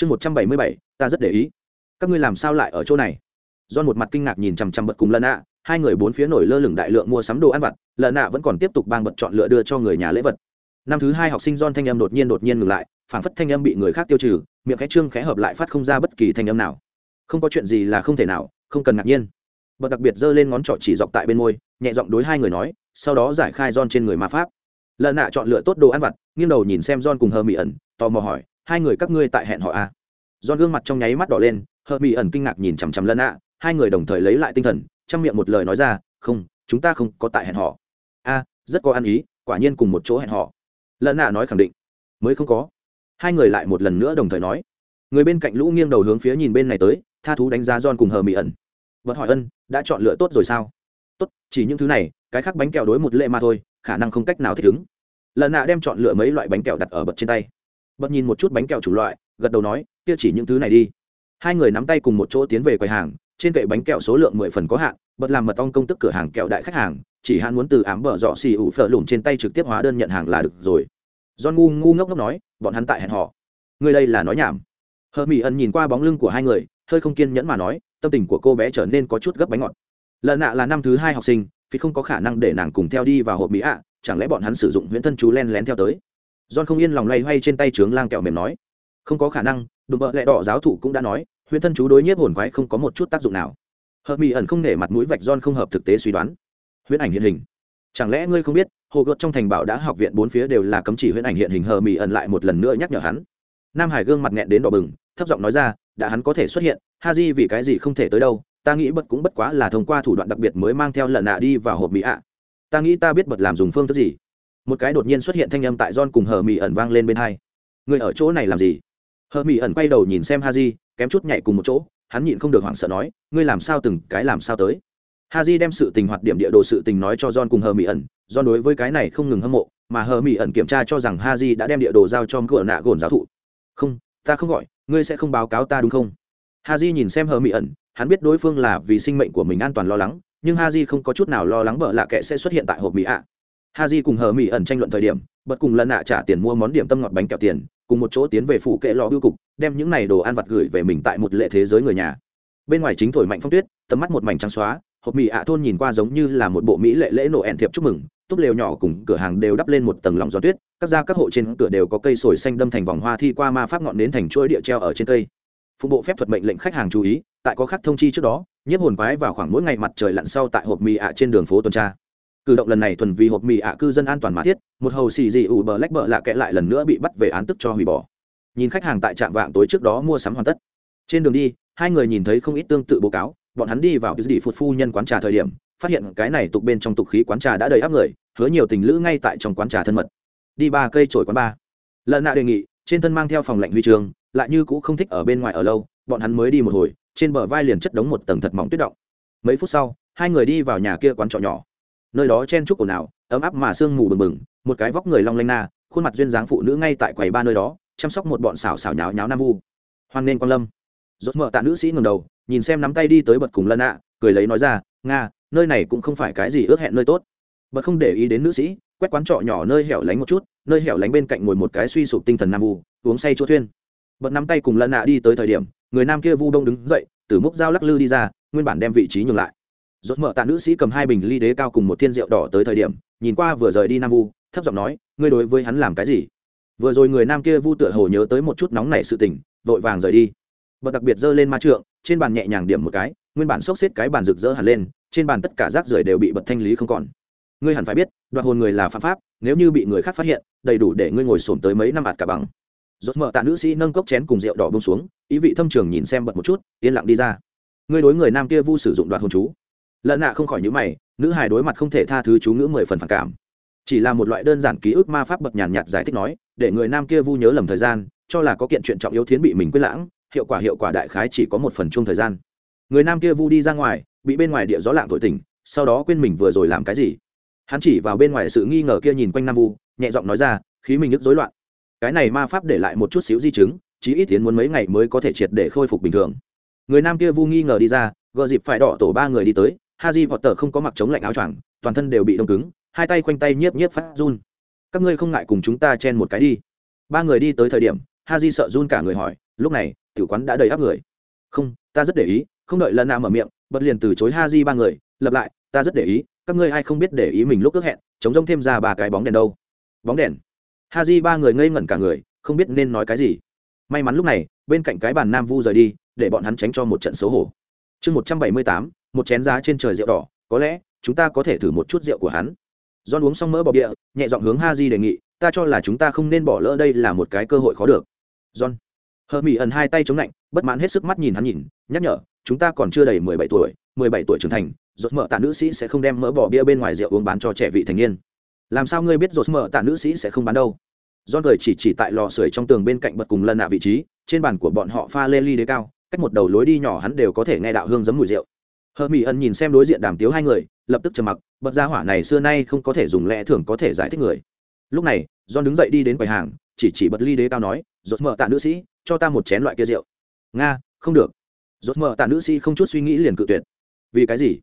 chương một trăm bảy mươi bảy, ta rất để ý. Các ngươi làm sao lại ở chỗ này? Do một mặt kinh ngạc nhìn chằm chằm bật cùng lần ạ hai người bốn phía nổi lơ lửng đại lượng mua sắm đồ ăn vặt lợn nạ vẫn còn tiếp tục bang bật chọn lựa đưa cho người nhà lễ vật. Năm thứ hai học sinh don thanh âm đột nhiên đột nhiên ngừng lại, phảng phất thanh âm bị người khác tiêu trừ, miệng khẽ trương khẽ hợp lại phát không ra bất kỳ thanh âm nào. Không có chuyện gì là không thể nào, không cần ngạc nhiên. Bật đặc biệt giơ lên ngón trỏ chỉ dọc tại bên môi, nhẹ giọng đối hai người nói, sau đó giải khai don trên người ma pháp. Lợn nạ chọn lựa tốt đồ ăn vặt, nghiêng đầu nhìn xem don cùng hờ mỹ ẩn tò mò hỏi hai người các ngươi tại hẹn họ à? don gương mặt trong nháy mắt đỏ lên hờ mỹ ẩn kinh ngạc nhìn chằm chằm lợn à, hai người đồng thời lấy lại tinh thần trong miệng một lời nói ra không chúng ta không có tại hẹn họ. A rất có ăn ý quả nhiên cùng một chỗ hẹn họ. Lân ạ nói khẳng định. Mới không có. Hai người lại một lần nữa đồng thời nói. Người bên cạnh lũ nghiêng đầu hướng phía nhìn bên này tới tha thú đánh giá don cùng hờ mỹ ẩn. Vật hỏi ân đã chọn lựa tốt rồi sao? Tốt chỉ những thứ này cái khác bánh kẹo đối một lệ mà thôi khả năng không cách nào thích ứng. Lần nạ đem chọn lựa mấy loại bánh kẹo đặt ở bật trên tay bật nhìn một chút bánh kẹo chủ loại, gật đầu nói, kia chỉ những thứ này đi. Hai người nắm tay cùng một chỗ tiến về quầy hàng, trên kệ bánh kẹo số lượng mười phần có hạn, bật làm mật ong công tức cửa hàng kẹo đại khách hàng, chỉ hạn muốn từ ám bờ dọ xì ủ phở lủng trên tay trực tiếp hóa đơn nhận hàng là được rồi. John ngu ngu ngốc ngốc nói, bọn hắn tại hẹn họ người đây là nói nhảm. Hờ mỹ ẩn nhìn qua bóng lưng của hai người, hơi không kiên nhẫn mà nói, tâm tình của cô bé trở nên có chút gấp bánh ngọt. Lần nạ là năm thứ hai học sinh, vì không có khả năng để nàng cùng theo đi vào hộp mỹ ạ, chẳng lẽ bọn hắn sử dụng huyễn thân chú len lén theo tới? John không yên lòng lay hoay trên tay trướng lang kẹo mềm nói. Không có khả năng, đùm bợ lẹ đỏ giáo thụ cũng đã nói huyễn thân chú đối nhiếp hồn quái không có một chút tác dụng nào. Hợp mỹ ẩn không nể mặt mũi vạch John không hợp thực tế suy đoán. Huyễn ảnh hiện hình. Chẳng lẽ ngươi không biết, hồ gợt trong thành bảo đã học viện bốn phía đều là cấm chỉ huyễn ảnh hiện hình hờ mỹ ẩn lại một lần nữa nhắc nhở hắn. Nam hải gương mặt nghẹn đến đỏ bừng, thấp giọng nói ra, đã hắn có thể xuất hiện, ha di vì cái gì không thể tới đâu, ta nghĩ bật cũng bất quá là thông qua thủ đoạn đặc biệt mới mang theo lần nạ đi vào hộp mỹ ạ. Ta nghĩ ta biết bật làm dùng phương thức gì một cái đột nhiên xuất hiện thanh âm tại John cùng hờ mỹ ẩn vang lên bên hai. Người ở chỗ này làm gì? Hờ mỹ ẩn quay đầu nhìn xem ha di kém chút nhảy cùng một chỗ, hắn nhịn không được hoảng sợ nói, ngươi làm sao từng cái làm sao tới? Ha di đem sự tình hoạt điểm địa đồ sự tình nói cho john cùng hờ mỹ ẩn do đối với cái này không ngừng hâm mộ, mà hờ mỹ ẩn kiểm tra cho rằng ha di đã đem địa đồ giao cho cửa nạ gồn giáo thụ. Không, ta không gọi, ngươi sẽ không báo cáo ta đúng không? Ha di nhìn xem hờ mỹ ẩn, hắn biết đối phương là vì sinh mệnh của mình an toàn lo lắng, nhưng ha di không có chút nào lo lắng bợ lạ kệ sẽ xuất hiện tại hộp mỹ ạ ha di cùng hờ mỹ ẩn tranh luận thời điểm bật cùng lần nạ trả tiền mua món điểm tâm ngọt bánh kẹo tiền, cùng một chỗ tiến về phủ kệ lò biêu cục, đem những này đồ ăn vặt gửi về mình tại một lệ thế giới người nhà. Bên ngoài chính thổi mạnh phong tuyết, tầm mắt một mảnh trắng xóa, hộp mì ạ thôn nhìn qua giống như là một bộ mỹ lệ lễ nổ ẹn thiệp chúc mừng, túp lều nhỏ cùng cửa hàng đều đắp lên một tầng lòng gió tuyết, các gia các hộ trên cửa đều có cây sồi xanh đâm thành vòng hoa thi qua ma pháp ngọn đến thành chuỗi địa treo ở trên cây. Phục bộ phép thuật mệnh lệnh khách hàng chú ý, tại có khắc thông chi trước đó, nhiếp hồn quái vào khoảng mỗi ngày mặt trời lặn sau tại hộp mì ạ trên đường phố tuần tra cử động lần này thuần vì hộp mì ạ cư dân an toàn mà thiết, một hầu xì dị ủ bờ lách bờ lạ kẽ lại lần nữa bị bắt về án tức cho hủy bỏ. Nhìn khách hàng tại trạm vạng tối trước đó mua sắm hoàn tất. Trên đường đi, hai người nhìn thấy không ít tương tự báo cáo, bọn hắn đi vào đi phụt phu nhân quán trà thời điểm, phát hiện cái này tục bên trong tục khí quán trà đã đầy áp người, hứa nhiều tình lữ ngay tại trong quán trà thân mật. Đi ba cây trổi quán ba. Lợn nạ đề nghị, trên thân mang theo phòng lạnh huy trường, lại như cũng không thích ở bên ngoài ở lâu, bọn hắn mới đi một hồi, trên bờ vai liền chất đống một tầng thật mỏng tuyết động. Mấy phút sau, hai người đi vào nhà kia quán trọ nhỏ nơi đó chen chúc ồn ào, ấm áp mà sương mù bừng bừng, một cái vóc người long lanh na, khuôn mặt duyên dáng phụ nữ ngay tại quầy ba nơi đó, chăm sóc một bọn xảo xảo nháo nháo nam vu. Hoan nên quan lâm. Rốt mở tạ nữ sĩ ngầm đầu, nhìn xem nắm tay đi tới bật cùng lân ạ, cười lấy nói ra, nga, nơi này cũng không phải cái gì ước hẹn nơi tốt. Bật không để ý đến nữ sĩ, quét quán trọ nhỏ nơi hẻo lánh một chút, nơi hẻo lánh bên cạnh ngồi một cái suy sụp tinh thần nam vu, uống say chỗ thuyên bật nắm tay cùng lân ạ đi tới thời điểm, người nam kia vu đông đứng dậy, từ múc dao lắc lư đi ra, nguyên bản đem vị trí nhường lại rốt mở tạ nữ sĩ cầm hai bình ly đế cao cùng một thiên rượu đỏ tới thời điểm, nhìn qua vừa rời đi nam vu, thấp giọng nói, ngươi đối với hắn làm cái gì? Vừa rồi người nam kia vu tựa hồ nhớ tới một chút nóng nảy sự tình, vội vàng rời đi. Bật đặc biệt giơ lên ma trượng, trên bàn nhẹ nhàng điểm một cái, nguyên bản xốc xếp cái bàn rực rỡ hẳn lên, trên bàn tất cả rác rưởi đều bị bật thanh lý không còn. Ngươi hẳn phải biết, đoạt hồn người là phạm pháp, nếu như bị người khác phát hiện, đầy đủ để ngươi ngồi sồn tới mấy năm ạt cả bằng. Rốt mở tạ nữ sĩ nâng cốc chén cùng rượu đỏ bông xuống, ý vị thâm trường nhìn xem bật một chút, yên lặng đi ra. Ngươi đối người nam kia vu sử dụng đoạt hồn chú lợn nạ không khỏi nhữ mày, nữ hài đối mặt không thể tha thứ chú ngữ mười phần phản cảm. Chỉ là một loại đơn giản ký ức ma pháp bậc nhàn nhạt giải thích nói, để người nam kia vu nhớ lầm thời gian, cho là có kiện chuyện trọng yếu thiến bị mình quyết lãng, hiệu quả hiệu quả đại khái chỉ có một phần chung thời gian. Người nam kia vu đi ra ngoài, bị bên ngoài địa gió lạng thổi tỉnh, sau đó quên mình vừa rồi làm cái gì. Hắn chỉ vào bên ngoài sự nghi ngờ kia nhìn quanh nam vu, nhẹ giọng nói ra, khí mình nhức rối loạn. Cái này ma pháp để lại một chút xíu di chứng, chí ít tiến muốn mấy ngày mới có thể triệt để khôi phục bình thường. Người nam kia vu nghi ngờ đi ra gợ dịp phải đỏ tổ ba người đi tới Haji Potter không có mặc chống lạnh áo choàng, toàn thân đều bị đông cứng, hai tay khoanh tay nhiếp nhiếp phát run. Các ngươi không ngại cùng chúng ta chen một cái đi. Ba người đi tới thời điểm, Haji sợ run cả người hỏi, lúc này, tiểu quán đã đầy áp người. Không, ta rất để ý, không đợi lần nào mở miệng, bật liền từ chối Haji ba người, lập lại, ta rất để ý, các ngươi ai không biết để ý mình lúc ước hẹn, chống rông thêm ra ba cái bóng đèn đâu. Bóng đèn. Haji ba người ngây ngẩn cả người, không biết nên nói cái gì. May mắn lúc này, bên cạnh cái bàn Nam Vu rời đi, để bọn hắn tránh cho một trận xấu hổ. Chương 178, một chén giá trên trời rượu đỏ có lẽ chúng ta có thể thử một chút rượu của hắn John uống xong mỡ bò bia, nhẹ giọng hướng Haji đề nghị, ta cho là chúng ta không nên bỏ lỡ đây là một cái cơ hội khó được. John. Hờ Mỹ ẩn hai tay chống lạnh, bất mãn hết sức mắt nhìn hắn nhìn, nhắc nhở, chúng ta còn chưa đầy mười bảy tuổi, mười bảy tuổi trưởng thành, rốt mỡ tạ nữ sĩ sẽ không đem mỡ bò bia bên ngoài rượu uống bán cho trẻ vị thành niên. Làm sao ngươi biết rốt mỡ tạ nữ sĩ sẽ không bán đâu? John cười chỉ chỉ tại lò sưởi trong tường bên cạnh bật cùng lần nạ vị trí, trên bàn của bọn họ pha lê ly đế cao, cách một đầu lối đi nhỏ hắn đều có thể nghe đạo hương giấm mùi rượu. Hờ Mỹ ẩn nhìn xem đối diện đàm tiếu hai người, lập tức trầm mặc, bật ra hỏa này xưa nay không có thể dùng lẽ thường có thể giải thích người. Lúc này john đứng dậy đi đến quầy hàng chỉ chỉ bật ly đế cao nói rốt mở tạ nữ sĩ cho ta một chén loại kia rượu. Nga không được. Rốt mở tạ nữ sĩ không chút suy nghĩ liền cự tuyệt. Vì cái gì?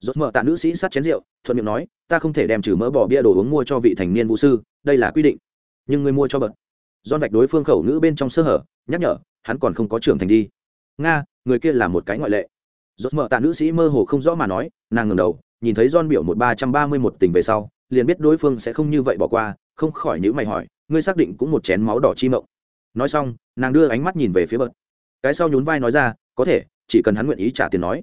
Rốt mở tạ nữ sĩ sát chén rượu thuận miệng nói ta không thể đem trừ mỡ bỏ bia đồ uống mua cho vị thành niên vũ sư đây là quy định. Nhưng ngươi mua cho bật. John vạch đối phương khẩu ngữ bên trong sơ hở nhắc nhở hắn còn không có trưởng thành đi. Nga người kia là một cái ngoại lệ rốt mở tạ nữ sĩ mơ hồ không rõ mà nói nàng ngẩng đầu nhìn thấy John biểu một ba trăm ba mươi một tình về sau, liền biết đối phương sẽ không như vậy bỏ qua, không khỏi nhíu mày hỏi, ngươi xác định cũng một chén máu đỏ chi mộng. Nói xong, nàng đưa ánh mắt nhìn về phía bật. Cái sau nhún vai nói ra, có thể, chỉ cần hắn nguyện ý trả tiền nói.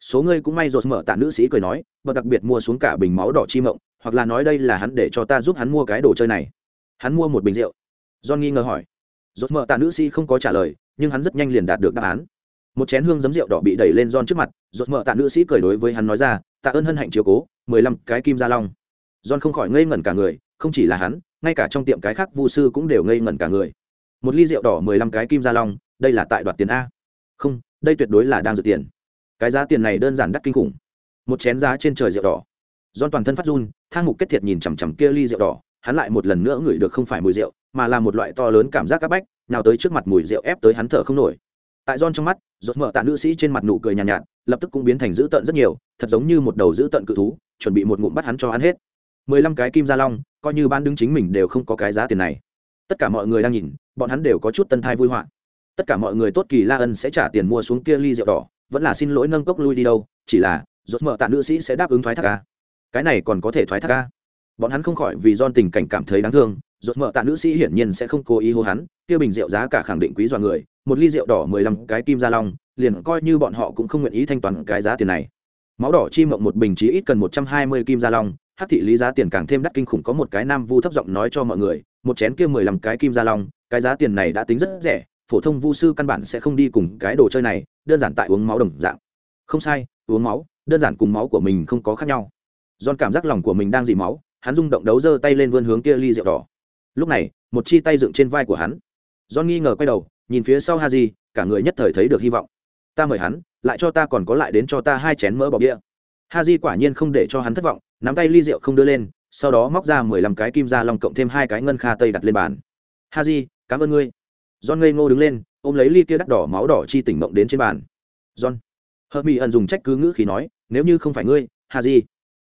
Số ngươi cũng may rột mở tạ nữ sĩ cười nói, bật đặc biệt mua xuống cả bình máu đỏ chi mộng, hoặc là nói đây là hắn để cho ta giúp hắn mua cái đồ chơi này. Hắn mua một bình rượu. John nghi ngờ hỏi. Rốt mở tạ nữ sĩ không có trả lời, nhưng hắn rất nhanh liền đạt được đáp án một chén hương giấm rượu đỏ bị đẩy lên John trước mặt, rốt mở tạ nữ sĩ cười đối với hắn nói ra, tạ ơn hân hạnh chiếu cố, mười lăm cái kim gia long. John không khỏi ngây ngẩn cả người, không chỉ là hắn, ngay cả trong tiệm cái khác vu sư cũng đều ngây ngẩn cả người. Một ly rượu đỏ mười lăm cái kim gia long, đây là tại đoạt tiền a? Không, đây tuyệt đối là đang dự tiền. Cái giá tiền này đơn giản đắt kinh khủng. Một chén giá trên trời rượu đỏ. John toàn thân phát run, thang mục kết thiệt nhìn chằm chằm kia ly rượu đỏ, hắn lại một lần nữa ngửi được không phải mùi rượu, mà là một loại to lớn cảm giác áp bách, nào tới trước mặt mùi rượu ép tới hắn thở không nổi tại John trong mắt, rốt mở tạ nữ sĩ trên mặt nụ cười nhàn nhạt, nhạt, lập tức cũng biến thành dữ tợn rất nhiều, thật giống như một đầu dữ tợn cự thú, chuẩn bị một ngụm bắt hắn cho ăn hết. Mười lăm cái kim gia long, coi như ban đứng chính mình đều không có cái giá tiền này. Tất cả mọi người đang nhìn, bọn hắn đều có chút tân thai vui hoạn. Tất cả mọi người tốt kỳ La Ân sẽ trả tiền mua xuống kia ly rượu đỏ, vẫn là xin lỗi nâng cốc lui đi đâu, chỉ là rốt mở tạ nữ sĩ sẽ đáp ứng thoái thác a. Cái này còn có thể thoái thác a. Bọn hắn không khỏi vì John tình cảnh cảm thấy đáng thương, rốt mở tạ nữ sĩ hiển nhiên sẽ không cố ý hô hắn, kia bình rượu giá cả khẳng định quý dọa người, một ly rượu đỏ mười lăm cái kim gia long liền coi như bọn họ cũng không nguyện ý thanh toán cái giá tiền này. Máu đỏ chi mộng một bình chí ít cần một trăm hai mươi kim gia long hát thị lý giá tiền càng thêm đắt kinh khủng có một cái nam vu thấp giọng nói cho mọi người một chén kia mười lăm cái kim gia long cái giá tiền này đã tính rất rẻ phổ thông vu sư căn bản sẽ không đi cùng cái đồ chơi này đơn giản tại uống máu đồng dạng. Không sai uống máu đơn giản cùng máu của mình không có khác nhau. Giòn cảm giác lòng của mình đang dị máu hắn rung động đấu giơ tay lên vươn hướng kia ly rượu đỏ lúc này, một chi tay dựng trên vai của hắn. John nghi ngờ quay đầu, nhìn phía sau ha di cả người nhất thời thấy được hy vọng. Ta mời hắn, lại cho ta còn có lại đến cho ta hai chén mỡ bọc đĩa ha di quả nhiên không để cho hắn thất vọng, nắm tay ly rượu không đưa lên, sau đó móc ra mười lăm cái kim ra lòng cộng thêm hai cái ngân kha tây đặt lên bàn. Ha di cảm ơn ngươi. John ngây ngô đứng lên, ôm lấy ly kia đắt đỏ máu đỏ chi tỉnh mộng đến trên bàn. John hờ mỹ ẩn dùng trách cứ ngữ khi nói, nếu như không phải ngươi ha di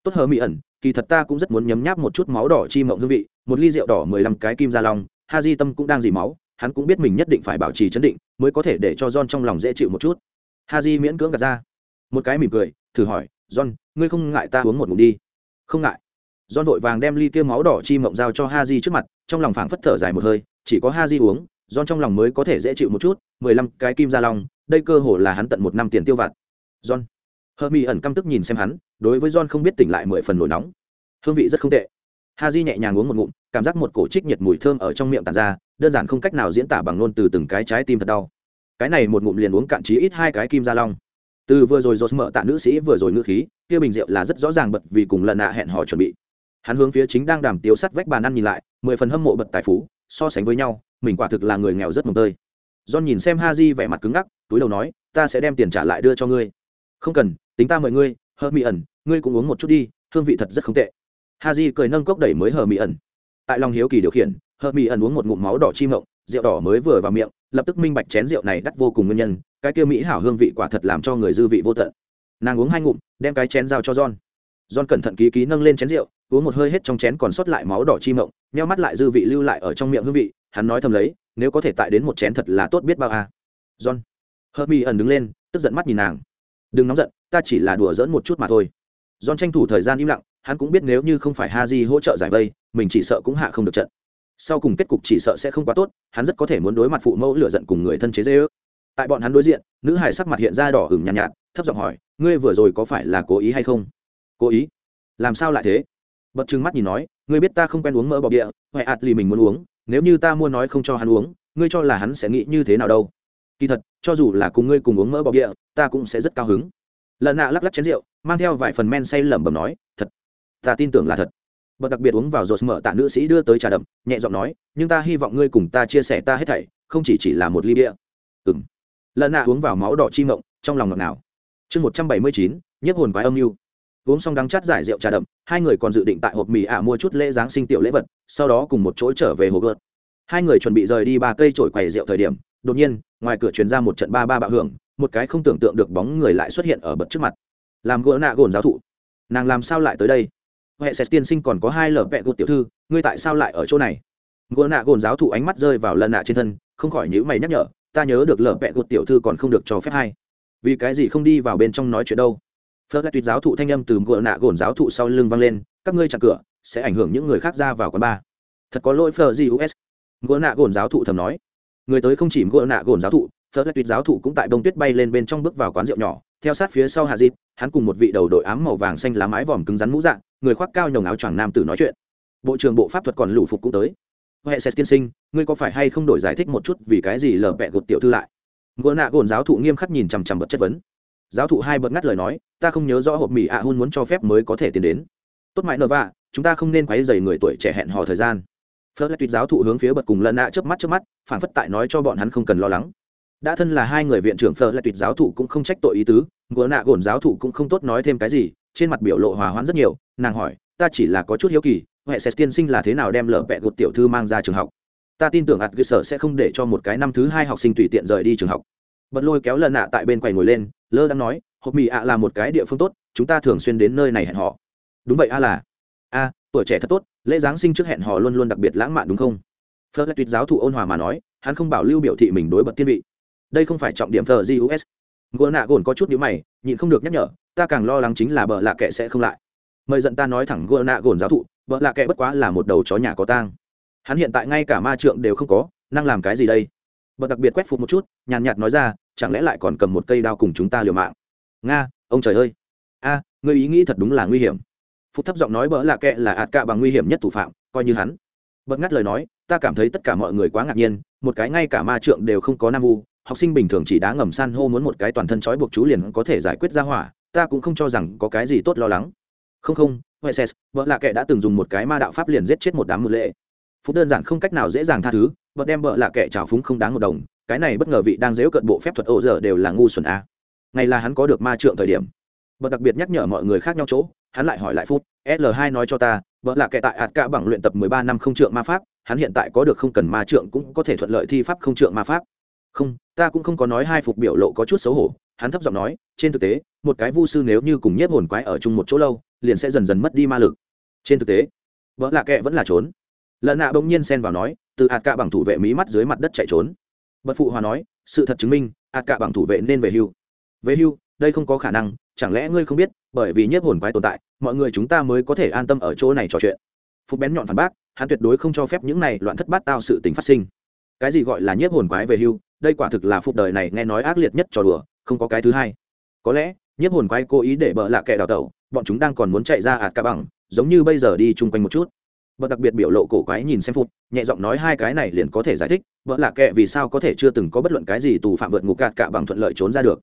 tốt hờ mỹ ẩn, kỳ thật ta cũng rất muốn nhấm nháp một chút máu đỏ chi mộng hương vị một ly rượu đỏ mười lăm cái kim gia long, ha di tâm cũng đang dì máu, hắn cũng biết mình nhất định phải bảo trì chấn định, mới có thể để cho john trong lòng dễ chịu một chút. Haji miễn cưỡng gạt ra. Một cái mỉm cười, thử hỏi, john, ngươi không ngại ta uống một ngụm đi? Không ngại. John vội vàng đem ly kia máu đỏ chi mộng giao cho Haji trước mặt, trong lòng phảng phất thở dài một hơi, chỉ có Haji uống, john trong lòng mới có thể dễ chịu một chút, mười lăm cái kim ra lòng đây cơ hồ là hắn tận một năm tiền tiêu vặt. John. Hermi ẩn căm tức nhìn xem hắn, đối với john không biết tỉnh lại mười phần nổi nóng. Hương vị rất không tệ ha di nhẹ nhàng uống một ngụm, cảm giác một cổ trích nhiệt mùi thơm ở trong miệng tàn ra, đơn giản không cách nào diễn tả bằng ngôn từ từng cái trái tim thật đau. Cái này một ngụm liền uống cạn trí ít hai cái kim gia long. Từ vừa rồi dột mở tạ nữ sĩ vừa rồi ngữ khí, kia bình rượu là rất rõ ràng bật vì cùng lần nạ hẹn hò chuẩn bị. Hắn hướng phía chính đang đàm tiếu sắt vách bàn ăn nhìn lại, mười phần hâm mộ bật tài phú, so sánh với nhau, mình quả thực là người nghèo rất mồm tơi. John nhìn xem ha di vẻ mặt cứng ngắc, túi đầu nói, ta sẽ đem tiền trả lại đưa cho ngươi. Không cần, tính ta mời ngươi hơ mỹ ẩn ngươi cũng uống một chút đi, hương vị thật rất không tệ ha di cười nâng cốc đẩy mới hờ mỹ ẩn. Tại lòng hiếu kỳ điều khiển, hờ mỹ ẩn uống một ngụm máu đỏ chi mộng, rượu đỏ mới vừa vào miệng, lập tức minh bạch chén rượu này đắt vô cùng nguyên nhân, cái kia mỹ hảo hương vị quả thật làm cho người dư vị vô tận. Nàng uống hai ngụm, đem cái chén giao cho john. John cẩn thận ký ký nâng lên chén rượu, uống một hơi hết trong chén còn sót lại máu đỏ chi mộng, nheo mắt lại dư vị lưu lại ở trong miệng hương vị, hắn nói thầm lấy, nếu có thể tại đến một chén thật là tốt biết bao à. john. Hờ mỹ ẩn đứng lên, tức giận mắt nhìn nàng. Đừng nóng giận, ta chỉ là đùa dỡn một chút mà thôi. John tranh thủ thời gian im lặng hắn cũng biết nếu như không phải ha di hỗ trợ giải vây mình chỉ sợ cũng hạ không được trận. Sau cùng kết cục chỉ sợ sẽ không quá tốt hắn rất có thể muốn đối mặt phụ mẫu lựa giận cùng người thân chế dê ước tại bọn hắn đối diện nữ hải sắc mặt hiện ra đỏ hửng nhàn nhạt, nhạt thấp giọng hỏi ngươi vừa rồi có phải là cố ý hay không? Cố ý? Làm sao lại thế? Bật trừng mắt nhìn nói ngươi biết ta không quen uống mỡ bọc địa huệ ạt lì mình muốn uống nếu như ta mua nói không cho hắn uống ngươi cho là hắn sẽ nghĩ như thế nào đâu? Kỳ thật cho dù là cùng ngươi cùng uống mỡ bọc địa ta cũng sẽ rất cao hứng. Lần nạ lắc lắc chén rượu mang theo vài phần men say lẩm bẩm nói thật ta tin tưởng là thật. Bật đặc biệt uống vào rột mở tạ nữ sĩ đưa tới trà đậm, nhẹ giọng nói, nhưng ta hy vọng ngươi cùng ta chia sẻ ta hết thảy, không chỉ chỉ là một ly bia. Ừng lần nạ uống vào máu đỏ chi mộng, trong lòng ngọt nào chương một trăm bảy mươi chín, nhiếp hồn quái âm mưu. Uống xong đắng chát giải rượu trà đậm, hai người còn dự định tại hộp mì ả mua chút lễ giáng sinh tiểu lễ vật, sau đó cùng một chỗ trở về hồ gợt. Hai người chuẩn bị rời đi ba cây trổi quầy rượu thời điểm, đột nhiên, ngoài cửa truyền ra một trận ba ba bạo hưởng, một cái không tưởng tượng được bóng người lại xuất hiện ở bật trước mặt. Làm gỡ nạ gồn giáo thụ. Nàng làm sao lại tới đây? Huệ sẽ tiên sinh còn có hai lở vẹ gột tiểu thư, ngươi tại sao lại ở chỗ này? Gỡ nạ gồn giáo thụ ánh mắt rơi vào lần nạ trên thân, không khỏi nhữ mày nhắc nhở, ta nhớ được lở vẹ gột tiểu thư còn không được cho phép hay. Vì cái gì không đi vào bên trong nói chuyện đâu? Phớt lại tuyệt giáo thụ thanh âm từ gỡ nạ gồn giáo thụ sau lưng vang lên, các ngươi chặn cửa, sẽ ảnh hưởng những người khác ra vào quán bar. Thật có lỗi phờ gì us gỡ nạ gồn giáo thụ thầm nói. Người tới không chỉ gỡ nạ gồn giáo thụ phớt lại tuyệt giáo thụ cũng tại bông tuyết bay lên bên trong bước vào quán rượu nhỏ theo sát phía sau hạ dịp, hắn cùng một vị đầu đội ám màu vàng xanh lá mái vòm cứng rắn mũ dạng, người khoác cao nhồng áo choàng nam tử nói chuyện. Bộ trưởng bộ pháp thuật còn lủ phục cũng tới. Huệ sẽ tiên sinh, ngươi có phải hay không đổi giải thích một chút vì cái gì lờ bẹ gột tiểu thư lại? Ngựa nạ gồn giáo thụ nghiêm khắc nhìn chằm chằm bật chất vấn. Giáo thụ hai bật ngắt lời nói, ta không nhớ rõ hộp mỹ ạ à hun muốn cho phép mới có thể tiến đến. Tốt mãi nợ vạ, chúng ta không nên quấy dày người tuổi trẻ hẹn hò thời gian. Phớt lại tuyệt giáo thụ hướng phía bật cùng lần nạ chớp mắt chớp mắt phản phất tại nói cho bọn hắn không cần lo lắng đã thân là hai người viện trưởng phở lại tuyệt giáo thụ cũng không trách tội ý tứ gỡ nạ gồn giáo thụ cũng không tốt nói thêm cái gì, trên mặt biểu lộ hòa hoãn rất nhiều, nàng hỏi, ta chỉ là có chút hiếu kỳ, huệ sẽ tiên sinh là thế nào đem lở vẹ gột tiểu thư mang ra trường học? Ta tin tưởng ạt cơ sở sẽ không để cho một cái năm thứ hai học sinh tùy tiện rời đi trường học. Bật lôi kéo lợn nạ tại bên quầy ngồi lên, lơ đang nói, hộp mì ạ là một cái địa phương tốt, chúng ta thường xuyên đến nơi này hẹn họ đúng vậy a là. A, tuổi trẻ thật tốt, lễ giáng sinh trước hẹn họ luôn luôn đặc biệt lãng mạn đúng không? Phớt lại tuyệt giáo thụ ôn hòa mà nói, hắn không bảo lưu biểu thị mình đối bật tiên vị đây không phải trọng điểm thờ gus gỗ nạ gồn có chút nhữ mày nhịn không được nhắc nhở ta càng lo lắng chính là bợ lạ kệ sẽ không lại. Mời giận ta nói thẳng gỗ nạ gồn giáo thụ bợ lạ kệ bất quá là một đầu chó nhà có tang. Hắn hiện tại ngay cả ma trượng đều không có năng làm cái gì đây? Bật đặc biệt quét phục một chút nhàn nhạt nói ra chẳng lẽ lại còn cầm một cây đao cùng chúng ta liều mạng? Nga ông trời ơi! A à, người ý nghĩ thật đúng là nguy hiểm. Phúc thấp giọng nói bỡ lạ kệ là ạt cạ bằng nguy hiểm nhất thủ phạm coi như hắn. Bật ngắt lời nói ta cảm thấy tất cả mọi người quá ngạc nhiên một cái ngay cả ma trượng đều không có nam vu học sinh bình thường chỉ đá ngầm san hô muốn một cái toàn thân trói buộc chú liền có thể giải quyết ra hỏa ta cũng không cho rằng có cái gì tốt lo lắng. Không không Hueses, vợ lạ kệ đã từng dùng một cái ma đạo pháp liền giết chết một đám một lệ. Phúc đơn giản không cách nào dễ dàng tha thứ vợ đem vợ lạ kệ trào phúng không đáng một đồng cái này bất ngờ vị đang dếu cận bộ phép thuật ổ giờ đều là ngu xuẩn a. Ngày là hắn có được ma trượng thời điểm. Vợ đặc biệt nhắc nhở mọi người khác nhau chỗ hắn lại hỏi lại phút l hai nói cho ta vợ lạ kệ tại ạt cả bằng luyện tập mười ba năm không trượng ma pháp hắn hiện tại có được không cần ma trượng cũng có thể thuận lợi thi pháp không trượng ma pháp không, ta cũng không có nói hai phục biểu lộ có chút xấu hổ, hắn thấp giọng nói, trên thực tế, một cái vu sư nếu như cùng nhiếp hồn quái ở chung một chỗ lâu, liền sẽ dần dần mất đi ma lực. Trên thực tế, vợ lạ kệ vẫn là trốn. Lợn nạ bỗng nhiên xen vào nói, từ hạt cạ bằng thủ vệ mí mắt dưới mặt đất chạy trốn. Bật phụ hòa nói, sự thật chứng minh, hạt cạ bằng thủ vệ nên về hưu. Về hưu, đây không có khả năng, chẳng lẽ ngươi không biết, bởi vì nhiếp hồn quái tồn tại, mọi người chúng ta mới có thể an tâm ở chỗ này trò chuyện. Phục bén nhọn phản bác, hắn tuyệt đối không cho phép những này loạn thất bát tao sự tình phát sinh. Cái gì gọi là nhiếp hồn quái về hưu đây quả thực là phục đời này nghe nói ác liệt nhất trò đùa, không có cái thứ hai. Có lẽ, nhiếp hồn quái cố ý để bợ lạ kẻ đào tẩu, bọn chúng đang còn muốn chạy ra ạt ca bằng, giống như bây giờ đi chung quanh một chút. Bợ đặc biệt biểu lộ cổ quái nhìn xem phục nhẹ giọng nói hai cái này liền có thể giải thích, bợ lạ kệ vì sao có thể chưa từng có bất luận cái gì tù phạm vượt ngục cạt cả bằng thuận lợi trốn ra được.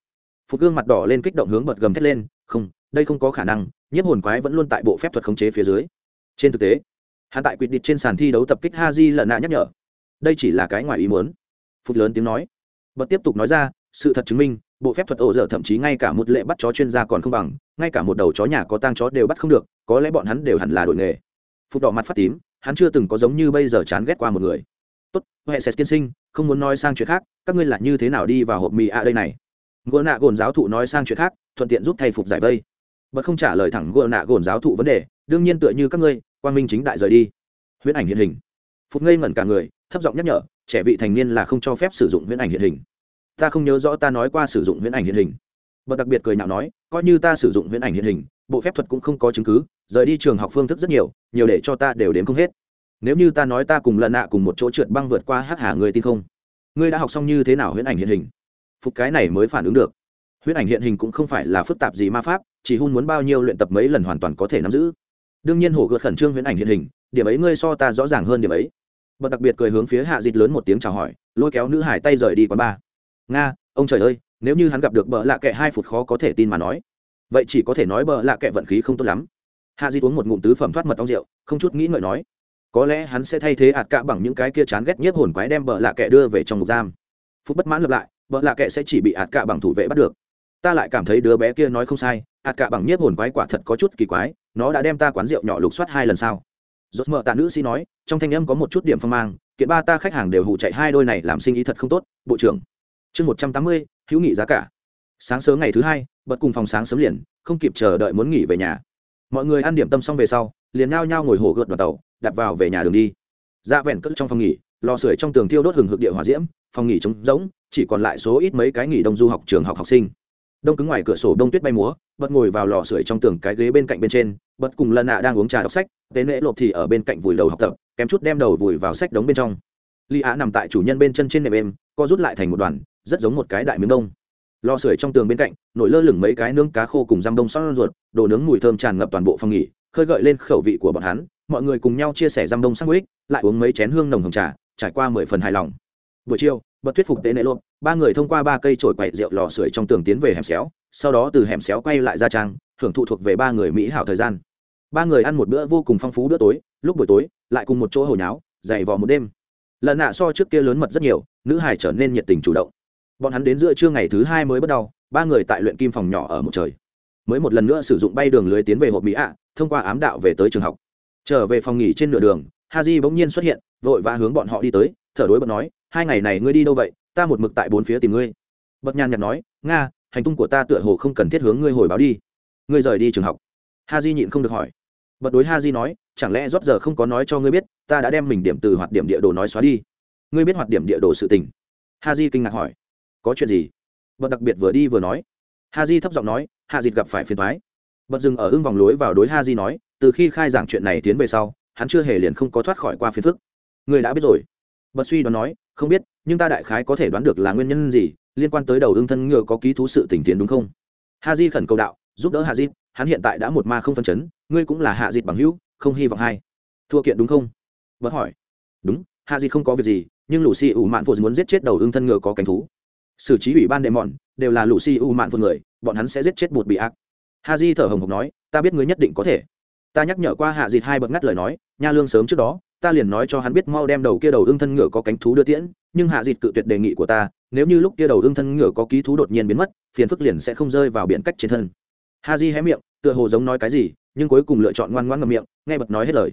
Phục gương mặt đỏ lên kích động hướng bật gầm thét lên, không, đây không có khả năng, nhiếp hồn quái vẫn luôn tại bộ phép thuật khống chế phía dưới. Trên thực tế, hắn tại quyết định trên sàn thi đấu tập kích ha di lợn nạ nhắc nhở, đây chỉ là cái ngoài ý muốn phục lớn tiếng nói. Bật tiếp tục nói ra, sự thật chứng minh, bộ phép thuật ổ dở thậm chí ngay cả một lệ bắt chó chuyên gia còn không bằng, ngay cả một đầu chó nhà có tang chó đều bắt không được, có lẽ bọn hắn đều hẳn là đổi nghề. Phục đỏ mặt phát tím, hắn chưa từng có giống như bây giờ chán ghét qua một người. Tốt, huệ sẽ tiên sinh, không muốn nói sang chuyện khác, các ngươi là như thế nào đi vào hộp mì ạ đây này? Gỗ nạ gồn giáo thụ nói sang chuyện khác, thuận tiện giúp thầy phục giải vây. Bật không trả lời thẳng gỗ nạ gồn giáo thụ vấn đề, đương nhiên tựa như các ngươi quan minh chính đại rời đi. Huyễn ảnh hiện hình. Phục ngây ngẩn cả người, thấp giọng nhắc nhở trẻ vị thành niên là không cho phép sử dụng huyễn ảnh hiện hình. Ta không nhớ rõ ta nói qua sử dụng huyễn ảnh hiện hình. Bậc đặc biệt cười nhạo nói, coi như ta sử dụng huyễn ảnh hiện hình, bộ phép thuật cũng không có chứng cứ, rời đi trường học phương thức rất nhiều nhiều để cho ta đều đến không hết. Nếu như ta nói ta cùng lần nạ cùng một chỗ trượt băng vượt qua hắc hà người tin không? Ngươi đã học xong như thế nào huyễn ảnh hiện hình? Phục cái này mới phản ứng được. Huyễn ảnh hiện hình cũng không phải là phức tạp gì ma pháp, chỉ hun muốn bao nhiêu luyện tập mấy lần hoàn toàn có thể nắm giữ. Đương nhiên hổ gợt khẩn trương huyễn ảnh hiện hình, điểm ấy ngươi so ta rõ ràng hơn điểm ấy bật đặc biệt cười hướng phía hạ dịt lớn một tiếng chào hỏi, lôi kéo nữ hải tay rời đi quán ba nga, ông trời ơi, nếu như hắn gặp được bợ lạ kệ hai phút khó có thể tin mà nói, vậy chỉ có thể nói bợ lạ kệ vận khí không tốt lắm. Hạ dịt uống một ngụm tứ phẩm thoát mật ong rượu, không chút nghĩ ngợi nói, có lẽ hắn sẽ thay thế ạt cạ bằng những cái kia chán ghét nhất hồn quái đem bợ lạ kệ đưa về trong ngục giam. Phúc bất mãn lập lại, bợ lạ kệ sẽ chỉ bị ạt cạ bằng thủ vệ bắt được. Ta lại cảm thấy đứa bé kia nói không sai, ạt cạ bằng nhiếp hồn quái quả thật có chút kỳ quái, nó đã đem ta quán rượu nhỏ lục soát hai lần sau rốt mở tạ nữ sĩ nói, trong thanh âm có một chút điểm phong mang, kiện ba ta khách hàng đều hụ chạy hai đôi này làm sinh ý thật không tốt, bộ trưởng. Chương một trăm tám mươi, hữu nghị giá cả. Sáng sớm ngày thứ hai, bật cùng phòng sáng sớm liền, không kịp chờ đợi muốn nghỉ về nhà. Mọi người ăn điểm tâm xong về sau, liền nhao nhao ngồi hổ gợt đoàn tàu đặt vào về nhà đường đi. Ra dạ vẹn cất trong phòng nghỉ, lò sưởi trong tường thiêu đốt hừng hực địa hỏa diễm, phòng nghỉ trống rỗng, chỉ còn lại số ít mấy cái nghỉ đông du học trường học học sinh. Đông cứng ngoài cửa sổ đông tuyết bay múa, bật ngồi vào lò sưởi trong tường cái ghế bên cạnh bên trên bật cùng lần nạ đang uống trà đọc sách, tế nễ lộp thì ở bên cạnh vùi đầu học tập, kém chút đem đầu vùi vào sách đống bên trong. Ly á nằm tại chủ nhân bên chân trên nệm êm, co rút lại thành một đoàn, rất giống một cái đại miếng đông. Lò sưởi trong tường bên cạnh, nổi lơ lửng mấy cái nướng cá khô cùng răm đông xót ruột, đồ nướng mùi thơm tràn ngập toàn bộ phòng nghỉ, khơi gợi lên khẩu vị của bọn hắn, mọi người cùng nhau chia sẻ răm đông sắc lại uống mấy chén hương nồng hồng trà, trải qua mười phần hài lòng. Buổi chiều bật thuyết phục tế nệ lộp, ba người thông qua ba cây trổi quậy rượu lò sưởi trong tường tiến về hẻm xéo, sau đó từ hẻm xéo quay lại ra trang, hưởng thụ thuộc về ba người mỹ hảo thời gian ba người ăn một bữa vô cùng phong phú bữa tối, lúc buổi tối, lại cùng một chỗ hồi nháo, dày vò một đêm. Lần nạ so trước kia lớn mật rất nhiều, nữ hải trở nên nhiệt tình chủ động. Bọn hắn đến giữa trưa ngày thứ hai mới bắt đầu, ba người tại luyện kim phòng nhỏ ở một trời. Mới một lần nữa sử dụng bay đường lưới tiến về hộp mỹ ạ, thông qua ám đạo về tới trường học. Trở về phòng nghỉ trên nửa đường ha j bỗng nhiên xuất hiện, vội và hướng bọn họ đi tới, thở đối bật nói, hai ngày này ngươi đi đâu vậy? Ta một mực tại bốn phía tìm ngươi. Bật nhàn nhạt nói, nga, hành tung của ta tựa hồ không cần thiết hướng ngươi hồi báo đi. Ngươi rời đi trường học. Ha di nhịn không được hỏi bật đối ha di nói, chẳng lẽ rót giờ không có nói cho ngươi biết, ta đã đem mình điểm từ hoạt điểm địa đồ nói xóa đi? Ngươi biết hoạt điểm địa đồ sự tình? Ha di kinh ngạc hỏi. Có chuyện gì? Bật đặc biệt vừa đi vừa nói. Ha di thấp giọng nói, hạ dịt gặp phải phiền thoái bật dừng ở ưng vòng lối vào đối ha di nói, từ khi khai giảng chuyện này tiến về sau, hắn chưa hề liền không có thoát khỏi qua phiền phức. Ngươi đã biết rồi. Bật suy đoán nói, không biết, nhưng ta đại khái có thể đoán được là nguyên nhân gì liên quan tới đầu ưng thân ngựa có ký thú sự tình tiến đúng không? Ha di khẩn cầu đạo, giúp đỡ hạ dịt hắn hiện tại đã một ma không phân chấn ngươi cũng là hạ dịt bằng hữu không hy vọng hay, thua kiện đúng không? Vẫn hỏi. Đúng hạ dịt không có việc gì nhưng lũ xì ủ mạn phụ muốn giết chết đầu ưng thân ngựa có cánh thú. Xử trí ủy ban đệ mọn đều là lũ xì ủ mạn phụ người bọn hắn sẽ giết chết bụt bị ác. Ha di thở hồng hộc nói ta biết ngươi nhất định có thể. Ta nhắc nhở qua hạ dịt hai bậc ngắt lời nói nha lương sớm trước đó ta liền nói cho hắn biết mau đem đầu kia đầu ưng thân ngựa có cánh thú đưa tiễn nhưng hạ dịt cự tuyệt đề nghị của ta nếu như lúc kia đầu ưng thân ngựa có ký thú đột nhiên biến mất phiền phức liền sẽ không rơi vào biển cách trên thân ha di hé miệng, tựa hồ giống nói cái gì, nhưng cuối cùng lựa chọn ngoan ngoan ngậm miệng, nghe bật nói hết lời.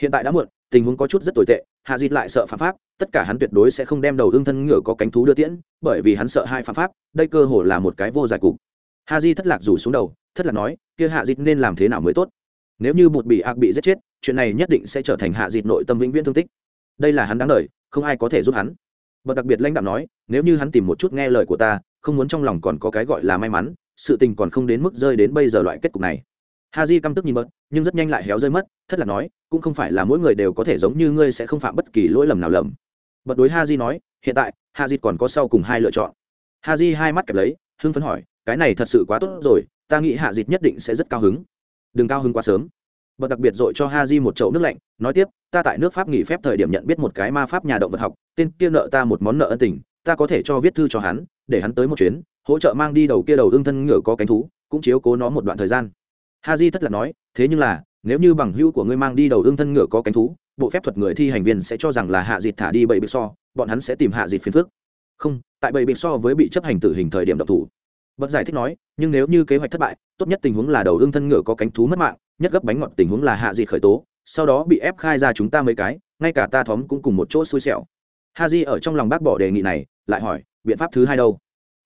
Hiện tại đã muộn, tình huống có chút rất tồi tệ hạ dịt lại sợ phạm pháp, tất cả hắn tuyệt đối sẽ không đem đầu hương thân ngựa có cánh thú đưa tiễn, bởi vì hắn sợ hai phạm pháp, đây cơ hồ là một cái vô giải cục. Ha di thất lạc rủ xuống đầu, thất lạc nói, kia hạ dịt nên làm thế nào mới tốt? Nếu như bụt bị ác bị giết chết, chuyện này nhất định sẽ trở thành hạ dịt nội tâm vĩnh viễn thương tích. Đây là hắn đáng đời, không ai có thể giúp hắn. Bậc đặc biệt lãnh đạo nói, nếu như hắn tìm một chút nghe lời của ta, không muốn trong lòng còn có cái gọi là may mắn sự tình còn không đến mức rơi đến bây giờ loại kết cục này. Ha di căm tức nhìn bớt, nhưng rất nhanh lại héo rơi mất, thất là nói, cũng không phải là mỗi người đều có thể giống như ngươi sẽ không phạm bất kỳ lỗi lầm nào lầm. Bật đối ha di nói, hiện tại ha di còn có sau cùng hai lựa chọn. Ha di hai mắt kẹp lấy, hưng phấn hỏi, cái này thật sự quá tốt rồi, ta nghĩ hạ dịt nhất định sẽ rất cao hứng. Đừng cao hứng quá sớm. Bật đặc biệt dội cho ha di một chậu nước lạnh, nói tiếp, ta tại nước pháp nghỉ phép thời điểm nhận biết một cái ma pháp nhà động vật học, tên kia nợ ta một món nợ ân tình, ta có thể cho viết thư cho hắn, để hắn tới một chuyến hỗ trợ mang đi đầu kia đầu ương thân ngựa có cánh thú, cũng chiếu cố nó một đoạn thời gian. Ha di thất là nói, thế nhưng là, nếu như bằng hữu của ngươi mang đi đầu ương thân ngựa có cánh thú, bộ phép thuật người thi hành viên sẽ cho rằng là hạ dịt thả đi bậy bị so, bọn hắn sẽ tìm hạ dịt phiền phức không, tại bậy bị so với bị chấp hành tử hình thời điểm độc thủ. Bất giải thích nói, nhưng nếu như kế hoạch thất bại, tốt nhất tình huống là đầu ương thân ngựa có cánh thú mất mạng, nhất gấp bánh ngọt tình huống là hạ dịt khởi tố, sau đó bị ép khai ra chúng ta mấy cái, ngay cả ta thóm cũng cùng một chỗ xui xẻo. Ha di ở trong lòng bác bỏ đề nghị này, lại hỏi, biện pháp thứ hai đâu?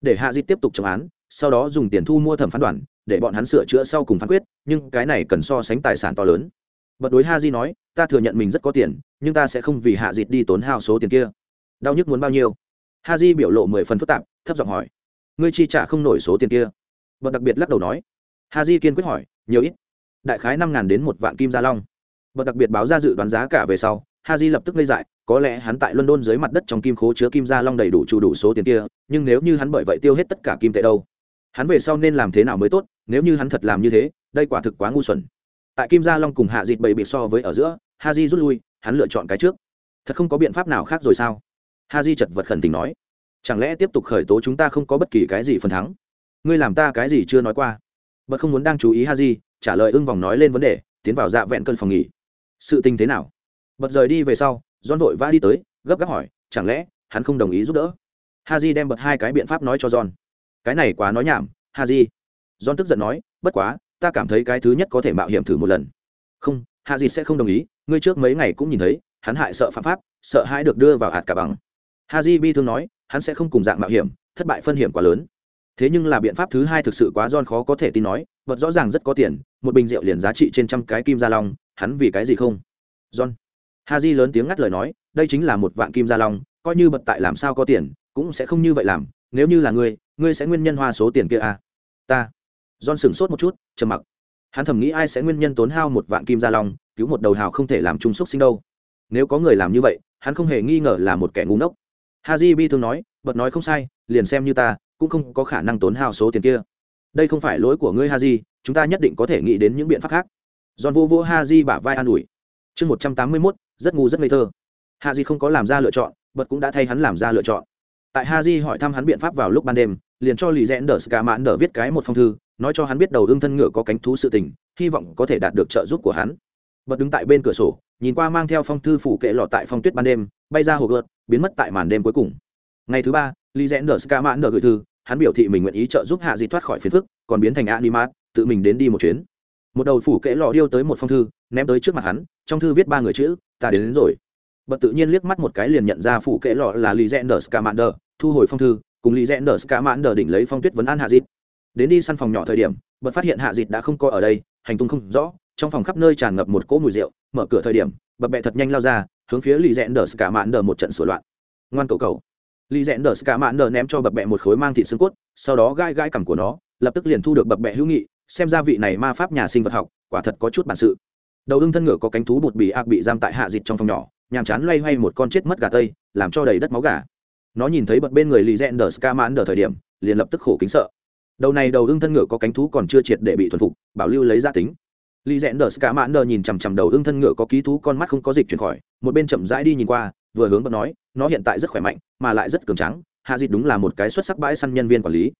Để hạ di tiếp tục chống án, sau đó dùng tiền thu mua thẩm phán đoàn, để bọn hắn sửa chữa sau cùng phán quyết, nhưng cái này cần so sánh tài sản to lớn. Bật đối ha di nói, ta thừa nhận mình rất có tiền, nhưng ta sẽ không vì hạ dịch đi tốn hao số tiền kia. Đau nhức muốn bao nhiêu? Ha di biểu lộ mười phần phức tạp, thấp giọng hỏi. Ngươi chi trả không nổi số tiền kia? Bật đặc biệt lắc đầu nói. Ha di kiên quyết hỏi, nhiều ít? Đại khái năm ngàn đến một vạn kim gia long. Bật đặc biệt báo ra dự đoán giá cả về sau ha di lập tức lây dại có lẽ hắn tại london dưới mặt đất trong kim khố chứa kim gia long đầy đủ chủ đủ số tiền kia, nhưng nếu như hắn bởi vậy tiêu hết tất cả kim tệ đâu? Hắn về sau nên làm thế nào mới tốt? Nếu như hắn thật làm như thế, đây quả thực quá ngu xuẩn. Tại kim gia long cùng hạ dịt bầy bị so với ở giữa, ha di rút lui, hắn lựa chọn cái trước. Thật không có biện pháp nào khác rồi sao? Ha di chật vật khẩn tình nói. Chẳng lẽ tiếp tục khởi tố chúng ta không có bất kỳ cái gì phần thắng? Ngươi làm ta cái gì chưa nói qua? Bật không muốn đang chú ý ha di, trả lời ưng vòng nói lên vấn đề, tiến vào dạ vẹn cơn phòng nghỉ. Sự tình thế nào? Bật rời đi về sau John vội vã đi tới, gấp gáp hỏi, chẳng lẽ hắn không đồng ý giúp đỡ? Haji đem bật hai cái biện pháp nói cho john. Cái này quá nói nhảm, Haji. john tức giận nói, bất quá, ta cảm thấy cái thứ nhất có thể mạo hiểm thử một lần. Không, Haji sẽ không đồng ý, ngươi trước mấy ngày cũng nhìn thấy, hắn hại sợ phạm pháp, sợ hãi được đưa vào hạt cả bằng. Haji bi thương nói, hắn sẽ không cùng dạng mạo hiểm, thất bại phân hiểm quá lớn. Thế nhưng là biện pháp thứ hai thực sự quá John khó có thể tin nói vật rõ ràng rất có tiền, một bình rượu liền giá trị trên trăm cái kim gia long, hắn vì cái gì không? John ha di lớn tiếng ngắt lời nói, đây chính là một vạn kim gia long, coi như bật tại làm sao có tiền, cũng sẽ không như vậy làm, nếu như là ngươi ngươi sẽ nguyên nhân hoa số tiền kia à? ta. John sửng sốt một chút, trầm mặc. Hắn thầm nghĩ ai sẽ nguyên nhân tốn hao một vạn kim gia long, cứu một đầu hào không thể làm trung xúc sinh đâu. Nếu có người làm như vậy, hắn không hề nghi ngờ là một kẻ ngu ngốc. Ha di bi thương nói, bật nói không sai, liền xem như ta, cũng không có khả năng tốn hao số tiền kia. Đây không phải lỗi của ngươi ha di, chúng ta nhất định có thể nghĩ đến những biện pháp khác. John vô vô ha di bả vai an ủi. Chương một trăm tám mươi mốt rất ngu rất ngây thơ. Ha di không có làm ra lựa chọn, bật cũng đã thay hắn làm ra lựa chọn. Tại ha di hỏi thăm hắn biện pháp vào lúc ban đêm, liền cho lì rẽn đờ ska mãn đờ viết cái một phong thư, nói cho hắn biết đầu ương thân ngựa có cánh thú sự tình, hy vọng có thể đạt được trợ giúp của hắn. Bật đứng tại bên cửa sổ, nhìn qua mang theo phong thư phủ kệ lọ tại phong tuyết ban đêm, bay ra hồ gợt, biến mất tại màn đêm cuối cùng. Ngày thứ ba, lý rẽ nở ska mãn nở gửi thư, hắn biểu thị mình nguyện ý trợ giúp hạ di thoát khỏi phiền phức, còn biến thành animat, tự mình đến đi một chuyến. Một đầu phủ kệ lọ điêu tới một phong thư ném tới trước mặt hắn trong thư viết ba người chữ ta đến, đến rồi. Bật tự nhiên liếc mắt một cái liền nhận ra phụ kệ lọ là lý rẽ nở scamander thu hồi phong thư cùng lý rẽ nở scamander đỉnh lấy phong tuyết vấn an hạ dịt. Đến đi săn phòng nhỏ thời điểm bật phát hiện hạ dịt đã không có ở đây hành tung không rõ trong phòng khắp nơi tràn ngập một cỗ mùi rượu mở cửa thời điểm bật bẹ thật nhanh lao ra hướng phía lì rẽn đờ scamander một trận sửa loạn. Ngoan cầu cầu lì rẽn đờ scamander ném cho bập bẹ một khối mang thịt xương cốt sau đó gai gai cằm của nó lập tức liền thu được bập bẹ hữu nghị xem ra vị này ma pháp nhà sinh vật học quả thật có chút bản sự đầu ưng thân ngựa có cánh thú bột bị ác bị giam tại hạ dịt trong phòng nhỏ nhàm chán loay hoay một con chết mất gà tây làm cho đầy đất máu gà. Nó nhìn thấy bật bên người lì rẽn đờ ska mãn đờ thời điểm liền lập tức khổ kính sợ. Đầu này đầu ưng thân ngựa có cánh thú còn chưa triệt để bị thuần phục bảo lưu lấy gia tính. Lì Rẽn Đở Ska Mãn Đờ nhìn chằm chằm đầu ưng thân ngựa có ký thú con mắt không có dịch chuyển khỏi, một bên chậm rãi đi nhìn qua, vừa hướng bật nói, nó hiện tại rất khỏe mạnh, mà lại rất cường trắng Hạ dịt đúng là một cái xuất sắc bãi săn nhân viên quản lý.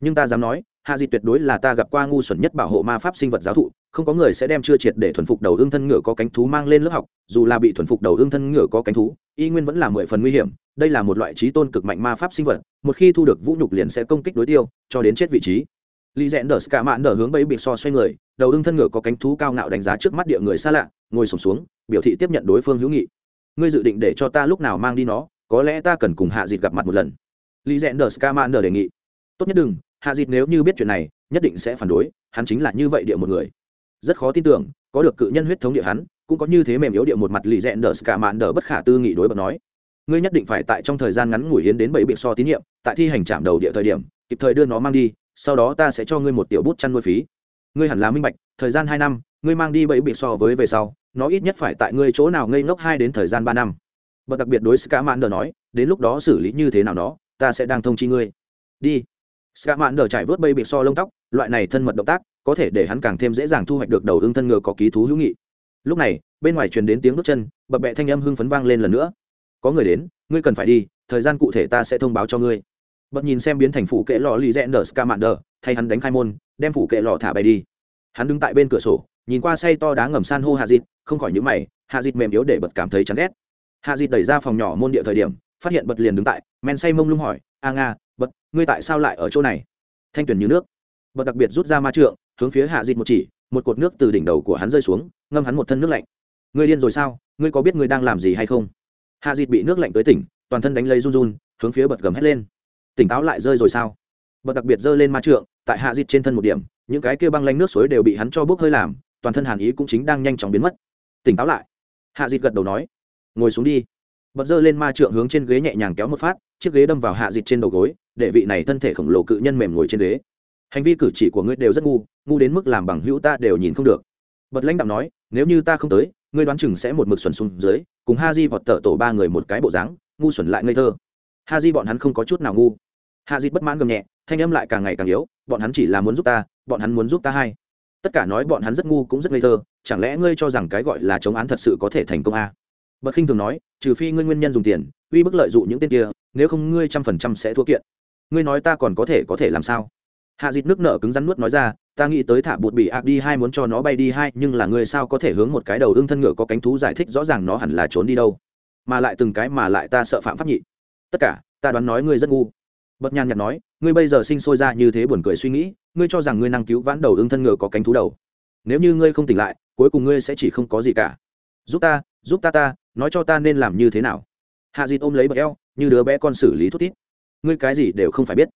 Nhưng ta dám nói, Hạ dị tuyệt đối là ta gặp qua ngu xuẩn nhất bảo hộ ma pháp sinh vật giáo thụ, không có người sẽ đem chưa triệt để thuần phục đầu ương thân ngựa có cánh thú mang lên lớp học, dù là bị thuần phục đầu ương thân ngựa có cánh thú, y nguyên vẫn là mười phần nguy hiểm, đây là một loại trí tôn cực mạnh ma pháp sinh vật, một khi thu được vũ nhục liền sẽ công kích đối tiêu, cho đến chết vị trí. Lý rẽn đờ ska mạn đờ hướng bẫy bị so xoay người đầu ương thân ngựa có cánh thú cao ngạo đánh giá trước mắt địa người xa lạ ngồi sổm xuống biểu thị tiếp nhận đối phương hữu nghị. Ngươi dự định để cho ta lúc nào mang đi nó có lẽ ta cần cùng hạ dịt gặp mặt một lần. Lý rẽn đờ ska mạn đờ đề nghị. Tốt nhất đừng hạ dịt nếu như biết chuyện này, nhất định sẽ phản đối, hắn chính là như vậy địa một người. Rất khó tin tưởng, có được cự nhân huyết thống địa hắn, cũng có như thế mềm yếu địa một mặt lì rẽn đờ ska mạn đờ bất khả tư nghị đối bật nói. Ngươi nhất định phải tại trong thời gian ngắn ngủi hiến đến bảy bị so tín nhiệm, tại thi hành trạm đầu địa thời điểm, kịp thời đưa nó mang đi, sau đó ta sẽ cho ngươi một tiểu bút chăn nuôi phí. Ngươi hẳn là minh bạch, thời gian hai năm, ngươi mang đi bảy bị so với về sau, nó ít nhất phải tại ngươi chỗ nào ngây ngốc hai đến thời gian ba năm. Bật đặc biệt đối ska mạn đờ nói, đến lúc đó xử lý như thế nào nó, ta sẽ đang thông chi ngươi. Đi. Sạ Mạn đờ trải vớt bay bị so lông tóc, loại này thân mật động tác, có thể để hắn càng thêm dễ dàng thu hoạch được đầu ương thân ngựa có ký thú hữu nghị. Lúc này, bên ngoài truyền đến tiếng bước chân, bập bẹ thanh âm hưng phấn vang lên lần nữa. Có người đến, ngươi cần phải đi, thời gian cụ thể ta sẽ thông báo cho ngươi. Bật nhìn xem biến thành phủ kệ lọ lì rẽ nở Sạ mạn đờ, thay hắn đánh khai môn, đem phủ kệ lọ thả bay đi. Hắn đứng tại bên cửa sổ, nhìn qua say to đá ngầm san hô hạ dịt, không khỏi nhíu mày, hạ dịt mềm yếu để bật cảm thấy chán ghét. Hạ dịt đẩy ra phòng nhỏ môn địa thời điểm, phát hiện bật liền đứng tại, men say mông lung hỏi, a nga ngươi tại sao lại ở chỗ này? Thanh tuyển như nước. Bật đặc biệt rút ra ma trượng, hướng phía hạ dịt một chỉ, một cột nước từ đỉnh đầu của hắn rơi xuống, ngâm hắn một thân nước lạnh. Ngươi điên rồi sao? Ngươi có biết ngươi đang làm gì hay không? Hạ dịt bị nước lạnh tới tỉnh, toàn thân đánh lấy run run, hướng phía bật gầm hét lên. Tỉnh táo lại rơi rồi sao? Bật đặc biệt giơ lên ma trượng, tại hạ dịt trên thân một điểm, những cái kia băng lanh nước suối đều bị hắn cho bốc hơi làm, toàn thân hàn ý cũng chính đang nhanh chóng biến mất. Tỉnh táo lại. Hạ dịt gật đầu nói. Ngồi xuống đi. Bật dơ lên ma trượng hướng trên ghế nhẹ nhàng kéo một phát, chiếc ghế đâm vào hạ dịt trên đầu gối để vị này thân thể khổng lồ cự nhân mềm ngồi trên ghế. Hành vi cử chỉ của ngươi đều rất ngu ngu đến mức làm bằng hữu ta đều nhìn không được. Bật lãnh đạo nói, nếu như ta không tới, ngươi đoán chừng sẽ một mực xuẩn xuống dưới, cùng ha di vọt tở tổ ba người một cái bộ dáng, ngu xuẩn lại ngây thơ. Ha di bọn hắn không có chút nào ngu. Ha di bất mãn gầm nhẹ, thanh âm lại càng ngày càng yếu, bọn hắn chỉ là muốn giúp ta, bọn hắn muốn giúp ta hay tất cả nói bọn hắn rất ngu cũng rất ngây thơ, chẳng lẽ ngươi cho rằng cái gọi là chống án thật sự có thể thành công a? À? bật khinh thường nói, trừ phi ngươi nguyên nhân dùng tiền, uy bức lợi dụng những tên kia, nếu không ngươi trăm phần trăm sẽ thua kiện ngươi nói ta còn có thể có thể làm sao? Hạ dịt nước nợ cứng rắn nuốt nói ra, ta nghĩ tới thả bụt bị ạc đi hai muốn cho nó bay đi hai, nhưng là ngươi sao có thể hướng một cái đầu ương thân ngựa có cánh thú giải thích rõ ràng nó hẳn là trốn đi đâu? Mà lại từng cái mà lại ta sợ phạm pháp nhị. Tất cả, ta đoán nói ngươi rất ngu. Bật nhàn nhạt nói, ngươi bây giờ sinh sôi ra như thế buồn cười suy nghĩ, ngươi cho rằng ngươi năng cứu vãn đầu ương thân ngựa có cánh thú đầu. Nếu như ngươi không tỉnh lại, cuối cùng ngươi sẽ chỉ không có gì cả. Giúp ta giúp ta ta, nói cho ta nên làm như thế nào? Hạ dịt ôm lấy bật eo, như đứa bé con xử lý thút tít ngươi cái gì đều không phải biết.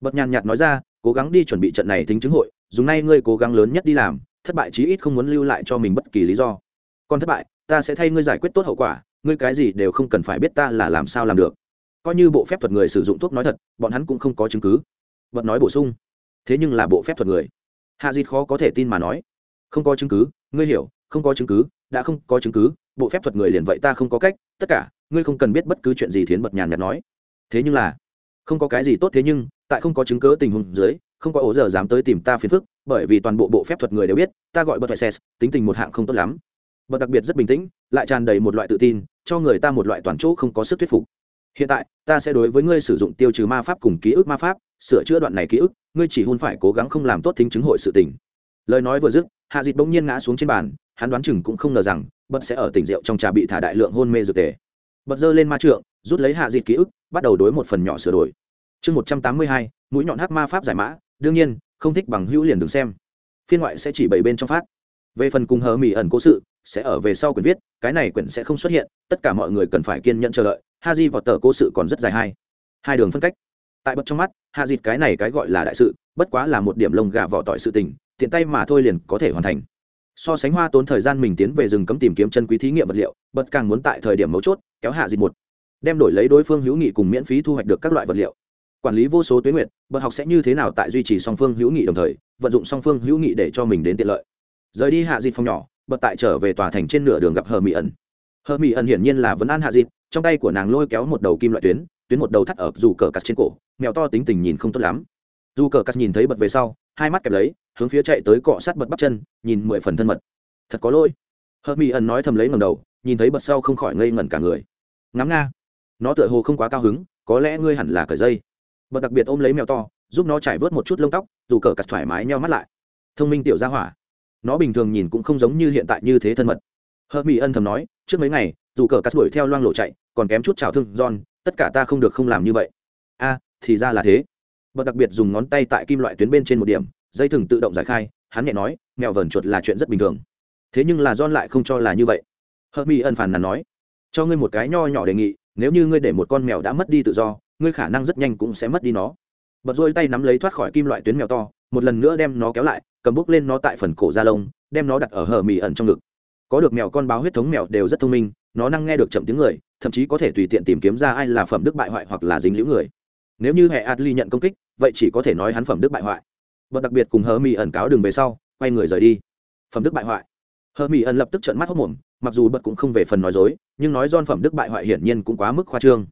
Bật nhàn nhạt nói ra, cố gắng đi chuẩn bị trận này thính chứng hội, dùng nay ngươi cố gắng lớn nhất đi làm, thất bại chí ít không muốn lưu lại cho mình bất kỳ lý do. Còn thất bại, ta sẽ thay ngươi giải quyết tốt hậu quả, ngươi cái gì đều không cần phải biết ta là làm sao làm được. Coi như bộ phép thuật người sử dụng thuốc nói thật, bọn hắn cũng không có chứng cứ. Bật nói bổ sung. Thế nhưng là bộ phép thuật người. Hạ dịt khó có thể tin mà nói. Không có chứng cứ, ngươi hiểu, không có chứng cứ, đã không có chứng cứ, bộ phép thuật người liền vậy ta không có cách, tất cả, ngươi không cần biết bất cứ chuyện gì thiến bật nhàn nhạt nói. Thế nhưng là không có cái gì tốt thế nhưng, tại không có chứng cớ tình huống dưới, không có ổ giờ dám tới tìm ta phiền phức, bởi vì toàn bộ bộ phép thuật người đều biết, ta gọi bật xe tính tình một hạng không tốt lắm. Bật đặc biệt rất bình tĩnh, lại tràn đầy một loại tự tin, cho người ta một loại toàn chỗ không có sức thuyết phục. Hiện tại, ta sẽ đối với ngươi sử dụng tiêu trừ ma pháp cùng ký ức ma pháp, sửa chữa đoạn này ký ức, ngươi chỉ hôn phải cố gắng không làm tốt thính chứng hội sự tình. Lời nói vừa dứt, hạ dịt bỗng nhiên ngã xuống trên bàn, hắn đoán chừng cũng không ngờ rằng bật sẽ ở tỉnh rượu trong trà bị thả đại lượng hôn mê dược tề. Bật dơ lên ma trượng rút lấy hạ dịt ký ức, bắt đầu đối một phần nhỏ sửa đổi. Chương một trăm tám mươi hai, mũi nhọn hắc ma pháp giải mã, đương nhiên, không thích bằng hữu liền đừng xem. Phiên ngoại sẽ chỉ bảy bên trong phát. Về phần cùng hờ mỹ ẩn cố sự, sẽ ở về sau quyển viết, cái này quyển sẽ không xuất hiện, tất cả mọi người cần phải kiên nhẫn chờ đợi, ha di vào tờ cố sự còn rất dài hai. Hai đường phân cách. Tại bật trong mắt, hạ dịt cái này cái gọi là đại sự, bất quá là một điểm lông gà vỏ tỏi sự tình, tiện tay mà thôi liền có thể hoàn thành. So sánh hoa tốn thời gian mình tiến về rừng cấm tìm kiếm chân quý thí nghiệm vật liệu, bật càng muốn tại thời điểm mấu chốt, kéo hạ dịt một đem đổi lấy đối phương hữu nghị cùng miễn phí thu hoạch được các loại vật liệu. Quản lý vô số tuyến nguyện bậc học sẽ như thế nào tại duy trì song phương hữu nghị đồng thời, vận dụng song phương hữu nghị để cho mình đến tiện lợi. Rời đi hạ dịp phòng nhỏ, bậc tại trở về tòa thành trên nửa đường gặp hờ mỹ ẩn. Hờ mỹ ẩn hiển nhiên là vấn an hạ dịp, trong tay của nàng lôi kéo một đầu kim loại tuyến tuyến một đầu thắt ở dù cờ cắt trên cổ, mèo to tính tình nhìn không tốt lắm. Dù cờ cắt nhìn thấy bật về sau, hai mắt kẹp lấy, hướng phía chạy tới cọ sát bật bắp chân, nhìn mười phần thân mật. Thật có lỗi. Hờ mỹ ẩn nói thầm lấy ngầm đầu, nhìn thấy bật sau không khỏi ngây ngẩn cả người. Ngắm nga nó tựa hồ không quá cao hứng, có lẽ ngươi hẳn là cởi dây. Bật đặc biệt ôm lấy mèo to, giúp nó trải vớt một chút lông tóc, dù cờ cắt thoải mái nheo mắt lại. Thông minh tiểu ra hỏa. Nó bình thường nhìn cũng không giống như hiện tại như thế thân mật. Hợp mỹ ân thầm nói, trước mấy ngày, dù cờ cắt đuổi theo loang lộ chạy, còn kém chút trào thương john, tất cả ta không được không làm như vậy. A, thì ra là thế. Bật đặc biệt dùng ngón tay tại kim loại tuyến bên trên một điểm, dây thừng tự động giải khai, hắn nhẹ nói, mèo vờn chuột là chuyện rất bình thường. Thế nhưng là john lại không cho là như vậy. Hợp mỹ ân phàn nàn nói, cho ngươi một cái nho nhỏ đề nghị nếu như ngươi để một con mèo đã mất đi tự do, ngươi khả năng rất nhanh cũng sẽ mất đi nó. Bật rôi tay nắm lấy thoát khỏi kim loại tuyến mèo to, một lần nữa đem nó kéo lại, cầm bút lên nó tại phần cổ da lông, đem nó đặt ở hờ mì ẩn trong ngực. Có được mèo con báo huyết thống mèo đều rất thông minh, nó năng nghe được chậm tiếng người, thậm chí có thể tùy tiện tìm kiếm ra ai là phẩm đức bại hoại hoặc là dính liễu người. Nếu như hệ adli nhận công kích, vậy chỉ có thể nói hắn phẩm đức bại hoại. Bật đặc biệt cùng hờ mì ẩn cáo đường về sau, quay người rời đi. Phẩm đức bại hoại. Hờ mì ẩn lập tức trợn mắt hốc mồm mặc dù bật cũng không về phần nói dối, nhưng nói don phẩm đức bại hoại hiển nhiên cũng quá mức khoa trương.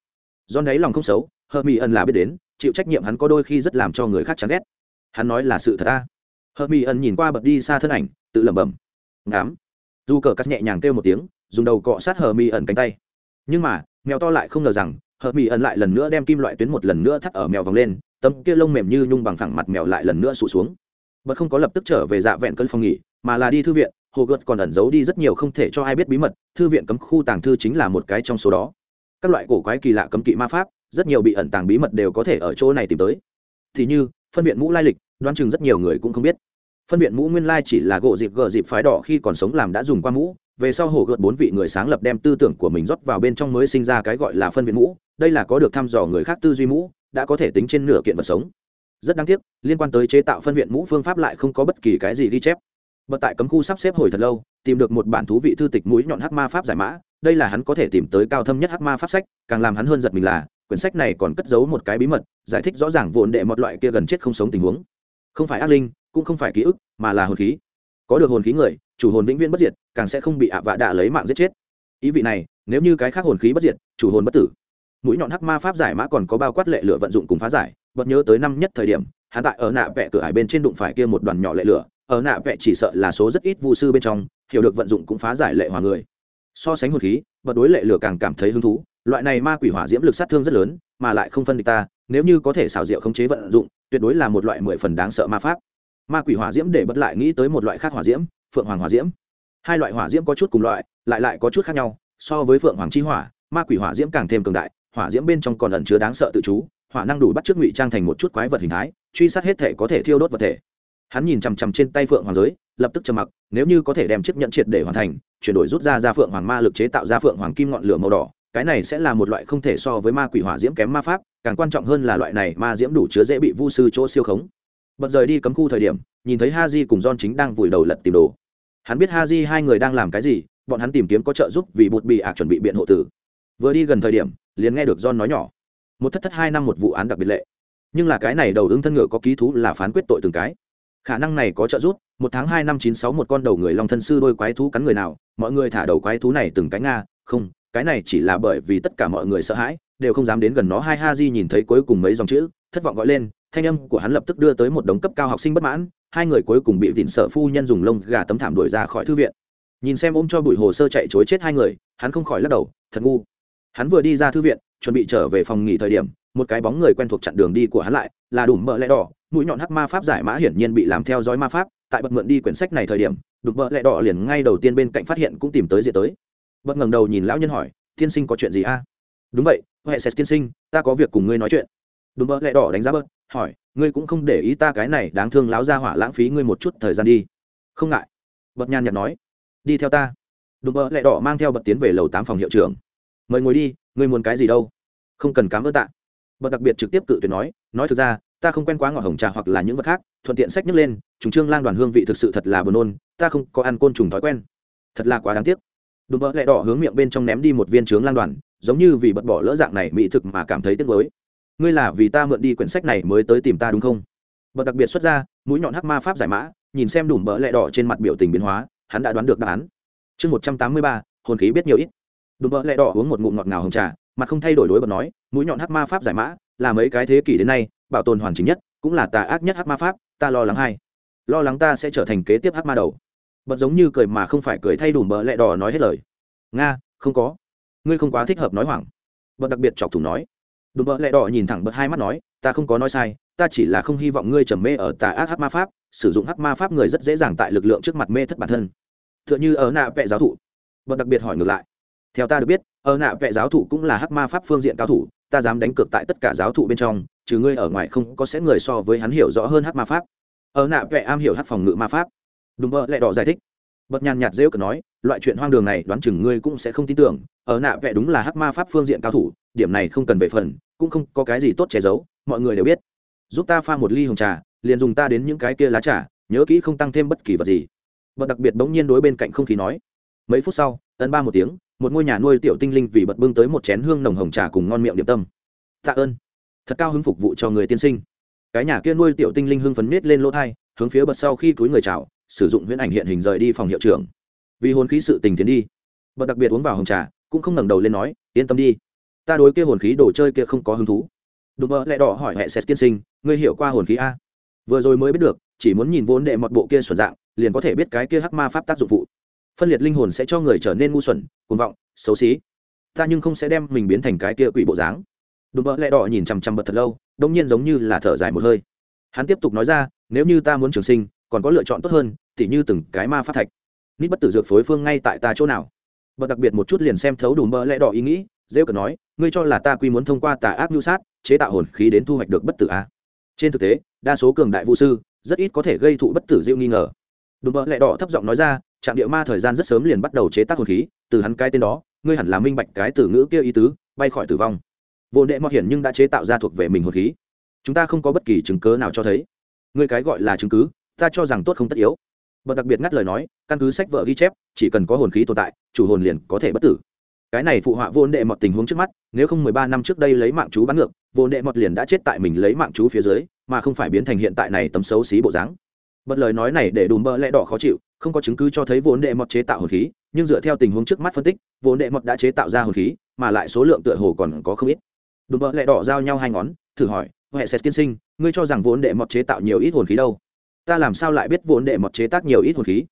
Don đấy lòng không xấu hờ mỹ ẩn là biết đến, chịu trách nhiệm hắn có đôi khi rất làm cho người khác chán ghét. Hắn nói là sự thật ta hờ mỹ ẩn nhìn qua bật đi xa thân ảnh, tự lẩm bẩm. Ngám dù cờ cắt nhẹ nhàng kêu một tiếng, dùng đầu cọ sát hờ mỹ ẩn cánh tay. Nhưng mà, mèo to lại không ngờ rằng hờ mỹ ẩn lại lần nữa đem kim loại tuyến một lần nữa thắt ở mèo vòng lên, tấm kia lông mềm như nhung bằng phẳng mặt mèo lại lần nữa sụt xuống. Bật không có lập tức trở về dạ vẹn cơn phòng nghỉ, mà là đi thư viện hồ gợt còn ẩn giấu đi rất nhiều không thể cho ai biết bí mật, thư viện cấm khu tàng thư chính là một cái trong số đó. Các loại cổ quái kỳ lạ cấm kỵ ma pháp, rất nhiều bị ẩn tàng bí mật đều có thể ở chỗ này tìm tới. Thì như, phân viện mũ lai lịch, đoán chừng rất nhiều người cũng không biết. Phân viện mũ nguyên lai chỉ là gỗ dịp gờ dịp phái đỏ khi còn sống làm đã dùng qua mũ. Về sau hồ gợt bốn vị người sáng lập đem tư tưởng của mình rót vào bên trong mới sinh ra cái gọi là phân viện mũ. Đây là có được thăm dò người khác tư duy mũ, đã có thể tính trên nửa kiện vật sống. Rất đáng tiếc, liên quan tới chế tạo phân viện mũ phương pháp lại không có bất kỳ cái gì ghi chép bật tại cấm khu sắp xếp hồi thật lâu, tìm được một bản thú vị thư tịch mũi nhọn hắc ma pháp giải mã, đây là hắn có thể tìm tới cao thâm nhất hắc ma pháp sách, càng làm hắn hơn giật mình là, quyển sách này còn cất giấu một cái bí mật, giải thích rõ ràng vụn đệ một loại kia gần chết không sống tình huống. Không phải ác linh, cũng không phải ký ức, mà là hồn khí. Có được hồn khí người, chủ hồn vĩnh viễn bất diệt, càng sẽ không bị ạ vạ đạ lấy mạng giết chết. Ý vị này, nếu như cái khác hồn khí bất diệt, chủ hồn bất tử. Mũi nhọn hắc ma pháp giải mã còn có bao quát lệ lửa vận dụng cùng phá giải, bật nhớ tới năm nhất thời điểm, hắn tại ở nạ vẽ cửa hải bên trên đụng phải kia một đoàn nhỏ lệ lửa ở nạ vẽ chỉ sợ là số rất ít vụ sư bên trong, hiểu được vận dụng cũng phá giải lệ hòa người. So sánh hồn khí bật đối lệ lửa càng cảm thấy hứng thú, loại này ma quỷ hỏa diễm lực sát thương rất lớn, mà lại không phân địch ta, nếu như có thể xảo diệu khống chế vận dụng, tuyệt đối là một loại mười phần đáng sợ ma pháp. Ma quỷ hỏa diễm để bất lại nghĩ tới một loại khác hỏa diễm, phượng hoàng hỏa diễm. Hai loại hỏa diễm có chút cùng loại, lại lại có chút khác nhau, so với phượng hoàng chi hỏa, ma quỷ hỏa diễm càng thêm cường đại, hỏa diễm bên trong còn ẩn chứa đáng sợ tự chú, hỏa năng đủ bắt trước ngụy trang thành một chút quái vật hình thái, truy sát hết thể có thể thiêu đốt vật thể hắn nhìn chằm chằm trên tay phượng hoàng giới, lập tức trầm mặc, nếu như có thể đem chiếc nhận triệt để hoàn thành, chuyển đổi rút ra ra phượng hoàng ma lực chế tạo ra phượng hoàng kim ngọn lửa màu đỏ, cái này sẽ là một loại không thể so với ma quỷ hỏa diễm kém ma pháp, càng quan trọng hơn là loại này ma diễm đủ chứa dễ bị vu sư chỗ siêu khống. Bật rời đi cấm khu thời điểm, nhìn thấy ha di cùng don chính đang vùi đầu lật tìm đồ. Hắn biết ha di hai người đang làm cái gì, bọn hắn tìm kiếm có trợ giúp vì bụt bị ạc chuẩn bị biện hộ tử. Vừa đi gần thời điểm, liền nghe được don nói nhỏ. Một thất thất hai năm một vụ án đặc biệt lệ. Nhưng là cái này đầu ứng thân ngựa có ký thú là phán quyết tội từng cái khả năng này có trợ giúp, một tháng hai năm chín sáu một con đầu người long thân sư đôi quái thú cắn người nào, mọi người thả đầu quái thú này từng cái nga, không, cái này chỉ là bởi vì tất cả mọi người sợ hãi, đều không dám đến gần nó. Hai ha di nhìn thấy cuối cùng mấy dòng chữ, thất vọng gọi lên, thanh âm của hắn lập tức đưa tới một đống cấp cao học sinh bất mãn, hai người cuối cùng bị vịn sợ phu nhân dùng lông gà tấm thảm đuổi ra khỏi thư viện. Nhìn xem ôm cho bụi hồ sơ chạy chối chết hai người, hắn không khỏi lắc đầu, thật ngu. Hắn vừa đi ra thư viện, chuẩn bị trở về phòng nghỉ thời điểm, một cái bóng người quen thuộc chặn đường đi của hắn lại, là đủ mỡ lẽ đỏ mũi nhọn hắc ma pháp giải mã hiển nhiên bị làm theo dõi ma pháp, tại bật mượn đi quyển sách này thời điểm, đục bợ lẹ đỏ liền ngay đầu tiên bên cạnh phát hiện cũng tìm tới diện tới. Bật ngẩng đầu nhìn lão nhân hỏi, tiên sinh có chuyện gì a? Đúng vậy, huệ sẽ tiên sinh, ta có việc cùng ngươi nói chuyện. Đùm bơ lẹ đỏ đánh giá bớt, hỏi, ngươi cũng không để ý ta cái này đáng thương láo ra hỏa lãng phí ngươi một chút thời gian đi. Không ngại. Bật nhàn nhạt nói, đi theo ta. Đùm bơ lẹ đỏ mang theo bật tiến về lầu tám phòng hiệu trưởng. Mời ngồi đi, ngươi muốn cái gì đâu? Không cần cám ơn tạ. Bật đặc biệt trực tiếp cự tuyệt nói nói thực ra ta không quen quá ngọt hồng trà hoặc là những vật khác, thuận tiện sách nhấc lên, trùng trương lang đoàn hương vị thực sự thật là buồn nôn, ta không có ăn côn trùng thói quen. Thật là quá đáng tiếc. Đùm bỡ lẹ đỏ hướng miệng bên trong ném đi một viên trướng lang đoàn, giống như vì bật bỏ lỡ dạng này mỹ thực mà cảm thấy tiếc mới ngươi là vì ta mượn đi quyển sách này mới tới tìm ta đúng không? Bật đặc biệt xuất ra, mũi nhọn hắc ma pháp giải mã, nhìn xem đùm bỡ lẹ đỏ trên mặt biểu tình biến hóa, hắn đã đoán được đáp án. Chương một trăm tám mươi ba, hồn khí biết nhiều ít. Đùm bỡ lẹ đỏ uống một ngụm ngọt ngào hồng trà, mặt không thay đổi đối bật nói, mũi nhọn hắc ma pháp giải mã, là mấy cái thế kỷ đến nay bảo tồn hoàn chỉnh nhất, cũng là tà ác nhất hắc ma pháp, ta lo lắng hai. Lo lắng ta sẽ trở thành kế tiếp hắc ma đầu. Bật giống như cười mà không phải cười thay đủ bỡ lẹ đỏ nói hết lời. Nga, không có. Ngươi không quá thích hợp nói hoảng. Bật đặc biệt chọc thủ nói. Đùm bợ lẹ đỏ nhìn thẳng bật hai mắt nói, ta không có nói sai, ta chỉ là không hy vọng ngươi trầm mê ở tà ác hắc ma pháp, sử dụng hắc ma pháp người rất dễ dàng tại lực lượng trước mặt mê thất bản thân. T h ư ợ n h ư ở nạ vệ giáo thụ. Bật đặc biệt hỏi ngược lại. Theo ta được biết, ở nạ vệ giáo thụ cũng là hắc ma pháp phương diện cao thủ, ta dám đánh cược tại tất cả giáo thụ bên trong trừ ngươi ở ngoài không có sẽ người so với hắn hiểu rõ hơn hát ma pháp. Ở nạ vẽ am hiểu hát phòng ngự ma pháp. Đùm bơ lẹ đỏ giải thích. Bật nhàn nhạt rêu cờ nói, loại chuyện hoang đường này đoán chừng ngươi cũng sẽ không tin tưởng. Ở nạ vẽ đúng là hát ma pháp phương diện cao thủ, điểm này không cần về phần, cũng không có cái gì tốt che giấu, mọi người đều biết. Giúp ta pha một ly hồng trà, liền dùng ta đến những cái kia lá trà, nhớ kỹ không tăng thêm bất kỳ vật gì. Bật đặc biệt bỗng nhiên đối bên cạnh không khí nói. Mấy phút sau, ân ba một tiếng, một ngôi nhà nuôi tiểu tinh linh vì bật bưng tới một chén hương nồng hồng trà cùng ngon miệng điểm tâm. Tạ ơn thật cao hứng phục vụ cho người tiên sinh. Cái nhà kia nuôi tiểu tinh linh hưng phấn miết lên lỗ thai, hướng phía bật sau khi túi người chào, sử dụng huyễn ảnh hiện hình rời đi phòng hiệu trưởng. Vì hồn khí sự tình tiến đi. Bật đặc biệt uống vào hồng trà, cũng không ngẩng đầu lên nói, yên tâm đi. Ta đối kia hồn khí đồ chơi kia không có hứng thú. Đùm mơ lẹ đỏ hỏi hệ xét tiên sinh, ngươi hiểu qua hồn khí a? Vừa rồi mới biết được, chỉ muốn nhìn vốn đệ mọt bộ kia xuẩn dạng, liền có thể biết cái kia hắc ma pháp tác dụng phụ. Phân liệt linh hồn sẽ cho người trở nên ngu xuẩn, cuồng vọng, xấu xí. Ta nhưng không sẽ đem mình biến thành cái kia quỷ bộ dáng đùm bơ lẹ đỏ nhìn chằm chằm bật thật lâu đông nhiên giống như là thở dài một hơi. Hắn tiếp tục nói ra, nếu như ta muốn trường sinh, còn có lựa chọn tốt hơn, tỉ như từng cái ma phát thạch. Nít bất tử dược phối phương ngay tại ta chỗ nào? Bật đặc biệt một chút liền xem thấu đùm bỡ lẽ đỏ ý nghĩ, rêu cần nói, ngươi cho là ta quy muốn thông qua tà ác nhu sát, chế tạo hồn khí đến thu hoạch được bất tử a trên thực tế, đa số cường đại vũ sư, rất ít có thể gây thụ bất tử diệu nghi ngờ. Đùm bợ lẹ đỏ thấp giọng nói ra, trạm địa ma thời gian rất sớm liền bắt đầu chế tác hồn khí, từ hắn cái tên đó, ngươi hẳn là minh bạch cái từ ngữ kia ý tứ, bay khỏi tử vong vô đệ mọt hiển nhưng đã chế tạo ra thuộc về mình hồn khí. Chúng ta không có bất kỳ chứng cớ nào cho thấy. Ngươi cái gọi là chứng cứ, ta cho rằng tốt không tất yếu. Bậc đặc biệt ngắt lời nói, căn cứ sách vợ ghi chép, chỉ cần có hồn khí tồn tại, chủ hồn liền có thể bất tử. Cái này phụ họa vô đệ mọt tình huống trước mắt, nếu không mười ba năm trước đây lấy mạng chú bắn ngược, vô đệ mọt liền đã chết tại mình lấy mạng chú phía dưới, mà không phải biến thành hiện tại này tấm xấu xí bộ dáng. Bật lời nói này để đùm bơ lẽ đỏ khó chịu, không có chứng cứ cho thấy vốn đệ mọt chế tạo hồn khí, nhưng dựa theo tình huống trước mắt phân tích vốn đệ mọt đã chế tạo ra hồn khí, mà lại số lượng tựa hồ còn có không ít đùm bợ lẹ đỏ giao nhau hai ngón, thử hỏi huệ sẽ tiên sinh, ngươi cho rằng vốn đệ mọt chế tạo nhiều ít hồn khí đâu? Ta làm sao lại biết vốn đệ mọt chế tác nhiều ít hồn khí?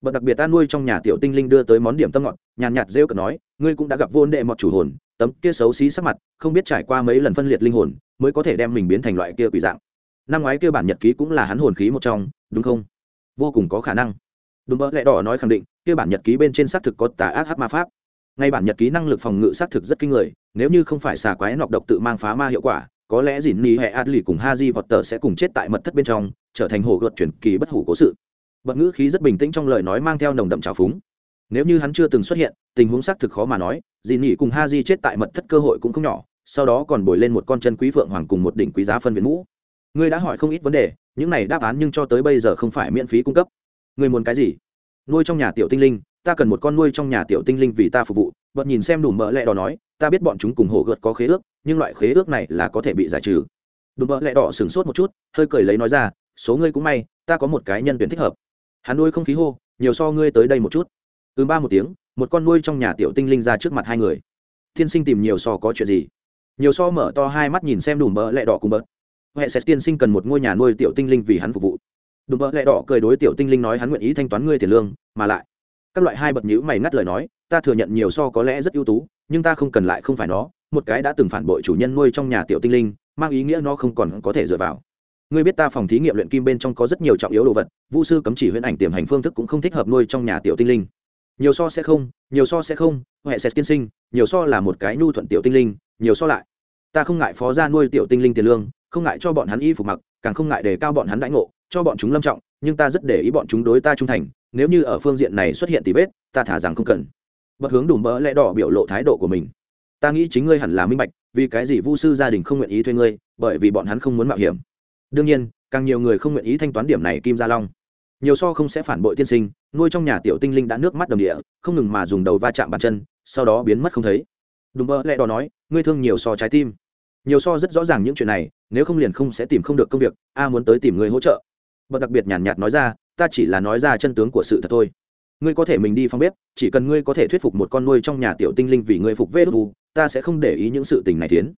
Bậc đặc biệt ta nuôi trong nhà tiểu tinh linh đưa tới món điểm tâm ngọt, nhàn nhạt rêu cợt nói, ngươi cũng đã gặp vốn đệ mọt chủ hồn, tấm kia xấu xí sắc mặt, không biết trải qua mấy lần phân liệt linh hồn, mới có thể đem mình biến thành loại kia quỷ dạng. Năm ngoái kia bản nhật ký cũng là hắn hồn khí một trong, đúng không? Vô cùng có khả năng. Đúng mơ lẽ đỏ nói khẳng định, kia bản nhật ký bên trên xác thực có tà ác hát ma pháp ngay bản nhật ký năng lực phòng ngự xác thực rất kinh người, nếu như không phải xà quái nọc độc tự mang phá ma hiệu quả, có lẽ dìn ni hệ adli cùng ha di vọt tờ sẽ cùng chết tại mật thất bên trong, trở thành hồ gợt chuyển kỳ bất hủ cố sự. Bật ngữ khí rất bình tĩnh trong lời nói mang theo nồng đậm trào phúng. Nếu như hắn chưa từng xuất hiện, tình huống xác thực khó mà nói dìn nhỉ cùng Ha Di chết tại mật thất cơ hội cũng không nhỏ, sau đó còn bồi lên một con chân quý phượng hoàng cùng một đỉnh quý giá phân viện mũ. Ngươi đã hỏi không ít vấn đề, những này đáp án nhưng cho tới bây giờ không phải miễn phí cung cấp. Ngươi muốn cái gì? Nuôi trong nhà tiểu tinh linh ta cần một con nuôi trong nhà tiểu tinh linh vì ta phục vụ, bật nhìn xem đủ mỡ lẹ đỏ nói, ta biết bọn chúng cùng hổ gợt có khế ước, nhưng loại khế ước này là có thể bị giải trừ. Đủ mỡ lẹ đỏ sửng sốt một chút, hơi cười lấy nói ra, số ngươi cũng may, ta có một cái nhân tuyển thích hợp. Hắn nuôi không khí hô, nhiều so ngươi tới đây một chút. Ư ba một tiếng, một con nuôi trong nhà tiểu tinh linh ra trước mặt hai người. Thiên sinh tìm nhiều so có chuyện gì? Nhiều so mở to hai mắt nhìn xem đủ mỡ lẹ đỏ cùng bớt huệ sẽ tiên sinh cần một ngôi nhà nuôi tiểu tinh linh vì hắn phục vụ. Đùm bợ lẹ đỏ cười đối tiểu tinh linh nói hắn nguyện ý thanh toán ngươi tiền lương, mà lại các loại hai bậc nhữ mày ngắt lời nói, ta thừa nhận nhiều so có lẽ rất ưu tú, nhưng ta không cần lại không phải nó, một cái đã từng phản bội chủ nhân nuôi trong nhà tiểu tinh linh, mang ý nghĩa nó không còn có thể dựa vào. Ngươi biết ta phòng thí nghiệm luyện kim bên trong có rất nhiều trọng yếu đồ vật vũ sư cấm chỉ huyễn ảnh tiềm hành phương thức cũng không thích hợp nuôi trong nhà tiểu tinh linh. Nhiều so sẽ không, nhiều so sẽ không, huệ sẽ tiên sinh, nhiều so là một cái nhu thuận tiểu tinh linh, nhiều so lại. Ta không ngại phó ra nuôi tiểu tinh linh tiền lương, không ngại cho bọn hắn y phục mặc, càng không ngại đề cao bọn hắn đãi ngộ, cho bọn chúng lâm trọng, nhưng ta rất để ý bọn chúng đối ta trung thành nếu như ở phương diện này xuất hiện tì vết, ta thả rằng không cần. Bất hướng đùm bỡ lẽ đỏ biểu lộ thái độ của mình. Ta nghĩ chính ngươi hẳn là minh bạch, vì cái gì vu sư gia đình không nguyện ý thuê ngươi, bởi vì bọn hắn không muốn mạo hiểm. Đương nhiên, càng nhiều người không nguyện ý thanh toán điểm này kim gia long. Nhiều so không sẽ phản bội tiên sinh, nuôi trong nhà tiểu tinh linh đã nước mắt đầm địa, không ngừng mà dùng đầu va chạm bàn chân, sau đó biến mất không thấy. Đùm bỡ lẽ đỏ nói, ngươi thương nhiều so trái tim. Nhiều so rất rõ ràng những chuyện này, nếu không liền không sẽ tìm không được công việc, a muốn tới tìm người hỗ trợ. Bậc đặc biệt nhàn nhạt nói ra ta chỉ là nói ra chân tướng của sự thật thôi. Ngươi có thể mình đi phong bếp, chỉ cần ngươi có thể thuyết phục một con nuôi trong nhà tiểu tinh linh vì ngươi phục vê đu ta sẽ không để ý những sự tình này tiến.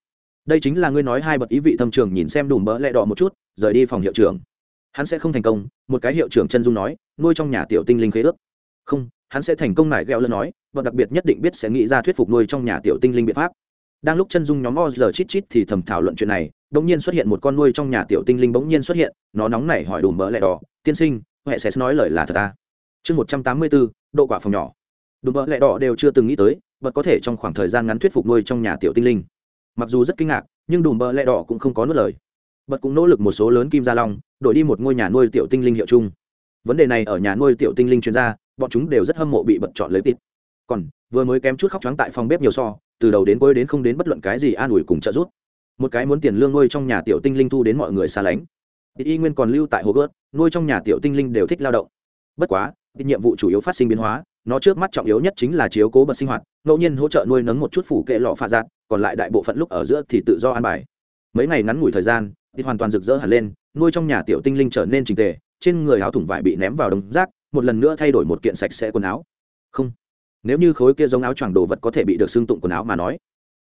Đây chính là ngươi nói hai bậc ý vị thâm trường nhìn xem đùm bỡ lẹ đỏ một chút, rời đi phòng hiệu trưởng. Hắn sẽ không thành công, một cái hiệu trưởng chân dung nói, nuôi trong nhà tiểu tinh linh khế ước. Không, hắn sẽ thành công nải gheo lân nói và đặc biệt nhất định biết sẽ nghĩ ra thuyết phục nuôi trong nhà tiểu tinh linh biện pháp. Đang lúc chân dung nhóm o giờ chít chít thì thầm thảo luận chuyện này bỗng nhiên xuất hiện một con nuôi trong nhà tiểu tinh linh bỗng nhiên xuất hiện, nó nóng nảy hỏi đùm bỡ lẹ đỏ, tiên sinh huệ sẽ nói lời là thật ta chương một trăm tám mươi bốn, độ quả phòng nhỏ. Đùm bỡ lẹ đỏ đều chưa từng nghĩ tới, bật có thể trong khoảng thời gian ngắn thuyết phục nuôi trong nhà tiểu tinh linh. Mặc dù rất kinh ngạc, nhưng đùm bỡ lẹ đỏ cũng không có nuốt lời. Bật cũng nỗ lực một số lớn kim gia long, đổi đi một ngôi nhà nuôi tiểu tinh linh hiệu chung. Vấn đề này ở nhà nuôi tiểu tinh linh chuyên gia, bọn chúng đều rất hâm mộ bị bật chọn lấy tít. Còn, vừa mới kém chút khóc trắng tại phòng bếp nhiều so, từ đầu đến cuối đến không đến bất luận cái gì an ủi cùng trợ giúp. Một cái muốn tiền lương nuôi trong nhà tiểu tinh linh thu đến mọi người xa lánh y nguyên còn lưu tại hồ gớt, nuôi trong nhà tiểu tinh linh đều thích lao động. Bất quá nhiệm vụ chủ yếu phát sinh biến hóa, nó trước mắt trọng yếu nhất chính là chiếu cố bật sinh hoạt, ngẫu nhiên hỗ trợ nuôi nấng một chút phủ kệ lọ pha giạt, còn lại đại bộ phận lúc ở giữa thì tự do an bài. Mấy ngày ngắn ngủi thời gian thì hoàn toàn rực rỡ hẳn lên, nuôi trong nhà tiểu tinh linh trở nên trình tề, trên người áo thủng vải bị ném vào đống rác, một lần nữa thay đổi một kiện sạch sẽ quần áo. Không, nếu như khối kia giống áo choàng đồ vật có thể bị được xương tụng quần áo mà nói.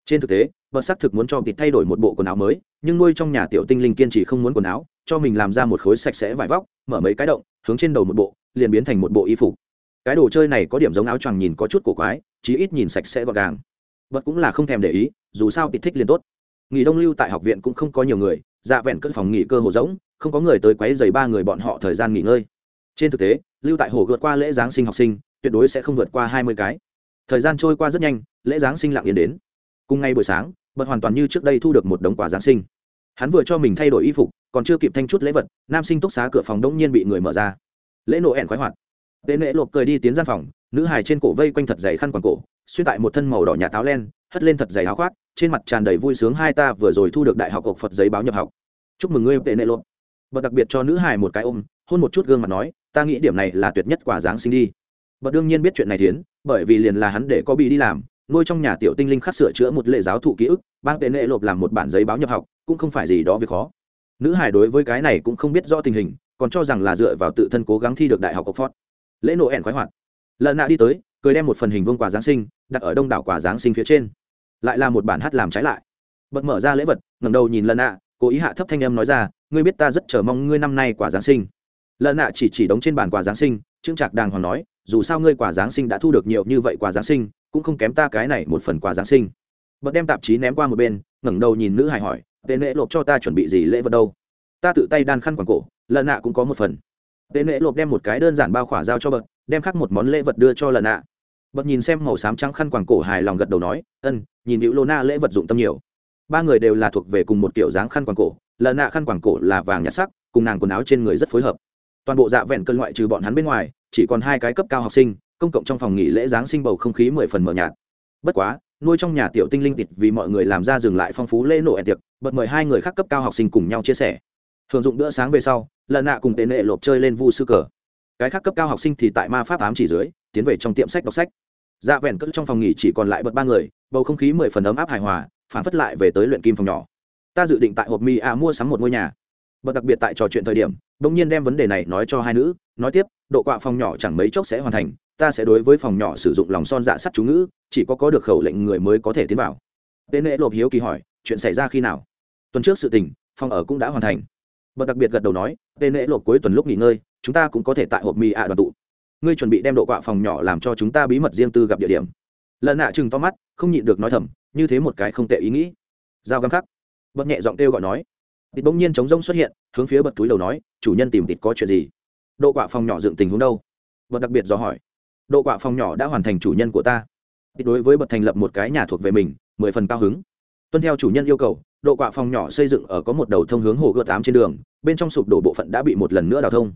Trên thực tế bờ xác thực muốn cho thịt thay đổi một bộ quần áo mới, nhưng nuôi trong nhà tiểu tinh linh kiên trì không muốn quần áo cho mình làm ra một khối sạch sẽ vải vóc, mở mấy cái động, hướng trên đầu một bộ, liền biến thành một bộ y phục. Cái đồ chơi này có điểm giống áo choàng nhìn có chút cổ quái, chí ít nhìn sạch sẽ gọn gàng. Bật cũng là không thèm để ý, dù sao bị thích liền tốt. Nghỉ đông lưu tại học viện cũng không có nhiều người dạ vẹn cất phòng nghỉ cơ hồ rỗng không có người tới quấy dày ba người bọn họ thời gian nghỉ ngơi. Trên thực tế, lưu tại hồ vượt qua lễ giáng sinh học sinh, tuyệt đối sẽ không vượt qua hai mươi cái. Thời gian trôi qua rất nhanh, lễ giáng sinh lặng yên đến. Cùng ngay buổi sáng, bật hoàn toàn như trước đây thu được một đống quà giáng sinh. Hắn vừa cho mình thay đổi y phục còn chưa kịp thanh chút lễ vật, nam sinh túc xá cửa phòng đông nhiên bị người mở ra. Lễ nổ ẻn khoái hoạt. Tệ nệ lộp cười đi tiến gian phòng, nữ hài trên cổ vây quanh thật dày khăn quàng cổ, xuyên tại một thân màu đỏ nhà táo len, hất lên thật dày áo khoác, trên mặt tràn đầy vui sướng hai ta vừa rồi thu được đại học ộc phật giấy báo nhập học. Chúc mừng ngươi tệ nệ lộp. Bật đặc biệt cho nữ hài một cái ôm, hôn một chút gương mặt nói, ta nghĩ điểm này là tuyệt nhất quả giáng sinh đi. Bật đương nhiên biết chuyện này tiến bởi vì liền là hắn để có bị đi làm, nuôi trong nhà tiểu tinh linh khắc sửa chữa một lệ giáo thụ ký ức bang tệ nệ lộp làm một bản giấy báo nhập học, cũng không phải gì đó việc khó nữ hải đối với cái này cũng không biết rõ tình hình, còn cho rằng là dựa vào tự thân cố gắng thi được đại học oxford. Lễ nổ ẻn khoái hoạt. Lần nạ đi tới, cười đem một phần hình vương quà giáng sinh, đặt ở đông đảo quà giáng sinh phía trên. Lại là một bản hát làm trái lại. Bật mở ra lễ vật ngầm đầu nhìn lần nạ, cố ý hạ thấp thanh âm nói ra, ngươi biết ta rất chờ mong ngươi năm nay quả giáng sinh. Lần nạ chỉ chỉ đóng trên bàn quà giáng sinh trưng trạc đàng hoàng nói, dù sao ngươi quả giáng sinh đã thu được nhiều như vậy quà giáng sinh, cũng không kém ta cái này một phần quà giáng sinh. Bật đem tạp chí ném qua một bên, ngẩng đầu nhìn nữ hải hỏi tên nệ lộp cho ta chuẩn bị gì lễ vật đâu? Ta tự tay đan khăn quàng cổ lần nạ cũng có một phần. Tên nệ lộp đem một cái đơn giản bao khỏa giao cho bật, đem khắc một món lễ vật đưa cho lần nạ. Bật nhìn xem màu xám trắng khăn quàng cổ hài lòng gật đầu nói ân nhìn hữu lô na lễ vật dụng tâm nhiều. Ba người đều là thuộc về cùng một kiểu dáng khăn quàng cổ lần nạ khăn quàng cổ là vàng nhạt sắc, cùng nàng quần áo trên người rất phối hợp. Toàn bộ dạ vẹn cân ngoại trừ bọn hắn bên ngoài, chỉ còn hai cái cấp cao học sinh, công cộng trong phòng nghỉ lễ giáng sinh bầu không khí mười phần mờ nhạt. Bất quá nuôi trong nhà tiểu tinh linh tịt vì mọi người làm ra dừng lại phong phú lễ nổ ẻn tiệc, bật mời hai người khác cấp cao học sinh cùng nhau chia sẻ. Thường dụng bữa sáng về sau lần nạ cùng tệ nệ lộp chơi lên vu sư cờ. Cái khác cấp cao học sinh thì tại ma pháp ám chỉ dưới, tiến về trong tiệm sách đọc sách. Dạ vẹn cỡ trong phòng nghỉ chỉ còn lại bật ba người, bầu không khí mười phần ấm áp hài hòa, phản phất lại về tới luyện kim phòng nhỏ. Ta dự định tại hộp mì à mua sắm một ngôi nhà. Bật đặc biệt tại trò chuyện thời điểm, bỗng nhiên đem vấn đề này nói cho hai nữ, nói tiếp, độ quạ phòng nhỏ chẳng mấy chốc sẽ hoàn thành ta sẽ đối với phòng nhỏ sử dụng lòng son dạ sắt chú ngữ, chỉ có có được khẩu lệnh người mới có thể tiến vào. Tên lễ lộp hiếu kỳ hỏi, chuyện xảy ra khi nào? Tuần trước sự tình, phòng ở cũng đã hoàn thành. Bậc đặc biệt gật đầu nói, tên lễ lộp cuối tuần lúc nghỉ ngơi, chúng ta cũng có thể tại hộp mì ạ đoàn tụ. Ngươi chuẩn bị đem độ quạ phòng nhỏ làm cho chúng ta bí mật riêng tư gặp địa điểm. Lần nạ chừng to mắt, không nhịn được nói thầm, như thế một cái không tệ ý nghĩ. Giao găm khắc. Bật nhẹ giọng kêu gọi nói. Tịt bỗng nhiên trống rông xuất hiện, hướng phía bật túi đầu nói, chủ nhân tìm tịt có chuyện gì? Độ quạ phòng nhỏ dựng tình huống đâu? Bật đặc biệt do hỏi độ quạ phòng nhỏ đã hoàn thành chủ nhân của ta. Đối với bật thành lập một cái nhà thuộc về mình, mười phần cao hứng. Tuân theo chủ nhân yêu cầu, độ quạ phòng nhỏ xây dựng ở có một đầu thông hướng hồ gợt tám trên đường, bên trong sụp đổ bộ phận đã bị một lần nữa đào thông.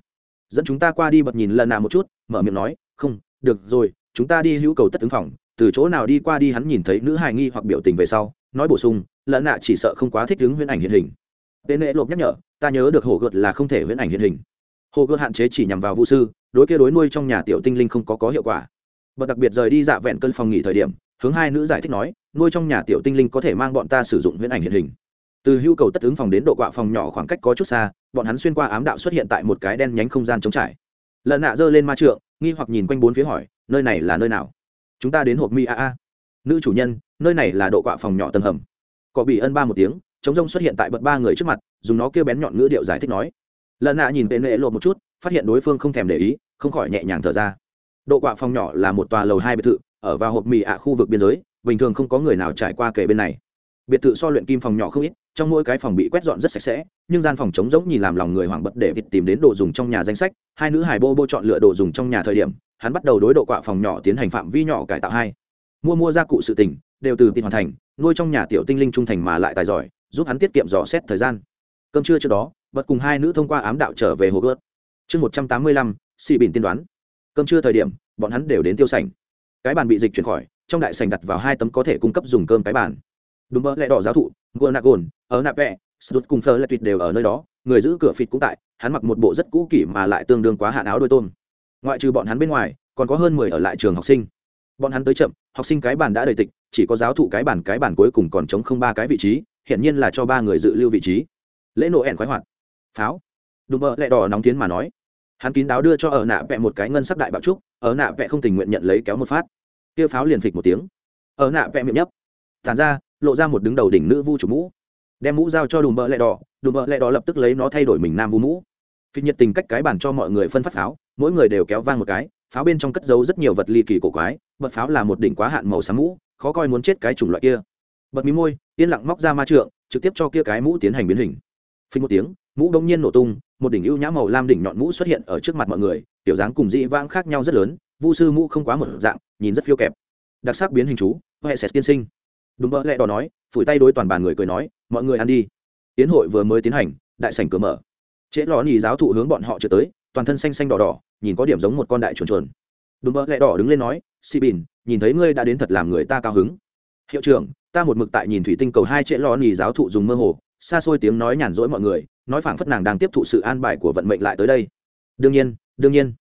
Dẫn chúng ta qua đi bật nhìn lần nào một chút, mở miệng nói, không, được rồi, chúng ta đi hữu cầu tất ứng phòng. Từ chỗ nào đi qua đi hắn nhìn thấy nữ hài nghi hoặc biểu tình về sau, nói bổ sung lợn nạ chỉ sợ không quá thích ứng huyễn ảnh hiện hình. Tên lễ lộp nhắc nhở, ta nhớ được hồ gợt là không thể huyễn ảnh hiện hình hồ cơ hạn chế chỉ nhằm vào vũ sư, đối kia đối nuôi trong nhà tiểu tinh linh không có có hiệu quả. Bậc đặc biệt rời đi dạ vẹn cân phòng nghỉ thời điểm, hướng hai nữ giải thích nói, nuôi trong nhà tiểu tinh linh có thể mang bọn ta sử dụng huyễn ảnh hiện hình. Từ hưu cầu tất ứng phòng đến độ quạ phòng nhỏ khoảng cách có chút xa, bọn hắn xuyên qua ám đạo xuất hiện tại một cái đen nhánh không gian trống trải. Lợn nạ giơ lên ma trượng, nghi hoặc nhìn quanh bốn phía hỏi, nơi này là nơi nào? Chúng ta đến hộp mi a a. Nữ chủ nhân, nơi này là độ quạ phòng nhỏ tầng hầm. Có bị ân ba một tiếng chống rông xuất hiện tại bậc ba người trước mặt, dùng nó kêu bén nhọn ngữ điệu giải thích nói lần nạ nhìn tên lệ lộ một chút, phát hiện đối phương không thèm để ý, không khỏi nhẹ nhàng thở ra. Độ quạ phòng nhỏ là một tòa lầu hai biệt thự, ở vào hộp mì ạ khu vực biên giới, bình thường không có người nào trải qua kể bên này. Biệt thự so luyện kim phòng nhỏ không ít, trong mỗi cái phòng bị quét dọn rất sạch sẽ, nhưng gian phòng trống rỗng nhìn làm lòng người hoảng bật để vịt tìm đến đồ dùng trong nhà danh sách, hai nữ hải bô bô chọn lựa đồ dùng trong nhà thời điểm, hắn bắt đầu đối độ quạ phòng nhỏ tiến hành phạm vi nhỏ cải tạo hai. Mua mua gia cụ sự tình, đều từ tiền hoàn thành, nuôi trong nhà tiểu tinh linh trung thành mà lại tài giỏi, giúp hắn tiết kiệm dò xét thời gian. Cơm trưa trước đó bật cùng hai nữ thông qua ám đạo trở về hồ gớt. Chương một trăm tám mươi lăm, xì bỉn tiên đoán. Cơm trưa thời điểm, bọn hắn đều đến tiêu sảnh. Cái bàn bị dịch chuyển khỏi, trong đại sảnh đặt vào hai tấm có thể cung cấp dùng cơm cái bàn. Đúng mơ lại đỏ giáo thụ gô nạc gồn, ở nạp vẹ sút cùng thơ lại tuyệt đều ở nơi đó, người giữ cửa phịt cũng tại, hắn mặc một bộ rất cũ kỷ mà lại tương đương quá hạn áo đôi tôm. Ngoại trừ bọn hắn bên ngoài, còn có hơn mười ở lại trường học sinh. Bọn hắn tới chậm, học sinh cái bàn đã đầy tịch, chỉ có giáo thụ cái bàn cái bàn cuối cùng còn chống không ba cái vị trí, hiển nhiên là cho ba người dự lưu vị trí. Lễ nổ ẻn khoái hoạt pháo. Đùm bợ lẹ đỏ nóng tiến mà nói. Hắn kín đáo đưa cho ở nạ vẹ một cái ngân sắc đại bạo trúc, ở nạ vẹ không tình nguyện nhận lấy kéo một phát. Kia pháo liền phịch một tiếng. Ở nạ vẹ miệng nhấp. Tàn ra, lộ ra một đứng đầu đỉnh nữ vu chủ mũ. Đem mũ giao cho đùm bợ lẹ đỏ, đùm bợ lẹ đỏ lập tức lấy nó thay đổi mình nam vu mũ. Phi nhiệt tình cách cái bàn cho mọi người phân phát pháo, mỗi người đều kéo vang một cái, pháo bên trong cất giấu rất nhiều vật ly kỳ cổ quái, bật pháo là một đỉnh quá hạn màu xám mũ, khó coi muốn chết cái chủng loại kia. Bật mí môi, yên lặng móc ra ma trượng, trực tiếp cho kia cái mũ tiến hành biến hình. Phình một tiếng mũ đông nhiên nổ tung, một đỉnh ưu nhã màu lam đỉnh nhọn mũ xuất hiện ở trước mặt mọi người, tiểu dáng cùng dị vãng khác nhau rất lớn, vu sư mũ không quá một dạng, nhìn rất phiêu kẹp. Đặc sắc biến hình chú, huệ sẽ tiên sinh. Đúng mỡ lẹ đỏ nói, phủi tay đối toàn bàn người cười nói, mọi người ăn đi. Tiến hội vừa mới tiến hành, đại sảnh cửa mở. Trễ lò nhì giáo thụ hướng bọn họ trở tới, toàn thân xanh xanh đỏ đỏ, nhìn có điểm giống một con đại chuồn chuồn. Đúng mỡ lẹ đỏ đứng lên nói xị bìn nhìn thấy ngươi đã đến thật làm người ta cao hứng. Hiệu trưởng, ta một mực tại nhìn thủy tinh cầu hai trễ lò nhì giáo thụ dùng mơ hồ. Xa xôi tiếng nói nhàn rỗi mọi người nói phảng phất nàng đang tiếp thụ sự an bài của vận mệnh lại tới đây. Đương nhiên đương nhiên.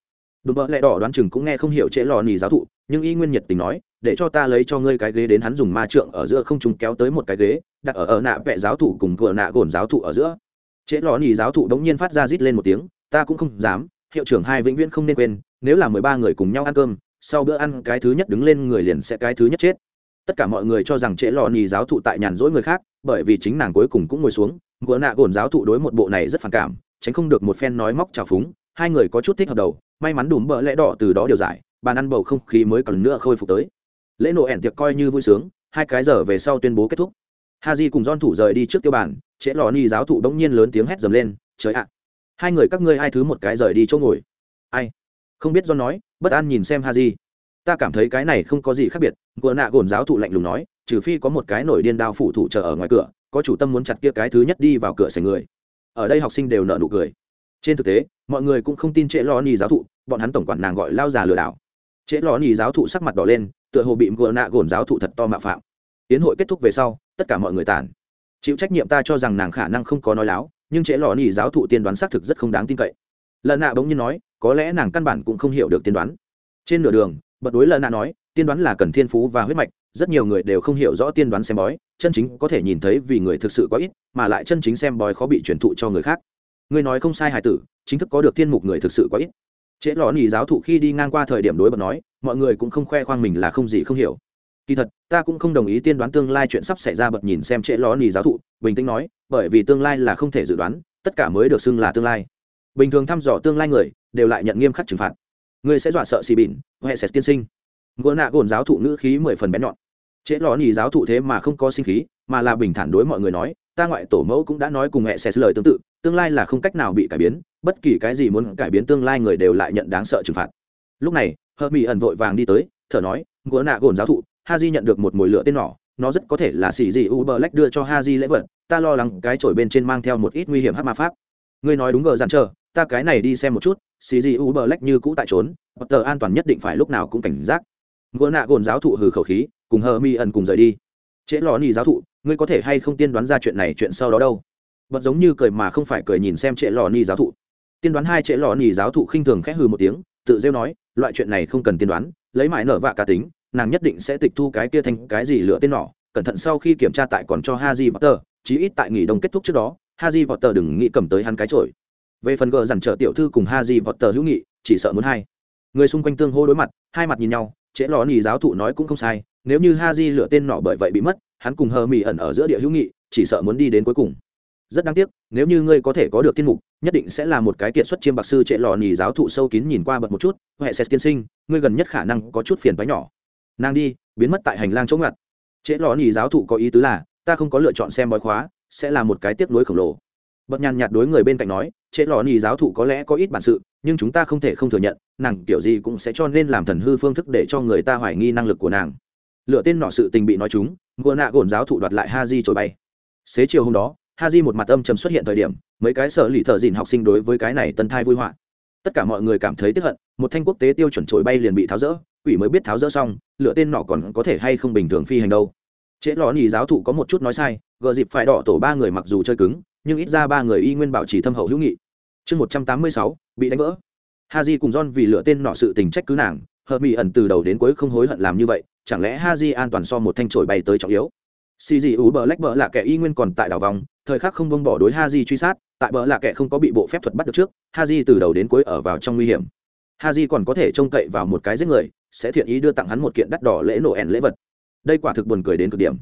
Đùm bỡ lẹ đỏ đoán chừng cũng nghe không hiểu trễ lò nỉ giáo thụ, nhưng y nguyên nhiệt tình nói, để cho ta lấy cho ngươi cái ghế đến hắn dùng ma trượng ở giữa không chúng kéo tới một cái ghế, đặt ở ở nạ vẹ giáo thụ cùng cửa nạ gồn giáo thụ ở giữa. Trễ lò nỉ giáo thụ đống nhiên phát ra rít lên một tiếng, ta cũng không dám, hiệu trưởng hai vĩnh viễn không nên quên, nếu là mười ba người cùng nhau ăn cơm, sau bữa ăn cái thứ nhất đứng lên người liền sẽ cái thứ nhất chết. Tất cả mọi người cho rằng trễ lò nỉ giáo thụ tại nhàn rỗi người khác, bởi vì chính nàng cuối cùng cũng ngồi xuống ngựa nạ gồn giáo thụ đối một bộ này rất phản cảm, tránh không được một phen nói móc trào phúng, hai người có chút thích hợp đầu, may mắn đùm bỡ lẽ đỏ từ đó điều giải, bàn ăn bầu không khí mới còn nữa khôi phục tới. Lễ nổ ẻn tiệc coi như vui sướng, hai cái giờ về sau tuyên bố kết thúc. Ha di cùng don thủ rời đi trước tiêu bản trễ lò ni giáo thụ bỗng nhiên lớn tiếng hét dầm lên, trời ạ! Hai người các ngươi ai thứ một cái rời đi chỗ ngồi? Ai? Không biết don nói, bất an nhìn xem ha di ta cảm thấy cái này không có gì khác biệt, ngựa nạ gồn giáo thụ lạnh lùng nói, trừ phi có một cái nổi điên đao phủ thủ chờ ở ngoài cửa có chủ tâm muốn chặt kia cái thứ nhất đi vào cửa sảnh người. Ở đây học sinh đều nợ nụ cười. Trên thực tế, mọi người cũng không tin trễ lo ni giáo thụ, bọn hắn tổng quản nàng gọi lao già lừa đảo. Trễ lo ni giáo thụ sắc mặt đỏ lên, tựa hồ bị gỡ nạ gồn giáo thụ thật to mạo phạm. Tiến hội kết thúc về sau, tất cả mọi người tản. Chịu trách nhiệm ta cho rằng nàng khả năng không có nói láo, nhưng trễ lò ni giáo thụ tiên đoán xác thực rất không đáng tin cậy. Lần nạ bỗng nhiên nói, có lẽ nàng căn bản cũng không hiểu được tiên đoán. Trên nửa đường, bật đối lần nạ nói, tiên đoán là cần thiên phú và huyết mạch, rất nhiều người đều không hiểu rõ tiên đoán xem bói chân chính có thể nhìn thấy vì người thực sự có ít, mà lại chân chính xem bói khó bị truyền thụ cho người khác. Ngươi nói không sai hài tử, chính thức có được thiên mục người thực sự có ít. Trễ lò nỉ giáo thụ khi đi ngang qua thời điểm đối bật nói, mọi người cũng không khoe khoang mình là không gì không hiểu. Kỳ thật, ta cũng không đồng ý tiên đoán tương lai chuyện sắp xảy ra bật nhìn xem trễ lò nỉ giáo thụ, bình tĩnh nói, bởi vì tương lai là không thể dự đoán, tất cả mới được xưng là tương lai. Bình thường thăm dò tương lai người, đều lại nhận nghiêm khắc trừng phạt. Ngươi sẽ dọa sợ xì bỉn hệ sẽ tiên sinh. Gỗ nạ gồn giáo thụ ngữ khí mười phần bén nhọn trễ lò nhì giáo thụ thế mà không có sinh khí, mà là bình thản đối mọi người nói, ta ngoại tổ mẫu cũng đã nói cùng mẹ sẽ lời tương tự, tương lai là không cách nào bị cải biến, bất kỳ cái gì muốn cải biến tương lai người đều lại nhận đáng sợ trừng phạt. Lúc này hờ mỹ ẩn vội vàng đi tới, thở nói, ngựa nạ gồn giáo thụ ha di nhận được một mồi lửa tên nỏ, nó rất có thể là xì gì u bờ lách đưa cho ha di lễ vật, ta lo lắng cái chổi bên trên mang theo một ít nguy hiểm hát ma pháp. Ngươi nói đúng gờ dàn chờ, ta cái này đi xem một chút, xì gì u bờ lách như cũ tại trốn hoặc tờ an toàn nhất định phải lúc nào cũng cảnh giác ngựa nạ gồn giáo thụ hừ khẩu khí, cùng hờ mi ẩn cùng rời đi. Trễ lò nỉ giáo thụ, ngươi có thể hay không tiên đoán ra chuyện này chuyện sau đó đâu? Bật giống như cười mà không phải cười nhìn xem trễ lò nỉ giáo thụ. Tiên đoán hai trễ lò nỉ giáo thụ khinh thường khẽ hừ một tiếng, tự rêu nói, loại chuyện này không cần tiên đoán, lấy mãi nở vạ cá tính, nàng nhất định sẽ tịch thu cái kia thành cái gì lựa tên nỏ, cẩn thận sau khi kiểm tra tại còn cho haji potter, chí ít tại nghỉ đông kết thúc trước đó haji potter đừng nghĩ cầm tới hắn cái trội về phần gờ dằn trở tiểu thư cùng haji potter hữu nghị, chỉ sợ muốn hai. Người xung quanh tương hô đối mặt, hai mặt nhìn nhau trễ lò nỉ giáo thụ nói cũng không sai, nếu như haji lựa tên nọ bởi vậy bị mất, hắn cùng hờ mỹ ẩn ở giữa địa hữu nghị, chỉ sợ muốn đi đến cuối cùng. Rất đáng tiếc, nếu như ngươi có thể có được tiên mục, nhất định sẽ là một cái kiệt xuất chiêm bạc sư trệ lò nhì giáo thụ sâu kín nhìn qua bật một chút, huệ xét tiên sinh, ngươi gần nhất khả năng có chút phiền toái nhỏ. Nàng đi, biến mất tại hành lang chống ngặt. Trễ lò nhì giáo thụ có ý tứ là, ta không có lựa chọn xem bói khóa, sẽ là một cái tiếc nuối khổng lồ. Bật nhàn nhạt đối người bên cạnh nói trễ lò nhì giáo thụ có lẽ có ít bản sự nhưng chúng ta không thể không thừa nhận, nàng kiểu gì cũng sẽ cho nên làm thần hư phương thức để cho người ta hoài nghi năng lực của nàng. Lựa tên nọ sự tình bị nói chúng gùa nạ gồn giáo thụ đoạt lại ha di trồi bay. Xế chiều hôm đó ha di một mặt âm trầm xuất hiện thời điểm, mấy cái sở lì thợ dìn học sinh đối với cái này tân thai vui họa tất cả mọi người cảm thấy tiếp hận, một thanh quốc tế tiêu chuẩn trồi bay liền bị tháo rỡ, quỷ mới biết tháo rỡ xong, lựa tên nọ còn có thể hay không bình thường phi hành đâu. Trễ lò nhì giáo thụ có một chút nói sai, gờ dịp phải đỏ tổ ba người mặc dù chơi cứng, nhưng ít ra ba người y nguyên bảo trì thâm hậu hữu nghị chương một trăm tám mươi sáu, bị đánh vỡ. Ha di cùng john vì lựa tên nọ sự tình trách cứ nàng, hợp mỹ ẩn từ đầu đến cuối không hối hận làm như vậy, chẳng lẽ ha di an toàn so một thanh trổi bay tới trọng yếu? Xì dị ú bờ lách bờ là kẻ y nguyên còn tại đảo vòng, thời khắc không bông bỏ đối ha di truy sát, tại bờ là kẻ không có bị bộ phép thuật bắt được trước ha di từ đầu đến cuối ở vào trong nguy hiểm. Ha di còn có thể trông cậy vào một cái giết người, sẽ thiện ý đưa tặng hắn một kiện đắt đỏ lễ nổ ẻn lễ vật. Đây quả thực buồn cười đến cực điểm.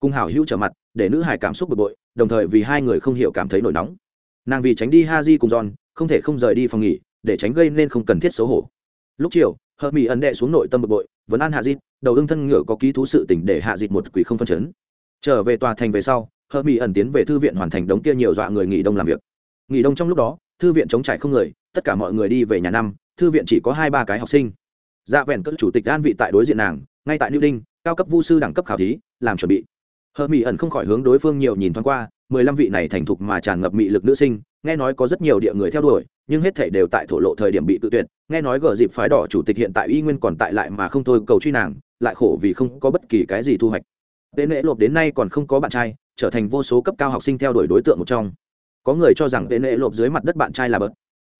Cung hảo hữu trở mặt, để nữ hải cảm xúc bực bội, đồng thời vì hai người không hiểu cảm thấy nổi nóng nàng vì tránh đi ha di cùng john, không thể không rời đi phòng nghỉ, để tránh gây nên không cần thiết xấu hổ. Lúc chiều hợp mỹ ẩn đệ xuống nội tâm bực bội, vấn an hạ dịt đầu ưng thân ngựa có ký thú sự tỉnh để hạ dịt một quỷ không phân chấn. Trở về tòa thành về sau hợp mỹ ẩn tiến về thư viện hoàn thành đống kia nhiều dọa người nghỉ đông làm việc. Nghỉ đông trong lúc đó, thư viện chống trải không người, tất cả mọi người đi về nhà năm, thư viện chỉ có hai ba cái học sinh. Dạ vẹn cất chủ tịch an vị tại đối diện nàng, ngay tại new đinh, cao cấp vu sư đẳng cấp khảo thí, làm chuẩn bị. Hợp mỹ ẩn không khỏi hướng đối phương nhiều nhìn thoáng qua mười lăm vị này thành thục mà tràn ngập mị lực nữ sinh, nghe nói có rất nhiều địa người theo đuổi, nhưng hết thể đều tại thổ lộ thời điểm bị tự tuyệt. Nghe nói gờ dịp phái đỏ chủ tịch hiện tại y nguyên còn tại lại mà không thôi, cầu truy nàng, lại khổ vì không có bất kỳ cái gì thu hoạch. Tên lễ lộp đến nay còn không có bạn trai, trở thành vô số cấp cao học sinh theo đuổi đối tượng một trong. Có người cho rằng tên lễ lộp dưới mặt đất bạn trai là bớt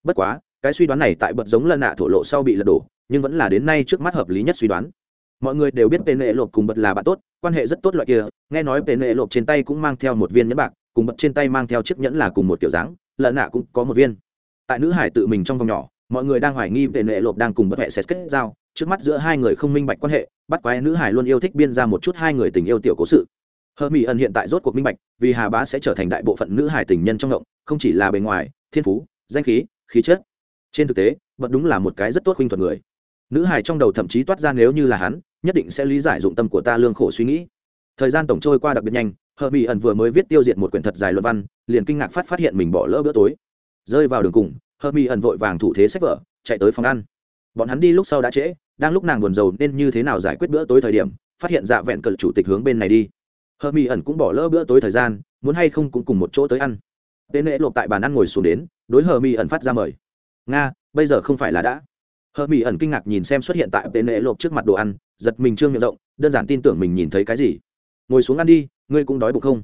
bất quá, cái suy đoán này tại bật giống lần nạ thổ lộ sau bị lật đổ, nhưng vẫn là đến nay trước mắt hợp lý nhất suy đoán. Mọi người đều biết tên lễ lộp cùng bật là bạn tốt, quan hệ rất tốt loại kia, nghe nói tên lễ lộp trên tay cũng mang theo một viên nhẫn bạc cùng bật trên tay mang theo chiếc nhẫn là cùng một kiểu dáng, lợn nạ cũng có một viên. Tại nữ hải tự mình trong vòng nhỏ, mọi người đang hoài nghi về nệ lộp đang cùng bật hệ xét kết giao. Trước mắt giữa hai người không minh bạch quan hệ, bắt quái nữ hải luôn yêu thích biên ra một chút hai người tình yêu tiểu cố sự. Hơ mỹ ẩn hiện tại rốt cuộc minh bạch, vì hà bá sẽ trở thành đại bộ phận nữ hải tình nhân trong động, không chỉ là bề ngoài, thiên phú, danh khí khí chất. Trên thực tế, bật đúng là một cái rất tốt khuynh thuật người. Nữ hải trong đầu thậm chí toát ra nếu như là hắn, nhất định sẽ lý giải dụng tâm của ta lương khổ suy nghĩ. Thời gian tổng trôi qua đặc biệt nhanh hờ mỹ ẩn vừa mới viết tiêu diệt một quyển thật dài luận văn, liền kinh ngạc phát phát hiện mình bỏ lỡ bữa tối. Rơi vào đường cùng, hờ mỹ ẩn vội vàng thủ thế sách vở, chạy tới phòng ăn. Bọn hắn đi lúc sau đã trễ, đang lúc nàng buồn rầu nên như thế nào giải quyết bữa tối thời điểm, phát hiện dạ vẹn cờ chủ tịch hướng bên này đi. Hờ mỹ ẩn cũng bỏ lỡ bữa tối thời gian, muốn hay không cũng cùng một chỗ tới ăn. Tên lễ lộp tại bàn ăn ngồi xuống đến, đối hờ mỹ ẩn phát ra mời. Nga, bây giờ không phải là đã. Hờ mỹ ẩn kinh ngạc nhìn xem xuất hiện tại tên lễ lộp trước mặt đồ ăn, giật mình trương miệng rộng, đơn giản tin tưởng mình nhìn thấy cái gì. Ngồi xuống ăn đi ngươi cũng đói bụng không?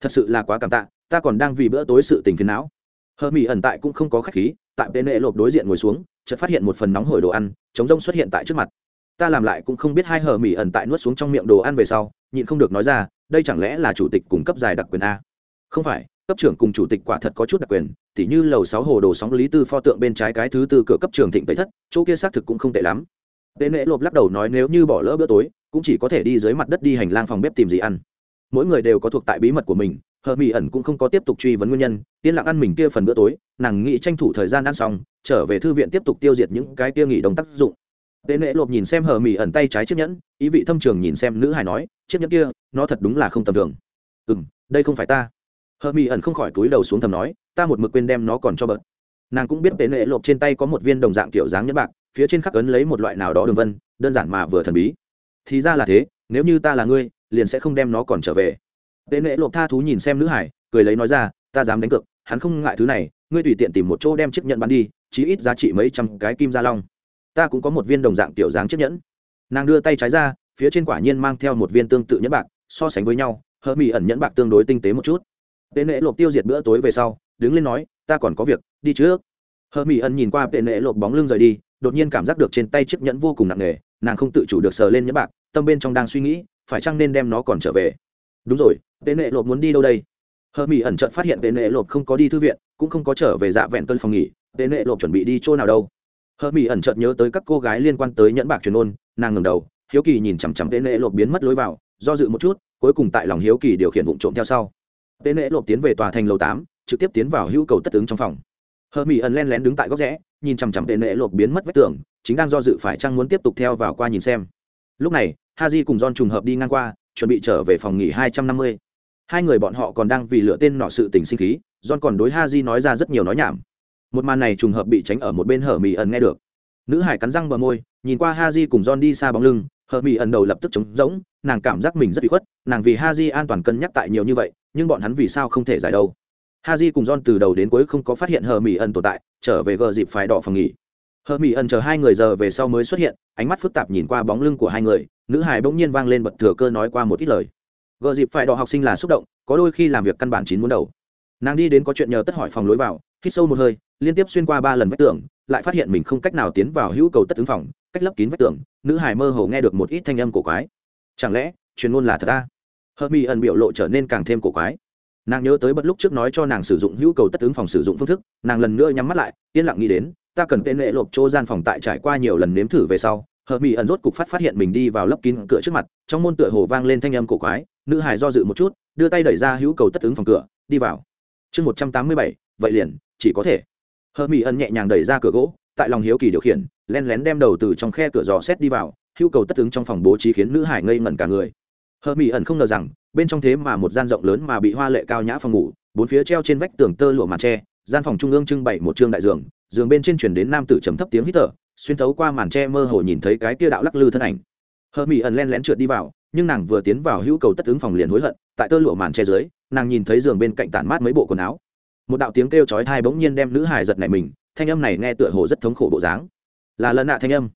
Thật sự là quá cảm tạ, ta còn đang vì bữa tối sự tình phiền não. Hờ mỹ ẩn tại cũng không có khách khí, tại tên lệ lộp đối diện ngồi xuống, chợt phát hiện một phần nóng hổi đồ ăn chống rông xuất hiện tại trước mặt. Ta làm lại cũng không biết hai hờ mỹ ẩn tại nuốt xuống trong miệng đồ ăn về sau, nhịn không được nói ra, đây chẳng lẽ là chủ tịch cung cấp dài đặc quyền a? Không phải, cấp trưởng cùng chủ tịch quả thật có chút đặc quyền, tỉ như lầu sáu hồ đồ sóng lý tư pho tượng bên trái cái thứ tư cửa cấp trường thịnh tây thất, chỗ kia xác thực cũng không tệ lắm. Tên lệ lộp lắc đầu nói nếu như bỏ lỡ bữa tối, cũng chỉ có thể đi dưới mặt đất đi hành lang phòng bếp tìm gì ăn mỗi người đều có thuộc tại bí mật của mình, hờ mỹ ẩn cũng không có tiếp tục truy vấn nguyên nhân, yên lặng ăn mình kia phần bữa tối, nàng nghĩ tranh thủ thời gian ăn xong, trở về thư viện tiếp tục tiêu diệt những cái kia nghỉ đồng tác dụng. Tế Nễ lộp nhìn xem hờ mỹ ẩn tay trái chiếc nhẫn, ý vị thâm trường nhìn xem nữ hài nói, chiếc nhẫn kia, nó thật đúng là không tầm thường. Ừ m đây không phải ta. Hờ mỹ ẩn không khỏi túi đầu xuống thầm nói, ta một mực quên đem nó còn cho bớt. Nàng cũng biết Tế Nễ lộp trên tay có một viên đồng dạng kiểu dáng nhẫn bạc, phía trên khắc ấn lấy một loại nào đó đường vân, đơn giản mà vừa thần bí. Thì ra là thế, nếu như ta là ngươi liền sẽ không đem nó còn trở về. Tệ nệ lộp tha thú nhìn xem nữ hải, cười lấy nói ra, ta dám đánh cược, hắn không ngại thứ này, ngươi tùy tiện tìm một chỗ đem chiếc nhẫn bắn đi, chí ít giá trị mấy trăm cái kim gia long. Ta cũng có một viên đồng dạng tiểu dáng chiếc nhẫn. Nàng đưa tay trái ra, phía trên quả nhiên mang theo một viên tương tự nhẫn bạc, so sánh với nhau hơ mỹ ẩn nhẫn bạc tương đối tinh tế một chút. Tệ nệ lộp tiêu diệt bữa tối về sau, đứng lên nói, ta còn có việc, đi trước. Hơ mỹ ẩn nhìn qua tệ nệ lộp bóng lưng rời đi, đột nhiên cảm giác được trên tay chiếc nhẫn vô cùng nặng nề, nàng không tự chủ được sờ lên nhẫn bạc, tâm bên trong đang suy nghĩ phải chăng nên đem nó còn trở về? Đúng rồi, tên nệ lộp muốn đi đâu đây? Hơ mỹ ẩn trận phát hiện tên nệ lộp không có đi thư viện, cũng không có trở về dạ vẹn cơn phòng nghỉ, tên nệ lộp chuẩn bị đi chỗ nào đâu? Hơ mỹ ẩn trận nhớ tới các cô gái liên quan tới nhẫn bạc truyền ôn, nàng ngừng đầu, hiếu kỳ nhìn chằm chằm tên nệ lộp biến mất lối vào, do dự một chút, cuối cùng tại lòng hiếu kỳ điều khiển vụ trộm theo sau. Tên nệ lộp tiến về tòa thành lầu tám, trực tiếp tiến vào hữu cầu tất ứng trong phòng. Hơ mỹ ẩn len lén đứng tại góc rẽ, nhìn chằm chằm tên nệ lộp biến mất vách tường, chính đang do dự phải chăng muốn tiếp tục theo vào qua nhìn xem. Lúc này ha cùng don trùng hợp đi ngang qua, chuẩn bị trở về phòng nghỉ hai trăm năm mươi. Hai người bọn họ còn đang vì lựa tên nọ sự tình sinh khí don còn đối ha nói ra rất nhiều nói nhảm. Một màn này trùng hợp bị tránh ở một bên hở mì ẩn nghe được. Nữ hải cắn răng bờ môi, nhìn qua ha cùng don đi xa bóng lưng, hở mì ẩn đầu lập tức trống rỗng, nàng cảm giác mình rất bị khuất, nàng vì ha an toàn cân nhắc tại nhiều như vậy, nhưng bọn hắn vì sao không thể giải đâu? Ha cùng don từ đầu đến cuối không có phát hiện hờ mì ẩn tồn tại, trở về gờ dịp phái đỏ phòng nghỉ hờ mỹ ẩn chờ hai người giờ về sau mới xuất hiện, ánh mắt phức tạp nhìn qua bóng lưng của hai người, nữ hải bỗng nhiên vang lên bật thừa cơ nói qua một ít lời. Gờ dịp phải đỏ học sinh là xúc động, có đôi khi làm việc căn bản chín muốn đầu. Nàng đi đến có chuyện nhờ tất hỏi phòng lối vào, hít sâu một hơi, liên tiếp xuyên qua ba lần vách tường, lại phát hiện mình không cách nào tiến vào hữu cầu tất ứng phòng, cách lấp kín vách tường, nữ hải mơ hồ nghe được một ít thanh âm cổ quái. Chẳng lẽ truyền ngôn là thật ta? Hờ mỹ ẩn biểu lộ trở nên càng thêm cổ quái. Nàng nhớ tới bất lúc trước nói cho nàng sử dụng hữu cầu tất ứng phòng sử dụng phương thức, nàng lần nữa nhắm mắt lại, yên lặng nghĩ đến ta cần tên lệ lộp chỗ gian phòng tại trải qua nhiều lần nếm thử về sau, hờ mỹ ẩn rốt cục phát phát hiện mình đi vào lấp kín cửa trước mặt, trong môn tựa hồ vang lên thanh âm cổ quái, nữ hải do dự một chút, đưa tay đẩy ra hữu cầu tất ứng phòng cửa, đi vào. Chương một trăm tám mươi bảy, vậy liền, chỉ có thể. Hờ mỹ ẩn nhẹ nhàng đẩy ra cửa gỗ, tại lòng hiếu kỳ điều khiển len lén đem đầu từ trong khe cửa dò xét đi vào, hữu cầu tất ứng trong phòng bố trí khiến nữ hải ngây ngẩn cả người. Hờ mỹ ẩn không ngờ rằng, bên trong thế mà một gian rộng lớn mà bị hoa lệ cao nhã phòng ngủ, bốn phía treo trên vách tường tơ lụa màn tre gian phòng trung ương trưng bày một trương đại giường giường bên trên chuyển đến nam tử trầm thấp tiếng hít thở, xuyên thấu qua màn tre mơ hồ nhìn thấy cái kia đạo lắc lư thân ảnh. Hờ mỹ ẩn len lén trượt đi vào, nhưng nàng vừa tiến vào hữu cầu tất ứng phòng liền hối hận, tại tơ lụa màn tre dưới, nàng nhìn thấy giường bên cạnh tản mát mấy bộ quần áo. Một đạo tiếng kêu chói tai bỗng nhiên đem nữ hài giật nảy mình, thanh âm này nghe tựa hồ rất thống khổ bộ dáng. Là lần nạ thanh âm.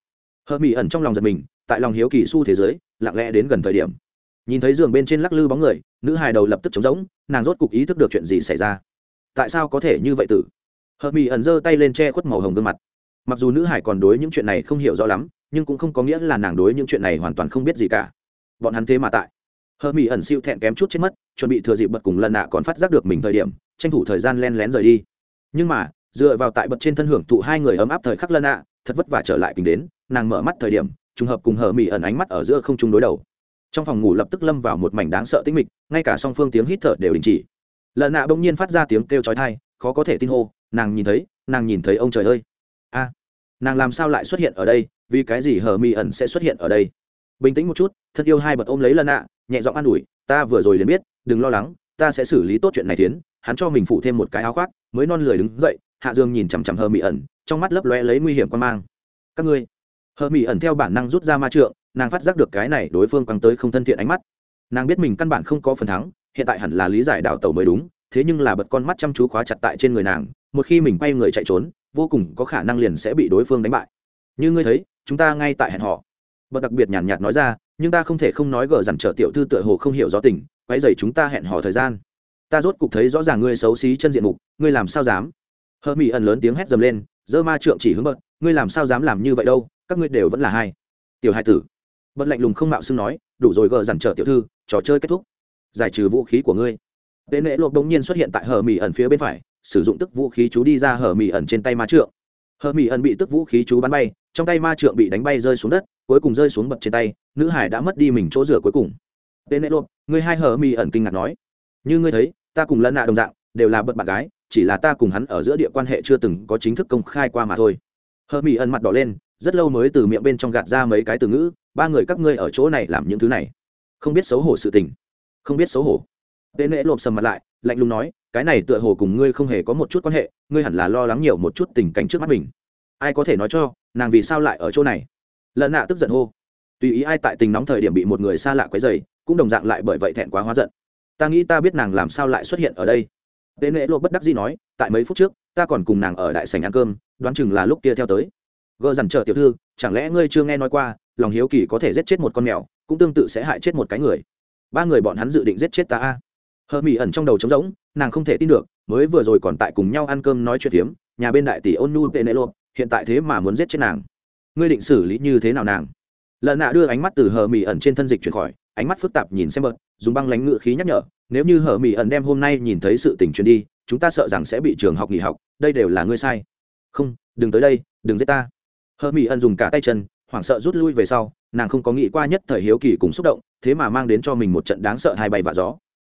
Hờ mỹ ẩn trong lòng giật mình, tại lòng hiếu kỳ su thế giới, lặng lẽ đến gần thời điểm. Nhìn thấy giường bên trên lắc lư bóng người, nữ hài đầu lập tức trống rỗng, nàng rốt cục ý thức được chuyện gì xảy ra tại sao có thể như vậy tử? Hợp mỹ ẩn giơ tay lên che khuất màu hồng gương mặt. Mặc dù nữ hải còn đối những chuyện này không hiểu rõ lắm, nhưng cũng không có nghĩa là nàng đối những chuyện này hoàn toàn không biết gì cả. Bọn hắn thế mà tại. Hờ mỹ ẩn siêu thẹn kém chút chết mất, chuẩn bị thừa dịp bật cùng lần nạ còn phát giác được mình thời điểm, tranh thủ thời gian len lén rời đi. Nhưng mà, dựa vào tại bật trên thân hưởng thụ hai người ấm áp thời khắc lần nạ, thật vất vả trở lại kính đến, nàng mở mắt thời điểm, trùng hợp cùng hờ mỹ ẩn ánh mắt ở giữa không chung đối đầu. Trong phòng ngủ lập tức lâm vào một mảnh đáng sợ tĩnh mịch, ngay cả song phương tiếng hít thở đều đình chỉ lợn nạ bỗng nhiên phát ra tiếng kêu chói thai khó có thể tin hô, nàng nhìn thấy, nàng nhìn thấy ông trời ơi. A, nàng làm sao lại xuất hiện ở đây, vì cái gì hờ mi ẩn sẽ xuất hiện ở đây? Bình tĩnh một chút, thân yêu hai bật ôm lấy lần nạ, nhẹ giọng an ủi, ta vừa rồi liền biết, đừng lo lắng, ta sẽ xử lý tốt chuyện này tiến hắn cho mình phụ thêm một cái áo khoác, mới non lười đứng dậy. Hạ dương nhìn chằm chằm hờ mỹ ẩn, trong mắt lấp lóe lấy nguy hiểm quan mang. Các ngươi. Hờ mỹ ẩn theo bản năng rút ra ma trượng, nàng phát giác được cái này đối phương quăng tới không thân thiện ánh mắt. Nàng biết mình căn bản không có phần thắng hiện tại hẳn là lý giải đảo tàu mới đúng, thế nhưng là bật con mắt chăm chú khóa chặt tại trên người nàng, một khi mình quay người chạy trốn, vô cùng có khả năng liền sẽ bị đối phương đánh bại. Như ngươi thấy, chúng ta ngay tại hẹn họ bật đặc biệt nhàn nhạt nói ra, nhưng ta không thể không nói gờ dằn trở tiểu thư tựa hồ không hiểu rõ tình quay dày chúng ta hẹn hò thời gian. Ta rốt cục thấy rõ ràng ngươi xấu xí chân diện mục, ngươi làm sao dám? Hơ mỹ ẩn lớn tiếng hét dầm lên, dơ ma trượng chỉ hướng bật, ngươi làm sao dám làm như vậy đâu, các ngươi đều vẫn là hai. Tiểu hai tử. Bật lạnh lùng không mạo xưng nói, đủ rồi gờ dằn trở tiểu thư, trò chơi kết thúc giải trừ vũ khí của ngươi. Tệ nệ lộp đông nhiên xuất hiện tại hờ mỹ ẩn phía bên phải, sử dụng tức vũ khí chú đi ra hờ mỹ ẩn trên tay ma trượng. Hờ mỹ ẩn bị tức vũ khí chú bắn bay, trong tay ma trượng bị đánh bay rơi xuống đất, cuối cùng rơi xuống bật trên tay, nữ hải đã mất đi mình chỗ rửa cuối cùng. Tệ nệ lộp, ngươi hai hờ mỹ ẩn kinh ngạc nói, như ngươi thấy, ta cùng lân nạ đồng dạng, đều là bật bạn gái, chỉ là ta cùng hắn ở giữa địa quan hệ chưa từng có chính thức công khai qua mà thôi. Hờ mỹ ẩn mặt đỏ lên, rất lâu mới từ miệng bên trong gạt ra mấy cái từ ngữ, ba người các ngươi ở chỗ này làm những thứ này, không biết xấu hổ sự tình không biết xấu hổ. Tệ nệ lộp sầm mặt lại, lạnh lùng nói, cái này tựa hồ cùng ngươi không hề có một chút quan hệ, ngươi hẳn là lo lắng nhiều một chút tình cảnh trước mắt mình. Ai có thể nói cho, nàng vì sao lại ở chỗ này? Lợn nạ tức giận hô. Tùy ý ai tại tình nóng thời điểm bị một người xa lạ quấy dày cũng đồng dạng lại bởi vậy thẹn quá hóa giận. Ta nghĩ ta biết nàng làm sao lại xuất hiện ở đây. Tệ nệ lộ bất đắc dĩ nói, tại mấy phút trước, ta còn cùng nàng ở đại sành ăn cơm, đoán chừng là lúc kia theo tới. Gờ dằn trợ tiểu thư, chẳng lẽ ngươi chưa nghe nói qua, lòng hiếu kỳ có thể giết chết một con mèo, cũng tương tự sẽ hại chết một cái người? Ba người bọn hắn dự định giết chết ta a. Hờ mỹ ẩn trong đầu trống rỗng, nàng không thể tin được, mới vừa rồi còn tại cùng nhau ăn cơm nói chuyện phiếm, nhà bên đại tỷ ôn nu tệ hiện tại thế mà muốn giết chết nàng. Ngươi định xử lý như thế nào nàng? Lợn nạ đưa ánh mắt từ hờ mỹ ẩn trên thân dịch chuyển khỏi, ánh mắt phức tạp nhìn xem bớt, dùng băng lánh ngự khí nhắc nhở, nếu như hờ mỹ ẩn đem hôm nay nhìn thấy sự tình truyền đi, chúng ta sợ rằng sẽ bị trường học nghỉ học, đây đều là ngươi sai. Không, đừng tới đây, đừng giết ta. Hờ mỹ ẩn dùng cả tay chân, hoảng sợ rút lui về sau nàng không có nghĩ qua nhất thời hiếu kỳ cùng xúc động, thế mà mang đến cho mình một trận đáng sợ hai bay vạ gió.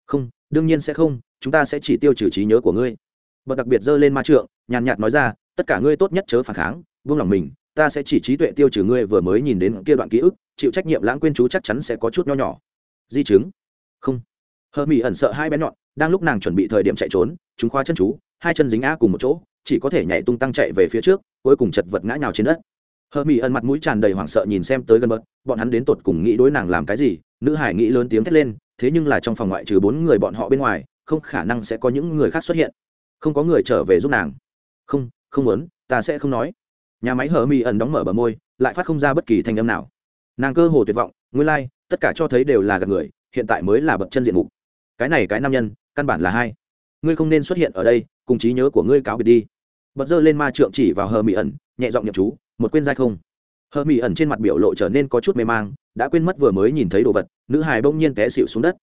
Không, đương nhiên sẽ không, chúng ta sẽ chỉ tiêu trừ trí nhớ của ngươi. Bậc đặc biệt giơ lên ma trượng, nhàn nhạt nói ra, tất cả ngươi tốt nhất chớ phản kháng, buông lòng mình, ta sẽ chỉ trí tuệ tiêu trừ ngươi vừa mới nhìn đến kia đoạn ký ức, chịu trách nhiệm lãng quên chú chắc chắn sẽ có chút nho nhỏ. Di chứng. Không. Hờ mỹ ẩn sợ hai bé nhọn, đang lúc nàng chuẩn bị thời điểm chạy trốn, chúng khoa chân chú, hai chân dính á cùng một chỗ, chỉ có thể nhảy tung tăng chạy về phía trước, cuối cùng chật vật ngã nhào trên đất hờ mỹ ẩn mặt mũi tràn đầy hoảng sợ nhìn xem tới gần bớt, bọn hắn đến tột cùng nghĩ đối nàng làm cái gì nữ hải nghĩ lớn tiếng thét lên thế nhưng là trong phòng ngoại trừ bốn người bọn họ bên ngoài không khả năng sẽ có những người khác xuất hiện. Không có người trở về giúp nàng. Không không muốn ta sẽ không nói. Nhà máy hờ mỹ ẩn đóng mở bờ môi lại phát không ra bất kỳ thanh âm nào. Nàng cơ hồ tuyệt vọng nguyên lai、like, tất cả cho thấy đều là gặp người hiện tại mới là bậc chân diện mục. Cái này cái nam nhân căn bản là hai. Ngươi không nên xuất hiện ở đây cùng trí nhớ của ngươi cáo biệt đi. Bật dơ lên ma trượng chỉ vào hờ mỹ ẩn nhẹ giọng nhậm chú một quên dai không. Hờ mỹ ẩn trên mặt biểu lộ trở nên có chút mê mang, đã quên mất vừa mới nhìn thấy đồ vật, nữ hài bỗng nhiên té xịu xuống đất.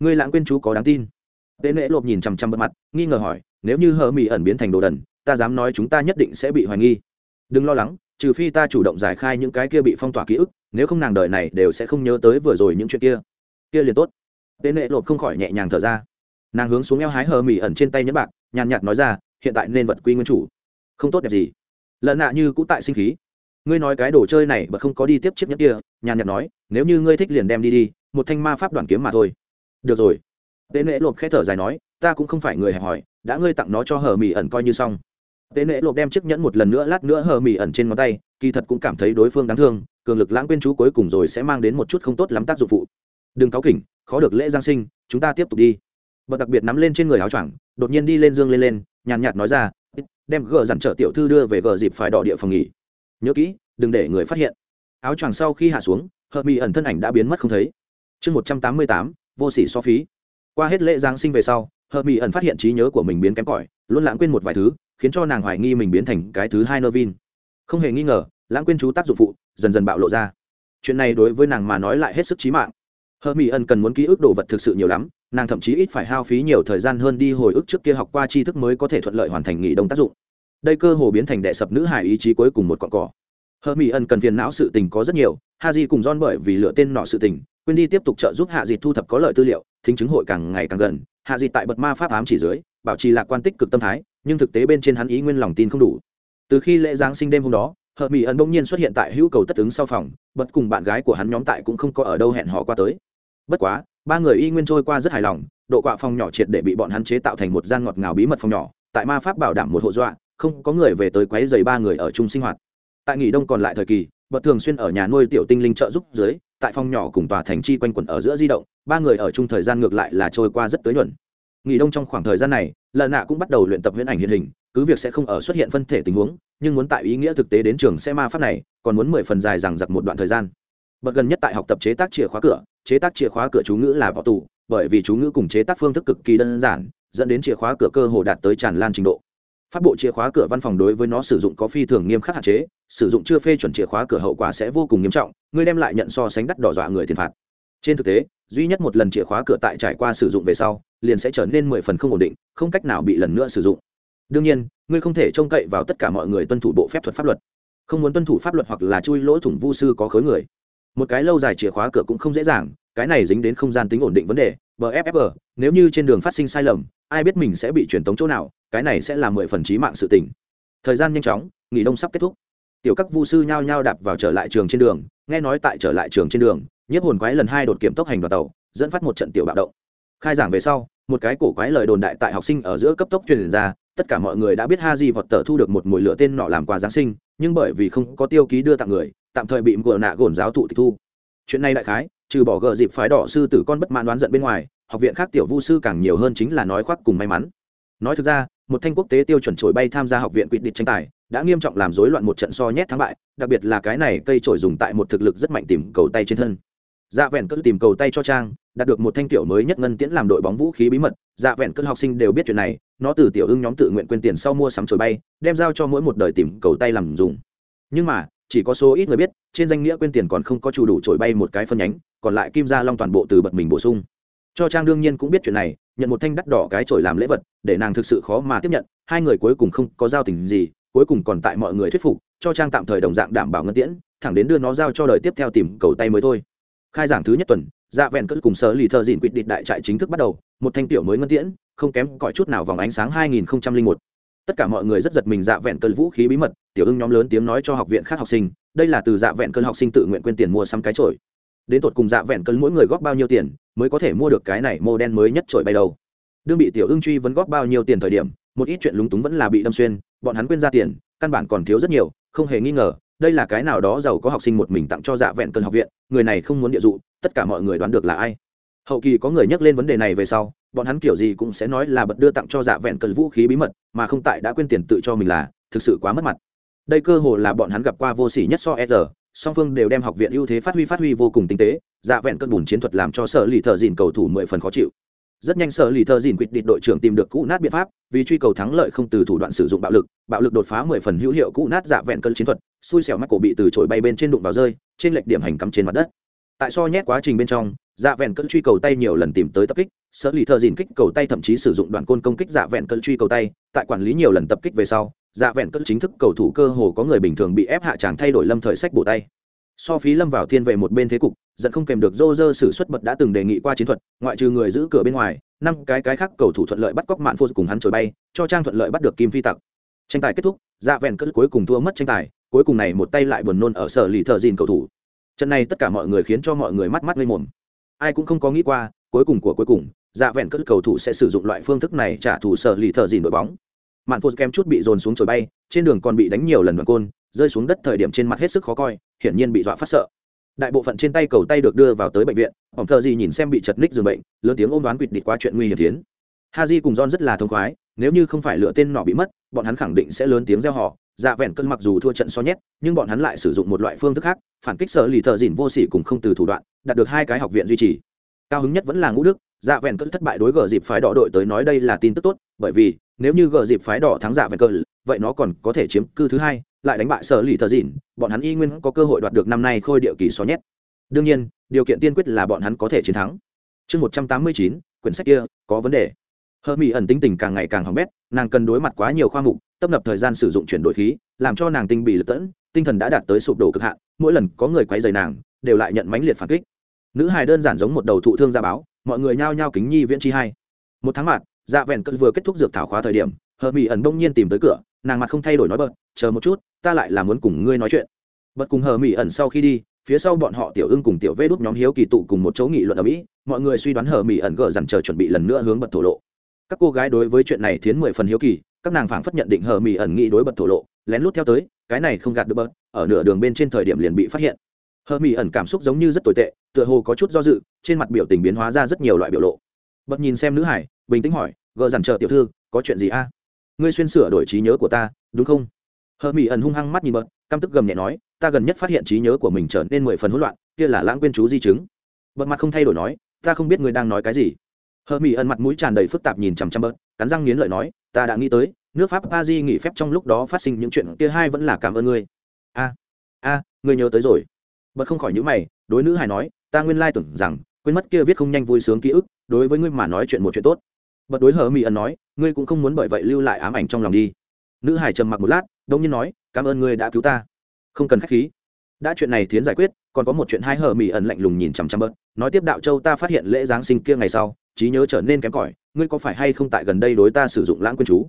Ngươi lãng quên chú có đáng tin. Tế nệ lộp nhìn chằm chằm bật mặt, nghi ngờ hỏi, nếu như hờ mỹ ẩn biến thành đồ đần, ta dám nói chúng ta nhất định sẽ bị hoài nghi. Đừng lo lắng, trừ phi ta chủ động giải khai những cái kia bị phong tỏa ký ức, nếu không nàng đời này đều sẽ không nhớ tới vừa rồi những chuyện kia. Kia liền tốt. Tế nệ lộp không khỏi nhẹ nhàng thở ra. Nàng hướng xuống eo hái hờ mỹ ẩn trên tay nhẫn bạc, nhàn nhạt nói ra, hiện tại nên vật quy nguyên chủ. Không tốt đẹp gì lợn nạ như cũ tại sinh khí. Ngươi nói cái đồ chơi này bật không có đi tiếp chiếc nhẫn kia, nhàn nhạt nói, nếu như ngươi thích liền đem đi đi, một thanh ma pháp đoàn kiếm mà thôi. Được rồi. Tế nệ lộp khẽ thở dài nói, ta cũng không phải người hẹp hòi, đã ngươi tặng nó cho hờ mỹ ẩn coi như xong. Tế nệ lộp đem chiếc nhẫn một lần nữa lát nữa hờ mỹ ẩn trên ngón tay, kỳ thật cũng cảm thấy đối phương đáng thương, cường lực lãng quên chú cuối cùng rồi sẽ mang đến một chút không tốt lắm tác dụng phụ. Đừng cáu kỉnh, khó được lễ giáng sinh, chúng ta tiếp tục đi. Bậc đặc biệt nắm lên trên người áo choàng, đột nhiên đi lên dương lên lên, nhàn nhạt nói ra đem gờ dặn trở tiểu thư đưa về gờ dịp phải đỏ địa phòng nghỉ. Nhớ kỹ, đừng để người phát hiện. Áo choàng sau khi hạ xuống, hợp mỹ ẩn thân ảnh đã biến mất không thấy. Chương một trăm tám mươi tám, vô sỉ so phí. Qua hết lễ giáng sinh về sau, hợp mỹ ẩn phát hiện trí nhớ của mình biến kém cỏi, luôn lãng quên một vài thứ, khiến cho nàng hoài nghi mình biến thành cái thứ hai nơ vin không hề nghi ngờ, lãng quên chú tác dụng phụ, dần dần bạo lộ ra. Chuyện này đối với nàng mà nói lại hết sức trí mạng hơ mỹ Ân cần muốn ký ức đồ vật thực sự nhiều lắm, nàng thậm chí ít phải hao phí nhiều thời gian hơn đi hồi ức trước kia học qua tri thức mới có thể thuận lợi hoàn thành nghỉ đông tác dụng. Đây cơ hồ biến thành đệ sập nữ hải ý chí cuối cùng một cọn cỏ. Hơ mỹ Ân cần phiền não sự tình có rất nhiều, ha di cùng don bởi vì lựa tên nọ sự tình, quên đi tiếp tục trợ giúp hạ dịt thu thập có lợi tư liệu, thính chứng hội càng ngày càng gần. Hạ dịt tại bật ma pháp ám chỉ dưới, bảo trì lạc quan tích cực tâm thái, nhưng thực tế bên trên hắn ý nguyên lòng tin không đủ. Từ khi lễ giáng sinh đêm hôm đó hờ mỹ ẩn bỗng nhiên xuất hiện tại hữu cầu tất ứng sau phòng bật cùng bạn gái của hắn nhóm tại cũng không có ở đâu hẹn họ qua tới. Bất quá, ba người y nguyên trôi qua rất hài lòng, độ quạ phòng nhỏ triệt để bị bọn hắn chế tạo thành một gian ngọt ngào bí mật phòng nhỏ, tại ma pháp bảo đảm một hộ dọa, không có người về tới quấy dày ba người ở chung sinh hoạt. Tại nghỉ đông còn lại thời kỳ bật thường xuyên ở nhà nuôi tiểu tinh linh trợ giúp dưới, tại phòng nhỏ cùng tòa thành chi quanh quẩn ở giữa di động, ba người ở chung thời gian ngược lại là trôi qua rất tới nhuận. Nghỉ đông trong khoảng thời gian này lần nạ cũng bắt đầu luyện tập huyễn ảnh hiện hình, cứ việc sẽ không ở xuất hiện phân thể tình huống nhưng muốn tại ý nghĩa thực tế đến trường xe ma pháp này, còn muốn mười phần dài rằng giặc một đoạn thời gian. Bật gần nhất tại học tập chế tác chìa khóa cửa, chế tác chìa khóa cửa chú ngữ là võ tù, bởi vì chú ngữ cùng chế tác phương thức cực kỳ đơn giản, dẫn đến chìa khóa cửa cơ hồ đạt tới tràn lan trình độ. Phát bộ chìa khóa cửa văn phòng đối với nó sử dụng có phi thường nghiêm khắc hạn chế, sử dụng chưa phê chuẩn chìa khóa cửa hậu quả sẽ vô cùng nghiêm trọng, người đem lại nhận so sánh đắt đỏ dọa người tiền phạt. Trên thực tế, duy nhất một lần chìa khóa cửa tại trải qua sử dụng về sau, liền sẽ trở nên mười phần không ổn định, không cách nào bị lần nữa sử dụng đương nhiên, ngươi không thể trông cậy vào tất cả mọi người tuân thủ bộ phép thuật pháp luật. Không muốn tuân thủ pháp luật hoặc là chui lỗ thủng vu sư có khối người. Một cái lâu dài chìa khóa cửa cũng không dễ dàng, cái này dính đến không gian tính ổn định vấn đề. Bffg nếu như trên đường phát sinh sai lầm, ai biết mình sẽ bị truyền tống chỗ nào, cái này sẽ là mười phần trí mạng sự tình. Thời gian nhanh chóng, nghỉ đông sắp kết thúc. Tiểu các vu sư nhao nhao đạp vào trở lại trường trên đường, nghe nói tại trở lại trường trên đường, nhiếp hồn quái lần hai đột kiểm tốc hành đoàn tàu, dẫn phát một trận tiểu bạo động. Khai giảng về sau, một cái cổ quái lời đồn đại tại học sinh ở giữa cấp tốc truyền ra tất cả mọi người đã biết ha di vọt tờ thu được một mùi lửa tên nọ làm quà giáng sinh, nhưng bởi vì không có tiêu ký đưa tặng người, tạm thời bị mùa nạ gồn giáo thụ tịch thu. Chuyện này đại khái, trừ bỏ gờ dịp phái đỏ sư tử con bất mãn đoán giận bên ngoài, học viện khác tiểu vu sư càng nhiều hơn chính là nói khoác cùng may mắn. Nói thực ra, một thanh quốc tế tiêu chuẩn trổi bay tham gia học viện quyết định tranh tài, đã nghiêm trọng làm rối loạn một trận so nhét thắng bại, đặc biệt là cái này cây trổi dùng tại một thực lực rất mạnh tìm cầu tay trên thân. Dạ vẹn cỡ tìm cầu tay cho trang, đạt được một thanh tiểu mới nhất ngân tiễn làm đội bóng vũ khí bí mật dạ vẹn cỡ học sinh đều biết chuyện này nó từ tiểu ưng nhóm tự nguyện quyên tiền sau mua sắm trồi bay, đem giao cho mỗi một đời tìm cầu tay làm dùng. Nhưng mà, chỉ có số ít người biết, trên danh nghĩa quyên tiền còn không có chủ đủ trồi bay một cái phân nhánh, còn lại kim gia long toàn bộ từ bật mình bổ sung. Cho trang đương nhiên cũng biết chuyện này, nhận một thanh đắt đỏ cái trồi làm lễ vật, để nàng thực sự khó mà tiếp nhận, hai người cuối cùng không có giao tình gì, cuối cùng còn tại mọi người thuyết phục, cho trang tạm thời đồng dạng đảm bảo ngân tiễn, thẳng đến đưa nó giao cho đời tiếp theo tìm cầu tay mới thôi. Khai giảng thứ nhất tuần dạ vẹn cỡ cùng sở lì thợ dìn quyết định đại trại chính thức bắt đầu, một thanh tiểu mới ngân tiễn, không kém cõi chút nào vòng ánh sáng 2001. tất cả mọi người rất giật mình dạ vẹn cơn vũ khí bí mật, tiểu ưng nhóm lớn tiếng nói cho học viện khác học sinh, đây là từ dạ vẹn cơn học sinh tự nguyện quên tiền mua xăm cái trội đến tột cùng dạ vẹn cơn mỗi người góp bao nhiêu tiền, mới có thể mua được cái này mô đen mới nhất trội bay đầu đương bị tiểu ưng truy vấn góp bao nhiêu tiền thời điểm, một ít chuyện lúng túng vẫn là bị đâm xuyên, bọn hắn quên ra tiền, căn bản còn thiếu rất nhiều, không hề nghi ngờ đây là cái nào đó giàu có học sinh một mình tặng cho dạ vẹn cần học viện, người này không muốn địa dụ, tất cả mọi người đoán được là ai. Hậu kỳ có người nhắc lên vấn đề này về sau, bọn hắn kiểu gì cũng sẽ nói là bật đưa tặng cho dạ vẹn cần vũ khí bí mật, mà không tại đã quên tiền tự cho mình là, thực sự quá mất mặt. Đây cơ hồ là bọn hắn gặp qua vô sỉ nhất so e song phương đều đem học viện ưu thế phát huy phát huy vô cùng tinh tế dạ vẹn cơn bùn chiến thuật làm cho sở lì thợ dìn cầu thủ mười phần khó chịu. Rất nhanh sở lì thợ dìn quyết định đội trưởng tìm được cũ nát biện pháp, vì truy cầu thắng lợi không từ thủ đoạn sử dụng bạo lực bạo lực đột phá mười phần hữu hiệu cũ nát dạ vẹn cơn chiến thuật xui xẻo mắt cổ bị từ chổi bay bên trên đụng vào rơi, trên lệch điểm hành cắm trên mặt đất. Tại so nhét quá trình bên trong dạ vẹn cơn truy cầu tay nhiều lần tìm tới tập kích, sở lì thợ dìn kích cầu tay thậm chí sử dụng đoàn côn công kích dạ vẹn cơn truy cầu tay, tại quản lý nhiều lần tập kích về sau dạ vẹn cơn chính thức cầu thủ cơ hồ có người bình thường bị ép hạ tràng thay đổi lâm thời sách bổ tay. So phí lâm vào thiên về một bên thế cục dẫn không kèm được dô dơ sử xuất bật đã từng đề nghị qua chiến thuật, ngoại trừ người giữ cửa bên ngoài, năm cái cái khác cầu thủ thuận lợi bắt cóc mạn phô cùng hắn trồi bay, cho trang thuận lợi bắt được kim phi tặc. Tranh tài kết thúc dạ vẹn cất cuối cùng thua mất tranh tài cuối cùng này một tay lại buồn nôn ở sở lì thợ dìn cầu thủ. Trận này tất cả mọi người khiến cho mọi người mắt mắt ngây mồm. Ai cũng không có nghĩ qua, cuối cùng của cuối cùng dạ vẹn cất cầu thủ sẽ sử dụng loại phương thức này trả thù sở lì thợ dìn đội bóng. Mạn phô kem chút bị dồn xuống trồi bay, trên đường còn bị đánh nhiều lần bằng côn, rơi xuống đất thời điểm trên mặt hết sức khó coi, hiển nhiên bị dọa phát sợ. Đại bộ phận trên tay cầu tay được đưa vào tới bệnh viện ổng thợ gì nhìn xem bị chật ních giường bệnh, lớn tiếng ôm đoán quỵt địch qua chuyện nguy hiểm tiến. Ha di cùng john rất là thông khoái, nếu như không phải lựa tên nọ bị mất, bọn hắn khẳng định sẽ lớn tiếng reo họ dạ vẹn cân mặc dù thua trận so nhét nhưng bọn hắn lại sử dụng một loại phương thức khác, phản kích sở lì thợ dìn vô sỉ cùng không từ thủ đoạn, đạt được hai cái học viện duy trì. Cao hứng nhất vẫn là ngũ đức dạ vẹn cỡ thất bại đối gờ dịp phái đỏ đội tới nói đây là tin tức tốt, bởi vì nếu như gờ dịp phái đỏ thắng dạ vẹn cỡ vậy nó còn có thể chiếm cư thứ hai, lại đánh bại sở lì thợ dìn, bọn hắn y nguyên có cơ hội đoạt được năm nay khôi địa kỳ so nhét đương nhiên, điều kiện tiên quyết là bọn hắn có thể chiến thắng. Chương một trăm tám mươi chín, quyển sách kia có vấn đề. Hơ mỹ ẩn tính tình càng ngày càng hỏng bét, nàng cần đối mặt quá nhiều khoa mục tấp nập thời gian sử dụng chuyển đổi khí, làm cho nàng tinh bị lật tẫn, tinh thần đã đạt tới sụp đổ cực hạn, mỗi lần có người quay dày nàng, đều lại nhận mãnh liệt phản kích. Nữ hài đơn giản giống một đầu thụ thương gia báo, mọi người nhao nhao kính nhi viễn chi hai. Một tháng mặt dạ vẹn cận vừa kết thúc dược thảo khóa thời điểm hờ mỹ ẩn bỗng nhiên tìm tới cửa, nàng mặt không thay đổi nói bợt chờ một chút, ta lại là muốn cùng ngươi nói chuyện. Bật cùng hờ mỹ ẩn sau khi đi, phía sau bọn họ tiểu ưng cùng tiểu vê đút nhóm hiếu kỳ tụ cùng một chỗ nghị luận ở mỹ, mọi người suy đoán hờ mỹ ẩn gờ dằn chờ chuẩn bị lần nữa hướng bật thổ lộ. Các cô gái đối với chuyện này thiến mười phần hiếu kỳ các nàng phảng phất nhận định hờ mỹ ẩn nghĩ đối bật thổ lộ, lén lút theo tới, cái này không gạt được bớt ở nửa đường bên trên thời điểm liền bị phát hiện. Hờ mỹ ẩn cảm xúc giống như rất tồi tệ, tựa hồ có chút do dự, trên mặt biểu tình biến hóa ra rất nhiều loại biểu lộ. Bật nhìn xem nữ hải, bình tĩnh hỏi, gờ dằn chờ tiểu thư, có chuyện gì a? Ngươi xuyên sửa đổi trí nhớ của ta, đúng không? Hờ mỹ ẩn hung hăng mắt nhìn bớt căm tức gầm nhẹ nói, ta gần nhất phát hiện trí nhớ của mình trở nên mười phần hỗn loạn, kia là lãng quên chú di chứng. Bật mặt không thay đổi nói, ta không biết ngươi đang nói cái gì. Hờ mỹ ẩn mặt mũi tràn đầy phức tạp nhìn chằm chằm bớt cắn răng nghiến lợi nói, ta đã nghĩ tới, nước pháp pa di nghỉ phép trong lúc đó phát sinh những chuyện kia hai vẫn là cảm ơn ngươi. A a, ngươi nhớ tới rồi. Bật không khỏi những mày, đối nữ hài nói, ta nguyên lai tưởng rằng, quên mất kia viết không nhanh vui sướng ký ức, đối với ngươi mà nói chuyện một chuyện tốt. Bật đối hờ mỹ ẩn nói, ngươi cũng không muốn bởi vậy lưu lại ám ảnh trong lòng đi. Nữ hải trầm mặc một lát, đông nhiên nói, cảm ơn ngươi đã cứu ta. Không cần k h á c h khí. Đã chuyện này thiến giải quyết, còn có một chuyện hai hờ mỹ ẩn lạnh lùng nhìn chằm chằm bớt, nói tiếp đạo châu ta phát hiện lễ giáng sinh kia ngày sau, trí nhớ trở nên kém cỏi ngươi có phải hay không tại gần đây đối ta sử dụng lãng quên chú?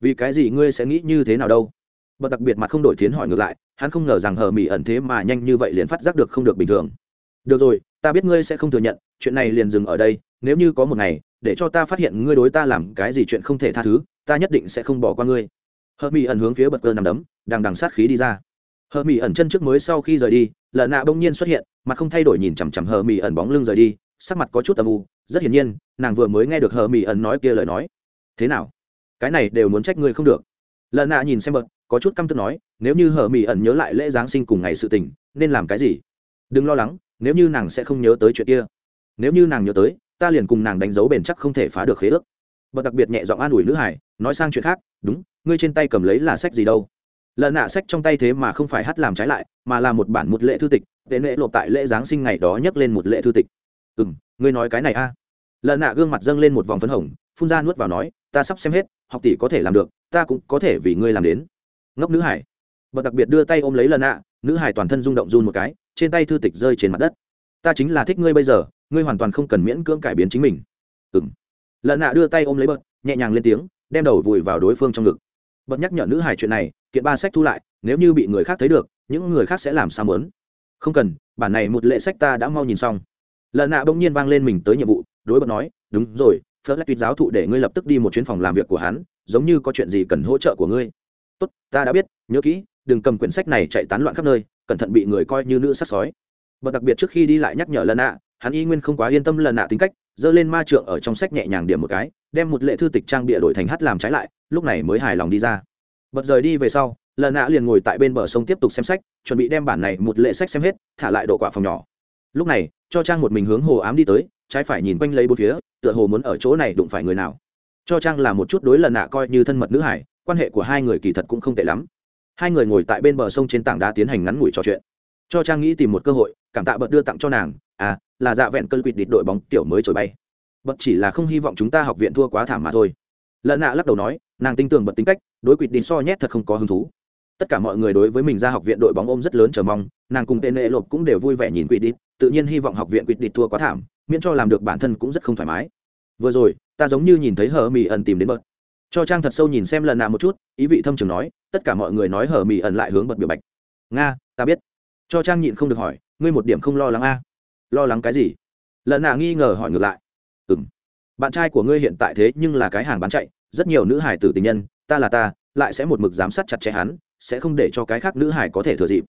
Vì cái gì ngươi sẽ nghĩ như thế nào đâu? Bật đặc biệt mặt không đổi tiến hỏi ngược lại, hắn không ngờ rằng hờ mỹ ẩn thế mà nhanh như vậy liền phát giác được không được bình thường. Được rồi, ta biết ngươi sẽ không thừa nhận, chuyện này liền dừng ở đây, nếu như có một ngày, để cho ta phát hiện ngươi đối ta làm cái gì chuyện không thể tha thứ, ta nhất định sẽ không bỏ qua ngươi. Hờ mỹ ẩn hướng phía bật cơ nằm đấm đang đằng sát khí đi ra. Hờ mỹ ẩn chân trước mới sau khi rời đi, lợn nạ bỗng nhiên xuất hiện, mặt không thay đổi nhìn chằm chằm hờ mỹ ẩn bóng lưng rời đi, sắc mặt có chút âm u rất hiển nhiên, nàng vừa mới nghe được hờ mỹ ẩn nói kia lời nói. Thế nào? Cái này đều muốn trách ngươi không được. Lợn nạ nhìn xem bật, có chút căm tức nói, nếu như hờ mỹ ẩn nhớ lại lễ giáng sinh cùng ngày sự tình, nên làm cái gì? Đừng lo lắng, nếu như nàng sẽ không nhớ tới chuyện kia. Nếu như nàng nhớ tới, ta liền cùng nàng đánh dấu bền chắc không thể phá được khế ước. Bật đặc biệt nhẹ giọng an ủi nữ hải, nói sang chuyện khác, đúng, ngươi trên tay cầm lấy là sách gì đâu? Lợn nạ sách trong tay thế mà không phải hát làm trái lại, mà là một bản một lệ thư tịch tệ lễ lộp tại lễ giáng sinh ngày đó nhắc lên một lệ thư tịch. Ừ m ngươi nói cái này a. À? lợn nạ gương mặt dâng lên một vòng phấn hồng, phun ra nuốt vào nói, ta sắp xem hết, học tỷ có thể làm được, ta cũng có thể vì ngươi làm đến. Ngốc nữ hải. Bật đặc biệt đưa tay ôm lấy lợn nạ, nữ hải toàn thân rung động run một cái, trên tay thư tịch rơi trên mặt đất. Ta chính là thích ngươi bây giờ, ngươi hoàn toàn không cần miễn cưỡng cải biến chính mình. Ừ m lợn nạ đưa tay ôm lấy bật, nhẹ nhàng lên tiếng, đem đầu vùi vào đối phương trong ngực. Bật nhắc nhở nữ hải chuyện này, kiện ba sách thu lại, nếu như bị người khác thấy được, những người khác sẽ làm sao mớn không cần, bản này một lệ sách ta đã mau nhìn xong lần nạ bỗng nhiên vang lên mình tới nhiệm vụ, đối bật nói, đúng rồi phớt lại tuyết giáo thụ để ngươi lập tức đi một chuyến phòng làm việc của hắn, giống như có chuyện gì cần hỗ trợ của ngươi. Tốt, ta đã biết, nhớ kỹ, đừng cầm quyển sách này chạy tán loạn khắp nơi, cẩn thận bị người coi như nữ sắc sói. Bật đặc biệt trước khi đi lại nhắc nhở lần nạ, hắn y nguyên không quá yên tâm lần nạ tính cách, giơ lên ma trượng ở trong sách nhẹ nhàng điểm một cái, đem một lệ thư tịch trang bịa đổi thành hát làm trái lại, lúc này mới hài lòng đi ra. Bật rời đi về sau, lần nạ liền ngồi tại bên bờ sông tiếp tục xem sách, chuẩn bị đem bản này một lệ sách xem hết, thả lại độ quả phòng nhỏ lúc này, cho trang một mình hướng hồ ám đi tới, trái phải nhìn quanh lấy bốn phía, tựa hồ muốn ở chỗ này đụng phải người nào. Cho trang là một chút đối lần nạ coi như thân mật nữ hải, quan hệ của hai người kỳ thật cũng không tệ lắm. Hai người ngồi tại bên bờ sông trên tảng đá tiến hành ngắn ngủi trò chuyện. Cho trang nghĩ tìm một cơ hội, cảm tạ bật đưa tặng cho nàng à là dạ vẹn cơn quỵt địch đội bóng tiểu mới trồi bay. Bật chỉ là không hy vọng chúng ta học viện thua quá thảm mà thôi. Lần nạ lắc đầu nói, nàng tin tưởng bật tính cách, đối quỵt đi so nhét thật không có hứng thú tất cả mọi người đối với mình ra học viện đội bóng ôm rất lớn chờ mong, nàng cùng tên lệ lộp cũng đều vui vẻ nhìn quỵt đi tự nhiên hy vọng học viện quỵt đi thua quá thảm, miễn cho làm được bản thân cũng rất không thoải mái. Vừa rồi, ta giống như nhìn thấy hờ mỹ ẩn tìm đến bật. Cho trang thật sâu nhìn xem lần nào một chút, ý vị thâm trường nói, tất cả mọi người nói hờ mỹ ẩn lại hướng bật biểu bạch. Nga, ta biết. Cho trang nhịn không được hỏi, ngươi một điểm không lo lắng a? Lo lắng cái gì? Lần nào nghi ngờ hỏi ngược lại. Ừ m bạn trai của ngươi hiện tại thế nhưng là cái hàng bán chạy, rất nhiều nữ hải tử tình nhân, ta là ta lại sẽ một mực giám sát chặt chẽ hắn, sẽ không để cho cái khác nữ hải có thể thừa dịp.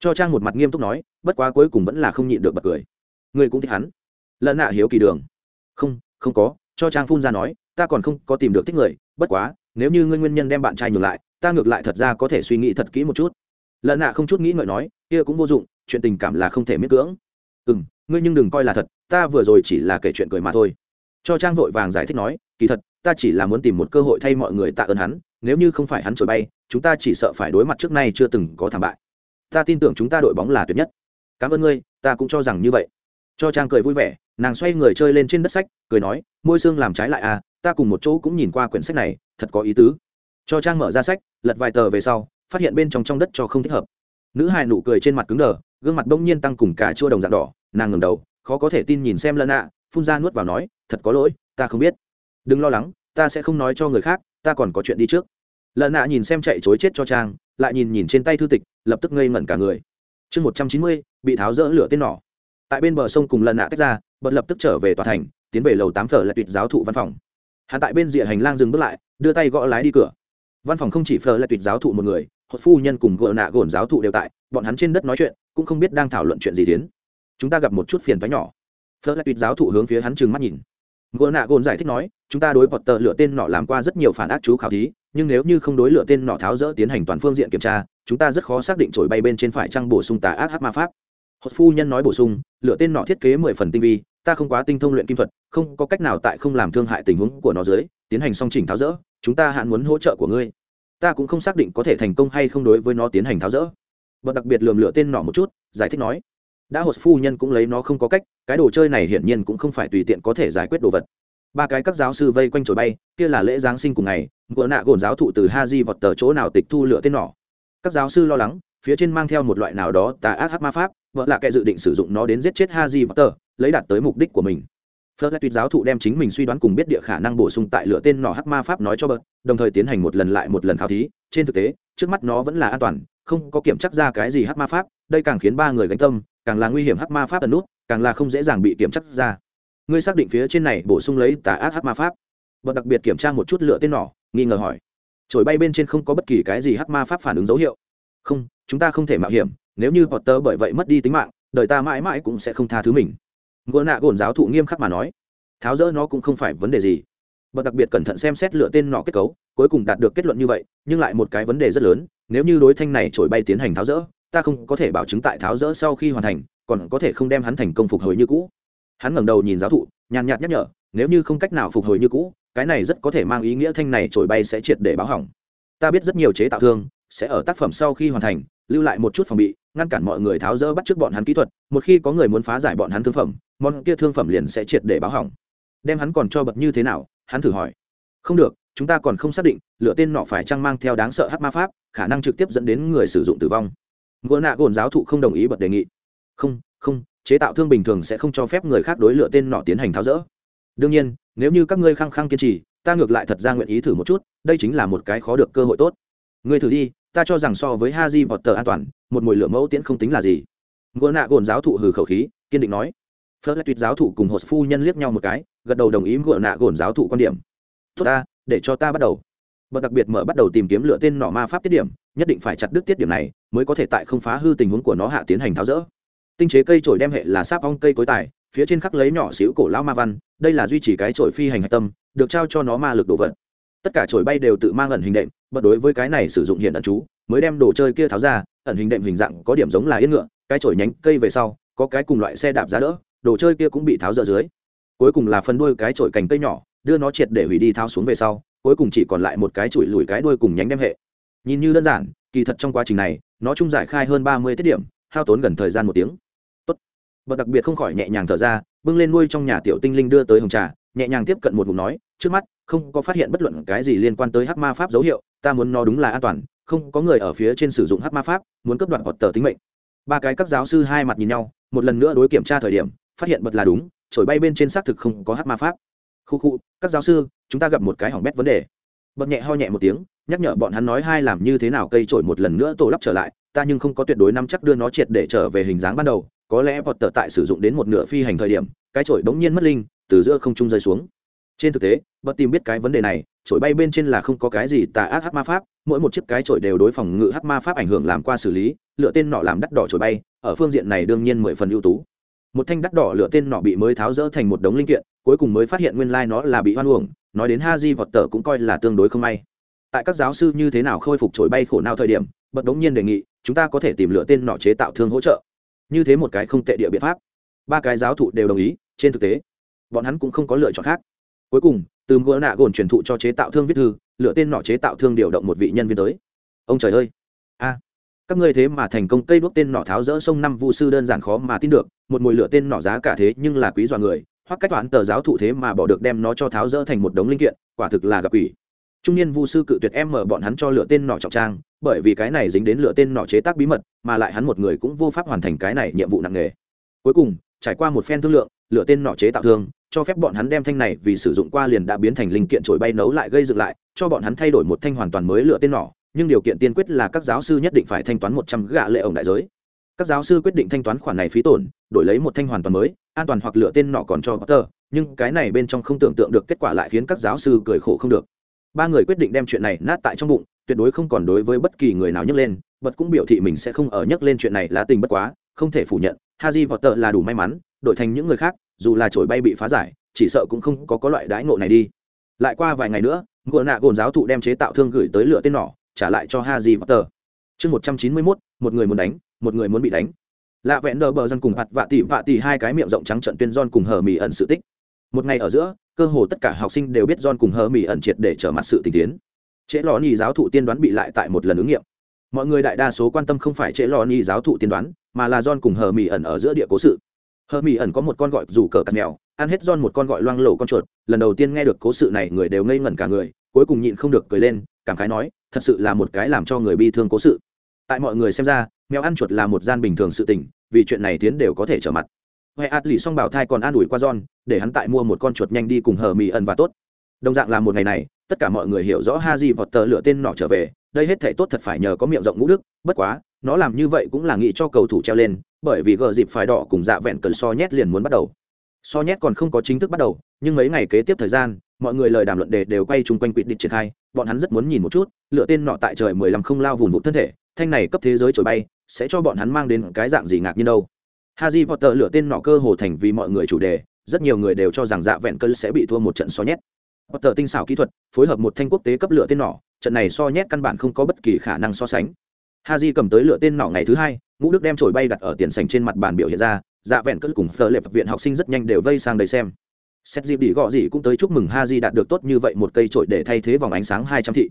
Cho trang một mặt nghiêm túc nói, bất quá cuối cùng vẫn là không nhịn được bật cười. Ngươi cũng thích hắn. Lần nạ hiếu kỳ đường. Không không có, cho trang phun ra nói, ta còn không có tìm được thích người, bất quá, nếu như ngươi nguyên nhân đem bạn trai nhường lại, ta ngược lại thật ra có thể suy nghĩ thật kỹ một chút. Lần nạ không chút nghĩ ngợi nói, kia cũng vô dụng, chuyện tình cảm là không thể miễn cưỡng. Ừ m ngươi nhưng đừng coi là thật, ta vừa rồi chỉ là kể chuyện cười mà thôi. Cho trang vội vàng giải thích nói, kỳ thật, ta chỉ là muốn tìm một cơ hội thay mọi người tạ ơn hắn nếu như không phải hắn trồi bay, chúng ta chỉ sợ phải đối mặt trước nay chưa từng có thảm bại. Ta tin tưởng chúng ta đội bóng là tuyệt nhất. Cảm ơn ngươi, ta cũng cho rằng như vậy. Cho trang cười vui vẻ, nàng xoay người chơi lên trên đất sách, cười nói, môi xương làm trái lại à ta cùng một chỗ cũng nhìn qua quyển sách này, thật có ý tứ. Cho trang mở ra sách, lật vài tờ về sau, phát hiện bên trong trong đất cho không thích hợp. Nữ hài nụ cười trên mặt cứng đờ, gương mặt bỗng nhiên tăng cùng cả chua đồng dạng đỏ, nàng ngẩng đầu, khó có thể tin nhìn xem lân ạ phun ra nuốt vào nói, thật có lỗi, ta không biết. Đừng lo lắng, ta sẽ không nói cho người khác, ta còn có chuyện đi trước lợn nạ nhìn xem chạy chối chết cho trang, lại nhìn nhìn trên tay thư tịch, lập tức ngây ngẩn cả người. Chương một trăm chín mươi, bị tháo rỡ lửa tên nỏ. Tại bên bờ sông cùng lần nạ tách ra bật lập tức trở về tòa thành, tiến về lầu tám phở lại tuyệt giáo thụ văn phòng. Hắn tại bên rìa hành lang dừng bước lại, đưa tay gõ lái đi cửa. Văn phòng không chỉ phở lại tuyệt giáo thụ một người, hột phu nhân cùng gợ nạ gồn giáo thụ đều tại, bọn hắn trên đất nói chuyện, cũng không biết đang thảo luận chuyện gì tiến. Chúng ta gặp một chút phiền thoái nhỏ. Phở lại tuyệt giáo thụ hướng phía hắn trừng mắt nhìn. Gợ nạ gồn giải thích nói, chúng ta đối bọt tờ lửa tên nọ làm qua rất nhiều phản ác chú khảo thí nhưng nếu như không đối lửa tên nọ tháo rỡ tiến hành toàn phương diện kiểm tra, chúng ta rất khó xác định trổi bay bên trên phải trăng bổ sung tà ác hát ma pháp. Hột phu nhân nói bổ sung lửa tên nọ thiết kế mười phần tinh vi, ta không quá tinh thông luyện kim thuật, không có cách nào tại không làm thương hại tình huống của nó dưới, tiến hành song chỉnh tháo rỡ, chúng ta hạn muốn hỗ trợ của ngươi. Ta cũng không xác định có thể thành công hay không đối với nó tiến hành tháo rỡ. Và đặc biệt lườm lửa tên nọ một chút, giải thích nói, đã hột phu nhân cũng lấy nó không có cách, cái đồ chơi này hiển nhiên cũng không phải tùy tiện có thể giải quyết đồ vật ba cái các giáo sư vây quanh trồi bay, kia là lễ giáng sinh cùng ngày, ngựa nạ gồn giáo thụ từ ha di vọt tờ chỗ nào tịch thu lửa tên nỏ các giáo sư lo lắng, phía trên mang theo một loại nào đó tà ác hát ma pháp, vợ là kẻ dự định sử dụng nó đến giết chết ha di vọt tờ, lấy đạt tới mục đích của mình. Phớt lại tuyệt giáo thụ đem chính mình suy đoán cùng biết địa khả năng bổ sung tại lửa tên nỏ hát ma pháp nói cho bớt, đồng thời tiến hành một lần lại một lần khảo thí. Trên thực tế, trước mắt nó vẫn là an toàn, không có kiểm chắc ra cái gì hát ma pháp, đây càng khiến ba người gánh tâm, càng là nguy hiểm hát ma pháp ẩn nút, càng là không dễ dàng bị kiểm chắc ra ngươi xác định phía trên này bổ sung lấy tà ác hắc ma pháp. Bật đặc biệt kiểm tra một chút lửa tên nỏ, nghi ngờ hỏi. Trồi bay bên trên không có bất kỳ cái gì hắc ma pháp phản ứng dấu hiệu. Không, chúng ta không thể mạo hiểm, nếu như potter bởi vậy mất đi tính mạng, đời ta mãi mãi cũng sẽ không tha thứ mình. Ngựa nạ gồn giáo thụ nghiêm khắc mà nói. Tháo rỡ nó cũng không phải vấn đề gì. Bật đặc biệt cẩn thận xem xét lựa tên nọ kết cấu, cuối cùng đạt được kết luận như vậy, nhưng lại một cái vấn đề rất lớn, nếu như đối thanh này trổi bay tiến hành tháo rỡ, ta không có thể bảo chứng tại tháo rỡ sau khi hoàn thành, còn có thể không đem hắn thành công phục hồi như cũ hắn ngẩng đầu nhìn giáo thụ, nhàn nhạt nhắc nhở, nếu như không cách nào phục hồi như cũ, cái này rất có thể mang ý nghĩa thanh này trổi bay sẽ triệt để báo hỏng. Ta biết rất nhiều chế tạo thương sẽ ở tác phẩm sau khi hoàn thành, lưu lại một chút phòng bị, ngăn cản mọi người tháo rỡ bắt trước bọn hắn kỹ thuật, một khi có người muốn phá giải bọn hắn thương phẩm, món kia thương phẩm liền sẽ triệt để báo hỏng. Đem hắn còn cho bật như thế nào? Hắn thử hỏi. Không được, chúng ta còn không xác định, lựa tên nọ phải chăng mang theo đáng sợ hát ma pháp, khả năng trực tiếp dẫn đến người sử dụng tử vong. Ngựa nạ gồn giáo thụ không đồng ý bật đề nghị. Không không chế tạo thương bình thường sẽ không cho phép người khác đối lựa tên nọ tiến hành tháo rỡ. Đương nhiên, nếu như các ngươi khăng khăng kiên trì, ta ngược lại thật ra nguyện ý thử một chút, đây chính là một cái khó được cơ hội tốt. Ngươi thử đi, ta cho rằng so với ha di vọt tờ an toàn, một mùi lửa mẫu tiễn không tính là gì. Ngựa nạ gồn giáo thụ hừ khẩu khí, kiên định nói. Phớt lại tuyệt giáo thụ cùng hồ phu nhân liếc nhau một cái, gật đầu đồng ý ngựa nạ gồn giáo thụ quan điểm. Tốt ta, để cho ta bắt đầu. Bậc đặc biệt mở bắt đầu tìm kiếm lựa tên nọ ma pháp tiết điểm, nhất định phải chặt đứt tiết điểm này, mới có thể tại không phá hư tình huống của nó hạ tiến hành tháo rỡ tinh chế cây trổi đem hệ là sáp ong cây cối tài, phía trên khắc lấy nhỏ xíu cổ lão ma văn, đây là duy trì cái trổi phi hành hạch tâm, được trao cho nó ma lực đồ vật. Tất cả trổi bay đều tự mang ẩn hình đệm bật đối với cái này sử dụng hiện ẩn chú, mới đem đồ chơi kia tháo ra, ẩn hình đệm hình dạng có điểm giống là yên ngựa, cái trổi nhánh cây về sau, có cái cùng loại xe đạp giá đỡ, đồ chơi kia cũng bị tháo dỡ dưới. Cuối cùng là phân đuôi cái trổi cành cây nhỏ, đưa nó triệt để hủy đi tháo xuống về sau, cuối cùng chỉ còn lại một cái chùi lùi cái đuôi cùng nhánh đem hệ. Nhìn như đơn giản, kỳ thật trong quá trình này, nó chung giải khai hơn ba mươi tiết điểm, hao tốn gần thời gian một tiếng. Tốt. bậc đặc biệt không khỏi nhẹ nhàng thở ra, bưng lên nuôi trong nhà tiểu tinh linh đưa tới hồng trà, nhẹ nhàng tiếp cận một ngụm nói, trước mắt, không có phát hiện bất luận cái gì liên quan tới hắc ma pháp dấu hiệu, ta muốn nó đúng là an toàn, không có người ở phía trên sử dụng hắc ma pháp, muốn cấp đoạn hoặc tờ tính mệnh ba cái các giáo sư hai mặt nhìn nhau, một lần nữa đối kiểm tra thời điểm, phát hiện bật là đúng trổi bay bên trên xác thực không có hắc ma pháp khu khu, các giáo sư, chúng ta gặp một cái hỏng bét vấn đề bật nhẹ ho nhẹ một tiếng, nhắc nhở bọn hắn nói hai làm như thế nào cây trổi một lần nữa tổ lắp trở lại ta nhưng không có tuyệt đối nắm chắc đưa nó triệt để trở về hình dáng ban đầu, có lẽ vọt tờ tại sử dụng đến một nửa phi hành thời điểm, cái trổi bỗng nhiên mất linh, từ giữa không trung rơi xuống. Trên thực tế bật tìm biết cái vấn đề này trổi bay bên trên là không có cái gì tà ác hắc ma pháp, mỗi một chiếc cái trổi đều đối phòng ngự hắc ma pháp ảnh hưởng làm qua xử lý lựa tên nọ làm đắt đỏ trổi bay, ở phương diện này đương nhiên mười phần ưu tú. Một thanh đắt đỏ lựa tên nọ bị mới tháo rỡ thành một đống linh kiện, cuối cùng mới phát hiện nguyên lai nó là bị hoan uổng, nói đến ha di vọt tờ cũng coi là tương đối không may. Tại các giáo sư như thế nào khôi phục trổi bay khổ nào thời điểm bật đống nhiên đề nghị, chúng ta có thể tìm lựa tên nọ chế tạo thương hỗ trợ. Như thế một cái không tệ địa biện pháp. Ba cái giáo thụ đều đồng ý, trên thực tế, bọn hắn cũng không có lựa chọn khác. Cuối cùng, từ gỡ nạ gồn truyền thụ cho chế tạo thương viết thư, lựa tên nọ chế tạo thương điều động một vị nhân viên tới. Ông trời ơi! A! Các ngươi thế mà thành công cây đuốc tên nọ tháo rỡ sông năm vu sư đơn giản khó mà tin được, một mùi lửa tên nọ giá cả thế nhưng là quý dọa người, hoặc cách toán tờ giáo thụ thế mà bỏ được đem nó cho tháo rỡ thành một đống linh kiện, quả thực là gặp quỷ trung niên vu sư cự tuyệt em mở bọn hắn cho lựa tên nọ trọng trang, bởi vì cái này dính đến lựa tên nọ chế tác bí mật, mà lại hắn một người cũng vô pháp hoàn thành cái này nhiệm vụ nặng nề. Cuối cùng, trải qua một phen thương lượng lựa tên nọ chế tạo thương, cho phép bọn hắn đem thanh này vì sử dụng qua liền đã biến thành linh kiện trổi bay nấu lại gây dựng lại, cho bọn hắn thay đổi một thanh hoàn toàn mới lựa tên nọ nhưng điều kiện tiên quyết là các giáo sư nhất định phải thanh toán một trăm gạ lệ ổng đại giới. Các giáo sư quyết định thanh toán khoản này phí tổn, đổi lấy một thanh hoàn toàn mới, an toàn hoặc lựa tên nọ còn cho potter, nhưng cái này bên trong không tưởng tượng được kết quả lại khiến các giáo sư cười khổ không được ba người quyết định đem chuyện này nát tại trong bụng, tuyệt đối không còn đối với bất kỳ người nào nhấc lên, bật cũng biểu thị mình sẽ không ở nhấc lên chuyện này lá tình bất quá, không thể phủ nhận, haji potter là đủ may mắn, đổi thành những người khác, dù là trổi bay bị phá giải, chỉ sợ cũng không có có loại đãi ngộ này đi. Lại qua vài ngày nữa, ngựa nạ gồn giáo thụ đem chế tạo thương gửi tới lửa tên nỏ, trả lại cho haji potter. Chương một trăm chín mươi mốt, một người muốn đánh, một người muốn bị đánh. Lạ vẹn đờ bờ dân cùng hạt vạ tị vạ tị hai cái miệng rộng trắng trận tuyên don cùng hờ mỹ ẩn sự tích một ngày ở giữa, cơ hồ tất cả học sinh đều biết John cùng hờ mỹ ẩn triệt để trở mặt sự tình tiến. Trễ lò ni giáo thụ tiên đoán bị lại tại một lần ứng nghiệm. Mọi người đại đa số quan tâm không phải trễ lò ni giáo thụ tiên đoán, mà là John cùng hờ mỹ ẩn ở giữa địa cố sự. Hờ mỹ ẩn có một con gọi rủ cờ cắt mèo, ăn hết John một con gọi loang lổ con chuột, lần đầu tiên nghe được cố sự này người đều ngây ngẩn cả người, cuối cùng nhịn không được cười lên, cảm khái nói, thật sự là một cái làm cho người bi thương cố sự. Tại mọi người xem ra, mèo ăn chuột là một gian bình thường sự tình, vì chuyện này tiến đều có thể trở mặt. Huệ ạt lì xong bảo thai còn an ủi qua john để hắn tại mua một con chuột nhanh đi cùng hờ mỹ ẩn và tốt. Đồng dạng là một ngày này tất cả mọi người hiểu rõ ha di vọt tờ lựa tên nọ trở về đây hết thể tốt thật phải nhờ có miệng rộng ngũ đức bất quá nó làm như vậy cũng là nghĩ cho cầu thủ treo lên bởi vì gờ dịp phải đỏ cùng dạ vẹn cần so nhét liền muốn bắt đầu. So nhét còn không có chính thức bắt đầu nhưng mấy ngày kế tiếp thời gian mọi người lời đàm luận đề đều quay chung quanh quỵt địch triển khai bọn hắn rất muốn nhìn một chút lựa tên nọ tại trời mười lăm không lao vùng vụt thân thể thanh này cấp thế giới trồi bay sẽ cho bọn hắn mang đến cái dạng gì ngạc nhiên đâu. Harry Potter lựa tên nọ cơ hồ thành vì mọi người chủ đề, rất nhiều người đều cho rằng dạ vẹn cơn sẽ bị thua một trận so nhét. Tờ tinh xảo kỹ thuật, phối hợp một thanh quốc tế cấp lựa tên nỏ trận này so nhét căn bản không có bất kỳ khả năng so sánh. Harry cầm tới lựa tên nỏ ngày thứ hai, ngũ đức đem trổi bay đặt ở tiền sảnh trên mặt bàn biểu hiện ra, dạ vẹn cơn cùng phở lệ viện học sinh rất nhanh đều vây sang đây xem. Xét dịp đi gọ gì cũng tới chúc mừng Ha Harry đạt được tốt như vậy một cây trội để thay thế vòng ánh sáng hai trăm thị.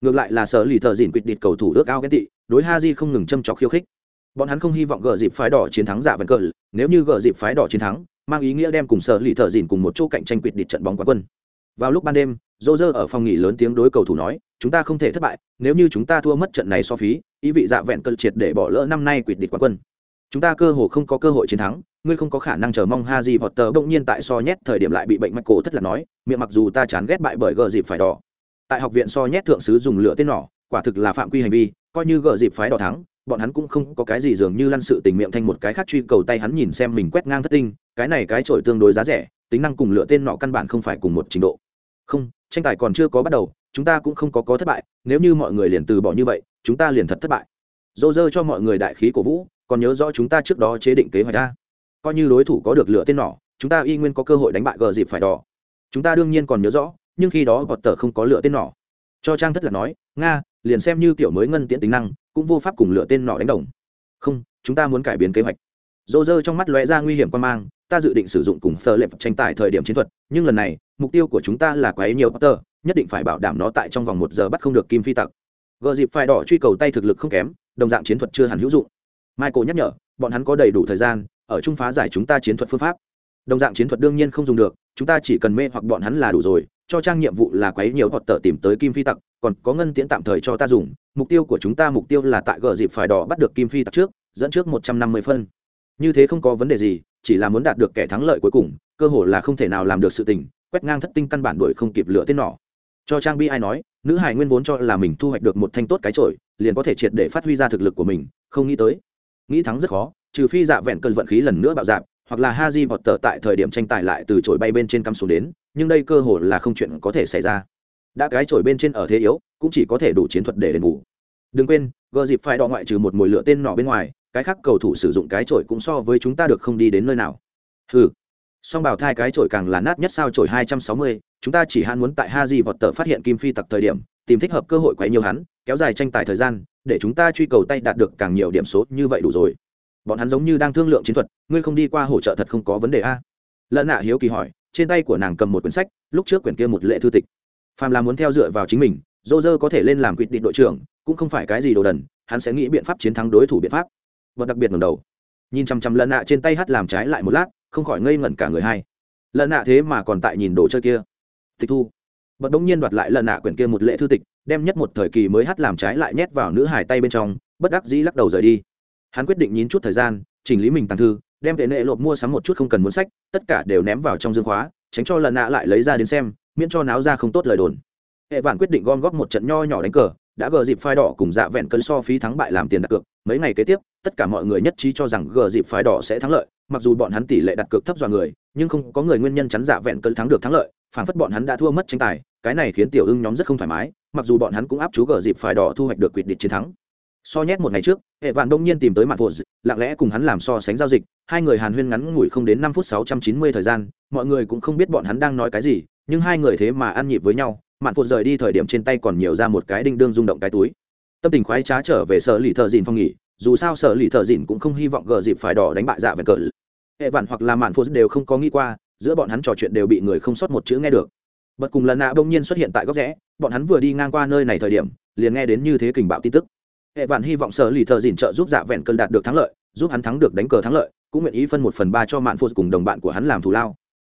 Ngược lại là sở lì thợ dìn quyết định cầu thủ ước ao ghen tị, đối Ha Harry không ngừng châm chọc khiêu khích bọn hắn không hy vọng gờ dịp phái đỏ chiến thắng dạ vẹn cờ nếu như gờ dịp phái đỏ chiến thắng mang ý nghĩa đem cùng sở lì thợ dìn cùng một chỗ cạnh tranh quyết định trận bóng quán quân vào lúc ban đêm dô dơ ở phòng nghỉ lớn tiếng đối cầu thủ nói chúng ta không thể thất bại nếu như chúng ta thua mất trận này so phí ý vị dạ vẹn cờ triệt để bỏ lỡ năm nay quyết định quán quân chúng ta cơ hồ không có cơ hội chiến thắng ngươi không có khả năng chờ mong Haji tờ bỗng nhiên tại so nhét thời điểm lại bị bệnh mạch cổ thất là nói, miệng mặc dù ta chán ghét bại bởi gờ dịp phải đỏ. Tại học viện so nhét thượng sứ dùng lửa tên nỏ, quả thực là phạm quy hành vi, coi như gờ dịp phái đỏ thắng, bọn hắn cũng không có cái gì dường như lăn sự tình miệng thành một cái khác truy cầu tay hắn nhìn xem mình quét ngang thất tinh, cái này cái trội tương đối giá rẻ, tính năng cùng lựa tên nọ căn bản không phải cùng một trình độ. Không, tranh tài còn chưa có bắt đầu, chúng ta cũng không có có thất bại, nếu như mọi người liền từ bỏ như vậy, chúng ta liền thật thất bại. Dô dơ cho mọi người đại khí cổ vũ, còn nhớ rõ chúng ta trước đó chế định kế hoạch ra coi như đối thủ có được lựa tên nọ, chúng ta y nguyên có cơ hội đánh bại gờ dịp phải đỏ. Chúng ta đương nhiên còn nhớ rõ, nhưng khi đó gọt tờ không có lựa tên nọ. Cho trang thất là nói, nga, liền xem như kiểu mới ngân tiễn tính năng cũng vô pháp cùng lựa tên nọ đánh đồng. Không, chúng ta muốn cải biến kế hoạch. Dô dơ trong mắt lóe ra nguy hiểm quan mang, ta dự định sử dụng cùng phờ lệp tranh tài thời điểm chiến thuật, nhưng lần này, mục tiêu của chúng ta là quá nhiều potter, nhất định phải bảo đảm nó tại trong vòng một giờ bắt không được kim phi tặc. Gợ dịp phải đỏ truy cầu tay thực lực không kém, đồng dạng chiến thuật chưa hẳn hữu dụng. Michael nhắc nhở, bọn hắn có đầy đủ thời gian, ở trung phá giải chúng ta chiến thuật phương pháp. Đồng dạng chiến thuật đương nhiên không dùng được, chúng ta chỉ cần mê hoặc bọn hắn là đủ rồi, cho trang nhiệm vụ là quấy nhiều hoặc tờ tìm tới kim phi tặc còn có ngân tiễn tạm thời cho ta dùng mục tiêu của chúng ta mục tiêu là tại gờ dịp phải đỏ bắt được kim phi tặc trước dẫn trước một trăm năm mươi phân. Như thế không có vấn đề gì chỉ là muốn đạt được kẻ thắng lợi cuối cùng cơ hồ là không thể nào làm được sự tình quét ngang thất tinh căn bản đuổi không kịp lửa tên nỏ. Cho trang bi ai nói nữ hải nguyên vốn cho là mình thu hoạch được một thanh tốt cái trội liền có thể triệt để phát huy ra thực lực của mình không nghĩ tới. Nghĩ thắng rất khó trừ phi dạ vẹn cơn vận khí lần nữa bạo dạp hoặc là Haji vọt tờ tại thời điểm tranh tài lại từ chổi bay bên trên cắm xuống đến, nhưng đây cơ hồ là không chuyện có thể xảy ra. Đã cái chổi bên trên ở thế yếu, cũng chỉ có thể đủ chiến thuật để đền bù. Đừng quên, gờ dịp phải đọ ngoại trừ một mùi lửa tên nọ bên ngoài, cái khác cầu thủ sử dụng cái chổi cũng so với chúng ta được không đi đến nơi nào. Hừ. Song bảo thai cái chổi càng là nát nhất sao chổi 260, chúng ta chỉ hạn muốn tại Haji vọt tờ phát hiện kim phi tặc thời điểm, tìm thích hợp cơ hội quấy nhiều hắn, kéo dài tranh tài thời gian, để chúng ta truy cầu tay đạt được càng nhiều điểm số như vậy đủ rồi bọn hắn giống như đang thương lượng chiến thuật ngươi không đi qua hỗ trợ thật không có vấn đề a lợn nạ hiếu kỳ hỏi trên tay của nàng cầm một quyển sách lúc trước quyển kia một lệ thư tịch phàm là muốn theo dựa vào chính mình dô dơ có thể lên làm quyết định đội trưởng, cũng không phải cái gì đồ đần, hắn sẽ nghĩ biện pháp chiến thắng đối thủ biện pháp. Và đặc biệt ngầm đầu. Nhìn chằm chằm lần nạ trên tay hắt làm trái lại một lát, không khỏi ngây ngẩn cả người hai. Lần nạ thế mà còn tại nhìn đồ chơi kia. Tịch thu. Bật bỗng nhiên đoạt lại lần nạ quyển kia một lệ thư tịch, đem nhất một thời kỳ mới hắt làm trái lại nhét vào nữ hải tay bên trong, bất đắc dĩ lắc đầu rời đi. Hắn quyết định nhín chút thời gian, chỉnh lý mình tàng thư, đem vệ nệ lộp mua sắm một chút không cần muốn sách, tất cả đều ném vào trong dương khóa, tránh cho lần nạ lại lấy ra đến xem miễn cho náo ra không tốt lời đồn. Hệ vạn quyết định gom góp một trận nho nhỏ đánh cờ, đã gờ dịp phái đỏ cùng dạ vẹn cân so phí thắng bại làm tiền đặt cược. Mấy ngày kế tiếp, tất cả mọi người nhất trí cho rằng gờ dịp phái đỏ sẽ thắng lợi, mặc dù bọn hắn tỷ lệ đặt cược thấp dọa người, nhưng không có người nguyên nhân chắn dạ vẹn cân thắng được thắng lợi, phản phất bọn hắn đã thua mất tranh tài, cái này khiến tiểu ưng nhóm rất không thoải mái, mặc dù bọn hắn cũng áp chú gờ dịp phái đỏ thu hoạch được quyết định chiến thắng. So nhét một ngày trước, hệ vạn đông nhiên tìm tới mặt vô lặng lẽ cùng hắn làm so sánh giao dịch, hai người hàn huyên ngắn ngủi không đến năm phút sáu trăm chín mươi thời gian, mọi người cũng không biết bọn hắn đang nói cái gì nhưng hai người thế mà ăn nhịp với nhau, mạn phụt rời đi thời điểm trên tay còn nhiều ra một cái đinh đương rung động cái túi. Tâm tình khoái trá trở về sở lì thợ dìn phong nghỉ, dù sao sở lì thợ dìn cũng không hy vọng gờ dịp phải đỏ đánh bại dạ vẹn cờ. Hệ vạn hoặc là mạn phụt đều không có nghĩ qua, giữa bọn hắn trò chuyện đều bị người không sót một chữ nghe được. Bật cùng lần nạ bỗng nhiên xuất hiện tại góc rẽ, bọn hắn vừa đi ngang qua nơi này thời điểm, liền nghe đến như thế kình bạo tin tức. Hệ vạn hy vọng sở lì thợ dìn trợ giúp dạ vẹn cơn đạt được thắng lợi, giúp hắn thắng được đánh cờ thắng lợi, cũng nguyện ý phân một phần ba cho mạn phụt cùng đồng bạn của hắn làm thù lao.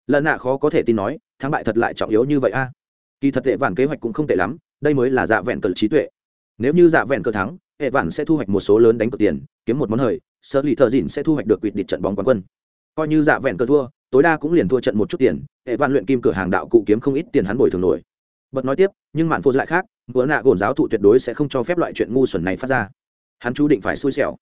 Lần nạ khó có thể tin nói thắng bại thật lại trọng yếu như vậy a. Kỳ thật hệ vạn kế hoạch cũng không tệ lắm, đây mới là dạ vẹn cờ trí tuệ. Nếu như dạ vẹn cờ thắng hệ vạn sẽ thu hoạch một số lớn đánh cờ tiền, kiếm một món hời, sở lì thợ dìn sẽ thu hoạch được quỵt địch trận bóng quán quân. Coi như dạ vẹn cờ thua, tối đa cũng liền thua trận một chút tiền hệ vạn luyện kim cửa hàng đạo cụ kiếm không ít tiền hắn bồi thường nổi. Bật nói tiếp, nhưng mạn phô lại khác bữa nạ gồn giáo thụ tuyệt đối sẽ không cho phép loại chuyện ngu xuẩn này phát ra. Hắn chú định phải xui xẻo.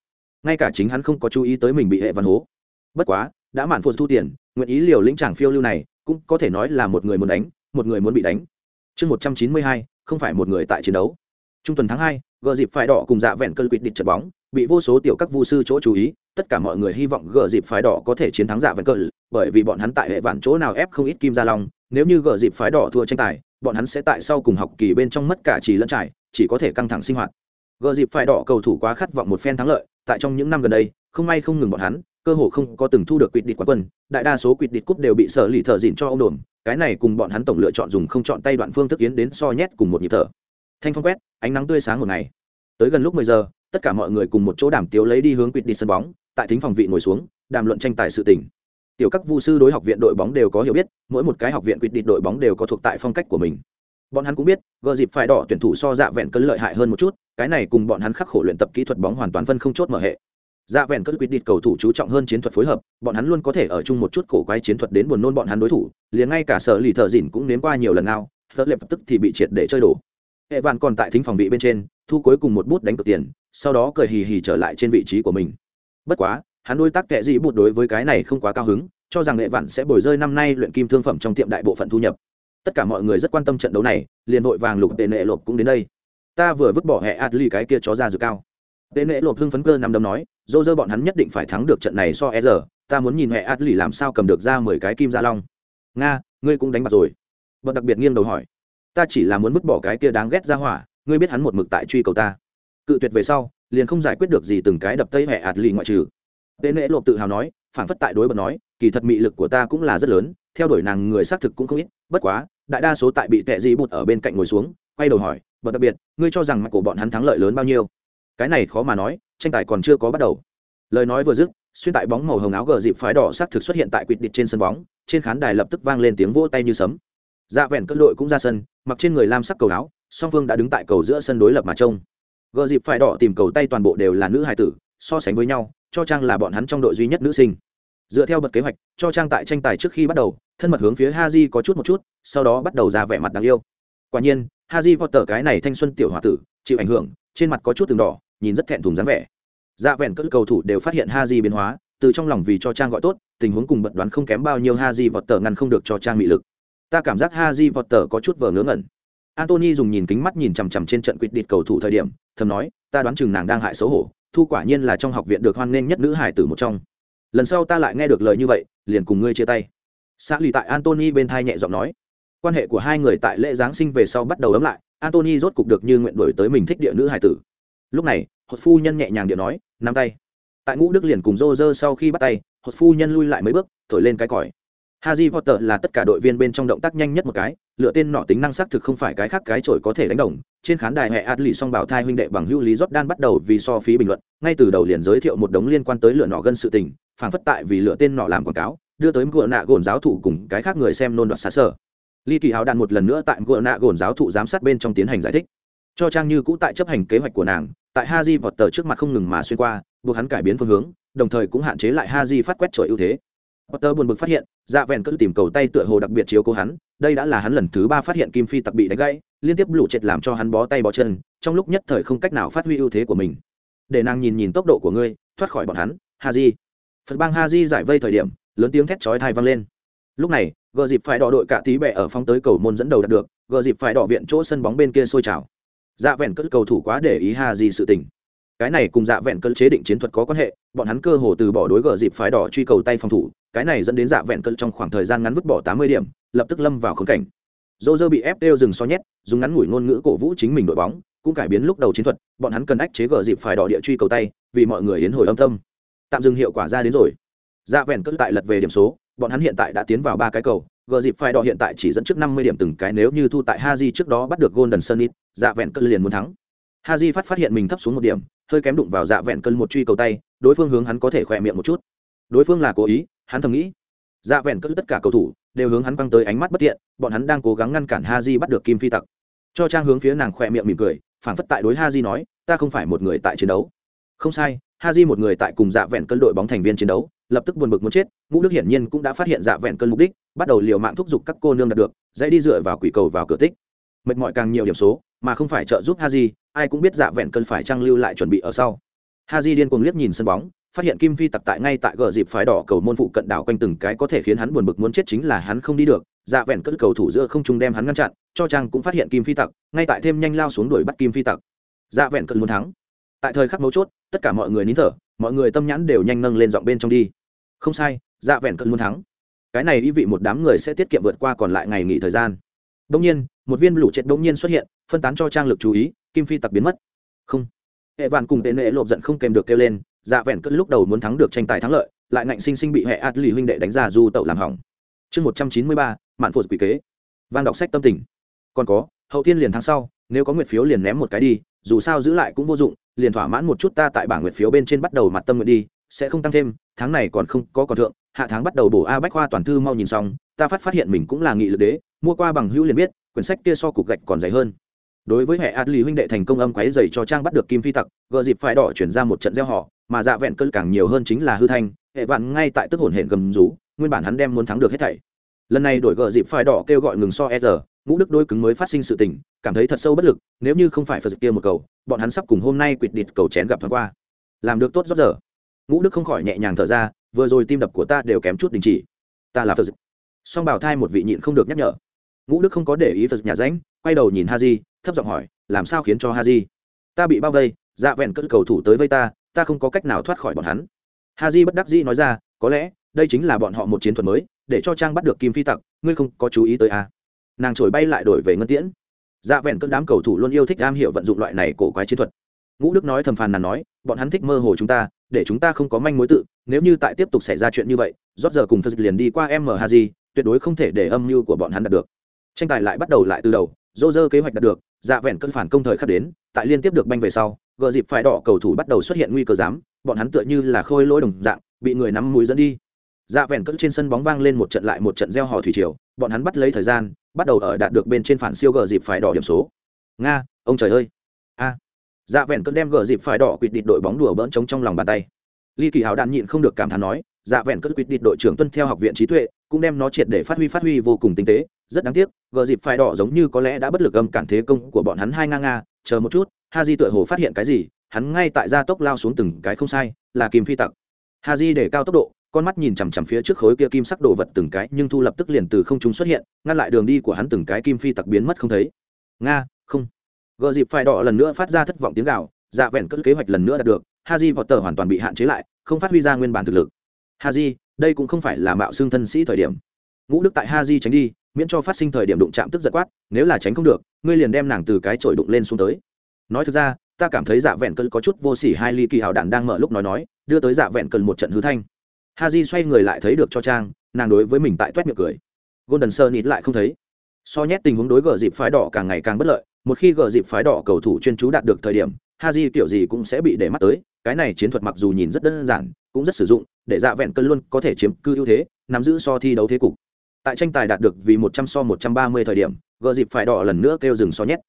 Ngay cả chính hắn không có chú ý tới mình bị hệ văn hố. Bất quá, đã mạn phô thu tiền, nguyện ý liều lĩnh chàng phiêu lưu này cũng có thể nói là một người muốn đánh, một người muốn bị đánh. Chương một trăm chín mươi hai, không phải một người tại chiến đấu. Trung tuần tháng hai, gờ dịp phải đỏ cùng dạ vẹn cơn quyết địch trận bóng, bị vô số tiểu các vu sư chỗ chú ý, tất cả mọi người hy vọng gờ dịp phái đỏ có thể chiến thắng dạ vẹn cơn, bởi vì bọn hắn tại hệ vạn chỗ nào ép không ít kim gia long, nếu như gờ dịp phái đỏ thua tranh tài, bọn hắn sẽ tại sau cùng học kỳ bên trong mất cả trì lẫn trải, chỉ có thể căng thẳng sinh hoạt. Gờ dịp phải đỏ cầu thủ quá khát vọng một phen thắng lợi, tại trong những năm gần đây, không may không ngừng bọn hắn cơ hồ không có từng thu được quyết địch quán quân, đại đa số quyết địch cúp đều bị sở lì thợ dịn cho ông đồn, cái này cùng bọn hắn tổng lựa chọn dùng không chọn tay đoạn phương thức yến đến so nhét cùng một nhịp thở. Thanh phong quét, ánh nắng tươi sáng một ngày. Tới gần lúc mười giờ, tất cả mọi người cùng một chỗ đàm tiếu lấy đi hướng quyết địch sân bóng, tại thính phòng vị ngồi xuống, đàm luận tranh tài sự tình. Tiểu các vu sư đối học viện đội bóng đều có hiểu biết, mỗi một cái học viện quyết địch đội bóng đều có thuộc tại phong cách của mình. Bọn hắn cũng biết, gờ dịp phải đỏ tuyển thủ so dạ vẹn cân lợi hại hơn một chút, cái này cùng bọn hắn khắc khổ luyện tập kỹ thuật bóng hoàn toàn phân không chốt mở hệ dạ vẹn cất quyết định cầu thủ chú trọng hơn chiến thuật phối hợp, bọn hắn luôn có thể ở chung một chút cổ quái chiến thuật đến buồn nôn bọn hắn đối thủ, liền ngay cả sở lì thợ dỉn cũng nếm qua nhiều lần nào thợ lệp tức thì bị triệt để chơi đổ. Hệ vạn còn tại thính phòng vị bên trên, thu cuối cùng một bút đánh cược tiền, sau đó cười hì hì trở lại trên vị trí của mình. Bất quá, hắn đối tác kệ dị bụt đối với cái này không quá cao hứng, cho rằng hệ vạn sẽ bồi rơi năm nay luyện kim thương phẩm trong tiệm đại bộ phận thu nhập. Tất cả mọi người rất quan tâm trận đấu này, liền vội vàng lục tệ nệ lộp cũng đến đây. Ta vừa vứt bỏ hệ adli cái kia chó ra dự cao. Tệ nệ lộp hưng phấn cơ nằm đấm nói dô dơ bọn hắn nhất định phải thắng được trận này so e giờ, ta muốn nhìn hệ lì làm sao cầm được ra mười cái kim gia long. Nga, ngươi cũng đánh bạc rồi. Vợ đặc biệt nghiêng đầu hỏi. Ta chỉ là muốn vứt bỏ cái kia đáng ghét ra hỏa, ngươi biết hắn một mực tại truy cầu ta. Cự tuyệt về sau, liền không giải quyết được gì từng cái đập tây hệ lì ngoại trừ. Tên lễ lộp tự hào nói, phản phất tại đối bật nói, kỳ thật mị lực của ta cũng là rất lớn, theo đuổi nàng người xác thực cũng không ít, bất quá, đại đa số tại bị tệ dị bụt ở bên cạnh ngồi xuống, quay đầu hỏi, bật đặc biệt, ngươi cho rằng mặt của bọn hắn thắng lợi lớn bao nhiêu? Cái này khó mà nói tranh tài còn chưa có bắt đầu. Lời nói vừa dứt, xuyên tại bóng màu hồng áo gờ dịp phái đỏ xác thực xuất hiện tại quỵt địch trên sân bóng, trên khán đài lập tức vang lên tiếng vỗ tay như sấm. Dạ vẹn cân đội cũng ra sân, mặc trên người lam sắc cầu áo, song phương đã đứng tại cầu giữa sân đối lập mà trông. Gờ dịp phái đỏ tìm cầu tay toàn bộ đều là nữ hài tử, so sánh với nhau, cho trang là bọn hắn trong đội duy nhất nữ sinh. Dựa theo bật kế hoạch, cho trang tại tranh tài trước khi bắt đầu, thân mật hướng phía Ha haji có chút một chút, sau đó bắt đầu ra vẻ mặt đáng yêu. Quả nhiên ha haji potter cái này thanh xuân tiểu h tử, chịu ảnh hưởng, trên mặt có chút từng đỏ nhìn rất thẹn thùng dáng vẻ. Dạ vẹn cỡ cầu thủ đều phát hiện haji biến hóa từ trong lòng vì cho trang gọi tốt tình huống cùng bật đoán không kém bao nhiêu haji tờ ngăn không được cho trang bị lực. Ta cảm giác haji tờ có chút vờ ngớ ngẩn. Anthony dùng nhìn kính mắt nhìn chằm chằm trên trận quyết địch cầu thủ thời điểm, thầm nói, ta đoán chừng nàng đang hại xấu hổ, thu quả nhiên là trong học viện được hoan nghênh nhất nữ hải tử một trong. Lần sau ta lại nghe được lời như vậy liền cùng ngươi chia tay. Xã lì tại antony bên thai nhẹ giọng nói. Quan hệ của hai người tại lễ giáng sinh về sau bắt đầu ấm lại antony rốt cục được như nguyện đổi tới mình thích địa nữ hải tử lúc này hột phu nhân nhẹ nhàng điện nói nắm tay tại ngũ đức liền cùng rô rơ sau khi bắt tay hột phu nhân lui lại mấy bước thổi lên cái còi Harry Potter là tất cả đội viên bên trong động tác nhanh nhất một cái, lựa tên nọ tính năng xác thực không phải cái khác cái chổi có thể đánh đồng. Trên khán đài hệ Adli song bảo thai huynh đệ bằng hữu lý Jordan bắt đầu vì so phí bình luận, ngay từ đầu liền giới thiệu một đống liên quan tới lựa nọ gần sự tình, phản phất tại vì lựa tên nọ làm quảng cáo, đưa tới ngựa nạ gồn giáo thụ cùng cái khác người xem nôn đoạt xa sở. Ly Kỳ Hào đạn một lần nữa tại ngựa nạ gồn giáo thụ giám sát bên trong tiến hành giải thích. Cho trang như cũ tại chấp hành kế hoạch của nàng, tại haji vọt tờ trước mặt không ngừng mà xuyên qua, buộc hắn cải biến phương hướng, đồng thời cũng hạn chế lại Haji phát quét trội ưu thế Potter buồn bực phát hiện, Dạ Vẹn cứ tìm cầu tay tựa hồ đặc biệt chiếu cố hắn, đây đã là hắn lần thứ ba phát hiện Kim Phi tặc bị đánh gãy, liên tiếp lũ chệt làm cho hắn bó tay bó chân, trong lúc nhất thời không cách nào phát huy ưu thế của mình. Để nàng nhìn nhìn tốc độ của ngươi, thoát khỏi bọn hắn, Haji. Phật bang Haji giải vây thời điểm, lớn tiếng thét chói thai vang lên. Lúc này, gờ dịp phải đỏ đội cả tí bẹ ở phong tới cầu môn dẫn đầu đạt được, gờ dịp phải đỏ viện chỗ sân bóng bên kia sôi trào. Dạ Vẹn cỡ cầu thủ quá để ý Haji sự tình. Cái này cùng dạ vẹn cỡ chế định chiến thuật có quan hệ, bọn hắn cơ hồ từ bỏ đối gờ dịp phái đỏ truy cầu tay phòng thủ, cái này dẫn đến dạ vẹn cỡ trong khoảng thời gian ngắn vứt bỏ tám mươi điểm, lập tức lâm vào khống cảnh. Dô dơ bị ép đeo dừng so nhét, dùng ngắn ngủi ngôn ngữ cổ vũ chính mình đội bóng, cũng cải biến lúc đầu chiến thuật, bọn hắn cần ách chế gờ dịp phái đỏ địa truy cầu tay, vì mọi người yến hồi âm tâm tạm dừng hiệu quả ra đến rồi. Dạ vẹn cỡ tại lật về điểm số, bọn hắn hiện tại đã tiến vào ba cái cầu gờ dịp phải đỏ hiện tại chỉ dẫn trước năm mươi điểm từng cái nếu như thu tại haji trước đó bắt được golden sunnit dạ vẹn cơn liền muốn thắng. Haji phát phát hiện mình thấp xuống một điểm, hơi kém đụng vào dạ vẹn cân một truy cầu tay, đối phương hướng hắn có thể khỏe miệng một chút. Đối phương là cố ý, hắn thầm nghĩ. Dạ vẹn cân tất cả cầu thủ đều hướng hắn quăng tới ánh mắt bất tiện bọn hắn đang cố gắng ngăn cản Haji bắt được kim phi tặc. Cho trang hướng phía nàng khỏe miệng mỉm cười phản phất tại đối Haji nói, ta không phải một người tại chiến đấu. Không sai, Haji một người tại cùng dạ vẹn cân đội bóng thành viên chiến đấu, lập tức buồn bực muốn chết, ngũ đức hiển nhiên cũng đã phát hiện dạ vẹn cân mục đích bắt đầu liều mạng thúc giục các cô nương đạt được, dãy đi dựa vào quỷ cầu vào cửa tích. Mệt mỏi càng nhiều điểm số, mà không phải trợ giúp ha ai cũng biết dạ vẹn Cần phải trang lưu lại chuẩn bị ở sau. Ha điên cuồng liếc nhìn sân bóng, phát hiện kim phi tặc tại ngay tại gờ dịp phái đỏ cầu môn phụ cận đảo quanh từng cái có thể khiến hắn buồn bực muốn chết chính là hắn không đi được. Dạ vẹn cất cầu thủ giữa không trung đem hắn ngăn chặn, cho trang cũng phát hiện kim phi tặc, ngay tại thêm nhanh lao xuống đuổi bắt kim phi tặc. Dạ vẹn cất muốn thắng. Tại thời khắc mấu chốt, tất cả mọi người nín thở, mọi người tâm nhãn đều nhanh nâng lên giọng bên trong đi. Không sai dạ vẹn cất muốn thắng cái này ý vị một đám người sẽ tiết kiệm vượt qua còn lại ngày nghỉ thời gian. Đông nhiên, một viên lũ chết đông nhiên xuất hiện, phân tán cho trang lực chú ý, kim phi tặc biến mất. Không. Hệ vạn cùng tên hệ lộp giận không kèm được kêu lên dạ vẹn cất lúc đầu muốn thắng được tranh tài thắng lợi, lại ngạnh sinh sinh bị hệ ạt lì huynh đệ đánh ra du tẩu làm hỏng. Chương một trăm chín mươi ba, mạn phụt quỷ kế. Vang đọc sách tâm tình. Còn có, hậu thiên liền tháng sau, nếu có nguyệt phiếu liền ném một cái đi, dù sao giữ lại cũng vô dụng, liền thỏa mãn một chút ta tại bảng nguyệt phiếu bên trên bắt đầu mặt tâm nguyện đi, sẽ không tăng thêm, tháng này còn không có còn thượng hạ tháng bắt đầu bổ a bách khoa toàn thư mau nhìn xong, ta phát phát hiện mình cũng là nghị lực đế, mua qua bằng hữu liền biết, quyển sách kia so cục gạch còn dày hơn. Đối với hệ adli huynh đệ thành công âm quấy dày cho trang bắt được kim phi tặc gợ dịp phải đỏ chuyển ra một trận gieo họ, mà dạ vẹn cơn càng nhiều hơn chính là hư thanh, hệ vạn ngay tại tức hồn hển gầm rú, nguyên bản hắn đem muốn thắng được hết thảy. Lần này đổi gợ dịp phải đỏ kêu gọi ngừng so e rờ, ngũ đức đôi cứng mới phát sinh sự tình, cảm thấy thật sâu bất lực, nếu như không phải phật kia một cầu, bọn hắn sắp cùng hôm nay quỵt địt cầu chén gặp thoáng qua. Làm được tốt rót giờ. Ngũ đức không khỏi nhẹ nhàng thở ra vừa rồi tim đập của ta đều kém chút đình chỉ. Ta là phật song bảo thai một vị nhịn không được nhắc nhở. Ngũ đức không có để ý phật nhà ránh, quay đầu nhìn ha di thấp giọng hỏi, làm sao khiến cho ha di ta bị bao vây dạ vẹn cất cầu thủ tới vây ta ta không có cách nào thoát khỏi bọn hắn. Ha di bất đắc dĩ nói ra, có lẽ, đây chính là bọn họ một chiến thuật mới, để cho trang bắt được kim phi tặc, ngươi không có chú ý tới à. nàng trổi bay lại đổi về ngân tiễn. Dạ vẹn cất đám cầu thủ luôn yêu thích am hiểu vận dụng loại này cổ quái chiến thuật. Ngũ đức nói thầm phàn nàn nói, bọn hắn thích mơ hồ chúng ta để chúng ta không có manh mối tự, nếu như tại tiếp tục xảy ra chuyện như vậy, rót giờ cùng phật liền đi qua em mh tuyệt đối không thể để âm mưu của bọn hắn đạt được. Tranh tài lại bắt đầu lại từ đầu, dô dơ kế hoạch đạt được dạ vẹn cân phản công thời khắc đến, tại liên tiếp được banh về sau, gờ dịp phải đỏ cầu thủ bắt đầu xuất hiện nguy cơ dám bọn hắn tựa như là khôi lỗi đồng dạng, bị người nắm mũi dẫn đi. Dạ vẹn cân trên sân bóng vang lên một trận lại một trận gieo hò thủy triều, bọn hắn bắt lấy thời gian, bắt đầu ở đạt được bên trên phản siêu gờ dịp phải đỏ điểm số. Nga, ông trời ơi. A dạ vẹn cơn đem gờ dịp phải đỏ quỵt địt đội bóng đùa bỡn trống trong lòng bàn tay. Ly kỳ hào đạn nhịn không được cảm thán nói dạ vẹn cất quýt địt đội trưởng tuân theo học viện trí tuệ, cũng đem nó triệt để phát huy phát huy vô cùng tinh tế. Rất đáng tiếc, gờ dịp phai đỏ giống như có lẽ đã bất lực âm cản thế công của bọn hắn hai ngang nga. Chờ một chút, ha di tựa hồ phát hiện cái gì, hắn ngay tại gia tốc lao xuống từng cái không sai, là kim phi tặc. Ha di để cao tốc độ, con mắt nhìn chằm chằm phía trước khối kia kim sắc đồ vật từng cái, nhưng thu lập tức liền từ không trung xuất hiện, ngăn lại đường đi của hắn từng cái kim phi tặc biến mất không thấy. Nga gờ dịp phai đỏ lần nữa phát ra thất vọng tiếng gạo dạ vẹn cất kế hoạch lần nữa đạt được ha di vọt tờ hoàn toàn bị hạn chế lại, không phát huy ra nguyên bản thực lực. Ha đây cũng không phải là mạo xương thân sĩ thời điểm. Ngũ đức tại ha tránh đi, miễn cho phát sinh thời điểm đụng chạm tức giật quát, nếu là tránh không được, ngươi liền đem nàng từ cái chổi đụng lên xuống tới. Nói thực ra, ta cảm thấy dạ vẹn cơn có chút vô s ỉ hai ly kỳ hào đản đang mở lúc nói nói, đưa tới dạ vẹn cơn một trận hư thanh. Haji xoay người lại thấy được cho trang, nàng đối với mình tại toét miệng cười. Golden sơ nít lại không thấy so nhét tình huống đối gờ dịp phái đỏ càng ngày càng bất lợi, một khi gờ dịp phái đỏ cầu thủ chuyên chú đạt được thời điểm, haji kiểu gì cũng sẽ bị để mắt tới, cái này chiến thuật mặc dù nhìn rất đơn giản, cũng rất sử dụng, để dạ vẹn cân luôn có thể chiếm cư ưu thế, nắm giữ so thi đấu thế cục. Tại tranh tài đạt được vì một trăm so một trăm ba mươi thời điểm, gờ dịp phải đỏ lần nữa kêu dừng so nhét.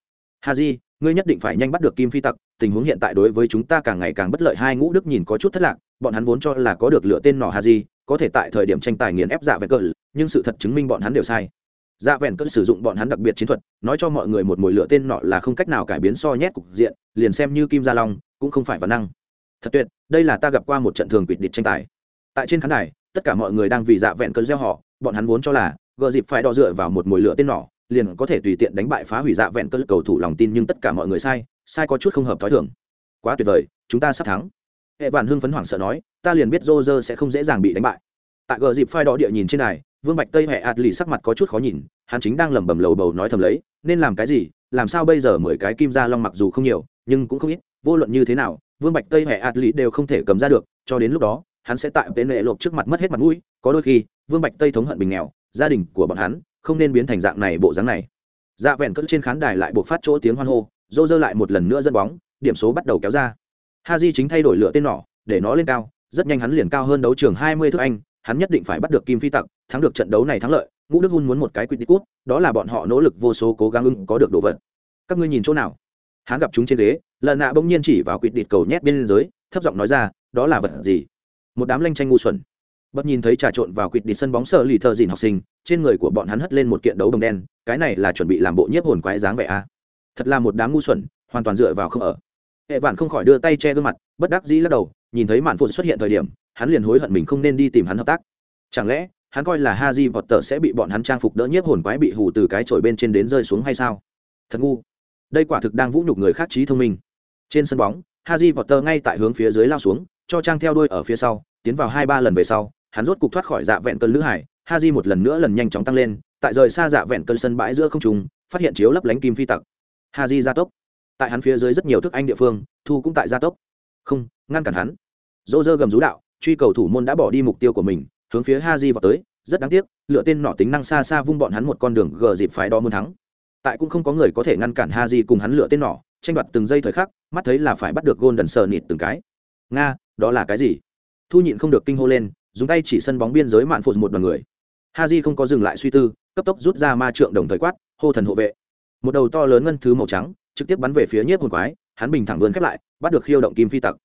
Haji, ngươi nhất định phải nhanh bắt được kim phi tặc, tình huống hiện tại đối với chúng ta càng ngày càng bất lợi, hai ngũ đức nhìn có chút thất lạc, bọn hắn vốn cho là có được lựa tên nỏ haji, có thể tại thời điểm tranh tài nghiền ép dạ vẹn cờ nhưng sự thật chứng minh bọn hắn đều sai dạ vẹn cỡ sử dụng bọn hắn đặc biệt chiến thuật, nói cho mọi người một mồi lửa tên nọ là không cách nào cải biến so nhét cục diện, liền xem như kim gia long, cũng không phải văn năng. Thật tuyệt, đây là ta gặp qua một trận thường quỵt địch tranh tài. Tại trên khán đài, tất cả mọi người đang vì dạ vẹn cơn gieo họ, bọn hắn vốn cho là, gờ dịp phải đo dựa vào một mồi lửa tên nọ, liền có thể tùy tiện đánh bại phá hủy dạ vẹn cơn cầu thủ lòng tin nhưng tất cả mọi người sai sai có chút không hợp thói thường. Quá tuyệt vời, chúng ta sắp thắng. Hệ vạn hưng phấn hoảng sợ nói, ta liền biết rô rơ sẽ không dễ dàng bị đánh bại. Tại gờ dịp phai đỏ địa nhìn trên này vương bạch tây hệ ạt lì sắc mặt có chút khó nhìn, hắn chính đang lẩm bẩm lầu bầu nói thầm lấy, nên làm cái gì, làm sao bây giờ mười cái kim gia long mặc dù không nhiều, nhưng cũng không ít, vô luận như thế nào, vương bạch tây hệ ạt lì đều không thể cầm ra được, cho đến lúc đó, hắn sẽ tại tên lệ lộp trước mặt mất hết mặt mũi, có đôi khi, vương bạch tây thống hận bình nghèo, gia đình của bọn hắn không nên biến thành dạng này bộ dáng này. Dạ vẹn cỡ trên khán đài lại buộc phát chỗ tiếng hoan hô, dô dơ lại một lần nữa dẫn bóng, điểm số bắt đầu kéo ra. Ha di chính thay đổi lựa tên nỏ, để nó lên cao, rất nhanh hắn liền cao hơn đấu trường hai mươi thước anh hắn nhất định phải bắt được kim phi tặc, thắng được trận đấu này thắng lợi, ngũ đức hun muốn một cái quýt đi cút, đó là bọn họ nỗ lực vô số cố gắng ưng có được đồ vật. Các ngươi nhìn chỗ nào? Hắn gặp chúng trên ghế lần nạ bỗng nhiên chỉ vào quýt định cầu nhét bên dưới, thấp giọng nói ra, đó là vật gì? Một đám lanh tranh ngu xuẩn. Bất nhìn thấy trà trộn vào quýt định sân bóng sợ lì thợ dìn học sinh, trên người của bọn hắn hất lên một kiện đấu đồng đen, cái này là chuẩn bị làm bộ nhiếp hồn quái dáng vẻ a. À? thật là một đám ngu xuẩn, hoàn toàn dựa vào không ở. Hệ vạn không khỏi đưa tay che gương mặt, bất đắc dĩ lắc đầu, nhìn thấy mạn phụ xuất hiện thời điểm hắn liền hối hận mình không nên đi tìm hắn hợp tác. Chẳng lẽ, hắn coi là ha di vọt tờ sẽ bị bọn hắn trang phục đỡ nhiếp hồn quái bị hù từ cái chổi bên trên đến rơi xuống hay sao? Thật ngu. Đây quả thực đang vũ nhục người khác trí thông minh. Trên sân bóng ha di vọt tờ ngay tại hướng phía dưới lao xuống, cho trang theo đuôi ở phía sau, tiến vào hai ba lần về sau, hắn rốt cục thoát khỏi dạ vẹn cơn lữ hải ha di một lần nữa lần nhanh chóng tăng lên, tại rời xa dạ vẹn cơn sân bãi giữa không trùng phát hiện chiếu lấp lánh kim phi tặc. Ha di gia tốc. Tại hắn phía dưới rất nhiều thức anh địa phương, thu cũng tại gia tốc. Không, ngăn cản hắn. Dô dơ gầm rú đạo truy cầu thủ môn đã bỏ đi mục tiêu của mình, hướng phía ha di vào tới. Rất đáng tiếc, lựa tên nọ tính năng xa xa vung bọn hắn một con đường gờ dịp phải đo muốn thắng. Tại cũng không có người có thể ngăn cản ha di cùng hắn lựa tên nọ, tranh đoạt từng giây thời khắc, mắt thấy là phải bắt được gôn đần sờ nịt từng cái. Nga, đó là cái gì? Thu nhịn không được kinh hô lên, dùng tay chỉ sân bóng biên giới mạn phụt một đoàn người. Ha di không có dừng lại suy tư, cấp tốc rút ra ma trượng đồng thời quát, hô thần hộ vệ. Một đầu to lớn ngân thứ màu trắng, trực tiếp bắn về phía nhiếp hồn quái, hắn bình thẳng vươn khép lại, bắt được khiêu động kim phi tặc.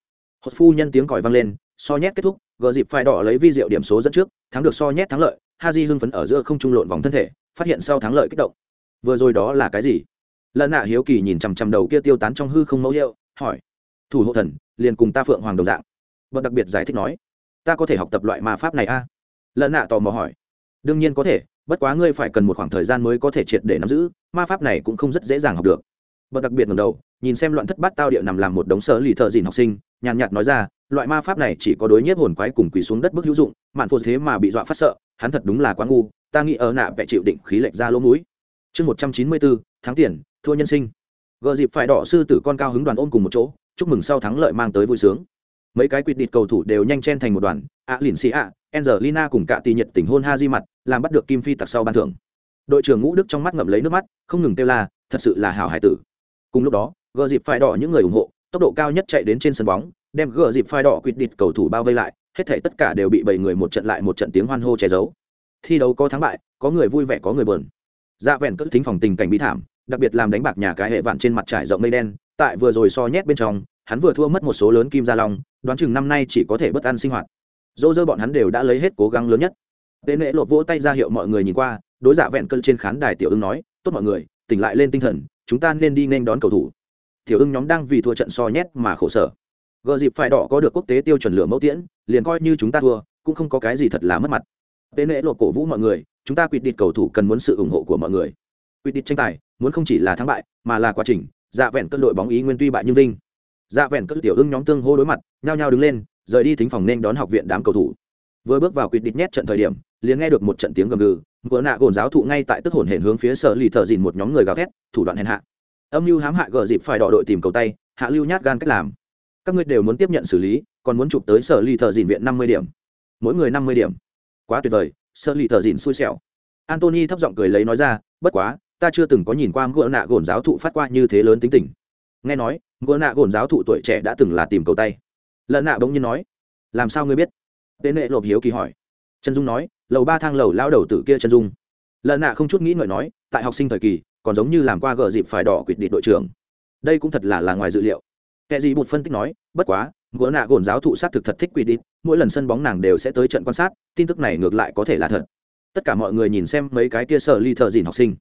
Hột phu nhân tiếng còi vang lên so nhét kết thúc, gờ dịp phai đỏ lấy vi diệu điểm số dẫn trước, thắng được so nhét thắng lợi ha di hưng phấn ở giữa không trung lộn vòng thân thể, phát hiện sau thắng lợi kích động. Vừa rồi đó là cái gì? Lần nạ hiếu kỳ nhìn chằm chằm đầu kia tiêu tán trong hư không mẫu hiệu, hỏi. Thủ hộ thần, liền cùng ta phượng hoàng đồng dạng. Bậc đặc biệt giải thích nói. Ta có thể học tập loại ma pháp này a? À? lần nạ tò mò hỏi. Đương nhiên có thể, bất quá ngươi phải cần một khoảng thời gian mới có thể triệt để nắm giữ, ma pháp này cũng không rất dễ dàng học được. Bậc đặc biệt ngầm đầu nhìn xem loạn thất bát tao địa nằm làm một đống sở lì thợ dìn học sinh, nhàn nhạt nói ra, loại ma pháp này chỉ có đối nhiếp hồn quái cùng quỳ xuống đất bức hữu dụng, mạn phô thế mà bị dọa phát sợ, hắn thật đúng là quá ngu, ta nghĩ ở nạ vẽ chịu định khí lệch ra lỗ mũi. Chương một trăm chín mươi bốn tháng tiền, thua nhân sinh. Gợ dịp phải đỏ sư tử con cao hứng đoàn ôm cùng một chỗ, chúc mừng sau thắng lợi mang tới vui sướng. Mấy cái quyết định cầu thủ đều nhanh chen thành một đoàn, ạ lìn xì ạ, angelina cùng cả tì nhật tình hôn ha di mặt, làm bắt được kim phi tặc sau ban thưởng. Đội trưởng ngũ đức trong mắt ngậm lấy nước mắt, không ngừng kêu la, thật sự là hào hải tử. Cùng lúc đó gờ dịp phải đỏ những người ủng hộ, tốc độ cao nhất chạy đến trên sân bóng, đem gờ dịp phai đỏ quyết địch cầu thủ bao vây lại, hết thể tất cả đều bị bảy người một trận lại một trận tiếng hoan hô che giấu. Thi đấu có thắng bại, có người vui vẻ, có người buồn. Dạ vẹn cất thính phòng tình cảnh bi thảm, đặc biệt làm đánh bạc nhà cái hệ vạn trên mặt trải rộng mây đen, tại vừa rồi so nhét bên trong, hắn vừa thua mất một số lớn kim gia long, đoán chừng năm nay chỉ có thể bất ăn sinh hoạt. Dỗ dơ bọn hắn đều đã lấy hết cố gắng lớn nhất. Tên lễ lột vỗ tay ra hiệu mọi người nhìn qua, đối dạ vẹn cân trên khán đài tiểu ưng nói, tốt mọi người, tỉnh lại lên tinh thần, chúng ta nên đi nên đón cầu thủ tiểu ưng nhóm đang vì thua trận so nhét mà khổ sở. Gợ dịp phải đỏ có được quốc tế tiêu chuẩn lửa mẫu tiễn, liền coi như chúng ta thua, cũng không có cái gì thật là mất mặt. Tên nệ lột cổ vũ mọi người, chúng ta quyết định cầu thủ cần muốn sự ủng hộ của mọi người. Quyết định tranh tài, muốn không chỉ là thắng bại, mà là quá trình dạ vẹn cất đội bóng ý nguyên tuy bại như vinh. Dạ vẹn cất tiểu ưng nhóm tương hô đối mặt, nhao nhao đứng lên, rời đi thính phòng nên đón học viện đám cầu thủ. Vừa bước vào quyết định nhét trận thời điểm, liền nghe được một trận tiếng gầm gừ gỡ nạ gồn giáo thụ ngay tại tức hồn hển hướng phía sở lì thợ dìn một nhóm người gào thét, thủ đoạn hèn hạ âm mưu hãm hại gờ dịp phải đỏ đội tìm cầu tay, hạ lưu nhát gan cách làm. Các ngươi đều muốn tiếp nhận xử lý, còn muốn chụp tới sở ly thợ dìn viện năm mươi điểm. Mỗi người năm mươi điểm. Quá tuyệt vời, sở lì thợ dịn xui xẻo. Antony thấp giọng cười lấy nói ra, bất quá, ta chưa từng có nhìn qua ngựa nạ gồn giáo thụ phát qua như thế lớn tính tình. Nghe nói, ngựa nạ gồn giáo thụ tuổi trẻ đã từng là tìm cầu tay. Lợn nạ bỗng nhiên nói, làm sao ngươi biết? Tên nệ lộp hiếu kỳ hỏi. Trần dung nói, lầu ba thang lầu lao đầu tử kia trần dung. Lợn nạ không chút nghĩ ngợi nói, tại học sinh thời kỳ còn giống như làm qua gờ dịp phải đỏ quyết định đội trưởng. Đây cũng thật là là ngoài dự liệu. Kẻ gì bụt phân tích nói, bất quá gỡ nạ gồn giáo thụ sát thực thật thích quy định mỗi lần sân bóng nàng đều sẽ tới trận quan sát, tin tức này ngược lại có thể là thật. Tất cả mọi người nhìn xem mấy cái kia sở ly thợ dìn học sinh.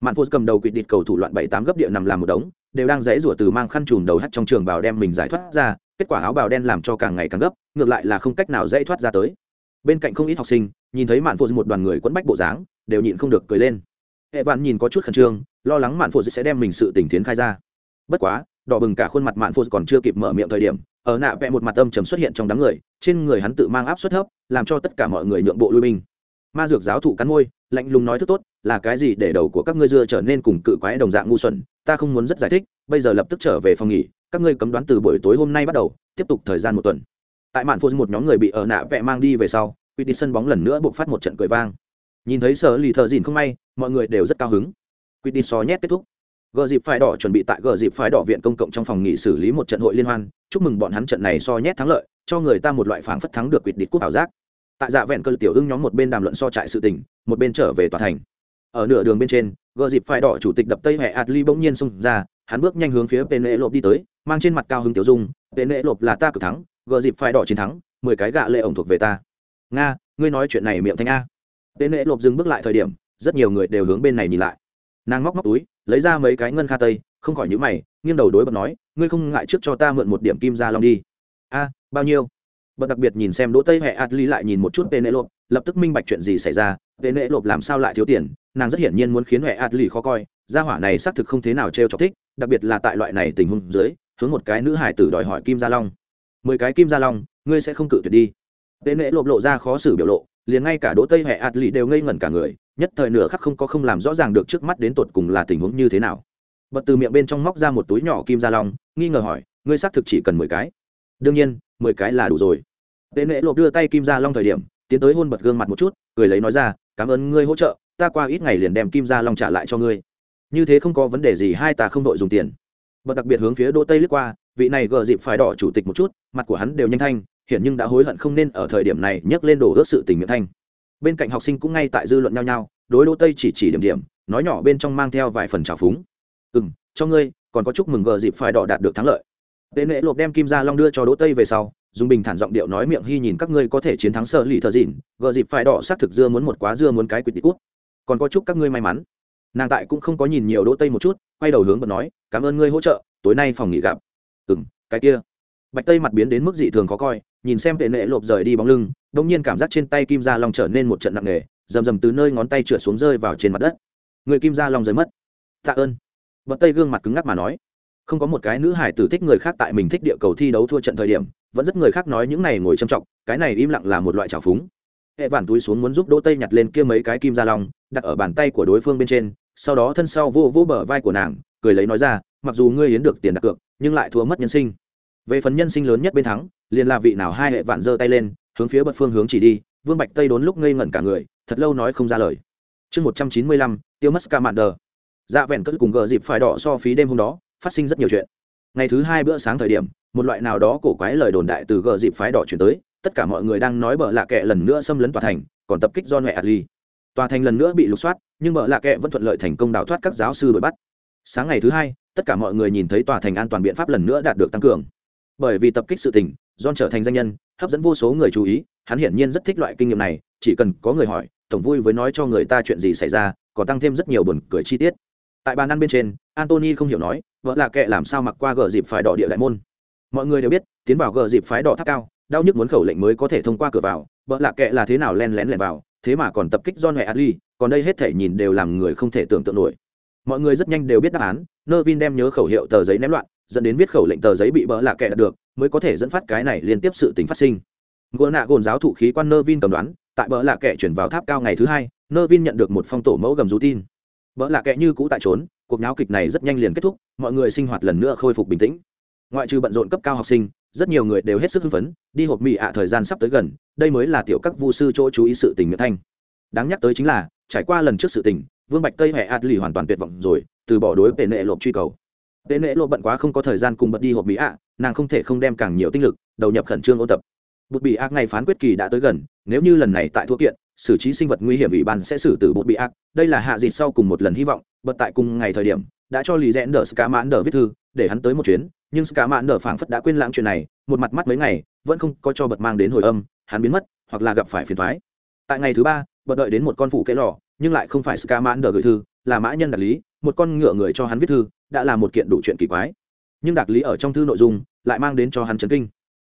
Mạn phô cầm đầu quỵt địch cầu thủ loạn bảy tám gấp địa nằm làm một đống, đều đang dãy rủa từ mang khăn trùm đầu hắt trong trường bào đem mình giải thoát ra, kết quả áo bào đen làm cho càng ngày càng gấp, ngược lại là không cách nào dãy thoát ra tới. Bên cạnh không ít học sinh, nhìn thấy mạn phô một đoàn người quẫn bách bộ dáng, đều nhịn không được cười lên hệ vạn nhìn có chút khẩn trương, lo lắng mạn phụ sẽ đem mình sự tình tiến khai ra. Bất quá, đỏ bừng cả khuôn mặt mạn phụ còn chưa kịp mở miệng thời điểm, ở nạ vẽ một mặt âm trầm xuất hiện trong đám người, trên người hắn tự mang áp suất thấp, làm cho tất cả mọi người nhượng bộ lui binh. Ma dược giáo thụ cắn môi, lạnh lùng nói thức tốt, là cái gì để đầu của các ngươi dưa trở nên cùng cự quái đồng dạng ngu xuẩn, ta không muốn rất giải thích, bây giờ lập tức trở về phòng nghỉ, các ngươi cấm đoán từ buổi tối hôm nay bắt đầu, tiếp tục thời gian một tuần. Tại mạn phụ một nhóm người bị ở nạ vẽ mang đi về sau quy đi sân bóng lần nữa buộc phát một trận cười vang. Nhìn thấy sở lì thợ dìn không may mọi người đều rất cao hứng. Quyết đi so nhét kết thúc. Gờ dịp phái đỏ chuẩn bị tại gờ dịp phái đỏ viện công cộng trong phòng nghị xử lý một trận hội liên hoan. Chúc mừng bọn hắn trận này so nhét thắng lợi, cho người ta một loại phảng phất thắng được quyết địch cúp ảo giác. Tại dạ vẹn cơ tiểu ưng nhóm một bên đàm luận so trại sự tình, một bên trở về tòa thành. Ở nửa đường bên trên, gờ dịp phái đỏ chủ tịch đập tây hệ adli bỗng nhiên xông ra, hắn bước nhanh hướng phía tên lễ lộp đi tới, mang trên mặt cao hứng tiểu dung tên lễ lộp là ta cực thắng, gờ dịp phái đỏ chiến thắng, mười cái gạ lệ ổng thuộc về ta. Nga, ngươi nói chuyện này miệng thanh a. Tên lễ lộp dừng bước lại thời điểm rất nhiều người đều hướng bên này nhìn lại. Nàng móc móc túi, lấy ra mấy cái ngân kha tây, không khỏi nhữ mày, nghiêng đầu đối bật nói, ngươi không ngại trước cho ta mượn một điểm kim ra long đi? A, bao nhiêu? Bật đặc biệt nhìn xem đỗ tây hệ adli lại nhìn một chút tên nệ lộp, lập tức minh bạch chuyện gì xảy ra tên nệ lộp làm sao lại thiếu tiền, nàng rất hiển nhiên muốn khiến hệ adli khó coi, gia hỏa này xác thực không thế nào t r chọc thích, đặc biệt là tại loại này tình huống dưới, hướng một cái nữ hải tử đòi hỏi kim gia long. Mười cái kim gia long, ngươi sẽ không cự tuyệt đi. Tên nệ lộp lộ ra khó xử biểu lộ, liền ngay cả đỗ tây hệ ạt đều ngây ngẩn cả người nhất thời nửa khắc không có không làm rõ ràng được trước mắt đến tột cùng là tình huống như thế nào. Bật từ miệng bên trong móc ra một túi nhỏ kim gia long, nghi ngờ hỏi, ngươi xác thực chỉ cần mười cái? Đương nhiên, mười cái là đủ rồi. Tệ nệ lộp đưa tay kim gia long thời điểm, tiến tới hôn bật gương mặt một chút, cười lấy nói ra, cảm ơn ngươi hỗ trợ, ta qua ít ngày liền đem kim gia long trả lại cho ngươi. Như thế không có vấn đề gì, hai ta không đội dùng tiền. Bật đặc biệt hướng phía đỗ tây lướt qua, vị này gờ dịp phải đỏ chủ tịch một chút, mặt của hắn đều nhanh thanh hiện nhưng đã hối hận không nên ở thời điểm này nhắc lên đổ ước sự tình miệng thanh bên cạnh học sinh cũng ngay tại dư luận nhau nhau đối đỗ tây chỉ chỉ điểm điểm, nói nhỏ bên trong mang theo vài phần trào phúng. Ừ m cho ngươi, còn có chúc mừng gờ dịp phải đỏ đạt được thắng lợi. Tệ nệ lộp đem kim ra long đưa cho đỗ tây về sau, dùng bình thản giọng điệu nói miệng hy nhìn các ngươi có thể chiến thắng sợ lì thợ dịn, gờ dịp phải đỏ xác thực dưa muốn một quá dưa muốn cái quỵt đi cút. Còn có chúc các ngươi may mắn. Nàng tại cũng không có nhìn nhiều đỗ tây một chút, quay đầu hướng bật nói, cảm ơn ngươi hỗ trợ, tối nay phòng nghỉ gặp. Ừ m cái kia. Bạch tây mặt biến đến mức dị thường khó coi nhìn xem vệ nệ lộp rời đi bóng lưng đ ỗ n g nhiên cảm giác trên tay kim gia long trở nên một trận nặng nề, rầm rầm từ nơi ngón tay trượt xuống rơi vào trên mặt đất. Người kim gia long rơi mất. Tạ ơn. Bật tây gương mặt cứng ngắc mà nói, không có một cái nữ hải tử thích người khác tại mình thích địa cầu thi đấu thua trận thời điểm, vẫn rất người khác nói những này ngồi trầm trọng, cái này im lặng là một loại trào phúng. Hệ vản túi xuống muốn giúp đỗ tây nhặt lên kia mấy cái kim gia long, đặt ở bàn tay của đối phương bên trên, sau đó thân sau vô vô bờ vai của nàng, cười lấy nói ra, mặc dù ngươi hiến được tiền đặt cược, nhưng lại thua mất nhân sinh về phần nhân sinh lớn nhất bên thắng, liền là vị nào hai hệ vạn giơ tay lên, hướng phía bật phương hướng chỉ đi, vương bạch tây đốn lúc ngây ngẩn cả người, thật lâu nói không ra lời. Chương một trăm chín mươi lăm, tiêu mất ca mạn đờ. Dạ vẹn cất cùng gờ dịp phải đỏ so phí đêm hôm đó, phát sinh rất nhiều chuyện. Ngày thứ hai bữa sáng thời điểm, một loại nào đó cổ quái lời đồn đại từ gờ dịp phái đỏ chuyển tới, tất cả mọi người đang nói bợ lạ kệ lần nữa xâm lấn tòa thành, còn tập kích do nệ adli tòa thành lần nữa bị lục soát, nhưng bợ lạ kệ vẫn thuận lợi thành công đào thoát các giáo sư đuổi bắt. Sáng ngày thứ hai, tất cả mọi người nhìn thấy tòa thành an toàn biện pháp lần nữa đạt được tăng cường bởi vì tập kích sự tình john trở thành danh nhân hấp dẫn vô số người chú ý hắn hiển nhiên rất thích loại kinh nghiệm này chỉ cần có người hỏi tổng vui với nói cho người ta chuyện gì xảy ra còn tăng thêm rất nhiều buồn cười chi tiết tại bàn ăn bên trên antony không hiểu nói vợ là kệ làm sao mặc qua gờ dịp phải đỏ địa đại môn mọi người đều biết tiến vào gờ dịp phái đỏ tháp cao đau nhức muốn khẩu lệnh mới có thể thông qua cửa vào vợ lạ kệ là thế nào len lén lẻn vào thế mà còn tập kích John Huệ Adli, còn đây hết thể nhìn đều làm người không thể tưởng tượng nổi. Mọi người rất nhanh đều biết đáp án, Nervin đem nhớ khẩu hiệu tờ giấy ném loạn, dẫn đến viết khẩu lệnh tờ giấy bị bỡ lạ kẻ đạt được, mới có thể dẫn phát cái này liên tiếp sự tình phát sinh. Gona gồn giáo thụ khí quan Nơ Vin cầm đoán, tại bỡ lạ kẻ chuyển vào tháp cao ngày thứ hai, Nơ Vin nhận được một phong tổ mẫu gầm rú tin. Bỡ lạ kẻ như cũ tại trốn, cuộc náo kịch này rất nhanh liền kết thúc, mọi người sinh hoạt lần nữa khôi phục bình tĩnh. Ngoại trừ bận rộn cấp cao học sinh, rất nhiều người đều hết sức hưng phấn đi hộp mì ạ thời gian sắp tới gần đây mới là tiểu các vu sư chỗ chú ý sự tình miệng thanh đáng nhắc tới chính là trải qua lần trước sự tình vương bạch tây hệ ạt lì hoàn toàn tuyệt vọng rồi từ bỏ đối về nệ lộp truy cầu vệ nệ lộ bận quá không có thời gian cùng bật đi hộp mỹ ạ, nàng không thể không đem càng nhiều tinh lực đầu nhập khẩn trương ôn tập. Bụt bị ác ngày phán quyết kỳ đã tới gần, nếu như lần này tại thua kiện, xử trí sinh vật nguy hiểm ủy ban sẽ xử tử bụt bị ác đây là hạ dịt sau cùng một lần hy vọng, bật tại cùng ngày thời điểm, đã cho lì rẽn đờ ska mãn đờ viết thư, để hắn tới một chuyến, nhưng ska mãn đờ phảng phất đã quên lãng chuyện này, một mặt mắt mấy ngày, vẫn không có cho bật mang đến hồi âm, hắn biến mất, hoặc là gặp phải phiền thoái tại ngày thứ ba, bật đợi đến một con phụ kế lò, nhưng lại không phải ska mãn đờ gửi thư, là mã nhân đặc lý một con ngựa người cho hắn viết thư, đã là một kiện đủ chuyện kỳ quái. Nhưng đặc lý ở trong thư nội dung, lại mang đến cho hắn chấn kinh.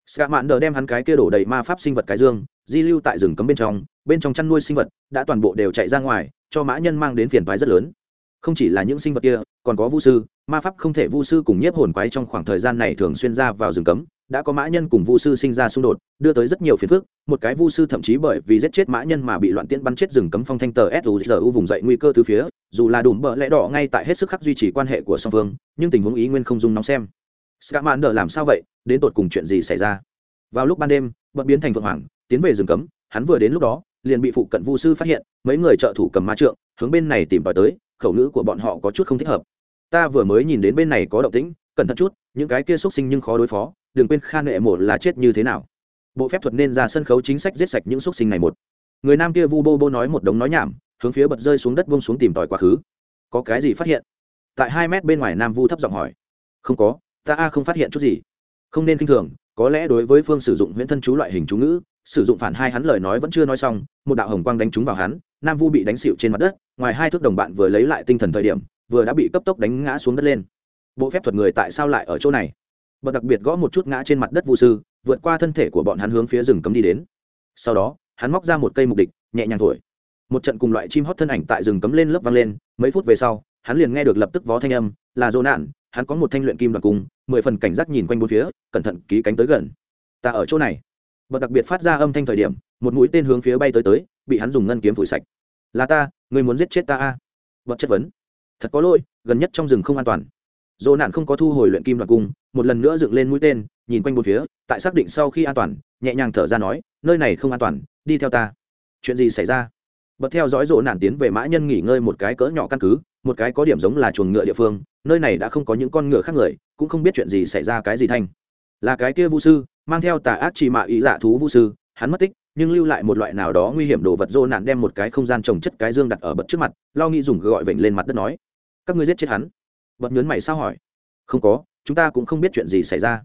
Ska Mạn đờ đem hắn cái kia đổ đầy ma pháp sinh vật cái dương, di lưu tại rừng cấm bên trong bên trong chăn nuôi sinh vật, đã toàn bộ đều chạy ra ngoài, cho mã nhân mang đến phiền toái rất lớn. Không chỉ là những sinh vật kia, còn có vu sư, ma pháp không thể vu sư cùng nhiếp hồn quái trong khoảng thời gian này thường xuyên ra vào rừng cấm đã có mã nhân cùng vu sư sinh ra xung đột, đưa tới rất nhiều phiền phức, một cái vu sư thậm chí bởi vì giết chết mã nhân mà bị loạn tiễn bắn chết rừng cấm phong thanh tờ suzu vùng dậy nguy cơ từ phía, dù là đùm bợ lẽ đỏ ngay tại hết sức khắc duy trì quan hệ của song phương, nhưng tình huống ý nguyên không dung nóng xem. Scamander làm sao vậy? Đến tột cùng chuyện gì xảy ra? Vào lúc ban đêm bận biến thành vượng hoàng, tiến về rừng cấm, hắn vừa đến lúc đó, liền bị phụ cận vu sư phát hiện, mấy người trợ thủ cầm ma trượng, hướng bên này tìm tòi tới, khẩu ngữ của bọn họ có chút không thích hợp. Ta vừa mới nhìn đến bên này có động tĩnh, cẩn thận chút, những cái kia xúc sinh nhưng khó đối phó đừng quên kha nệ mộ là chết như thế nào. Bộ phép thuật nên ra sân khấu chính sách giết sạch những xúc sinh này một. Người nam kia vu bô bô nói một đống nói nhảm, hướng phía bật rơi xuống đất bông xuống tìm tòi quá khứ. Có cái gì phát hiện? Tại hai mét bên ngoài nam vu thấp giọng hỏi. Không có, ta a không phát hiện chút gì. Không nên k i n h thường, có lẽ đối với phương sử dụng huyễn thân chú loại hình chú ngữ, sử dụng phản hai hắn lời nói vẫn chưa nói xong, một đạo hồng quang đánh trúng vào hắn, nam vu bị đánh xịu trên mặt đất, ngoài hai thước đồng bạn vừa lấy lại tinh thần thời điểm, vừa đã bị cấp tốc đánh ngã xuống đất lên. Bộ phép thuật người tại sao lại ở chỗ này? Bật đặc biệt gõ một chút ngã trên mặt đất vu sư, vượt qua thân thể của bọn hắn hướng phía rừng cấm đi đến. Sau đó, hắn móc ra một cây mục địch nhẹ nhàng thổi. Một trận cùng loại chim hót thân ảnh tại rừng cấm lên lớp vang lên, mấy phút về sau, hắn liền nghe được lập tức vó thanh âm, là dô nạn, hắn có một thanh luyện kim đoạt cung mười phần cảnh giác nhìn quanh bốn phía, cẩn thận ký cánh tới gần. Ta ở chỗ này. Bật đặc biệt phát ra âm thanh thời điểm, một mũi tên hướng phía bay tới tới, bị hắn dùng ngân kiếm phủi sạch. Là ta, người muốn giết chết ta a. Bật chất vấn. Thật có lỗi, gần nhất trong rừng không an toàn. Dỗ nạn không có thu hồi luyện kim đoạt cung một lần nữa dựng lên mũi tên, nhìn quanh bốn phía, tại xác định sau khi an toàn, nhẹ nhàng thở ra nói, nơi này không an toàn, đi theo ta. Chuyện gì xảy ra? Bật theo dõi rộ nản tiến về mã nhân nghỉ ngơi một cái cỡ nhỏ căn cứ, một cái có điểm giống là chuồng ngựa địa phương, nơi này đã không có những con ngựa khác người, cũng không biết chuyện gì xảy ra cái gì thanh. Là cái kia vu sư, mang theo tà ác trì mạ ý giả thú vu sư, hắn mất tích, nhưng lưu lại một loại nào đó nguy hiểm đồ vật rộ nạn đem một cái không gian trồng chất cái dương đặt ở bật trước mặt, lo nghĩ dùng gọi vểnh lên mặt đất nói, các ngươi giết chết hắn? Bật nhớn mày sao hỏi. Không có chúng ta cũng không biết chuyện gì xảy ra.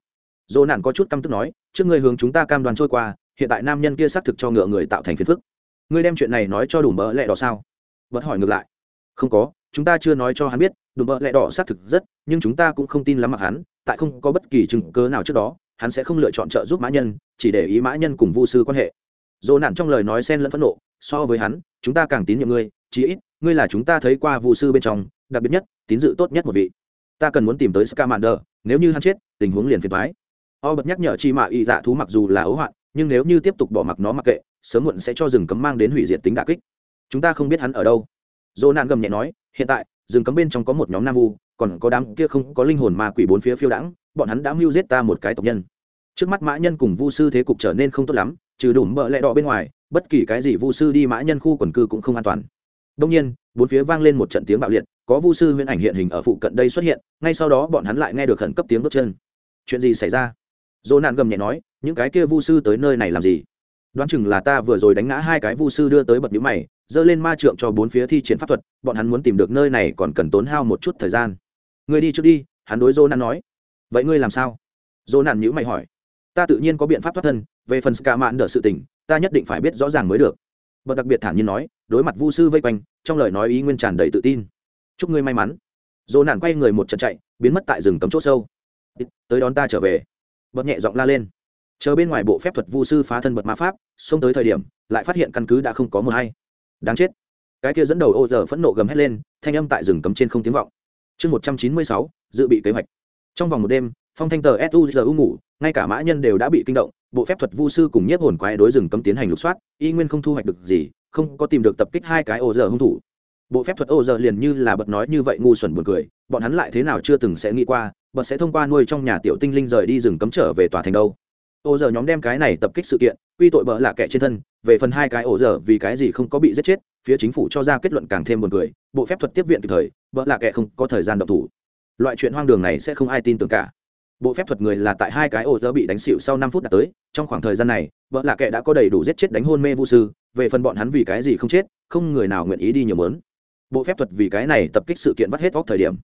Dỗ nạn có chút căm tức nói, trước ngươi hướng chúng ta cam đoan trôi qua, hiện tại nam nhân kia xác thực cho ngựa người tạo thành phiền phức. Ngươi đem chuyện này nói cho đủ mỡ lẹ đỏ sao? Bớt hỏi ngược lại. Không có, chúng ta chưa nói cho hắn biết đủ mỡ lẹ đỏ xác thực rất, nhưng chúng ta cũng không tin lắm mặc hắn, tại không có bất kỳ chứng cớ nào trước đó, hắn sẽ không lựa chọn trợ giúp mã nhân, chỉ để ý mã nhân cùng vu sư quan hệ. Dỗ nạn trong lời nói xen lẫn phẫn nộ, so với hắn, chúng ta càng tín nhiệm ngươi, chí ít, ngươi là chúng ta thấy qua vu sư bên trong, đặc biệt nhất, tín dự tốt nhất một vị ta cần muốn tìm tới scamander, nếu như hắn chết, tình huống liền phiền thoái o bật nhắc nhở chi mạ y dạ thú mặc dù là ấu hoạn, nhưng nếu như tiếp tục bỏ mặc nó mặc kệ, sớm muộn sẽ cho rừng cấm mang đến hủy diệt tính đà kích. Chúng ta không biết hắn ở đâu. Dỗ nạn gầm nhẹ nói, hiện tại, rừng cấm bên trong có một nhóm nam vu còn có đám kia không có linh hồn ma quỷ bốn phía phiêu đãng, bọn hắn đã mưu giết ta một cái tộc nhân. Trước mắt mã nhân cùng vu sư thế cục trở nên không tốt lắm, trừ đủ mỡ lẹ đỏ bên ngoài, bất kỳ cái gì vu sư đi mã nhân khu quần cư cũng không an toàn. Đông nhiên, bốn phía vang lên một trận tiếng bạo liệt có vu sư huyễn ảnh hiện hình ở phụ cận đây xuất hiện, ngay sau đó bọn hắn lại nghe được khẩn cấp tiếng bước chân. Chuyện gì xảy ra? Dỗ nạn gầm nhẹ nói, những cái kia vu sư tới nơi này làm gì? Đoán chừng là ta vừa rồi đánh ngã hai cái vu sư đưa tới bật nhũ mày dơ lên ma trượng cho bốn phía thi triển pháp thuật, bọn hắn muốn tìm được nơi này còn cần tốn hao một chút thời gian. Người đi trước đi, hắn đối dỗ nạn nói. Vậy ngươi làm sao? Dỗ nạn nhữ mày hỏi. Ta tự nhiên có biện pháp thoát thân, về phần ska mạn đỡ sự tình, ta nhất định phải biết rõ ràng mới được. Bật đặc biệt thản nhiên nói, đối mặt vu sư vây quanh, trong lời nói ý nguyên tràn đầy tự tin chúc ngươi may mắn. Dô nản quay người một trận chạy, biến mất tại rừng cấm chỗ sâu. Tới đón ta trở về. Bật nhẹ giọng la lên. Chờ bên ngoài bộ phép thuật vu sư phá thân bật ma pháp, xông tới thời điểm, lại phát hiện căn cứ đã không có mờ hay. Đáng chết. Cái kia dẫn đầu ô giờ phẫn nộ gầm hét lên, thanh âm tại rừng cấm trên không tiếng vọng. Chương một trăm chín mươi sáu, dự bị kế hoạch. Trong vòng một đêm, phong thanh tờ suzu ngủ, ngay cả mã nhân đều đã bị kinh động, bộ phép thuật vu sư cùng nhiếp hồn quái đối rừng cấm tiến hành lục soát, y nguyên không thu hoạch được gì, không có tìm được tập kích hai cái ô giờ hung thủ bộ phép thuật ô giờ liền như là bật nói như vậy ngu xuẩn buồn cười, bọn hắn lại thế nào chưa từng sẽ nghĩ qua, bật sẽ thông qua nuôi trong nhà tiểu tinh linh rời đi rừng cấm trở về tòa thành đâu. Ô giờ nhóm đem cái này tập kích sự kiện, quy tội bợ là kẻ trên thân, về phần hai cái ổ giờ vì cái gì không có bị giết chết, phía chính phủ cho ra kết luận càng thêm buồn cười, bộ phép thuật tiếp viện kịp thời, bợ là kẻ không có thời gian độc thủ. Loại chuyện hoang đường này sẽ không ai tin tưởng cả. Bộ phép thuật người là tại hai cái ổ giờ bị đánh xịu sau năm phút đã tới, trong khoảng thời gian này, bợ là kẻ đã có đầy đủ giết chết đánh hôn mê vũ sư, về phần bọn hắn vì cái gì không chết, không người nào nguyện ý đi nhiều mớn bộ phép thuật vì cái này tập kích sự kiện vắt hết góc thời điểm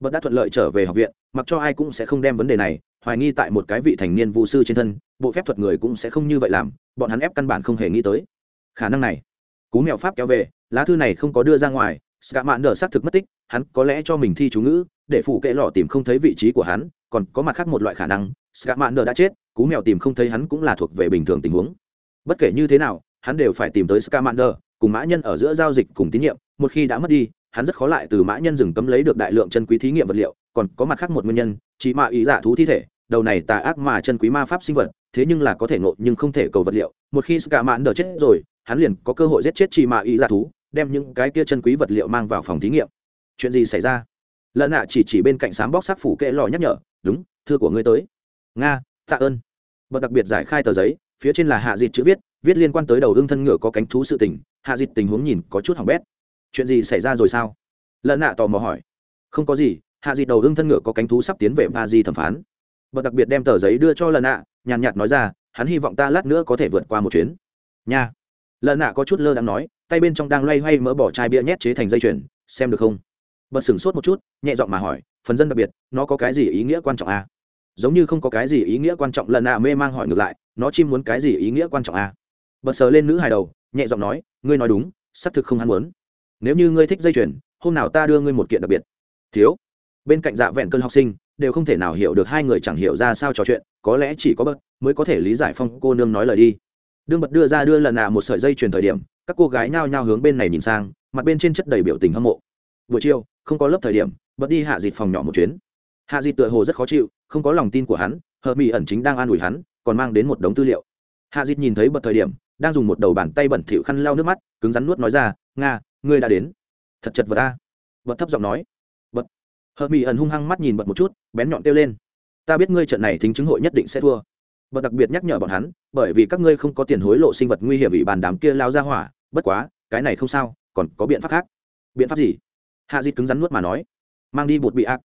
bật đã thuận lợi trở về học viện, mặc cho ai cũng sẽ không đem vấn đề này hoài nghi tại một cái vị thành niên vũ sư trên thân, bộ phép thuật người cũng sẽ không như vậy làm, bọn hắn ép căn bản không hề nghĩ tới khả năng này, cú mèo pháp kéo về, lá thư này không có đưa ra ngoài ska mạn nở xác thực mất tích, hắn có lẽ cho mình thi chú ngữ, để phủ kệ lọ tìm không thấy vị trí của hắn, còn có mặt khác một loại khả năng ska mạn nở đã chết, cú mèo tìm không thấy hắn cũng là thuộc về bình thường tình huống bất kể như thế nào, hắn đều phải tìm tới Scamander cùng mã nhân ở giữa giao dịch cùng tín nhiệm, một khi đã mất đi, hắn rất khó lại từ mã nhân rừng cấm lấy được đại lượng chân quý thí nghiệm vật liệu, còn có mặt khác một nguyên nhân, chỉ mạ ý giả thú thi thể, đầu này tà ác mà chân quý ma pháp sinh vật, thế nhưng là có thể ngộ nhưng không thể cầu vật liệu. Một khi ska mãn đờ chết rồi, hắn liền có cơ hội giết chết chỉ mạ ý giả thú, đem những cái kia chân quý vật liệu mang vào phòng thí nghiệm. Chuyện gì xảy ra? Lợn nạ chỉ chỉ bên cạnh sám bóc sắc phủ kệ lò nhắc nhở, đúng thư của ngươi tới. Nga, tạ ơn. Bậc đặc biệt giải khai tờ giấy, phía trên là hạ dịt chữ viết viết liên quan tới đầu hương thân ngựa có cánh thú sự tình, hạ dịch tình huống nhìn có chút hỏng bét. Chuyện gì xảy ra rồi sao? Lợn nạ tò mò hỏi. Không có gì, hạ dịch đầu hương thân ngựa có cánh thú sắp tiến về ba di thẩm phán. Bậc đặc biệt đem tờ giấy đưa cho lợn nạ, nhàn nhạt nói ra, hắn hy vọng ta lát nữa có thể vượt qua một chuyến. Nha. Lợn nạ có chút lơ đang nói, tay bên trong đang loay hoay mỡ bỏ chai bia nhét chế thành dây chuyền, xem được không? Bật sửng sốt một chút, nhẹ giọng mà hỏi, phần dân đặc biệt, nó có cái gì ý nghĩa quan trọng à? giống như không có cái gì ý nghĩa quan trọng lần nào mê mang hỏi ngược lại, nó chim muốn cái gì ý nghĩa quan trọng à? Bật sờ lên nữ hài đầu, nhẹ giọng nói, ngươi nói đúng, xác thực không hắn muốn. Nếu như ngươi thích dây chuyền, hôm nào ta đưa ngươi một kiện đặc biệt. Thiếu. Bên cạnh dạ vẹn cơn học sinh, đều không thể nào hiểu được hai người chẳng hiểu ra sao trò chuyện, có lẽ chỉ có bậc mới có thể lý giải phong cô nương nói lời đi. Đương bật đưa ra đưa lần nào một sợi dây chuyền thời điểm, các cô gái nhao nhao hướng bên này nhìn sang, mặt bên trên chất đầy biểu tình hâm mộ. Buổi chiều, không có lớp thời điểm, bật đi hạ dịt phòng nhỏ một chuyến. Hạ dịt tựa hồ rất khó chịu, không có lòng tin của hắn, hợp mỹ ẩn chính đang an ủi hắn, còn mang đến một đống tư liệu. Hạ dịt nhìn thấy bật thời điểm đang dùng một đầu bàn tay bẩn thỉu khăn lau nước mắt, cứng rắn nuốt nói ra, nga, ngươi đã đến. Thật chật vật ta bật thấp giọng nói. Bật. Hờ mỹ ẩn hung hăng mắt nhìn bật một chút, bén nhọn kêu lên. Ta biết ngươi trận này thính chứng hội nhất định sẽ thua. Bật đặc biệt nhắc nhở bọn hắn, bởi vì các ngươi không có tiền hối lộ sinh vật nguy hiểm bị bàn đám kia lao ra hỏa, bất quá, cái này không sao, còn có biện pháp khác. Biện pháp gì? Hạ dịt cứng rắn nuốt mà nói. Mang đi bột bị ác.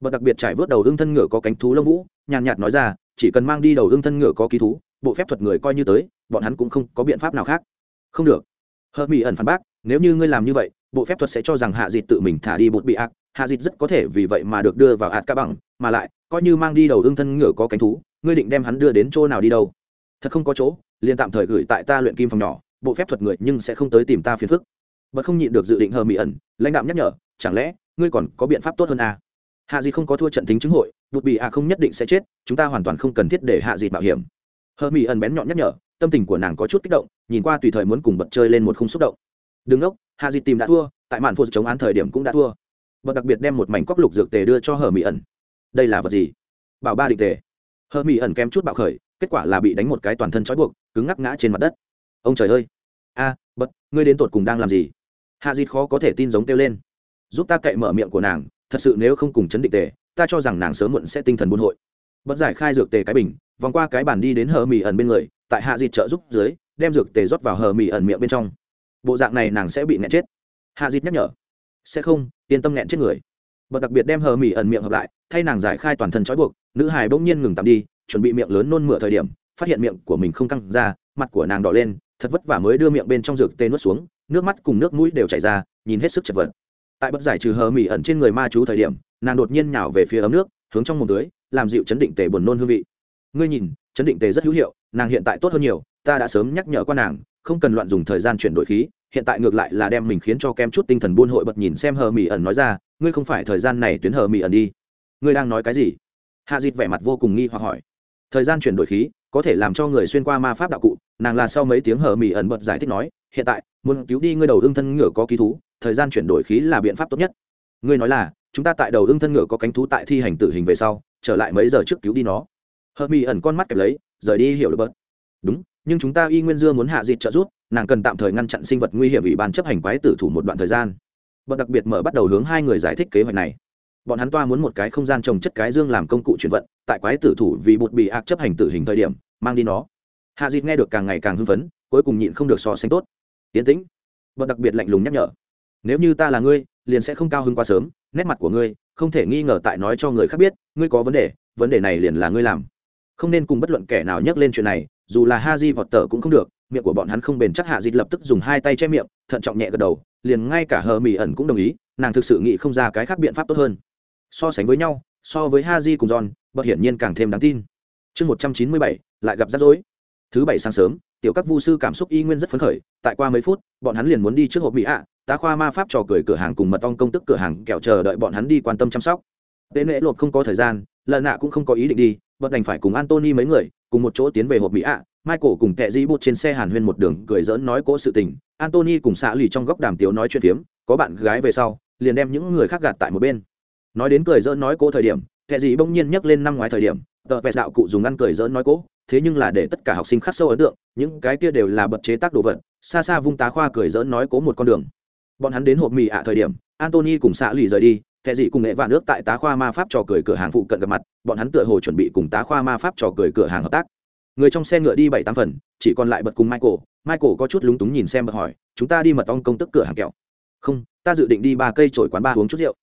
Bật đặc biệt trải vớt đầu hương thân ngựa có cánh thú lông vũ, nhàn nhạt nói ra, chỉ cần mang đi đầu hương thân ngựa có ký thú, bộ phép thuật người coi như tới bọn hắn cũng không có biện pháp nào khác. Không được. Hơ mỹ ẩn phản bác, nếu như ngươi làm như vậy, bộ phép thuật sẽ cho rằng hạ dịt tự mình thả đi bột bị ác. Hạ dịt rất có thể vì vậy mà được đưa vào hạt ca bằng, mà lại, coi như mang đi đầu ương thân ngựa có cánh thú, ngươi định đem hắn đưa đến chỗ nào đi đâu? Thật không có chỗ, liền tạm thời gửi tại ta luyện kim phòng nhỏ, bộ phép thuật người nhưng sẽ không tới tìm ta phiền phức. Bật không nhịn được dự định hờ mỹ ẩn, lãnh đạo nhắc nhở, chẳng lẽ, ngươi còn có biện pháp tốt hơn à? hạ dịt không có thua trận tính chứng hội bột bị à không nhất định sẽ chết, chúng ta hoàn toàn không cần thiết để hạ dịt mạo hiểm. Hờ mỹ ẩn bén nhọn nhắc nhở tâm tình của nàng có chút kích động, nhìn qua tùy thời muốn cùng bật chơi lên một khung xúc động. Đứng ốc hạ dịt tìm đã thua, tại màn phụ chống án thời điểm cũng đã thua. Bật đặc biệt đem một mảnh cóc lục dược tề đưa cho hờ mỹ ẩn. Đây là vật gì? Bảo ba định tề. Hờ mỹ ẩn kém chút bạo khởi, kết quả là bị đánh một cái toàn thân trói buộc, cứng ngắc ngã trên mặt đất. Ông trời ơi! A, bật, ngươi đến tột cùng đang làm gì? Hạ dịt khó có thể tin giống kêu lên. Giúp ta cậy mở miệng của nàng, thật sự nếu không cùng chấn định tề, ta cho rằng nàng sớm muộn sẽ tinh thần buôn hội. Bất giải khai dược tề cái bình, vòng qua cái bàn đi đến hờ mỹ ẩn bên người tại hạ dịt trợ giúp dưới, đem dược tề rót vào hờ mì ẩn miệng bên trong. Bộ dạng này nàng sẽ bị nghẹn chết. Hạ dịt nhắc nhở. Sẽ không, yên tâm nghẹn chết người. Bật đặc biệt đem hờ mì ẩn miệng hợp lại, thay nàng giải khai toàn thân trói buộc, nữ hài bỗng nhiên ngừng tạm đi, chuẩn bị miệng lớn nôn mửa thời điểm, phát hiện miệng của mình không căng ra, mặt của nàng đỏ lên, thật vất vả mới đưa miệng bên trong dược tê nuốt xuống, nước mắt cùng nước mũi đều chảy ra, nhìn hết sức chật vật. Tại bất giải trừ hờ mỹ ẩn trên người ma chú thời điểm, nàng đột nhiên nhào về phía ấm nước, hướng trong một tưới, làm dịu chấn định tề buồn nôn hương vị. Ngươi nhìn, chấn định tề rất hữu hiệu nàng hiện tại tốt hơn nhiều, ta đã sớm nhắc nhở qua nàng, không cần loạn dùng thời gian chuyển đổi khí, hiện tại ngược lại là đem mình khiến cho kem chút tinh thần buôn hội bật nhìn xem hờ mỹ ẩn nói ra, ngươi không phải thời gian này tuyến hờ mỹ ẩn đi. Ngươi đang nói cái gì? Hạ dịt vẻ mặt vô cùng nghi hoặc hỏi. Thời gian chuyển đổi khí, có thể làm cho người xuyên qua ma pháp đạo cụ, nàng là sau mấy tiếng hờ mỹ ẩn bật giải thích nói, hiện tại, muốn cứu đi ngươi đầu ương thân ngựa có ký thú, thời gian chuyển đổi khí là biện pháp tốt nhất. Ngươi nói là, chúng ta tại đầu ương thân ngựa có cánh thú tại thi hành tử hình về sau, trở lại mấy giờ trước cứu đi nó? Hờ mỹ ẩn con mắt kẹp lấy rời đi hiểu được bớt. Đúng, nhưng chúng ta y nguyên dưa muốn hạ dịt trợ giúp, nàng cần tạm thời ngăn chặn sinh vật nguy hiểm ủy ban chấp hành quái tử thủ một đoạn thời gian. Bớt đặc biệt mở bắt đầu hướng hai người giải thích kế hoạch này. Bọn hắn toa muốn một cái không gian trồng chất cái dương làm công cụ chuyển vận, tại quái tử thủ vì bụt bị ác chấp hành tử hình thời điểm, mang đi nó. Hạ dịt nghe được càng ngày càng hưng phấn, cuối cùng nhịn không được so sánh tốt. Tiến tĩnh. Bật đặc biệt lạnh lùng nhắc nhở. Nếu như ta là ngươi, liền sẽ không cao hơn quá sớm, nét mặt của ngươi không thể nghi ngờ tại nói cho người khác biết, ngươi có vấn đề vấn đề này liền là ngươi làm không nên cùng bất luận kẻ nào nhắc lên chuyện này, dù là ha di vọt tờ cũng không được, miệng của bọn hắn không bền chắc hạ dịt lập tức dùng hai tay che miệng, thận trọng nhẹ gật đầu, liền ngay cả hờ mỹ ẩn cũng đồng ý, nàng thực sự nghĩ không ra cái khác biện pháp tốt hơn. So sánh với nhau, so với ha di cùng john bật hiển nhiên càng thêm đáng tin. Chương một trăm chín mươi bảy, lại gặp rắc rối. Thứ bảy sáng sớm, tiểu các vu sư cảm xúc y nguyên rất phấn khởi, tại qua mấy phút, bọn hắn liền muốn đi trước hộp mỹ ạ, tá khoa ma pháp trò cười cửa hàng cùng mật ong công tức cửa hàng kẹo chờ đợi bọn hắn đi quan tâm chăm sóc. Tế nễ lột không có thời gian lợn nạ cũng không có ý định đi bật đành phải cùng antony mấy người, cùng một chỗ tiến về hộp mỹ ạ. Michael cùng tệ dĩ bút trên xe hàn huyên một đường cười dỡn nói cỗ sự tình. Antony cùng xạ lì trong góc đàm tiếu nói chuyện phiếm, có bạn gái về sau, liền đem những người khác gạt tại một bên. Nói đến cười dỡn nói cỗ thời điểm tệ dĩ bỗng nhiên nhắc lên năm ngoái thời điểm, tờ vẹt đạo cụ dùng ăn cười dỡn nói cỗ, thế nhưng là để tất cả học sinh khắc sâu ấn tượng, những cái kia đều là bật chế tác đồ vật, xa xa vung tá khoa cười dỡn nói cố một con đường. Bọn hắn đến hộp mì ạ thời điểm antony cùng xạ lì rời đi kẻ gì cùng nghệ vạn nước tại tá khoa ma pháp trò cười cửa hàng phụ cận gặp mặt, bọn hắn tựa hồ chuẩn bị cùng tá khoa ma pháp trò cười cửa hàng hợp tác. Người trong xe ngựa đi bảy tám phần, chỉ còn lại bật cùng michael. Michael có chút lúng túng nhìn xem bật hỏi, chúng ta đi mật ong công tức cửa hàng kẹo. Không, ta dự định đi ba cây trổi quán ba uống chút rượu.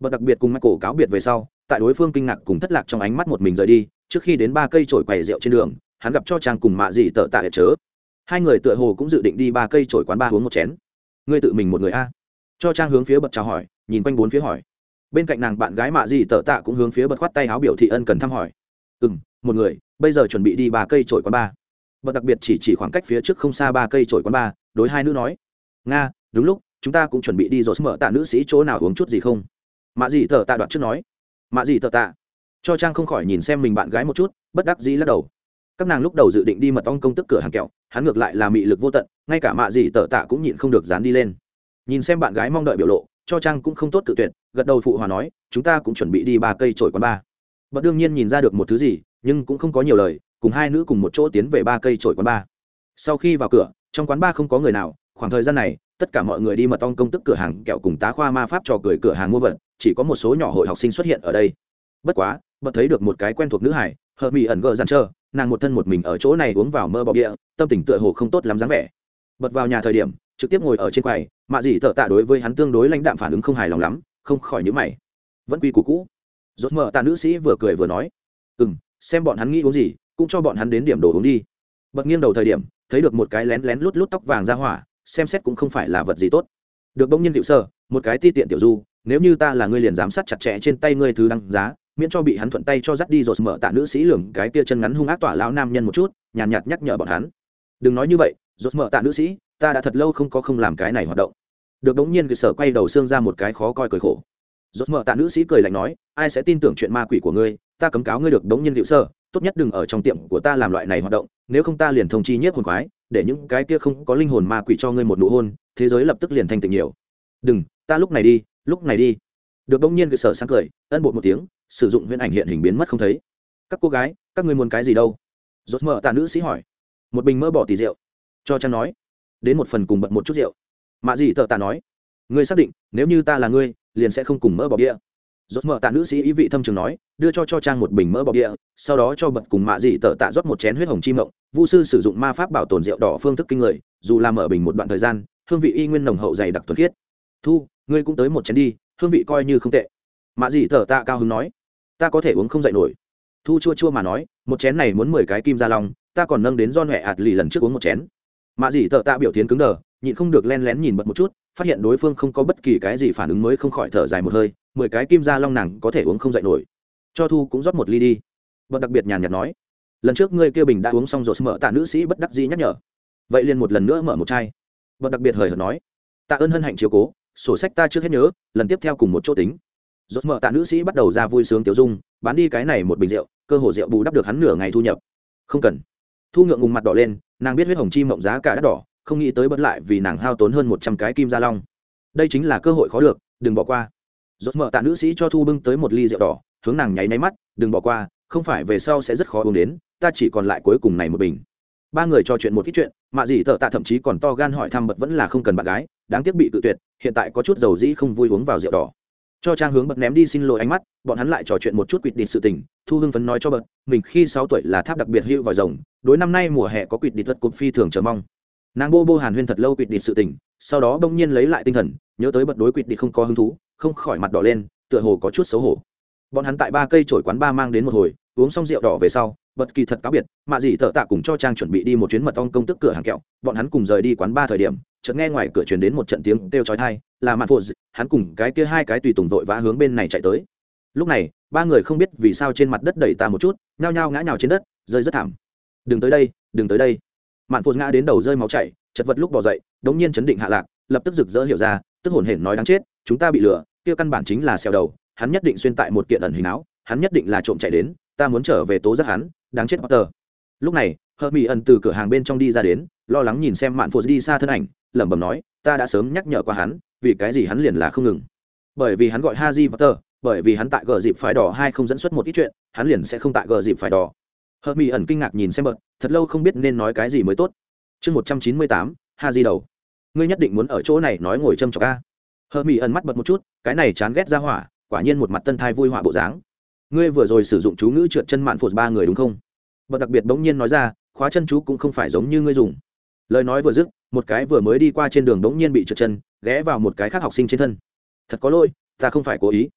Bật đặc biệt cùng michael cáo biệt về sau, tại đối phương kinh ngạc cùng thất lạc trong ánh mắt một mình rời đi, trước khi đến ba cây trổi quầy rượu trên đường, hắn gặp cho trang cùng mạ dị tợ tạ chớ. Hai người tựa hồ cũng dự định đi ba cây trổi quán ba uống một chén. Ngươi tự mình một người a? Cho trang hướng phía bật chào hỏi, nhìn quanh bốn phía hỏi bên cạnh nàng bạn gái mạ gì tờ tạ cũng hướng phía bật khoát tay áo biểu thị ân cần thăm hỏi. Ừ m một người, bây giờ chuẩn bị đi ba cây trổi quán ba. Bật đặc biệt chỉ chỉ khoảng cách phía trước không xa ba cây trổi quán ba, đối hai nữ nói. Nga, đúng lúc, chúng ta cũng chuẩn bị đi rồi, mở tạ nữ sĩ chỗ nào uống chút gì không? Mạ gì tờ tạ đoạt trước nói. Mạ gì tờ tạ? Cho trang không khỏi nhìn xem mình bạn gái một chút, bất đắc dĩ lắc đầu. Các nàng lúc đầu dự định đi mật ong công tức cửa hàng kẹo, hắn ngược lại là mị lực vô tận, ngay cả mạ gì tờ tạ cũng nhịn không được dán đi lên. Nhìn xem bạn gái mong đợi biểu lộ cho trang cũng không tốt tự tuyệt, gật đầu phụ hòa nói, chúng ta cũng chuẩn bị đi ba cây trổi quán ba. Bật đương nhiên nhìn ra được một thứ gì, nhưng cũng không có nhiều lời, cùng hai nữ cùng một chỗ tiến về ba cây trổi quán ba. Sau khi vào cửa, trong quán ba không có người nào, khoảng thời gian này, tất cả mọi người đi mật ong công tức cửa hàng kẹo cùng tá khoa ma pháp trò cười cửa hàng mua vật, chỉ có một số nhỏ hội học sinh xuất hiện ở đây. Bất quá, bật thấy được một cái quen thuộc nữ hải, hờ mỹ ẩn gờ dằn trơ, nàng một thân một mình ở chỗ này uống vào mơ bọc địa tâm tình tựa hồ không tốt lắm dáng vẻ. Bật vào nhà thời điểm trực tiếp ngồi ở trên quầy mạ dị thợ tạ đối với hắn tương đối lãnh đạm phản ứng không hài lòng lắm không khỏi nhữ mày. Vẫn quy củ cũ. Rốt mở tạ nữ sĩ vừa cười vừa nói ừ m xem bọn hắn nghĩ uống gì cũng cho bọn hắn đến điểm đồ uống đi. Bật nghiêng đầu thời điểm thấy được một cái lén lén lút lút tóc vàng ra hỏa xem xét cũng không phải là vật gì tốt. Được bỗng nhiên tiểu sơ một cái ti tiện tiểu du nếu như ta là ngươi liền giám sát chặt chẽ trên tay ngươi thứ đăng giá miễn cho bị hắn thuận tay cho dắt đi rồi mở tạ nữ sĩ lường cái kia chân ngắn hung ác tỏa lão nam nhân một chút nhàn nhạt, nhạt nhắc nhở bọn hắn. Đừng nói như vậy rốt mở tạ nữ sĩ ta đã thật lâu không có không làm cái này hoạt động. Được đống nhiên cơ sở quay đầu xương ra một cái khó coi cười khổ. Rốt mở tạ nữ sĩ cười lạnh nói, ai sẽ tin tưởng chuyện ma quỷ của ngươi? Ta cấm cáo ngươi được đống nhiên liệu sơ, tốt nhất đừng ở trong tiệm của ta làm loại này hoạt động, nếu không ta liền thông chi nhất hồn quái, để những cái kia không có linh hồn ma quỷ cho ngươi một nụ hôn, thế giới lập tức liền thanh tịnh nhiều. Đừng, ta lúc này đi, lúc này đi. Được đống nhiên cơ sở sáng cười, ân bột một tiếng, sử dụng huyễn ảnh hiện hình biến mất không thấy. Các cô gái, các ngươi muốn cái gì đâu? Rốt mở tạ nữ sĩ hỏi. Một bình mơ bỏ tỷ rượu. Cho trang nói đến một phần cùng bật một chút rượu. Mạ Dị tờ tạ nói, ngươi xác định, nếu như ta là ngươi, liền sẽ không cùng mỡ bọc địa rốt mở tạ nữ sĩ ý vị thâm trường nói, đưa cho cho trang một bình mỡ bọc địa sau đó cho bật cùng mạ dị tờ tạ rót một chén huyết hồng chi mộng. Vu sư sử dụng ma pháp bảo tồn rượu đỏ phương thức kinh người, dù làm mở bình một đoạn thời gian, hương vị y nguyên nồng hậu dày đặc thuần khiết. Thu, ngươi cũng tới một chén đi, hương vị coi như không tệ. Mạ dị tờ tạ cao hứng nói, ta có thể uống không dậy nổi. Thu chua chua mà nói, một chén này muốn mười cái kim gia long, ta còn nâng đến do huệ ạt lì lần trước uống một chén mạ dì tợ tạ biểu tiến cứng đờ, nhịn không được len lén nhìn bật một chút, phát hiện đối phương không có bất kỳ cái gì phản ứng mới không khỏi thở dài một hơi, mười cái kim da long nàng có thể uống không dậy nổi. Cho thu cũng rót một ly đi. Bật đặc biệt nhàn nhạt nói, lần trước ngươi kia bình đã uống xong rồi, mở tạ nữ sĩ bất đắc dĩ nhắc nhở. Vậy liền một lần nữa mở một chai. Bật đặc biệt hời hợt nói, tạ ơn hân hạnh chiếu cố, sổ sách ta trước hết nhớ, lần tiếp theo cùng một chỗ tính. Rốt mở tạ nữ sĩ bắt đầu ra vui sướng tiểu dung, bán đi cái này một bình rượu, cơ hồ rượu bù đắp được hắn nửa ngày thu nhập. Không cần. Thu ngượng ngùng mặt đỏ lên nàng biết huyết hồng chi mộng giá cả đắt đỏ, không nghĩ tới bất lại vì nàng hao tốn hơn một trăm cái kim gia long. Đây chính là cơ hội khó được, đừng bỏ qua. Rốt mở tạ nữ sĩ cho thu bưng tới một ly rượu đỏ, hướng nàng nháy náy mắt, đừng bỏ qua, không phải về sau sẽ rất khó uống đến, ta chỉ còn lại cuối cùng này một bình. Ba người trò chuyện một ít chuyện mạ dì tợ tạ thậm chí còn to gan hỏi thăm bật vẫn là không cần bạn gái, đáng tiếc bị tự tuyệt, hiện tại có chút dầu dĩ không vui uống vào rượu đỏ cho trang hướng bật ném đi xin lỗi ánh mắt, bọn hắn lại trò chuyện một chút quỵt địt sự tình, thu hưng phấn nói cho bật, mình khi sáu tuổi là tháp đặc biệt hữu vòi rồng, đối năm nay mùa hè có quỵt địt vật cột phi thường chờ mong. Nàng bô bô hàn huyên thật lâu quỵt địt sự tình, sau đó bỗng nhiên lấy lại tinh thần, nhớ tới bật đối quỵt địt không có hứng thú, không khỏi mặt đỏ lên, tựa hồ có chút xấu hổ. Bọn hắn tại ba cây trổi quán ba mang đến một hồi, uống xong rượu đỏ về sau, bật kỳ thật cáo biệt, mạ dị thợ tạ cùng cho trang chuẩn bị đi một chuyến mật ong công tức cửa hàng kẹo, bọn hắn cùng rời đi quán ba thời điểm chợt nghe ngoài cửa truyền đến một trận tiếng kêu chói tai, là mạn phụ hắn cùng cái kia hai cái tùy tùng vội vã hướng bên này chạy tới. Lúc này, ba người không biết vì sao trên mặt đất đẩy ta một chút, nhao nhao ngã nhào trên đất, rơi rất thảm. Đừng tới đây, đừng tới đây. Mạn phụ ngã đến đầu rơi máu chảy, chật vật lúc bò dậy, đống nhiên chấn định hạ lạc, lập tức rực rỡ hiểu ra, tức hồn hển nói đáng chết, chúng ta bị lừa, kia căn bản chính là xèo đầu, hắn nhất định xuyên tại một kiện ẩn hình áo, hắn nhất định là trộm chạy đến, ta muốn trở về tố giác hắn, đáng chết potter. Lúc này, Hermione ẩn từ cửa hàng bên trong đi ra đến lo lắng nhìn xem mạn phụ đi xa thân ảnh, lẩm bẩm nói, ta đã sớm nhắc nhở qua hắn, vì cái gì hắn liền là không ngừng. Bởi vì hắn gọi haji potter, bởi vì hắn tại gờ dịp phải đỏ hai không dẫn xuất một ít chuyện, hắn liền sẽ không tại gờ dịp phải đỏ. Hờ mỹ ẩn kinh ngạc nhìn xem bợt thật lâu không biết nên nói cái gì mới tốt. Chương một trăm chín mươi tám, haji đầu. Ngươi nhất định muốn ở chỗ này nói ngồi châm trọc ca hờ mỹ ẩn mắt bật một chút, cái này chán ghét ra hỏa, quả nhiên một mặt tân thai vui họa bộ dáng. Ngươi vừa rồi sử dụng chú ngữ trượt chân mạn phụt ba người đúng không? Bật đặc biệt bỗng nhiên nói ra, khóa chân chú cũng không phải giống như ngươi dùng lời nói vừa dứt, một cái vừa mới đi qua trên đường bỗng nhiên bị trượt chân, ghé vào một cái khác học sinh trên thân. Thật có lỗi, ta không phải cố ý.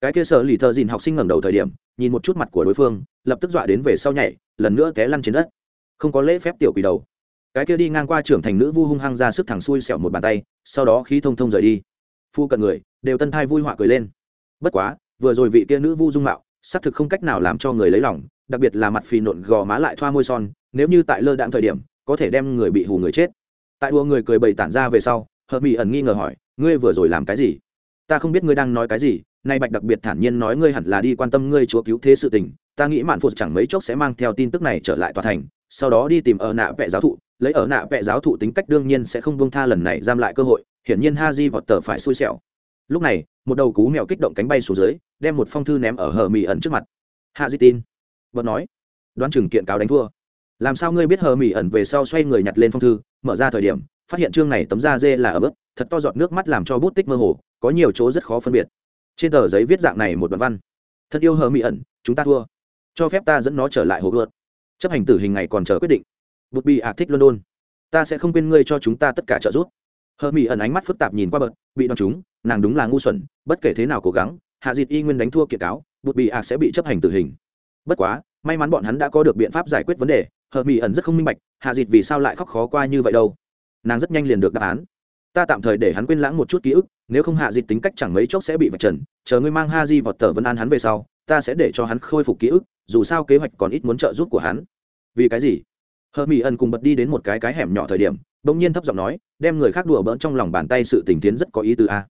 Cái kia sợ lì thợ dìn học sinh ngẩng đầu thời điểm, nhìn một chút mặt của đối phương, lập tức dọa đến về sau nhảy, lần nữa té lăn trên đất. Không có lễ phép tiểu quỷ đầu. Cái kia đi ngang qua trưởng thành nữ vu hung hăng ra sức thẳng xuôi xẻo một bàn tay, sau đó khí thông thông rời đi. Phu cận người, đều tân thai vui họa cười lên. Bất quá, vừa rồi vị kia nữ vu dung mạo, xác thực không cách nào làm cho người lấy lòng, đặc biệt là mặt phì nộn gò má lại thoa môi son, nếu như tại lơ đạm thời điểm có thể đem người bị hù người chết. Tại đua người cười bày tản ra về sau, hợp mỹ ẩn nghi ngờ hỏi, ngươi vừa rồi làm cái gì? Ta không biết ngươi đang nói cái gì, nay bạch đặc biệt thản nhiên nói ngươi hẳn là đi quan tâm ngươi chúa cứu thế sự tình, ta nghĩ mạn phụt chẳng mấy chốc sẽ mang theo tin tức này trở lại tòa thành, sau đó đi tìm ở nạ vệ giáo thụ, lấy ở nạ vệ giáo thụ tính cách đương nhiên sẽ không buông tha lần này giam lại cơ hội, hiển nhiên ha di vọt tờ phải xui xẻo. Lúc này, một đầu cú mèo kích động cánh bay xuống dưới, đem một phong thư ném ở hờ mỹ ẩn trước mặt. Hạ di tin. Bật nói, đoán chừng kiện cáo đánh thua làm sao ngươi biết hờ mỹ ẩn về sau xoay người nhặt lên phong thư, mở ra thời điểm, phát hiện chương này tấm da dê là ở bước thật to giọt nước mắt làm cho bút tích mơ hồ, có nhiều chỗ rất khó phân biệt. Trên tờ giấy viết dạng này một đoạn văn. Thật yêu hờ mỹ ẩn, chúng ta thua. Cho phép ta dẫn nó trở lại hồ gợt chấp hành tử hình ngày còn chờ quyết định. Bụt bị ạc thích london. Ta sẽ không quên ngươi cho chúng ta tất cả trợ giúp. Hờ mỹ ẩn ánh mắt phức tạp nhìn qua bợt bị đòn chúng, nàng đúng là ngu xuẩn, bất kể thế nào cố gắng, hạ dịt y nguyên đánh thua kiệt cáo bụt bị ạc sẽ bị chấp hành tử hình. Bất quá, may mắn bọn hắn đã có được biện pháp giải quyết vấn đề hờ mỹ ẩn rất không minh bạch, hạ dịt vì sao lại khóc khó qua như vậy đâu? Nàng rất nhanh liền được đáp án. Ta tạm thời để hắn quên lãng một chút ký ức, nếu không hạ dịt tính cách chẳng mấy chốc sẽ bị vạch trần, chờ ngươi mang ha di vọt tờ vân an hắn về sau, ta sẽ để cho hắn khôi phục ký ức, dù sao kế hoạch còn ít muốn trợ giúp của hắn. Vì cái gì? Hờ mỹ ẩn cùng bật đi đến một cái cái hẻm nhỏ thời điểm, bỗng nhiên thấp giọng nói, đem người khác đùa bỡn trong lòng bàn tay sự tình tiến rất có ý tứ a.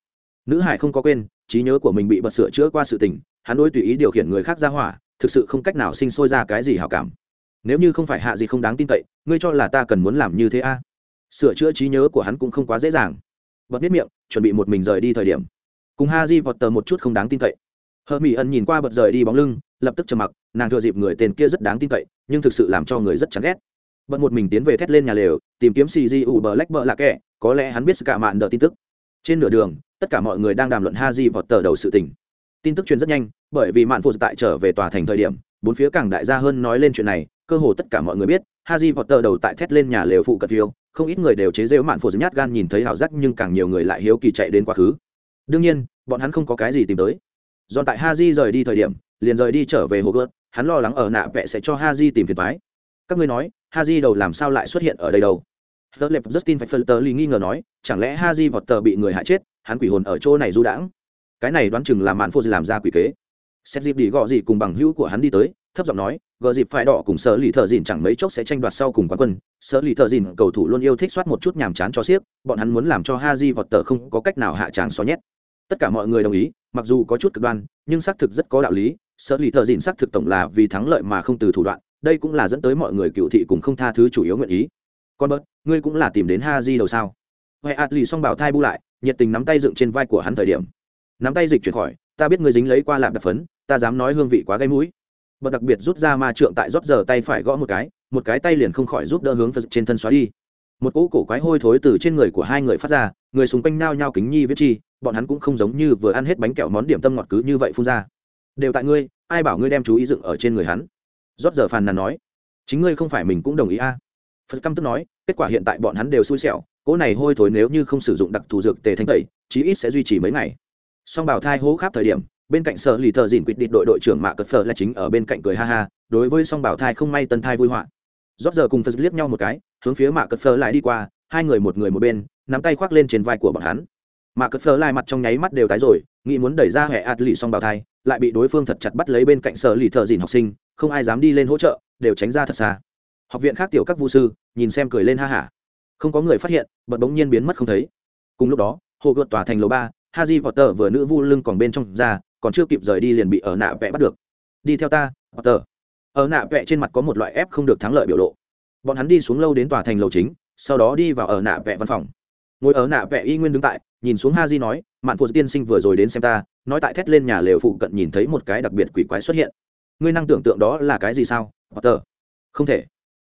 Nữ hải không có quên, trí nhớ của mình bị bật sửa chữa qua sự tình, hắn đôi tùy ý điều khiển người khác ra hỏa, thực sự không cách nào sinh sôi ra cái gì hảo cảm nếu như không phải hạ gì không đáng tin cậy, ngươi cho là ta cần muốn làm như thế a? Sửa chữa trí nhớ của hắn cũng không quá dễ dàng. Bật biết miệng, chuẩn bị một mình rời đi thời điểm. Cùng ha di vọt tờ một chút không đáng tin cậy. Hờ mỹ ẩn nhìn qua bật rời đi bóng lưng, lập tức trầm mặc, nàng thừa dịp người tên kia rất đáng tin cậy, nhưng thực sự làm cho người rất chán ghét. Bật một mình tiến về thét lên nhà lều, tìm kiếm cg u ủ bờ lách bờ lạ kẹ có lẽ hắn biết cả mạn đợi tin tức. Trên nửa đường, tất cả mọi người đang đàm luận ha di vọt tờ đầu sự tình. Tin tức truyền rất nhanh, bởi vì mạn phụ tại trở về tòa thành thời điểm, bốn phía càng đại gia hơn nói lên chuyện này cơ hồ tất cả mọi người biết haji potter đầu tại thét lên nhà lều phụ cận phiêu không ít người đều chế rêu mạn phụ nhát gan nhìn thấy hảo giác nhưng càng nhiều người lại hiếu kỳ chạy đến quá khứ đương nhiên bọn hắn không có cái gì tìm tới dọn tại Haji rời đi thời điểm liền rời đi trở về hồ gợt hắn lo lắng ở nạ vẽ sẽ cho Haji tìm phiền thoái các ngươi nói Haji đầu làm sao lại xuất hiện ở đây đâu The lệp Justin Felter nghi ngờ nói, chẳng lẽ Haji Potter bị người hại chết, hắn quỷ hồn ở chỗ này du đãng. Cái này đoán chừng là mạn phô làm ra quỷ kế. Xét dịp đi gọ gì cùng bằng hữu của hắn đi tới, thấp giọng nói, gờ dịp phải đỏ cùng sở lì thợ dìn chẳng mấy chốc sẽ tranh đoạt sau cùng quán quân. Sở lì thợ dìn cầu thủ luôn yêu thích soát một chút nhàm chán cho siếc, bọn hắn muốn làm cho ha di vọt tờ không có cách nào hạ tràng xó nhét. Tất cả mọi người đồng ý, mặc dù có chút cực đoan, nhưng xác thực rất có đạo lý. Sở lì thợ dìn xác thực tổng là vì thắng lợi mà không từ thủ đoạn, đây cũng là dẫn tới mọi người cựu thị cùng không tha thứ chủ yếu nguyện ý con bớt ngươi cũng là tìm đến ha di đầu sao huệ ạt lì xong bảo thai bu lại nhiệt tình nắm tay dựng trên vai của hắn thời điểm nắm tay dịch chuyển khỏi ta biết ngươi dính lấy qua lạp đặc phấn ta dám nói hương vị quá gây mũi bật đặc biệt rút ra ma trượng tại rót giờ tay phải gõ một cái một cái tay liền không khỏi giúp đỡ hướng phật trên thân xóa đi. Một cỗ cổ quái hôi thối từ trên người của hai người phát ra, người xung quanh nao nhao kính nhi viết chi, bọn hắn cũng không giống như vừa ăn hết bánh kẹo món điểm tâm ngọt cứ như vậy phun ra. Đều tại ngươi, ai bảo ngươi đem chú ý dựng ở trên người hắn? Rót giờ phàn nàn nói. Chính ngươi không phải mình cũng đồng ý a. À. phật căm tức nói, kết quả hiện tại bọn hắn đều xui xẻo, cỗ này hôi thối nếu như không sử dụng đặc thù dược tề thanh tẩy, chí ít sẽ duy trì mấy ngày. Song bảo thai hố khắp thời điểm bên cạnh sở lì thợ dìn quyết định đội đội trưởng mạ cật phở là chính ở bên cạnh cười ha ha, đối với song bảo thai không may tân thai vui họa rót giờ cùng phật liếc nhau một cái, hướng phía mạ cật phở lại đi qua, hai người một người một bên, nắm tay khoác lên trên vai của bọn hắn. Mạ cật phở lại mặt trong nháy mắt đều tái rồi, nghĩ muốn đẩy ra hệ ạt lì song bảo thai, lại bị đối phương thật chặt bắt lấy bên cạnh sở lì thợ dìn học sinh, không ai dám đi lên hỗ trợ, đều tránh ra thật xa. Học viện khác tiểu các vũ sư, nhìn xem cười lên ha hả không có người phát hiện, bật bỗng nhiên biến mất không thấy. Cùng lúc đó, hồ gợt tòa thành lầu ba haji potter vừa nữ vu lưng còn bên trong ra còn chưa kịp rời đi liền bị ở nạ vẽ bắt được. Đi theo ta, potter. Ở nạ vẽ trên mặt có một loại ép không được thắng lợi biểu lộ. Bọn hắn đi xuống lâu đến tòa thành lầu chính, sau đó đi vào ở nạ vẽ văn phòng. Ngồi ở nạ vẽ y nguyên đứng tại, nhìn xuống ha di nói, mạn phụ tiên sinh vừa rồi đến xem ta, nói tại thét lên nhà lều phụ cận nhìn thấy một cái đặc biệt quỷ quái xuất hiện. Ngươi năng tưởng tượng đó là cái gì sao, potter? Không thể.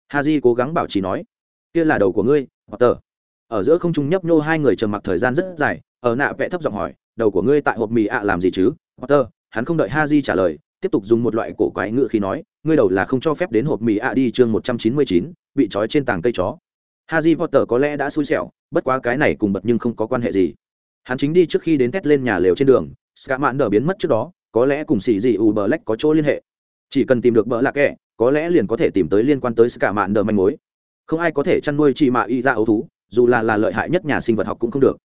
Ha di cố gắng bảo trì nói, kia là đầu của ngươi, potter. Ở giữa không trung nhấp nhô hai người trầm mặc thời gian rất dài, ở nạ vẽ thấp giọng hỏi, đầu của ngươi tại hộp mì ạ làm gì chứ? Potter hắn không đợi Haji trả lời tiếp tục dùng một loại cổ quái ngữ khi nói ngươi đầu là không cho phép đến hộp mì ạ đi chương một trăm chín mươi chín bị trói trên tảng cây chó Haji Potter có lẽ đã xui xẻo, bất quá cái này cùng bật nhưng không có quan hệ gì. Hắn chính đi trước khi đến tét lên nhà lều trên đường, Scamander biến mất trước đó, có lẽ cùng xì gì U Black có chỗ liên hệ. Chỉ cần tìm được bỡ lạc kẻ, có lẽ liền có thể tìm tới liên quan tới Scamander manh mối. Không ai có thể chăn nuôi chi mạ y ra ấu thú, dù là là lợi hại nhất nhà sinh vật học cũng không được.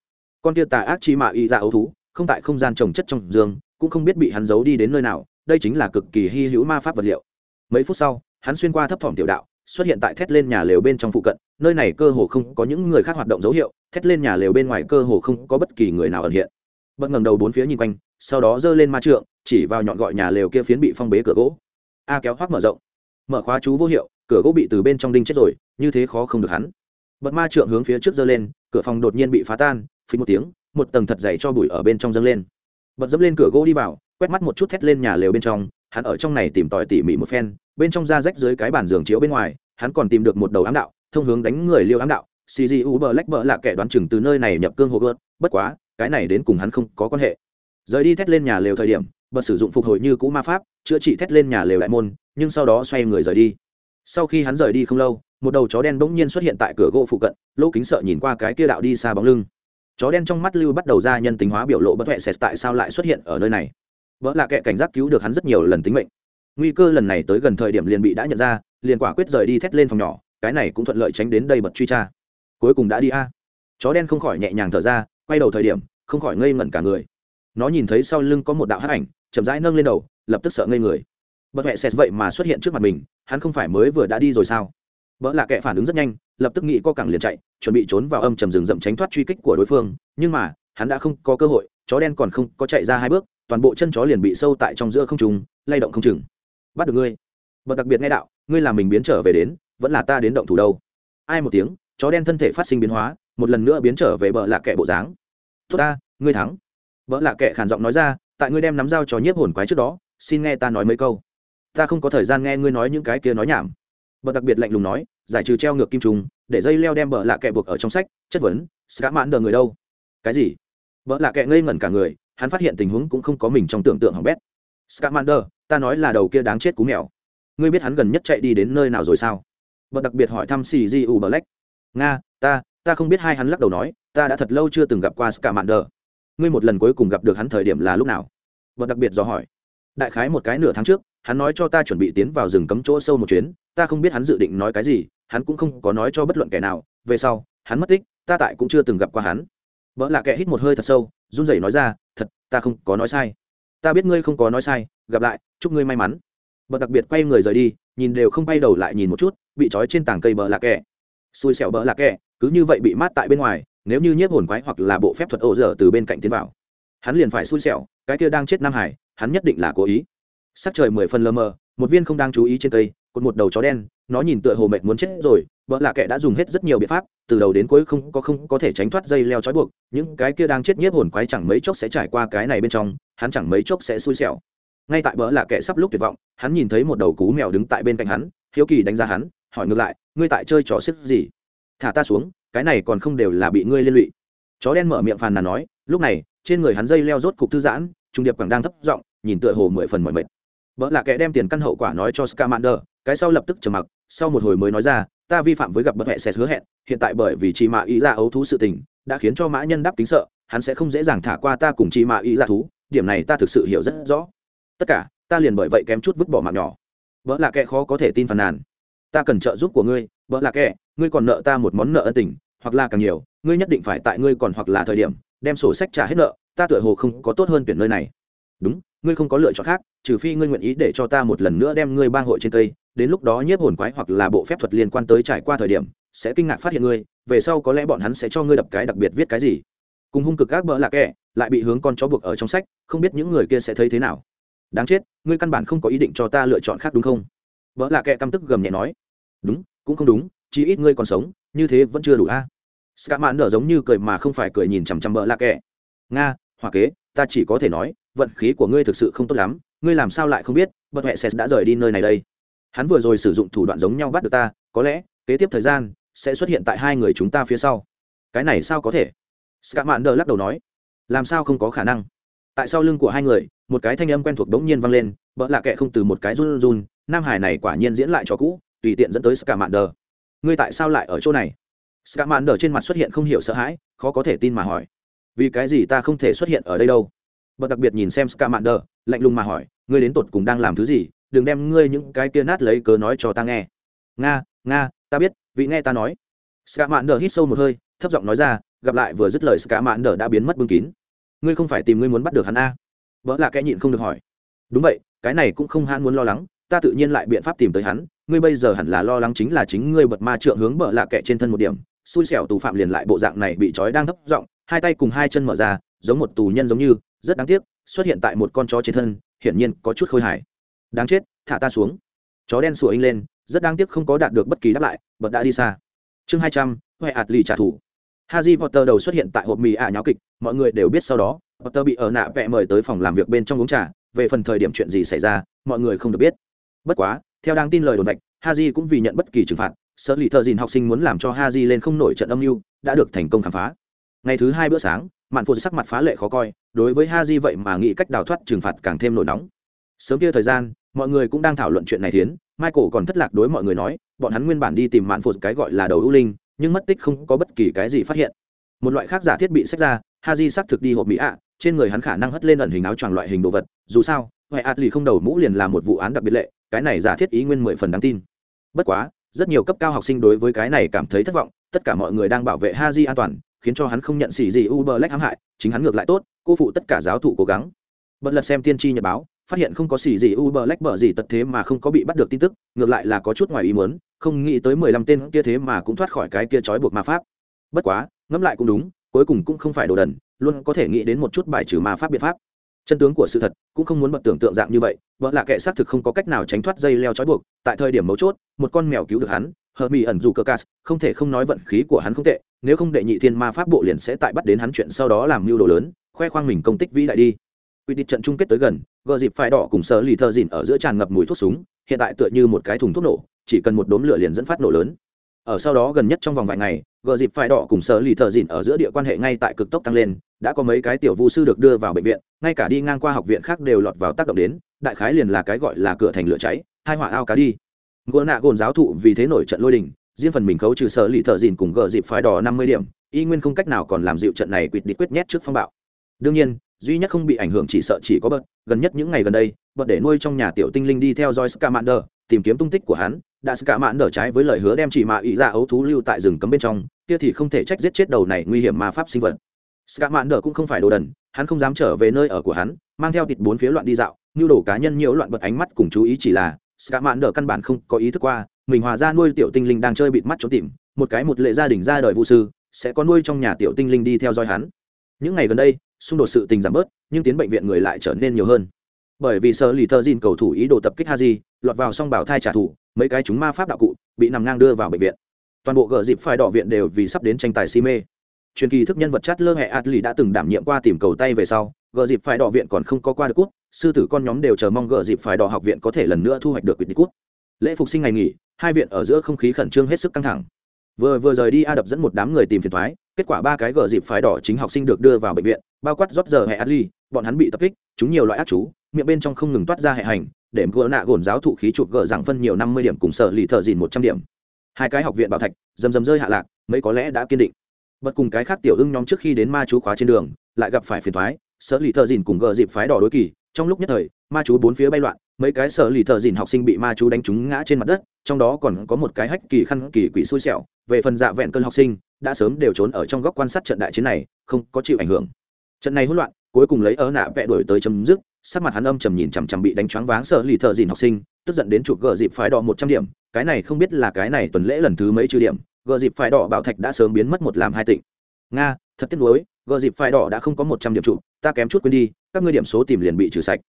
Con kia tà ác chi mạ y ra ấu thú, không tại không gian trồng chất trong giường, cũng không biết bị hắn giấu đi đến nơi nào, đây chính là cực kỳ hy hữu ma pháp vật liệu. Mấy phút sau, hắn xuyên qua thấp thỏm tiểu đạo, xuất hiện tại thét lên nhà lều bên trong phụ cận nơi này cơ hồ không có những người khác hoạt động dấu hiệu thét lên nhà lều bên ngoài cơ hồ không có bất kỳ người nào ẩn hiện. Bất ngầm đầu bốn phía nhìn quanh sau đó giơ lên ma trượng chỉ vào nhọn gọi nhà lều kia phiến bị phong bế cửa gỗ. A kéo hoác mở rộng. Mở khóa chú vô hiệu cửa gỗ bị từ bên trong đinh chết rồi như thế khó không được hắn. Bật ma trượng hướng phía trước giơ lên cửa phòng đột nhiên bị phá tan phí một tiếng một tầng thật dày cho bụi ở bên trong dâng lên bật dẫm lên cửa gỗ đi vào, quét mắt một chút thét lên nhà lều bên trong, hắn ở trong này tìm tòi tỉ mỉ một phen, bên trong da rách dưới cái bàn giường chiếu bên ngoài, hắn còn tìm được một đầu ám đạo, thông hướng đánh người liêu ám đạo. Cgu bờ lách bờ là kẻ đoán chừng từ nơi này nhập cương hồ gớt bất quá, cái này đến cùng hắn không có quan hệ. Rời đi thét lên nhà lều thời điểm, bật sử dụng phục hồi như cũ ma pháp, chữa trị thét lên nhà lều đại môn, nhưng sau đó xoay người rời đi. Sau khi hắn rời đi không lâu, một đầu chó đen bỗng nhiên xuất hiện tại cửa gỗ phụ cận, lỗ kính sợ nhìn qua cái kia đạo đi xa bóng lưng chó đen trong mắt lưu bắt đầu ra nhân tính hóa biểu lộ bất huệ sệt tại sao lại xuất hiện ở nơi này. Vợ là kẻ cảnh giác cứu được hắn rất nhiều lần tính mệnh. Nguy cơ lần này tới gần thời điểm liền bị đã nhận ra, liền quả quyết rời đi thét lên phòng nhỏ, cái này cũng thuận lợi tránh đến đây bật truy tra. Cuối cùng đã đi a. Chó đen không khỏi nhẹ nhàng thở ra, quay đầu thời điểm, không khỏi ngây ngẩn cả người. Nó nhìn thấy sau lưng có một đạo hát ảnh, chậm rãi nâng lên đầu, lập tức sợ ngây người. Bật huệ sệt vậy mà xuất hiện trước mặt mình, hắn không phải mới vừa đã đi rồi sao? Vợ là kệ phản ứng rất nhanh, lập tức nghĩ co cẳng liền chạy chuẩn bị trốn vào âm trầm rừng rậm tránh thoát truy kích của đối phương, nhưng mà, hắn đã không có cơ hội, chó đen còn không có chạy ra hai bước, toàn bộ chân chó liền bị sâu tại trong giữa không trùng lay động không chừng. Bắt được ngươi. Bậc đặc biệt nghe đạo, ngươi làm mình biến trở về đến, vẫn là ta đến động thủ đâu. Ai một tiếng, chó đen thân thể phát sinh biến hóa, một lần nữa biến trở về bờ lạ kệ bộ dáng. Tốt ta, ngươi thắng. Vợ lạ kệ khản giọng nói ra, tại ngươi đem nắm dao cho nhiếp hồn quái trước đó, xin nghe ta nói mấy câu. Ta không có thời gian nghe ngươi nói những cái kia nói nhảm. Bậc đặc biệt lạnh lùng nói, giải trừ treo ngược kim trùng để dây leo đem bờ lạ kệ buộc ở trong sách, chất vấn sẽ mãn đờ người đâu? Cái gì? Vợ lạ kệ ngây ngẩn cả người, hắn phát hiện tình huống cũng không có mình trong tưởng tượng hỏng bét. Scamander ta nói là đầu kia đáng chết cú mèo. Ngươi biết hắn gần nhất chạy đi đến nơi nào rồi sao? Bật đặc biệt hỏi thăm xì di u black. Nga, ta ta không biết hai hắn lắc đầu nói, ta đã thật lâu chưa từng gặp qua scamander ngươi một lần cuối cùng gặp được hắn thời điểm là lúc nào? Bật đặc biệt dò hỏi. Đại khái một cái nửa tháng trước hắn nói cho ta chuẩn bị tiến vào rừng cấm chỗ sâu một chuyến, ta không biết hắn dự định nói cái gì, hắn cũng không có nói cho bất luận kẻ nào, về sau, hắn mất tích, ta tại cũng chưa từng gặp qua hắn. Vợ lạ kệ hít một hơi thật sâu, run rẩy nói ra, thật, ta không có nói sai. Ta biết ngươi không có nói sai, gặp lại, chúc ngươi may mắn. Bờ đặc biệt quay người rời đi, nhìn đều không bay đầu lại nhìn một chút, bị trói trên tảng cây bờ lạ kẻ. Xui xẻo bờ lạ kẻ, cứ như vậy bị mát tại bên ngoài, nếu như nhiếp hồn quái hoặc là bộ phép thuật ổ dở từ bên cạnh tiến vào. Hắn liền phải xui xẻo, cái kia đang chết nam hải, hắn nhất định là cố ý sắc trời mười phần lơ mờ, một viên không đang chú ý trên cây, cột một đầu chó đen, nó nhìn tựa hồ mệt muốn chết rồi, vợ lạ kệ đã dùng hết rất nhiều biện pháp, từ đầu đến cuối không có không có thể tránh thoát dây leo trói buộc, những cái kia đang chết nhiếp hồn quái chẳng mấy chốc sẽ trải qua cái này bên trong, hắn chẳng mấy chốc sẽ xui xẻo. Ngay tại bỡ lạ kệ sắp lúc tuyệt vọng, hắn nhìn thấy một đầu cú mèo đứng tại bên cạnh hắn, hiếu kỳ đánh giá hắn, hỏi ngược lại, ngươi tại chơi trò xếp gì? Thả ta xuống, cái này còn không đều là bị ngươi liên lụy. Chó đen mở miệng phàn nàn nói, lúc này, trên người hắn dây leo rốt cục thư giãn, trung điệp càng đang thấp giọng, nhìn tựa hồ mười phần mỏi mệt vợ là kẻ đem tiền căn hậu quả nói cho scamander, cái sau lập tức trầm mặc, sau một hồi mới nói ra, ta vi phạm với gặp bất hệ sẽ hứa hẹn, hiện tại bởi vì chị mạ dạ ý ra ấu thú sự tình, đã khiến cho mã nhân đáp kính sợ, hắn sẽ không dễ dàng thả qua ta cùng chị mạ dạ ý ra thú, điểm này ta thực sự hiểu rất rõ. Tất cả, ta liền bởi vậy kém chút vứt bỏ mạng nhỏ. Vợ là kẻ khó có thể tin phàn nàn. Ta cần trợ giúp của ngươi vợ là kẻ, ngươi còn nợ ta một món nợ ân tình, hoặc là càng nhiều, ngươi nhất định phải tại ngươi còn hoặc là thời điểm, đem sổ sách trả hết nợ, ta tựa hồ không có tốt hơn tuyển nơi này. Đúng ngươi không có lựa chọn khác, trừ phi ngươi nguyện ý để cho ta một lần nữa đem ngươi bang hội trên cây, đến lúc đó nhiếp hồn quái hoặc là bộ phép thuật liên quan tới trải qua thời điểm, sẽ kinh ngạc phát hiện ngươi, về sau có lẽ bọn hắn sẽ cho ngươi đập cái đặc biệt viết cái gì. Cùng hung cực các bỡ là kẻ, lại bị hướng con chó buộc ở trong sách, không biết những người kia sẽ thấy thế nào. Đáng chết, ngươi căn bản không có ý định cho ta lựa chọn khác đúng không? Vợ là kẻ căm tức gầm nhẹ nói. Đúng, cũng không đúng, chí ít ngươi còn sống, như thế vẫn chưa đủ a. À? nở giống như cười mà không phải cười nhìn chằm chằm bỡ là kẻ. Nga hòa kế, ta chỉ có thể nói vận khí của ngươi thực sự không tốt lắm, ngươi làm sao lại không biết bật huệ sẽ đã rời đi nơi này đây. Hắn vừa rồi sử dụng thủ đoạn giống nhau bắt được ta, có lẽ, kế tiếp thời gian, sẽ xuất hiện tại hai người chúng ta phía sau. Cái này sao có thể? Cảm Mạn Đờ lắc đầu nói. Làm sao không có khả năng? Tại sau lưng của hai người, một cái thanh âm quen thuộc đống nhiên vang lên bỡ lạ kệ không từ một cái run run, nam hải này quả nhiên diễn lại cho cũ, tùy tiện dẫn tới Cảm Mạn Đờ. ngươi tại sao lại ở chỗ này? Cảm Mạn Đờ trên mặt xuất hiện không hiểu sợ hãi, khó có thể tin mà hỏi. Vì cái gì ta không thể xuất hiện ở đây đâu? Bật đặc biệt nhìn xem scamander, lạnh lùng mà hỏi, ngươi đến tột cùng đang làm thứ gì? Đừng đem ngươi những cái kia nát lấy cớ nói cho ta nghe. Nga nga, ta biết, vị nghe ta nói. Scamander hít sâu một hơi, thấp giọng nói ra, gặp lại vừa dứt lời scamander đã biến mất bưng kín. Ngươi không phải tìm ngươi muốn bắt được hắn a? Vợ là kẻ nhịn không được hỏi. Đúng vậy, cái này cũng không hắn muốn lo lắng, ta tự nhiên lại biện pháp tìm tới hắn, ngươi bây giờ hẳn là lo lắng chính là chính ngươi bật ma trượng hướng bợ lạ kệ trên thân một điểm, xui xẻo tù phạm liền lại bộ dạng này bị trói đang thấp giọng, hai tay cùng hai chân mở ra, giống một tù nhân giống như rất đáng tiếc xuất hiện tại một con chó trên thân hiển nhiên có chút khôi hài đáng chết thả ta xuống chó đen sủa inh lên rất đáng tiếc không có đạt được bất kỳ đáp lại bật đã đi xa chương hai trăm huệ ạt lì trả thù Harry Potter đầu xuất hiện tại hộp mì ả nháo kịch, mọi người đều biết sau đó, Potter bị ở nạ vẽ mời tới phòng làm việc bên trong uống trà, về phần thời điểm chuyện gì xảy ra, mọi người không được biết. Bất quá, theo đáng tin lời đồn vạch, Harry cũng vì nhận bất kỳ trừng phạt, sở lì thợ dìn học sinh muốn làm cho Harry lên không nổi trận âm mưu, đã được thành công khám phá. Ngày thứ hai bữa sáng, Mạn Phụ sắc mặt phá lệ khó coi, đối với ha di vậy mà nghĩ cách đào thoát trừng phạt càng thêm nổi nóng. Sớm kia thời gian, mọi người cũng đang thảo luận chuyện này thiến, Michael còn thất lạc đối mọi người nói, bọn hắn nguyên bản đi tìm Mạn Phụ cái gọi là đầu ưu linh, nhưng mất tích không có bất kỳ cái gì phát hiện một loại khác giả thiết bị sách ra ha di xác thực đi hộp mỹ ạ trên người hắn khả năng hất lên ẩn hình áo choàng loại hình đồ vật dù sao huệ ạt lì không đầu mũ liền là một vụ án đặc biệt lệ cái này giả thiết ý nguyên mười phần đáng tin bất quá rất nhiều cấp cao học sinh đối với cái này cảm thấy thất vọng tất cả mọi người đang bảo vệ ha di an toàn khiến cho hắn không nhận xỉ gì uber black hãm hại, chính hắn ngược lại tốt, cô phụ tất cả giáo thụ cố gắng. Bật lật xem tiên tri nhật báo, phát hiện không có xỉ gì uber black bở gì tật thế mà không có bị bắt được tin tức, ngược lại là có chút ngoài ý muốn, không nghĩ tới mười lăm tên kia thế mà cũng thoát khỏi cái kia trói buộc ma pháp. Bất quá, ngẫm lại cũng đúng, cuối cùng cũng không phải đồ đần, luôn có thể nghĩ đến một chút bài trừ ma pháp biện pháp. Chân tướng của sự thật, cũng không muốn bật tưởng tượng dạng như vậy, vợ là kệ xác thực không có cách nào tránh thoát dây leo trói buộc, tại thời điểm mấu chốt, một con mèo cứu được hắn hờ mỹ ẩn dù cơ cas không thể không nói vận khí của hắn không tệ nếu không đệ nhị thiên ma pháp bộ liền sẽ tại bắt đến hắn chuyện sau đó làm mưu đồ lớn, khoe khoang mình công tích vĩ đại đi. Quy định trận chung kết tới gần, gờ dịp phải đỏ cùng sơ lì thơ dìn ở giữa tràn ngập mùi thuốc súng, hiện tại tựa như một cái thùng thuốc nổ, chỉ cần một đốm lửa liền dẫn phát nổ lớn. Ở sau đó gần nhất trong vòng vài ngày, gờ dịp phải đỏ cùng sơ lì thợ dìn ở giữa địa quan hệ ngay tại cực tốc tăng lên, đã có mấy cái tiểu vu sư được đưa vào bệnh viện, ngay cả đi ngang qua học viện khác đều lọt vào tác động đến, đại khái liền là cái gọi là cửa thành lửa cháy, hai họa ao cá đi. Gỗ nạ gồn giáo thụ vì thế nổi trận lôi đình riêng phần mình khấu trừ sở lì thợ dìn cùng gờ dịp phải đỏ năm mươi điểm, y nguyên không cách nào còn làm dịu trận này quyết đi quyết nhét trước phong bạo. Đương nhiên, duy nhất không bị ảnh hưởng chỉ sợ chỉ có bớt, gần nhất những ngày gần đây, bớt để nuôi trong nhà tiểu tinh linh đi theo dõi scamander, tìm kiếm tung tích của hắn, đã Scamander trái với lời hứa đem chỉ mạ dạ ý ra ấu thú lưu tại rừng cấm bên trong, kia thì không thể trách giết chết đầu này nguy hiểm ma pháp sinh vật. Scamander cũng không phải đồ đần, hắn không dám trở về nơi ở của hắn, mang theo thịt bốn phía loạn đi dạo, nhu đồ cá nhân nhiễu loạn bật ánh mắt cùng chú ý chỉ là Cả mạn đỡ căn bản không có ý thức qua, mình hòa ra nuôi tiểu tinh linh đang chơi bịt mắt trốn tìm, một cái một lệ gia đình ra đời vũ sư, sẽ có nuôi trong nhà tiểu tinh linh đi theo dõi hắn. Những ngày gần đây, xung đột sự tình giảm bớt, nhưng tiến bệnh viện người lại trở nên nhiều hơn. Bởi vì sở lì thơ dìn cầu thủ ý đồ tập kích haji, lọt vào song bảo thai trả thù, mấy cái chúng ma pháp đạo cụ bị nằm ngang đưa vào bệnh viện. Toàn bộ gờ dịp phải đỏ viện đều vì sắp đến tranh tài si mê truyền kỳ thức nhân vật chát lơ hệ adli đã từng đảm nhiệm qua tìm cầu tay về sau, gờ dịp phải đỏ viện còn không có qua được cút sư tử con nhóm đều chờ mong gờ dịp phải đỏ học viện có thể lần nữa thu hoạch được quyết đi cút lễ phục sinh ngày nghỉ, hai viện ở giữa không khí khẩn trương hết sức căng thẳng. Vừa vừa rời đi, a đập dẫn một đám người tìm phiền thoái, kết quả ba cái gờ dịp phái đỏ chính học sinh được đưa vào bệnh viện, bao quát rót giờ hệ adli bọn hắn bị tập kích, chúng nhiều loại ác chú, miệng bên trong không ngừng toát ra hệ hành, để gỡ nạ gồn giáo thụ khí chụp gỡ dạng phân nhiều năm mươi điểm cùng sở lì thợ dìn một trăm điểm. Hai cái học viện bảo thạch, dầm dầm rơi hạ lạc, mấy có lẽ đã kiên định bật cùng cái khác tiểu ưng nhóm trước khi đến ma chú khóa trên đường, lại gặp phải phiền thoái sở lì thợ dìn cùng gờ dịp phái đỏ đối kỳ, trong lúc nhất thời, ma chú bốn phía bay loạn, mấy cái sở lì thợ dìn học sinh bị ma chú đánh trúng ngã trên mặt đất, trong đó còn có một cái hách kỳ khăn kỳ quỷ xui xẻo, về phần dạ vẹn cơn học sinh, đã sớm đều trốn ở trong góc quan sát trận đại chiến này, không có chịu ảnh hưởng. Trận này hỗn loạn, cuối cùng lấy ớ nạ vẽ đổi tới chấm dứt, sắc mặt hắn âm trầm nhìn chằm chằm bị đánh choáng váng sở lì thợ dìn học sinh, tức giận đến chụp gờ dịp phái đỏ một trăm điểm, cái này không biết là cái này tuần lễ lần thứ mấy trừ điểm gờ dịp phải đỏ bảo thạch đã sớm biến mất một làm hai tịnh. Nga, thật tiếc nuối, gờ dịp phải đỏ đã không có một trăm điểm trụ, ta kém chút quên đi, các ngươi điểm số tìm liền bị trừ sạch.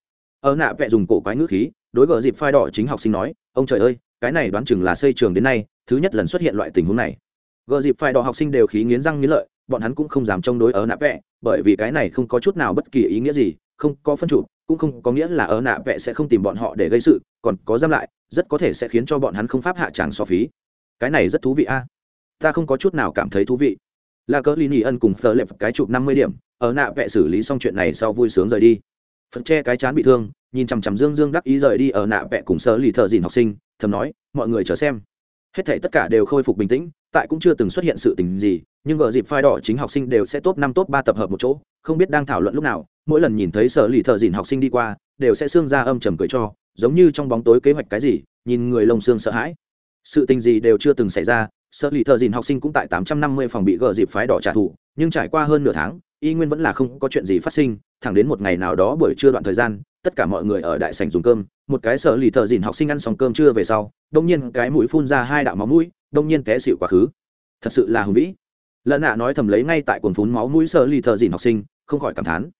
Ở nạ vẽ dùng cổ quái ngữ khí, đối gờ dịp Phai đỏ chính học sinh nói, ông trời ơi, cái này đoán chừng là xây trường đến nay, thứ nhất lần xuất hiện loại tình huống này. Gờ dịp Phai đỏ học sinh đều khí nghiến răng nghiến lợi, bọn hắn cũng không dám chống đối ở nạ vẽ bởi vì cái này không có chút nào bất kỳ ý nghĩa gì, không có phân chủ cũng không có nghĩa là ở nạ vẽ sẽ không tìm bọn họ để gây sự, còn có giam lại, rất có thể sẽ khiến cho bọn hắn không pháp hạ tràng so phí. Cái này rất thú vị a ta không có chút nào cảm thấy thú vị. Là cỡ lini ân cùng phờ lệp cái chụp năm mươi điểm, ở nạ vẽ xử lý xong chuyện này sau vui sướng rời đi. Phật che cái chán bị thương, nhìn chằm chằm dương dương đắc ý rời đi ở nạ vẽ cùng sơ lì thợ dìn học sinh, thầm nói, mọi người chờ xem. Hết thể tất cả đều khôi phục bình tĩnh, tại cũng chưa từng xuất hiện sự tình gì, nhưng ở dịp phai đỏ chính học sinh đều sẽ top năm, top ba tập hợp một chỗ, không biết đang thảo luận lúc nào, mỗi lần nhìn thấy sở lì thợ dìn học sinh đi qua, đều sẽ xương ra âm trầm cười cho, giống như trong bóng tối kế hoạch cái gì, nhìn người lông xương sợ hãi. Sự tình gì đều chưa từng xảy ra sở lì thợ dìn học sinh cũng tại tám trăm năm mươi phòng bị gờ dịp phái đỏ trả thù, nhưng trải qua hơn nửa tháng, y nguyên vẫn là không có chuyện gì phát sinh. Thẳng đến một ngày nào đó buổi trưa đoạn thời gian, tất cả mọi người ở đại sảnh dùng cơm. Một cái sở lì thợ dìn học sinh ăn xong cơm trưa về sau, đông nhiên cái mũi phun ra hai đạo máu mũi, đông nhiên té xịu quá khứ. Thật sự là hùng vĩ. Lợn nạ nói thầm lấy ngay tại cuồng phún máu mũi sở lì thợ dìn học sinh, không khỏi cảm thán.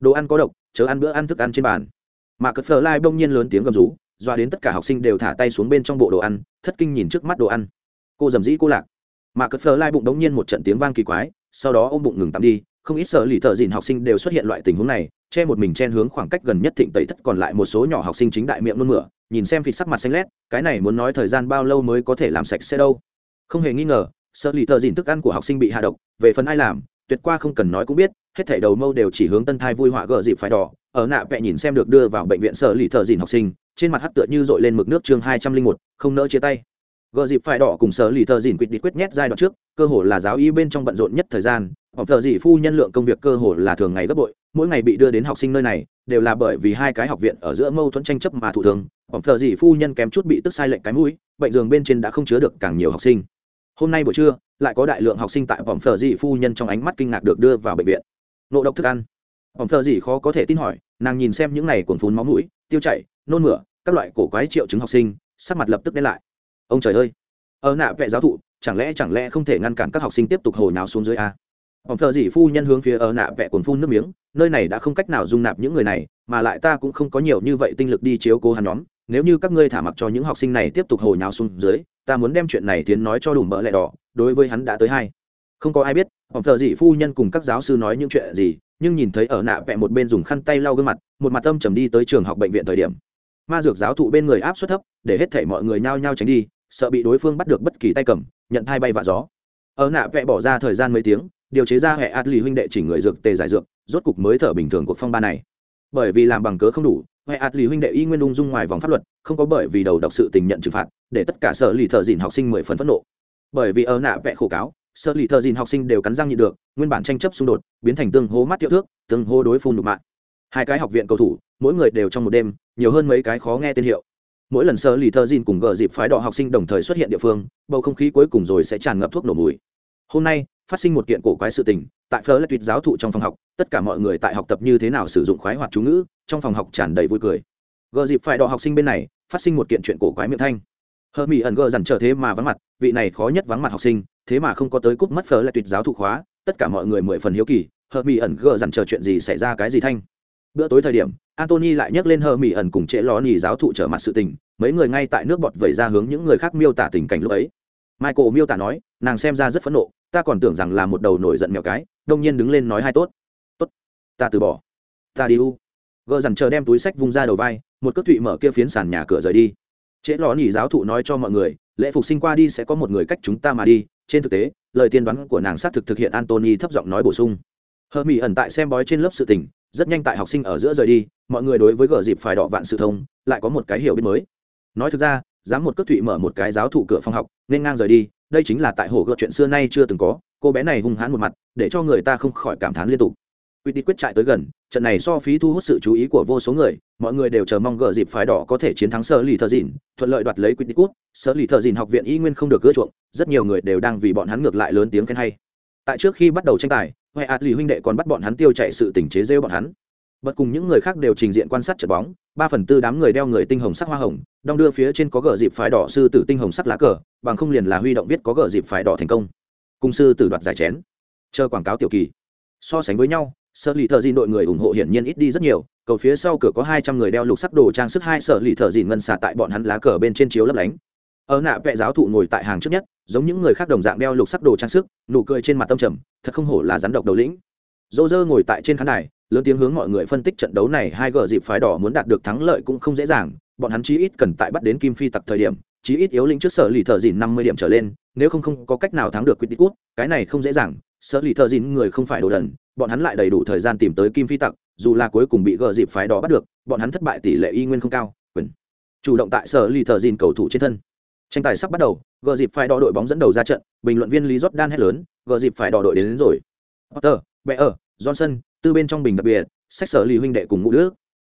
Đồ ăn có độc, chớ ăn bữa ăn thức ăn trên bàn. Mà cất phở lai đông nhiên lớn tiếng gầm rú, doa đến tất cả học sinh đều thả tay xuống bên trong bộ đồ ăn, thất kinh nhìn trước mắt đồ ăn cô dầm dĩ cô lạc. Mà cất phở lai bụng đống nhiên một trận tiếng vang kỳ quái, sau đó ôm bụng ngừng tắm đi, không ít sợ lì thợ dìn học sinh đều xuất hiện loại tình huống này, che một mình chen hướng khoảng cách gần nhất thịnh tẩy thất còn lại một số nhỏ học sinh chính đại miệng nôn mửa, nhìn xem phịt sắc mặt xanh lét, cái này muốn nói thời gian bao lâu mới có thể làm sạch xe đâu. Không hề nghi ngờ sợ lì thợ dìn thức ăn của học sinh bị hạ độc, về phần ai làm, tuyệt qua không cần nói cũng biết, hết thảy đầu mâu đều chỉ hướng tân thai vui họa gợ dịp phải đỏ, ở nạ vẹ nhìn xem được đưa vào bệnh viện sở lì thợ dìn học sinh, trên mặt hắt tựa như dội lên mực nước chương hai trăm linh một, không nỡ chia tay gờ dịp phải đỏ cùng sở lì thợ dìn quyết đi quyết nhét giai đoạn trước, cơ hồ là giáo y bên trong bận rộn nhất thời gian. Học thợ dị phu nhân lượng công việc cơ hồ là thường ngày gấp bội, mỗi ngày bị đưa đến học sinh nơi này, đều là bởi vì hai cái học viện ở giữa mâu thuẫn tranh chấp mà thụ thường học thợ dị phu nhân kém chút bị tức sai lệnh cái mũi, bệnh giường bên trên đã không chứa được càng nhiều học sinh. Hôm nay buổi trưa, lại có đại lượng học sinh tại vòng thợ dị phu nhân trong ánh mắt kinh ngạc được đưa vào bệnh viện. Nộ độc thức ăn. Vòng thợ dị khó có thể tin hỏi, nàng nhìn xem những này cuồn phun máu mũi, tiêu chảy, nôn mửa, các loại cổ quái triệu chứng học sinh, sắc mặt lập tức đen lại ông trời ơi. Ở nạ vệ giáo thụ, chẳng lẽ chẳng lẽ không thể ngăn cản các học sinh tiếp tục hồi nào xuống dưới a? Ông thợ dị phu nhân hướng phía ở nạ vẽ cồn phun nước miếng, nơi này đã không cách nào dung nạp những người này, mà lại ta cũng không có nhiều như vậy tinh lực đi chiếu cố hắn nhóm. Nếu như các ngươi thả mặc cho những học sinh này tiếp tục hồi nháo xuống dưới, ta muốn đem chuyện này tiến nói cho đủ mỡ lẹ đỏ, đối với hắn đã tới hai. Không có ai biết, ông thợ dị phu nhân cùng các giáo sư nói những chuyện gì, nhưng nhìn thấy ở nạ vẽ một bên dùng khăn tay lau gương mặt, một mặt âm trầm đi tới trường học bệnh viện thời điểm. Ma dược giáo thụ bên người áp suất thấp, để hết thể mọi người nhao nhao tránh đi sợ bị đối phương bắt được bất kỳ tay cầm, nhận thai bay vạ gió. Ở nạ vẽ bỏ ra thời gian mấy tiếng, điều chế ra hệ ạt lì huynh đệ chỉnh người dược tề giải dược, rốt cục mới thở bình thường cuộc phong ba này. Bởi vì làm bằng cớ không đủ, hệ ạt lì huynh đệ y nguyên ung dung ngoài vòng pháp luật, không có bởi vì đầu độc sự tình nhận trừng phạt, để tất cả sở lì thợ dìn học sinh mười phần phẫn nộ. Bởi vì ở nạ vẽ khổ cáo sở lì thợ dìn học sinh đều cắn răng nhịn được, nguyên bản tranh chấp xung đột, biến thành tương hô mắt tiệu thước, tương hô đối phun đục mạng. Hai cái học viện cầu thủ, mỗi người đều trong một đêm, nhiều hơn mấy cái khó nghe tên hiệu mỗi lần sơ lì thơ dìn cùng gờ dịp phái đỏ học sinh đồng thời xuất hiện địa phương, bầu không khí cuối cùng rồi sẽ tràn ngập thuốc nổ mùi. Hôm nay, phát sinh một kiện cổ quái sự tình, tại phở là tuyệt giáo thụ trong phòng học, tất cả mọi người tại học tập như thế nào sử dụng khoái hoạt chú ngữ, trong phòng học tràn đầy vui cười. Gờ dịp phải đọ học sinh bên này, phát sinh một kiện chuyện cổ quái miệng thanh. Hờ mỹ ẩn gờ dằn trở thế mà vắng mặt, vị này khó nhất vắng mặt học sinh, thế mà không có tới cúp mất phở là tuyệt giáo thụ khóa, tất cả mọi người mười phần hiếu kỳ, hờ mỹ ẩn gờ dằn chờ chuyện gì xảy ra cái gì thanh? Bữa tối thời điểm antony lại nhắc lên hờ mỹ ẩn cùng trễ ló nhì giáo thụ trở mặt sự tình, mấy người ngay tại nước bọt vẩy ra hướng những người khác miêu tả tình cảnh lúc ấy. Michael miêu tả nói, nàng xem ra rất phẫn nộ, ta còn tưởng rằng là một đầu nổi giận mèo cái, đông nhiên đứng lên nói hai tốt. Tốt, ta từ bỏ. Ta đi u. Gợ dằn chờ đem túi sách vung ra đầu vai, một cước thụy mở kia phiến sàn nhà cửa rời đi. Trễ ló nhì giáo thụ nói cho mọi người, lễ phục sinh qua đi sẽ có một người cách chúng ta mà đi. Trên thực tế, lời tiên đoán của nàng xác thực thực hiện antony thấp giọng nói bổ sung. Hờ mỹ ẩn tại xem bói trên lớp sự tình rất nhanh tại học sinh ở giữa rời đi, mọi người đối với gờ dịp phải đọ vạn sự thông, lại có một cái hiểu biết mới. Nói thực ra, dám một cất thụy mở một cái giáo thụ cửa phòng học, nên ngang rời đi, đây chính là tại hồ gợt chuyện xưa nay chưa từng có, cô bé này hung hãn một mặt, để cho người ta không khỏi cảm thán liên tục. Quyết đi quyết chạy tới gần, trận này so phí thu hút sự chú ý của vô số người, mọi người đều chờ mong gờ dịp phái đỏ có thể chiến thắng sơ lì thợ dìn, thuận lợi đoạt lấy quyết đi cút. Sơ lì thợ dìn học viện y nguyên không được gỡ chuộng, rất nhiều người đều đang vì bọn hắn ngược lại lớn tiếng khen hay. Tại trước khi bắt đầu tranh tài huệ ạt lì huynh đệ còn bắt bọn hắn tiêu chạy sự tình chế rêu bọn hắn. Bật cùng những người khác đều trình diện quan sát trận bóng, ba phần tư đám người đeo người tinh hồng sắc hoa hồng, đong đưa phía trên có gờ dịp phái đỏ sư tử tinh hồng sắc lá cờ, bằng không liền là huy động viết có gờ dịp phái đỏ thành công. Cung sư tử đoạt giải chén. Chờ quảng cáo tiểu kỳ. So sánh với nhau, sở lì thợ dìn đội người ủng hộ hiển nhiên ít đi rất nhiều, cầu phía sau cửa có hai trăm người đeo lục sắc đồ trang sức hai sở lì thợ dìn ngân xả tại bọn hắn lá cờ bên trên chiếu lấp lánh ở nạ vệ giáo thụ ngồi tại hàng trước nhất, giống những người khác đồng dạng đeo lục sắc đồ trang sức, nụ cười trên mặt tâm trầm, thật không hổ là rắn độc đầu lĩnh. Dô dơ ngồi tại trên khán đài, lớn tiếng hướng mọi người phân tích trận đấu này hai gờ dịp phái đỏ muốn đạt được thắng lợi cũng không dễ dàng, bọn hắn chí ít cần tại bắt đến kim phi tặc thời điểm, chí ít yếu lĩnh trước sở lì thợ dìn năm mươi điểm trở lên, nếu không không có cách nào thắng được quyết định cút, cái này không dễ dàng, sở lì thợ dìn người không phải đồ đần, bọn hắn lại đầy đủ thời gian tìm tới kim phi tặc, dù là cuối cùng bị gờ dịp phái đỏ bắt được, bọn hắn thất bại tỷ lệ y nguyên không cao, quyền. Chủ động tại sở lì thợ dìn cầu thủ trên thân tranh tài sắp bắt đầu gờ dịp phải đỏ đội bóng dẫn đầu ra trận bình luận viên lý jordan hét lớn gờ dịp phải đỏ đội đến, đến rồi. Potter bé ở johnson tư bên trong bình đặc biệt sách sở lì huynh đệ cùng ngũ đức.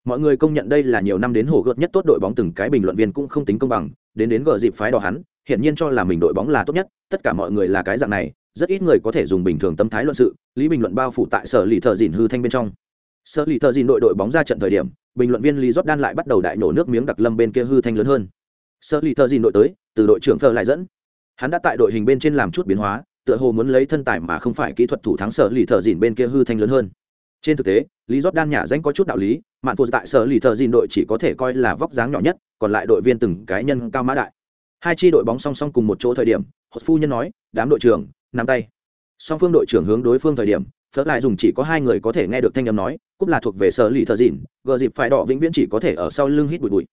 Mọi người công nhận đây là nhiều năm đến hồ gợt nhất tốt đội bóng từng cái bình luận viên cũng không tính công bằng đến đến gờ dịp phái đỏ hắn hiện nhiên cho là mình đội bóng là tốt nhất tất cả mọi người là cái dạng này rất ít người có thể dùng bình thường tâm thái luận sự lý bình luận bao phủ tại sở lì thợ dìn hư thanh bên trong. Sở lì thợ dìn đội đội bóng ra trận thời điểm bình luận viên lý jordan lại bắt đầu đại nổ nước miếng đặc lâm bên kia hư thanh lớn hơn sở lì thợ dìn đội tới, từ đội trưởng thợ lại dẫn. Hắn đã tại đội hình bên trên làm chút biến hóa, tựa hồ muốn lấy thân tài mà không phải kỹ thuật thủ thắng sở lì thợ dìn bên kia hư thanh lớn hơn. Trên thực tế, lý jordan nhả danh có chút đạo lý, mạn phụ tại sở lì thợ dìn đội chỉ có thể coi là vóc dáng nhỏ nhất, còn lại đội viên từng cá nhân cao mã đại. Hai chi đội bóng song song cùng một chỗ thời điểm, hột phu nhân nói, đám đội trưởng, nắm tay. Song phương đội trưởng hướng đối phương thời điểm phớt lại dùng chỉ có hai người có thể nghe được thanh âm nói, cúp là thuộc về sở lì thợ dìn, gờ dịp phải đỏ vĩnh viễn chỉ có thể ở sau lưng hít bụi bụi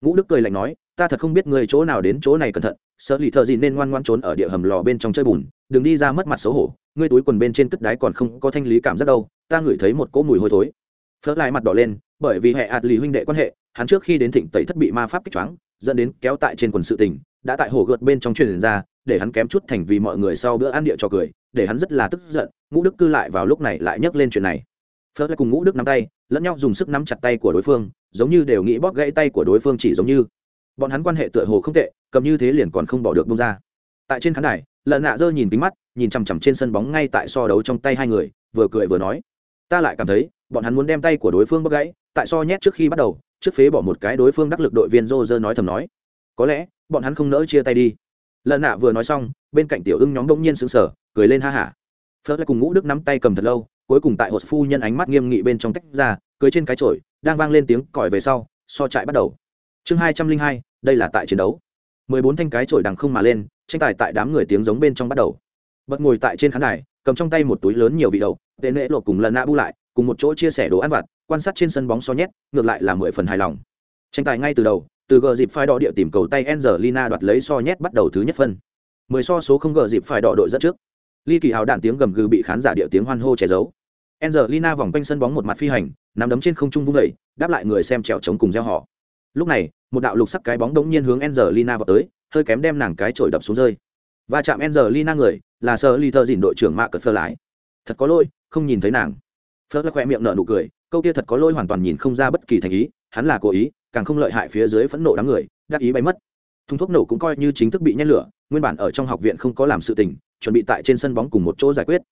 ngũ đức cười lạnh nói, ta thật không biết người chỗ nào đến chỗ này cẩn thận, sợ lì thợ gì nên ngoan ngoan trốn ở địa hầm lò bên trong chơi bùn, đừng đi ra mất mặt xấu hổ, ngươi túi quần bên trên cất đáy còn không có thanh lý cảm giác đâu, ta ngửi thấy một cỗ mùi hôi thối. Phớt lại mặt đỏ lên, bởi vì hệ ạt lì huynh đệ quan hệ, hắn trước khi đến thịnh tẩy thất bị ma pháp kích choáng, dẫn đến kéo tại trên quần sự tình, đã tại hồ gợt bên trong truyền ra, để hắn kém chút thành vì mọi người sau bữa ăn địa cho cười, để hắn rất là tức giận, ngũ đức cư lại vào lúc này lại nhắc lên chuyện này. Phớt lại cùng ngũ đức nắm tay lẫn nhau dùng sức nắm chặt tay của đối phương, giống như đều nghĩ bóp gãy tay của đối phương chỉ giống như. Bọn hắn quan hệ tựa hồ không tệ, cầm như thế liền còn không bỏ được bông ra. Tại trên khán đài lợn nạ dơ nhìn kính mắt, nhìn chằm chằm trên sân bóng ngay tại so đấu trong tay hai người, vừa cười vừa nói. Ta lại cảm thấy, bọn hắn muốn đem tay của đối phương bóp gãy, tại so nhét trước khi bắt đầu, trước phế bỏ một cái đối phương đắc lực đội viên rô rơ nói thầm nói. Có lẽ, bọn hắn không nỡ chia tay đi. Lần nạ vừa nói xong, bên cạnh tiểu ưng nhóm đông nhiên sững sờ, cười lên ha hả. Phớt lại cùng ngũ đức nắm tay cầm thật lâu cuối cùng tại hột phu nhân ánh mắt nghiêm nghị bên trong tách ra, cưới trên cái trội đang vang lên tiếng còi về sau, so trại bắt đầu chương hai trăm linh hai, đây là tại chiến đấu mười bốn thanh cái trội đằng không mà lên, tranh tài tại đám người tiếng giống bên trong bắt đầu bật ngồi tại trên khán đài, cầm trong tay một túi lớn nhiều vị đầu, tên nệ lộp cùng lần nạ bu lại, cùng một chỗ chia sẻ đồ ăn vặt, quan sát trên sân bóng so nhét, ngược lại là mười phần hài lòng tranh tài ngay từ đầu, từ gờ dịp phai đỏ địa tìm cầu tay Angelina đoạt lấy so nhét bắt đầu thứ nhất phân. Mười so số không gờ dịp phai đỏ đội dẫn trước. Ly kỳ hào đạn tiếng gầm gừ bị khán giả địa tiếng hoan hô che giấu. Angelina vòng quanh sân bóng một mặt phi hành, nắm đấm trên không trung vung dậy, đáp lại người xem trèo chống cùng gieo họ. Lúc này, một đạo lục sắc cái bóng đống nhiên hướng Angelina vào tới, hơi kém đem nàng cái chổi đập xuống rơi. Va chạm Angelina người, là Sir Liter dỉn đội trưởng Mạc Cật Phơ lái. Thật có lỗi, không nhìn thấy nàng. Phơ khẽ miệng nở nụ cười, câu kia thật có lỗi hoàn toàn nhìn không ra bất kỳ thành ý, hắn là cố ý, càng không lợi hại phía dưới phẫn nộ đám người đắc ý bay mất thùng thuốc nổ cũng coi như chính thức bị nhét lửa nguyên bản ở trong học viện không có làm sự tình chuẩn bị tại trên sân bóng cùng một chỗ giải quyết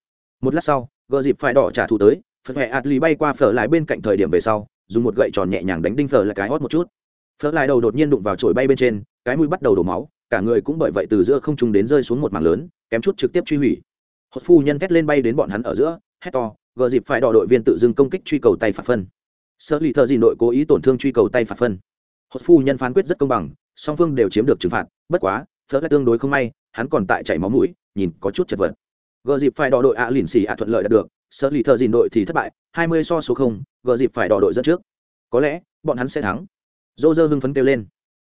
một lát sau gờ dịp phải đỏ trả thù tới, phật hẹ ạt lì bay qua phở lại bên cạnh thời điểm về sau, dùng một gậy tròn nhẹ nhàng đánh đinh phở lại cái hót một chút. Phở lại đầu đột nhiên đụng vào chổi bay bên trên, cái mũi bắt đầu đổ máu, cả người cũng bởi vậy từ giữa không trung đến rơi xuống một mảng lớn, kém chút trực tiếp truy hủy. Hột phu nhân thét lên bay đến bọn hắn ở giữa, hét to, gờ dịp phải đỏ đội viên tự dưng công kích truy cầu tay phạt phân. Sơ lì thợ gì nội cố ý tổn thương truy cầu tay phạt phân. Hốt phu nhân phán quyết rất công bằng, song phương đều chiếm được trừng phạt, bất quá, phở lại tương đối không may, hắn còn tại chảy máu mũi, nhìn có chút chật vật gờ dịp phải đỏ đội ạ à lìn xì ạ thuận lợi đạt được sở lì thợ dìn đội thì thất bại, hai mươi so số không, gờ dịp phải đỏ đội dẫn trước. Có lẽ, bọn hắn sẽ thắng. Dô dơ hưng phấn kêu lên.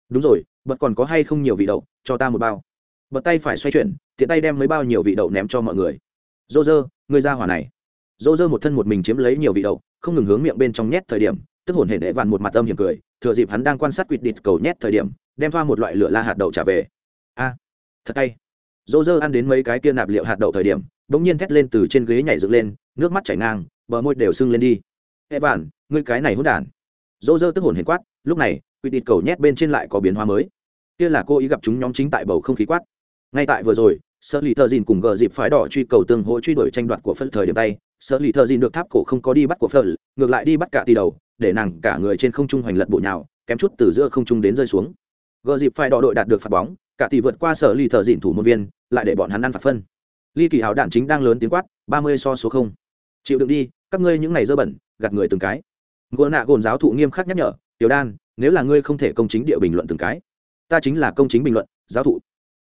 Đúng rồi, bật còn có hay không nhiều vị đậu, cho ta một bao. Bật tay phải xoay chuyển, tiện tay đem mấy bao nhiều vị đậu ném cho mọi người. Dô dơ người ra hỏa này. Dô dơ một thân một mình chiếm lấy nhiều vị đậu, không ngừng hướng miệng bên trong nhét thời điểm, tức hồn hệ đệ vằn một mặt âm hiểm cười, thừa dịp hắn đang quan sát quỵt địt cầu nhét thời điểm, đem thoa một loại lửa la hạt đậu trả về. A, thật tay dô dơ ăn đến mấy cái kia nạp liệu hạt đậu thời điểm, bỗng nhiên thét lên từ trên ghế nhảy dựng lên, nước mắt chảy ngang, bờ môi đều sưng lên đi. E vạn ngươi cái này hỗn đản. Dô dơ tức hồn hiền quát, lúc này, quy địt cầu nhét bên trên lại có biến hóa mới. Kia là cô ý gặp chúng nhóm chính tại bầu không khí quát. Ngay tại vừa rồi sợ lì thợ dìn cùng gờ dịp phái đỏ truy cầu tương hỗ truy đuổi tranh đoạt của phân thời điểm tay sợ lì thợ dìn được tháp cổ không có đi bắt của phân ngược lại đi bắt cả tì đầu, để nàng cả người trên không trung hoành lật bộ nhào, kém chút từ giữa không trung đến rơi xuống. Gờ dịp phái đỏ đội đạt được phạt bóng cả tỷ vượt qua sở lì thợ dịn thủ môn viên, lại để bọn hắn ăn phạt phân. Ly kỳ hào đạn chính đang lớn tiếng quát, ba mươi so số không. Chịu đựng đi, các ngươi những ngày dơ bẩn, gạt người từng cái. Ngô nạ gồn giáo thụ nghiêm khắc nhắc nhở, tiểu đan, nếu là ngươi không thể công chính địa bình luận từng cái, ta chính là công chính bình luận, giáo thụ.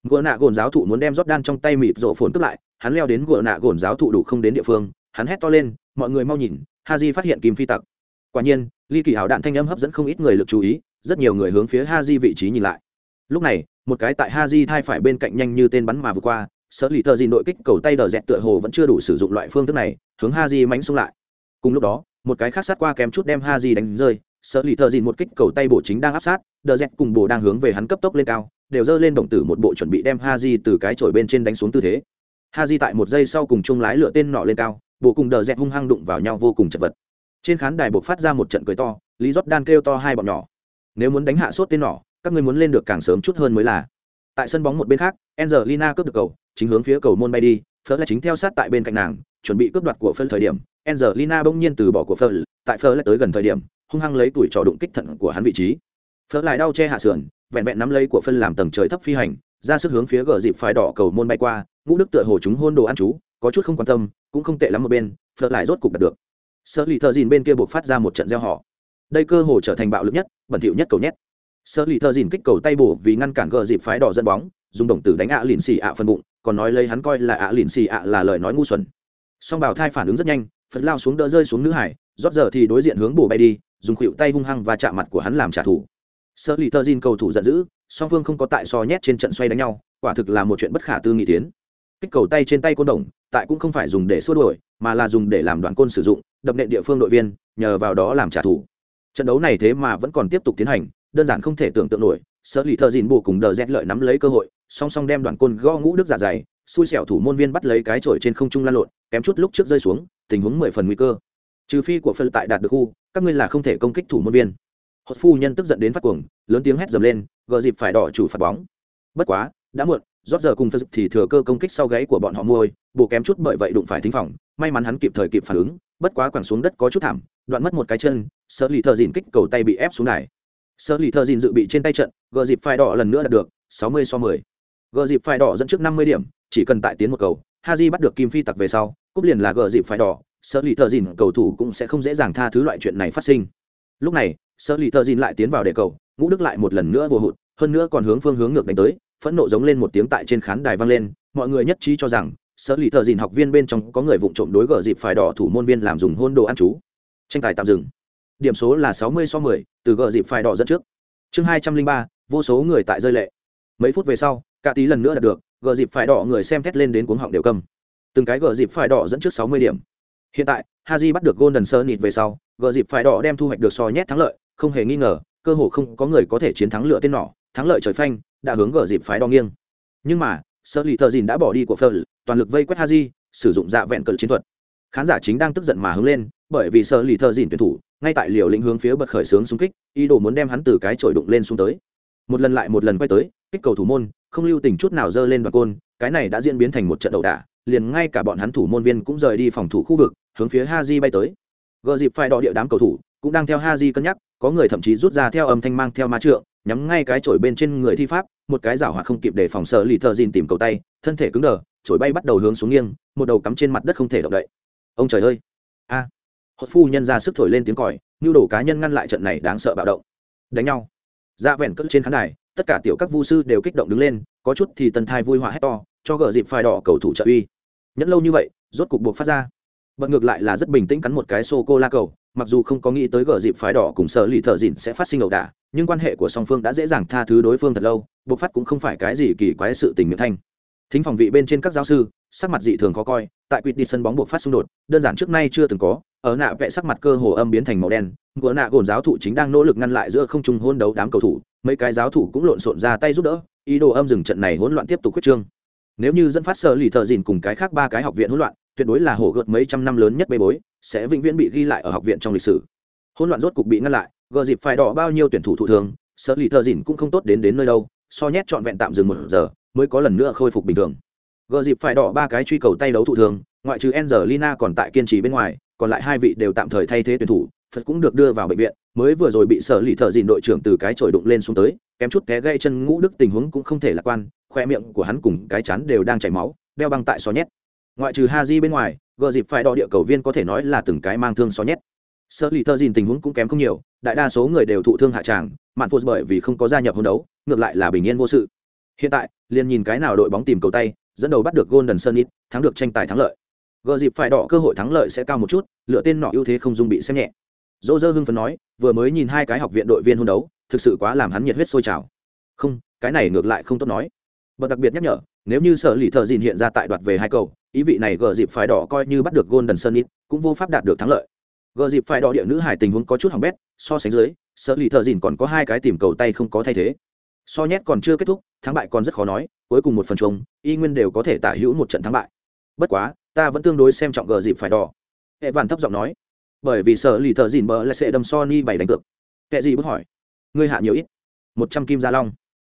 Ngô nạ gồn giáo thụ muốn đem rót đan trong tay mịt rổ phồn cướp lại, hắn leo đến ngô nạ gồn giáo thụ đủ không đến địa phương, hắn hét to lên, mọi người mau nhìn ha di phát hiện kim phi tặc. Quả nhiên, ly kỳ hảo đạn thanh âm hấp dẫn không ít người lực chú ý, rất nhiều người hướng phía ha di vị trí nhìn lại. Lúc này một cái tại Haji thai phải bên cạnh nhanh như tên bắn mà vượt qua sở lì thợ gì nội kích cầu tay đờ dẹt tựa hồ vẫn chưa đủ sử dụng loại phương thức này hướng Haji di mánh xung lại cùng lúc đó một cái khác sát qua kém chút đem Haji đánh rơi sở lì thợ gì một kích cầu tay bổ chính đang áp sát đờ dẹt cùng bổ đang hướng về hắn cấp tốc lên cao đều giơ lên động tử một bộ chuẩn bị đem Haji từ cái chổi bên trên đánh xuống tư thế. Haji tại một giây sau cùng chung lái lựa tên nọ lên cao, bộ cùng đờ dẹt hung hăng đụng vào nhau vô cùng chật vật. Trên khán đài buộc phát ra một trận cười to, Lý Jordan kêu to hai bọn nhỏ. Nếu muốn đánh hạ sốt tên nọ, các ngươi muốn lên được càng sớm chút hơn mới là. Tại sân bóng một bên khác, Angelina cướp được cầu, chính hướng phía cầu môn bay đi, Fleur lại chính theo sát tại bên cạnh nàng, chuẩn bị cướp đoạt của Fleur thời điểm, Angelina bỗng nhiên từ bỏ của Fleur, tại Fleur lại tới gần thời điểm, hung hăng lấy tuổi trò đụng kích thận của hắn vị trí. Fleur lại đau che hạ sườn, vẹn vẹn nắm lấy của phân làm tầng trời thấp phi hành ra sức hướng phía gờ dịp phái đỏ cầu môn bay qua ngũ đức tựa hồ chúng hôn đồ ăn chú có chút không quan tâm cũng không tệ lắm một bên Phớt lại rốt cục đạt được sợ lì thợ dìn bên kia buộc phát ra một trận gieo họ đây cơ hồ trở thành bạo lực nhất bẩn thỉu nhất cầu nhét sơ lì thợ dìn kích cầu tay bổ vì ngăn cản gờ dịp phái đỏ dẫn bóng, dùng đồng tử đánh ạ lìn xì ạ phân bụng, còn nói lấy hắn coi là ạ lìn xì ạ là lời nói ngu xuẩn. Song Bảo thai phản ứng rất nhanh, phật lao xuống đỡ rơi xuống nữ hải, rót giờ thì đối diện hướng bổ bay đi, dùng khuỵu tay hung hăng và chạm mặt của hắn làm trả thù. Sơ lì thơ Dìn cầu thủ giận dữ, song phương không có tại so nhét trên trận xoay đánh nhau, quả thực là một chuyện bất khả tư nghị tiến. Kích cầu tay trên tay côn đồng, tại cũng không phải dùng để xua đuổi, mà là dùng để làm đoạn côn sử dụng, đập nện địa phương đội viên, nhờ vào đó làm trả thù. Trận đấu này thế mà vẫn còn tiếp tục tiến hành đơn giản không thể tưởng tượng nổi Sở lì thợ dìn bù cùng đờ rét lợi nắm lấy cơ hội, song song đem đoàn côn go ngũ đức giả dày, xui xẻo thủ môn viên bắt lấy cái chổi trên không trung lan lộn, kém chút lúc trước rơi xuống, tình huống mười phần nguy cơ. Trừ phi của phân tại đạt được khu, các ngươi là không thể công kích thủ môn viên. Hốt phu nhân tức giận đến phát cuồng, lớn tiếng hét dầm lên, gờ dịp phải đỏ chủ phạt bóng. Bất quá, đã muộn, rót giờ cùng phật thì thừa cơ công kích sau gáy của bọn họ môi bộ kém chút bởi vậy đụng phải thính phòng, may mắn hắn kịp thời kịp phản ứng, bất quá quẳng xuống đất có chút thảm, đoạn mất một cái chân, sợ lì thợ dìn kích cầu tay bị ép xuống đài. Sở lì thợ dìn dự bị trên tay trận, gờ dịp phải đỏ lần nữa đạt được 60 so 10. gờ dịp phải đỏ dẫn trước 50 điểm, chỉ cần tại tiến một cầu, haji bắt được kim phi tặc về sau, cúp liền là gờ dịp phải đỏ, Sở lì thợ dìn cầu thủ cũng sẽ không dễ dàng tha thứ loại chuyện này phát sinh. Lúc này sơ lì thợ dìn lại tiến vào để cầu, ngũ đức lại một lần nữa vô hụt, hơn nữa còn hướng phương hướng ngược đánh tới, phẫn nộ giống lên một tiếng tại trên khán đài vang lên, mọi người nhất trí cho rằng, Sở lì thợ dìn học viên bên trong có người vụng trộm đối gờ dịp phải đỏ thủ môn viên làm dùng hôn đồ ăn chú. Tranh tài tạm dừng điểm số là sáu mươi so mười từ gờ dịp phải đỏ dẫn trước. Chương hai trăm linh ba vô số người tại rơi lệ. Mấy phút về sau cả tí lần nữa đạt được gờ dịp phải đỏ người xem thét lên đến cuống họng đều cầm. Từng cái gờ dịp phải đỏ dẫn trước sáu mươi điểm. Hiện tại haji bắt được golden Sunnit về sau gờ dịp phải đỏ đem thu hoạch được so nhét thắng lợi không hề nghi ngờ cơ hồ không có người có thể chiến thắng lựa tên nỏ thắng lợi trời phanh đã hướng gờ dịp phải đo nghiêng. Nhưng mà sơ Lý thợ dìn đã bỏ đi của Fleur, toàn lực vây quét haji sử dụng dạ vẹn cờ chiến thuật. Khán giả chính đang tức giận mà hướng lên bởi vì sợ lì thợ dìn tuyển thủ, ngay tại liều lĩnh hướng phía bật khởi sướng xung kích, ý đồ muốn đem hắn từ cái chổi đụng lên xuống tới. Một lần lại một lần quay tới, kích cầu thủ môn, không lưu tình chút nào dơ lên đoạn côn, cái này đã diễn biến thành một trận đầu đả, liền ngay cả bọn hắn thủ môn viên cũng rời đi phòng thủ khu vực, hướng phía haji bay tới. Gờ dịp phải đọ địa đám cầu thủ, cũng đang theo haji cân nhắc, có người thậm chí rút ra theo âm thanh mang theo ma trượng, nhắm ngay cái chổi bên trên người thi pháp, một cái giảo hoạt không kịp để phòng sợ lì thợ dìn tìm cầu tay, thân thể cứng đờ, chổi bay bắt đầu hướng xuống nghiêng, một đầu cắm trên mặt đất không thể động đậy. Ông trời ơi! A! à hốt phu nhân ra sức thổi lên tiếng còi nhu đồ cá nhân ngăn lại trận này đáng sợ bạo động. Đánh nhau. Ra vẹn cất trên khán đài, tất cả tiểu các vu sư đều kích động đứng lên, có chút thì tần thai vui họa hét to, cho gờ dịp phai đỏ cầu thủ trợ uy. Nhẫn lâu như vậy, rốt cục buộc phát ra. Bật ngược lại là rất bình tĩnh cắn một cái sô cô la cầu, mặc dù không có nghĩ tới gờ dịp phái đỏ cùng sở lì thợ dịn sẽ phát sinh ẩu đả, nhưng quan hệ của song phương đã dễ dàng tha thứ đối phương thật lâu bộc phát cũng không phải cái gì kỳ quái sự tình miệng thanh thính phòng vị bên trên các giáo sư, sắc mặt dị thường khó coi, tại quýt đi sân bóng buộc phát xung đột, đơn giản trước nay chưa từng có, ở nạ vẽ sắc mặt cơ hồ âm biến thành màu đen, ngựa nạ gồn giáo thụ chính đang nỗ lực ngăn lại giữa không trung hôn đấu đám cầu thủ, mấy cái giáo thủ cũng lộn xộn ra tay giúp đỡ, ý đồ âm dừng trận này hỗn loạn tiếp tục quyết trương. Nếu như dẫn phát sở lì thợ dìn cùng cái khác ba cái học viện hỗn loạn, tuyệt đối là hổ gợt mấy trăm năm lớn nhất bê bối, sẽ vĩnh viễn bị ghi lại ở học viện trong lịch sử. Hỗn loạn rốt cục bị ngăn lại, gờ dịp phải đỏ bao nhiêu tuyển thủ thụ thường sở lì thợ dìn cũng không tốt đến đến nơi đâu, so nhét trọn vẹn tạm dừng một giờ mới có lần nữa khôi phục bình thường. Gờ dịp phải đỏ ba cái truy cầu tay đấu thụ thường, ngoại trừ Angelina còn tại kiên trì bên ngoài, còn lại hai vị đều tạm thời thay thế tuyển thủ, phật cũng được đưa vào bệnh viện, mới vừa rồi bị sở lì thợ dìn đội trưởng từ cái chổi đụng lên xuống tới, kém chút té gây chân ngũ đức tình huống cũng không thể lạc quan, khoe miệng của hắn cùng cái chán đều đang chảy máu, đeo băng tại xó nhét. Ngoại trừ ha di bên ngoài, gờ dịp phải đo địa cầu viên có thể nói là từng cái mang thương xó nhét. Sở lì thợ dìn tình huống cũng kém không nhiều, đại đa số người đều thụ thương hạ tràng, mạn phô bởi vì không có gia nhập hôn đấu, ngược lại là bình yên vô sự hiện tại, liền nhìn cái nào đội bóng tìm cầu tay, dẫn đầu bắt được golden sunnit thắng được tranh tài thắng lợi. Gờ dịp phải đỏ cơ hội thắng lợi sẽ cao một chút, lựa tên nọ ưu thế không dung bị xem nhẹ. Roger hưng phấn nói, vừa mới nhìn hai cái học viện đội viên hôn đấu, thực sự quá làm hắn nhiệt huyết sôi trào. Không, cái này ngược lại không tốt nói. Bật đặc biệt nhắc nhở, nếu như sở lì thợ dìn hiện ra tại đoạt về hai cầu, ý vị này gờ dịp phải đỏ coi như bắt được golden sunnit cũng vô pháp đạt được thắng lợi. Gờ dịp phải đỏ địa nữ hải tình huống có chút hỏng bét, so sánh dưới, sở lì thợ dìn còn có hai cái tìm cầu tay không có thay thế so nhét còn chưa kết thúc, thắng bại còn rất khó nói, cuối cùng một phần chung, y nguyên đều có thể tả hữu một trận thắng bại. Bất quá, ta vẫn tương đối xem trọng gờ dịp phải đỏ. Hệ vạn thấp giọng nói. Bởi vì sợ lì thợ dìn bờ là sẽ đâm Sony bảy đánh cược. Kệ gì bước hỏi. Ngươi hạ nhiều ít? Một trăm kim gia long.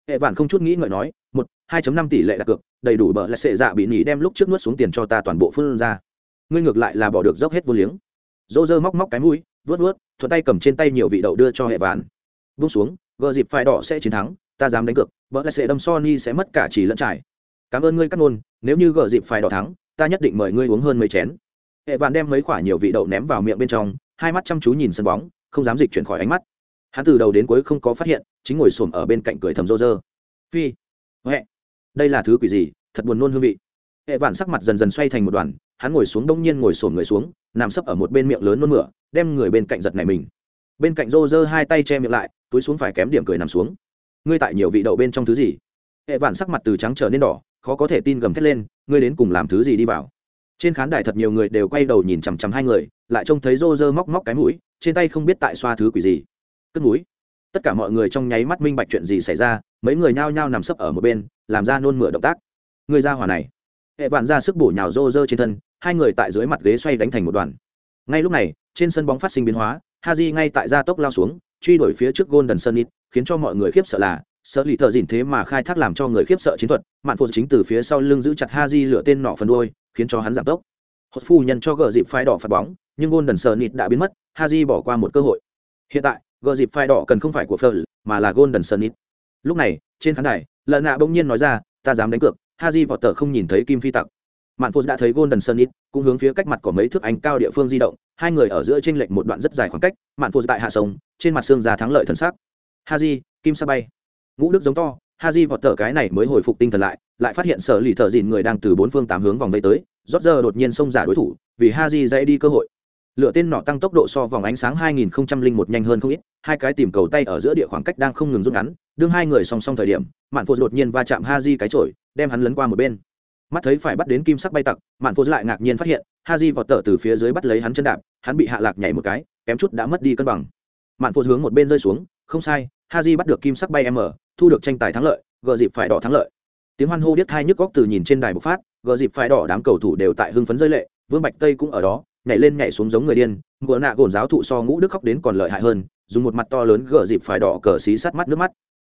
Hệ vạn không chút nghĩ ngợi nói, một, hai năm tỷ lệ đặt cược, đầy đủ bờ là sẽ dạ bị nhỉ đem lúc trước nuốt xuống tiền cho ta toàn bộ phương ra. Ngươi ngược lại là bỏ được dốc hết vô liếng. Dô dơ móc móc cái mũi vớt vớt thuận tay cầm trên tay nhiều vị đậu đưa cho hệ vạn. Vung xuống, gờ dịp phải đỏ sẽ chiến thắng ta dám đánh cược, vợ lại sẽ đâm Sony sẽ mất cả chỉ lẫn trải. Cảm ơn ngươi cắt ngôn, nếu như gờ dịp phải đỏ thắng, ta nhất định mời ngươi uống hơn mấy chén. Hệ vạn đem mấy quả nhiều vị đậu ném vào miệng bên trong, hai mắt chăm chú nhìn sân bóng, không dám dịch chuyển khỏi ánh mắt. Hắn từ đầu đến cuối không có phát hiện, chính ngồi xổm ở bên cạnh cười thầm rô rơ. Phi huệ đây là thứ quỷ gì, thật buồn nôn hương vị. Hệ vạn sắc mặt dần dần xoay thành một đoàn, hắn ngồi xuống đông nhiên ngồi xổm người xuống, nằm sấp ở một bên miệng lớn nôn mửa, đem người bên cạnh giật này mình. Bên cạnh rô rơ hai tay che miệng lại, túi xuống phải kém điểm cười nằm xuống ngươi tại nhiều vị đậu bên trong thứ gì? Hệ vạn sắc mặt từ trắng trở nên đỏ, khó có thể tin gầm thét lên, ngươi đến cùng làm thứ gì đi vào? Trên khán đài thật nhiều người đều quay đầu nhìn chằm chằm hai người, lại trông thấy rô rơ móc móc cái mũi, trên tay không biết tại xoa thứ quỷ gì. Cất mũi. Tất cả mọi người trong nháy mắt minh bạch chuyện gì xảy ra, mấy người nhao nhao nằm sấp ở một bên, làm ra nôn mửa động tác. Người ra hỏa này. Hệ vạn ra sức bổ nhào rô rơ trên thân, hai người tại dưới mặt ghế xoay đánh thành một đoàn. Ngay lúc này, trên sân bóng phát sinh biến hóa, haji ngay tại gia tốc lao xuống truy đuổi phía trước golden sunnit khiến cho mọi người khiếp sợ là sở lì Thở Dĩn thế mà khai thác làm cho người khiếp sợ chiến thuật mạn phu chính từ phía sau lưng giữ chặt Haji lửa lựa tên nọ phần đuôi khiến cho hắn giảm tốc. Hốt phu nhân cho gỡ dịp phai đỏ phạt bóng nhưng Golden Sunnit đã biến mất Haji bỏ qua một cơ hội. Hiện tại gỡ dịp phai đỏ cần không phải của Fleur, mà là Golden Sunnit. lúc này trên khán đài lợn nạ bỗng nhiên nói ra ta dám đánh cược. Haji di vọt không nhìn thấy kim phi tặc mạn phụ đã thấy golden sunnit cũng hướng phía cách mặt của mấy thước anh cao địa phương di động, hai người ở giữa trên lệch một đoạn rất dài khoảng cách, mạn phụ tại hạ sông, trên mặt xương già thắng lợi thần sắc. Haji, kim sa bay. Ngũ đức giống to, haji vọt tờ cái này mới hồi phục tinh thần lại lại phát hiện sở lì thợ dìn người đang từ bốn phương tám hướng vòng vây tới, rót giờ đột nhiên xông giả đối thủ, vì haji dãy đi cơ hội. Lựa tên nọ tăng tốc độ so vòng ánh sáng 2001 nhanh hơn không ít, hai cái tìm cầu tay ở giữa địa khoảng cách đang không ngừng rút ngắn, đương hai người song song thời điểm, mạn phụ đột nhiên va chạm haji cái chổi, đem hắn lấn qua một bên mắt thấy phải bắt đến kim sắc bay tặc, mạn phô lại ngạc nhiên phát hiện Ha haji vọt tở từ phía dưới bắt lấy hắn chân đạp, hắn bị hạ lạc nhảy một cái, kém chút đã mất đi cân bằng. Mạn phô hướng một bên rơi xuống, không sai Ha haji bắt được kim sắc bay m, thu được tranh tài thắng lợi, gờ dịp phải đỏ thắng lợi. Tiếng hoan hô biết thai nhức góc từ nhìn trên đài bộc phát, gờ dịp phải đỏ đám cầu thủ đều tại hưng phấn rơi lệ, vương bạch tây cũng ở đó, nhảy lên nhảy xuống giống người điên ngựa nạ gồn giáo thụ so ngũ đức khóc đến còn lợi hại hơn, dùng một mặt to lớn gờ dịp phải đỏ cờ xí sát mắt nước mắt.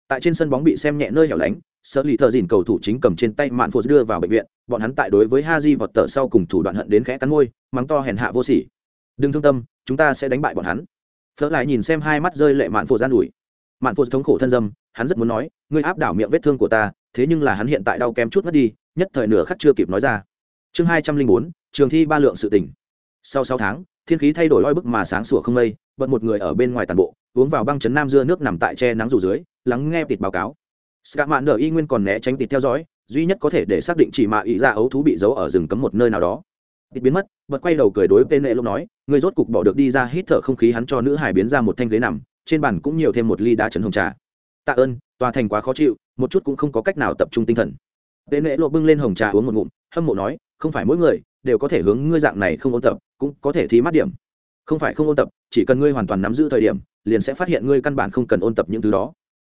Tại trên sân bóng bị xem nhẹ nơi hẻo lánh sở lì thợ dìn cầu thủ chính cầm trên tay mạn phụ đưa vào bệnh viện, bọn hắn tại đối với Ha haji vọt tờ sau cùng thủ đoạn hận đến khẽ cắn môi, mắng to hèn hạ vô sỉ. Đừng thương tâm, chúng ta sẽ đánh bại bọn hắn. Phớt lại nhìn xem hai mắt rơi lệ mạn phụ gian ủi. Mạn phụ thống khổ thân dâm, hắn rất muốn nói, ngươi áp đảo miệng vết thương của ta, thế nhưng là hắn hiện tại đau kém chút mất đi, nhất thời nửa khắc chưa kịp nói ra. Chương hai trăm linh bốn, trường thi ba lượng sự tỉnh sau sáu tháng, thiên khí thay đổi oi bức mà sáng sủa không mây, bật một người ở bên ngoài tàn bộ, uống vào băng chấn nam dưa nước nằm tại che nắng rủ dưới, lắng nghe tịt báo cáo ska mạn nở y nguyên còn né tránh tịt theo dõi, duy nhất có thể để xác định chỉ mạ dạ ý ra ấu thú bị giấu ở rừng cấm một nơi nào đó. Tịt biến mất, bật quay đầu cười đối với nệ lúc nói người rốt cục bỏ được đi ra hít thở không khí hắn cho nữ hải biến ra một thanh ghế nằm, trên bàn cũng nhiều thêm một ly đá chấn hồng trà. Tạ ơn, tòa thành quá khó chịu, một chút cũng không có cách nào tập trung tinh thần. Tệ nệ bưng lên hồng trà uống một ngụm, hâm mộ nói, không phải mỗi người đều có thể hướng ngươi dạng này không ôn tập, cũng có thể thí mắt điểm. Không phải không ôn tập, chỉ cần ngươi hoàn toàn nắm giữ thời điểm, liền sẽ phát hiện ngươi căn bản không cần ôn tập những thứ đó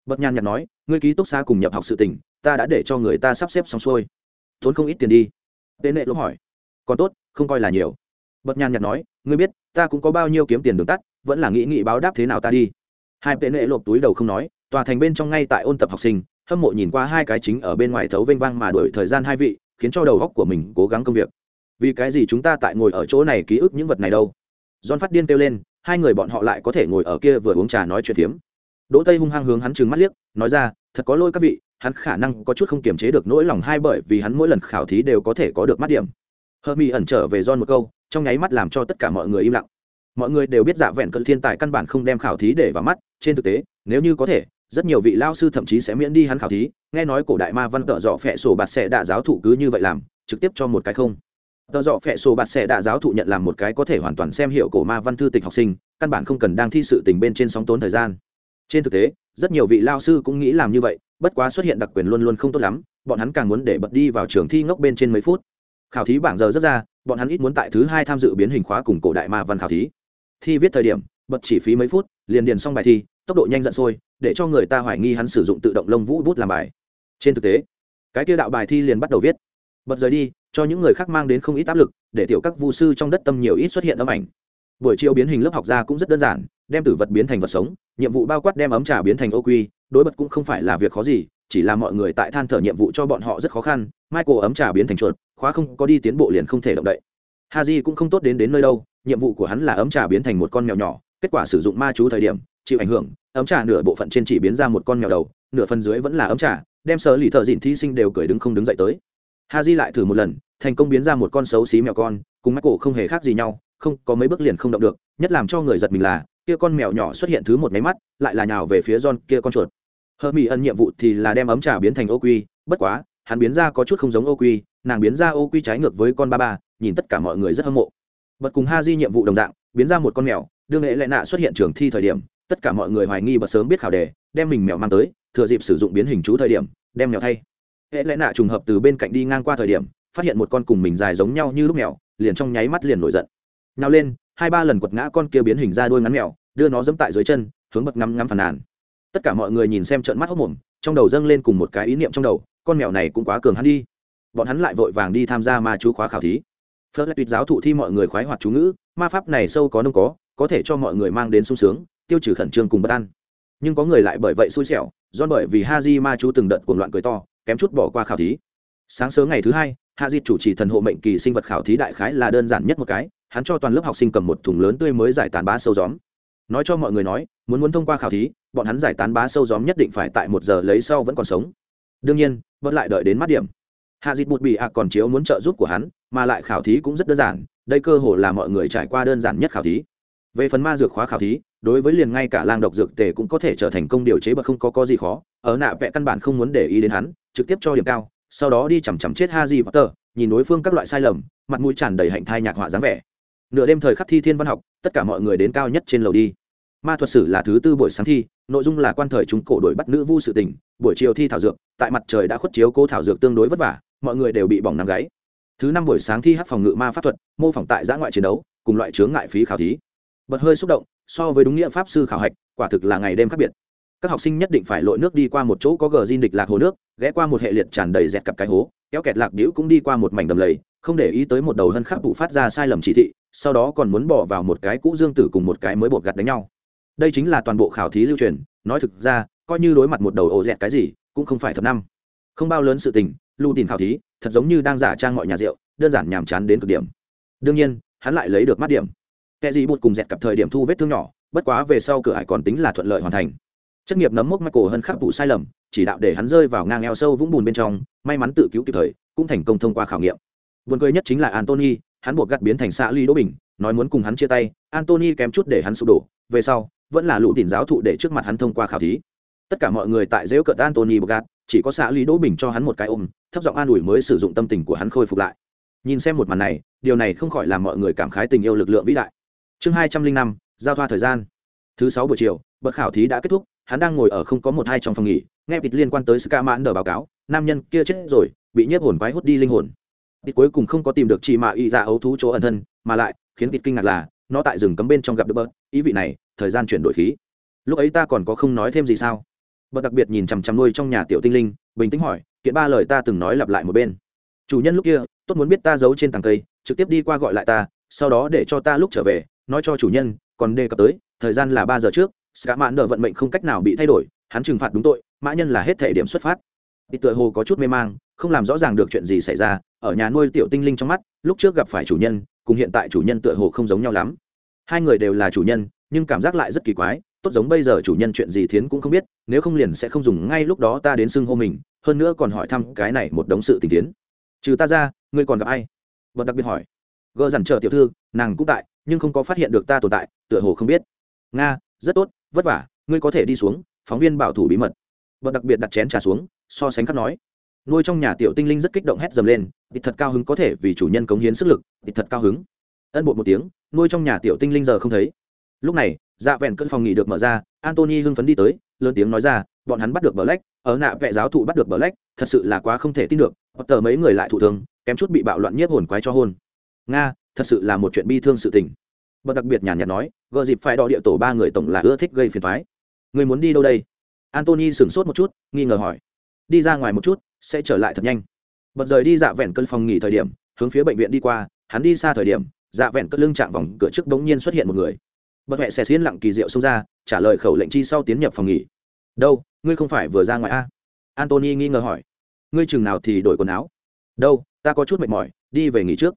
bật nhàn nhạt nói, ngươi ký túc xa cùng nhập học sự tình, ta đã để cho người ta sắp xếp xong xuôi. Tốn không ít tiền đi. Tế nệ lỗ hỏi, còn tốt, không coi là nhiều. Bật nhàn nhạt nói, ngươi biết, ta cũng có bao nhiêu kiếm tiền đường tắt, vẫn là nghĩ nghĩ báo đáp thế nào ta đi. Hai Tế nệ lộp túi đầu không nói, tòa thành bên trong ngay tại ôn tập học sinh, hâm mộ nhìn qua hai cái chính ở bên ngoài thấu vênh vang mà đổi thời gian hai vị, khiến cho đầu góc của mình cố gắng công việc. Vì cái gì chúng ta tại ngồi ở chỗ này ký ức những vật này đâu? John phát điên kêu lên, hai người bọn họ lại có thể ngồi ở kia vừa uống trà nói chuyện phiếm đỗ tây hung hăng hướng hắn trừng mắt liếc, nói ra, thật có lôi các vị, hắn khả năng có chút không kiềm chế được nỗi lòng hai bởi vì hắn mỗi lần khảo thí đều có thể có được mắt điểm. Hơ mi ẩn trở về John một câu, trong nháy mắt làm cho tất cả mọi người im lặng. Mọi người đều biết dạ vẹn cận thiên tài căn bản không đem khảo thí để vào mắt, trên thực tế, nếu như có thể, rất nhiều vị lao sư thậm chí sẽ miễn đi hắn khảo thí, nghe nói cổ đại ma văn tợ dọ phẹ sổ bạt xẻ đạ giáo thụ cứ như vậy làm, trực tiếp cho một cái không. Tợ dọ phẹ sổ bạt xẻ đạ giáo thụ nhận làm một cái có thể hoàn toàn xem hiệu cổ ma văn thư tịch học sinh, căn bản không cần đang thi sự tình bên trên sóng tốn thời gian trên thực tế, rất nhiều vị lao sư cũng nghĩ làm như vậy, bất quá xuất hiện đặc quyền luôn luôn không tốt lắm, bọn hắn càng muốn để bật đi vào trường thi ngốc bên trên mấy phút. Khảo thí bảng giờ rất ra, bọn hắn ít muốn tại thứ hai tham dự biến hình khóa cùng cổ đại ma văn khảo thí. Thi viết thời điểm, bật chỉ phí mấy phút, liền điền xong bài thi, tốc độ nhanh giận sôi, để cho người ta hoài nghi hắn sử dụng tự động lông vũ bút làm bài. Trên thực tế, cái kia đạo bài thi liền bắt đầu viết. Bật rời đi, cho những người khác mang đến không ít áp lực, để tiểu các vu sư trong đất tâm nhiều ít xuất hiện âm ảnh. Buổi chiều biến hình lớp học ra cũng rất đơn giản đem tử vật biến thành vật sống, nhiệm vụ bao quát đem ấm trà biến thành ô quy, đối bật cũng không phải là việc khó gì, chỉ là mọi người tại than thở nhiệm vụ cho bọn họ rất khó khăn, michael ấm trà biến thành chuột, khóa không có đi tiến bộ liền không thể động đậy. Haji cũng không tốt đến đến nơi đâu, nhiệm vụ của hắn là ấm trà biến thành một con mèo nhỏ, kết quả sử dụng ma chú thời điểm, chịu ảnh hưởng, ấm trà nửa bộ phận trên chỉ biến ra một con mèo đầu, nửa phần dưới vẫn là ấm trà, đem sở lì thợ dịn thí sinh đều cười đứng không đứng dậy tới. Ha lại thử một lần, thành công biến ra một con xấu xí mèo con, cùng mắt cổ không hề khác gì nhau, không có mấy bước liền không động được, nhất làm cho người giật mình là kia con mèo nhỏ xuất hiện thứ một máy mắt, lại là nhào về phía John, kia con chuột. Hơ mỹ ân nhiệm vụ thì là đem ấm trà biến thành ô quy, bất quá, hắn biến ra có chút không giống ô quy, nàng biến ra ô quy trái ngược với con ba ba, nhìn tất cả mọi người rất hâm mộ. Bật cùng ha di nhiệm vụ đồng dạng, biến ra một con mèo, đương lệ lệ nạ xuất hiện trường thi thời điểm, tất cả mọi người hoài nghi bật sớm biết khảo đề, đem mình mèo mang tới, thừa dịp sử dụng biến hình chú thời điểm, đem mèo thay. Hệ lẽ nạ trùng hợp từ bên cạnh đi ngang qua thời điểm, phát hiện một con cùng mình dài giống nhau như lúc mèo, liền trong nháy mắt liền nổi giận. Nhào lên, hai ba lần quật ngã con kia biến hình ra đôi ngắn mèo đưa nó dẫm tại dưới chân, hướng bật ngắm ngắm phàn nàn. Tất cả mọi người nhìn xem trợn mắt hốc mồm, trong đầu dâng lên cùng một cái ý niệm trong đầu, con mèo này cũng quá cường hắn đi. Bọn hắn lại vội vàng đi tham gia ma chú khóa khảo thí. Phớt lại tuyệt giáo thụ thi mọi người khoái hoạt chú ngữ, ma pháp này sâu có nông có có thể cho mọi người mang đến sung sướng, tiêu trừ khẩn trương cùng bất an. Nhưng có người lại bởi vậy xui xẻo, do bởi vì ha di ma chú từng đợt cuồng loạn cười to, kém chút bỏ qua khảo thí. Sáng sớm ngày thứ hai ha di chủ trì thần hộ mệnh kỳ sinh vật khảo thí đại khái là đơn giản nhất một cái, hắn cho toàn lớp học sinh cầm một thùng lớn tươi mới giải tán bá sâu gióm nói cho mọi người nói, muốn muốn thông qua khảo thí, bọn hắn giải tán bá sâu gióm nhất định phải tại một giờ lấy sau vẫn còn sống. Đương nhiên, vẫn lại đợi đến mắt điểm. Hạ dịt bụt bị ạ còn chiếu muốn trợ giúp của hắn, mà lại khảo thí cũng rất đơn giản, đây cơ hồ là mọi người trải qua đơn giản nhất khảo thí. Về phần ma dược khóa khảo thí, đối với liền ngay cả lang độc dược tề cũng có thể trở thành công điều chế bậc không có có gì khó, ở nạ vẽ căn bản không muốn để ý đến hắn, trực tiếp cho điểm cao, sau đó đi chằm chằm chết ha di potter nhìn đối phương các loại sai lầm, mặt mũi tràn đầy hạnh thai nhạc họa dáng vẻ. Nửa đêm thời khắc thi thiên văn học, tất cả mọi người đến cao nhất trên lầu đi ma thuật sử là thứ tư buổi sáng thi, nội dung là quan thời chúng cổ đổi bắt nữ vu sự tình, buổi chiều thi thảo dược, tại mặt trời đã khuất chiếu cô thảo dược tương đối vất vả, mọi người đều bị bỏng nắng gáy. Thứ năm buổi sáng thi hát phòng ngự ma pháp thuật, mô phỏng tại giã ngoại chiến đấu, cùng loại chướng ngại phí khảo thí. Bật hơi xúc động, so với đúng nghĩa pháp sư khảo hạch, quả thực là ngày đêm khác biệt. Các học sinh nhất định phải lội nước đi qua một chỗ có gờ diên địch lạc hồ nước, ghé qua một hệ liệt tràn đầy dẹt cặp cái hố, kéo kẹt lạc đĩu cũng đi qua một mảnh đầm lầy, không để ý tới một đầu hân khắc vụ phát ra sai lầm chỉ thị, sau đó còn muốn bỏ vào một cái cũ dương tử cùng một cái mới bột gặt đánh nhau đây chính là toàn bộ khảo thí lưu truyền, nói thực ra, coi như đối mặt một đầu ổ dẹt cái gì, cũng không phải thập năm. Không bao lớn sự tình, lưu tìm khảo thí, thật giống như đang giả trang mọi nhà rượu, đơn giản nhàm chán đến cực điểm. Đương nhiên, hắn lại lấy được mắt điểm. Kẻ gì bụt cùng dẹt cặp thời điểm thu vết thương nhỏ, bất quá về sau cửa hải còn tính là thuận lợi hoàn thành. Chất nghiệp nấm mốc michael hơn khắc vụ sai lầm, chỉ đạo để hắn rơi vào ngang eo sâu vũng bùn bên trong, may mắn tự cứu kịp thời, cũng thành công thông qua khảo nghiệm. Buồn cười nhất chính là antony hắn buộc gặt biến thành xã ly đỗ bình, nói muốn cùng hắn chia tay antony kém chút để hắn sụp đổ, về sau vẫn là lũ tìm giáo thụ để trước mặt hắn thông qua khảo thí. Tất cả mọi người tại dễu cợt antony buộc chỉ có xã lý đỗ bình cho hắn một cái ôm, thấp giọng an ủi mới sử dụng tâm tình của hắn khôi phục lại. Nhìn xem một màn này, điều này không khỏi làm mọi người cảm khái tình yêu lực lượng vĩ đại. Chương hai trăm linh năm, giao thoa thời gian. Thứ sáu buổi chiều, bậc khảo thí đã kết thúc, hắn đang ngồi ở không có một hai trong phòng nghỉ, nghe vịt liên quan tới ska mãn đờ báo cáo, nam nhân kia chết rồi, bị nhiếp hồn quái hút đi linh hồn. Vịt cuối cùng không có tìm được chị mạ y ra ấu thú chỗ ẩn thân, mà lại khiến vịt kinh ngạc là, nó tại rừng cấm bên trong gặp được bớt, ý vị này thời gian chuyển đổi khí. Lúc ấy ta còn có không nói thêm gì sao? Bớt đặc biệt nhìn chằm chằm nuôi trong nhà tiểu tinh linh, bình tĩnh hỏi, kiện ba lời ta từng nói lặp lại một bên. Chủ nhân lúc kia, tốt muốn biết ta giấu trên tàng cây, trực tiếp đi qua gọi lại ta, sau đó để cho ta lúc trở về, nói cho chủ nhân, còn đề cập tới, thời gian là ba giờ trước Gã mãn nợ vận mệnh không cách nào bị thay đổi, hắn trừng phạt đúng tội, mã nhân là hết thể điểm xuất phát. Thì tựa hồ có chút mê mang, không làm rõ ràng được chuyện gì xảy ra, ở nhà nuôi tiểu tinh linh trong mắt, lúc trước gặp phải chủ nhân, cùng hiện tại chủ nhân tựa hồ không giống nhau lắm. Hai người đều là chủ nhân nhưng cảm giác lại rất kỳ quái, tốt giống bây giờ chủ nhân chuyện gì thiến cũng không biết, nếu không liền sẽ không dùng ngay lúc đó ta đến xưng hô mình, hơn nữa còn hỏi thăm cái này một đống sự tình tiến trừ ta ra, ngươi còn gặp ai? Vợ đặc biệt hỏi. Gờ dằn chờ tiểu thư, nàng cũng tại, nhưng không có phát hiện được ta tồn tại, tựa hồ không biết. Nga, rất tốt, vất vả, ngươi có thể đi xuống, phóng viên bảo thủ bí mật. Vợ đặc biệt đặt chén trà xuống, so sánh khắc nói. Nuôi trong nhà tiểu tinh linh rất kích động hét dầm lên thịt thật cao hứng có thể vì chủ nhân cống hiến sức lực thịt thật cao hứng. Ân bộ một tiếng, nuôi trong nhà tiểu tinh linh giờ không thấy lúc này dạ vẹn cơn phòng nghỉ được mở ra antony hưng phấn đi tới, lớn tiếng nói ra, bọn hắn bắt được bờ lách ở nạ vệ giáo thụ bắt được bờ lách thật sự là quá không thể tin được hoặc tờ mấy người lại thụ thương, kém chút bị bạo loạn nhiếp hồn quái cho hôn. Nga, thật sự là một chuyện bi thương sự tình. Bậc đặc biệt nhàn nhạt nói gợ dịp phải đọ địa tổ ba người tổng là ưa thích gây phiền thoái người muốn đi đâu đây? Antony sửng sốt một chút, nghi ngờ hỏi. Đi ra ngoài một chút, sẽ trở lại thật nhanh. Bật rời đi dạ vẹn cơn phòng nghỉ thời điểm, hướng phía bệnh viện đi qua, hắn đi xa thời điểm dạ vẹn cất lưng chạm vòng cửa trước bỗng nhiên xuất hiện một người bật huệ xe xiên lặng kỳ diệu xông ra, trả lời khẩu lệnh chi sau tiến nhập phòng nghỉ. Đâu, ngươi không phải vừa ra ngoài a? Antony nghi ngờ hỏi. Ngươi chừng nào thì đổi quần áo? Đâu, ta có chút mệt mỏi, đi về nghỉ trước.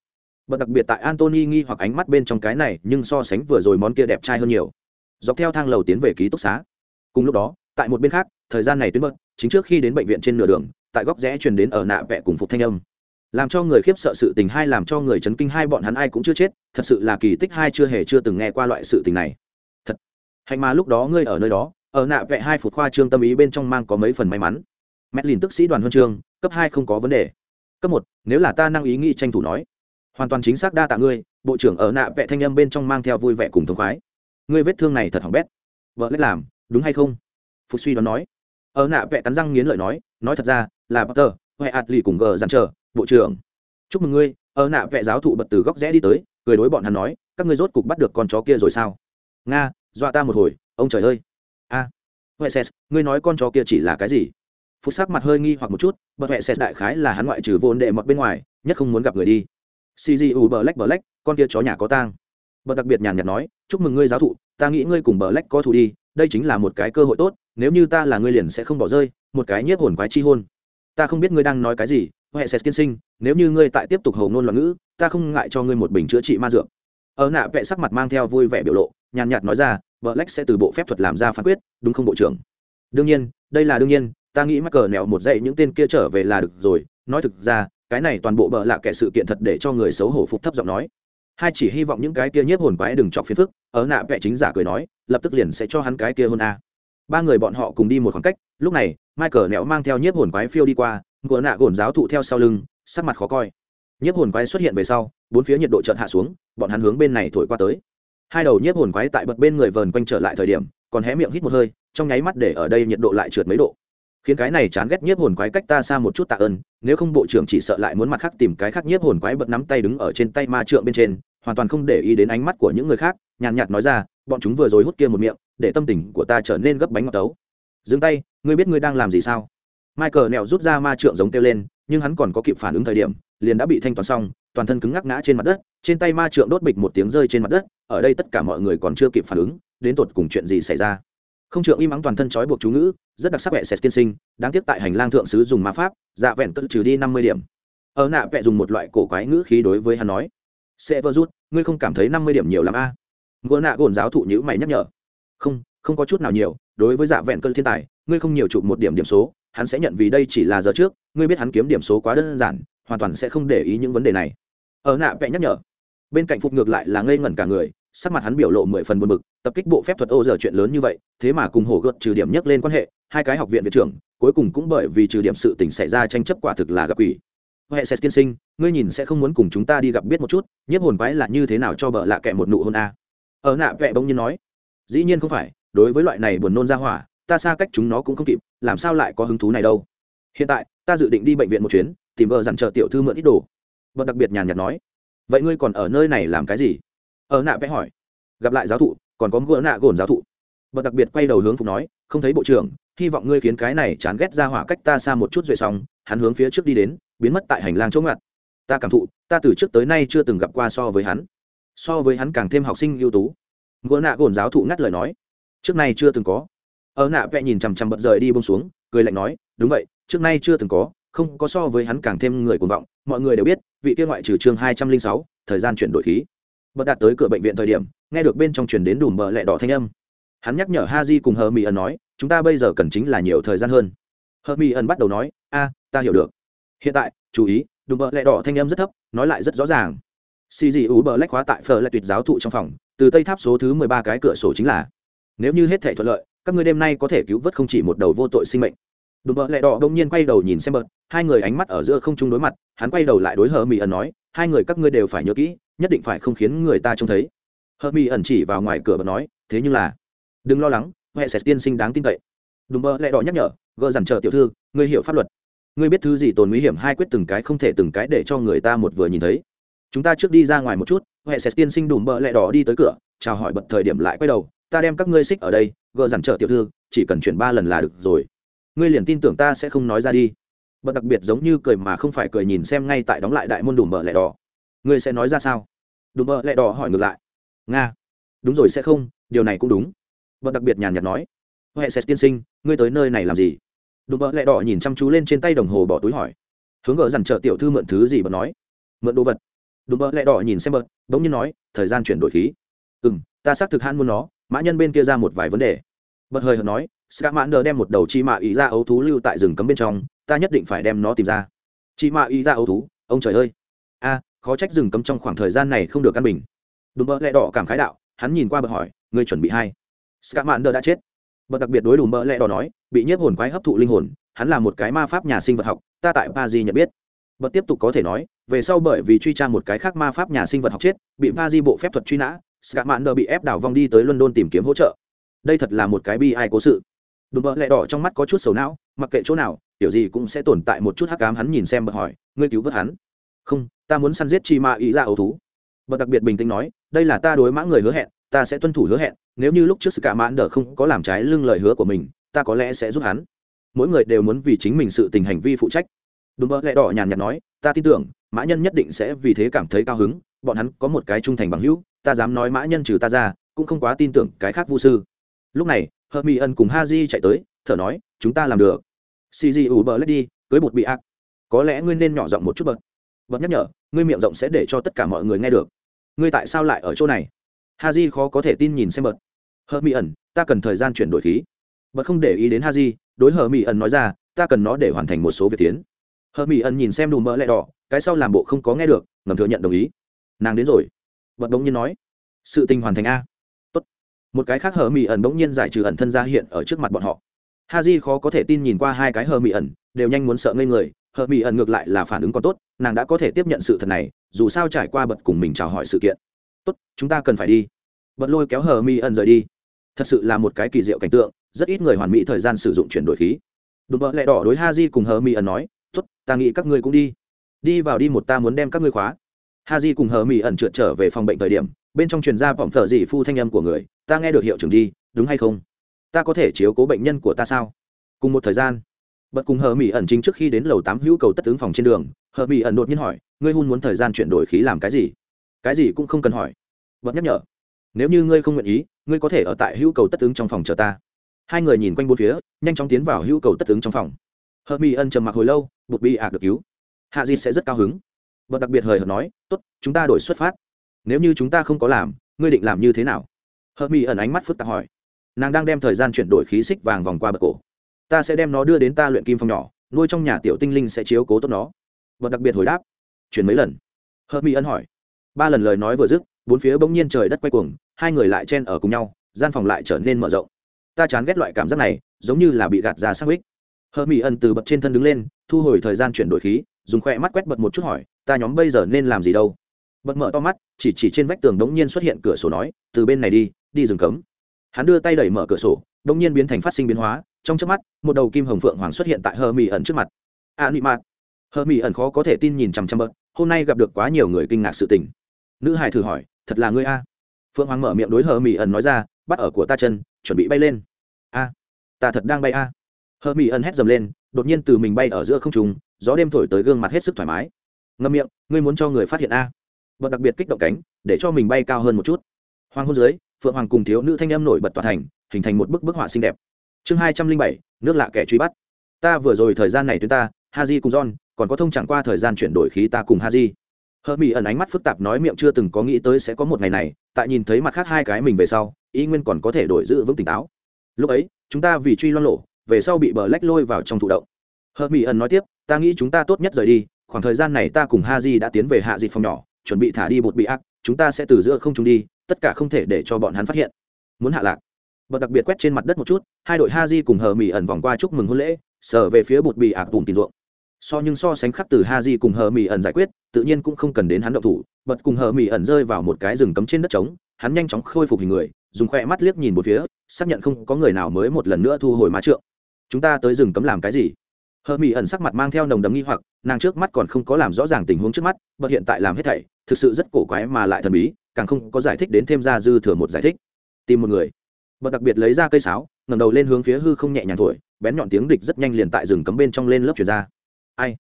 Bật đặc biệt tại antony nghi hoặc ánh mắt bên trong cái này, nhưng so sánh vừa rồi món kia đẹp trai hơn nhiều. Dọc theo thang lầu tiến về ký túc xá. Cùng lúc đó, tại một bên khác, thời gian này tuyến bớt chính trước khi đến bệnh viện trên nửa đường, tại góc rẽ truyền đến ở nạ vẽ cùng phục thanh âm làm cho người khiếp sợ sự tình hai làm cho người chấn kinh hai bọn hắn ai cũng chưa chết, thật sự là kỳ tích hai chưa hề chưa từng nghe qua loại sự tình này. Thật. Hạnh mà lúc đó ngươi ở nơi đó, ở nạ vẽ hai phút khoa trương tâm ý bên trong mang có mấy phần may mắn. Mẹ lìn tức sĩ đoàn huân chương, cấp hai không có vấn đề. Cấp một, nếu là ta năng ý nghĩ tranh thủ nói. Hoàn toàn chính xác đa tạ ngươi, bộ trưởng ở nạ vẽ thanh âm bên trong mang theo vui vẻ cùng thống khoái. Ngươi vết thương này thật hỏng bét. Vợ lẽ làm, đúng hay không? Phụ suy đoán nói. Ở nạ vẽ cắn răng nghiến lợi nói nói thật ra, là potter, huệ ạt lì cùng gờ dằn chờ bộ trưởng. Chúc mừng ngươi ở nạ vệ giáo thụ bật từ góc rẽ đi tới cười đối bọn hắn nói các ngươi rốt cục bắt được con chó kia rồi sao? Nga dọa ta một hồi ông trời ơi. A à, huệ xét ngươi nói con chó kia chỉ là cái gì? Phúc sắc mặt hơi nghi hoặc một chút bật huệ xét đại khái là hắn ngoại trừ vô đệ mọt bên ngoài nhất không muốn gặp người đi. Cgu bờ lách bờ lách con kia chó nhà có tang. Bật đặc biệt nhàn nhạt nói chúc mừng ngươi giáo thụ ta nghĩ ngươi cùng bờ lách có thù đi đây chính là một cái cơ hội tốt nếu như ta là ngươi liền sẽ không bỏ rơi một cái nhiếp hồn quái chi hôn. Ta không biết ngươi đang nói cái gì huệ sẽ tiên sinh, nếu như ngươi tại tiếp tục hầu ngôn loạn ngữ, ta không ngại cho ngươi một bình chữa trị ma dược. Ở nạ vệ sắc mặt mang theo vui vẻ biểu lộ, nhàn nhạt nói ra vợ lách sẽ từ bộ phép thuật làm ra phán quyết, đúng không bộ trưởng? Đương nhiên, đây là đương nhiên, ta nghĩ mắc cờ nẹo một dạy những tên kia trở về là được rồi. Nói thực ra, cái này toàn bộ bợ lạ kẻ sự kiện thật để cho người xấu hổ phục thấp giọng nói. Hai chỉ hy vọng những cái kia nhiếp hồn quái đừng chọc phiền phức, ở nạ vệ chính giả cười nói, lập tức liền sẽ cho hắn cái kia hôn a. Ba người bọn họ cùng đi một khoảng cách, lúc này, michael nẹo mang theo nhiếp hồn quái phiêu đi qua ngựa nạ gồn giáo thụ theo sau lưng, sắc mặt khó coi. Nhiếp hồn quái xuất hiện về sau, bốn phía nhiệt độ chợt hạ xuống, bọn hắn hướng bên này thổi qua tới. Hai đầu nhiếp hồn quái tại bật bên người vờn quanh trở lại thời điểm, còn hé miệng hít một hơi, trong nháy mắt để ở đây nhiệt độ lại trượt mấy độ. Khiến cái này chán ghét nhiếp hồn quái cách ta xa một chút tạ ơn, nếu không bộ trưởng chỉ sợ lại muốn mặt khác tìm cái khác nhiếp hồn quái bật nắm tay đứng ở trên tay ma trượng bên trên, hoàn toàn không để ý đến ánh mắt của những người khác, nhàn nhạt nói ra, bọn chúng vừa rồi hút kia một miệng, để tâm tình của ta trở nên gấp bánh ngọt tấu. Dừng tay, ngươi biết ngươi đang làm gì sao? Michael nẹo rút ra ma trượng giống kêu lên, nhưng hắn còn có kịp phản ứng thời điểm, liền đã bị thanh toán xong, toàn thân cứng ngắc ngã trên mặt đất, trên tay ma trượng đốt bịch một tiếng rơi trên mặt đất, ở đây tất cả mọi người còn chưa kịp phản ứng, đến tột cùng chuyện gì xảy ra. Không trượng im mắng toàn thân trói buộc chú ngữ, rất đặc sắc vẻ sệt tiên sinh, đáng tiếc tại hành lang thượng sứ dùng ma pháp dạ vẹn cất trừ đi năm mươi điểm. Ở nạ vẹ dùng một loại cổ quái ngữ khí đối với hắn nói, sẽ vơ rút, ngươi không cảm thấy năm mươi điểm nhiều lắm a? À? ngựa nạ gồn giáo thụ nhữ mày nhắc nhở, không không có chút nào nhiều, đối với dạ vẹn cơn thiên tài, ngươi không nhiều chụp một điểm điểm số hắn sẽ nhận vì đây chỉ là giờ trước, ngươi biết hắn kiếm điểm số quá đơn giản, hoàn toàn sẽ không để ý những vấn đề này. Ở nạ vẽ nhắc nhở, bên cạnh phục ngược lại là ngây ngẩn cả người, sắc mặt hắn biểu lộ mười phần buồn bực, tập kích bộ phép thuật ô giờ chuyện lớn như vậy, thế mà cùng hổ gợt trừ điểm nhắc lên quan hệ, hai cái học viện viện trưởng, cuối cùng cũng bởi vì trừ điểm sự tình xảy ra tranh chấp quả thực là gặp quỷ. Huệ sẽ tiên sinh, ngươi nhìn sẽ không muốn cùng chúng ta đi gặp biết một chút, nhiếp hồn quái là như thế nào cho bợ lạ kệ một nụ hôn a? Ở nạ vẽ bỗng nhiên nói, dĩ nhiên không phải, đối với loại này buồn nôn ra hỏa ta xa cách chúng nó cũng không kịp, làm sao lại có hứng thú này đâu? Hiện tại, ta dự định đi bệnh viện một chuyến, tìm vợ dặn chờ tiểu thư mượn ít đồ. Vợ đặc biệt nhàn nhạt nói. Vậy ngươi còn ở nơi này làm cái gì? Ở nạ vẽ hỏi. Gặp lại giáo thụ, còn có gỡ nạ gồn giáo thụ. Vợ đặc biệt quay đầu hướng phục nói. Không thấy bộ trưởng, hy vọng ngươi khiến cái này chán ghét ra hỏa cách ta xa một chút rồi xong, hắn hướng phía trước đi đến, biến mất tại hành lang chỗ ngặt. Ta cảm thụ, ta từ trước tới nay chưa từng gặp qua so với hắn. So với hắn càng thêm học sinh ưu tú. Gỡ nạ gồn giáo thụ ngắt lời nói. Trước nay chưa từng có ở nạ vẽ nhìn chằm chằm bật rời đi bông xuống, cười lạnh nói, đúng vậy, trước nay chưa từng có, không có so với hắn càng thêm người cuồng vọng, mọi người đều biết, vị kia ngoại trừ chương hai trăm linh sáu, thời gian chuyển đổi khí. Bật đạt tới cửa bệnh viện thời điểm, nghe được bên trong chuyển đến đùm bờ lẹ đỏ thanh âm. Hắn nhắc nhở ha di cùng hờ mỹ ẩn nói, chúng ta bây giờ cần chính là nhiều thời gian hơn. Hờ mỹ ẩn bắt đầu nói, a, ta hiểu được. Hiện tại, chú ý, đùm bờ lẹ đỏ thanh âm rất thấp, nói lại rất rõ ràng. Xì dị ú bờ lách khóa tại phở lại tuyệt giáo thụ trong phòng, từ tây tháp số thứ mười ba cái cửa sổ chính là. Nếu như hết thể thuận lợi các ngươi đêm nay có thể cứu vớt không chỉ một đầu vô tội sinh mệnh. Đùm bợ lẹ đỏ đông nhiên quay đầu nhìn xem bợt hai người ánh mắt ở giữa không chung đối mặt, hắn quay đầu lại đối hờ mỹ ẩn nói, hai người các ngươi đều phải nhớ kỹ, nhất định phải không khiến người ta trông thấy. Hờ mỹ ẩn chỉ vào ngoài cửa và nói, thế nhưng là, đừng lo lắng, huệ sẽ tiên sinh đáng tin cậy. Đùm bợ lẹ đỏ nhắc nhở, gỡ dằn chờ tiểu thư, ngươi hiểu pháp luật. Ngươi biết thứ gì tồn nguy hiểm hai quyết từng cái không thể từng cái để cho người ta một vừa nhìn thấy. Chúng ta trước đi ra ngoài một chút, huệ sẽ tiên sinh đùm bợ lẹ đỏ đi tới cửa, chào hỏi bật thời điểm lại quay đầu ta đem các ngươi xích ở đây, gỡ dằn trợ tiểu thư, chỉ cần chuyển ba lần là được rồi. Ngươi liền tin tưởng ta sẽ không nói ra đi. Bật đặc biệt giống như cười mà không phải cười nhìn xem ngay tại đóng lại đại môn đùm bợ lẹ đỏ. Ngươi sẽ nói ra sao? Đùm bợ lẹ đỏ hỏi ngược lại. Nga. Đúng rồi sẽ không, điều này cũng đúng. Bật đặc biệt nhàn nhạt nói. Huệ sẽ tiên sinh, ngươi tới nơi này làm gì? Đùm bợ lẹ đỏ nhìn chăm chú lên trên tay đồng hồ bỏ túi hỏi. Hướng gỡ dằn trợ tiểu thư mượn thứ gì bật nói? Mượn đồ vật. Đùm bợ lẹ đỏ nhìn xem bật, bỗng nhiên nói, thời gian chuyển đổi khí. Ừ m ta xác thực hãn muốn nó mã nhân bên kia ra một vài vấn đề bật hơi hợt nói Scamander đem một đầu chi mạ ý ra ấu thú lưu tại rừng cấm bên trong, ta nhất định phải đem nó tìm ra. Chi mạ ý ra ấu thú, ông trời ơi. A, khó trách rừng cấm trong khoảng thời gian này không được căn bình. Đúng bỡ lẹ đỏ cảm khái đạo, hắn nhìn qua bật hỏi, ngươi chuẩn bị hay? Scamander đã chết. Bật đặc biệt đối đùm bỡ lẹ đỏ nói, bị nhiếp hồn quái hấp thụ linh hồn, hắn là một cái ma pháp nhà sinh vật học, ta tại Paris nhận biết. Bật tiếp tục có thể nói, về sau bởi vì truy tra một cái khác ma pháp nhà sinh vật học chết, bị Paris bộ phép thuật truy nã, Scamander bị ép đảo vong đi tới London tìm kiếm hỗ trợ. Đây thật là một cái bi ai cố sự Đúng bợ lẹ đỏ trong mắt có chút sầu não, mặc kệ chỗ nào tiểu gì cũng sẽ tồn tại một chút hắc ám. hắn nhìn xem bật hỏi, ngươi cứu vớt hắn không, ta muốn săn giết chi ma ý ra dạ ấu thú bật đặc biệt bình tĩnh nói, đây là ta đối mã người hứa hẹn, ta sẽ tuân thủ hứa hẹn, nếu như lúc trước sự đờ không có làm trái lưng lời hứa của mình, ta có lẽ sẽ giúp hắn mỗi người đều muốn vì chính mình sự tình hành vi phụ trách Đúng bợ lẹ đỏ nhàn nhạt nói, ta tin tưởng, mã nhân nhất định sẽ vì thế cảm thấy cao hứng bọn hắn có một cái trung thành bằng hữu, ta dám nói mã nhân trừ ta ra, cũng không quá tin tưởng cái khác vu sư. Lúc này Hợp mỹ ân cùng ha di chạy tới, thở nói, chúng ta làm được. Xì di ủ bờ lết đi, cưới bột bị ác. Có lẽ ngươi nên nhỏ giọng một chút bật. Bật nhắc nhở, ngươi miệng rộng sẽ để cho tất cả mọi người nghe được. Ngươi tại sao lại ở chỗ này? Ha di khó có thể tin nhìn xem bật. Hợp mỹ ẩn ta cần thời gian chuyển đổi khí. Bật không để ý đến ha di đối Hợp mỹ ẩn nói ra, ta cần nó để hoàn thành một số việc tiến. Hợp mỹ ẩn nhìn xem đùm mỡ lẹ đỏ, cái sau làm bộ không có nghe được, ngầm thừa nhận đồng ý nàng đến rồi. Bật đống nhiên nói sự tình hoàn thành a. Tốt, một cái khác hờ mỹ ẩn bỗng nhiên giải trừ ẩn thân ra hiện ở trước mặt bọn họ. Ha j khó có thể tin nhìn qua hai cái hờ mỹ ẩn đều nhanh muốn sợ ngây người. Hờ mỹ ẩn ngược lại là phản ứng còn tốt nàng đã có thể tiếp nhận sự thật này dù sao trải qua bật cùng mình chào hỏi sự kiện. Tốt chúng ta cần phải đi. Bật lôi kéo hờ mỹ ẩn rời đi. Thật sự là một cái kỳ diệu cảnh tượng rất ít người hoàn mỹ thời gian sử dụng chuyển đổi khí. Đùm bợ lẹ đỏ đối ha j cùng hờ mỹ ẩn nói tốt ta nghĩ các ngươi cũng đi. Đi vào đi một ta muốn đem các ngươi khóa ha cùng hờ mỹ ẩn trượt trở về phòng bệnh thời điểm, bên trong truyền ra vọng thở dị phu thanh âm của người, ta nghe được hiệu trưởng đi, đúng hay không? Ta có thể chiếu cố bệnh nhân của ta sao? Cùng một thời gian, bật cùng hờ mỹ ẩn chính trước khi đến lầu tám hữu cầu tất ứng phòng trên đường, hờ mỹ ẩn đột nhiên hỏi, ngươi hun muốn thời gian chuyển đổi khí làm cái gì? Cái gì cũng không cần hỏi. Bật nhắc nhở, nếu như ngươi không nguyện ý, ngươi có thể ở tại hữu cầu tất ứng trong phòng chờ ta. Hai người nhìn quanh bốn phía, nhanh chóng tiến vào hữu cầu tất ứng trong phòng. Hờ mỹ ẩn trầm mặc hồi lâu, bụt bị ạc được cứu. Hạ di sẽ rất cao hứng bật đặc biệt hời hợt nói, tốt, chúng ta đổi xuất phát. Nếu như chúng ta không có làm, ngươi định làm như thế nào? Hợp mỹ ẩn ánh mắt phức tạp hỏi. Nàng đang đem thời gian chuyển đổi khí xích vàng vòng qua bậc cổ. Ta sẽ đem nó đưa đến ta luyện kim phong nhỏ, nuôi trong nhà tiểu tinh linh sẽ chiếu cố tốt nó. Và đặc biệt hồi đáp. Chuyển mấy lần? Hợp mỹ ẩn hỏi. Ba lần lời nói vừa dứt, bốn phía bỗng nhiên trời đất quay cuồng, hai người lại chen ở cùng nhau, gian phòng lại trở nên mở rộng. Ta chán ghét loại cảm giác này, giống như là bị gạt ra xác ích hợp mỹ ẩn từ bậc trên thân đứng lên, thu hồi thời gian chuyển đổi khí, dùng khoe mắt quét bật một chút hỏi ta nhóm bây giờ nên làm gì đâu? Bật mở to mắt, chỉ chỉ trên vách tường đống nhiên xuất hiện cửa sổ nói, từ bên này đi đi rừng cấm. Hắn đưa tay đẩy mở cửa sổ, đống nhiên biến thành phát sinh biến hóa, trong chớp mắt, một đầu kim hồng phượng hoàng xuất hiện tại hơ mỹ ẩn trước mặt. A nị mạt. Hơ mỹ ẩn khó có thể tin nhìn chằm chằm bật, hôm nay gặp được quá nhiều người kinh ngạc sự tình. Nữ hải thử hỏi, thật là ngươi a? Phượng hoàng mở miệng đối hơ mỹ ẩn nói ra, bắt ở của ta chân, chuẩn bị bay lên. A, ta thật đang bay a. Hơ mỹ ẩn hét dầm lên, đột nhiên từ mình bay ở giữa không trung, gió đêm thổi tới gương mặt hết sức thoải mái ngâm miệng, ngươi muốn cho người phát hiện a. Bật đặc biệt kích động cánh, để cho mình bay cao hơn một chút. Hoàng hôn dưới, phượng hoàng cùng thiếu nữ thanh em nổi bật tỏa thành, hình thành một bức bức họa xinh đẹp. Chương hai trăm linh bảy, nước lạ kẻ truy bắt. Ta vừa rồi thời gian này tuyến ta ha di cùng john, còn có thông chẳng qua thời gian chuyển đổi khí ta cùng ha di hơ mỹ ẩn ánh mắt phức tạp nói miệng chưa từng có nghĩ tới sẽ có một ngày này, tại nhìn thấy mặt khác hai cái mình về sau, ý nguyên còn có thể đổi giữ vững tỉnh táo. Lúc ấy, chúng ta vì truy loan lộ, về sau bị bờ lách lôi vào trong thụ động. Hơ mỹ ẩn nói tiếp, ta nghĩ chúng ta tốt nhất rời đi khoảng thời gian này ta cùng ha di đã tiến về hạ dịp phòng nhỏ, chuẩn bị thả đi bột bị ác, chúng ta sẽ từ giữa không trung đi, tất cả không thể để cho bọn hắn phát hiện. Muốn hạ lạc. Bật đặc biệt quét trên mặt đất một chút, hai đội ha di cùng hờ mỹ ẩn vòng qua chúc mừng hôn lễ sở về phía bột bị ạc bùn tìm ruộng. So nhưng so sánh khắc từ ha di cùng hờ mỹ ẩn giải quyết, tự nhiên cũng không cần đến hắn động thủ, bật cùng hờ mỹ ẩn rơi vào một cái rừng cấm trên đất trống, hắn nhanh chóng khôi phục hình người, dùng khoe mắt liếc nhìn một phía, xác nhận không có người nào mới một lần nữa thu hồi má trượng. Chúng ta tới rừng cấm làm cái gì? Hờ mỹ ẩn sắc mặt mang theo nồng đấm nghi hoặc, nàng trước mắt còn không có làm rõ ràng tình huống trước mắt, bật hiện tại làm hết thảy, thực sự rất cổ quái mà lại thần bí, càng không có giải thích đến thêm ra dư thừa một giải thích. Tìm một người. Bật đặc biệt lấy ra cây sáo, ngẩng đầu lên hướng phía hư không nhẹ nhàng thổi, bén nhọn tiếng địch rất nhanh liền tại rừng cấm bên trong lên lớp chuyển ra. Ai?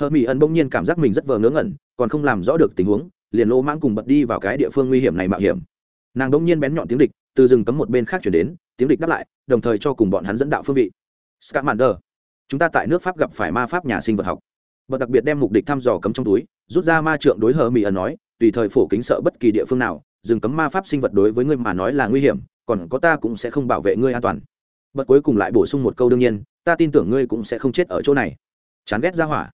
Hờ mỹ ẩn bỗng nhiên cảm giác mình rất vờ ngớ ngẩn, còn không làm rõ được tình huống, liền lỗ mãng cùng bật đi vào cái địa phương nguy hiểm này mạo hiểm. Nàng bỗng nhiên bén nhọn tiếng địch, từ rừng cấm một bên khác chuyển đến, tiếng địch đáp lại, đồng thời cho cùng bọn hắn dẫn đạo phương vị. Scamander chúng ta tại nước pháp gặp phải ma pháp nhà sinh vật học. Bậc đặc biệt đem mục địch thăm dò cấm trong túi, rút ra ma trượng đối hờ mỹ ẩn nói, tùy thời phổ kính sợ bất kỳ địa phương nào, dừng cấm ma pháp sinh vật đối với ngươi mà nói là nguy hiểm, còn có ta cũng sẽ không bảo vệ ngươi an toàn. Bật cuối cùng lại bổ sung một câu đương nhiên, ta tin tưởng ngươi cũng sẽ không chết ở chỗ này. Chán ghét ra hỏa.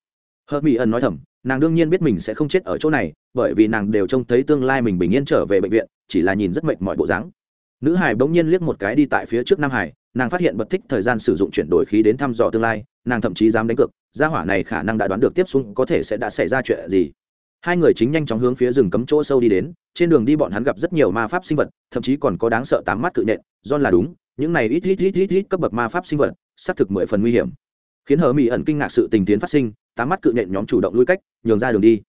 Hờ mỹ ẩn nói thầm, nàng đương nhiên biết mình sẽ không chết ở chỗ này, bởi vì nàng đều trông thấy tương lai mình bình yên trở về bệnh viện, chỉ là nhìn rất mệt mọi bộ dáng nữ hải bỗng nhiên liếc một cái đi tại phía trước nam hải nàng phát hiện bật thích thời gian sử dụng chuyển đổi khí đến thăm dò tương lai, nàng thậm chí dám đánh cược, gia hỏa này khả năng đã đoán được tiếp xuống có thể sẽ đã xảy ra chuyện gì. Hai người chính nhanh chóng hướng phía rừng cấm chỗ sâu đi đến, trên đường đi bọn hắn gặp rất nhiều ma pháp sinh vật, thậm chí còn có đáng sợ tám mắt cự nện do là đúng, những này ít ít ít ít ít cấp bậc ma pháp sinh vật, xác thực mười phần nguy hiểm. Khiến hờ mỹ ẩn kinh ngạc sự tình tiến phát sinh, tám mắt cự nện nhóm chủ động lui cách, nhường ra đường đi.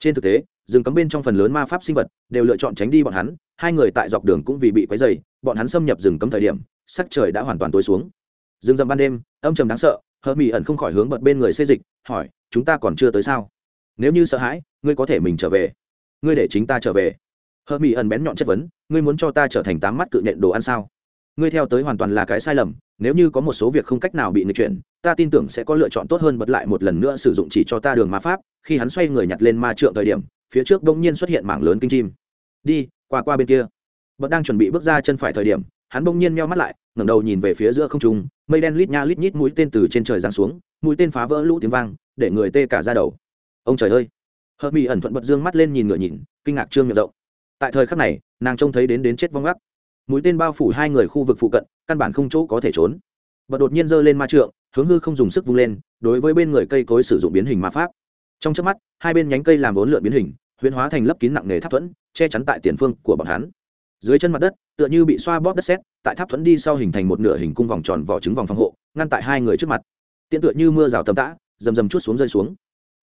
Trên thực tế, rừng cấm bên trong phần lớn ma pháp sinh vật đều lựa chọn tránh đi bọn hắn hai người tại dọc đường cũng vì bị quấy dày bọn hắn xâm nhập rừng cấm thời điểm, sắc trời đã hoàn toàn tối xuống. Rừng rậm ban đêm, âm trầm đáng sợ, hờ mỹ ẩn không khỏi hướng bật bên người xê dịch, hỏi, chúng ta còn chưa tới sao? Nếu như sợ hãi, ngươi có thể mình trở về. Ngươi để chính ta trở về. Hờ mỹ ẩn bén nhọn chất vấn, ngươi muốn cho ta trở thành tám mắt cự nện đồ ăn sao? Ngươi theo tới hoàn toàn là cái sai lầm, nếu như có một số việc không cách nào bị nghịch chuyển, ta tin tưởng sẽ có lựa chọn tốt hơn bật lại một lần nữa sử dụng chỉ cho ta đường ma pháp. Khi hắn xoay người nhặt lên ma trượng thời điểm, phía trước đông nhiên xuất hiện mảng lớn kinh chim. Đi qua qua bên kia. Bật đang chuẩn bị bước ra chân phải thời điểm, hắn bỗng nhiên meo mắt lại, ngẩng đầu nhìn về phía giữa không trung, mây đen lít nha lít nhít mũi tên từ trên trời giáng xuống, mũi tên phá vỡ lũ tiếng vang, để người tê cả ra đầu. Ông trời ơi! Hợp mỹ ẩn thuận bật dương mắt lên nhìn ngựa nhìn, kinh ngạc trương miệng rộng. Tại thời khắc này, nàng trông thấy đến đến chết vong gác mũi tên bao phủ hai người khu vực phụ cận, căn bản không chỗ có thể trốn. Bật đột nhiên giơ lên ma trượng, hướng hư không dùng sức vung lên, đối với bên người cây cối sử dụng biến hình ma pháp. Trong trước mắt, hai bên nhánh cây làm vốn lượn biến hình, huyễn hóa thành lấp kín nặng nề tháp thuẫn che chắn tại tiền phương của bọn hắn. Dưới chân mặt đất, tựa như bị xoa bóp đất xét tại tháp thuẫn đi sau hình thành một nửa hình cung vòng tròn vỏ trứng vòng phòng hộ, ngăn tại hai người trước mặt. Tiện tựa như mưa rào tầm tã, rầm rầm chút xuống rơi xuống.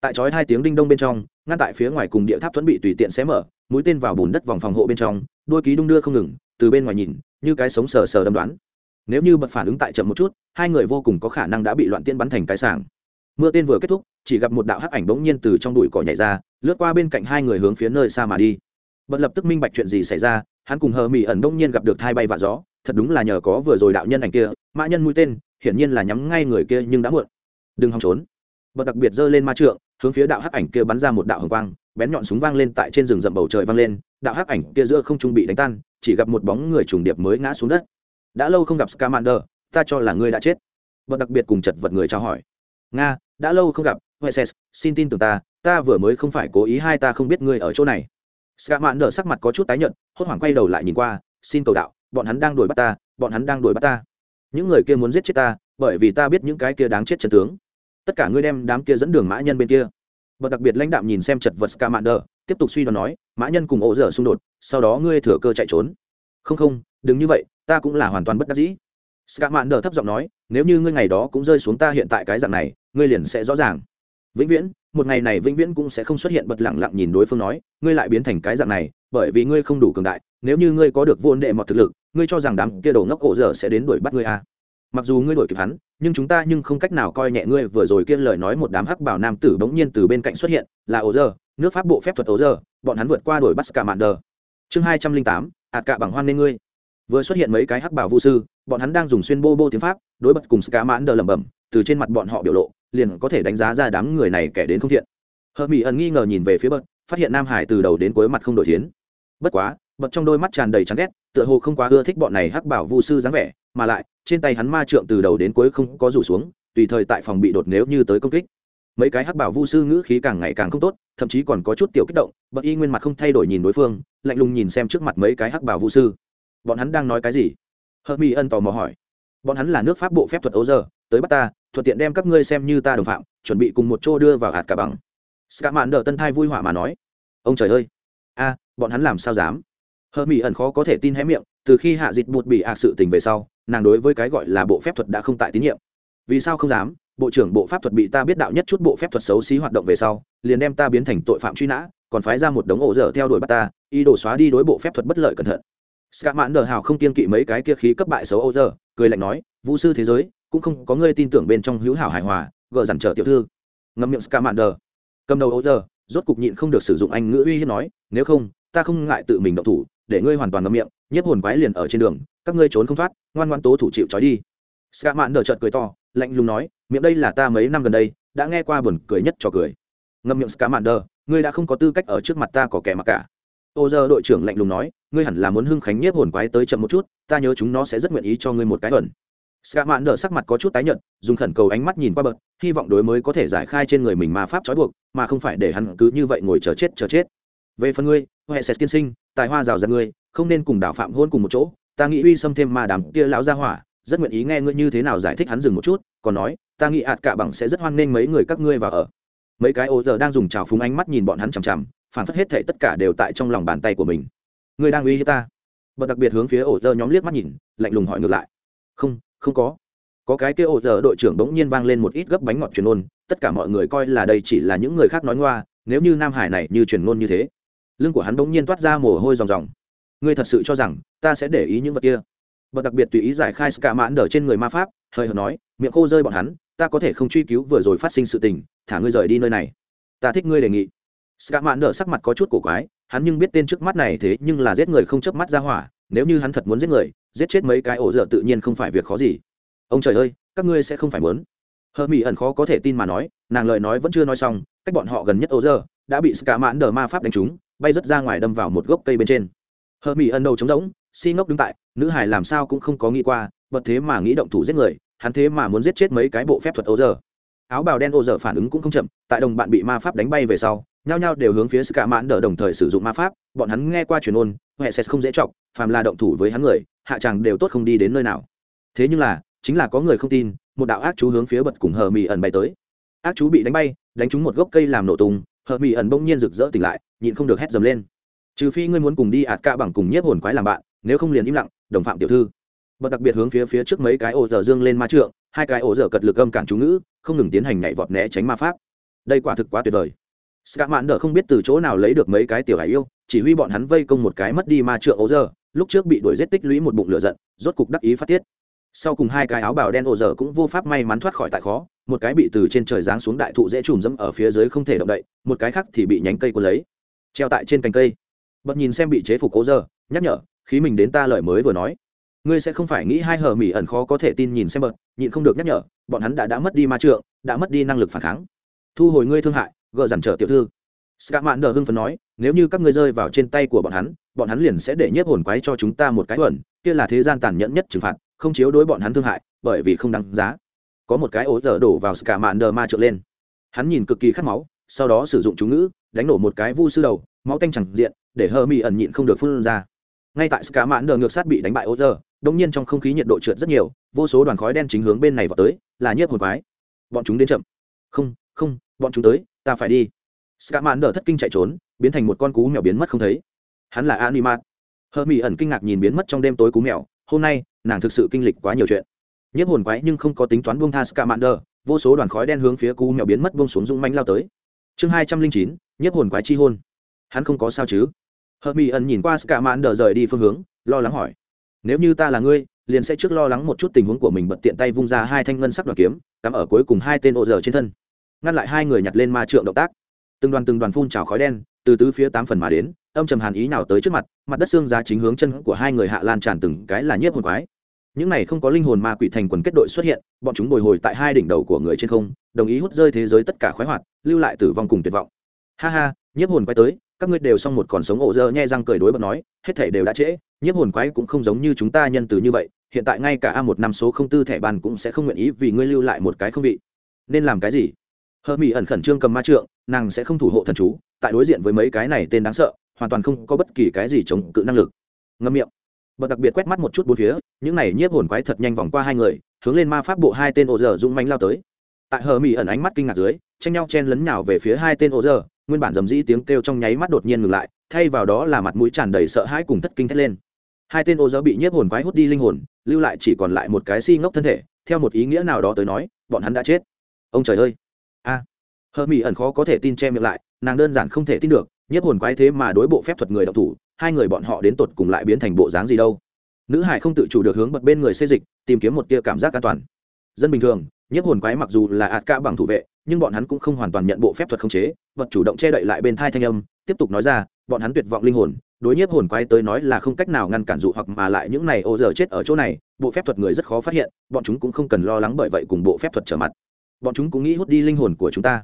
Tại chói hai tiếng đinh đông bên trong, ngăn tại phía ngoài cùng địa tháp thuẫn bị tùy tiện xé mở, mũi tên vào bùn đất vòng phòng hộ bên trong, đôi ký đung đưa không ngừng, từ bên ngoài nhìn, như cái sống sờ sờ đâm đoán. Nếu như bật phản ứng tại chậm một chút, hai người vô cùng có khả năng đã bị loạn tiên bắn thành cái sảng. Mưa tên vừa kết thúc, chỉ gặp một đạo hắc ảnh bỗng nhiên từ trong đùi cỏ nhảy ra, lướt qua bên cạnh hai người hướng phía nơi xa mà đi bật lập tức minh bạch chuyện gì xảy ra, hắn cùng hờ mỹ ẩn đông nhiên gặp được hai bay và gió, thật đúng là nhờ có vừa rồi đạo nhân ảnh kia, mã nhân mũi tên, hiển nhiên là nhắm ngay người kia nhưng đã muộn. Đừng hòng trốn. Bật đặc biệt giơ lên ma trượng, hướng phía đạo hắc ảnh kia bắn ra một đạo hồng quang, bén nhọn súng vang lên tại trên rừng rậm bầu trời vang lên, đạo hắc ảnh kia giữa không trung bị đánh tan, chỉ gặp một bóng người trùng điệp mới ngã xuống đất. Đã lâu không gặp scamander, ta cho là ngươi đã chết. Bật đặc biệt cùng chật vật người trao hỏi. Nga, đã lâu không gặp hueses xin tin tưởng ta ta vừa mới không phải cố ý hai ta không biết ngươi ở chỗ này scamander sắc mặt có chút tái nhợt hốt hoảng quay đầu lại nhìn qua xin cầu đạo bọn hắn đang đuổi bắt ta bọn hắn đang đuổi bắt ta. Những người kia muốn giết chết ta bởi vì ta biết những cái kia đáng chết chân tướng. Tất cả ngươi đem đám kia dẫn đường mã nhân bên kia. Bậc đặc biệt lãnh đạm nhìn xem chật vật Sạ mạn nở, tiếp tục suy đoán nói mã nhân cùng ổ dở xung đột sau đó ngươi thừa cơ chạy trốn. Không không đừng như vậy ta cũng là hoàn toàn bất đắc dĩ. Sạ mạn nở thấp giọng nói nếu như ngươi ngày đó cũng rơi xuống ta hiện tại cái dạng này ngươi liền sẽ rõ ràng. Vĩnh viễn một ngày này vĩnh viễn cũng sẽ không xuất hiện bật lặng lặng nhìn đối phương nói, ngươi lại biến thành cái dạng này, bởi vì ngươi không đủ cường đại, nếu như ngươi có được vô đệ mọt thực lực, ngươi cho rằng đám kia đồ ngốc ổ dở sẽ đến đuổi bắt ngươi à. mặc dù ngươi đuổi kịp hắn, nhưng chúng ta nhưng không cách nào coi nhẹ ngươi, vừa rồi kia lời nói một đám hắc bảo nam tử bỗng nhiên từ bên cạnh xuất hiện, là ổ dở, nước pháp bộ phép thuật ổ dở, bọn hắn vượt qua đuổi bắt cả mạn đờ chương hai trăm linh tám ạt cả bằng hoan nên ngươi vừa xuất hiện mấy cái hắc bảo vũ sư, bọn hắn đang dùng xuyên bô bô tiếng pháp, đối bật cùng ska mãn đờ lẩm bẩm, từ trên mặt bọn họ biểu lộ liền có thể đánh giá ra đám người này kẻ đến không thiện. Hờ mỹ ẩn nghi ngờ nhìn về phía bật, phát hiện nam hải từ đầu đến cuối mặt không đổi thiến. Bất quá, bật trong đôi mắt tràn đầy chán ghét, tựa hồ không quá ưa thích bọn này hắc bảo vu sư dáng vẻ, mà lại, trên tay hắn ma trượng từ đầu đến cuối không có rủ xuống, tùy thời tại phòng bị đột nếu như tới công kích. Mấy cái hắc bảo vu sư ngữ khí càng ngày càng không tốt, thậm chí còn có chút tiểu kích động, bật y nguyên mặt không thay đổi nhìn đối phương, lạnh lùng nhìn xem trước mặt mấy cái hắc bảo vu sư. Bọn hắn đang nói cái gì? Hờ mỹ ân tò mò hỏi. Bọn hắn là nước pháp bộ phép thuật ấu giờ, tới bắt ta thuận tiện đem các ngươi xem như ta đồng phạm chuẩn bị cùng một chỗ đưa vào hạt cả bằng. Ska mạn đờ tân thai vui hỏa mà nói ông trời ơi a bọn hắn làm sao dám? Hờ mỹ ẩn khó có thể tin hé miệng từ khi hạ dịch bụt bị hạ sự tình về sau nàng đối với cái gọi là bộ phép thuật đã không tại tín nhiệm. Vì sao không dám? Bộ trưởng bộ pháp thuật bị ta biết đạo nhất chút bộ phép thuật xấu xí hoạt động về sau liền đem ta biến thành tội phạm truy nã còn phái ra một đống ổ dở theo đuổi bắt ta ý đồ xóa đi đối bộ phép thuật bất lợi cẩn thận. Ska Mạn Đờ Hào không kiên kỵ mấy cái kia khí cấp bại xấu ô dở, cười lạnh nói, "Vũ sư thế giới, cũng không có ngươi tin tưởng bên trong hữu hảo hài hòa, gờ dằn trở tiểu thư." Ngậm miệng scamander Cầm đầu ô giờ, rốt cục nhịn không được sử dụng anh ngữ uy hiếp nói, "Nếu không, ta không ngại tự mình động thủ, để ngươi hoàn toàn ngậm miệng, nhiếp hồn quái liền ở trên đường, các ngươi trốn không thoát, ngoan ngoãn tố thủ chịu trói đi." scamander chợt cười to, lạnh lùng nói, "Miệng đây là ta mấy năm gần đây, đã nghe qua buồn cười nhất cho cười." Ngậm miệng scamander ngươi đã không có tư cách ở trước mặt ta có kẻ mà cả ô giờ đội trưởng lạnh lùng nói ngươi hẳn là muốn hưng khánh nhiếp hồn quái tới chậm một chút ta nhớ chúng nó sẽ rất nguyện ý cho ngươi một cái tuần Sạ mạn Đở sắc mặt có chút tái nhợt, dùng khẩn cầu ánh mắt nhìn qua bậc hy vọng đối mới có thể giải khai trên người mình ma pháp trói buộc, mà không phải để hắn cứ như vậy ngồi chờ chết chờ chết. Về phần ngươi, huệ Sệt tiên sinh, tài hoa rào rạt ngươi, không nên cùng đảo phạm hôn cùng một chỗ, ta nghĩ uy xâm thêm ma đàm kia lão gia hỏa, rất nguyện ý nghe ngươi như thế nào giải thích hắn dừng một chút, còn nói, ta nghĩ ạt cả bằng sẽ rất hoan nghênh mấy người các ngươi vào ở. Mấy cái ô giờ đang dùng trào phúng ánh mắt nhìn bọn hắn chằm chằm, phản phất hết thảy tất cả đều tại trong lòng bàn tay của mình. Ngươi đang uy hiếp ta. Bật đặc biệt hướng phía ổ giờ nhóm liếc mắt nhìn, lạnh lùng hỏi ngược lại. Không không có. Có cái kia ổ giờ đội trưởng bỗng nhiên vang lên một ít gấp bánh ngọt truyền ôn tất cả mọi người coi là đây chỉ là những người khác nói ngoa, nếu như nam hải này như truyền ngôn như thế, lưng của hắn bỗng nhiên toát ra mồ hôi ròng ròng. Ngươi thật sự cho rằng ta sẽ để ý những vật kia? Bật đặc biệt tùy ý giải khai ska mãn đờ trên người ma pháp, hơi hợt nói, miệng khô rơi bọn hắn, ta có thể không truy cứu vừa rồi phát sinh sự tình, thả ngươi rời đi nơi này. Ta thích ngươi đề nghị. Ska mãn nở sắc mặt có chút cổ quái, hắn nhưng biết tên trước mắt này thế nhưng là giết người không chớp mắt ra hỏa nếu như hắn thật muốn giết người, giết chết mấy cái ổ dở tự nhiên không phải việc khó gì. Ông trời ơi, các ngươi sẽ không phải muốn. Hờ mỹ ẩn khó có thể tin mà nói, nàng lời nói vẫn chưa nói xong, cách bọn họ gần nhất ổ dở đã bị ska mãn đờ ma pháp đánh trúng, bay rất ra ngoài đâm vào một gốc cây bên trên. Hờ mỹ ẩn đầu trống rỗng, si ngốc đứng tại, nữ hải làm sao cũng không có nghĩ qua, bật thế mà nghĩ động thủ giết người, hắn thế mà muốn giết chết mấy cái bộ phép thuật ổ dở. Áo bào đen ổ dở phản ứng cũng không chậm, tại đồng bạn bị ma pháp đánh bay về sau, nhao nhao đều hướng phía ska mãn đỡ đồng thời sử dụng ma pháp, bọn hắn nghe qua truyền ôn huệ sẽ không dễ chọc phàm là động thủ với hắn người hạ chàng đều tốt không đi đến nơi nào. Thế nhưng là chính là có người không tin một đạo ác chú hướng phía bật cùng hờ mỹ ẩn bay tới. Ác chú bị đánh bay đánh trúng một gốc cây làm nổ tung hờ mỹ ẩn bỗng nhiên rực rỡ tỉnh lại nhịn không được hét dầm lên. Trừ phi ngươi muốn cùng đi ạt ca bằng cùng nhiếp hồn quái làm bạn nếu không liền im lặng đồng phạm tiểu thư. Bật đặc biệt hướng phía phía trước mấy cái ổ dở dương lên ma trượng hai cái ổ dở cật lực âm cản chú ngữ không ngừng tiến hành nhảy vọt né tránh ma pháp. Đây quả thực quá tuyệt vời. Scott Mạn Đở không biết từ chỗ nào lấy được mấy cái tiểu hải yêu, chỉ huy bọn hắn vây công một cái mất đi ma trượng ố giờ, lúc trước bị đuổi giết tích lũy một bụng lửa giận, rốt cục đắc ý phát tiết. Sau cùng hai cái áo bào đen ố giờ cũng vô pháp may mắn thoát khỏi tại khó, một cái bị từ trên trời giáng xuống đại thụ dễ trùm dẫm ở phía dưới không thể động đậy, một cái khác thì bị nhánh cây cuốn lấy, treo tại trên cành cây. Bật nhìn xem bị chế phục ố giờ, nhắc nhở, khí mình đến ta lời mới vừa nói. Ngươi sẽ không phải nghĩ hai hờ mỉ ẩn khó có thể tin nhìn xem bật, nhịn không được nhắc nhở, bọn hắn đã đã mất đi ma trượng, đã mất đi năng lực phản kháng. Thu hồi ngươi thương hại, gỡ dằn trở tiểu thư Scamander Mạn hưng phấn nói, nếu như các ngươi rơi vào trên tay của bọn hắn, bọn hắn liền sẽ để nhiếp hồn quái cho chúng ta một cái thuần, kia là thế gian tàn nhẫn nhất trừng phạt, không chiếu đối bọn hắn thương hại, bởi vì không đáng giá. Có một cái ố giờ đổ vào Scamander Mạn ma trượng lên. Hắn nhìn cực kỳ khát máu, sau đó sử dụng chú ngữ, đánh nổ một cái vu sư đầu, máu tanh chẳng diện, để Hermione ẩn nhịn không được phun ra. Ngay tại Scamander Mạn ngược sát bị đánh bại ố giờ, đột nhiên trong không khí nhiệt độ trượt rất nhiều, vô số đoàn khói đen chính hướng bên này vào tới, là nhiếp hồn quái. Bọn chúng đến chậm. Không, không, bọn chúng tới, ta phải đi scamander thất kinh chạy trốn, biến thành một con cú mèo biến mất không thấy. Hắn là animat. Hermione ẩn kinh ngạc nhìn biến mất trong đêm tối cú mèo, hôm nay, nàng thực sự kinh lịch quá nhiều chuyện. Nhiếp hồn quái nhưng không có tính toán buông tha scamander vô số đoàn khói đen hướng phía cú mèo biến mất buông xuống dũng mãnh lao tới. Chương hai trăm linh chín, nhiếp hồn quái chi hôn. Hắn không có sao chứ? Hermione ẩn nhìn qua scamander rời đi phương hướng, lo lắng hỏi. Nếu như ta là ngươi, liền sẽ trước lo lắng một chút tình huống của mình bật tiện tay vung ra hai thanh ngân sắc đoàn kiếm, cắm ở cuối cùng hai tên ô giờ trên thân. Ngăn lại hai người nhặt lên ma trượng động tác từng đoàn từng đoàn phun trào khói đen, từ tứ phía tám phần mà đến, âm trầm hàn ý nào tới trước mặt mặt đất xương giá chính hướng chân của hai người hạ lan tràn từng cái là nhiếp hồn quái. Những này không có linh hồn ma quỷ thành quần kết đội xuất hiện, bọn chúng bồi hồi tại hai đỉnh đầu của người trên không, đồng ý hút rơi thế giới tất cả khoái hoạt, lưu lại tử vong cùng tuyệt vọng. Ha ha, nhiếp hồn quái tới, các ngươi đều xong một còn sống ổ dơ nhai răng cười đối bật nói, hết thể đều đã trễ, nhiếp hồn quái cũng không giống như chúng ta nhân từ như vậy, hiện tại ngay cả a một năm số không tư thẻ bàn cũng sẽ không nguyện ý vì ngươi lưu lại một cái không vị. Nên làm cái gì? Hờ mỹ ẩn khẩn trương cầm ma trượng, nàng sẽ không thủ hộ thần chú, tại đối diện với mấy cái này tên đáng sợ, hoàn toàn không có bất kỳ cái gì chống cự năng lực. Ngâm miệng. Bật đặc biệt quét mắt một chút bốn phía, những này nhiếp hồn quái thật nhanh vòng qua hai người, hướng lên ma pháp bộ hai tên ô dở dũng mánh lao tới. Tại hờ mỹ ẩn ánh mắt kinh ngạc dưới, tranh nhau chen lấn nhào về phía hai tên ô dở, nguyên bản dầm dĩ tiếng kêu trong nháy mắt đột nhiên ngừng lại, thay vào đó là mặt mũi tràn đầy sợ hãi cùng thất kinh thét lên. Hai tên ô dở bị nhiếp hồn quái hút đi linh hồn, lưu lại chỉ còn lại một cái si ngốc thân thể, theo một ý nghĩa nào đó tới nói, bọn hắn đã chết. Ông trời ơi hờ mỹ ẩn khó có thể tin che miệng lại, nàng đơn giản không thể tin được, nhiếp hồn quái thế mà đối bộ phép thuật người đọc thủ, hai người bọn họ đến tột cùng lại biến thành bộ dáng gì đâu. Nữ hải không tự chủ được hướng bật bên người xây dịch, tìm kiếm một tia cảm giác an toàn. Dân bình thường, nhiếp hồn quái mặc dù là ạt ca bằng thủ vệ, nhưng bọn hắn cũng không hoàn toàn nhận bộ phép thuật khống chế, vật chủ động che đậy lại bên thai thanh âm, tiếp tục nói ra, bọn hắn tuyệt vọng linh hồn, đối nhiếp hồn quái tới nói là không cách nào ngăn cản dụ hoặc mà lại những này ô giờ chết ở chỗ này, bộ phép thuật người rất khó phát hiện, bọn chúng cũng không cần lo lắng bởi vậy cùng bộ phép thuật trở mặt. Bọn chúng cũng nghĩ hút đi linh hồn của chúng ta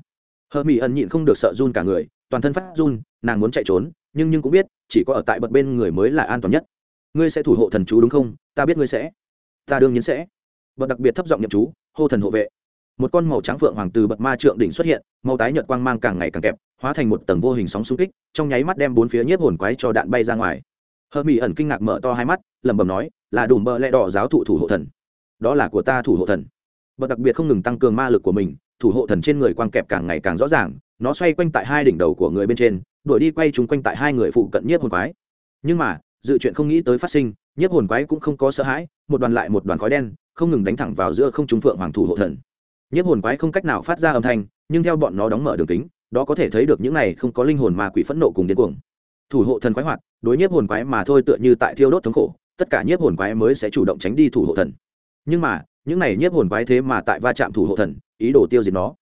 hờ mỹ ẩn nhịn không được sợ run cả người, toàn thân phát run, nàng muốn chạy trốn, nhưng nhưng cũng biết, chỉ có ở tại bật bên người mới là an toàn nhất. Ngươi sẽ thủ hộ thần chú đúng không? Ta biết ngươi sẽ. Ta đương nhiên sẽ. Bật đặc biệt thấp giọng nhậm chú, hô thần hộ vệ. Một con màu trắng phượng hoàng từ bật ma trượng đỉnh xuất hiện, màu tái nhợt quang mang càng ngày càng kẹp, hóa thành một tầng vô hình sóng xung kích, trong nháy mắt đem bốn phía nhiếp hồn quái cho đạn bay ra ngoài. Hờ mỹ ẩn kinh ngạc mở to hai mắt, lẩm bẩm nói, là đùm bơ lẹ đỏ giáo thụ thủ hộ thần. Đó là của ta thủ hộ thần. Bật đặc biệt không ngừng tăng cường ma lực của mình thủ hộ thần trên người quang kẹp càng ngày càng rõ ràng, nó xoay quanh tại hai đỉnh đầu của người bên trên, đuổi đi quay chúng quanh tại hai người phụ cận nhiếp hồn quái. Nhưng mà, dự chuyện không nghĩ tới phát sinh, nhiếp hồn quái cũng không có sợ hãi, một đoàn lại một đoàn khói đen, không ngừng đánh thẳng vào giữa không trung phượng hoàng thủ hộ thần. Nhiếp hồn quái không cách nào phát ra âm thanh, nhưng theo bọn nó đóng mở đường kính, đó có thể thấy được những này không có linh hồn mà quỷ phẫn nộ cùng điên cuồng. Thủ hộ thần quái hoạt, đối nhiếp hồn quái mà thôi tựa như tại thiêu đốt thống khổ, tất cả nhiếp hồn quái mới sẽ chủ động tránh đi thủ hộ thần. Nhưng mà, những này nhiếp hồn quái thế mà tại va chạm thủ hộ thần ý đồ tiêu diệt nó.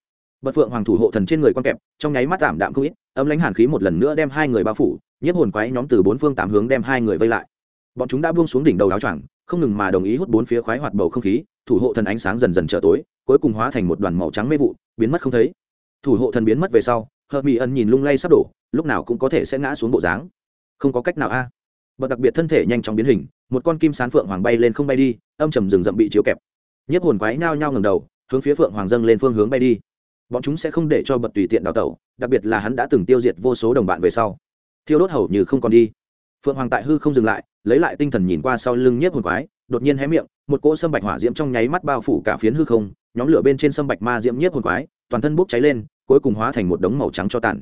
Bật phượng hoàng thủ hộ thần trên người con kẹp, trong nháy mắt tạm đạm không ít, âm lãnh hàn khí một lần nữa đem hai người bao phủ, nhiếp hồn quái nhóm từ bốn phương tám hướng đem hai người vây lại. Bọn chúng đã buông xuống đỉnh đầu áo choàng, không ngừng mà đồng ý hút bốn phía khoái hoạt bầu không khí, thủ hộ thần ánh sáng dần dần trở tối, cuối cùng hóa thành một đoàn màu trắng mê vụ, biến mất không thấy. Thủ hộ thần biến mất về sau, hợp mỹ ân nhìn lung lay sắp đổ, lúc nào cũng có thể sẽ ngã xuống bộ dáng. Không có cách nào a. Bậc đặc biệt thân thể nhanh chóng biến hình, một con kim sán phượng hoàng bay lên không bay đi, âm trầm rừng rậm bị chiếu kẹp. Nhiếp hồn quái nhao nhao ngầm đầu hướng phía phượng hoàng dâng lên phương hướng bay đi. Bọn chúng sẽ không để cho bật tùy tiện đào tẩu, đặc biệt là hắn đã từng tiêu diệt vô số đồng bạn về sau. Thiêu đốt hầu như không còn đi. Phượng hoàng tại hư không dừng lại, lấy lại tinh thần nhìn qua sau lưng nhiếp hồn quái, đột nhiên hé miệng, một cỗ sâm bạch hỏa diễm trong nháy mắt bao phủ cả phiến hư không, nhóm lửa bên trên sâm bạch ma diễm nhiếp hồn quái, toàn thân bốc cháy lên, cuối cùng hóa thành một đống màu trắng cho tàn.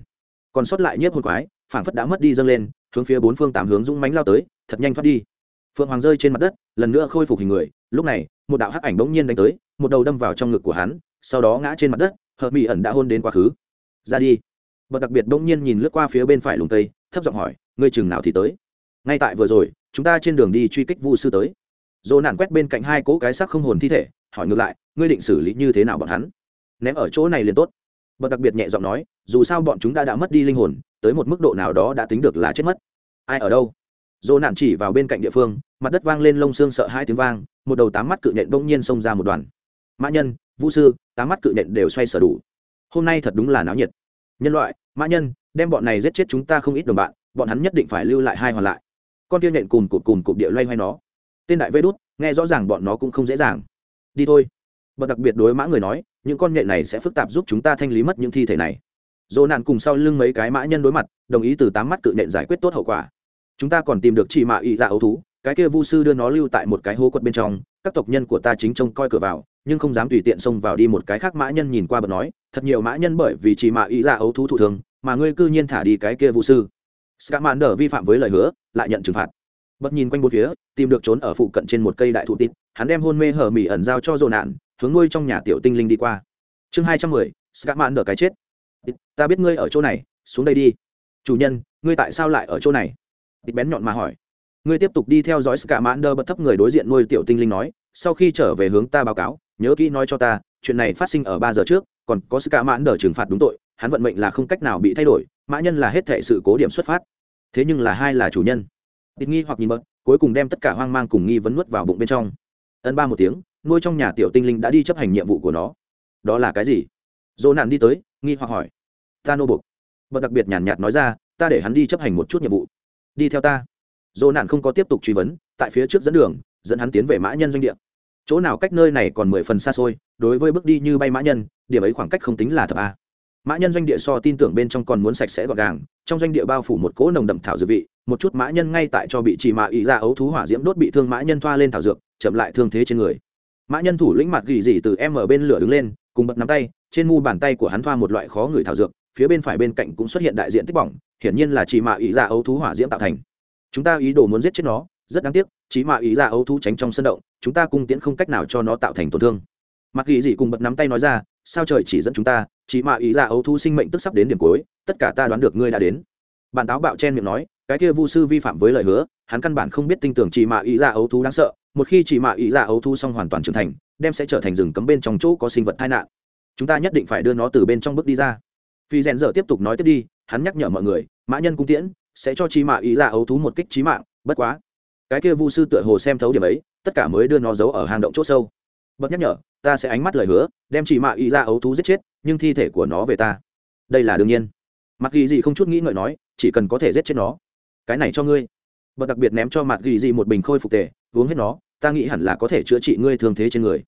Còn sót lại nhiếp hồn quái, phảng phất đã mất đi dâng lên, hướng phía bốn phương tám hướng dũng mánh lao tới, thật nhanh thoát đi. Phượng hoàng rơi trên mặt đất, lần nữa khôi phục hình người, lúc này, một đạo hắc ảnh bỗng nhiên đánh tới một đầu đâm vào trong ngực của hắn, sau đó ngã trên mặt đất, hợp mỹ ẩn đã hôn đến quá khứ. Ra đi. Bật đặc biệt bỗng nhiên nhìn lướt qua phía bên phải lùng tây, thấp giọng hỏi, ngươi chừng nào thì tới? Ngay tại vừa rồi, chúng ta trên đường đi truy kích vu sư tới. Dỗ nạn quét bên cạnh hai cỗ cái xác không hồn thi thể, hỏi ngược lại, ngươi định xử lý như thế nào bọn hắn? Ném ở chỗ này liền tốt. Bật đặc biệt nhẹ giọng nói, dù sao bọn chúng đã đã mất đi linh hồn, tới một mức độ nào đó đã tính được là chết mất. Ai ở đâu? Dỗ nạn chỉ vào bên cạnh địa phương, mặt đất vang lên lông xương sợ hai tiếng vang, một đầu tám mắt cự nhện bỗng nhiên xông ra một đoàn mã nhân vũ sư tám mắt cự nhện đều xoay sở đủ. Hôm nay thật đúng là náo nhiệt. Nhân loại mã nhân đem bọn này giết chết chúng ta không ít đồng bạn bọn hắn nhất định phải lưu lại hai hoàn lại. Con kia nhện cùm cụt cùm cụt địa loay hoay nó. Tên đại vê đút, nghe rõ ràng bọn nó cũng không dễ dàng. Đi thôi. Bậc đặc biệt đối mã người nói những con nhện này sẽ phức tạp giúp chúng ta thanh lý mất những thi thể này. Dỗ nạn cùng sau lưng mấy cái mã nhân đối mặt đồng ý từ tám mắt cự nhện giải quyết tốt hậu quả. Chúng ta còn tìm được chỉ mạ ị dạ ấu thú cái kia vu sư đưa nó lưu tại một cái hố quật bên trong các tộc nhân của ta chính trông coi cửa vào nhưng không dám tùy tiện xông vào đi một cái khác mã nhân nhìn qua bật nói, thật nhiều mã nhân bởi vì chỉ mạ ý ra ấu thú thụ thường, mà ngươi cư nhiên thả đi cái kia vũ sư. Scamander vi phạm với lời hứa, lại nhận trừng phạt. Bật nhìn quanh bốn phía, tìm được trốn ở phụ cận trên một cây đại thụ tít hắn đem hôn mê hở mỉ ẩn giao cho dồn nạn, hướng nuôi trong nhà tiểu tinh linh đi qua. Chương hai trăm mười, scamander cái chết. Ta biết ngươi ở chỗ này, xuống đây đi. Chủ nhân, ngươi tại sao lại ở chỗ này? Tít bén nhọn mà hỏi. Ngươi tiếp tục đi theo dõi scamander. Bật thấp người đối diện nuôi tiểu tinh linh nói, sau khi trở về hướng ta báo cáo nhớ kỹ nói cho ta, chuyện này phát sinh ở ba giờ trước, còn có scamander trừng phạt đúng tội, hắn vận mệnh là không cách nào bị thay đổi, mã nhân là hết thệ sự cố điểm xuất phát. Thế nhưng là hai là chủ nhân. Ít nghi hoặc nhìn bớt cuối cùng đem tất cả hoang mang cùng nghi vấn nuốt vào bụng bên trong. Ân ba một tiếng, nuôi trong nhà tiểu tinh linh đã đi chấp hành nhiệm vụ của nó. Đó là cái gì? Dỗ nạn đi tới, nghi hoặc hỏi. Ta nô buộc. Bật đặc biệt nhàn nhạt nói ra, ta để hắn đi chấp hành một chút nhiệm vụ. Đi theo ta. Dỗ nạn không có tiếp tục truy vấn, tại phía trước dẫn đường, dẫn hắn tiến về mã nhân doanh địa chỗ nào cách nơi này còn mười phần xa xôi, đối với bước đi như bay mã nhân, điểm ấy khoảng cách không tính là thập a. Mã nhân doanh địa so tin tưởng bên trong còn muốn sạch sẽ gọn gàng, trong doanh địa bao phủ một cỗ nồng đậm thảo dược vị, một chút mã nhân ngay tại cho bị chỉ mạ ý ra ấu thú hỏa diễm đốt bị thương mã nhân thoa lên thảo dược, chậm lại thương thế trên người. Mã nhân thủ lĩnh mặt gỉ dỉ từ em ở bên lửa đứng lên, cùng bật nắm tay, trên mu bàn tay của hắn thoa một loại khó người thảo dược, phía bên phải bên cạnh cũng xuất hiện đại diện tích bỏng, hiển nhiên là chỉ mạ ý ra ấu thú hỏa diễm tạo thành. Chúng ta ý đồ muốn giết chết nó rất đáng tiếc chỉ mạ ý ra ấu thú tránh trong sân động, chúng ta cung tiễn không cách nào cho nó tạo thành tổn thương. Mặt ghi dị cùng bật nắm tay nói ra, sao trời chỉ dẫn chúng ta chỉ mạ ý ra ấu thú sinh mệnh tức sắp đến điểm cuối, tất cả ta đoán được ngươi đã đến. Bản táo bạo chen miệng nói, cái kia vu sư vi phạm với lời hứa, hắn căn bản không biết tin tưởng chỉ mạ ý ra ấu thú đáng sợ, một khi chỉ mạ ý ra ấu thú xong hoàn toàn trưởng thành, đem sẽ trở thành rừng cấm bên trong chỗ có sinh vật tai nạn. Chúng ta nhất định phải đưa nó từ bên trong bước đi ra. Phi rèn dở tiếp tục nói tiếp đi, hắn nhắc nhở mọi người, mã nhân cung tiễn sẽ cho chỉ mạ ý ra ấu thú một kích trí mạng, bất quá cái kia vu sư tựa hồ xem thấu điểm ấy, tất cả mới đưa nó giấu ở hang động chỗ sâu. Bật nhắc nhở, ta sẽ ánh mắt lời hứa, đem chỉ mạ ý ra ấu thú giết chết, nhưng thi thể của nó về ta. Đây là đương nhiên. Mặc ghi gì không chút nghĩ ngợi nói, chỉ cần có thể giết chết nó. Cái này cho ngươi. Bật đặc biệt ném cho mặt ghi gì một bình khôi phục tề, uống hết nó, ta nghĩ hẳn là có thể chữa trị ngươi thương thế trên người.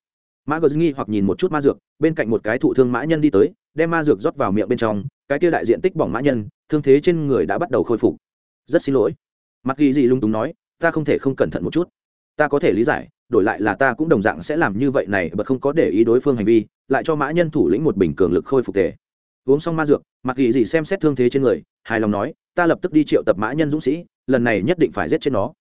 Mã gờ nghi hoặc nhìn một chút ma dược, bên cạnh một cái thụ thương mã nhân đi tới, đem ma dược rót vào miệng bên trong, cái kia đại diện tích bỏng mã nhân, thương thế trên người đã bắt đầu khôi phục. Rất xin lỗi. Mặt ghi gì lung túng nói ta không thể không cẩn thận một chút. Ta có thể lý giải, đổi lại là ta cũng đồng dạng sẽ làm như vậy này, bật không có để ý đối phương hành vi, lại cho mã nhân thủ lĩnh một bình cường lực khôi phục tề. Uống xong ma dược, mặc ghi gì xem xét thương thế trên người, hài lòng nói, ta lập tức đi triệu tập mã nhân dũng sĩ, lần này nhất định phải giết chết nó.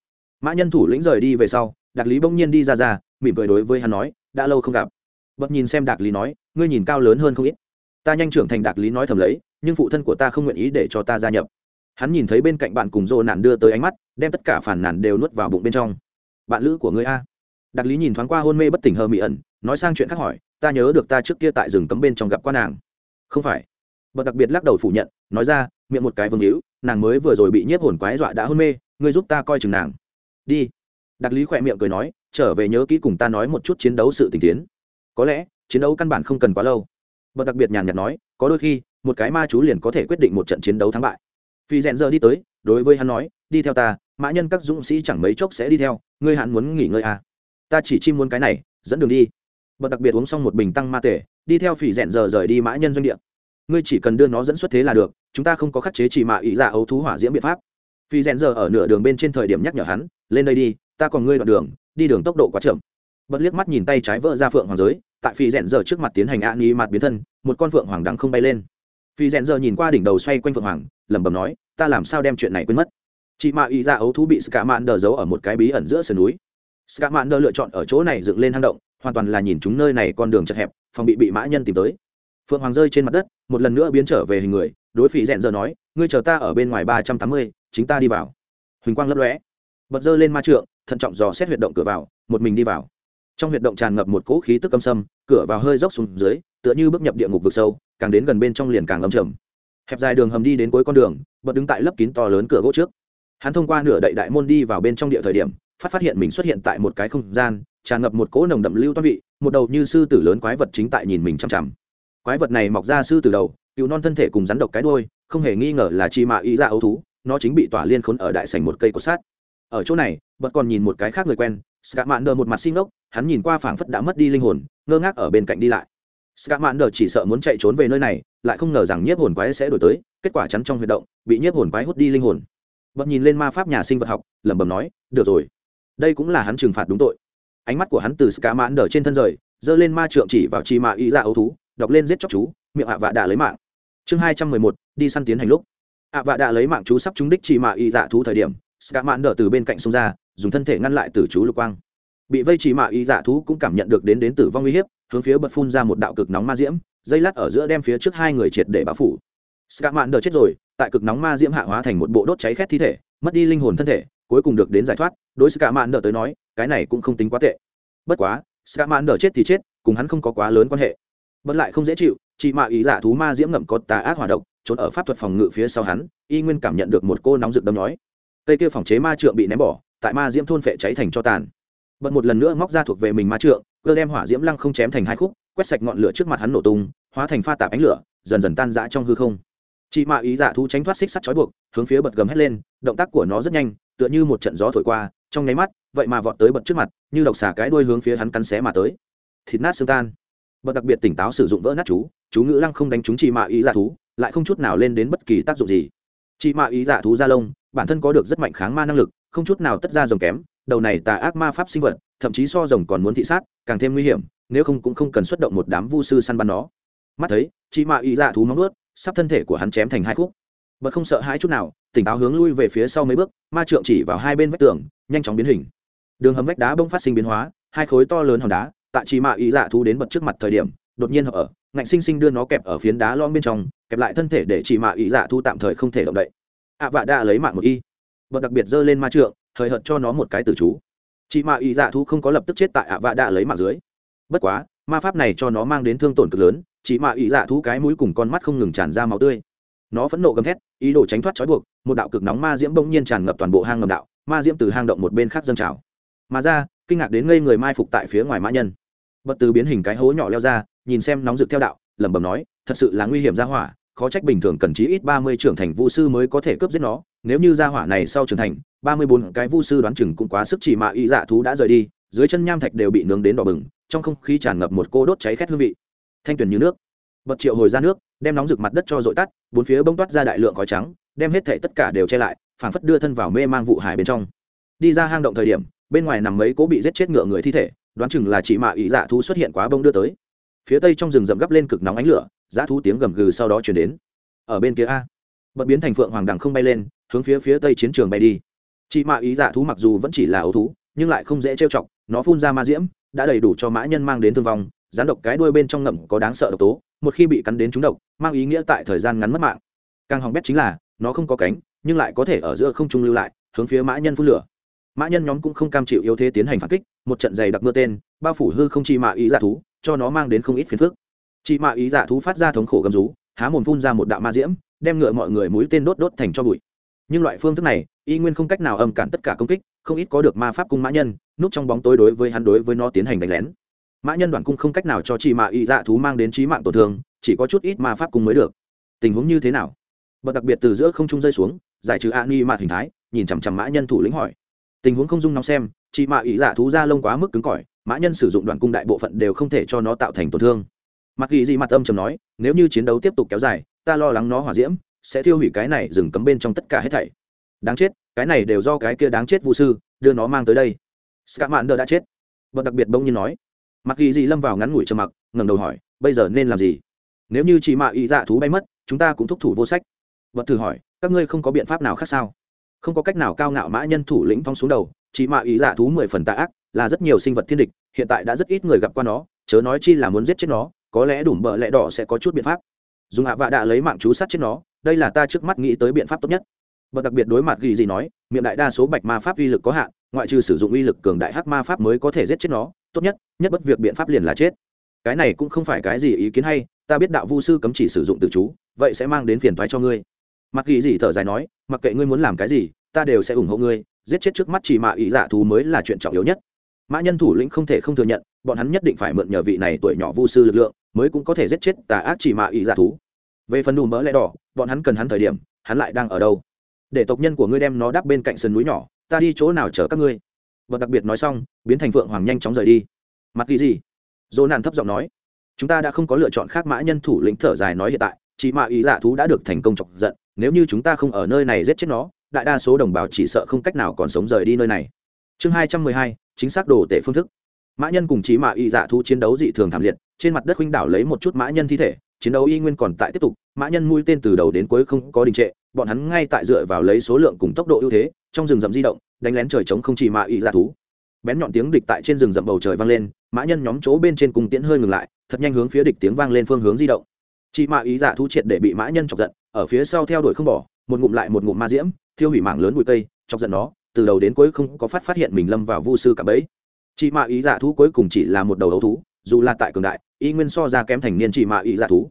Mã nhân thủ lĩnh rời đi về sau đặc lý bỗng nhiên đi ra ra, mỉm cười đối với hắn nói, đã lâu không gặp. Bật nhìn xem đặc lý nói, ngươi nhìn cao lớn hơn không ít. Ta nhanh trưởng thành đặc lý nói thầm lấy, nhưng phụ thân của ta không nguyện ý để cho ta gia nhập hắn nhìn thấy bên cạnh bạn cùng dô nạn đưa tới ánh mắt, đem tất cả phản nản đều nuốt vào bụng bên trong. Bạn lữ của ngươi a. Đặc lý nhìn thoáng qua hôn mê bất tỉnh hờ mỹ ẩn, nói sang chuyện khác hỏi, ta nhớ được ta trước kia tại rừng cấm bên trong gặp quan nàng. Không phải. Bậc đặc biệt lắc đầu phủ nhận, nói ra, miệng một cái vương hữu, nàng mới vừa rồi bị nhiếp hồn quái dọa đã hôn mê, ngươi giúp ta coi chừng nàng. Đi. Đặc lý khỏe miệng cười nói, trở về nhớ kỹ cùng ta nói một chút chiến đấu sự tình tiến. Có lẽ, chiến đấu căn bản không cần quá lâu. Bậc đặc biệt nhàn nhạt nói, có đôi khi, một cái ma chú liền có thể quyết định một trận chiến đấu thắng bại phi rèn giờ đi tới, đối với hắn nói, đi theo ta, mã nhân các dũng sĩ chẳng mấy chốc sẽ đi theo, ngươi hắn muốn nghỉ ngơi à. ta chỉ chim muốn cái này, dẫn đường đi. Bật đặc biệt uống xong một bình tăng ma tể, đi theo phỉ rèn giờ rời đi mã nhân doanh địa. Ngươi chỉ cần đưa nó dẫn xuất thế là được, chúng ta không có khắc chế chỉ mạ ý ra ấu thú hỏa diễm biện pháp. Phi rèn giờ ở nửa đường bên trên thời điểm nhắc nhở hắn, lên đây đi, ta còn ngươi đoạn đường, đi đường tốc độ quá chậm. Bật liếc mắt nhìn tay trái vỡ ra phượng hoàng giới, tại phi rèn giờ trước mặt tiến hành an ý mặt biến thân, một con phượng hoàng đằng không bay lên phi rèn giờ nhìn qua đỉnh đầu xoay quanh phượng hoàng, lẩm bẩm nói, ta làm sao đem chuyện này quên mất? Chị mạ ý ra dạ ấu thú bị ska mạn đờ giấu ở một cái bí ẩn giữa sườn núi. Ska mạn đờ lựa chọn ở chỗ này dựng lên hang động, hoàn toàn là nhìn chúng nơi này con đường chật hẹp, phòng bị bị mã nhân tìm tới. Phượng hoàng rơi trên mặt đất, một lần nữa biến trở về hình người, đối phỉ rèn giờ nói, ngươi chờ ta ở bên ngoài ba trăm tám mươi, chính ta đi vào. Huỳnh quang lấp lóe. Bật dơ lên ma trượng, thận trọng dò xét huyệt động cửa vào, một mình đi vào. Trong huyệt động tràn ngập một cỗ khí tức âm sâm, cửa vào hơi dốc xuống dưới tựa như bước nhập địa ngục vực sâu, càng đến gần bên trong liền càng âm trầm. Hẹp dài đường hầm đi đến cuối con đường, bật đứng tại lấp kín to lớn cửa gỗ trước. Hắn thông qua nửa đậy đại môn đi vào bên trong địa thời điểm, phát phát hiện mình xuất hiện tại một cái không gian, tràn ngập một cỗ nồng đậm lưu toan vị, một đầu như sư tử lớn quái vật chính tại nhìn mình chằm chằm. Quái vật này mọc ra sư từ đầu cựu non thân thể cùng rắn độc cái đôi không hề nghi ngờ là chi mạ ý ra ấu thú, nó chính bị tỏa liên khốn ở đại sành một cây cột sát ở chỗ này, bật còn nhìn scamander chỉ sợ muốn chạy trốn về nơi này, lại không ngờ rằng nhiếp hồn quái sẽ đổi tới, kết quả chắn trong huy động, bị nhiếp hồn quái hút đi linh hồn. Bất nhìn lên ma pháp nhà sinh vật học, lẩm bẩm nói, được rồi, đây cũng là hắn trừng phạt đúng tội. Ánh mắt của hắn từ scamander trên thân rời, giơ lên ma trượng chỉ vào chi ma ý ra ấu thú, đọc lên giết chóc chú, miệng ạ vạ đà lấy mạng. Chương hai trăm mười một, đi săn tiến hành lúc. ạ vạ đã lấy mạng chú sắp trúng đích chi ma y dạ thú thời điểm, Scamander mạn từ bên cạnh xông ra, dùng thân thể ngăn lại tử chú lục quang. Bị vây chỉ mạ y dạ thú cũng cảm nhận được đến đến tử vong uy hiếp hướng phía bật phun ra một đạo cực nóng ma diễm dây lát ở giữa đem phía trước hai người triệt để báo phủ. Ska mạn đỡ chết rồi tại cực nóng ma diễm hạ hóa thành một bộ đốt cháy khét thi thể mất đi linh hồn thân thể cuối cùng được đến giải thoát. Đối ska mạn đỡ tới nói cái này cũng không tính quá tệ. Bất quá ska mạn đỡ chết thì chết cùng hắn không có quá lớn quan hệ. Bất lại không dễ chịu chị mạ ý giả thú ma diễm ngậm có tà ác hoạt động, trốn ở pháp thuật phòng ngự phía sau hắn y nguyên cảm nhận được một cô nóng rực đâm nói. Cây kia phòng chế ma trượng bị ném bỏ tại ma diễm thôn phệ cháy thành cho tàn bật một lần nữa móc ra thuộc về mình ma trượng, cơ đem hỏa diễm lăng không chém thành hai khúc, quét sạch ngọn lửa trước mặt hắn nổ tung, hóa thành pha tạp ánh lửa, dần dần tan rã trong hư không. Chị mạ ý dạ thú tránh thoát xích sắt trói buộc, hướng phía bật gầm hét lên, động tác của nó rất nhanh, tựa như một trận gió thổi qua, trong nháy mắt, vậy mà vọt tới bật trước mặt, như độc xả cái đuôi hướng phía hắn cắn xé mà tới. Thịt nát xương tan. Bật đặc biệt tỉnh táo sử dụng vỡ nát chú chú ngữ lăng không đánh trúng chị mạ ý dạ thú, lại không chút nào lên đến bất kỳ tác dụng gì. Chị mạ ý dạ thú da lông, bản thân có được rất mạnh kháng ma năng lực, không chút nào tất ra rồng kém đầu này tà ác ma pháp sinh vật, thậm chí so rồng còn muốn thị sát, càng thêm nguy hiểm, nếu không cũng không cần xuất động một đám vu sư săn bắn nó. Mắt thấy, chị mạ ý dạ thú móng ướt sắp thân thể của hắn chém thành hai khúc. Bật không sợ hãi chút nào, tỉnh táo hướng lui về phía sau mấy bước, ma trượng chỉ vào hai bên vách tường, nhanh chóng biến hình. Đường hầm vách đá bông phát sinh biến hóa, hai khối to lớn hòn đá, tại chị mạ ý dạ thú đến bật trước mặt thời điểm, đột nhiên hợp ở, ngạnh sinh sinh đưa nó kẹp ở phiến đá lom bên trong, kẹp lại thân thể để chị mạ ý dạ thu tạm thời không thể động đậy. Ạ vạ đã lấy mạng một y. Bật đặc biệt giơ lên ma trượng hời hợt cho nó một cái từ chú. Chị mạ ý dạ thú không có lập tức chết tại ạ vạ đã lấy mạng dưới. Bất quá, ma pháp này cho nó mang đến thương tổn cực lớn, chị mạ ý dạ thú cái mũi cùng con mắt không ngừng tràn ra máu tươi. Nó phẫn nộ gầm thét, ý đồ tránh thoát trói buộc, một đạo cực nóng ma diễm bỗng nhiên tràn ngập toàn bộ hang ngầm đạo, ma diễm từ hang động một bên khác dâng trào. Mà ra, kinh ngạc đến ngây người mai phục tại phía ngoài mã nhân. Bật từ biến hình cái hố nhỏ leo ra, nhìn xem nóng rực theo đạo, lẩm bẩm nói, thật sự là nguy hiểm ra hỏa khó trách bình thường cần chí ít ba mươi trưởng thành vu sư mới có thể cướp giết nó, nếu như ra hỏa này sau trưởng thành, ba mươi bốn cái vu sư đoán chừng cũng quá sức chỉ mạ y dạ thú đã rời đi, dưới chân nham thạch đều bị nướng đến đỏ bừng, trong không khí tràn ngập một cô đốt cháy khét hương vị. Thanh tuyển như nước. Bật triệu hồi ra nước, đem nóng rực mặt đất cho dội tắt, bốn phía bông toát ra đại lượng khói trắng, đem hết thệ tất cả đều che lại, phảng phất đưa thân vào mê mang vụ hải bên trong. Đi ra hang động thời điểm, bên ngoài nằm mấy cố bị giết chết ngựa người thi thể, đoán chừng là chỉ mạ ý dạ thú xuất hiện quá bông đưa tới phía tây trong rừng rậm gấp lên cực nóng ánh lửa giá thú tiếng gầm gừ sau đó chuyển đến. Ở bên kia a, bật biến thành phượng hoàng đằng không bay lên, hướng phía phía tây chiến trường bay đi. Chị mạ ý dạ thú mặc dù vẫn chỉ là ấu thú, nhưng lại không dễ trêu chọc, nó phun ra ma diễm, đã đầy đủ cho mã nhân mang đến thương vong rán độc cái đuôi bên trong ngậm có đáng sợ độc tố, một khi bị cắn đến trúng độc, mang ý nghĩa tại thời gian ngắn mất mạng. Càng hỏng bét chính là, nó không có cánh, nhưng lại có thể ở giữa không trung lưu lại, hướng phía mã nhân phun lửa. Mã nhân nhóm cũng không cam chịu yếu thế tiến hành phản kích, một trận dày đặc mưa tên, bao phủ hư không chi mạ ý dạ thú cho nó mang đến không ít phiền phức. Chị mạ ý dạ thú phát ra thống khổ gầm rú, há mồm phun ra một đạo ma diễm, đem ngựa mọi người mũi tên đốt đốt thành cho bụi. Nhưng loại phương thức này, y nguyên không cách nào âm cản tất cả công kích, không ít có được ma pháp cung mã nhân, núp trong bóng tối đối với hắn đối với nó tiến hành đánh lén. Mã nhân đoàn cung không cách nào cho chị mạ ý dạ thú mang đến trí mạng tổn thương, chỉ có chút ít ma pháp cung mới được. Tình huống như thế nào? Bật đặc biệt từ giữa không trung rơi xuống, giải trừ a ni mạt hình thái, nhìn chằm chằm mã nhân thủ lĩnh hỏi. Tình huống không dung nóng xem, chị mạ ý dạ thú ra lông quá mức cứng cỏi mã nhân sử dụng đoạn cung đại bộ phận đều không thể cho nó tạo thành tổn thương. Mặc ghi dị mặt âm chầm nói, nếu như chiến đấu tiếp tục kéo dài, ta lo lắng nó hỏa diễm, sẽ thiêu hủy cái này dừng cấm bên trong tất cả hết thảy. Đáng chết, cái này đều do cái kia đáng chết vũ sư đưa nó mang tới đây. Scamander đã chết. Vật đặc biệt bỗng nhiên nói. Mặc ghi dị lâm vào ngắn ngủi trầm mặc, ngẩng đầu hỏi, bây giờ nên làm gì? Nếu như chị mạ ý dạ thú bay mất, chúng ta cũng thúc thủ vô sách. Vật thử hỏi, các ngươi không có biện pháp nào khác sao? Không có cách nào cao ngạo mã nhân thủ lĩnh phong xuống đầu chị mạ ý dạ thú mười phần tạ ác là rất nhiều sinh vật thiên địch, hiện tại đã rất ít người gặp qua nó, chớ nói chi là muốn giết chết nó, có lẽ đủ bợ lẽ đỏ sẽ có chút biện pháp. Dùng hạ vạ đã lấy mạng chú sát chết nó, đây là ta trước mắt nghĩ tới biện pháp tốt nhất. Bậc đặc biệt đối mặt ghi gì nói, miệng đại đa số bạch ma pháp uy lực có hạn, ngoại trừ sử dụng uy lực cường đại hắc ma pháp mới có thể giết chết nó, tốt nhất nhất bất việc biện pháp liền là chết. Cái này cũng không phải cái gì ý kiến hay, ta biết đạo vu sư cấm chỉ sử dụng từ chú, vậy sẽ mang đến phiền thoái cho ngươi. Mặc ghi gì thở dài nói, mặc kệ ngươi muốn làm cái gì, ta đều sẽ ủng hộ ngươi, giết chết trước mắt chỉ mạ ý dạ thú mới là chuyện trọng yếu nhất mã nhân thủ lĩnh không thể không thừa nhận, bọn hắn nhất định phải mượn nhờ vị này tuổi nhỏ vu sư lực lượng, mới cũng có thể giết chết tà ác chỉ mạ ý giả thú. Về phần đùm mỡ lẽ đỏ, bọn hắn cần hắn thời điểm, hắn lại đang ở đâu? Để tộc nhân của ngươi đem nó đắp bên cạnh sườn núi nhỏ, ta đi chỗ nào chở các ngươi? Vật đặc biệt nói xong, biến thành phượng hoàng nhanh chóng rời đi. Mặt ghi gì? Dỗ nạn thấp giọng nói. Chúng ta đã không có lựa chọn khác mã nhân thủ lĩnh thở dài nói hiện tại, chỉ mạ ý dạ thú đã được thành công chọc giận, nếu như chúng ta không ở nơi này giết chết nó, đại đa số đồng bào chỉ sợ không cách nào còn sống rời đi nơi này. Chương hai trăm mười hai chính xác đồ tệ phương thức. Mã nhân cùng chí mạ y dạ thu chiến đấu dị thường thảm liệt, trên mặt đất huynh đảo lấy một chút mã nhân thi thể, chiến đấu y nguyên còn tại tiếp tục, mã nhân mũi tên từ đầu đến cuối không có đình trệ, bọn hắn ngay tại dựa vào lấy số lượng cùng tốc độ ưu thế, trong rừng rậm di động, đánh lén trời trống không chỉ mạ y dạ thú. Bén nhọn tiếng địch tại trên rừng rậm bầu trời vang lên, mã nhân nhóm chỗ bên trên cùng tiễn hơi ngừng lại, thật nhanh hướng phía địch tiếng vang lên phương hướng di động. Chị mạ ý dạ thú triệt để bị mã nhân chọc giận, ở phía sau theo đuổi không bỏ, một ngụm lại một ngụm ma diễm, thiêu hủy mảng lớn bụi cây, chọc giận nó từ đầu đến cuối không có phát phát hiện mình lâm vào vu sư cả bấy chị mạ ý dạ thú cuối cùng chỉ là một đầu đấu thú, dù là tại cường đại, y nguyên so ra kém thành niên chị mạ ý dạ thú.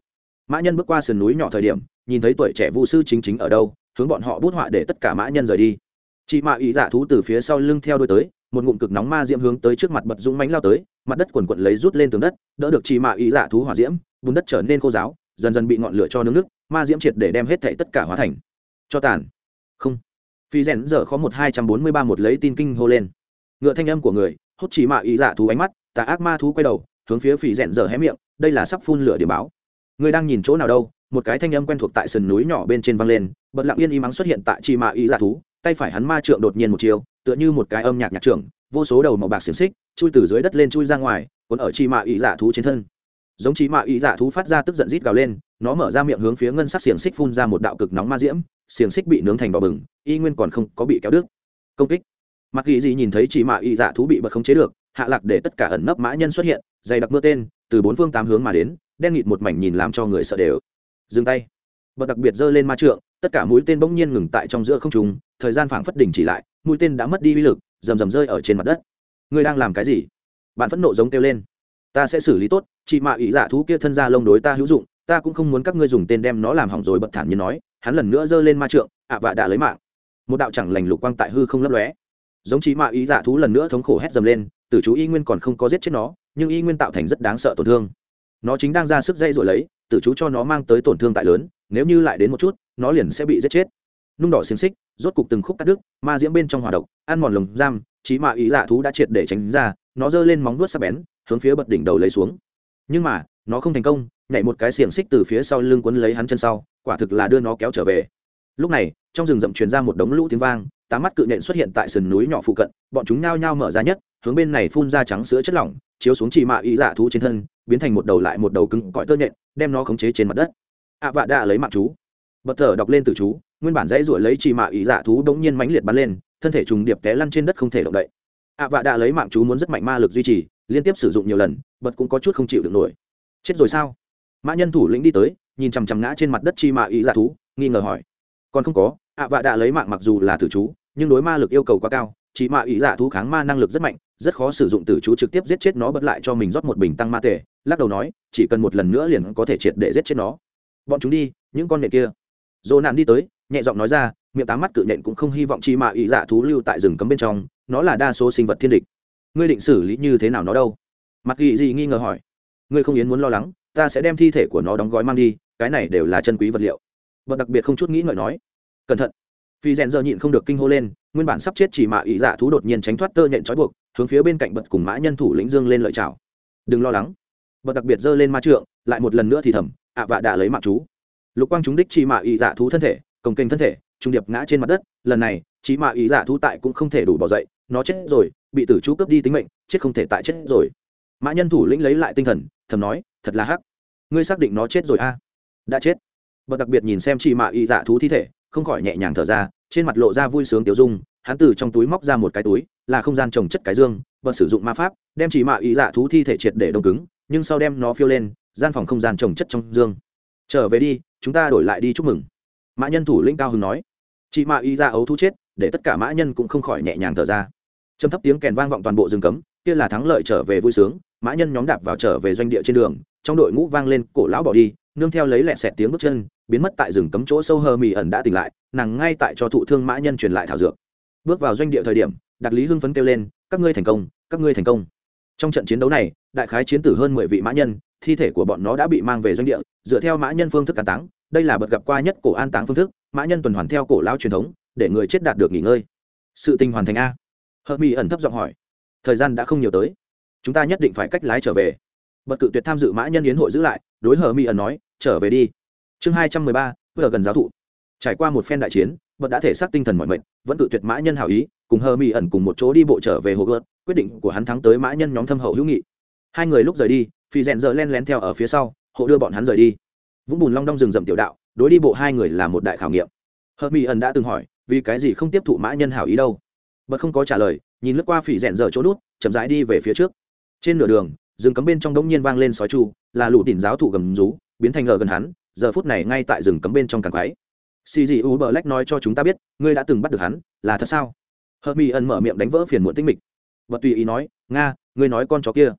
Mã nhân bước qua sườn núi nhỏ thời điểm, nhìn thấy tuổi trẻ vu sư chính chính ở đâu, hướng bọn họ bút họa để tất cả mã nhân rời đi. Chị mạ ý dạ thú từ phía sau lưng theo đuôi tới, một ngụm cực nóng ma diễm hướng tới trước mặt bật dũng mánh lao tới, mặt đất quần quận lấy rút lên tường đất, đỡ được chị mạ ý dạ thú hỏa diễm, bùn đất trở nên khô giáo dần dần bị ngọn lửa cho nướng nước, ma diễm triệt để đem hết thảy tất cả hóa thành. Cho tàn phi rèn giờ có một hai trăm bốn mươi ba một lấy tin kinh hô lên. Ngựa thanh âm của người, hốt chỉ mạ ý dạ thú ánh mắt, tà ác ma thú quay đầu, hướng phía phi rèn giờ hé miệng, đây là sắp phun lửa điểm báo. Người đang nhìn chỗ nào đâu? Một cái thanh âm quen thuộc tại sườn núi nhỏ bên trên văng lên, bật lặng yên y mắng xuất hiện tại chi mạ ý dạ thú, tay phải hắn ma trượng đột nhiên một chiều tựa như một cái âm nhạc nhạc trưởng, vô số đầu màu bạc xiềng xích, chui từ dưới đất lên chui ra ngoài còn ở chi mạ ý dạ thú trên thân giống chí mạ ý dạ thú phát ra tức giận rít gào lên, nó mở ra miệng hướng phía ngân sắc xiềng xích phun ra một đạo cực nóng ma diễm, xiềng xích bị nướng thành bò bừng, y nguyên còn không có bị kéo đứt. Công kích. Mặc ghi gì nhìn thấy chỉ mạ ý dạ thú bị bật khống chế được, hạ lạc để tất cả ẩn nấp mã nhân xuất hiện, dày đặc mưa tên, từ bốn phương tám hướng mà đến, đen nghịt một mảnh nhìn làm cho người sợ đều. Dừng tay. Bật đặc biệt giơ lên ma trượng, tất cả mũi tên bỗng nhiên ngừng tại trong giữa không trung, thời gian phảng phất đình chỉ lại, mũi tên đã mất đi uy lực, rầm rầm rơi ở trên mặt đất. Ngươi đang làm cái gì? Bạn phẫn nộ giống kêu lên ta sẽ xử lý tốt, chị mạ ý dạ thú kia thân ra lông đối ta hữu dụng, ta cũng không muốn các ngươi dùng tên đem nó làm hỏng rồi bật thản như nói, hắn lần nữa giơ lên ma trượng, ạ vạ đã lấy mạng. Một đạo chẳng lành lục quang tại hư không lấp lóe. Giống chị mạ ý dạ thú lần nữa thống khổ hét dầm lên, tử chú y nguyên còn không có giết chết nó, nhưng y nguyên tạo thành rất đáng sợ tổn thương. Nó chính đang ra sức dây rồi lấy, tử chú cho nó mang tới tổn thương tại lớn, nếu như lại đến một chút, nó liền sẽ bị giết chết. Nung đỏ xiềng xích, rốt cục từng khúc cắt đứt, ma diễm bên trong hỏa độc, ăn mòn lồng giam chí mạ ý dạ thú đã triệt để tránh ra, nó giơ lên móng vuốt sắc bén hướng phía bật đỉnh đầu lấy xuống. Nhưng mà, nó không thành công, nhảy một cái xiềng xích từ phía sau lưng quấn lấy hắn chân sau, quả thực là đưa nó kéo trở về. Lúc này, trong rừng rậm truyền ra một đống lũ tiếng vang, tám mắt cự nện xuất hiện tại sườn núi nhỏ phụ cận, bọn chúng nhao nhao mở ra nhất, hướng bên này phun ra trắng sữa chất lỏng, chiếu xuống chỉ mạ ý dạ thú trên thân, biến thành một đầu lại một đầu cứng cõi tơ nhện, đem nó khống chế trên mặt đất. Ạ vạ đã lấy mạng chú. Bật thở đọc lên từ chú, nguyên bản dãy ruổi lấy chỉ mạ ý dạ thú đống nhiên mãnh liệt bắn lên, thân thể trùng điệp té lăn trên đất không thể động đậy ạ vạ đã lấy mạng chú muốn rất mạnh ma lực duy trì, liên tiếp sử dụng nhiều lần, bật cũng có chút không chịu được nổi. Chết rồi sao? Mã nhân thủ lĩnh đi tới, nhìn chằm chằm ngã trên mặt đất chi mạ ý dạ thú, nghi ngờ hỏi. Còn không có, ạ vạ đã lấy mạng mặc dù là tử chú, nhưng đối ma lực yêu cầu quá cao chỉ mạ ý dạ thú kháng ma năng lực rất mạnh, rất khó sử dụng tử chú trực tiếp giết chết nó bật lại cho mình rót một bình tăng ma tề, lắc đầu nói, chỉ cần một lần nữa liền có thể triệt để giết chết nó. Bọn chúng đi, những con nện kia. Dồ nạn đi tới, nhẹ giọng nói ra, miệng tám mắt cự nện cũng không hy vọng chi mạ ý dạ thú lưu tại rừng cấm bên trong nó là đa số sinh vật thiên địch. Ngươi định xử lý như thế nào nó đâu? Mặt ghi dị nghi ngờ hỏi. Ngươi không yến muốn lo lắng, ta sẽ đem thi thể của nó đóng gói mang đi, cái này đều là chân quý vật liệu. Vật đặc biệt không chút nghĩ ngợi nói. Cẩn thận. Phi rèn giờ nhịn không được kinh hô lên, nguyên bản sắp chết chỉ mạ ý dạ thú đột nhiên tránh thoát tơ nhện trói buộc, hướng phía bên cạnh bật cùng mã nhân thủ lĩnh dương lên lợi chào đừng lo lắng. Bật đặc biệt giơ lên ma trượng, lại một lần nữa thì thầm, ạ vạ đã lấy mạng chú. Lục quang chúng đích chỉ mạ ý dạ thú thân thể, cồng kênh thân thể, trung điệp ngã trên mặt đất, lần này, chỉ mạ ý dạ thú tại cũng không thể đủ bỏ dậy nó chết rồi, bị tử chú cướp đi tính mệnh, chết không thể tại chết rồi. Mã nhân thủ lĩnh lấy lại tinh thần, thầm nói, thật là hắc. Ngươi xác định nó chết rồi a đã chết. Bật đặc biệt nhìn xem chị mạ y dạ thú thi thể, không khỏi nhẹ nhàng thở ra, trên mặt lộ ra vui sướng tiêu dung, hắn từ trong túi móc ra một cái túi, là không gian trồng chất cái dương, bật sử dụng ma pháp, đem chỉ mạ y dạ thú thi thể triệt để đông cứng, nhưng sau đem nó phiêu lên, gian phòng không gian trồng chất trong dương. Trở về đi, chúng ta đổi lại đi chúc mừng. Mã nhân thủ lĩnh cao hưng nói. Chị mạ y dạ ấu thú chết, để tất cả mã nhân cũng không khỏi nhẹ nhàng thở ra trầm thấp tiếng kèn vang vọng toàn bộ rừng cấm, kia là thắng lợi trở về vui sướng, mã nhân nhóm đạp vào trở về doanh địa trên đường, trong đội ngũ vang lên, cổ lão bỏ đi! Nương theo lấy lẹt xẹt tiếng bước chân, biến mất tại rừng cấm chỗ sâu hờ mì ẩn đã tỉnh lại, nàng ngay tại cho thụ thương mã nhân truyền lại thảo dược. Bước vào doanh địa thời điểm đặc lý hưng phấn kêu lên, các ngươi thành công, các ngươi thành công! Trong trận chiến đấu này, đại khái chiến tử hơn mười vị mã nhân, thi thể của bọn nó đã bị mang về doanh địa, dựa theo mã nhân phương thức an táng, đây là bật gặp qua nhất cổ an táng phương thức, mã nhân tuần hoàn theo cổ lão truyền thống, để người chết đạt được nghỉ ngơi. Sự tình hoàn thành a. Hợp mỹ ẩn thấp giọng hỏi, thời gian đã không nhiều tới, chúng ta nhất định phải cách lái trở về. Bật cự tuyệt tham dự mã nhân yến hội giữ lại, đối hờ mỹ ẩn nói, trở về đi. Chương hai trăm mười ba, vừa gần giáo thụ. Trải qua một phen đại chiến bật đã thể xác tinh thần mọi mệnh vẫn cự tuyệt mã nhân hảo ý, cùng hờ mỹ ẩn cùng một chỗ đi bộ trở về hồ gợt, quyết định của hắn thắng tới mã nhân nhóm thâm hậu hữu nghị. Hai người lúc rời đi, phi rèn giờ len lén theo ở phía sau, hộ đưa bọn hắn rời đi. Vũng bùn long đong rừng rậm tiểu đạo, đối đi bộ hai người là một đại khảo nghiệm. Hợp mỹ ẩn đã từng hỏi, vì cái gì không tiếp thụ mã nhân hảo ý đâu? Bật không có trả lời, nhìn lướt qua phỉ rẽn dở chỗ nút, chậm rãi đi về phía trước. Trên nửa đường, rừng cấm bên trong đống nhiên vang lên sói chu, là lũ đỉnh giáo thụ gầm rú, biến thành ở gần hắn, giờ phút này ngay tại rừng cấm bên trong càng quái. Xì dị u bờ lách nói cho chúng ta biết, ngươi đã từng bắt được hắn, là thật sao? Hợp mỹ ẩn mở miệng đánh vỡ phiền muộn tinh mịch. Bật tùy ý nói, nga, ngươi nói con chó kia,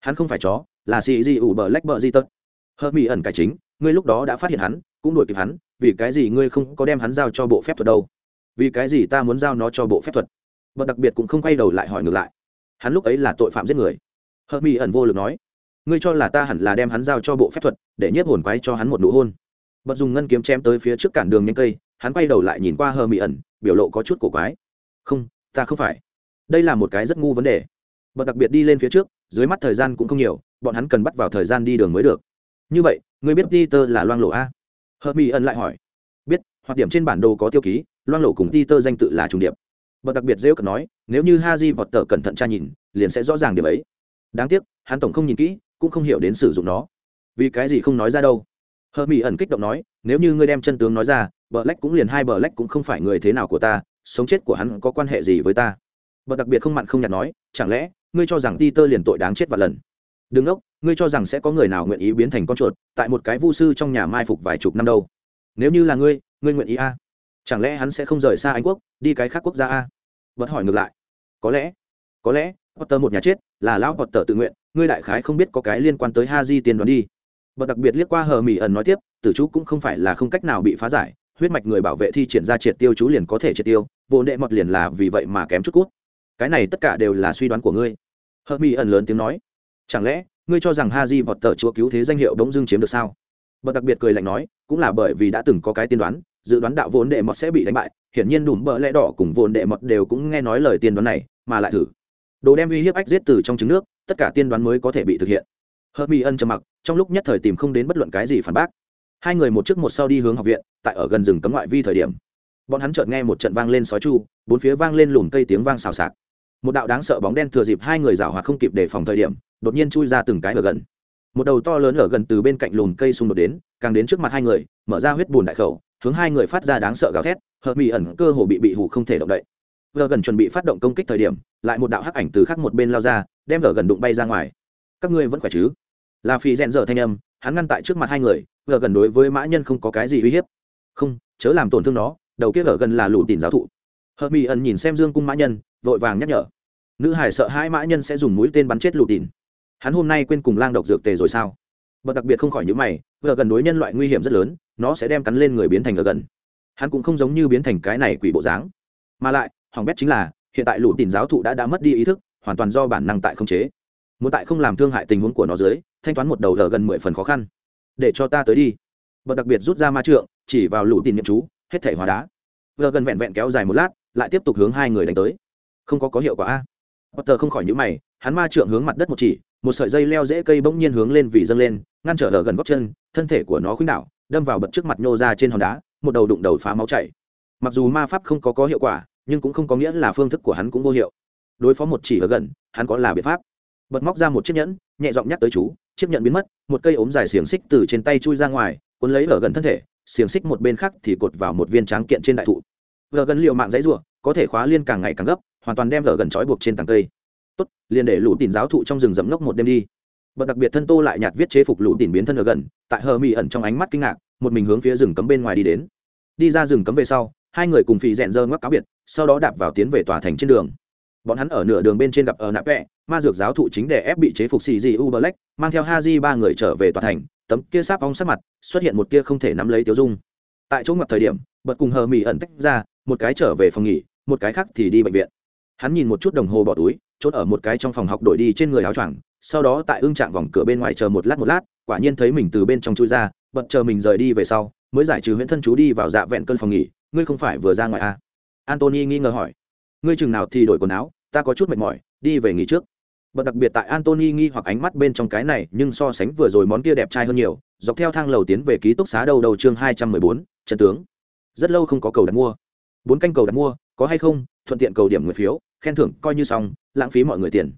hắn không phải chó, là xì dị u bờ lách bờ di tật. Hợp mỹ ẩn cải chính, ngươi lúc đó đã phát hiện hắn, cũng đuổi kịp hắn, vì cái gì ngươi không có đem hắn giao cho bộ phép thuật đâu? Vì cái gì ta muốn giao nó cho bộ phép thuật? Bậc đặc biệt cũng không quay đầu lại hỏi ngược lại. Hắn lúc ấy là tội phạm giết người. Hờ mỹ ẩn vô lực nói, ngươi cho là ta hẳn là đem hắn giao cho bộ phép thuật, để nhiếp hồn quái cho hắn một nụ hôn. Bật dùng ngân kiếm chém tới phía trước cản đường nhanh cây, hắn quay đầu lại nhìn qua hờ mỹ ẩn, biểu lộ có chút cổ quái. Không, ta không phải. Đây là một cái rất ngu vấn đề. Bật đặc biệt đi lên phía trước, dưới mắt thời gian cũng không nhiều, bọn hắn cần bắt vào thời gian đi đường mới được. Như vậy, ngươi biết peter là loang lộ a? Hờ mỹ ẩn lại hỏi. Biết, hoặc điểm trên bản đồ có tiêu ký, loang lộ cùng peter danh tự là trùng điệp bậc đặc biệt rêu cần nói, nếu như haji vọt tờ cẩn thận tra nhìn, liền sẽ rõ ràng điểm ấy. Đáng tiếc, hắn tổng không nhìn kỹ, cũng không hiểu đến sử dụng nó. Vì cái gì không nói ra đâu? Hờ mỹ ẩn kích động nói, nếu như ngươi đem chân tướng nói ra bờ lách cũng liền hai bờ lách cũng không phải người thế nào của ta, sống chết của hắn có quan hệ gì với ta? Bậc đặc biệt không mặn không nhạt nói, chẳng lẽ, ngươi cho rằng ti tơ liền tội đáng chết và lần? Đừng ốc ngươi cho rằng sẽ có người nào nguyện ý biến thành con chuột tại một cái vu sư trong nhà mai phục vài chục năm đâu. Nếu như là ngươi ngươi nguyện ý a chẳng lẽ hắn sẽ không rời xa anh quốc, đi cái khác quốc gia a? Vẫn hỏi ngược lại. Có lẽ có lẽ, potter một nhà chết, là lão potter tự nguyện, ngươi đại khái không biết có cái liên quan tới ha di tiền đoán đi. Bật đặc biệt liếc qua hờ mỹ ẩn nói tiếp, tử chú cũng không phải là không cách nào bị phá giải, huyết mạch người bảo vệ thi triển ra triệt tiêu chú liền có thể triệt tiêu, vô đệ mọt liền là vì vậy mà kém chút cút. Cái này tất cả đều là suy đoán của ngươi. Hờ mỹ ẩn lớn tiếng nói. Chẳng lẽ, ngươi cho rằng ha di vọt tờ chúa cứu thế danh hiệu bỗng dưng chiếm được sao? Bật đặc biệt cười lạnh nói, cũng là bởi vì đã từng có cái tiên đoán dự đoán đạo vốn đệ mọt sẽ bị đánh bại, hiển nhiên đùm bờ lẽ đỏ cùng vốn đệ mọt đều cũng nghe nói lời tiên đoán này, mà lại thử. Đồ đem uy hiếp ách giết từ trong trứng nước, tất cả tiên đoán mới có thể bị thực hiện. Hờ mi ân trầm mặc, trong lúc nhất thời tìm không đến bất luận cái gì phản bác. Hai người một trước một sau đi hướng học viện, tại ở gần rừng cấm ngoại vi thời điểm, bọn hắn chợt nghe một trận vang lên sói chu, bốn phía vang lên lùm cây tiếng vang xào xạc. Một đạo đáng sợ bóng đen thừa dịp hai người rào hoạt không kịp đề phòng thời điểm, đột nhiên chui ra từng cái ở gần. Một đầu to lớn ở gần từ bên cạnh lùm cây xung đột đến, càng đến trước mặt hai người, mở ra huyết bùn đại khẩu hướng hai người phát ra đáng sợ gào thét, hợp mỹ ẩn cơ hồ bị bị hủ không thể động đậy. Vợ gần chuẩn bị phát động công kích thời điểm, lại một đạo hắc ảnh từ khắc một bên lao ra, đem vợ gần đụng bay ra ngoài. Các ngươi vẫn khỏe chứ? Là phi rèn dở thanh âm, hắn ngăn tại trước mặt hai người vợ gần đối với mã nhân không có cái gì uy hiếp. Không, chớ làm tổn thương nó, đầu kia vợ gần là lũ tìm giáo thụ. Hợp mỹ ẩn nhìn xem dương cung mã nhân, vội vàng nhắc nhở. Nữ hải sợ hai mã nhân sẽ dùng mũi tên bắn chết lũ tìm hắn hôm nay quên cùng lang độc dược tề rồi sao? Bật đặc biệt không khỏi những mày vợ gần đối nhân loại nguy hiểm rất lớn nó sẽ đem cắn lên người biến thành ở gần. Hắn cũng không giống như biến thành cái này quỷ bộ dáng. Mà lại hỏng bét chính là, hiện tại lũ tìm giáo thụ đã đã mất đi ý thức, hoàn toàn do bản năng tại không chế. Muốn tại không làm thương hại tình huống của nó dưới, thanh toán một đầu ở gần mười phần khó khăn. Để cho ta tới đi. Bật đặc biệt rút ra ma trượng, chỉ vào lũ tìm nhậm chú, hết thể hóa đá. Vợ gần vẹn vẹn kéo dài một lát, lại tiếp tục hướng hai người đánh tới. Không có có hiệu quả a. Potter không khỏi nhữ mày, hắn ma trượng hướng mặt đất một chỉ, một sợi dây leo dễ cây bỗng nhiên hướng lên vì dâng lên, ngăn trở ở gần góc chân, thân thể của nó khuynh đảo đâm vào bật trước mặt nhô ra trên hòn đá, một đầu đụng đầu phá máu chảy. Mặc dù ma pháp không có có hiệu quả, nhưng cũng không có nghĩa là phương thức của hắn cũng vô hiệu. Đối phó một chỉ ở gần, hắn có là biện pháp. Bật móc ra một chiếc nhẫn, nhẹ giọng nhắc tới chú, chiếc nhẫn biến mất, một cây ốm dài xiềng xích từ trên tay chui ra ngoài, cuốn lấy ở gần thân thể, xiềng xích một bên khác thì cột vào một viên tráng kiện trên đại thụ. Vợ gần liệu mạng dãy rủa, có thể khóa liên càng ngày càng gấp, hoàn toàn đem vợ gần trói buộc trên tầng cây. Tốt, liền để lũ tìm giáo thụ trong rừng rậm ngốc một đêm đi bật đặc biệt thân tô lại nhạt viết chế phục lũ tìm biến thân ở gần, tại hờ mỹ ẩn trong ánh mắt kinh ngạc, một mình hướng phía rừng cấm bên ngoài đi đến. Đi ra rừng cấm về sau, hai người cùng phì rẽn dơ ngoắc cáo biệt, sau đó đạp vào tiến về tòa thành trên đường. Bọn hắn ở nửa đường bên trên gặp ở nạp vẹ, ma dược giáo thụ chính để ép bị chế phục xì gì u black mang theo ha di ba người trở về tòa thành, tấm kia sáp ong sát mặt, xuất hiện một tia không thể nắm lấy tiêu dung. Tại chỗ ngập thời điểm, bật cùng hờ mỹ ẩn tách ra, một cái trở về phòng nghỉ, một cái khác thì đi bệnh viện. Hắn nhìn một chút đồng hồ bỏ túi, chốt ở một cái trong phòng học đổi đi trên người áo choàng sau đó tại ương trạng vòng cửa bên ngoài chờ một lát một lát, quả nhiên thấy mình từ bên trong chui ra, bật chờ mình rời đi về sau, mới giải trừ huyễn thân chú đi vào dạ vẹn cơn phòng nghỉ, ngươi không phải vừa ra ngoài à? antony nghi ngờ hỏi. Ngươi chừng nào thì đổi quần áo, ta có chút mệt mỏi, đi về nghỉ trước. Bật đặc biệt tại antony nghi hoặc ánh mắt bên trong cái này, nhưng so sánh vừa rồi món kia đẹp trai hơn nhiều, dọc theo thang lầu tiến về ký túc xá đầu đầu chương hai trăm mười bốn, trận tướng. Rất lâu không có cầu đặt mua. Bốn canh cầu đặt mua, có hay không? Thuận tiện cầu điểm người phiếu, khen thưởng coi như xong, lãng phí mọi người tiền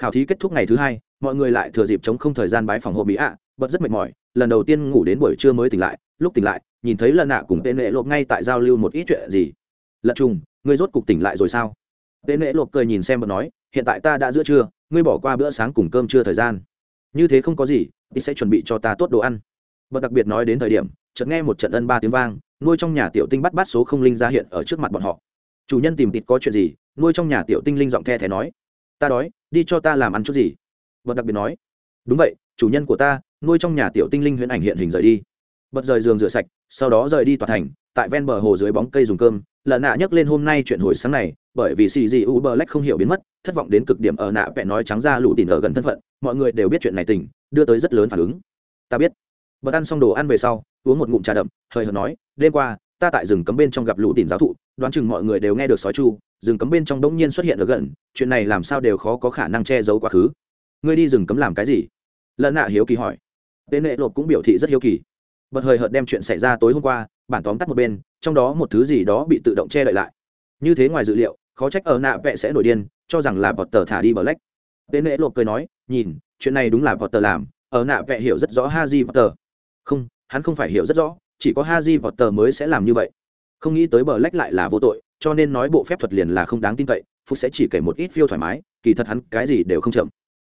khảo thí kết thúc ngày thứ hai, mọi người lại thừa dịp chống không thời gian bái phòng hộ mỹ ạ, bật rất mệt mỏi, lần đầu tiên ngủ đến buổi trưa mới tỉnh lại, lúc tỉnh lại, nhìn thấy lần nạ cùng tên lệ lộp ngay tại giao lưu một ít chuyện gì. Lật trùng, ngươi rốt cục tỉnh lại rồi sao? Tên lệ lộp cười nhìn xem bật nói, hiện tại ta đã giữa trưa, ngươi bỏ qua bữa sáng cùng cơm trưa thời gian. Như thế không có gì đi sẽ chuẩn bị cho ta tốt đồ ăn. Bật đặc biệt nói đến thời điểm, chợt nghe một trận ân ba tiếng vang, nuôi trong nhà tiểu tinh bắt bắt số không linh ra hiện ở trước mặt bọn họ. Chủ nhân tìm tịt có chuyện gì, nuôi trong nhà tiểu tinh linh giọng the thé nói ta đói, đi cho ta làm ăn chút gì. Bật đặc biệt nói, đúng vậy, chủ nhân của ta, nuôi trong nhà tiểu tinh linh huyễn ảnh hiện hình rời đi. Bật rời giường rửa sạch, sau đó rời đi tòa thành, tại ven bờ hồ dưới bóng cây dùng cơm. Lợn nạ nhấc lên hôm nay chuyện hồi sáng này, bởi vì xì dị u bờ lách không hiểu biến mất, thất vọng đến cực điểm ở nạ vẽ nói trắng ra lũ tìm ở gần thân phận, mọi người đều biết chuyện này tình, đưa tới rất lớn phản ứng. Ta biết. Bật ăn xong đồ ăn về sau, uống một ngụm trà đậm hơi hợt nói, đêm qua, ta tại rừng cấm bên trong gặp lũ tìm giáo thụ, đoán chừng mọi người đều nghe được sói chu rừng cấm bên trong đống nhiên xuất hiện ở gần, chuyện này làm sao đều khó có khả năng che giấu quá khứ. Ngươi đi rừng cấm làm cái gì? Lần nạ hiếu kỳ hỏi. Tên nệ lộp cũng biểu thị rất hiếu kỳ. Bật hơi hợt đem chuyện xảy ra tối hôm qua, bản tóm tắt một bên, trong đó một thứ gì đó bị tự động che đậy lại. Như thế ngoài dự liệu, khó trách ở nạ vẽ sẽ nổi điên, cho rằng là bọt tờ thả đi bờ lách. Tên nệ lộp cười nói, nhìn, chuyện này đúng là bọt tờ làm, ở nạ vẽ hiểu rất rõ ha di bọt tờ không, hắn không phải hiểu rất rõ, chỉ có ha di bọt tờ mới sẽ làm như vậy. Không nghĩ tới bờ lách lại là vô tội cho nên nói bộ phép thuật liền là không đáng tin cậy phúc sẽ chỉ kể một ít phiêu thoải mái kỳ thật hắn cái gì đều không chậm.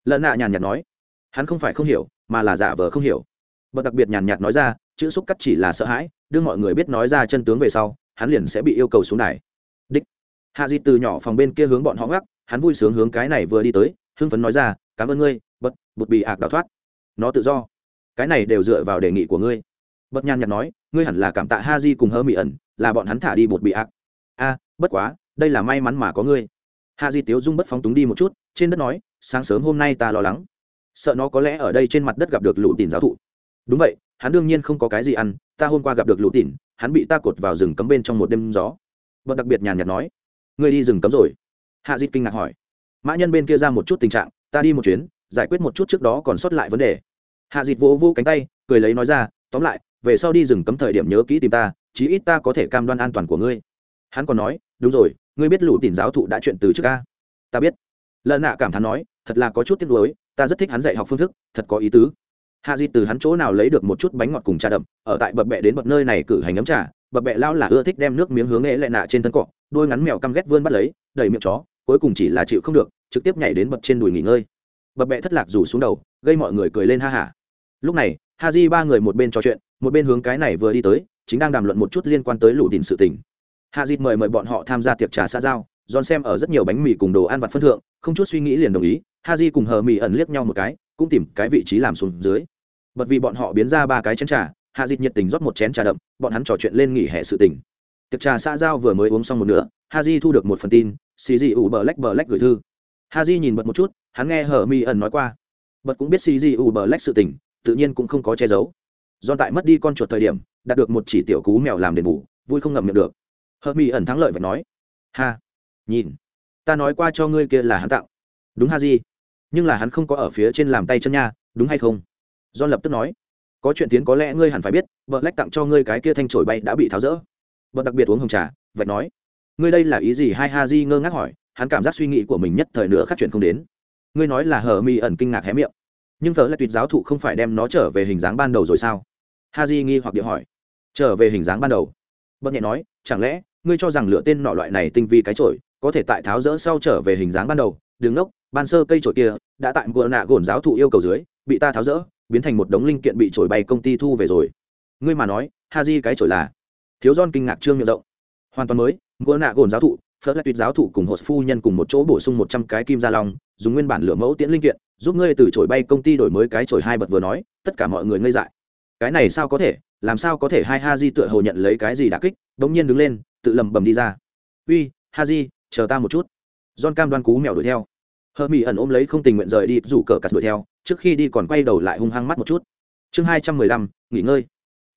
Lợn nạ nhàn nhạt nói hắn không phải không hiểu mà là giả vờ không hiểu. Bậc đặc biệt nhàn nhạt nói ra chữ xúc cắt chỉ là sợ hãi đưa mọi người biết nói ra chân tướng về sau hắn liền sẽ bị yêu cầu xuống đài. Đích. Hạ di từ nhỏ phòng bên kia hướng bọn họ gác, hắn vui sướng hướng cái này vừa đi tới hưng phấn nói ra cảm ơn ngươi bật bụt bị ạc đào thoát. Nó tự do. Cái này đều dựa vào đề nghị của ngươi. Bật nhàn nhạt nói ngươi hẳn là cảm tạ ha di cùng hơ mỹ ẩn là bọn hắn thả đi bột bị ạc a, bất quá, đây là may mắn mà có ngươi. Hạ di tiếu dung bất phóng túng đi một chút, trên đất nói, sáng sớm hôm nay ta lo lắng. Sợ nó có lẽ ở đây trên mặt đất gặp được lũ tìm giáo thụ. Đúng vậy, hắn đương nhiên không có cái gì ăn, ta hôm qua gặp được lũ tỉn hắn bị ta cột vào rừng cấm bên trong một đêm gió. Vợ đặc biệt nhàn nhạt nói, ngươi đi rừng cấm rồi? Hạ dịt kinh ngạc hỏi. Mã nhân bên kia ra một chút tình trạng, ta đi một chuyến, giải quyết một chút trước đó còn sót lại vấn đề. Hạ dịt vỗ vỗ cánh tay, cười lấy nói ra, tóm lại, về sau đi rừng cấm thời điểm nhớ kỹ tìm ta, chí ít ta có thể cam đoan an toàn của ngươi hắn còn nói, đúng rồi, ngươi biết lũ tỉn giáo thụ đã chuyện từ trước ca ta biết. Lợn nạ cảm thán nói, thật là có chút tiếc nuối, ta rất thích hắn dạy học phương thức, thật có ý tứ. Hạ di từ hắn chỗ nào lấy được một chút bánh ngọt cùng trà đậm, ở tại bập bẹ đến bậc nơi này cử hành ấm trà, bập bẹ lao là ưa thích đem nước miếng hướng ế lại nạ trên thân cọ, đôi ngắn mèo căm ghét vươn bắt lấy đầy miệng chó, cuối cùng chỉ là chịu không được, trực tiếp nhảy đến bậc trên đùi nghỉ ngơi. Bập bẹ thất lạc rủ xuống đầu, gây mọi người cười lên ha hả. Lúc này ha di ba người một bên trò chuyện, một bên hướng cái này vừa đi tới, chính đang đàm luận một chút liên quan tới lũ đình sự tình hạ di mời mời bọn họ tham gia tiệc trà xã giao John xem ở rất nhiều bánh mì cùng đồ ăn vặt phân thượng, không chút suy nghĩ liền đồng ý. ha di cùng Hờ Mì ẩn liếc nhau một cái, cũng tìm cái vị trí làm xuống dưới. Bật vì bọn họ biến ra ba cái chén trà, Haji nhiệt tình rót một chén trà đậm, bọn hắn trò chuyện lên nghỉ hè sự tình. Tiệc trà xã giao vừa mới uống xong một nửa, ha di thu được một phần tin, xì dị ủ bờ lách bờ lách gửi thư. ha di nhìn bật một chút, hắn nghe Hờ Mì ẩn nói qua. Bật cũng biết xì dị ủ bờ lách sự tình, tự nhiên cũng không có che giấu. John tại mất đi con chuột thời điểm, đạt được một chỉ tiểu cú mèo làm đền bù, vui không ngậm miệng được. Hợp Mỹ ẩn thắng lợi và nói: "Ha, nhìn ta nói qua cho ngươi kia là hắn tặng đúng ha di. Nhưng là hắn không có ở phía trên làm tay chân nha đúng hay không? Do lập tức nói. Có chuyện tiến có lẽ ngươi hẳn phải biết vợ lách tặng cho ngươi cái kia thanh trổi bay đã bị tháo rỡ. Vợ đặc biệt uống hồng trà vạch nói. Ngươi đây là ý gì? Hai ha di ngơ ngác hỏi hắn cảm giác suy nghĩ của mình nhất thời nữa khác chuyện không đến. Ngươi nói là hờ mi ẩn kinh ngạc hé miệng. Nhưng vợ lại tuyệt giáo thụ không phải đem nó trở về hình dáng ban đầu rồi sao? Ha di nghi hoặc điệu hỏi. Trở về hình dáng ban đầu. Bất nhẹ nói chẳng lẽ ngươi cho rằng lựa tên nọ loại này tinh vi cái trội có thể tại tháo rỡ sau trở về hình dáng ban đầu, đường ngốc ban sơ cây chổi kia, đã tại gỡ nạ gồn giáo thụ yêu cầu dưới, bị ta tháo rỡ, biến thành một đống linh kiện bị trổi bay công ty thu về rồi. Ngươi mà nói ha di cái chổi là? Thiếu don kinh ngạc trương miệng rộng. Hoàn toàn mới gỡ nạ gồn giáo thụ phớt lại tuyệt giáo thụ cùng hộ phu nhân cùng một chỗ bổ sung một trăm cái kim gia long, dùng nguyên bản lửa mẫu tiễn linh kiện, giúp ngươi từ trổi bay công ty đổi mới cái trổi hai bật vừa nói, tất cả mọi người ngây dại. Cái này sao có thể, làm sao có thể hai ha di tựa hồ nhận lấy cái gì đã kích, bỗng nhiên đứng lên tự lầm bầm đi ra. Uy ha di chờ ta một chút. John cam đoan cú mèo đuổi theo. Hờ mỹ ẩn ôm lấy không tình nguyện rời đi, rủ cờ cắt đuổi theo, trước khi đi còn quay đầu lại hung hăng mắt một chút. Chương hai trăm mười lăm, nghỉ ngơi.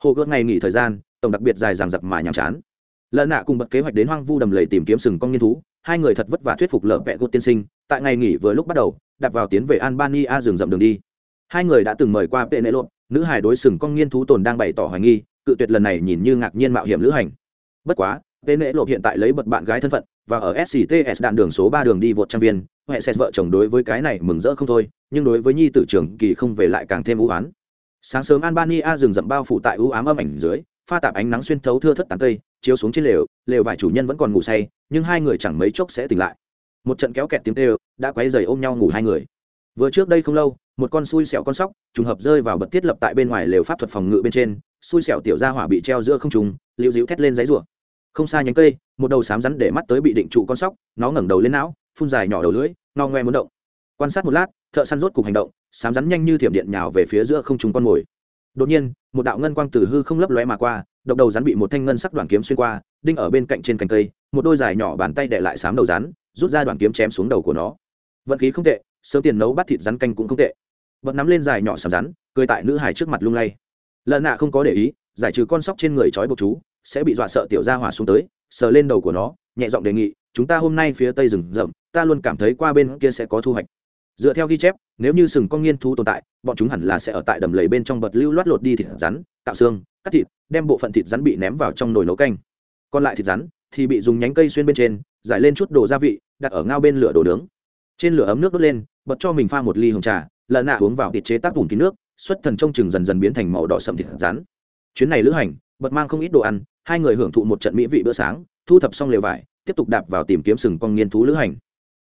Hồ gợt ngày nghỉ thời gian, tổng đặc biệt dài dằng dặc mà nhàm chán. Lợn nạ cùng bật kế hoạch đến hoang vu đầm lầy tìm kiếm sừng con nghiên thú, hai người thật vất vả thuyết phục lở vẹ gốt tiên sinh, tại ngày nghỉ vừa lúc bắt đầu đặt vào tiến về albania rừng rậm đường đi. Hai người đã từng mời qua penelope, nữ hài đối sừng con nghiên thú tồn đang bày tỏ hoài nghi, cự tuyệt lần này nhìn như ngạc nhiên mạo hiểm lữ hành. Bất quá penelope hiện tại lấy bật bạn gái thân phận, và ở scts đạn đường số ba đường đi vượt trang viên huệ xét vợ chồng đối với cái này mừng rỡ không thôi, nhưng đối với nhi tử trường kỳ không về lại càng thêm ưu ám. sáng sớm albania rừng rậm bao phủ tại ưu ám âm ảnh dưới, pha tạp ánh nắng xuyên thấu thưa thất tán cây, chiếu xuống trên lều lều vài chủ nhân vẫn còn ngủ say, nhưng hai người chẳng mấy chốc sẽ tỉnh lại. Một trận kéo kẹt tiếng tê đã quấy dày ôm nhau ngủ hai người. Vừa trước đây không lâu, một con xui xẻo con sóc, trùng hợp rơi vào bật thiết lập tại bên ngoài lều pháp thuật phòng ngự bên trên, xui xẻo tiểu ra hỏa bị treo giữa không trùng liễu dĩu thét lên giấy rủa không xa nhánh cây, một đầu sám rắn để mắt tới bị định trụ con sóc, nó ngẩng đầu lên não, phun dài nhỏ đầu lưỡi, no ngoe muốn động. Quan sát một lát, thợ săn rốt cục hành động sám rắn nhanh như thiểm điện nhào về phía giữa không trùng con mồi. Đột nhiên, một đạo ngân quang từ hư không lấp lóe mà qua, độc đầu rắn bị một thanh ngân sắc đoạn kiếm xuyên qua, đinh ở bên cạnh trên cành cây, một đôi dài nhỏ bàn tay đệ lại sám đầu rắn, rút ra đoạn kiếm chém xuống đầu của nó. Vận khí không tệ, sớm tiền nấu bắt thịt rắn canh cũng không tệ. Bật nắm lên dài nhỏ sàm rắn, cười tại nữ hải trước mặt lung lay. Lợn nạ không có để ý, giải trừ con sóc trên người trói buộc chú sẽ bị dọa sợ tiểu gia hỏa xuống tới, sờ lên đầu của nó, nhẹ giọng đề nghị, chúng ta hôm nay phía tây rừng rậm, ta luôn cảm thấy qua bên kia sẽ có thu hoạch. Dựa theo ghi chép, nếu như sừng con nghiên thú tồn tại, bọn chúng hẳn là sẽ ở tại đầm lầy bên trong bật lưu loát lột đi thịt rắn, tạo xương, cắt thịt, đem bộ phận thịt rắn bị ném vào trong nồi nấu canh. Còn lại thịt rắn thì bị dùng nhánh cây xuyên bên trên, giải lên chút đồ gia vị, đặt ở ngao bên lửa đồ nướng. Trên lửa ấm nước đốt lên, bật cho mình pha một ly hồng trà lợn nạ uống vào thịt chế tác vùng kín nước, xuất thần trông chừng dần dần biến thành màu đỏ sậm thịt rắn. Chuyến này lữ hành, bật mang không ít đồ ăn hai người hưởng thụ một trận mỹ vị bữa sáng, thu thập xong lều vải, tiếp tục đạp vào tìm kiếm sừng con nghiên thú lữ hành.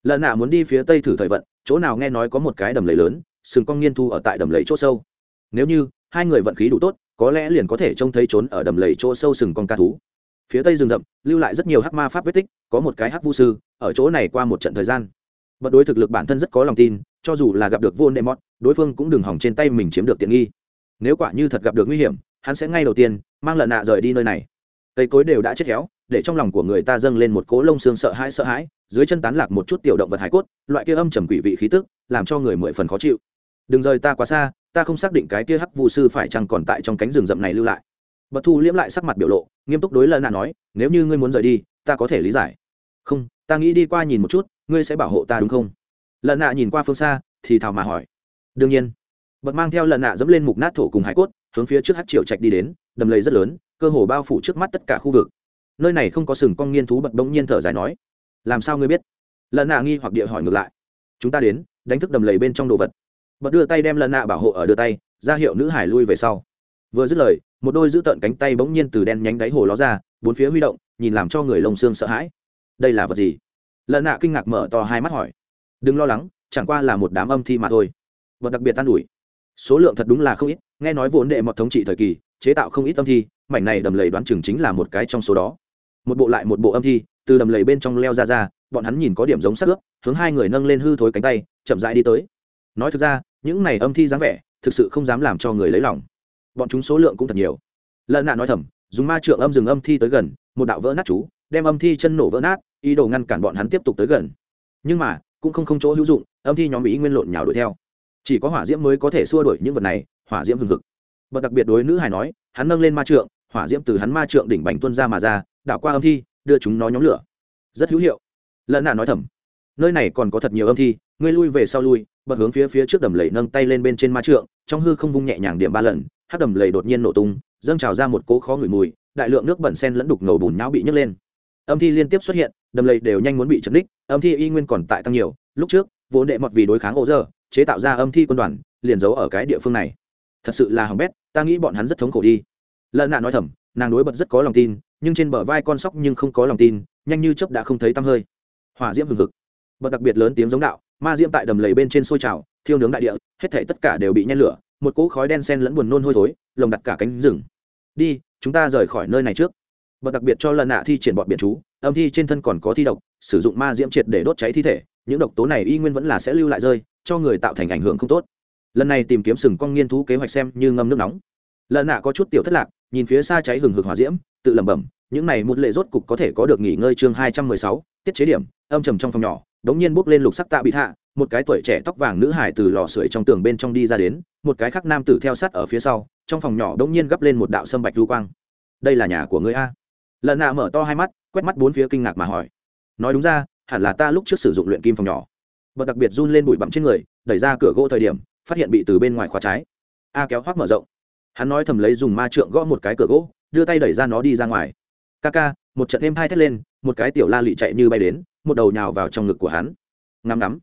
Lợn nạ muốn đi phía tây thử thời vận, chỗ nào nghe nói có một cái đầm lầy lớn, sừng con nghiên thu ở tại đầm lầy chỗ sâu. Nếu như hai người vận khí đủ tốt, có lẽ liền có thể trông thấy trốn ở đầm lầy chỗ sâu sừng con ca thú. Phía tây rừng rậm, lưu lại rất nhiều hắc ma pháp vết tích, có một cái hắc vu sư, ở chỗ này qua một trận thời gian. Bật đối thực lực bản thân rất có lòng tin, cho dù là gặp được vô nệ mót đối phương cũng đừng hỏng trên tay mình chiếm được tiện nghi. Nếu quả như thật gặp được nguy hiểm, hắn sẽ ngay đầu tiên mang lợn nạ rời đi nơi này cây cối đều đã chết héo, để trong lòng của người ta dâng lên một cỗ lông xương sợ hãi sợ hãi, dưới chân tán lạc một chút tiểu động vật hải cốt, loại kia âm trầm quỷ vị khí tức, làm cho người mười phần khó chịu. Đừng rời ta quá xa, ta không xác định cái kia hắc vu sư phải chăng còn tại trong cánh rừng rậm này lưu lại. Bật thu liễm lại sắc mặt biểu lộ, nghiêm túc đối lợn nạ nói, nếu như ngươi muốn rời đi, ta có thể lý giải. Không, ta nghĩ đi qua nhìn một chút, ngươi sẽ bảo hộ ta đúng không? Lợn nạ nhìn qua phương xa, thì thào mà hỏi. Đương nhiên. Bật mang theo lợn nạ dẫm lên mục nát thổ cùng hải cốt, hướng phía trước hát triệu trạch đi đến, đầm lầy rất lớn cơ hồ bao phủ trước mắt tất cả khu vực. Nơi này không có sừng con nghiên thú bật bỗng nhiên thở dài nói, làm sao ngươi biết? Lợn nạ nghi hoặc địa hỏi ngược lại, chúng ta đến, đánh thức đầm lầy bên trong đồ vật. Bật đưa tay đem lợn nạ bảo hộ ở đưa tay, ra hiệu nữ hải lui về sau. Vừa dứt lời, một đôi giữ tợn cánh tay bỗng nhiên từ đen nhánh đáy hồ ló ra, bốn phía huy động, nhìn làm cho người lồng xương sợ hãi. Đây là vật gì? Lợn nạ kinh ngạc mở to hai mắt hỏi. Đừng lo lắng, chẳng qua là một đám âm thi mà thôi. Vật đặc biệt tan ủi. Số lượng thật đúng là không ít, nghe nói vốn đệ mọt thống trị thời kỳ chế tạo không ít âm thi, mảnh này đầm lầy đoán chừng chính là một cái trong số đó. Một bộ lại một bộ âm thi, từ đầm lầy bên trong leo ra ra, bọn hắn nhìn có điểm giống sắc ướp, hướng hai người nâng lên hư thối cánh tay, chậm rãi đi tới. Nói thực ra, những này âm thi dáng vẻ, thực sự không dám làm cho người lấy lòng. Bọn chúng số lượng cũng thật nhiều. Lợn nạn nói thầm, dùng ma trượng âm rừng âm thi tới gần, một đạo vỡ nát chú, đem âm thi chân nổ vỡ nát, ý đồ ngăn cản bọn hắn tiếp tục tới gần. Nhưng mà, cũng không không chỗ hữu dụng, âm thi nhóm ý nguyên lộn nhào đuổi theo. Chỉ có hỏa diễm mới có thể xua đuổi những vật này, hỏa diễm hừng hực bậc đặc biệt đối nữ hài nói, hắn nâng lên ma trượng, hỏa diễm từ hắn ma trượng đỉnh bành tuân ra mà ra, đảo qua âm thi, đưa chúng nó nhóm lửa. Rất hữu hiệu. Lợn nạ nói thầm, nơi này còn có thật nhiều âm thi, ngươi lui về sau lui bật hướng phía phía trước đầm lầy nâng tay lên bên trên ma trượng, trong hư không vung nhẹ nhàng điểm ba lần hát đầm lầy đột nhiên nổ tung, dâng trào ra một cỗ khó ngửi mùi, đại lượng nước bẩn sen lẫn đục ngầu bùn nhão bị nhấc lên. Âm thi liên tiếp xuất hiện, đầm lầy đều nhanh muốn bị chấn đích âm thi y nguyên còn tại tăng nhiều, lúc trước, vốn đệ mọt vì đối kháng ô dơ, chế tạo ra âm thi quân đoàn, liền giấu ở cái địa phương này thật sự là hỏng bét, ta nghĩ bọn hắn rất thống khổ đi. Lợn nạ nói thầm, nàng đối bật rất có lòng tin, nhưng trên bờ vai con sóc nhưng không có lòng tin, nhanh như chớp đã không thấy tăm hơi. Hỏa diễm hừng hực. Bật đặc biệt lớn tiếng giống đạo, ma diễm tại đầm lầy bên trên sôi trào, thiêu nướng đại địa, hết thể tất cả đều bị nhen lửa, một cỗ khói đen sen lẫn buồn nôn hôi thối, lồng đặt cả cánh rừng. Đi, chúng ta rời khỏi nơi này trước. Bật đặc biệt cho lần nạ thi triển bọn biển chú, âm thi trên thân còn có thi độc, sử dụng ma diễm triệt để đốt cháy thi thể, những độc tố này y nguyên vẫn là sẽ lưu lại rơi, cho người tạo thành ảnh hưởng không tốt lần này tìm kiếm sừng con nghiên thú kế hoạch xem như ngâm nước nóng. Lần nạ có chút tiểu thất lạc, nhìn phía xa cháy hừng hực hỏa diễm, tự lẩm bẩm, những này một lệ rốt cục có thể có được nghỉ ngơi chương hai trăm mười sáu, tiết chế điểm. Âm trầm trong phòng nhỏ đống nhiên bốc lên lục sắc tạ bị thạ, một cái tuổi trẻ tóc vàng nữ hải từ lò sưởi trong tường bên trong đi ra đến, một cái khác nam tử theo sát ở phía sau, trong phòng nhỏ đống nhiên gấp lên một đạo sâm bạch du quang. Đây là nhà của ngươi a? Lần nạ mở to hai mắt, quét mắt bốn phía kinh ngạc mà hỏi. Nói đúng ra, hẳn là ta lúc trước sử dụng luyện kim phòng nhỏ. Bật đặc biệt run lên bụi bặm trên người, đẩy ra cửa gỗ thời điểm phát hiện bị từ bên ngoài khóa trái. A kéo hoác mở rộng. Hắn nói thầm lấy dùng ma trượng gõ một cái cửa gỗ, đưa tay đẩy ra nó đi ra ngoài. Ca ca, một trận êm hai thét lên, một cái tiểu la lị chạy như bay đến, một đầu nhào vào trong ngực của hắn. Ngắm ngắm.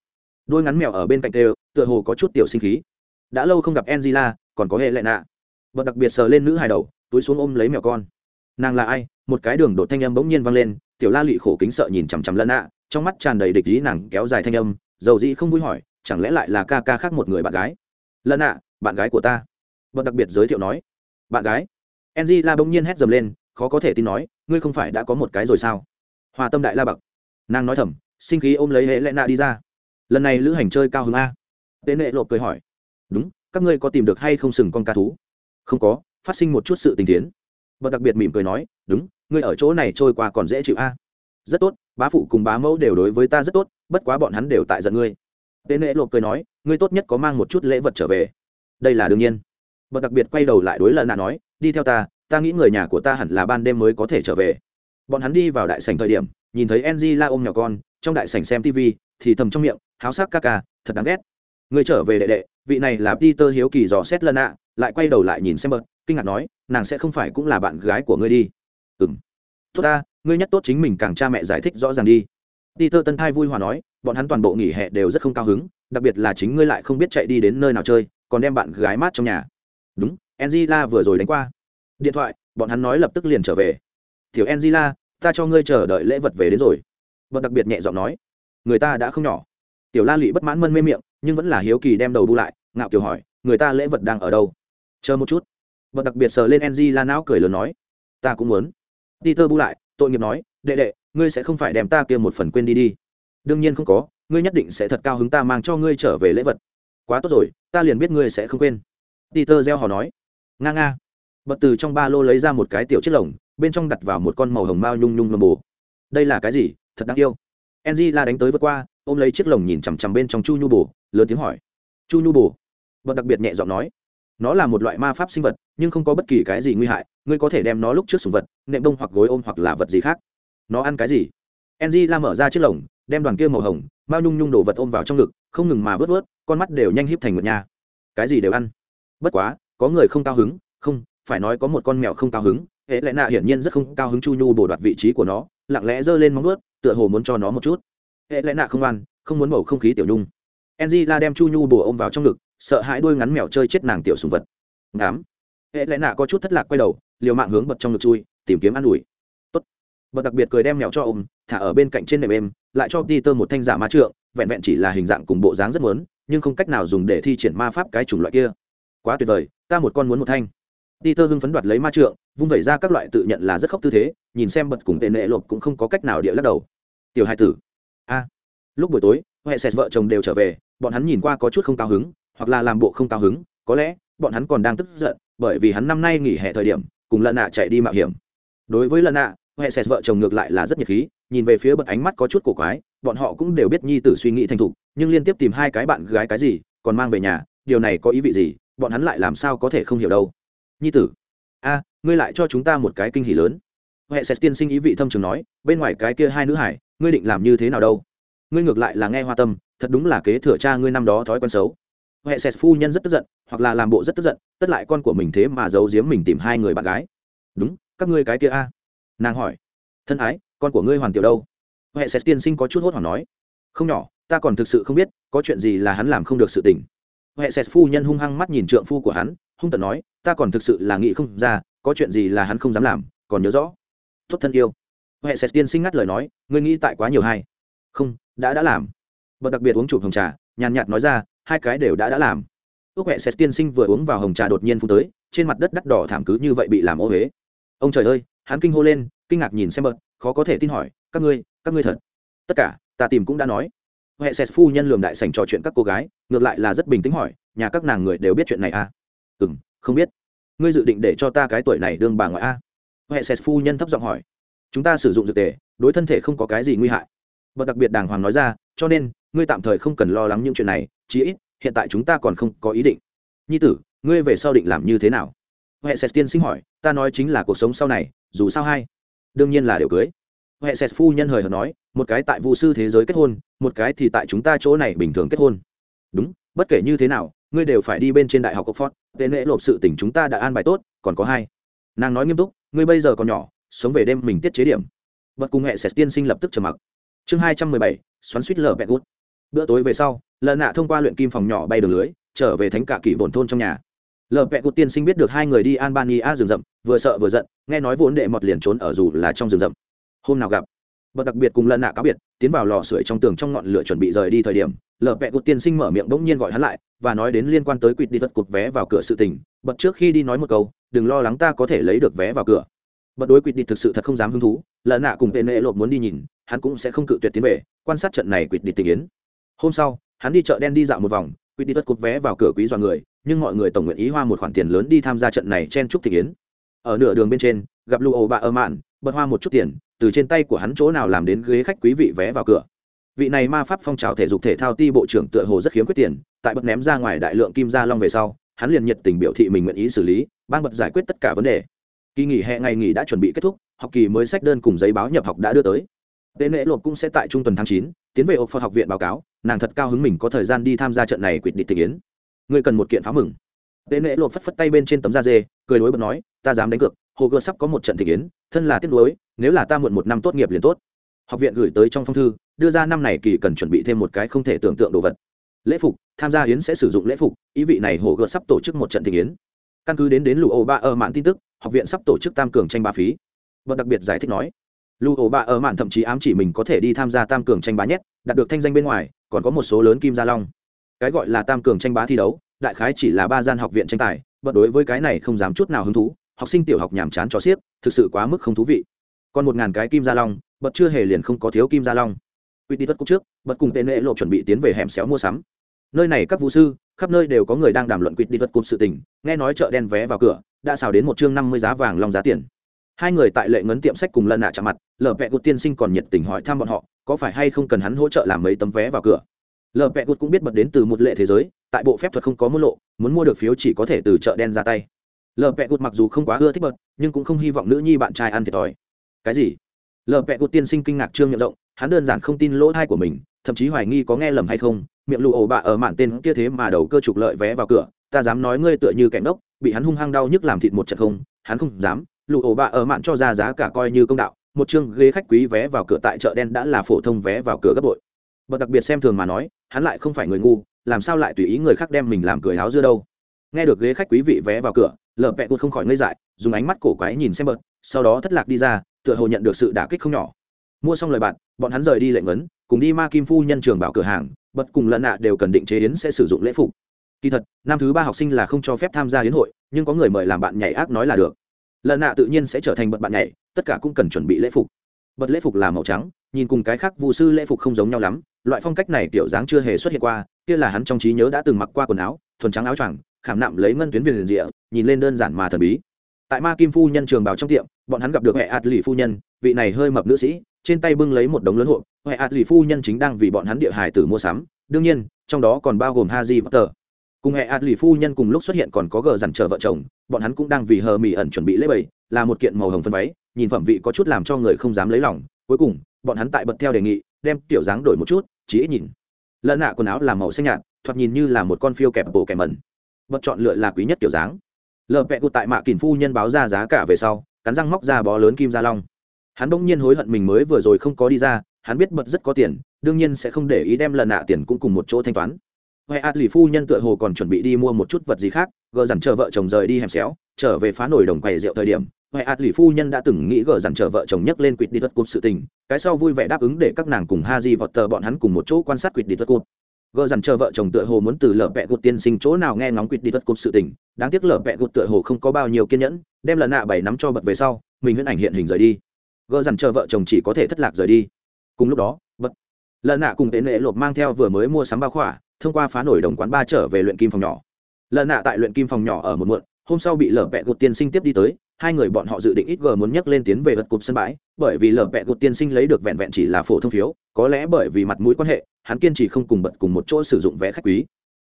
Đôi ngắn mèo ở bên cạnh tê tựa hồ có chút tiểu sinh khí. Đã lâu không gặp angela, còn có hệ lệ nạ. Vợ đặc biệt sờ lên nữ hài đầu, túi xuống ôm lấy mèo con. Nàng là ai? Một cái đường đột thanh âm bỗng nhiên vang lên, tiểu la lị khổ kính sợ nhìn chằm chằm lân nạ, trong mắt tràn đầy địch ý nàng kéo dài thanh âm, dầu dĩ không vui hỏi chẳng lẽ lại là ca ca khác một người bạn gái? Lần ạ, bạn gái của ta. Bật đặc biệt giới thiệu nói. Bạn gái. Angela bỗng nhiên hét dầm lên, khó có thể tin nói, ngươi không phải đã có một cái rồi sao? Hòa tâm đại la bậc. Nàng nói thầm, sinh khí ôm lấy hệ lẽ nạ đi ra. Lần này lữ hành chơi cao hứng a. Tệ nệ lộp cười hỏi. Đúng, các ngươi có tìm được hay không sừng con ca thú? Không có, phát sinh một chút sự tình tiến bậc đặc biệt mỉm cười nói, đúng, ngươi ở chỗ này trôi qua còn dễ chịu a. Rất tốt, bá phụ cùng bá mẫu đều đối với ta rất tốt, bất quá bọn hắn đều tại giận ngươi tên lễ lộp cười nói, ngươi tốt nhất có mang một chút lễ vật trở về. Đây là đương nhiên. Bậc đặc biệt quay đầu lại đối lần nạ nói, đi theo ta ta nghĩ người nhà của ta hẳn là ban đêm mới có thể trở về. Bọn hắn đi vào đại sảnh thời điểm, nhìn thấy enzy la ôm nhỏ con, trong đại sảnh xem tv thì thầm trong miệng, háo sắc ca ca, thật đáng ghét. Người trở về đệ đệ, vị này là peter hiếu kỳ dò xét lần ạ lại quay đầu lại nhìn xem bớt kinh ngạc nói, nàng sẽ không phải cũng là bạn gái của ngươi đi. Ừ m tốt ta, ngươi nhất tốt chính mình càng cha mẹ giải thích rõ ràng đi peter tân thai vui hòa nói, bọn hắn toàn bộ nghỉ hè đều rất không cao hứng, đặc biệt là chính ngươi lại không biết chạy đi đến nơi nào chơi, còn đem bạn gái mát trong nhà. Đúng, angela vừa rồi đánh qua. Điện thoại, bọn hắn nói lập tức liền trở về. Tiểu angela, ta cho ngươi chờ đợi lễ vật về đến rồi. Vật đặc biệt nhẹ giọng nói. Người ta đã không nhỏ. Tiểu la Lệ bất mãn mân mê miệng, nhưng vẫn là hiếu kỳ đem đầu bu lại, ngạo kiều hỏi, người ta lễ vật đang ở đâu? Chờ một chút. Vật đặc biệt sờ lên Angela não cười lớn nói, ta cũng muốn. Peter bu lại, tội nghiệp nói đệ đệ, ngươi sẽ không phải đem ta kia một phần quên đi đi. Đương nhiên không có, ngươi nhất định sẽ thật cao hứng ta mang cho ngươi trở về lễ vật. Quá tốt rồi, ta liền biết ngươi sẽ không quên. Peter gieo hò nói. Nga nga. Bật từ trong ba lô lấy ra một cái tiểu chiếc lồng, bên trong đặt vào một con màu hồng mao nhung nhung lầm bồ. Đây là cái gì? Thật đáng yêu. Enzy la đánh tới vượt qua, ôm lấy chiếc lồng nhìn chằm chằm bên trong chu nhu bồ, lớn tiếng hỏi. Chu nhu bồ? Bật đặc biệt nhẹ giọng nói. Nó là một loại ma pháp sinh vật, nhưng không có bất kỳ cái gì nguy hại, ngươi có thể đem nó lúc trước sùng vật, nệm đông hoặc gối ôm hoặc là vật gì khác nó ăn cái gì? Enzy la mở ra chiếc lồng, đem đoàn kia màu hồng, mao nhung nhung đồ vật ôm vào trong ngực, không ngừng mà vớt vớt, con mắt đều nhanh híp thành một nhà cái gì đều ăn? Bất quá, có người không cao hứng, không, phải nói có một con mèo không cao hứng, hệ lẽ nạ hiển nhiên rất không cao hứng chu nhu bổ đoạt vị trí của nó, lặng lẽ giơ lên móng ướt tựa hồ muốn cho nó một chút. Hệ lẽ nạ không ăn, không muốn bầu không khí tiểu nhung. Enzy la đem chu nhu bổ ôm vào trong ngực, sợ hãi đuôi ngắn mèo chơi chết nàng tiểu sùng vật. Ngám hệ lẽ nạ có chút thất lạc quay đầu, liều mạng hướng bật trong ngực chui, tìm kiếm an ủi bật đặc biệt cười đem mèo cho ôm thả ở bên cạnh trên nệm êm lại cho Peter một thanh giả ma trượng vẹn vẹn chỉ là hình dạng cùng bộ dáng rất muốn nhưng không cách nào dùng để thi triển ma pháp cái chủng loại kia quá tuyệt vời ta một con muốn một thanh Peter hưng phấn đoạt lấy ma trượng, vung vẩy ra các loại tự nhận là rất khóc tư thế, nhìn xem bật cùng tệ nệ lộp cũng không có cách nào địa lắc đầu. Tiểu hai tử. A. Lúc buổi tối, huệ sệt vợ chồng đều trở về, bọn hắn nhìn qua có chút không cao hứng, hoặc là làm bộ không cao hứng, có lẽ bọn hắn còn đang tức giận, bởi vì hắn năm nay nghỉ hè thời điểm, cùng lần nạ chạy đi mạo hiểm. Đối với lần nạ, huệ sẹt vợ chồng ngược lại là rất nhiệt khí, nhìn về phía bật ánh mắt có chút cổ quái, bọn họ cũng đều biết nhi tử suy nghĩ thành thục, nhưng liên tiếp tìm hai cái bạn gái cái gì, còn mang về nhà, điều này có ý vị gì, bọn hắn lại làm sao có thể không hiểu đâu. Nhi tử a ngươi lại cho chúng ta một cái kinh hỉ lớn. Huệ sẹt tiên sinh ý vị thâm trường nói bên ngoài cái kia hai nữ hải ngươi định làm như thế nào đâu? Ngươi ngược lại là nghe hoa tâm thật đúng là kế thừa cha ngươi năm đó thói quen xấu. Huệ sẹt phu nhân rất tức giận hoặc là làm bộ rất tức giận tất lại con của mình thế mà giấu giếm mình tìm hai người bạn gái. Đúng các ngươi cái kia a nàng hỏi, thân ái, con của ngươi hoàn tiểu đâu? Huệ sẽ tiên sinh có chút hốt hoảng nói, không nhỏ, ta còn thực sự không biết, có chuyện gì là hắn làm không được sự tình. Huệ sẽ phu nhân hung hăng mắt nhìn trượng phu của hắn, hung tận nói, ta còn thực sự là nghĩ không ra, có chuyện gì là hắn không dám làm, còn nhớ rõ. Tốt thân yêu. Huệ sẽ tiên sinh ngắt lời nói, ngươi nghĩ tại quá nhiều hay? Không, đã đã làm. Bậc đặc biệt uống chụp hồng trà, nhàn nhạt nói ra, hai cái đều đã đã làm. Ước huệ sẽ tiên sinh vừa uống vào hồng trà đột nhiên phun tới, trên mặt đất đắt đỏ thảm cứ như vậy bị làm ô huế ông trời ơi hắn kinh hô lên, kinh ngạc nhìn xem bậc khó có thể tin hỏi, các ngươi các ngươi thật? Tất cả, ta tìm cũng đã nói. Huệ sẽ phu nhân lường đại sành trò chuyện các cô gái, ngược lại là rất bình tĩnh hỏi, nhà các nàng người đều biết chuyện này à? Ừ m không biết. Ngươi dự định để cho ta cái tuổi này đương bà ngoại a huệ sệt phu nhân thấp giọng hỏi. Chúng ta sử dụng dược tề, đối thân thể không có cái gì nguy hại. Bậc đặc biệt đàng hoàng nói ra, cho nên, ngươi tạm thời không cần lo lắng những chuyện này, chí ít, hiện tại chúng ta còn không có ý định. Nhi tử, ngươi về sau định làm như thế nào? Huệ Sét tiên sinh hỏi, ta nói chính là cuộc sống sau này, dù sao hay đương nhiên là điều cưới. Huệ Sét phu nhân hời hợt nói, một cái tại vụ sư thế giới kết hôn, một cái thì tại chúng ta chỗ này bình thường kết hôn. Đúng, bất kể như thế nào, ngươi đều phải đi bên trên đại học oxford, tên lễ lộp sự tỉnh chúng ta đã an bài tốt, còn có hai. Nàng nói nghiêm túc, ngươi bây giờ còn nhỏ, sống về đêm mình tiết chế điểm. Bật cùng hệ Sét tiên sinh lập tức trầm mặc. Chương hai trăm mười bảy, xoắn suýt lờ bẹt gút. Bữa tối về sau lần nạ thông qua luyện kim phòng nhỏ bay đường lưới, trở về thánh cả kỷ bổn thôn trong nhà lờ vẹ cụt tiên sinh biết được hai người đi albania rừng rậm, vừa sợ vừa giận, nghe nói vốn đệ mọt liền trốn ở dù là trong rừng rậm. Hôm nào gặp bậc đặc biệt cùng lần nạ cáo biệt, tiến vào lò sưởi trong tường trong ngọn lửa chuẩn bị rời đi thời điểm, lờ vẹ cụt tiên sinh mở miệng bỗng nhiên gọi hắn lại, và nói đến liên quan tới quỵt đi vật cụt vé vào cửa sự tình. Bật trước khi đi nói một câu, đừng lo lắng ta có thể lấy được vé vào cửa. Bậc đối quỵt đi thực sự thật không dám hứng thú, lần nạ cùng tên nệ lộp muốn đi nhìn, hắn cũng sẽ không cự tuyệt tiến về, quan sát trận này quỵt đi tình yến. Hôm sau, hắn đi chợ đen đi dạo một vòng, quỵt đi vật cụt vé vào cửa quý dọa người nhưng mọi người tổng nguyện ý hoa một khoản tiền lớn đi tham gia trận này chen chúc thị yến ở nửa đường bên trên, gặp lu ổ bà ơ mạn, bật hoa một chút tiền, từ trên tay của hắn chỗ nào làm đến ghế khách quý vị vé vào cửa. Vị này ma pháp phong trào thể dục thể thao ti bộ trưởng tựa hồ rất khiếm khuyết tiền, tại bật ném ra ngoài đại lượng kim gia long về sau, hắn liền nhiệt tình biểu thị mình nguyện ý xử lý ban bật giải quyết tất cả vấn đề. Kỳ nghỉ hè ngày nghỉ đã chuẩn bị kết thúc, học kỳ mới sách đơn cùng giấy báo nhập học đã đưa tới. Tên lễ lộp cũng sẽ tại trung tuần tháng chín, tiến về ộc phật học viện báo cáo, nàng thật cao hứng mình có thời gian đi tham gia trận này quyết định tình yến Ngươi cần một kiện phá mừng. Tên lễ lộp phất phất tay bên trên tấm da dê, cười đối bật nói, ta dám đánh cược, hồ cơ sắp có một trận thị yến, thân là tiếc nuối, nếu là ta muộn một năm tốt nghiệp liền tốt. Học viện gửi tới trong phong thư, đưa ra năm này kỳ cần chuẩn bị thêm một cái không thể tưởng tượng đồ vật. Lễ phục, tham gia yến sẽ sử dụng lễ phục, ý vị này hồ gươm sắp tổ chức một trận tình yến. Căn cứ đến đến lụ ô ba ở mạn tin tức, học viện sắp tổ chức tam cường tranh ba phí. Và đặc biệt giải thích nói lụ ô ba ở mạn thậm chí ám chỉ mình có thể đi tham gia tam cường tranh bá nhất, đạt được thanh danh bên ngoài, còn có một số lớn kim gia long cái gọi là tam cường tranh bá thi đấu, đại khái chỉ là ba gian học viện tranh tài bật đối với cái này không dám chút nào hứng thú, học sinh tiểu học nhàm chán cho xiếc, thực sự quá mức không thú vị. Còn một ngàn cái kim gia long bật chưa hề liền không có thiếu kim gia long. Uy đi tất cúc trước bật cùng tên lễ lộ chuẩn bị tiến về hẻm xéo mua sắm. Nơi này các vũ sư, khắp nơi đều có người đang đàm luận quyết đi vật cụm sự tình, nghe nói chợ đen vé vào cửa, đã xào đến một chương năm mươi giá vàng long giá tiền. Hai người tại lệ ngấn tiệm sách cùng lần nạ chạm mặt, lờ vẹ cụt tiên sinh còn nhiệt tình hỏi thăm bọn họ, có phải hay không cần hắn hỗ trợ làm mấy tấm vé vào cửa lờ pẹ gút cũng biết bật đến từ một lệ thế giới, tại bộ phép thuật không có mua lộ, muốn mua được phiếu chỉ có thể từ chợ đen ra tay. Lờ pẹ gút mặc dù không quá ưa thích bật, nhưng cũng không hy vọng nữ nhi bạn trai ăn thiệt thòi. Cái gì? Lờ pẹ gút tiên sinh kinh ngạc trương miệng rộng, hắn đơn giản không tin lỗ thai của mình, thậm chí hoài nghi có nghe lầm hay không, miệng lụ ổ bạ ở mạn tên kia thế mà đầu cơ trục lợi vé vào cửa, ta dám nói ngươi tựa như kẻ ngốc, bị hắn hung hăng đau nhức làm thịt một trận không, hắn không dám lụ ổ bạ ở mạn cho ra giá cả coi như công đạo, một chương ghế khách quý vé vào cửa tại chợ đen đã là phổ thông vé vào cửa gấp bội. Bậc đặc biệt xem thường mà nói hắn lại không phải người ngu, làm sao lại tùy ý người khác đem mình làm cười áo dưa đâu. Nghe được ghế khách quý vị vé vào cửa, lờ pẹ cụt không khỏi ngây dại, dùng ánh mắt cổ quái nhìn xem bớt, sau đó thất lạc đi ra, tựa hồ nhận được sự đả kích không nhỏ. Mua xong lời bạn, bọn hắn rời đi lệnh ấn, cùng đi ma kim phu nhân trường bảo cửa hàng bật cùng lận nạ đều cần định chế yến sẽ sử dụng lễ phục. Kỳ thật, năm thứ ba học sinh là không cho phép tham gia yến hội, nhưng có người mời làm bạn nhảy ác nói là được. Lận nạ tự nhiên sẽ trở thành bật bạn nhảy, tất cả cũng cần chuẩn bị lễ phục. Bật lễ phục là màu trắng, nhìn cùng cái khác vụ sư lễ phục không giống nhau lắm loại phong cách này kiểu dáng chưa hề xuất hiện qua, kia là hắn trong trí nhớ đã từng mặc qua quần áo, thuần trắng áo choàng, khảm nạm lấy ngân tuyến viền rịa, nhìn lên đơn giản mà thần bí. Tại ma kim phu nhân trường bảo trong tiệm, bọn hắn gặp được hệ ạt lì phu nhân, vị này hơi mập nữ sĩ, trên tay bưng lấy một đống lớn hộp. Hệ ạt lì phu nhân chính đang vì bọn hắn địa hài tử mua sắm, đương nhiên, trong đó còn bao gồm haji tờ cùng hệ ạt lì phu nhân cùng lúc xuất hiện còn có gờ dằn chờ vợ chồng, bọn hắn cũng đang vì hờ mỹ ẩn chuẩn bị lễ bày, là một kiện màu hồng phân váy, nhìn phẩm vị có chút làm cho người không dám lấy lòng. Cuối cùng bọn hắn tại bật theo đề nghị, đem tiểu dáng đổi một chút, chỉ ít nhìn. Lợn nạ quần áo là màu xanh nhạt, thoạt nhìn như là một con phiêu kẹp bổ kẹp mẩn. Bật chọn lựa là quý nhất tiểu dáng. Lờ vẹ cụt tại mạ kỳn phu nhân báo ra giá cả về sau, cắn răng móc ra bó lớn kim gia long. Hắn bỗng nhiên hối hận mình mới vừa rồi không có đi ra, hắn biết bật rất có tiền, đương nhiên sẽ không để ý đem lần nạ tiền cũng cùng một chỗ thanh toán. Huệ ạt lì phu nhân tựa hồ còn chuẩn bị đi mua một chút vật gì khác, gờ dằn chờ vợ chồng rời đi hẻm xéo, trở về phá nổi đồng quầy rượu thời điểm huệ ạt lì phu nhân đã từng nghĩ gờ dằn chờ vợ chồng nhấc lên quỵt đi thuật cụp sự tình, cái sau vui vẻ đáp ứng để các nàng cùng ha di vọt tờ bọn hắn cùng một chỗ quan sát quỵt đi thuật cụp gờ dằn chờ vợ chồng tựa hồ muốn từ lở vẹ gột tiên sinh chỗ nào nghe ngóng quỵt đi thuật cụp sự tình, đáng tiếc lở vẹ gột tựa hồ không có bao nhiêu kiên nhẫn, đem lần nạ bảy nắm cho bật về sau, mình huyễn ảnh hiện hình rời đi. Gờ dằn chờ vợ chồng chỉ có thể thất lạc rời đi. Cùng lúc đó, bật, lần nạ cùng tên lệ lộp mang theo vừa mới mua sắm bao khỏa, thông qua phá nổi đồng quán ba trở về luyện kim phòng nhỏ. Lần nạ tại luyện kim phòng nhỏ ở một muộn, hôm sau bị lở vẹ gột tiên sinh tiếp đi tới hai người bọn họ dự định ít g muốn nhắc lên tiến về vật cục sân bãi, bởi vì lở vẹ gột tiên sinh lấy được vẹn vẹn chỉ là phổ thông phiếu, có lẽ bởi vì mặt mũi quan hệ, hắn kiên trì không cùng bật cùng một chỗ sử dụng vé khách quý.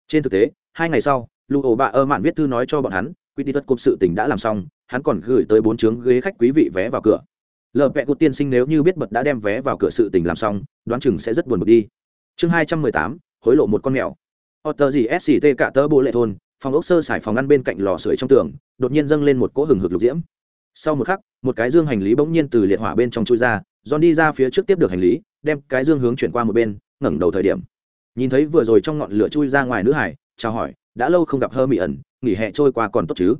Trên thực tế, hai ngày sau lụ ổ bạ ơ mạn viết thư nói cho bọn hắn, quy đi tất cục sự tình đã làm xong, hắn còn gửi tới bốn chướng ghế khách quý vị vé vào cửa. Lờ vẹ gột tiên sinh nếu như biết bật đã đem vé vào cửa sự tình làm xong, đoán chừng sẽ rất buồn bực đi. Chương hai trăm mười tám, hối lộ một con mèo. Otter gì sct cả tơ bộ lệ thôn phòng ốc sơ xài phòng ăn bên cạnh lò sưởi trong tường, đột nhiên dâng lên một cỗ hừng hực lục diễm. Sau một khắc, một cái dương hành lý bỗng nhiên từ liệt hỏa bên trong chui ra, john đi ra phía trước tiếp được hành lý, đem cái dương hướng chuyển qua một bên, ngẩng đầu thời điểm. Nhìn thấy vừa rồi trong ngọn lửa chui ra ngoài nữ hải, chào hỏi, đã lâu không gặp hơ mỹ ẩn, nghỉ hè trôi qua còn tốt chứ?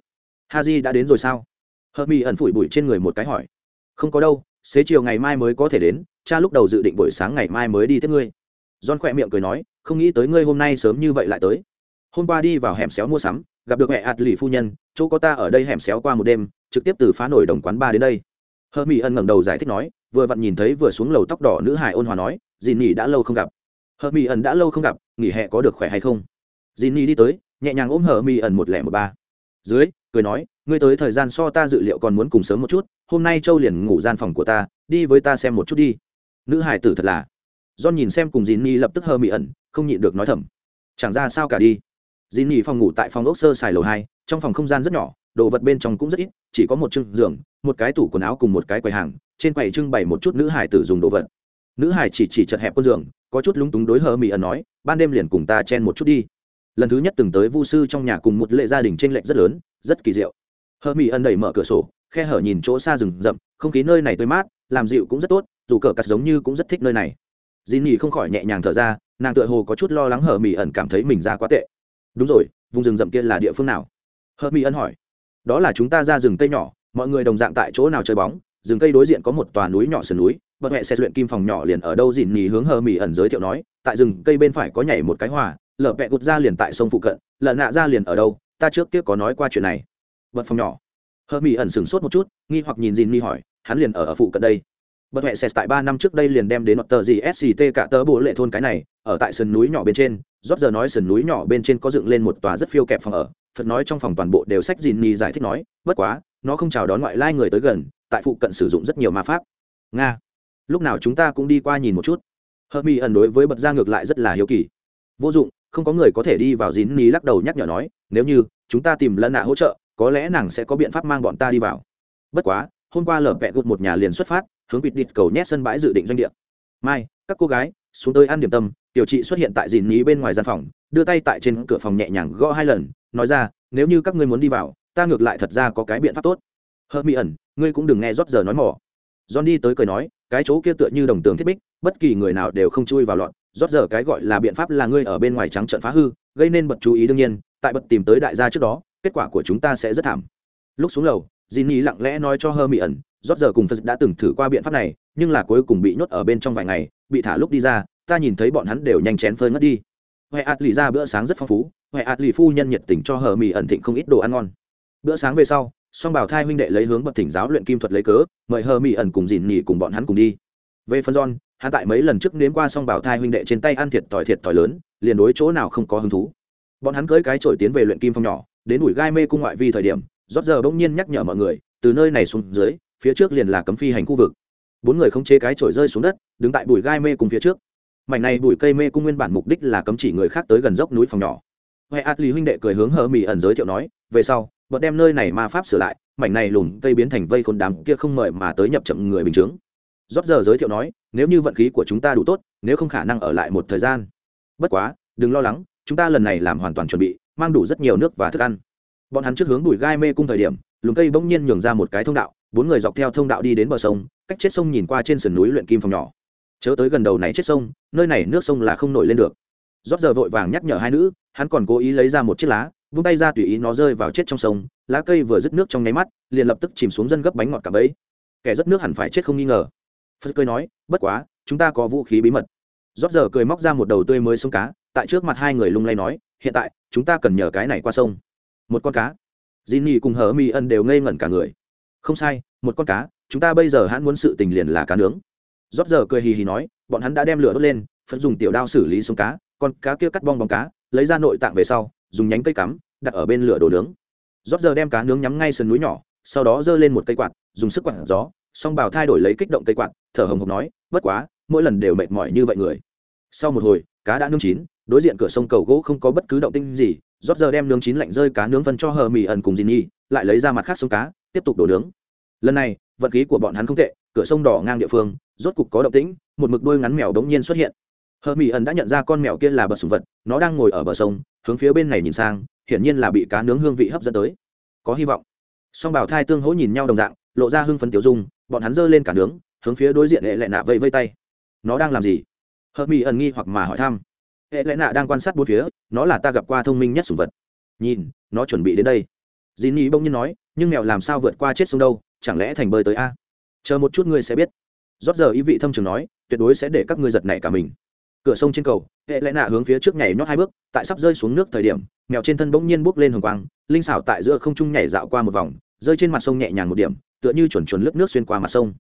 Ha di, đã đến rồi sao? Hơ mỹ ẩn phủi bụi trên người một cái hỏi. Không có đâu, xế chiều ngày mai mới có thể đến, cha lúc đầu dự định buổi sáng ngày mai mới đi tiếp ngươi. John khỏe miệng cười nói, không nghĩ tới ngươi hôm nay sớm như vậy lại tới hôm qua đi vào hẻm xéo mua sắm, gặp được mẹ ạt lì phu nhân, chỗ có ta ở đây hẻm xéo qua một đêm, trực tiếp từ phá nổi đồng quán ba đến đây. Hơ mỹ ẩn ngẩng đầu giải thích nói, vừa vặn nhìn thấy vừa xuống lầu tóc đỏ nữ hải ôn hòa nói dì nỉ đã lâu không gặp. Hờ mỹ ẩn đã lâu không gặp, nghỉ hè có được khỏe hay không? Dì nỉ đi tới, nhẹ nhàng ôm hờ mỹ ẩn một lẻ một ba. Dưới, cười nói, ngươi tới thời gian so ta dự liệu còn muốn cùng sớm một chút, hôm nay châu liền ngủ gian phòng của ta, đi với ta xem một chút đi. Nữ hải tử thật là. Do nhìn xem cùng dì nỉ lập tức hờ mỹ ẩn không nhịn được nói thầm. Chẳng ra sao cả đi dì nỉ phòng ngủ tại phòng ốc sơ xài lầu hai, trong phòng không gian rất nhỏ, đồ vật bên trong cũng rất ít, chỉ có một chưng giường, một cái tủ quần áo cùng một cái quầy hàng, trên quầy trưng bày một chút nữ hải tử dùng đồ vật. Nữ hải chỉ chỉ chật hẹp con giường, có chút lúng túng đối hờ mỹ ẩn nói, ban đêm liền cùng ta chen một chút đi. Lần thứ nhất từng tới vu sư trong nhà cùng một lệ gia đình t r ê n lệch rất lớn, rất kỳ diệu. Hờ mỹ ẩn đẩy mở cửa sổ, khe hở nhìn chỗ xa rừng rậm, không khí nơi này tươi mát, làm dịu cũng rất tốt, dù cờ cắt giống như cũng rất thích nơi này. Dì nỉ không khỏi nhẹ nhàng thở ra, nàng tựa hồ có chút lo lắng hờ mỹ ẩn cảm thấy mình ra quá tệ đúng rồi, vùng rừng rậm kia là địa phương nào? Hờ mỹ ân hỏi. Đó là chúng ta ra rừng cây nhỏ, mọi người đồng dạng tại chỗ nào chơi bóng, rừng cây đối diện có một tòa núi nhỏ sườn núi bật mẹ xe luyện kim phòng nhỏ liền ở đâu dìn nhì hướng hờ mỹ ẩn giới thiệu nói, tại rừng cây bên phải có nhảy một cái hòa, lở vẹ gụt ra liền tại sông phụ cận lợn nạ ra liền ở đâu, ta trước kia có nói qua chuyện này. Bật phòng nhỏ. Hờ mỹ ẩn sửng sốt một chút, nghi hoặc nhìn dìn nhì hỏi, hắn liền ở ở phụ cận đây bật huệ sệt tại ba năm trước đây liền đem đến một tờ gì sct cả tớ bộ lệ thôn cái này, ở tại sườn núi nhỏ bên trên. Rót giờ nói sườn núi nhỏ bên trên có dựng lên một tòa rất phiêu kẹp phòng ở. Phật nói trong phòng toàn bộ đều sách dìn nhì giải thích nói, bất quá, nó không chào đón ngoại lai người tới gần, tại phụ cận sử dụng rất nhiều ma pháp. Nga. Lúc nào chúng ta cũng đi qua nhìn một chút. Hợp mỹ ẩn đối với bật ra ngược lại rất là hiếu kỳ. Vô dụng, không có người có thể đi vào dín ní lắc đầu nhắc nhở nói, nếu như chúng ta tìm lân nạ hỗ trợ, có lẽ nàng sẽ có biện pháp mang bọn ta đi vào. Bất quá, hôm qua lở vẹ gục một nhà liền xuất phát hướng bịt địt cầu nhét sân bãi dự định doanh địa. Mai các cô gái xuống tới ăn điểm tâm tiểu trị xuất hiện tại dìn ní bên ngoài gian phòng đưa tay tại trên cửa phòng nhẹ nhàng gõ hai lần nói ra nếu như các ngươi muốn đi vào ta ngược lại thật ra có cái biện pháp tốt. Hơ mỹ ẩn ngươi cũng đừng nghe rót giờ nói mỏ john đi tới cười nói cái chỗ kia tựa như đồng tường thiết bích bất kỳ người nào đều không chui vào lọn rót giờ cái gọi là biện pháp là ngươi ở bên ngoài trắng trận phá hư gây nên bật chú ý đương nhiên tại bật tìm tới đại gia trước đó kết quả của chúng ta sẽ rất thảm. Lúc xuống lầu Jinny lặng lẽ nói cho Hơ Mị ẩn, rót giờ cùng Phật đã từng thử qua biện pháp này, nhưng là cuối cùng bị nhốt ở bên trong vài ngày, bị thả lúc đi ra, ta nhìn thấy bọn hắn đều nhanh chén phơi ngất đi. huệ ạt lì ra bữa sáng rất phong phú, huệ ạt lì phu nhân nhiệt tình cho hờ Mị ẩn thịnh không ít đồ ăn ngon. Bữa sáng về sau, song bảo thai huynh đệ lấy hướng bậc thỉnh giáo luyện kim thuật lấy cớ mời hờ mì ẩn cùng dìn nhỉ cùng bọn hắn cùng đi về phần john hắn tại mấy lần trước nếm qua song bảo thai huynh đệ trên tay ăn thiệt tỏi thiệt tỏi lớn liền đối chỗ nào không có hứng thú bọn hắn cưới cái trội tiến về luyện kim phong nhỏ đến ủi gai mê cung ngoại vi thời điểm rót giờ bỗng nhiên nhắc nhở mọi người từ nơi này xuống dưới phía trước liền là cấm phi hành khu vực. Bốn người không chế cái trổi rơi xuống đất, đứng tại bụi gai mê cùng phía trước. Mảnh này bụi cây mê cung nguyên bản mục đích là cấm chỉ người khác tới gần dốc núi phòng nhỏ. Huệ ạt lì huynh đệ cười hướng hờ mỹ ẩn giới thiệu nói, về sau bật đem nơi này ma pháp sửa lại, mảnh này lùn cây biến thành vây khôn đám kia không mời mà tới nhập chậm người bình chướng. Rót giờ giới thiệu nói, nếu như vận khí của chúng ta đủ tốt, nếu không khả năng ở lại một thời gian. Bất quá, đừng lo lắng, chúng ta lần này làm hoàn toàn chuẩn bị, mang đủ rất nhiều nước và thức ăn. Bọn hắn trước hướng bụi gai mê cung thời điểm, lùn cây bỗng nhiên nhường ra một cái thông đạo bốn người dọc theo thông đạo đi đến bờ sông, cách chết sông nhìn qua trên sườn núi luyện kim phòng nhỏ. Chớ tới gần đầu này chết sông, nơi này nước sông là không nổi lên được. Rót giờ vội vàng nhắc nhở hai nữ, hắn còn cố ý lấy ra một chiếc lá, vung tay ra tùy ý nó rơi vào chết trong sông, lá cây vừa dứt nước trong nháy mắt, liền lập tức chìm xuống dân gấp bánh ngọt cả bấy kẻ rất nước hẳn phải chết không nghi ngờ. Phật cười nói, bất quá, chúng ta có vũ khí bí mật. Rót giờ cười móc ra một đầu tươi mới sông cá, tại trước mặt hai người lung lay nói, hiện tại, chúng ta cần nhờ cái này qua sông. Một con cá. Jinny cùng hở mi ân đều ngây ngẩn cả người không sai, một con cá, chúng ta bây giờ hắn muốn sự tình liền là cá nướng. Rót giờ cười hì hì nói, bọn hắn đã đem lửa đốt lên phân dùng tiểu đao xử lý sống cá, con cá kia cắt bong bóng cá, lấy ra nội tạng về sau, dùng nhánh cây cắm, đặt ở bên lửa đồ nướng. Rót giờ đem cá nướng nhắm ngay sườn núi nhỏ, sau đó giơ lên một cây quạt, dùng sức quạt gió, song bào thay đổi lấy kích động cây quạt, thở hồng hộc nói, bất quá, mỗi lần đều mệt mỏi như vậy người. Sau một hồi, cá đã nướng chín, đối diện cửa sông cầu gỗ không có bất cứ động tinh gì, rót giờ đem nướng chín lạnh rơi cá nướng phân cho hờ mì ẩn cùng dì nhi lại lấy ra mặt khác sông cá tiếp tục đổ nướng. Lần này, vận khí của bọn hắn không tệ, cửa sông đỏ ngang địa phương, rốt cục có động tĩnh, một mực đôi ngắn mèo đống nhiên xuất hiện. Hờ mỹ ẩn đã nhận ra con mèo kia là bờ sùng vật, nó đang ngồi ở bờ sông, hướng phía bên này nhìn sang, hiển nhiên là bị cá nướng hương vị hấp dẫn tới. Có hy vọng. Song bảo thai tương hỗ nhìn nhau đồng dạng, lộ ra hưng phấn tiểu dung, bọn hắn giơ lên cả nướng, hướng phía đối diện hệ lệ nạ vây vây tay. Nó đang làm gì? Hợp mỹ ẩn nghi hoặc mà hỏi thăm. Hệ lệ nạ đang quan sát bốn phía, nó là ta gặp qua thông minh nhất sùng vật. Nhìn, nó chuẩn bị đến đây dì nhi bỗng nhiên nói, nhưng mèo làm sao vượt qua chết sông đâu, chẳng lẽ thành bơi tới a? Chờ một chút ngươi sẽ biết. Rót giờ ý vị thâm trường nói, tuyệt đối sẽ để các ngươi giật nảy cả mình. Cửa sông trên cầu, hệ lẽ nạ hướng phía trước nhảy nhót hai bước, tại sắp rơi xuống nước thời điểm, mèo trên thân bỗng nhiên bốc lên hồng quang, linh xảo tại giữa không trung nhảy dạo qua một vòng, rơi trên mặt sông nhẹ nhàng một điểm, tựa như chuẩn chuẩn lướt nước xuyên qua mặt sông.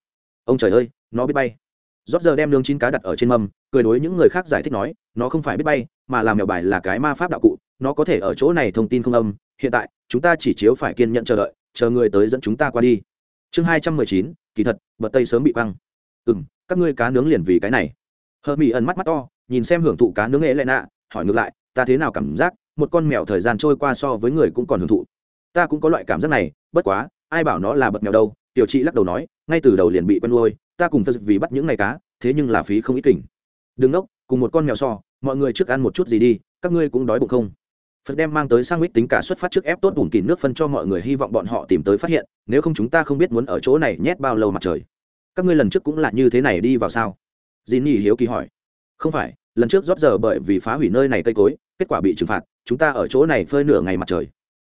Ông trời ơi, nó biết bay. Rót giờ đem lương chín cá đặt ở trên mâm, cười đối những người khác giải thích nói, nó không phải biết bay, mà làm mèo bài là cái ma pháp đạo cụ, nó có thể ở chỗ này thông tin không âm, hiện tại chúng ta chỉ chiếu phải kiên nhận chờ đợi, chờ người tới dẫn chúng ta qua đi. Chương hai trăm mười chín, kỳ thật, bật tây sớm bị quăng. Ừ m các ngươi cá nướng liền vì cái này. Hờ mỹ ẩn mắt mắt to, nhìn xem hưởng thụ cá nướng ế lệ nạ, hỏi ngược lại, ta thế nào cảm giác, một con mèo thời gian trôi qua so với người cũng còn hưởng thụ? Ta cũng có loại cảm giác này, bất quá, ai bảo nó là bật mèo đâu? Tiểu chị lắc đầu nói, ngay từ đầu liền bị quen nuôi, ta cùng phật vì bắt những ngày cá, thế nhưng là phí không ít kỉnh đừng nốc, cùng một con mèo so, mọi người trước ăn một chút gì đi, các ngươi cũng đói bụng không? Phật đem mang tới sang mít tính cả xuất phát trước ép tốt bùn kín nước phân cho mọi người hy vọng bọn họ tìm tới phát hiện, nếu không chúng ta không biết muốn ở chỗ này nhét bao lâu mặt trời. Các ngươi lần trước cũng là như thế này đi vào sao? Dì nhi hiếu kỳ hỏi. Không phải, lần trước rót giờ bởi vì phá hủy nơi này cây cối, kết quả bị trừng phạt, chúng ta ở chỗ này phơi nửa ngày mặt trời.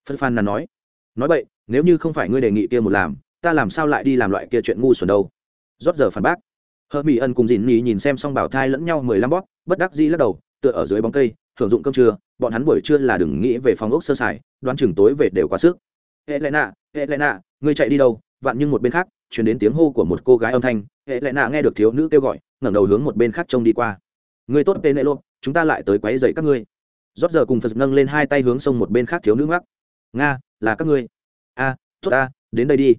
Phật phan là nói. Nói vậy, nếu như không phải ngươi đề nghị kia một làm, ta làm sao lại đi làm loại kia chuyện ngu xuẩn đâu? Rót giờ phản bác. Hờ mỹ ân cùng dìn nhì nhìn xem xong bảo thai lẫn nhau mười lăm bóp, bất đắc dĩ lắc đầu tựa ở dưới bóng cây thường dụng cơm trưa, bọn hắn buổi trưa là đừng nghĩ về phòng ốc sơ sài, đoán chừng tối về đều quá sức. Hệ lẽ nạ hệ lẽ nạ ngươi chạy đi đâu? Vạn nhưng một bên khác chuyển đến tiếng hô của một cô gái âm thanh. Hệ lẽ nạ nghe được thiếu nữ kêu gọi, ngẩng đầu hướng một bên khác trông đi qua. Người tốt tên nệ lô chúng ta lại tới quấy dậy các ngươi. Rót giờ cùng phật nâng lên hai tay hướng sông một bên khác thiếu nữ ngắc nga, là các ngươi. A, tốt ta, đến đây đi.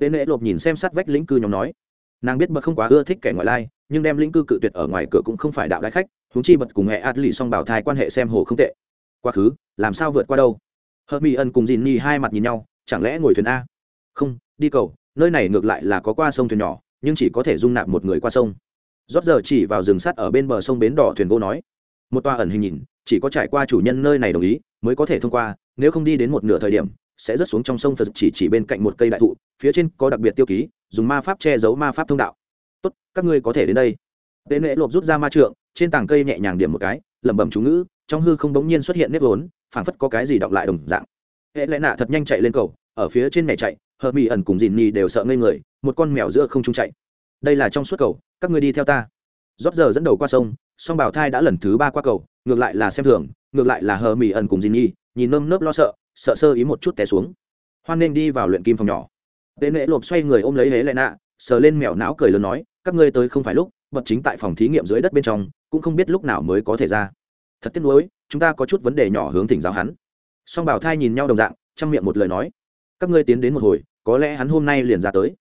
Tên nệ lộp nhìn xem sát vách lĩnh cư nhóm nói. Nàng biết mà không quá ưa thích kẻ ngoại lai, nhưng đem lĩnh cư cự tuyệt ở ngoài cửa cũng không phải đạo đại khách huống chi bật cùng mẹ át lì song bảo thai quan hệ xem hồ không tệ. Quá khứ, làm sao vượt qua đâu? Hớt mỹ ân cùng dìn nhi hai mặt nhìn nhau, chẳng lẽ ngồi thuyền a? Không, đi cầu, nơi này ngược lại là có qua sông thuyền nhỏ, nhưng chỉ có thể dung nạp một người qua sông. Rót giờ chỉ vào rừng sắt ở bên bờ sông bến đỏ thuyền gỗ nói. Một toa ẩn hình nhìn, chỉ có trải qua chủ nhân nơi này đồng ý, mới có thể thông qua, nếu không đi đến một nửa thời điểm, sẽ rớt xuống trong sông phật chỉ chỉ bên cạnh một cây đại thụ, phía trên có đặc biệt tiêu ký, dùng ma pháp che giấu ma pháp thông đạo. Tốt, các ngươi có thể đến đây tế nệ lộp rút ra ma trượng, trên tảng cây nhẹ nhàng điểm một cái, lẩm bẩm chú ngữ, trong hư không bỗng nhiên xuất hiện nếp vốn, phảng phất có cái gì đọng lại đồng dạng. Hệ lẽ nạ thật nhanh chạy lên cầu, ở phía trên mẹ chạy hờ mỹ ẩn cùng dìn nhì đều sợ ngây người, một con mèo giữa không trung chạy. Đây là trong suốt cầu, các ngươi đi theo ta. Rót giờ dẫn đầu qua sông, song bảo thai đã lần thứ ba qua cầu, ngược lại là xem thường, ngược lại là hờ mỹ ẩn cùng dìn nhì, nhìn nơm nớp lo sợ sợ sơ ý một chút té xuống. Hoan nên đi vào luyện kim phòng nhỏ. Tế nệ lộp xoay người ôm lấy hế lẽ nạ, sờ lên mèo não cười lớn nói, các ngươi tới không phải lúc vật chính tại phòng thí nghiệm dưới đất bên trong, cũng không biết lúc nào mới có thể ra. Thật tiếc nuối, chúng ta có chút vấn đề nhỏ hướng thỉnh giáo hắn. Song bảo thai nhìn nhau đồng dạng, trong miệng một lời nói. Các ngươi tiến đến một hồi, có lẽ hắn hôm nay liền ra tới.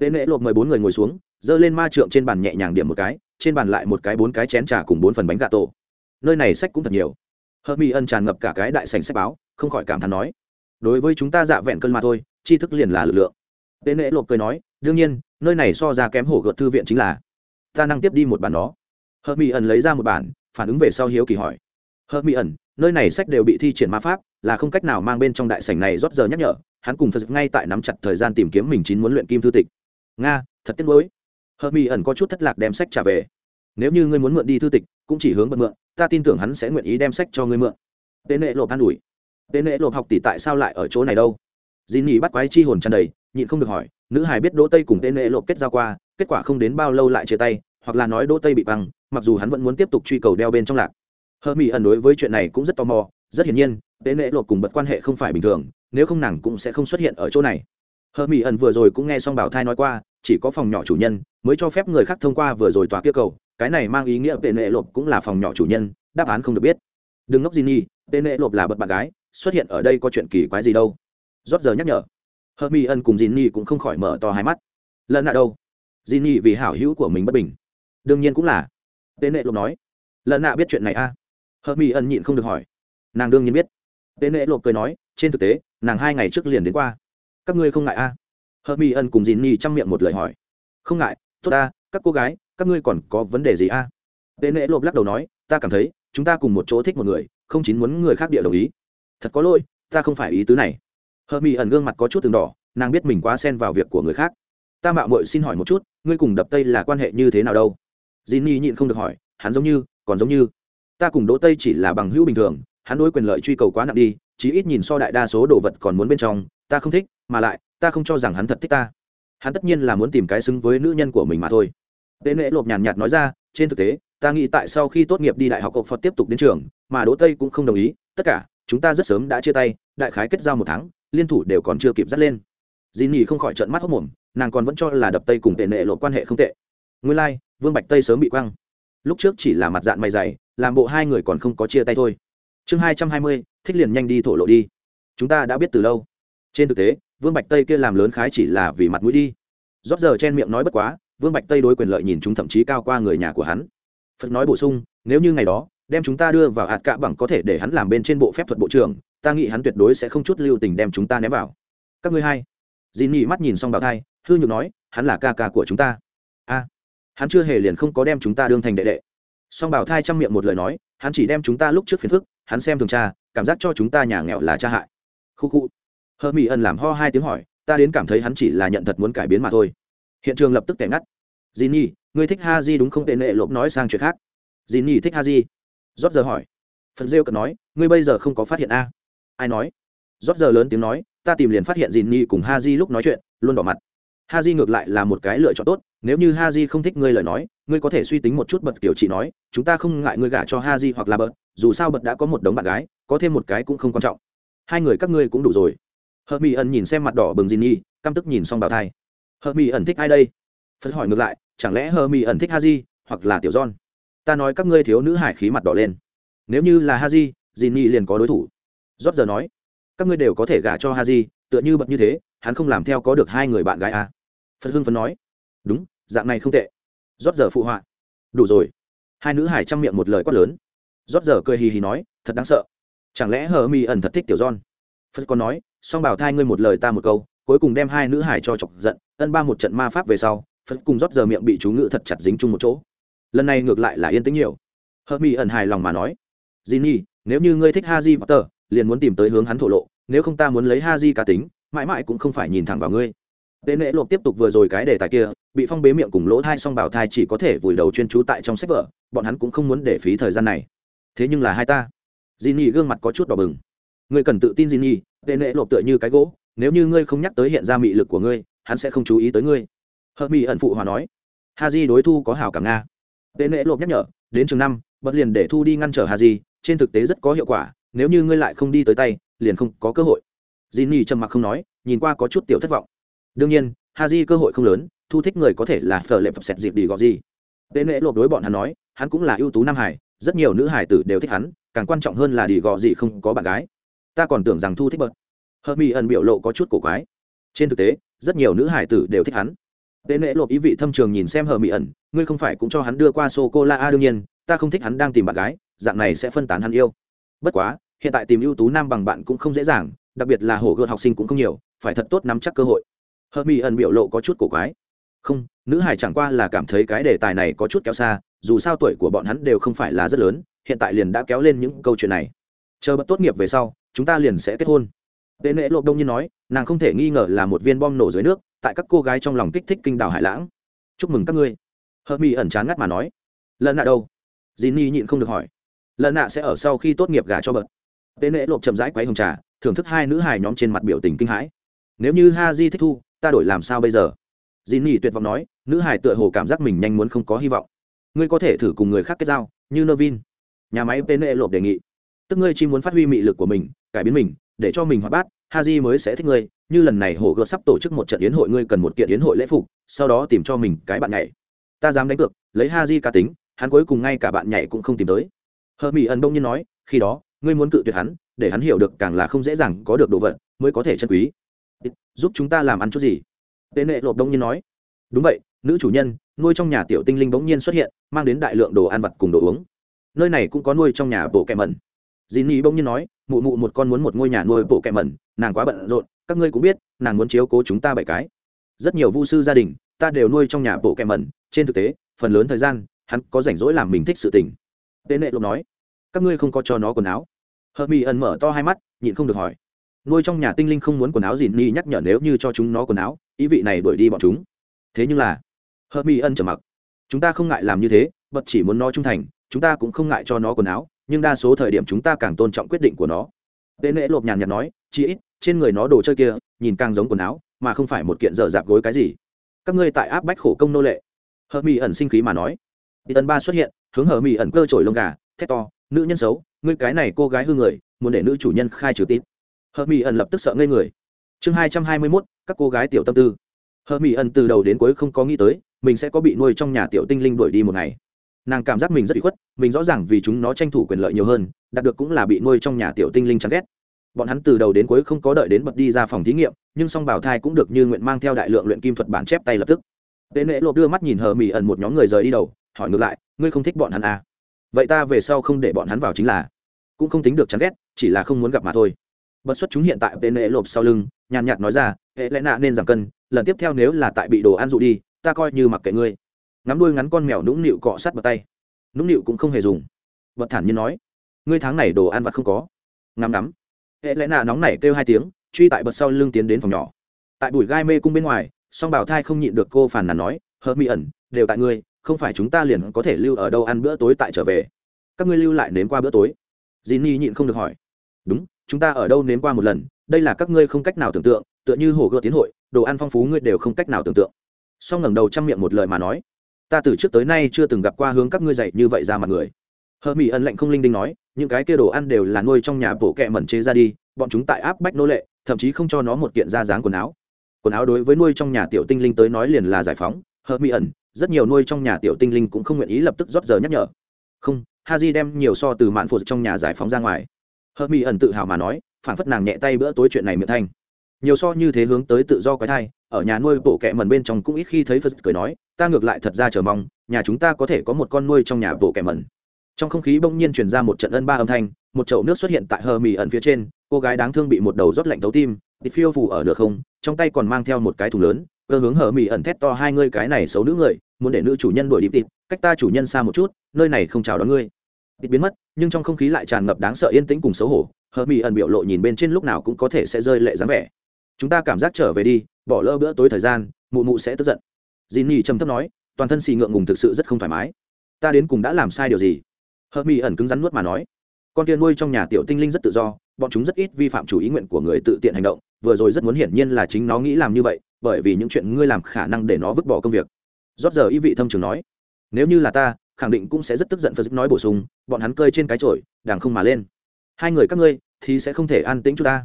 Tệ nệ lộp mười bốn người ngồi xuống, giơ lên ma trượng trên bàn nhẹ nhàng điểm một cái, trên bàn lại một cái bốn cái chén trà cùng bốn phần bánh gà tổ. Nơi này sách cũng thật nhiều. Hợp mỹ ân tràn ngập cả cái đại sành sách báo, không khỏi cảm thán nói. Đối với chúng ta dạ vẹn cơn mà thôi, tri thức liền là lực lượng. Tệ nệ lộp cười nói, đương nhiên, nơi này so ra kém hổ gợt thư viện chính là ta năng tiếp đi một bản đó Hợp Mỹ ẩn lấy ra một bản, phản ứng về sau hiếu kỳ hỏi. Hợp Mỹ ẩn, nơi này sách đều bị thi triển ma pháp, là không cách nào mang bên trong đại sảnh này rót giờ nhắc nhở, hắn cùng phật ngay tại nắm chặt thời gian tìm kiếm mình chín muốn luyện kim thư tịch. Nga, thật tiếc nuối. Hợp Mỹ ẩn có chút thất lạc đem sách trả về. Nếu như ngươi muốn mượn đi thư tịch, cũng chỉ hướng bật mượn, ta tin tưởng hắn sẽ nguyện ý đem sách cho ngươi mượn. Tên nệ lộp an ủi. Tên nệ lộp học tỷ tại sao lại ở chỗ này đâu? Dì nỉ bắt quái chi hồn tràn đầy, nhịn không được hỏi, nữ hải biết đỗ tây cùng tên nệ lộp kết giao qua kết quả không đến bao lâu lại chia tay, hoặc là nói đỗ tây bị băng mặc dù hắn vẫn muốn tiếp tục truy cầu đeo bên trong lạc. Hơ mỹ ẩn đối với chuyện này cũng rất tò mò, rất hiển nhiên, tế nệ Lộ cùng bật quan hệ không phải bình thường, nếu không nàng cũng sẽ không xuất hiện ở chỗ này. Hơ mỹ ẩn vừa rồi cũng nghe xong bảo thai nói qua, chỉ có phòng nhỏ chủ nhân mới cho phép người khác thông qua vừa rồi tòa kia cầu, cái này mang ý nghĩa tệ nệ lộp cũng là phòng nhỏ chủ nhân, đáp án không được biết. Đừng ngốc gì nhi tệ nệ lộp là bật bạn gái, xuất hiện ở đây có chuyện kỳ quái gì đâu. Rót giờ nhắc nhở. Hơ mỹ ân cùng dìn nhi cũng không khỏi mở to hai mắt. Lần nào đâu? Di nhi vì hảo hữu của mình bất bình. Đương nhiên cũng là. Tế nệ lộp nói. Lần nạ biết chuyện này a à? Hợp mỹ ân nhịn không được hỏi. Nàng đương nhiên biết. Tế nệ lộp cười nói, trên thực tế, nàng hai ngày trước liền đến qua. Các ngươi không ngại a à? Hợp mỹ ân cùng di nhi chăm miệng một lời hỏi. Không ngại, tốt ta các cô gái, các ngươi còn có vấn đề gì a à? tế nệ lộp lắc đầu nói, ta cảm thấy, chúng ta cùng một chỗ thích một người, không chín muốn người khác địa đồng ý. Thật có lỗi, ta không phải ý tứ này. Hợp mỹ ẩn gương mặt có chút từng đỏ, nàng biết mình quá xen vào việc của người khác ta mạo muội xin hỏi một chút, ngươi cùng đập tây là quan hệ như thế nào đâu? J i nhịn không được hỏi, hắn giống như, còn giống như. Ta cùng đỗ tây chỉ là bằng hữu bình thường, hắn đối quyền lợi truy cầu quá nặng đi, chí ít nhìn so đại đa số đồ vật còn muốn bên trong, ta không thích, mà lại, ta không cho rằng hắn thật thích ta. Hắn tất nhiên là muốn tìm cái xứng với nữ nhân của mình mà thôi. Tế nễ lộp nhàn nhạt nói ra, trên thực tế, ta nghĩ tại sau khi tốt nghiệp đi đại học ộc phật tiếp tục đến trường, mà đỗ tây cũng không đồng ý, tất cả, chúng ta rất sớm đã chia tay, đại khái kết giao một tháng, liên thủ đều còn chưa kịp dắt lên. Dì nhì không khỏi trợn mắt hốc mồm nàng còn vẫn cho là đập tây cùng tệ nệ lộ quan hệ không tệ. Nguyên lai、like, vương bạch tây sớm bị quăng. Lúc trước chỉ là mặt dạng mày dày làm bộ hai người còn không có chia tay thôi. Chương hai trăm hai mươi thích liền nhanh đi thổ lộ đi. Chúng ta đã biết từ lâu. Trên thực tế vương bạch tây kia làm lớn khái chỉ là vì mặt mũi đi. Rót giờ chen miệng nói bất quá vương bạch tây đối quyền lợi nhìn chúng thậm chí cao qua người nhà của hắn. Phật nói bổ sung nếu như ngày đó đem chúng ta đưa vào hạt cạ bằng có thể để hắn làm bên trên bộ phép thuật bộ trưởng ta nghĩ hắn tuyệt đối sẽ không chút lưu tình đem chúng ta ném vào. Các ngươi hai. Dì nhị mắt nhìn xong bảo thai hư nhược nói, hắn là ca ca của chúng ta. A, hắn chưa hề liền không có đem chúng ta đương thành đệ đệ. Song bảo thai chăm miệng một lời nói, hắn chỉ đem chúng ta lúc trước phiền phức, hắn xem thường cha, cảm giác cho chúng ta nhà nghèo là cha hại. Khu khu. Hơ mỹ ân làm ho hai tiếng hỏi, ta đến cảm thấy hắn chỉ là nhận thật muốn cải biến mà thôi. Hiện trường lập tức tẻ ngắt. Dì nhi, ngươi thích ha di đúng không? Tệ nệ lộp nói sang chuyện khác. Dì nhi thích ha di. Rót giờ hỏi. Phần rêu cần nói, ngươi bây giờ không có phát hiện a. Ai nói? Rót giờ lớn tiếng nói, ta tìm liền phát hiện dì nhi cùng ha di lúc nói chuyện, luôn đỏ mặt ha di ngược lại là một cái lựa chọn tốt, nếu như ha di không thích ngươi lời nói, ngươi có thể suy tính một chút bật kiểu chị nói, chúng ta không ngại ngươi gả cho ha di hoặc là bật, dù sao bật đã có một đống bạn gái, có thêm một cái cũng không quan trọng. Hai người các ngươi cũng đủ rồi. Hờ mỹ ẩn nhìn xem mặt đỏ bừng di nhi căm tức nhìn xong bào thai. Hờ mỹ ẩn thích ai đây? Phật hỏi ngược lại, chẳng lẽ hờ mỹ ẩn thích ha di hoặc là tiểu don ta nói các ngươi thiếu nữ hải khí mặt đỏ lên. Nếu như là ha di dì nhi liền có đối thủ. Rót giờ nói, các ngươi đều có thể gả cho ha di tựa như bật như thế, hắn không làm theo có được hai người bạn gái à phật hưng phấn nói đúng dạng này không tệ. Rót giờ phụ họa. Đủ rồi. Hai nữ hải chăm miệng một lời quát lớn. Rót giờ cười hì hì nói thật đáng sợ. Chẳng lẽ hờ mi ẩn thật thích tiểu john? Phật còn nói song bảo thai ngươi một lời ta một câu cuối cùng đem hai nữ hải cho chọc giận ân ba một trận ma pháp về sau phật cùng rót giờ miệng bị chú ngự thật chặt dính chung một chỗ. Lần này ngược lại là yên tĩnh nhiều. Hờ mi ẩn hài lòng mà nói Jinny, nếu như ngươi thích Haji tờ liền muốn tìm tới hướng hắn thổ lộ, nếu không ta muốn lấy ha di cá tính, mãi mãi cũng không phải nhìn thẳng vào ngươi. Tế Nễ Lộp tiếp tục vừa rồi cái đề tài kia, bị phong bế miệng cùng lỗ thai song bảo thai chỉ có thể vùi đầu chuyên trú tại trong sách vở, bọn hắn cũng không muốn để phí thời gian này. Thế nhưng là hai ta. Jinny gương mặt có chút đỏ bừng. Ngươi cần tự tin Jinny, Tế Nễ Lộp tựa như cái gỗ, nếu như ngươi không nhắc tới hiện ra mị lực của ngươi, hắn sẽ không chú ý tới ngươi. Hợp Mỹ ẩn phụ hòa nói. Haji đối thu có hảo cảm nga. Tế Nễ Lộp nhắc nhở, đến trường năm, bật liền để thu đi ngăn trở Haji, trên thực tế rất có hiệu quả nếu như ngươi lại không đi tới tay liền không có cơ hội di nhi trầm mặc không nói nhìn qua có chút tiểu thất vọng đương nhiên ha di cơ hội không lớn, thu thích người có thể là phở lệ phập xẹt dịp đi gọt gì tên lễ lộp đối bọn hắn nói, hắn cũng là ưu tú nam hải, rất nhiều nữ hải tử đều thích hắn, càng quan trọng hơn là đi gọ gì không có bạn gái. Ta còn tưởng rằng thu thích bật hợp mỹ ẩn biểu lộ có chút cổ quái. Trên thực tế, rất nhiều nữ hải tử đều thích hắn. Tên lễ lộp ý vị thâm trường nhìn xem hờ mỹ ẩn, ngươi không phải cũng cho hắn đưa qua sô cô la a đương nhiên, ta không thích hắn đang tìm bạn gái, dạng này sẽ phân tán hắn yêu. Bất quá, hiện tại tìm ưu tú nam bằng bạn cũng không dễ dàng, đặc biệt là hổ gợt học sinh cũng không nhiều, phải thật tốt nắm chắc cơ hội hợp mỹ ẩn biểu lộ có chút cổ quái. Không, nữ hải chẳng qua là cảm thấy cái đề tài này có chút kéo xa, dù sao tuổi của bọn hắn đều không phải là rất lớn, hiện tại liền đã kéo lên những câu chuyện này. Chờ bật tốt nghiệp về sau, chúng ta liền sẽ kết hôn. Tệ nệ lộ đông nhiên nói, nàng không thể nghi ngờ là một viên bom nổ dưới nước, tại các cô gái trong lòng kích thích kinh đảo hải lãng. Chúc mừng các ngươi. Hợp mỹ ẩn chán ngắt mà nói. Lần nạ đâu? Dì ni nhịn không được hỏi. Lần nạ sẽ ở sau khi tốt nghiệp gả cho bật tế nễ lộp chậm rãi quấy hồng trà, thưởng thức hai nữ hài nhóm trên mặt biểu tình kinh hãi. Nếu như ha di thích thu ta đổi làm sao bây giờ? Dì nỉ tuyệt vọng nói, nữ Hải tựa hồ cảm giác mình nhanh muốn không có hy vọng. Ngươi có thể thử cùng người khác kết giao, như nơ vin nhà máy tế lộp đề nghị. Tức ngươi chỉ muốn phát huy mị lực của mình, cải biến mình, để cho mình hoạt bát ha di mới sẽ thích ngươi, như lần này hổ gợt sắp tổ chức một trận yến hội ngươi cần một kiện yến hội lễ phục, sau đó tìm cho mình cái bạn nhảy. Ta dám đánh cược, lấy ha di cá tính, hắn cuối cùng ngay cả bạn nhảy cũng không tìm tới. Hờ mỹ ẩn đông nhiên nói, khi đó, ngươi muốn cự tuyệt hắn, để hắn hiểu được càng là không dễ dàng có được đồ vật, mới có thể chân quý giúp chúng ta làm ăn chút gì? Tên nệ lộp đông nhiên nói. Đúng vậy, nữ chủ nhân, nuôi trong nhà tiểu tinh linh bỗng nhiên xuất hiện, mang đến đại lượng đồ ăn vặt cùng đồ uống. Nơi này cũng có nuôi trong nhà bộ kẹ mẩn. Dì nhi bỗng nhiên nói, mụ mụ một con muốn một ngôi nhà nuôi bộ kẹ mẩn, nàng quá bận rộn, các ngươi cũng biết, nàng muốn chiếu cố chúng ta bảy cái. Rất nhiều vu sư gia đình, ta đều nuôi trong nhà bộ kẹ mẩn, trên thực tế, phần lớn thời gian, hắn có rảnh rỗi làm mình thích sự tình. Tệ nệ lộp nói, các ngươi không có cho nó quần áo. Hợp mỹ ẩn mở to hai mắt, nhịn không được hỏi nuôi trong nhà tinh linh không muốn quần áo gì, ni nhắc nhở nếu như cho chúng nó quần áo, ý vị này đuổi đi bọn chúng. Thế nhưng là, hợp mỹ ân trầm mặc. Chúng ta không ngại làm như thế bật chỉ muốn nó trung thành, chúng ta cũng không ngại cho nó quần áo, nhưng đa số thời điểm chúng ta càng tôn trọng quyết định của nó. Tệ nệ lộp nhàn nhạt nói chỉ ít, trên người nó đồ chơi kia, nhìn càng giống quần áo, mà không phải một kiện dở dạp gối cái gì. Các ngươi tại áp bách khổ công nô lệ. Hợp mỹ ẩn sinh khí mà nói. Thì tần ba xuất hiện, hướng hờ mỹ ẩn cơ trổi lông gà, thét to, nữ nhân xấu, ngươi cái này cô gái hư người, muốn để nữ chủ nhân khai trừ tít hờ mỹ ẩn lập tức sợ ngây người. Chương hai trăm hai mươi mốt, các cô gái tiểu tâm tư. Hờ mỹ ẩn từ đầu đến cuối không có nghĩ tới, mình sẽ có bị nuôi trong nhà tiểu tinh linh đuổi đi một ngày. Nàng cảm giác mình rất bị khuất, mình rõ ràng vì chúng nó tranh thủ quyền lợi nhiều hơn, đạt được cũng là bị nuôi trong nhà tiểu tinh linh chán ghét. Bọn hắn từ đầu đến cuối không có đợi đến bật đi ra phòng thí nghiệm, nhưng song bảo thai cũng được như nguyện mang theo đại lượng luyện kim thuật bản chép tay lập tức. Tế nễ lộp đưa mắt nhìn hờ mỹ ẩn một nhóm người rời đi đầu, hỏi ngược lại, ngươi không thích bọn hắn à? vậy ta về sau không để bọn hắn vào chính là, cũng không tính được chán ghét, chỉ là không muốn gặp mà thôi bất xuất chúng hiện tại tên nễ lộp sau lưng, nhàn nhạt nói ra, hệ lẽ nạ nên giảm cân, lần tiếp theo nếu là tại bị đồ ăn dụ đi, ta coi như mặc kệ ngươi. Ngắm đuôi ngắn con mèo nũng nịu cọ sát bật tay. Nũng nịu cũng không hề dùng. Bật thản nhiên nói, ngươi tháng này đồ ăn vặt không có. Ngắm ngắm. Hệ lẽ nạ nóng nảy kêu hai tiếng, truy tại bật sau lưng tiến đến phòng nhỏ. Tại bụi gai mê cung bên ngoài, song bảo thai không nhịn được cô phàn nàn nói, hợp mỹ ẩn, đều tại ngươi, không phải chúng ta liền có thể lưu ở đâu ăn bữa tối tại trở về. Các ngươi lưu lại nếm qua bữa tối. Dì ni nhịn không được hỏi, đúng chúng ta ở đâu nếm qua một lần, đây là các ngươi không cách nào tưởng tượng, tựa như hồ gợt tiến hội, đồ ăn phong phú ngươi đều không cách nào tưởng tượng. Song ngẩng đầu chăm miệng một lời mà nói, ta từ trước tới nay chưa từng gặp qua hướng các ngươi dạy như vậy ra mặt người. Hờ mỹ ẩn lạnh không linh đinh nói, những cái kia đồ ăn đều là nuôi trong nhà bổ kẹ mẩn chế ra đi, bọn chúng tại áp bách nô lệ, thậm chí không cho nó một kiện da dáng quần áo. Quần áo đối với nuôi trong nhà tiểu tinh linh tới nói liền là giải phóng. Hờ mỹ ẩn, rất nhiều nuôi trong nhà tiểu tinh linh cũng không nguyện ý lập tức rót giờ nhắc nhở. Không ha di đem nhiều so từ mạn phụ trong nhà giải phóng ra ngoài hợp mỹ ẩn tự hào mà nói phản phất nàng nhẹ tay bữa tối chuyện này miệng thanh. Nhiều so như thế hướng tới tự do quái thai, ở nhà nuôi bộ kẹ mần bên trong cũng ít khi thấy phật cười nói, ta ngược lại thật ra chờ mong, nhà chúng ta có thể có một con nuôi trong nhà bộ kẹ mần trong không khí bỗng nhiên truyền ra một trận ân ba âm thanh, một chậu nước xuất hiện tại hờ mì ẩn phía trên, cô gái đáng thương bị một đầu rót lạnh tấu tim, thịt phiêu phủ ở được không, trong tay còn mang theo một cái thùng lớn, cơ hướng hờ mì ẩn thét to hai ngươi cái này xấu nữ người, muốn để nữ chủ nhân đuổi đi tịt cách ta chủ nhân xa một chút, nơi này không chào đón ngươi tịt biến mất, nhưng trong không khí lại tràn ngập đáng sợ yên tĩnh cùng xấu hổ. Hờ mỹ ẩn biểu lộ nhìn bên trên lúc nào cũng có thể sẽ rơi lệ dáng vẻ. Chúng ta cảm giác trở về đi, bỏ lỡ bữa tối thời gian, mụ mụ sẽ tức giận. Dì Nhi trầm thấp nói, toàn thân xì ngượng ngùng thực sự rất không thoải mái. Ta đến cùng đã làm sai điều gì? Hờ mỹ ẩn cứng rắn nuốt mà nói. Con kia nuôi trong nhà tiểu tinh linh rất tự do, bọn chúng rất ít vi phạm chủ ý nguyện của người tự tiện hành động, vừa rồi rất muốn hiển nhiên là chính nó nghĩ làm như vậy, bởi vì những chuyện ngươi làm khả năng để nó vứt bỏ công việc. Rót giờ ý vị thâm trường nói, nếu như là ta khẳng định cũng sẽ rất tức giận phật nói bổ sung bọn hắn cơi trên cái trội, đàng không mà lên. Hai người các ngươi thì sẽ không thể an tĩnh chúng ta.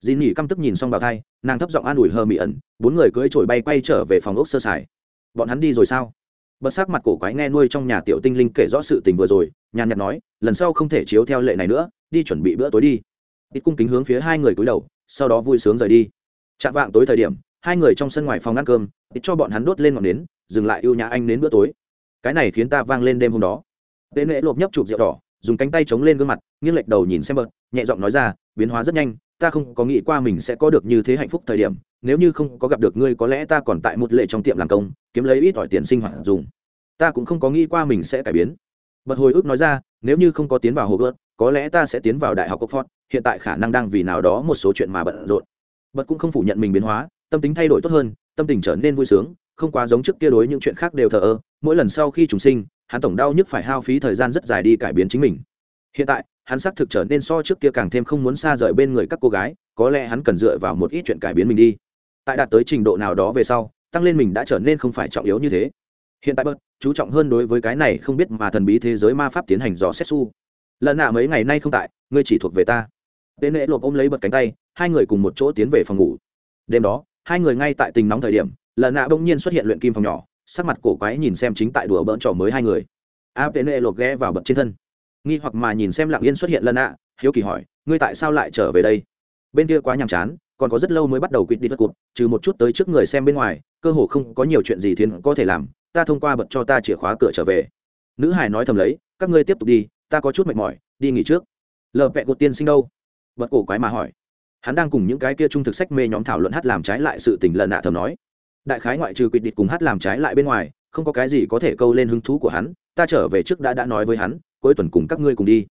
Dì nỉ căm tức nhìn xong bào thai nàng thấp giọng an ủi hờ mỹ ẩn bốn người cưỡi trổi bay quay trở về phòng ốc sơ sài. Bọn hắn đi rồi sao? Bật sắc mặt cổ quái nghe nuôi trong nhà tiểu tinh linh kể rõ sự tình vừa rồi nhàn nhạt nói lần sau không thể chiếu theo lệ này nữa đi chuẩn bị bữa tối đi. Ít cung kính hướng phía hai người cúi đầu sau đó vui sướng rời đi. Chạm vạng tối thời điểm hai người trong sân ngoài phòng ăn cơm ít cho bọn hắn đốt lên ngọn nến dừng lại ưu nhã anh đến bữa tối cái này khiến ta vang lên đêm hôm đó. Tế nệ lộp nhấp chụp rượu đỏ, dùng cánh tay chống lên gương mặt, nghiêng lệch đầu nhìn xem bợt nhẹ giọng nói ra, biến hóa rất nhanh, ta không có nghĩ qua mình sẽ có được như thế hạnh phúc thời điểm, nếu như không có gặp được ngươi có lẽ ta còn tại một lệ trong tiệm làm công, kiếm lấy ít ỏi tiền sinh hoạt dùng. Ta cũng không có nghĩ qua mình sẽ cải biến. Bật hồi ức nói ra, nếu như không có tiến vào hồ gớt có lẽ ta sẽ tiến vào đại học oxford, hiện tại khả năng đang vì nào đó một số chuyện mà bận rộn. Bật cũng không phủ nhận mình biến hóa, tâm tính thay đổi tốt hơn, tâm tình trở nên vui sướng không quá giống trước kia đối những chuyện khác đều thờ ơ, mỗi lần sau khi chúng sinh, hắn tổng đau nhức phải hao phí thời gian rất dài đi cải biến chính mình. Hiện tại, hắn xác thực trở nên so trước kia càng thêm không muốn xa rời bên người các cô gái, có lẽ hắn cần dựa vào một ít chuyện cải biến mình đi. Tại đạt tới trình độ nào đó về sau, tăng lên mình đã trở nên không phải trọng yếu như thế. Hiện tại bớt, chú trọng hơn đối với cái này không biết mà thần bí thế giới ma pháp tiến hành dò xét su. Lần nạ mấy ngày nay không tại, ngươi chỉ thuộc về ta. Tên lễ lộp ôm lấy bật cánh tay, hai người cùng một chỗ tiến về phòng ngủ. Đêm đó, hai người ngay tại tình nóng thời điểm lần nạ bỗng nhiên xuất hiện luyện kim phòng nhỏ, sắc mặt cổ quái nhìn xem chính tại đùa bỡn trò mới hai người. Áp tên lễ lộp ghé vào bật trên thân. Nghi hoặc mà nhìn xem lặng yên xuất hiện lần nạ, hiếu kỳ hỏi, ngươi tại sao lại trở về đây? Bên kia quá nhàm chán, còn có rất lâu mới bắt đầu quýt đi bất cụt trừ một chút tới trước người xem bên ngoài, cơ hồ không có nhiều chuyện gì thiên có thể làm, ta thông qua bật cho ta chìa khóa cửa trở về. Nữ hải nói thầm lấy, các ngươi tiếp tục đi, ta có chút mệt mỏi, đi nghỉ trước. Lờ vẹ cột tiên sinh đâu? Bật cổ quái mà hỏi. Hắn đang cùng những cái kia trung thực sách mê nhóm thảo luận hát làm trái lại sự tình lần nạ thầm nói đại khái ngoại trừ quỵt định cùng hát làm trái lại bên ngoài, không có cái gì có thể câu lên hứng thú của hắn, ta trở về trước đã đã nói với hắn, cuối tuần cùng các ngươi cùng đi.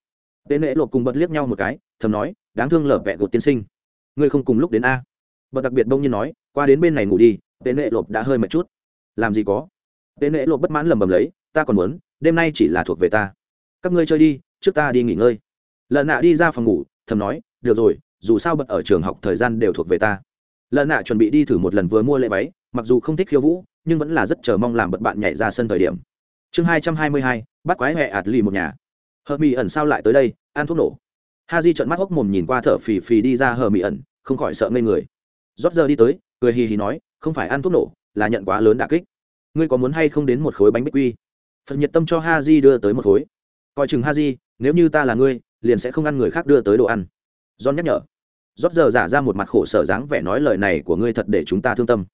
Tên lễ lộp cùng bật liếc nhau một cái, thầm nói, đáng thương lở vẹ gột tiên sinh. Ngươi không cùng lúc đến a. Bật đặc biệt bông nhiên nói, qua đến bên này ngủ đi, tên lễ lộp đã hơi mệt chút. Làm gì có? Tên lễ lộp bất mãn lầm bầm lấy, ta còn muốn, đêm nay chỉ là thuộc về ta. Các ngươi chơi đi, trước ta đi nghỉ ngơi. Lần nạ đi ra phòng ngủ, thầm nói, được rồi, dù sao bật ở trường học thời gian đều thuộc về ta. Lần nạ chuẩn bị đi thử một lần vừa mua lễ váy mặc dù không thích khiêu vũ, nhưng vẫn là rất chờ mong làm bật bạn nhảy ra sân thời điểm. Chương hai trăm hai mươi hai, bắt quái hẹ ạt lì một nhà. Hờ mỹ ẩn sao lại tới đây? Ăn thuốc nổ. Ha di trận mắt hốc mồm nhìn qua thở phì phì đi ra hờ mỹ ẩn, không khỏi sợ ngây người. Rót giờ đi tới, cười hì hì nói, không phải ăn thuốc nổ, là nhận quá lớn đà kích. Ngươi có muốn hay không đến một khối bánh bích quy? Phật nhiệt tâm cho ha di đưa tới một khối. Coi chừng ha di, nếu như ta là ngươi, liền sẽ không ăn người khác đưa tới đồ ăn. John nhắc nhở. Rót giờ giả ra một mặt khổ sở dáng vẻ nói lời này của ngươi thật để chúng ta thương tâm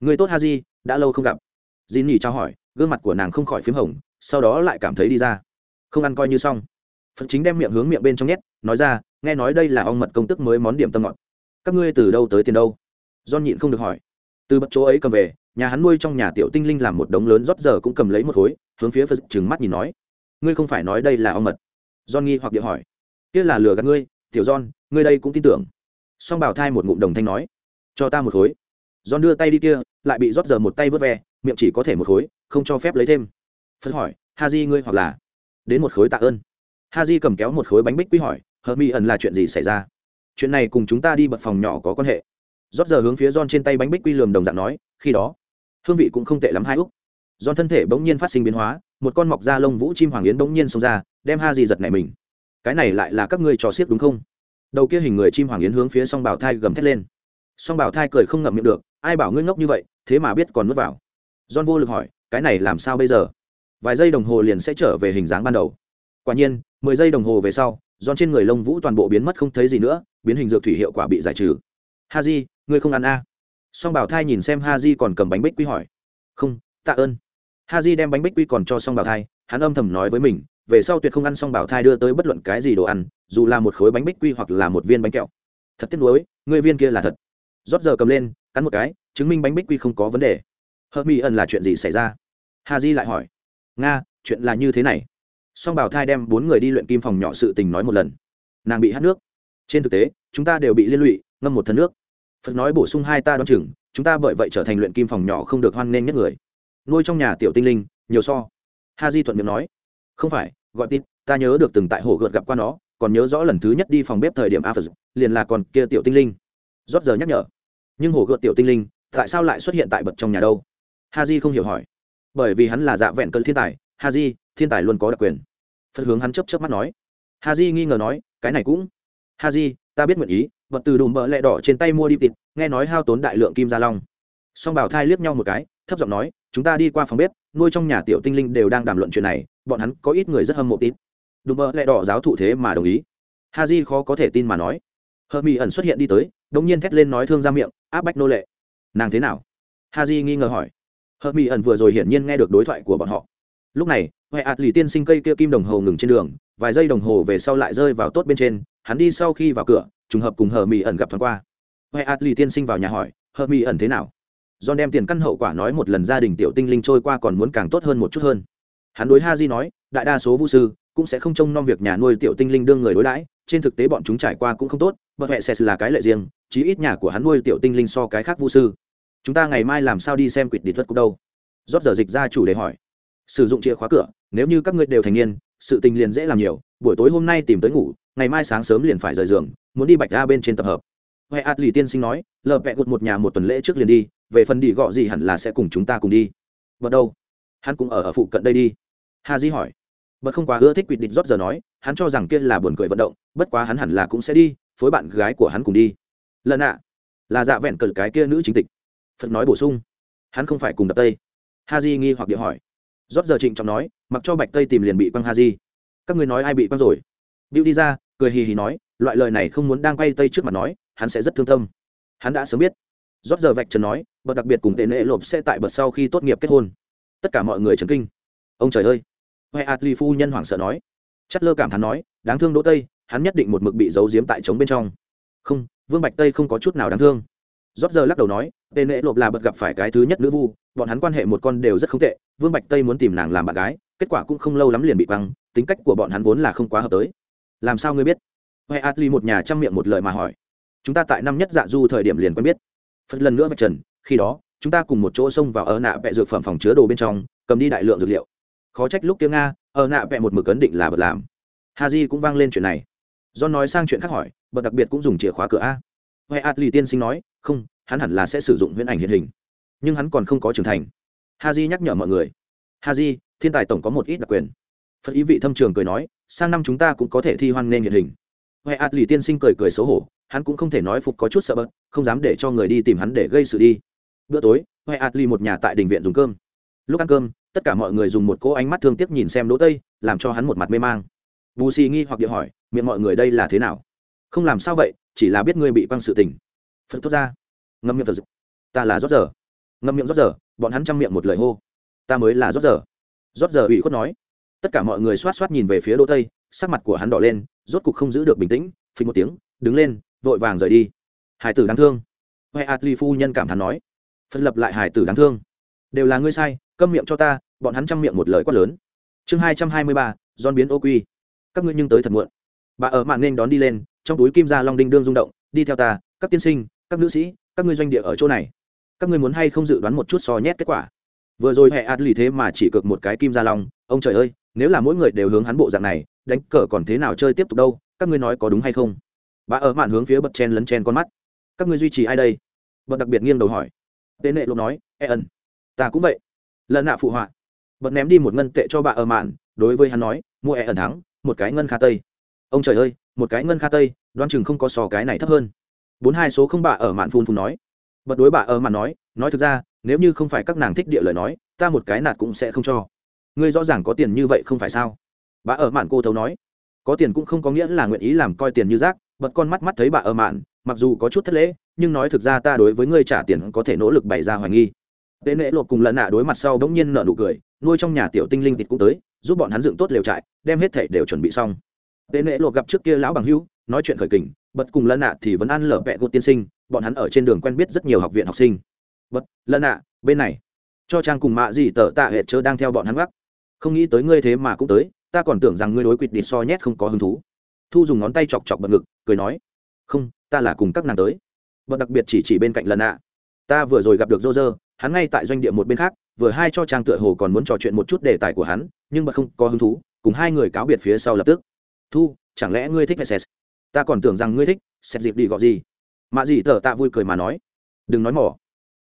người tốt ha di đã lâu không gặp. J nhỉ trao hỏi, gương mặt của nàng không khỏi p h í m hồng, sau đó lại cảm thấy đi ra. Không ăn coi như xong. Phật chính đem miệng hướng miệng bên trong nhét, nói ra, nghe nói đây là ong mật công tức mới món điểm tâm ngọt. Các ngươi từ đâu tới tiền đâu? Do nhịn không được hỏi. Từ bất chỗ ấy cầm về, nhà hắn nuôi trong nhà tiểu tinh linh làm một đống lớn rót giờ cũng cầm lấy một khối, hướng phía phật trừng mắt nhìn nói. Ngươi không phải nói đây là ong mật? John nghi hoặc điện hỏi. Kia là lừa gạt ngươi, tiểu John, ngươi đây cũng tin tưởng. Song bảo thai một ngụm đồng thanh nói. Cho ta một khối. John đưa tay đi kia, lại bị rót giờ một tay vớt ve, miệng chỉ có thể một khối, không cho phép lấy thêm. Phật hỏi ha ngươi hoặc là? Đến một khối tạ ơn. Ha cầm kéo một khối bánh bích quy hỏi hờ ẩn là chuyện gì xảy ra? Chuyện này cùng chúng ta đi bật phòng nhỏ có quan hệ. Rót giờ hướng phía John trên tay bánh bích quy lườm đồng dạng nói, khi đó, hương vị cũng không tệ lắm hai úc. John thân thể bỗng nhiên phát sinh biến hóa, một con mọc da lông vũ chim hoàng yến bỗng nhiên xông ra, đem ha giật nảy mình. Cái này lại là các ngươi trò xiếc đúng không? Đầu kia hình người chim hoàng yến hướng phía song bảo thai gầm thét lên. Song bảo thai cười không ngậm miệng được ai bảo ngươi ngốc như vậy, thế mà biết còn nuốt vào. John vô lực hỏi, cái này làm sao bây giờ? Vài giây đồng hồ liền sẽ trở về hình dáng ban đầu. Quả nhiên, mười giây đồng hồ về sau, john trên người lông vũ toàn bộ biến mất không thấy gì nữa, biến hình dược thủy hiệu quả bị giải trừ. Ha di ngươi không ăn a à? song bảo thai nhìn xem ha di còn cầm bánh bích quy hỏi. Không, tạ ơn. Ha di đem bánh bích quy còn cho song bảo thai, hắn âm thầm nói với mình, về sau tuyệt không ăn xong bảo thai đưa tới bất luận cái gì đồ ăn, dù là một khối bánh bích quy hoặc là một viên bánh kẹo. Thật tiếc nuối người viên kia là thật rót giờ cầm lên, cắn một cái, chứng minh bánh bích quy không có vấn đề. Hợp mỹ ẩn là chuyện gì xảy ra? Hà di lại hỏi. Nga, chuyện là như thế này. Song bảo thai đem bốn người đi luyện kim phòng nhỏ sự tình nói một lần. Nàng bị hát nước. Trên thực tế, chúng ta đều bị liên lụy, ngâm một thân nước. Phật nói bổ sung hai ta đ o á n chừng, chúng ta bởi vậy trở thành luyện kim phòng nhỏ không được hoan nghênh nhất người. Nuôi trong nhà tiểu tinh linh, nhiều so. Ha di thuận miệng nói. Không phải, gọi tin. ta nhớ được từng tại hồ gợt gặp qua nó, còn nhớ rõ lần thứ nhất đi phòng bếp thời điểm a phật, liền là còn kia tiểu tinh linh. Rót giờ nhắc nhở nhưng hồ gợt tiểu tinh linh, tại sao lại xuất hiện tại bậc trong nhà đâu? Ha j không hiểu hỏi. Bởi vì hắn là dạ vẹn cơn thiên tài ha j thiên tài luôn có đặc quyền. Phật hướng hắn chấp chấp mắt nói. Ha j nghi ngờ nói, cái này cũng. Ha j ta biết nguyện ý, vật từ đùm bỡ lẹ đỏ trên tay mua đi tịt, nghe nói hao tốn đại lượng kim gia long. Song bảo thai liếc nhau một cái, thấp giọng nói, chúng ta đi qua phòng bếp, nuôi trong nhà tiểu tinh linh đều đang đàm luận chuyện này, bọn hắn có ít người rất hâm mộ tít đùm bỡ lẹ đỏ giáo thụ thế mà đồng ý. Ha j khó có thể tin mà nói. Hờ mỹ ẩn xuất hiện đi tới đông nhiên thét lên nói thương ra miệng áp bách nô lệ. Nàng thế nào? Ha di nghi ngờ hỏi. Hợp mỹ ẩn vừa rồi hiển nhiên nghe được đối thoại của bọn họ. Lúc này huệ ạt lì tiên sinh cây kia kim đồng hồ ngừng trên đường vài giây đồng hồ về sau lại rơi vào tốt bên trên hắn đi sau khi vào cửa trùng hợp cùng hờ mỹ ẩn gặp thoáng qua. Huệ ạt lì tiên sinh vào nhà hỏi hờ mỹ ẩn thế nào? Do đem tiền căn hậu quả nói một lần gia đình tiểu tinh linh trôi qua còn muốn càng tốt hơn một chút hơn. Hắn đối ha di nói, đại đa số vu sư cũng sẽ không trông nom việc nhà nuôi tiểu tinh linh đương người đối đãi, trên thực tế bọn chúng trải qua cũng không tốt, bậc huệ sẽ là cái lệ riêng, chí ít nhà của hắn nuôi tiểu tinh linh so cái khác vu sư. Chúng ta ngày mai làm sao đi xem quỷ địch thuật cục đâu? Rốt giờ dịch ra chủ đề hỏi. Sử dụng chìa khóa cửa, nếu như các ngươi đều thành niên, sự tình liền dễ làm nhiều, buổi tối hôm nay tìm tới ngủ, ngày mai sáng sớm liền phải rời giường, muốn đi bạch a bên trên tập hợp. huệ ạt lì tiên sinh nói, lờ vẹ gột một nhà một tuần lễ trước liền đi, về phần đi gọ gì hẳn là sẽ cùng chúng ta cùng đi bật đâu hắn cũng ở ở phụ cận đây đi ha di hỏi bật không quá ưa thích quyết định rót giờ nói hắn cho rằng kia là buồn cười vận động bất quá hắn hẳn là cũng sẽ đi phối bạn gái của hắn cùng đi lần ạ. Là dạ vẹn cờ cái kia nữ chính tịch. Phật nói bổ sung. Hắn không phải cùng đập tây. Ha di nghi hoặc địa hỏi. Rót giờ trịnh trọng nói, mặc cho bạch tây tìm liền bị quăng ha di các người nói ai bị quăng rồi? Bill đi ra, cười hì hì nói, loại lời này không muốn đang quay tây trước mặt nói, hắn sẽ rất thương tâm. Hắn đã sớm biết. Rót giờ vạch trần nói, bậc đặc biệt cùng tệ nệ lộp sẽ tại bậc sau khi tốt nghiệp kết hôn. Tất cả mọi người trấn kinh. Ông trời ơi. Huệ adli phu nhân hoảng sợ nói. Chất lơ cảm thán nói, đáng thương đỗ tây, hắn nhất định một mực bị giấu giếm tại trống bên trong. Không vương bạch tây không có chút nào đáng thương. Rót giờ lắc đầu nói, tên nệ lộp là bật gặp phải cái thứ nhất nữ vu, bọn hắn quan hệ một con đều rất không tệ, vương bạch tây muốn tìm nàng làm bạn gái, kết quả cũng không lâu lắm liền bị băng tính cách của bọn hắn vốn là không quá hợp tới. Làm sao ngươi biết? Huệ adli một nhà chăm miệng một lời mà hỏi. Chúng ta tại năm nhất dạ du thời điểm liền quen biết. Phật lần nữa vạch trần, khi đó, chúng ta cùng một chỗ xông vào ở nạ vẹ dược phẩm phòng chứa đồ bên trong, cầm đi đại lượng dược liệu. Khó trách lúc tiếng nga, ở nạ vẹ một mực ấn định là bật làm. Ha di cũng vang lên chuyện này. Do nói sang chuyện khác hỏi bật đặc biệt cũng dùng chìa khóa cửa a. Huệ ạt lì tiên sinh nói không hắn hẳn là sẽ sử dụng huyễn ảnh hiện hình. Nhưng hắn còn không có trưởng thành. Ha Di nhắc nhở mọi người ha Di, thiên tài tổng có một ít đặc quyền. Phật ý vị thâm trường cười nói sang năm chúng ta cũng có thể thi hoan nghênh hiện hình. Huệ ạt lì tiên sinh cười cười xấu hổ hắn cũng không thể nói phục có chút sợ bớt không dám để cho người đi tìm hắn để gây sự đi. Bữa tối huệ ạt lì một nhà tại đình viện dùng cơm. Lúc ăn cơm tất cả mọi người dùng một cỗ ánh mắt thương tiếc nhìn xem đỗ tây làm cho hắn một mặt mê mang. Bù xì nghi hoặc địa hỏi miệng mọi người đây là thế nào? Không làm sao vậy, chỉ là biết ngươi bị quăng sự tình. Phật thốt ra. Ngâm miệng phật ta là rót giờ. Ngâm miệng rót giờ, bọn hắn chăm miệng một lời hô. Ta mới là rót giờ. Rót giờ ủy khuất nói. Tất cả mọi người xoát xoát nhìn về phía đô tây, sắc mặt của hắn đỏ lên, rốt cục không giữ được bình tĩnh, phình một tiếng, đứng lên, vội vàng rời đi. Hải tử đáng thương. Huệ atli phu nhân cảm thán nói. Phân lập lại hải tử đáng thương. Đều là ngươi sai, câm miệng cho ta, bọn hắn chăm miệng một lời quát lớn. Chương hai trăm hai mươi ba don biến ô quy. Các ngươi nhưng tới thật muộn. Bà ở mạng nên đón đi lên trong túi kim ra long đinh đương rung động, đi theo ta, các tiên sinh, các nữ sĩ, các ngươi doanh địa ở chỗ này. Các ngươi muốn hay không dự đoán một chút so nhét kết quả? Vừa rồi hệ ạt lì thế mà chỉ cực một cái kim gia long, ông trời ơi, nếu là mỗi người đều hướng hắn bộ dạng này, đánh cờ còn thế nào chơi tiếp tục đâu, các ngươi nói có đúng hay không? Bà ở mạn hướng phía bật chen lấn chen con mắt. Các ngươi duy trì ai đây? Bật đặc biệt nghiêng đầu hỏi. Tế nệ lộ nói e ẩn, ta cũng vậy. Lần nạ phụ họa. Bật ném đi một ngân tệ cho bà ở mạn, đối với hắn nói, mua e ẩn thắng, một cái ngân kha tây. Ông trời ơi một cái ngân kha tây đoan chừng không có sò cái này thấp hơn. Bốn hai số không bà ở mạn phun phun nói. Bật đối bà ở mạn nói nói thực ra, nếu như không phải các nàng thích địa lời nói, ta một cái nạt cũng sẽ không cho. Ngươi rõ ràng có tiền như vậy không phải sao? Bà ở mạn cô thấu nói. Có tiền cũng không có nghĩa là nguyện ý làm coi tiền như rác, bật con mắt mắt thấy bà ở mạn, mặc dù có chút thất lễ, nhưng nói thực ra ta đối với ngươi trả tiền có thể nỗ lực bày ra hoài nghi. Tế nễ lột cùng lần nạ đối mặt sau bỗng nhiên nở nụ cười, nuôi trong nhà tiểu tinh linh thịt cũng tới, giúp bọn hắn dựng tốt lều trại, đem hết thảy đều chuẩn bị xong tên nệ lộ gặp trước kia lão bằng hữu, nói chuyện khởi kình, bật cùng lân nạ thì vẫn ăn lở vẹ gột tiên sinh, bọn hắn ở trên đường quen biết rất nhiều học viện học sinh. Bật, lân nạ, bên này. Cho trang cùng mạ gì tờ tạ hệ chớ đang theo bọn hắn gác. Không nghĩ tới ngươi thế mà cũng tới, ta còn tưởng rằng ngươi đối quỵt đi so nhét không có hứng thú. Thu dùng ngón tay chọc chọc bật ngực, cười nói, không, ta là cùng các nàng tới. Bật đặc biệt chỉ chỉ bên cạnh lần ạ ta vừa rồi gặp được dô dơ hắn ngay tại doanh địa một bên khác, vừa hai cho trang tựa hồ còn muốn trò chuyện một chút đề tài của hắn, nhưng bật không có hứng thú, cùng hai người cáo biệt phía sau lập tức thu, chẳng lẽ ngươi thích sét ta còn tưởng rằng ngươi thích xét dịp đi gọi gì? Mạ gì tờ tạ vui cười mà nói. Đừng nói mỏ.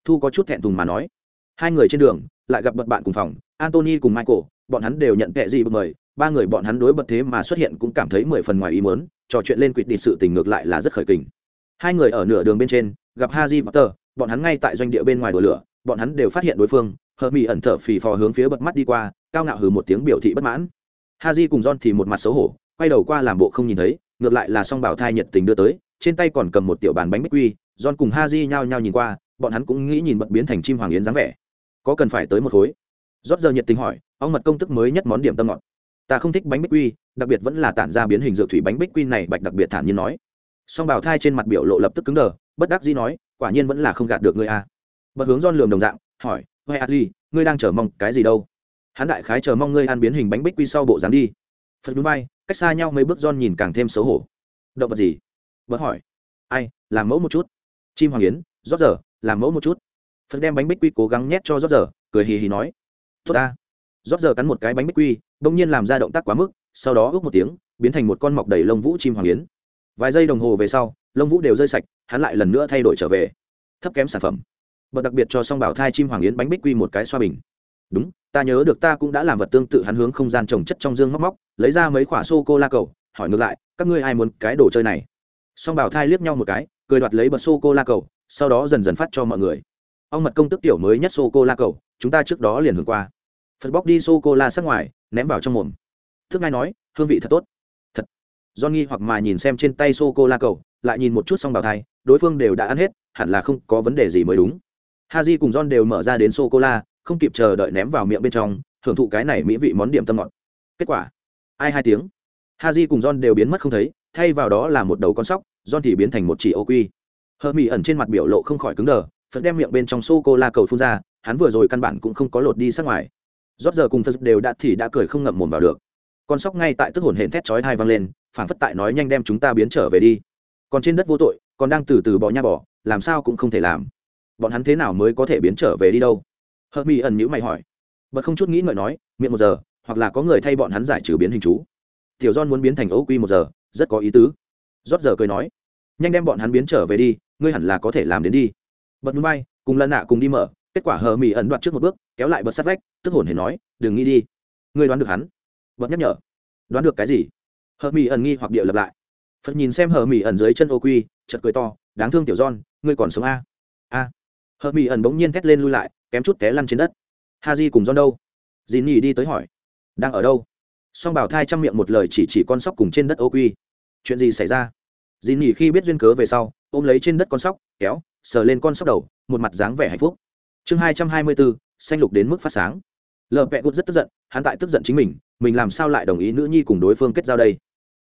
Thu có chút thẹn thùng mà nói. Hai người trên đường, lại gặp bật bạn cùng phòng antony cùng michael, bọn hắn đều nhận tệ gì bật mời. Ba người bọn hắn đối bật thế mà xuất hiện cũng cảm thấy mười phần ngoài ý mớn trò chuyện lên quỵt đi sự tình ngược lại là rất khởi kình. Hai người ở nửa đường bên trên, gặp haji potter, bọn hắn ngay tại doanh địa bên ngoài đổ lửa, bọn hắn đều phát hiện đối phương, hờ mỹ ẩn thở phì phò hướng phía bật mắt đi qua, cao ngạo hừ một tiếng biểu thị bất mãn. Haji cùng john thì một mặt xấu hổ quay đầu qua làm bộ không nhìn thấy, ngược lại là song bảo thai nhiệt tình đưa tới, trên tay còn cầm một tiểu bàn bánh bích quy, john cùng haji nhao nhao nhìn qua, bọn hắn cũng nghĩ nhìn bật biến thành chim hoàng yến dáng vẻ. Có cần phải tới một khối? Rót giờ nhiệt tình hỏi, ông mật công tức mới nhất món điểm tâm ngọt. Ta không thích bánh bích quy, đặc biệt vẫn là tản ra biến hình dược thủy bánh bích quy này, bạch đặc biệt thản nhiên nói. Song bảo thai trên mặt biểu lộ lập tức cứng đờ, bất đắc dĩ nói, quả nhiên vẫn là không gạt được ngươi a. À. bật hướng don lường đồng dạng, hỏi huệ adli ngươi đang chờ mong cái gì đâu? Hắn đại khái chờ mong ngươi ăn biến hình bánh bích quy sau bộ dáng đi. Phật núi bay cách xa nhau mấy bước John nhìn càng thêm xấu hổ. Động vật gì? Bớt hỏi. Ai, làm mẫu một chút. Chim hoàng yến, rót giờ, làm mẫu một chút. Phật đem bánh bích quy cố gắng nhét cho rót giờ, cười hì hì nói. Tốt ta. Rót giờ cắn một cái bánh bích quy bỗng nhiên làm ra động tác quá mức, sau đó ước một tiếng, biến thành một con mọc đầy lông vũ chim hoàng yến. Vài giây đồng hồ về sau, lông vũ đều rơi sạch, hắn lại lần nữa thay đổi trở về. Thấp kém sản phẩm. Bật đặc biệt cho song bảo thai chim hoàng yến bánh bích quy một cái xoa bình. Đúng ta nhớ được ta cũng đã làm vật tương tự, hắn hướng không gian trồng chất trong dương móc móc, lấy ra mấy quả sô cô la cầu, hỏi ngược lại, các ngươi ai muốn cái đồ chơi này? Song bảo thai liếc nhau một cái, cười đoạt lấy bật sô cô la cầu, sau đó dần dần phát cho mọi người. Ông mật công tức tiểu mới nhất sô cô la cầu, chúng ta trước đó liền hưởng qua. Phật bóc đi sô cô la sắc ngoài, ném vào trong mồm. Thức ngay nói, hương vị thật tốt. Thật. Do nghi hoặc mà nhìn xem trên tay sô cô la cầu, lại nhìn một chút xong bảo thai, đối phương đều đã ăn hết, hẳn là không có vấn đề gì mới đúng. Ha j cùng john đều mở ra đến sô cô la không kịp chờ đợi ném vào miệng bên trong hưởng thụ cái này mỹ vị món điểm tâm ngọt. Kết quả, ai hai tiếng ha j cùng john đều biến mất không thấy, thay vào đó là một đầu con sóc, john thì biến thành một chỉ ô quy. Hờ mỹ ẩn trên mặt biểu lộ không khỏi cứng đờ, phật đem miệng bên trong sô cô la cầu phun ra, hắn vừa rồi căn bản cũng không có lột đi sát ngoài. Rót giờ cùng phật đều đã thì đã cười không ngậm mồm vào được. Con sóc ngay tại tức hồn hển thét chói thai vang lên phản phất tại nói nhanh đem chúng ta biến trở về đi. Còn trên đất vô tội, còn đang từ từ bỏ nha bỏ, làm sao cũng không thể làm. Bọn hắn thế nào mới có thể biến trở về đi đâu? Hờ mỹ ẩn nhữ mày hỏi. Bật không chút nghĩ ngợi nói, miệng một giờ, hoặc là có người thay bọn hắn giải trừ biến hình chú. Tiểu don muốn biến thành ấu quy một giờ, rất có ý tứ. Rót giờ cười nói, nhanh đem bọn hắn biến trở về đi, ngươi hẳn là có thể làm đến đi. Bật núi bay, cùng lần nạ cùng đi mở, kết quả hờ mỹ ẩn đoạt trước một bước, kéo lại bật sát vách, tức hồn hề nói, đừng nghĩ đi, ngươi đoán được hắn. Bật nhắc nhở, đoán được cái gì? Hờ mỹ ẩn nghi hoặc địa lập lại. Phật nhìn xem hờ mỹ ẩn dưới chân ô quy chật cười to, đáng thương tiểu don ngươi còn sống a? A. Hờ mỹ ẩn bỗng nhiên thét lên lui lại kém chút té lăn trên đất. Ha di cùng John đâu? Dì nhì đi tới hỏi. Đang ở đâu? Song bảo thai trong miệng một lời chỉ chỉ con sóc cùng trên đất ô quy. Chuyện gì xảy ra? Dì nhì khi biết duyên cớ về sau, ôm lấy trên đất con sóc, kéo, sờ lên con sóc đầu, một mặt dáng vẻ hạnh phúc. Chương hai trăm hai mươi bốn, xanh lục đến mức phát sáng. Lờ pẹ gút rất tức giận, hắn tại tức giận chính mình mình làm sao lại đồng ý nữ nhi cùng đối phương kết giao đây?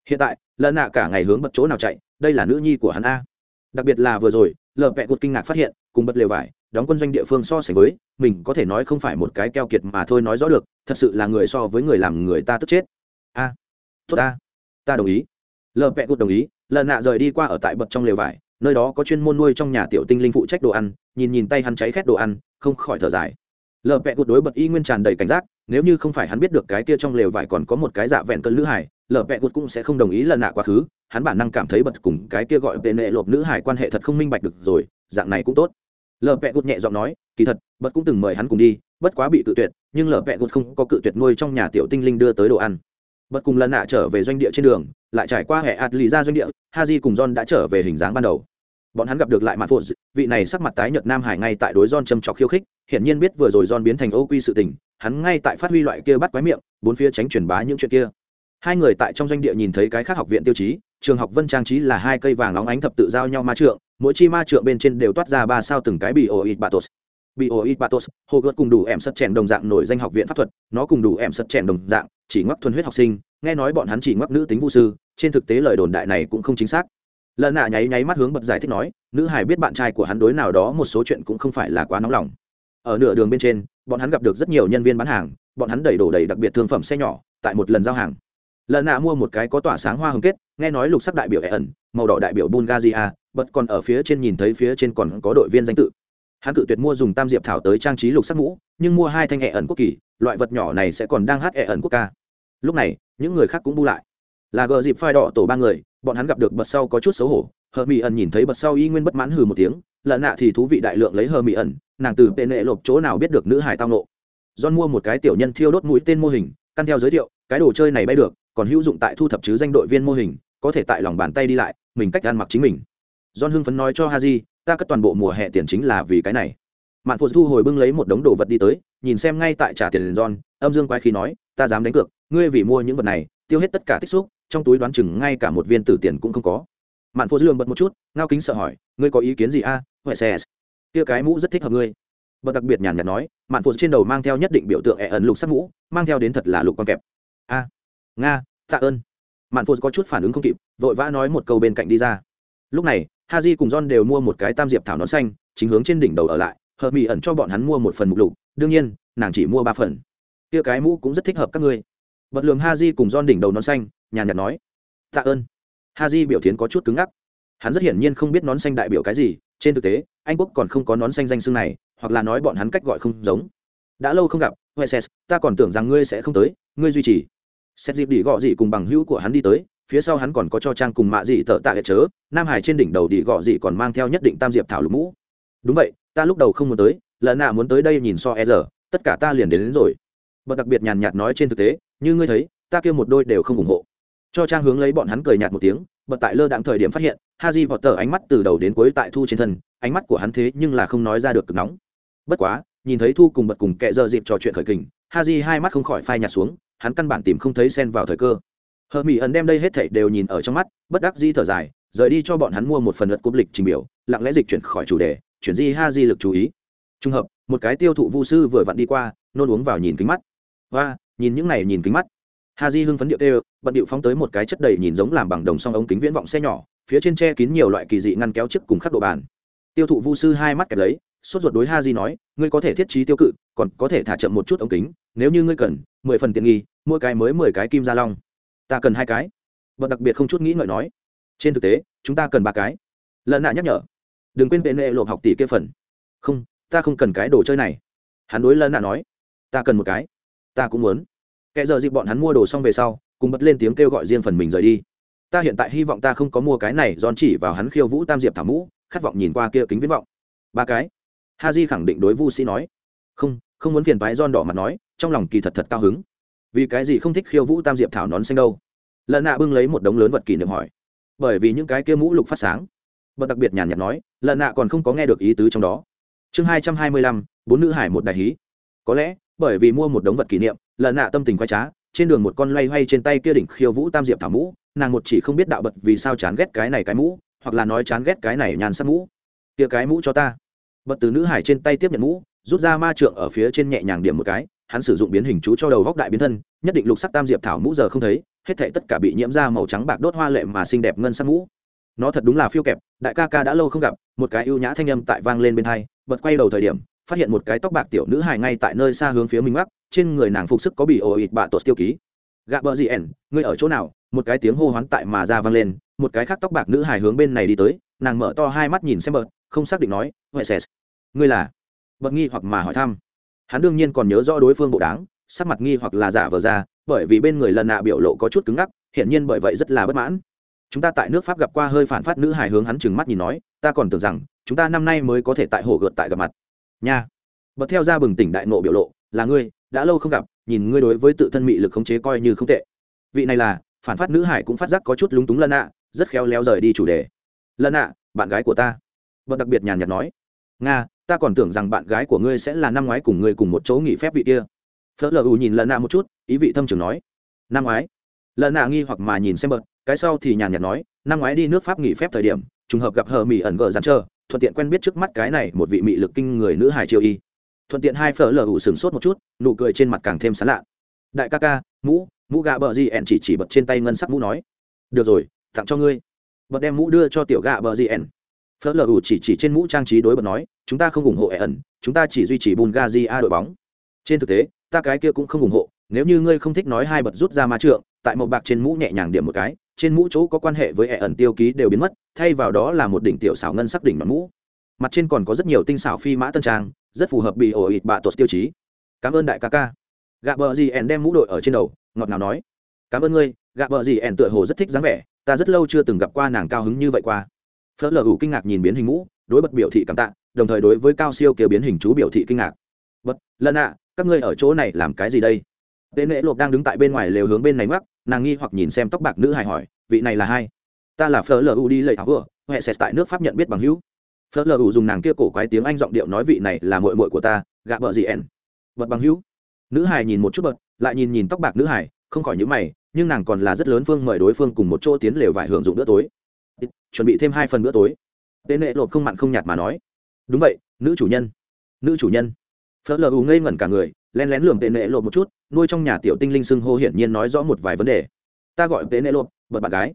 Hiện tại lần nạ cả ngày hướng bật chỗ nào chạy, đây là nữ nhi của hắn a. Đặc biệt là vừa rồi, lờ pẹ gút kinh ngạc phát hiện, cùng bật lều vải đóng quân doanh địa phương so sánh với, mình có thể nói không phải một cái keo kiệt mà thôi nói rõ được, thật sự là người so với người làm người ta tức chết. A, tốt ta ta đồng ý. Lờ vẹ gút đồng ý lần nạ rời đi qua ở tại bậc trong lều vải, nơi đó có chuyên môn nuôi trong nhà tiểu tinh linh phụ trách đồ ăn, nhìn nhìn tay hắn cháy khét đồ ăn, không khỏi thở dài. Lờ vẹ gút đối bật y nguyên tràn đầy cảnh giác, nếu như không phải hắn biết được cái kia trong lều vải còn có một cái dạ vẹn cơn lữ hải lờ vẹ gút cũng sẽ không đồng ý lần nạ quá khứ, hắn bản năng cảm thấy bật cùng cái kia gọi tệ nệ lộp nữ hải quan hệ thật không minh bạch được rồi, dạng này cũng tốt lờ vẹ gột nhẹ giọng nói, kỳ thật, bật cũng từng mời hắn cùng đi, bất quá bị cự tuyệt, nhưng lờ vẹ gột không có cự tuyệt nuôi trong nhà tiểu tinh linh đưa tới đồ ăn. Bật cùng lần nạ trở về doanh địa trên đường, lại trải qua hệ ạt lì ra doanh địa Ha haji cùng john đã trở về hình dáng ban đầu. Bọn hắn gặp được lại mặt phụ, vị này sắc mặt tái nhợt nam hải ngay tại đối john châm trọc khiêu khích, hiển nhiên biết vừa rồi john biến thành ô quy sự tình, hắn ngay tại phát huy loại kia bắt quái miệng, bốn phía tránh truyền bá những chuyện kia. Hai người tại trong doanh địa nhìn thấy cái khác học viện tiêu chí, trường học vân trang trí là hai cây vàng óng ánh thập tự giao nhau ma trượng mỗi chi ma trượng bên trên đều toát ra ba sao từng cái bị oit batos bị oit batos hồ gợt cùng đủ em sật chèn đồng dạng nổi danh học viện pháp thuật, nó cùng đủ em sật chèn đồng dạng, chỉ ngoắc thuần huyết học sinh, nghe nói bọn hắn chỉ ngoắc nữ tính vũ sư, trên thực tế lời đồn đại này cũng không chính xác. Lần nạ nháy nháy mắt hướng bật giải thích nói, nữ hải biết bạn trai của hắn đối nào đó một số chuyện cũng không phải là quá nóng lòng. Ở nửa đường bên trên, bọn hắn gặp được rất nhiều nhân viên bán hàng, bọn hắn đẩy đổ đầy đặc biệt thương phẩm xe nhỏ, tại một lần giao hàng. Lần nạ mua một cái có tỏa sáng hoa hồng kết, nghe nói lục sắc đại biểu ẩn, màu đỏ đại biểu bulgaria bật còn ở phía trên nhìn thấy phía trên còn có đội viên danh tự. Hắn cự tuyệt mua dùng tam diệp thảo tới trang trí lục sắc mũ, nhưng mua hai thanh hẹ ẩn quốc kỳ, loại vật nhỏ này sẽ còn đang hát hẹ ẩn quốc ca. Lúc này, những người khác cũng bu lại. Là gờ dịp phai đỏ tổ ba người, bọn hắn gặp được bật sau có chút xấu hổ. Hờ mỹ ẩn nhìn thấy bật sau y nguyên bất mãn hừ một tiếng, lợn nạ thì thú vị đại lượng lấy hờ mỹ ẩn, nàng từ tệ nệ lộp chỗ nào biết được nữ hải tao nộ john mua một cái tiểu nhân thiêu đốt mũi tên mô hình, căn theo giới thiệu, cái đồ chơi này bay được, còn hữu dụng tại thu thập chứ danh đội viên mô hình, có thể tại lòng bàn tay đi lại, mình cách ăn mặc chính mình john hưng phấn nói cho haji, ta cất toàn bộ mùa hè tiền chính là vì cái này. Mạn phụ thu hồi bưng lấy một đống đồ vật đi tới, nhìn xem ngay tại trả tiền john, âm dương quái khí nói, ta dám đánh cược, ngươi vì mua những vật này, tiêu hết tất cả tích xúc, trong túi đoán chừng ngay cả một viên tử tiền cũng không có. Mạn phụ lườm bật một chút, ngao kính sợ hỏi, ngươi có ý kiến gì a? À? huệ xe kia cái mũ rất thích hợp ngươi. Bật đặc biệt nhàn nhạt nói, mạn phụ trên đầu mang theo nhất định biểu tượng ẹ ẩn lục sắc mũ, mang theo đến thật là lục quan kẹp. A, nga, tạ ơn. Mạn phụ có chút phản ứng không kịp, vội vã nói một câu bên cạnh đi ra lúc này ha j cùng john đều mua một cái tam diệp thảo nón xanh, chính hướng trên đỉnh đầu ở lại, hợp mỹ ẩn cho bọn hắn mua một phần mục lục, đương nhiên, nàng chỉ mua ba phần. Kia cái mũ cũng rất thích hợp các ngươi. Bật lường ha j cùng john đỉnh đầu nón xanh, nhàn nhạt nói, tạ ơn. Ha j biểu tiến có chút cứng ngắc. Hắn rất hiển nhiên không biết nón xanh đại biểu cái gì, trên thực tế, anh quốc còn không có nón xanh danh xương này, hoặc là nói bọn hắn cách gọi không giống. Đã lâu không gặp huệ ses ta còn tưởng rằng ngươi sẽ không tới, ngươi duy trì. Xét dịp đỉ gọ dị cùng bằng hữu của hắn đi tới phía sau hắn còn có cho trang cùng mạ dị tợ tạ hệ chớ nam hải trên đỉnh đầu đi gọ dị còn mang theo nhất định tam diệp thảo lục mũ. Đúng vậy ta lúc đầu không muốn tới lần nào muốn tới đây nhìn so e giờ tất cả ta liền đến, đến rồi. Bậc đặc biệt nhàn nhạt nói trên thực tế như ngươi thấy ta kêu một đôi đều không ủng hộ. Cho trang hướng lấy bọn hắn cười nhạt một tiếng bật tại lơ đạm thời điểm phát hiện haji vọt tờ ánh mắt từ đầu đến cuối tại thu trên thân ánh mắt của hắn thế nhưng là không nói ra được cực nóng. Bất quá nhìn thấy thu cùng bật cùng kệ giờ dịp trò chuyện khởi kình haji hai mắt không khỏi phai nhạt xuống hắn căn bản tìm không thấy sen vào thời cơ hờ mỹ ẩn đem đây hết thảy đều nhìn ở trong mắt, bất đắc di thở dài, rời đi cho bọn hắn mua một phần lượt cúp lịch trình biểu, lặng lẽ dịch chuyển khỏi chủ đề, chuyển di ha di lực chú ý. Trùng hợp, một cái tiêu thụ vu sư vừa vặn đi qua, nôn uống vào nhìn kính mắt. Và nhìn những này nhìn kính mắt. Ha di hưng phấn điệu kêu, bận điệu phóng tới một cái chất đầy nhìn giống làm bằng đồng song ống kính viễn vọng xe nhỏ, phía trên tre kín nhiều loại kỳ dị ngăn kéo trước cùng khắc độ bàn. Tiêu thụ vu sư hai mắt kẹp lấy, sốt ruột đối ha di nói, ngươi có thể thiết trí tiêu cự, còn có thể thả chậm một chút ống kính, nếu như ngươi cần, mười phần tiện nghi, mỗi cái mới mười cái kim gia long ta cần hai cái. Vợ đặc biệt không chút nghĩ ngợi nói. Trên thực tế, chúng ta cần ba cái. Lần nạ nhắc nhở. Đừng quên vệ nệ lộp học tỷ kia phần. Không, ta không cần cái đồ chơi này. Hắn đối lần nạ nói. Ta cần một cái. Ta cũng muốn. Kẻ giờ dịp bọn hắn mua đồ xong về sau, cùng bật lên tiếng kêu gọi riêng phần mình rời đi. Ta hiện tại hy vọng ta không có mua cái này giòn chỉ vào hắn khiêu vũ tam diệp thảo mũ, khát vọng nhìn qua kia kính viễn vọng. Ba cái. Ha di khẳng định đối vu sĩ nói. Không không muốn phiền phái giòn đỏ mặt nói, trong lòng kỳ thật thật cao hứng vì cái gì không thích khiêu vũ tam diệp thảo nón xanh đâu? Lần nạ bưng lấy một đống lớn vật kỷ niệm hỏi. Bởi vì những cái kia mũ lục phát sáng. Bật đặc biệt nhàn nhạt nói lần nạ còn không có nghe được ý tứ trong đó. Chương hai trăm hai mươi lăm, bốn nữ hải một đại hí. Có lẽ, bởi vì mua một đống vật kỷ niệm lần nạ tâm tình khoai trá, trên đường một con loay hoay trên tay kia đỉnh khiêu vũ tam diệp thảo mũ, nàng một chỉ không biết đạo bật vì sao chán ghét cái này cái mũ, hoặc là nói chán ghét cái này nhàn sắc mũ. Kia cái mũ cho ta. Bật từ nữ hải trên tay tiếp nhận mũ, rút ra ma trượng ở phía trên nhẹ nhàng điểm một cái hắn sử dụng biến hình chú cho đầu góc đại biến thân, nhất định lục sắc tam diệp thảo mũ giờ không thấy, hết thảy tất cả bị nhiễm ra màu trắng bạc đốt hoa lệ mà xinh đẹp ngân sắc mũ. Nó thật đúng là phiêu kẹp, đại ca ca đã lâu không gặp, một cái ưu nhã thanh âm tại vang lên bên hai, bật quay đầu thời điểm, phát hiện một cái tóc bạc tiểu nữ hài ngay tại nơi xa hướng phía mình mắc trên người nàng phục sức có bị ồ ịt bạ tột tiêu ký. Gạ bờ gì ẻn, ngươi ở chỗ nào? Một cái tiếng hô hoán tại mà ra vang lên, một cái khác tóc bạc nữ hài hướng bên này đi tới, nàng mở to hai mắt nhìn xem bợt không xác định nói, huệ sès ngươi là? Bật nghi hoặc mà hỏi thăm hắn đương nhiên còn nhớ rõ đối phương bộ đáng, sắc mặt nghi hoặc là giả vờ ra, bởi vì bên người lần nạ biểu lộ có chút cứng ngắc, hiển nhiên bởi vậy rất là bất mãn. Chúng ta tại nước pháp gặp qua hơi phản phát nữ hài hướng hắn trừng mắt nhìn nói, ta còn tưởng rằng, chúng ta năm nay mới có thể tại hồ gợt tại gặp mặt. Nha. Bật theo ra bừng tỉnh đại nộ biểu lộ, là ngươi, đã lâu không gặp, nhìn ngươi đối với tự thân mị lực khống chế coi như không tệ. Vị này là, phản phát nữ hải cũng phát giác có chút lúng túng lân ạ rất khéo léo rời đi chủ đề. Lân ạ bạn gái của ta. Bật đặc biệt nhàn nhạt nói. Nga ta còn tưởng rằng bạn gái của ngươi sẽ là năm ngoái cùng ngươi cùng một chỗ nghỉ phép vị kia. Phớt lờ ù nhìn lần nạ một chút, ý vị thâm trường nói. Năm ngoái? Lần nạ nghi hoặc mà nhìn xem bật cái sau thì nhàn nhạt nói, năm ngoái đi nước pháp nghỉ phép thời điểm, trùng hợp gặp hờ mỹ ẩn gờ dán chờ, thuận tiện quen biết trước mắt cái này một vị mị lực kinh người nữ hải triều y. Thuận tiện hai phở lờ ủ sừng sốt một chút, nụ cười trên mặt càng thêm sán lạ. Đại ca ca, mũ mũ gạ bờ gì ẻn chỉ chỉ bật trên tay ngân sắc mũ nói. Được rồi, tặng cho ngươi. Bật đem mũ đưa cho tiểu gạ bờ gì ẻn. Phớt lờ ủ chỉ chỉ trên mũ trang trí đối bật nói chúng ta không ủng hộ ẩn, chúng ta chỉ duy trì bungazi a đội bóng. Trên thực tế ta cái kia cũng không ủng hộ nếu như ngươi không thích nói hai bật rút ra ma trượng tại một bạc trên mũ nhẹ nhàng điểm một cái trên mũ chỗ có quan hệ với ẻ ẩn tiêu ký đều biến mất thay vào đó là một đỉnh tiểu xảo ngân sắc đỉnh mặt mũ. Mặt trên còn có rất nhiều tinh xảo phi mã tân trang rất phù hợp bị ổ ịt bạ tuột tiêu chí. Cảm ơn đại ca ca. Gạ bờ gì ẻn đem mũ đội ở trên đầu ngọt ngào nói. Cảm ơn ngươi gạ bờ gì ẻn tựa hồ rất thích dáng vẻ ta rất lâu chưa từng gặp qua nàng cao hứng như vậy qua phớt lờ ủ kinh ngạc nhìn biến hình mũ, đối bật biểu thị cảm tạ, đồng thời đối với cao siêu kia biến hình chú biểu thị kinh ngạc. Bật lần ạ, các ngươi ở chỗ này làm cái gì đây? Tệ nệ lộp đang đứng tại bên ngoài lều hướng bên này mắc nàng nghi hoặc nhìn xem tóc bạc nữ hài hỏi, vị này là hai ta là phở lu đi lệ thảo vừa huệ sẽ tại nước pháp nhận biết bằng hữu. Phở lu dùng nàng kia cổ quái tiếng anh giọng điệu nói, vị này là mội mội của ta, gạ vợ gì ẻn. Bật bằng hữu. Nữ hài nhìn một chút bật, lại nhìn nhìn tóc bạc nữ hài, không khỏi nhữ mày, nhưng nàng còn là rất lớn phương mời đối phương cùng một chỗ tiến lều vải hưởng dụng bữa tối chuẩn bị thêm hai phần bữa tối. Tên nệ lộp không mặn không nhạt mà nói. Đúng vậy, nữ chủ nhân. Nữ chủ nhân. Phớt lờ ngây ngẩn cả người len lén lườm tệ nệ lộp một chút, nuôi trong nhà tiểu tinh linh xưng hô hiển nhiên nói rõ một vài vấn đề. Ta gọi tệ nệ lộp bật bạn gái.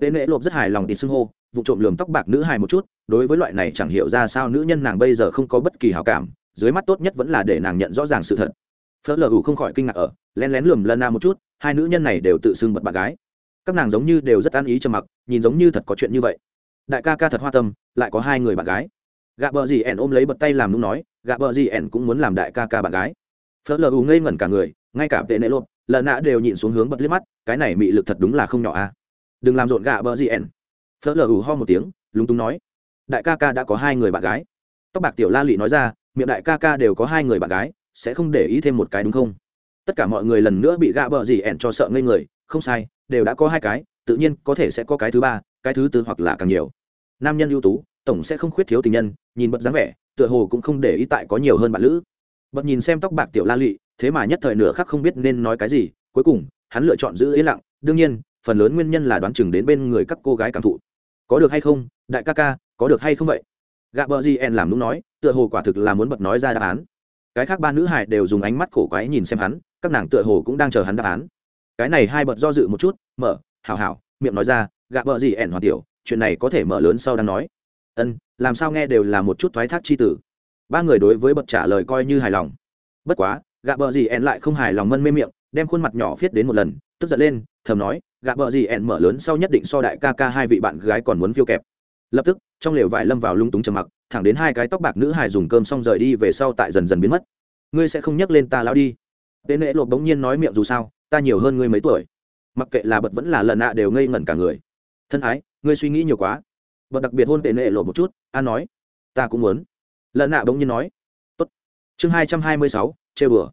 Tệ nệ lộp rất hài lòng tìm xưng hô vụ trộm lườm tóc bạc nữ hài một chút, đối với loại này chẳng hiểu ra sao nữ nhân nàng bây giờ không có bất kỳ hào cảm, dưới mắt tốt nhất vẫn là để nàng nhận rõ ràng sự thật. Phớt lờ u không khỏi kinh ngạc ở len lén lườm lân na một chút, hai nữ nhân này đều tự xưng bật bạn gái các nàng giống như đều rất an ý trầm mặc, nhìn giống như thật có chuyện như vậy. Đại ca ca thật hoa tâm, lại có hai người bạn gái. Gạ bờ gì ẻn ôm lấy bật tay làm nung nói, gạ bờ gì ẻn cũng muốn làm đại ca ca bạn gái. Phớt lờ ù ngây ngẩn cả người, ngay cả tệ nệ lộp lợn nạ đều nhìn xuống hướng bật liếc mắt, cái này mị lực thật đúng là không nhỏ a à. đừng làm rộn gạ bờ gì ẻn. Phớt lờ ù ho một tiếng, lúng túng nói, đại ca ca đã có hai người bạn gái. Tóc bạc tiểu la lị nói ra, miệng đại ca ca đều có hai người bạn gái, sẽ không để ý thêm một cái đúng không? Tất cả mọi người lần nữa bị gạ bờ gì ẻn cho sợ ngây người không sai, đều đã có hai cái, tự nhiên có thể sẽ có cái thứ ba, cái thứ tư hoặc là càng nhiều. Nam nhân ưu tú, tổng sẽ không khuyết thiếu tình nhân, nhìn bật dáng vẻ, tựa hồ cũng không để ý tại có nhiều hơn bạn lữ. Bật nhìn xem tóc bạc tiểu la lụy, thế mà nhất thời nửa khắc không biết nên nói cái gì, cuối cùng, hắn lựa chọn giữ yên lặng, đương nhiên, phần lớn nguyên nhân là đoán chừng đến bên người các cô gái cảm thụ. Có được hay không, đại ca ca, có được hay không vậy? Gạ bờ gn en làm đúng nói, tựa hồ quả thực là muốn bật nói ra đáp án. Cái khác ba nữ hải đều dùng ánh mắt cổ quái nhìn xem hắn, các nàng tựa hồ cũng đang chờ hắn đáp án cái này hai bật do dự một chút, mở, hảo hảo, miệng nói ra, gạ bợ gì ẻn hoàn tiểu, chuyện này có thể mở lớn sau đang nói. Ân, làm sao nghe đều là một chút thoái thác chi tử. Ba người đối với bật trả lời coi như hài lòng. Bất quá, gạ bợ gì ẻn lại không hài lòng mân mê miệng, đem khuôn mặt nhỏ viết đến một lần, tức giận lên, thầm nói, gạ bợ gì ẻn mở lớn sau nhất định so đại ca ca hai vị bạn gái còn muốn phiêu kẹp. Lập tức, trong lều vải lâm vào lung túng trầm mặc, thẳng đến hai cái tóc bạc nữ hài dùng cơm xong rời đi về sau tại dần dần biến mất. Ngươi sẽ không nhắc lên ta lao đi. Tế lễ lột bỗng nhiên nói miệng dù sao ta nhiều hơn ngươi mấy tuổi. Mặc kệ là bật vẫn là lần nạ đều ngây ngẩn cả người. Thân ái, ngươi suy nghĩ nhiều quá. Bật đặc biệt hôn tệ nệ lộ một chút, an nói. Ta cũng muốn. Lần nạ bỗng nhiên nói. Tốt. chương hai trăm hai mươi sáu chê bừa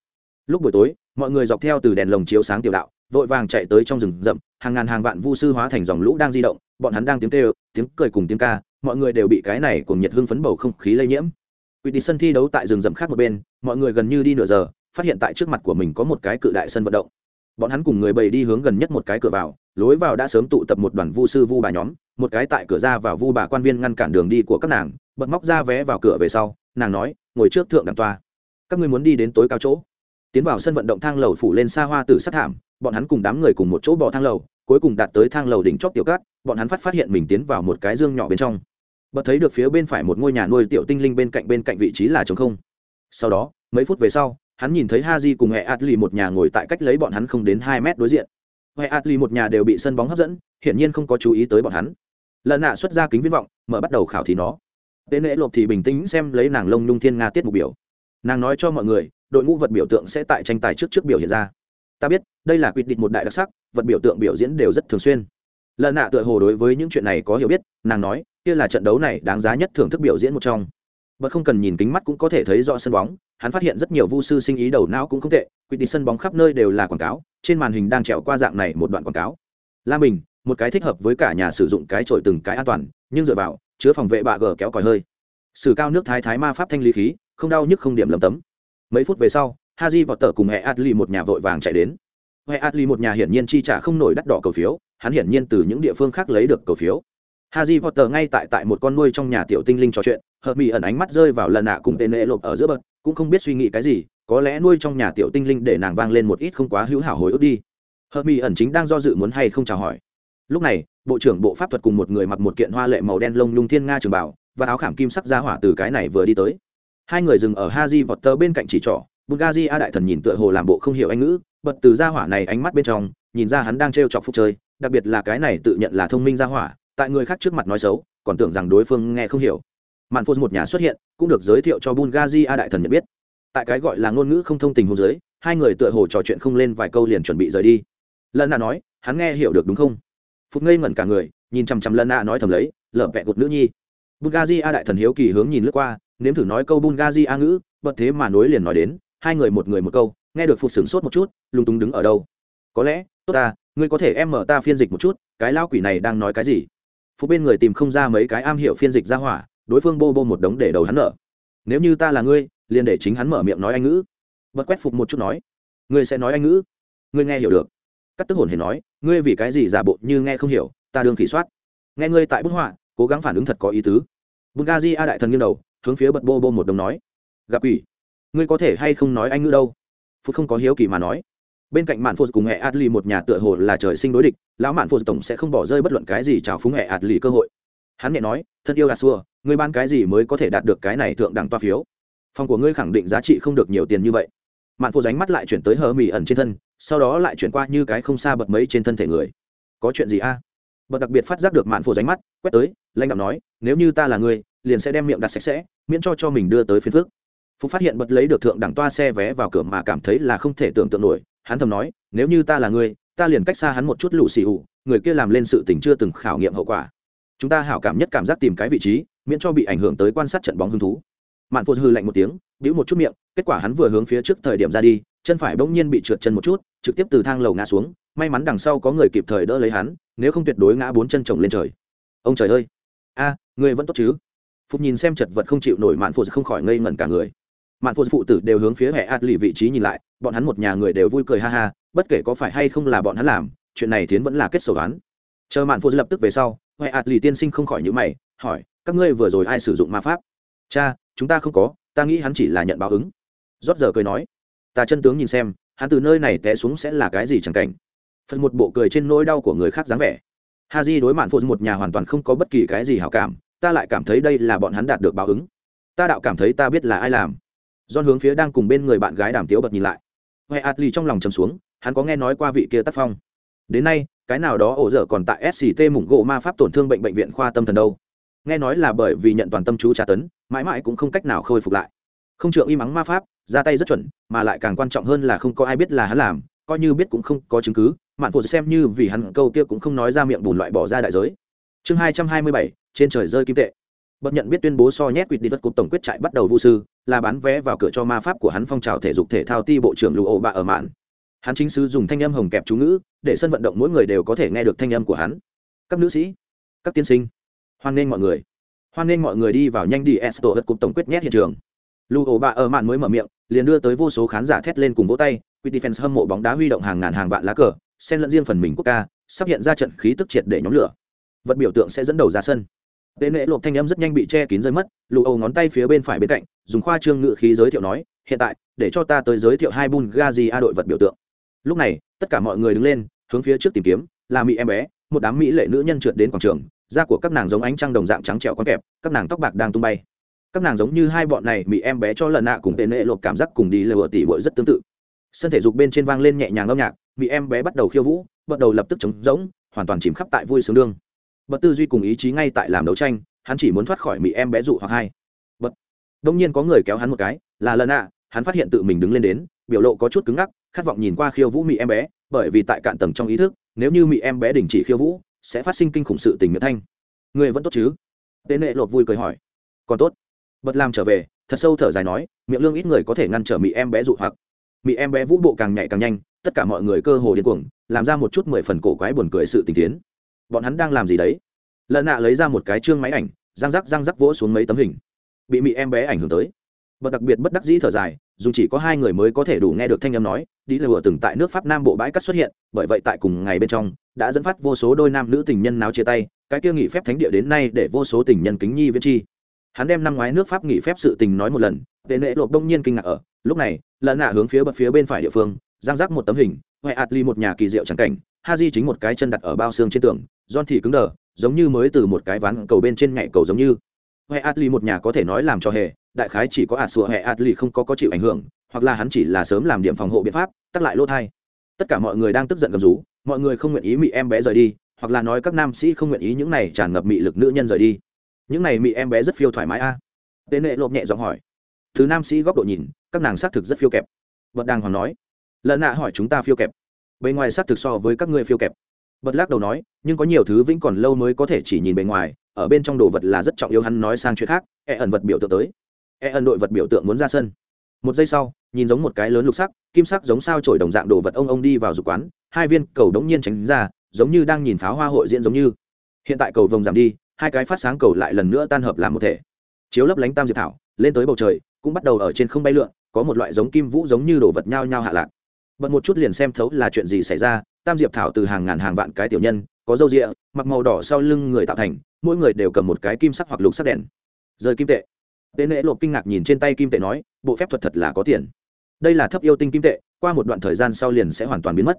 lúc buổi tối, mọi người dọc theo từ đèn lồng chiếu sáng tiểu đạo, vội vàng chạy tới trong rừng rậm, hàng ngàn hàng vạn vu sư hóa thành dòng lũ đang di động, bọn hắn đang tiếng kêu, tiếng cười cùng tiếng ca, mọi người đều bị cái này cùng nhiệt hưng phấn bầu không khí lây nhiễm. Quỷ đi sân thi đấu tại rừng rậm khác một bên, mọi người gần như đi nửa giờ, phát hiện tại trước mặt của mình có một cái cự đại sân vận động bọn hắn cùng người bầy đi hướng gần nhất một cái cửa vào, lối vào đã sớm tụ tập một đoàn vu sư vu bà nhóm, một cái tại cửa ra vào vu bà quan viên ngăn cản đường đi của các nàng, bật móc ra vé vào cửa về sau, nàng nói, ngồi trước thượng đẳng toa các ngươi muốn đi đến tối cao chỗ. Tiến vào sân vận động thang lầu phủ lên xa hoa tử sát thảm, bọn hắn cùng đám người cùng một chỗ bỏ thang lầu, cuối cùng đạt tới thang lầu đỉnh chóp tiểu cát, bọn hắn phát phát hiện mình tiến vào một cái dương nhỏ bên trong. Bật thấy được phía bên phải một ngôi nhà nuôi tiểu tinh linh bên cạnh bên cạnh vị trí là trống không. Sau đó, mấy phút về sau hắn nhìn thấy Haji cùng hệ atli một nhà ngồi tại cách lấy bọn hắn không đến hai mét đối diện. Hệ atli một nhà đều bị sân bóng hấp dẫn, hiển nhiên không có chú ý tới bọn hắn. Lần nạ xuất ra kính viễn vọng, mở bắt đầu khảo thí nó. Tế lễ lộp thì bình tĩnh xem lấy nàng lông nhung thiên nga tiết mục biểu. Nàng nói cho mọi người, đội ngũ vật biểu tượng sẽ tại tranh tài trước trước biểu hiện ra. Ta biết, đây là quyết định một đại đặc sắc, vật biểu tượng biểu diễn đều rất thường xuyên. Lần nạ tựa hồ đối với những chuyện này có hiểu biết, nàng nói, kia là trận đấu này đáng giá nhất thưởng thức biểu diễn một trong bất không cần nhìn kính mắt cũng có thể thấy rõ sân bóng hắn phát hiện rất nhiều vu sư sinh ý đầu não cũng không tệ quy đi sân bóng khắp nơi đều là quảng cáo trên màn hình đang trèo qua dạng này một đoạn quảng cáo. La bình, một cái thích hợp với cả nhà sử dụng cái trội từng cái an toàn nhưng dựa vào chứa phòng vệ bạ gờ kéo còi hơi. Sử cao nước thái thái ma pháp thanh lý khí không đau nhức không điểm lấm tấm. Mấy phút về sau haji vọt tờ cùng hệ Atli một nhà vội vàng chạy đến. Hệ Atli một nhà hiển nhiên chi trả không nổi đắt đỏ cầu phiếu hắn hiển nhiên từ những địa phương khác lấy được cầu phiếu. Harry Potter ngay tại tại một con nuôi trong nhà tiểu tinh linh trò chuyện, hợp mỹ ẩn ánh mắt rơi vào lần nạ cùng tên nệ lộp ở giữa bậc cũng không biết suy nghĩ cái gì, có lẽ nuôi trong nhà tiểu tinh linh để nàng vang lên một ít không quá hữu hảo hồi ức đi. Hợp mỹ ẩn chính đang do dự muốn hay không chào hỏi. Lúc này, bộ trưởng bộ pháp thuật cùng một người mặc một kiện hoa lệ màu đen lông nhung thiên nga trường bảo và áo khảm kim sắc ra hỏa từ cái này vừa đi tới. Hai người dừng ở Harry Potter bên cạnh chỉ trỏ bungazi a đại thần nhìn tựa hồ làm bộ không hiểu anh ngữ, bật từ ra hỏa này ánh mắt bên trong, nhìn ra hắn đang trêu chọc phúc chơi, đặc biệt là cái này tự nhận là thông minh ra hỏa tại người khác trước mặt nói xấu, còn tưởng rằng đối phương nghe không hiểu. Mạn phô một nhà xuất hiện, cũng được giới thiệu cho bungazi a đại thần nhận biết. Tại cái gọi là ngôn ngữ không thông tình hôn giới hai người tựa hồ trò chuyện không lên vài câu liền chuẩn bị rời đi. Lần nạ nói, hắn nghe hiểu được đúng không? Phục ngây ngẩn cả người, nhìn chằm chằm lần nạ nói thầm lấy lợm vẹ gột nữ nhi. Bungazi a đại thần hiếu kỳ hướng nhìn lướt qua, nếm thử nói câu bungazi a ngữ bật thế mà nối liền nói đến, hai người một người một câu, nghe được phục sửng sốt một chút lung túng đứng ở đâu. Có lẽ, tốt ta, ngươi có thể em mở ta phiên dịch một chút, cái lao quỷ này đang nói cái gì? Phục bên người tìm không ra mấy cái am hiểu phiên dịch ra hỏa, đối phương bô bô một đống để đầu hắn nợ. Nếu như ta là ngươi, liền để chính hắn mở miệng nói anh ngữ. Bật quét phục một chút nói. Ngươi sẽ nói anh ngữ? Ngươi nghe hiểu được. Cắt tức hồn hề nói, ngươi vì cái gì giả bộ như nghe không hiểu, ta đương khỉ soát. Nghe ngươi tại bức họa, cố gắng phản ứng thật có ý tứ. Bungazi a đại thần nghiêng đầu, hướng phía bật bô bô một đồng nói. Gặp ủy. Ngươi có thể hay không nói anh ngữ đâu? Phút không có hiếu kỳ mà nói bên cạnh mạn phô cùng hệ adli, một nhà tựa hồ là trời sinh đối địch, lão mạn phô tổng sẽ không bỏ rơi bất luận cái gì chào phúng hệ adli cơ hội. Hắn nhẹ nói, thân yêu gà xua, ngươi ban cái gì mới có thể đạt được cái này thượng đẳng toa phiếu? Phòng của ngươi khẳng định giá trị không được nhiều tiền như vậy. Mạn phô ránh mắt lại chuyển tới hờ mì ẩn trên thân, sau đó lại chuyển qua như cái không xa bật mấy trên thân thể người. Có chuyện gì a? Bật đặc biệt phát giác được mạn phô ránh mắt, quét tới, lãnh đạo nói, nếu như ta là ngươi, liền sẽ đem miệng đặt sạch sẽ, miễn cho cho mình đưa tới phiên phước phúc phát hiện bật lấy được thượng đẳng toa xe vé vào cửa mà cảm thấy là không thể tưởng tượng nổi hắn thầm nói, nếu như ta là ngươi, ta liền cách xa hắn một chút lũ xì ủ, người kia làm lên sự tình chưa từng khảo nghiệm hậu quả. Chúng ta hảo cảm nhất cảm giác tìm cái vị trí, miễn cho bị ảnh hưởng tới quan sát trận bóng hứng thú. Mạn phô hư lạnh một tiếng, bĩu một chút miệng, kết quả hắn vừa hướng phía trước thời điểm ra đi, chân phải bỗng nhiên bị trượt chân một chút, trực tiếp từ thang lầu ngã xuống, may mắn đằng sau có người kịp thời đỡ lấy hắn, nếu không tuyệt đối ngã bốn chân chồng lên trời. Ông trời ơi! A, người vẫn tốt chứ? Phục nhìn xem chật vật không chịu nổi mạn phô không khỏi ngây ngẩn cả người mạn phụ phụ tử đều hướng phía hệ ạt lì vị trí nhìn lại, bọn hắn một nhà người đều vui cười ha ha, bất kể có phải hay không là bọn hắn làm, chuyện này tiến vẫn là kết sổ đoán. Chờ mạn phụ lập tức về sau, hệ ạt lì tiên sinh không khỏi nhữ mày, hỏi, các ngươi vừa rồi ai sử dụng ma pháp? Cha, chúng ta không có, ta nghĩ hắn chỉ là nhận báo ứng. Rót giờ cười nói, ta chân tướng nhìn xem, hắn từ nơi này té xuống sẽ là cái gì chẳng cảnh? Phần một bộ cười trên nỗi đau của người khác dáng vẻ. Ha di đối mạn phụ một nhà hoàn toàn không có bất kỳ cái gì hảo cảm, ta lại cảm thấy đây là bọn hắn đạt được báo ứng. Ta đạo cảm thấy ta biết là ai làm don hướng phía đang cùng bên người bạn gái đàm tiếu bật nhìn lại. Huệ atli trong lòng trầm xuống, hắn có nghe nói qua vị kia tác phong. Đến nay, cái nào đó ổ dở còn tại sct mủng gỗ ma pháp tổn thương bệnh bệnh viện khoa tâm thần đâu. Nghe nói là bởi vì nhận toàn tâm chú tra tấn, mãi mãi cũng không cách nào khôi phục lại. Không trượng y mắng ma pháp, ra tay rất chuẩn, mà lại càng quan trọng hơn là không có ai biết là hắn làm, coi như biết cũng không có chứng cứ, mạn phụ xem như vì hắn câu kia cũng không nói ra miệng bùn loại bỏ ra đại giới. Chương hai trăm hai mươi bảy, trên trời rơi kim tệ. Bất nhận biết tuyên bố so nhét quỵt đi đất cục tổng quyết trại bắt đầu vô sư là bán vé vào cửa cho ma pháp của hắn phong trào thể dục thể thao ti bộ trưởng lụ ổ bạ ở mạn. Hắn chính sứ dùng thanh âm hồng kẹp chú ngữ, để sân vận động mỗi người đều có thể nghe được thanh âm của hắn. Các nữ sĩ, các tiên sinh, hoan nghênh mọi người. Hoan nghênh mọi người đi vào nhanh đi, esto hất cục tổng quyết nhét hiện trường. Lụ ổ bạ ở mạn mới mở miệng, liền đưa tới vô số khán giả thét lên cùng vỗ tay quy defense hâm mộ bóng đá huy động hàng ngàn hàng vạn lá cờ, xen lẫn riêng phần mình quốc ca, sắp hiện ra trận khí tức triệt để nhóm lửa. Vật biểu tượng sẽ dẫn đầu ra sân tên nệ lộp thanh âm rất nhanh bị che kín rơi mất, lụ âu ngón tay phía bên phải bên cạnh, dùng khoa trương ngữ khí giới thiệu nói, hiện tại, để cho ta tới giới thiệu hai Bulgaria đội vật biểu tượng. Lúc này, tất cả mọi người đứng lên, hướng phía trước tìm kiếm, là mỹ em bé, một đám mỹ lệ nữ nhân trượt đến quảng trường, da của các nàng giống ánh trăng đồng dạng trắng trẻo con kẹp, các nàng tóc bạc đang tung bay. Các nàng giống như hai bọn này mỹ em bé cho lần nạ cùng tên nệ lộp cảm giác cùng đi lừa tỷ bội rất tương tự. Sân thể dục bên trên vang lên nhẹ nhàng âm nhạc, mỹ em bé bắt đầu khiêu vũ, bắt đầu lập tức trống rỗng, hoàn toàn chìm khắp tại vui sướng đương bật tư duy cùng ý chí ngay tại làm đấu tranh, hắn chỉ muốn thoát khỏi mỹ em bé dụ hoặc hai. Bật. Đông nhiên có người kéo hắn một cái, là lần ạ, hắn phát hiện tự mình đứng lên đến, biểu lộ có chút cứng ngắc, khát vọng nhìn qua khiêu vũ mỹ em bé, bởi vì tại cạn tầng trong ý thức, nếu như mỹ em bé đình chỉ khiêu vũ, sẽ phát sinh kinh khủng sự tình miệng thanh. Người vẫn tốt chứ? Tên nệ lột vui cười hỏi. Còn tốt. Bật làm trở về, thật sâu thở dài nói, miệng lương ít người có thể ngăn trở mỹ em bé dụ hoặc. Mỹ em bé vũ bộ càng nhạy càng nhanh, tất cả mọi người cơ hồ điên cuồng, làm ra một chút mười phần cổ quái buồn cười sự tình tiến bọn hắn đang làm gì đấy? Lần nạ lấy ra một cái chương máy ảnh, răng rắc răng rắc vỗ xuống mấy tấm hình. Bị mị em bé ảnh hưởng tới. Bật đặc biệt bất đắc dĩ thở dài, dù chỉ có hai người mới có thể đủ nghe được thanh âm nói đi lừa từng tại nước pháp nam bộ bãi cắt xuất hiện, bởi vậy tại cùng ngày bên trong, đã dẫn phát vô số đôi nam nữ tình nhân náo chia tay, cái kia nghỉ phép thánh địa đến nay để vô số tình nhân kính nhi viết chi. Hắn đem năm ngoái nước pháp nghỉ phép sự tình nói một lần tệ nệ lộp đông nhiên kinh ngạc ở, lúc này lần nạ hướng phía bật phía bên phải địa phương giang giác một tấm hình huệ ạt ly một nhà kỳ diệu trắng cảnh, ha di chính một cái chân đặt ở bao xương trên tường don thì cứng đờ, giống như mới từ một cái ván cầu bên trên nhảy cầu giống như. Huệ atli một nhà có thể nói làm cho hề, đại khái chỉ có ạt sụa huệ atli không có có chịu ảnh hưởng, hoặc là hắn chỉ là sớm làm điểm phòng hộ biện pháp tắt lại lỗ thai. Tất cả mọi người đang tức giận gầm rú, mọi người không nguyện ý mị em bé rời đi, hoặc là nói các nam sĩ không nguyện ý những này tràn ngập mị lực nữ nhân rời đi. Những này mị em bé rất phiêu thoải mái a. À? tên nệ lộp nhẹ giọng hỏi. Thứ nam sĩ góc độ nhìn, các nàng xác thực rất phiêu kẹp. Vật đàng hoàng nói lợn nạ hỏi chúng ta phiêu kẹp. Bề ngoài xác thực so với các ngươi phiêu kẹp. Bật lắc đầu nói, nhưng có nhiều thứ vĩnh còn lâu mới có thể chỉ nhìn bề ngoài, ở bên trong đồ vật là rất trọng yếu hắn nói sang chuyện khác e ẩn vật biểu tượng tới. E ẩn đội vật biểu tượng muốn ra sân. Một giây sau, nhìn giống một cái lớn lục sắc, kim sắc giống sao trổi đồng dạng đồ vật ông ông đi vào dục quán, hai viên cầu đống nhiên tránh ra, giống như đang nhìn pháo hoa hội diễn giống như. Hiện tại cầu vồng giảm đi, hai cái phát sáng cầu lại lần nữa tan hợp làm một thể. Chiếu lấp lánh tam diệp thảo, lên tới bầu trời, cũng bắt đầu ở trên không bay lượn, có một loại giống kim vũ giống như đồ vật nhao nhao hạ lạc bật một chút liền xem thấu là chuyện gì xảy ra, tam diệp thảo từ hàng ngàn hàng vạn cái tiểu nhân, có dâu rịa, mặc màu đỏ sau lưng người tạo thành, mỗi người đều cầm một cái kim sắc hoặc lục sắc đèn. Rơi kim tệ. Tế nễ lộp kinh ngạc nhìn trên tay kim tệ nói, bộ phép thuật thật là có tiền. Đây là thấp yêu tinh kim tệ, qua một đoạn thời gian sau liền sẽ hoàn toàn biến mất.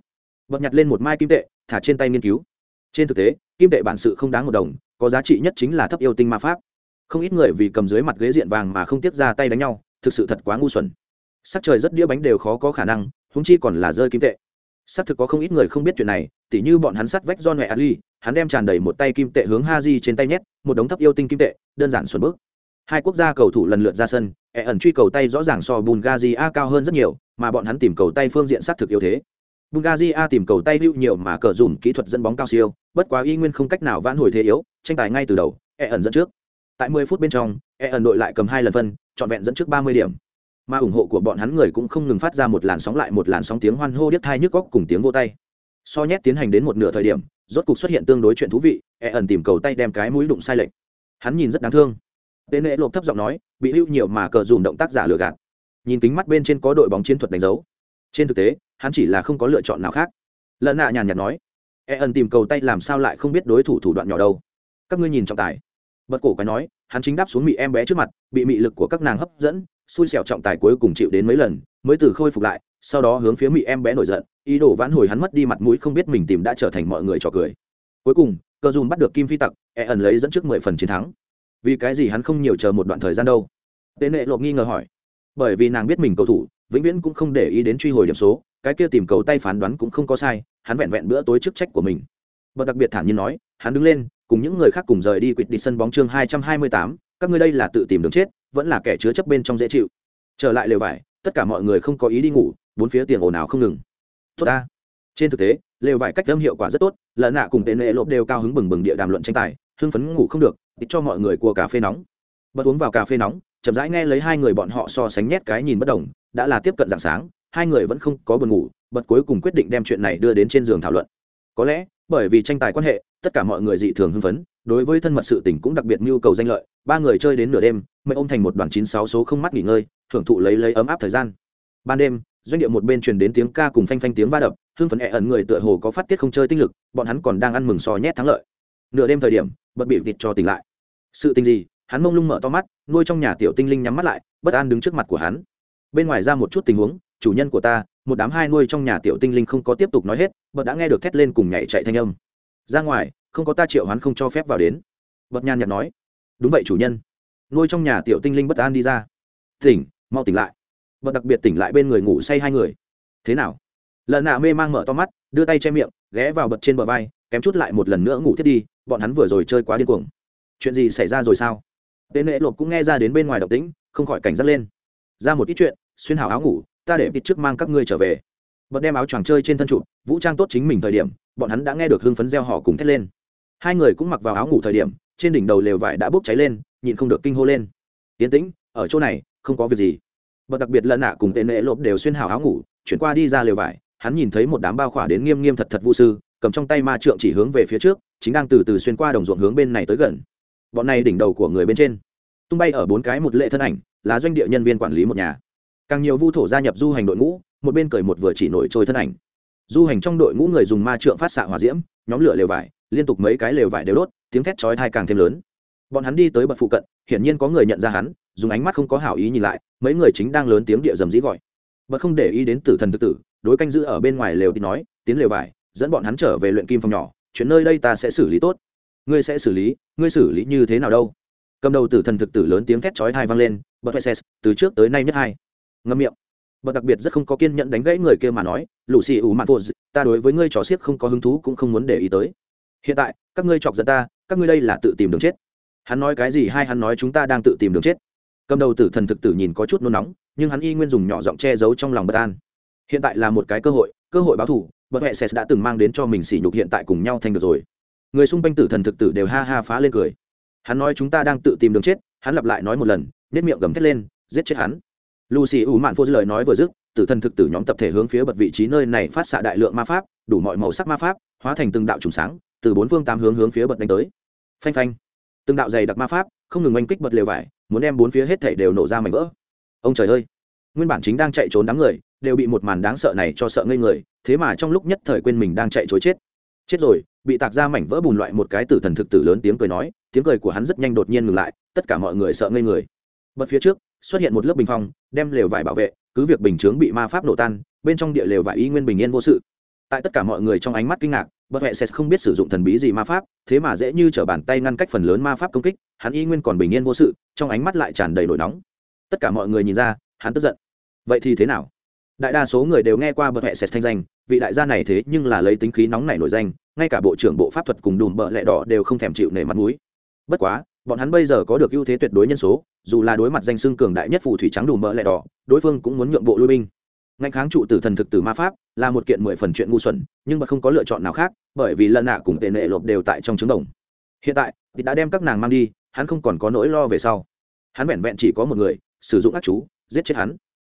Bật nhặt lên một mai kim tệ, thả trên tay nghiên cứu. Trên thực tế, kim tệ bản sự không đáng một đồng, có giá trị nhất chính là thấp yêu tinh ma pháp. Không ít người vì cầm dưới mặt ghế diện vàng mà không tiết ra tay đánh nhau, thực sự thật quá ngu xuẩn sắc trời rất đĩa bánh đều khó có khả năng húng chi còn là rơi kim tệ. Xác thực có không ít người không biết chuyện này, tỉ như bọn hắn sắt vách do mẹ ali hắn đem tràn đầy một tay kim tệ hướng ha di trên tay nhét, một đống thấp yêu tinh kim tệ, đơn giản xuẩn bước. Hai quốc gia cầu thủ lần lượt ra sân e ẩn truy cầu tay rõ ràng so bulgaria cao hơn rất nhiều, mà bọn hắn tìm cầu tay phương diện xác thực yếu thế. Bulgaria tìm cầu tay hữu nhiều mà cờ dùm kỹ thuật dẫn bóng cao siêu, bất quá y nguyên không cách nào vãn hồi thế yếu, tranh tài ngay từ đầu e ẩn dẫn trước. Tại 10 phút bên trong e ẩn đội lại cầm hai lần phân, trọn vẹn dẫn trước 30 điểm mà ủng hộ của bọn hắn người cũng không ngừng phát ra một làn sóng lại một làn sóng tiếng hoan hô điếc thai nhức góc cùng tiếng vô tay. So nhét tiến hành đến một nửa thời điểm, rốt cục xuất hiện tương đối chuyện thú vị e ẩn tìm cầu tay đem cái mũi đụng sai lệch. Hắn nhìn rất đáng thương. Tên lễ lộp thấp giọng nói, bị hưu nhiều mà cờ dùng động tác giả lừa gạt. Nhìn kính mắt bên trên có đội bóng chiến thuật đánh dấu. Trên thực tế, hắn chỉ là không có lựa chọn nào khác. Lần nạ nhàn nhạt nói e ẩn tìm cầu tay làm sao lại không biết đối thủ thủ đoạn nhỏ đâu. Các ngươi nhìn trọng tài. Bật cổ cái nói, hắn chính đáp xuống mị em bé trước mặt, bị mị lực của các nàng hấp dẫn xui xẻo trọng tài cuối cùng chịu đến mấy lần, mới từ khôi phục lại, sau đó hướng phía mỹ em bé nổi giận, ý đồ vãn hồi hắn mất đi mặt mũi không biết mình tìm đã trở thành mọi người trò cười. Cuối cùng, cơ dùm bắt được kim phi tặc e ẩn lấy dẫn trước mười phần chiến thắng. Vì cái gì hắn không nhiều chờ một đoạn thời gian đâu? Tên nệ lộp nghi ngờ hỏi. Bởi vì nàng biết mình cầu thủ, vĩnh viễn cũng không để ý đến truy hồi điểm số, cái kia tìm cầu tay phán đoán cũng không có sai, hắn vẹn vẹn bữa tối chức trách của mình. Bật đặc biệt thản nhiên nói, hắn đứng lên, cùng những người khác cùng rời đi quỵt đi sân bóng chương hai trăm hai mươi tám, các ngươi đây là tự tìm đường chết vẫn là kẻ chứa chấp bên trong dễ chịu. Trở lại lều vải, tất cả mọi người không có ý đi ngủ, bốn phía tiền ồn ào không ngừng. Tốt ta. Trên thực tế, lều vải cách âm hiệu quả rất tốt, lợn nạ cùng tên lệ lộp đều cao hứng bừng bừng địa đàm luận tranh tài, hưng phấn ngủ không được, ít cho mọi người cua cà phê nóng. Bật uống vào cà phê nóng, chậm rãi nghe lấy hai người bọn họ so sánh nhét cái nhìn bất đồng, đã là tiếp cận dạng sáng, hai người vẫn không có buồn ngủ, bật cuối cùng quyết định đem chuyện này đưa đến trên giường thảo luận. Có lẽ bởi vì tranh tài quan hệ, tất cả mọi người dị thường hưng phấn, đối với thân mật sự tình cũng đặc biệt nhu cầu danh lợi, ba người chơi đến nửa đêm mệnh ôm thành một đoàn chín sáu số không mắt nghỉ ngơi, thưởng thụ lấy lấy ấm áp thời gian. Ban đêm, doanh điệu một bên truyền đến tiếng ca cùng phanh phanh tiếng va đập, hưng phấn e ẩn người tựa hồ có phát tiết không chơi tinh lực, bọn hắn còn đang ăn mừng sò nhét thắng lợi. Nửa đêm thời điểm, bật bị vịt cho tỉnh lại. Sự tình gì? Hắn mông lung mở to mắt, nuôi trong nhà tiểu tinh linh nhắm mắt lại, bất an đứng trước mặt của hắn. Bên ngoài ra một chút tình huống, chủ nhân của ta một đám hai nuôi trong nhà tiểu tinh linh không có tiếp tục nói hết, bật đã nghe được thét lên cùng nhảy chạy thanh âm. Ra ngoài, không có ta triệu hoán không cho phép vào đến. Bật nhàn nhạt nói. Đúng vậy chủ nhân. Nuôi trong nhà tiểu tinh linh bất an đi ra. Tỉnh, mau tỉnh lại. Bật đặc biệt tỉnh lại bên người ngủ say hai người. Thế nào? Lợn nạ mê mang mở to mắt, đưa tay che miệng, ghé vào bật trên bờ vai, kém chút lại một lần nữa ngủ thiết đi, bọn hắn vừa rồi chơi quá điên cuồng. Chuyện gì xảy ra rồi sao? Tên lễ lộp cũng nghe ra đến bên ngoài động tĩnh, không khỏi cảnh giác lên. Ra một ít chuyện, xuyên hào áo ngủ ta để bịt trước mang các ngươi trở về. Bật đem áo choàng chơi trên thân trụ, vũ trang tốt chính mình thời điểm, bọn hắn đã nghe được hưng phấn reo họ cùng thét lên. Hai người cũng mặc vào áo ngủ thời điểm, trên đỉnh đầu lều vải đã bốc cháy lên, nhịn không được kinh hô lên. Tiến tĩnh, ở chỗ này, không có việc gì. Bật đặc biệt lần nạ cùng tên lệ lộp đều xuyên hào áo ngủ, chuyển qua đi ra lều vải, hắn nhìn thấy một đám bao khỏa đến nghiêm nghiêm thật thật vũ sư, cầm trong tay ma trượng chỉ hướng về phía trước, chính đang từ từ xuyên qua đồng ruộng hướng bên này tới gần. Bọn này đỉnh đầu của người bên trên, tung bay ở bốn cái một lệ thân ảnh, là doanh địa nhân viên quản lý một nhà càng nhiều vu thổ gia nhập du hành đội ngũ, một bên cười một vừa chỉ nổi trôi thân ảnh. Du hành trong đội ngũ người dùng ma trượng phát xạ hỏa diễm, nhóm lửa lều vải, liên tục mấy cái lều vải đều đốt, tiếng thét chói thai càng thêm lớn. Bọn hắn đi tới bậc phụ cận, hiển nhiên có người nhận ra hắn, dùng ánh mắt không có hảo ý nhìn lại, mấy người chính đang lớn tiếng địa dầm dĩ gọi. Bậc không để ý đến tử thần tự tử, đối canh giữ ở bên ngoài lều thì nói, tiến lều vải, dẫn bọn hắn trở về luyện kim phòng nhỏ, chuyện nơi đây ta sẽ xử lý tốt. Ngươi sẽ xử lý? Ngươi xử lý như thế nào đâu? Cầm đầu tử thần thực tử lớn tiếng thét chói thai vang lên, bậc huệ từ trước tới nay nhất hai ngâm miệng. Bật đặc biệt rất không có kiên nhẫn đánh gãy người kia mà nói lũ xì ủ mạn vô, ta đối với ngươi trò xiếc không có hứng thú cũng không muốn để ý tới. Hiện tại các ngươi chọc giận ta các ngươi đây là tự tìm đường chết. Hắn nói cái gì hay hắn nói chúng ta đang tự tìm đường chết. Cầm đầu tử thần thực tử nhìn có chút nôn nóng nhưng hắn y nguyên dùng nhỏ giọng che giấu trong lòng bất an. Hiện tại là một cái cơ hội cơ hội báo thù bật huệ đã từng mang đến cho mình sỉ nhục hiện tại cùng nhau thành được rồi. Người xung quanh tử thần thực tử đều ha ha phá lên cười. Hắn nói chúng ta đang tự tìm đường chết hắn lặp lại nói một lần nết miệng gầm thét lên giết chết hắn lucy ủ mạn phô lời nói vừa dứt, tử thần thực tử nhóm tập thể hướng phía bật vị trí nơi này phát xạ đại lượng ma pháp, đủ mọi màu sắc ma pháp, hóa thành từng đạo trùng sáng, từ bốn phương tám hướng hướng phía bật đánh tới. Phanh phanh. Từng đạo dày đặc ma pháp, không ngừng oanh kích bật lều vải, muốn đem bốn phía hết thảy đều nổ ra mảnh vỡ. Ông trời ơi. Nguyên bản chính đang chạy trốn đám người, đều bị một màn đáng sợ này cho sợ ngây người, thế mà trong lúc nhất thời quên mình đang chạy chối chết. Chết rồi, bị tạc ra mảnh vỡ bùn loại một cái tử thần thực tử lớn tiếng cười nói, tiếng cười của hắn rất nhanh đột nhiên ngừng lại, tất cả mọi người sợ ngây người. Bật phía trước xuất hiện một lớp bình phong, đem lều vải bảo vệ, cứ việc bình chướng bị ma pháp nổ tan, bên trong địa lều vải y nguyên bình yên vô sự. Tại tất cả mọi người trong ánh mắt kinh ngạc, Bất huệ sẽ không biết sử dụng thần bí gì ma pháp, thế mà dễ như t r ở bàn tay ngăn cách phần lớn ma pháp công kích, hắn y nguyên còn bình yên vô sự, trong ánh mắt lại tràn đầy nổi nóng. Tất cả mọi người nhìn ra, hắn tức giận. Vậy thì thế nào? Đại đa số người đều nghe qua bậc huệ sẽ thanh danh, vị đại gia này thế nhưng là lấy tính khí nóng này nổi danh, ngay cả bộ trưởng bộ pháp thuật cùng đùm bợ lẹ đỏ đều không thèm chịu nể mặt mũi. Bất quá, bọn hắn bây giờ có được ưu thế tuyệt đối nhân số dù là đối mặt danh xưng cường đại nhất phù thủy trắng đủ mỡ lẻ đỏ, đối phương cũng muốn nhượng bộ lui binh. Ngạnh kháng trụ tử thần thực tử ma pháp là một kiện mười phần chuyện ngu xuẩn, nhưng mà không có lựa chọn nào khác, bởi vì lần nạ cùng tệ nệ lộp đều tại trong trứng đồng. Hiện tại thì đã đem các nàng mang đi, hắn không còn có nỗi lo về sau. Hắn vẹn vẹn chỉ có một người, sử dụng ác chú, giết chết hắn.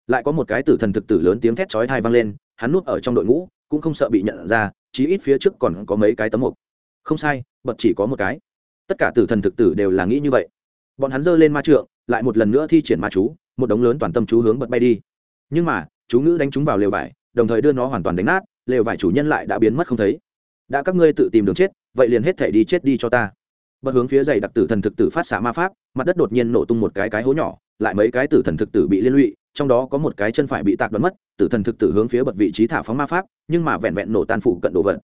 Lại có một cái tử thần thực tử lớn tiếng thét chói thai vang lên, hắn nuốt ở trong đội ngũ, cũng không sợ bị nhận ra, chí ít phía trước còn có mấy cái tấm mục. Không sai, bật chỉ có một cái. Tất cả tử thần thực tử đều là nghĩ như vậy. Bọn hắn giơ lên ma trượng lại một lần nữa thi triển ma chú, một đống lớn toàn tâm chú hướng bật bay đi. Nhưng mà, chú ngữ đánh chúng vào lều vải, đồng thời đưa nó hoàn toàn đánh nát, lều vải chủ nhân lại đã biến mất không thấy. Đã các ngươi tự tìm đường chết, vậy liền hết thể đi chết đi cho ta. Bật hướng phía dày đặc tử thần thực tử phát xạ ma pháp, mặt đất đột nhiên nổ tung một cái cái hố nhỏ, lại mấy cái tử thần thực tử bị liên lụy, trong đó có một cái chân phải bị tạc đoán mất, tử thần thực tử hướng phía bật vị trí thả phóng ma pháp, nhưng mà vẹn vẹn nổ tan phụ cận đồ vật.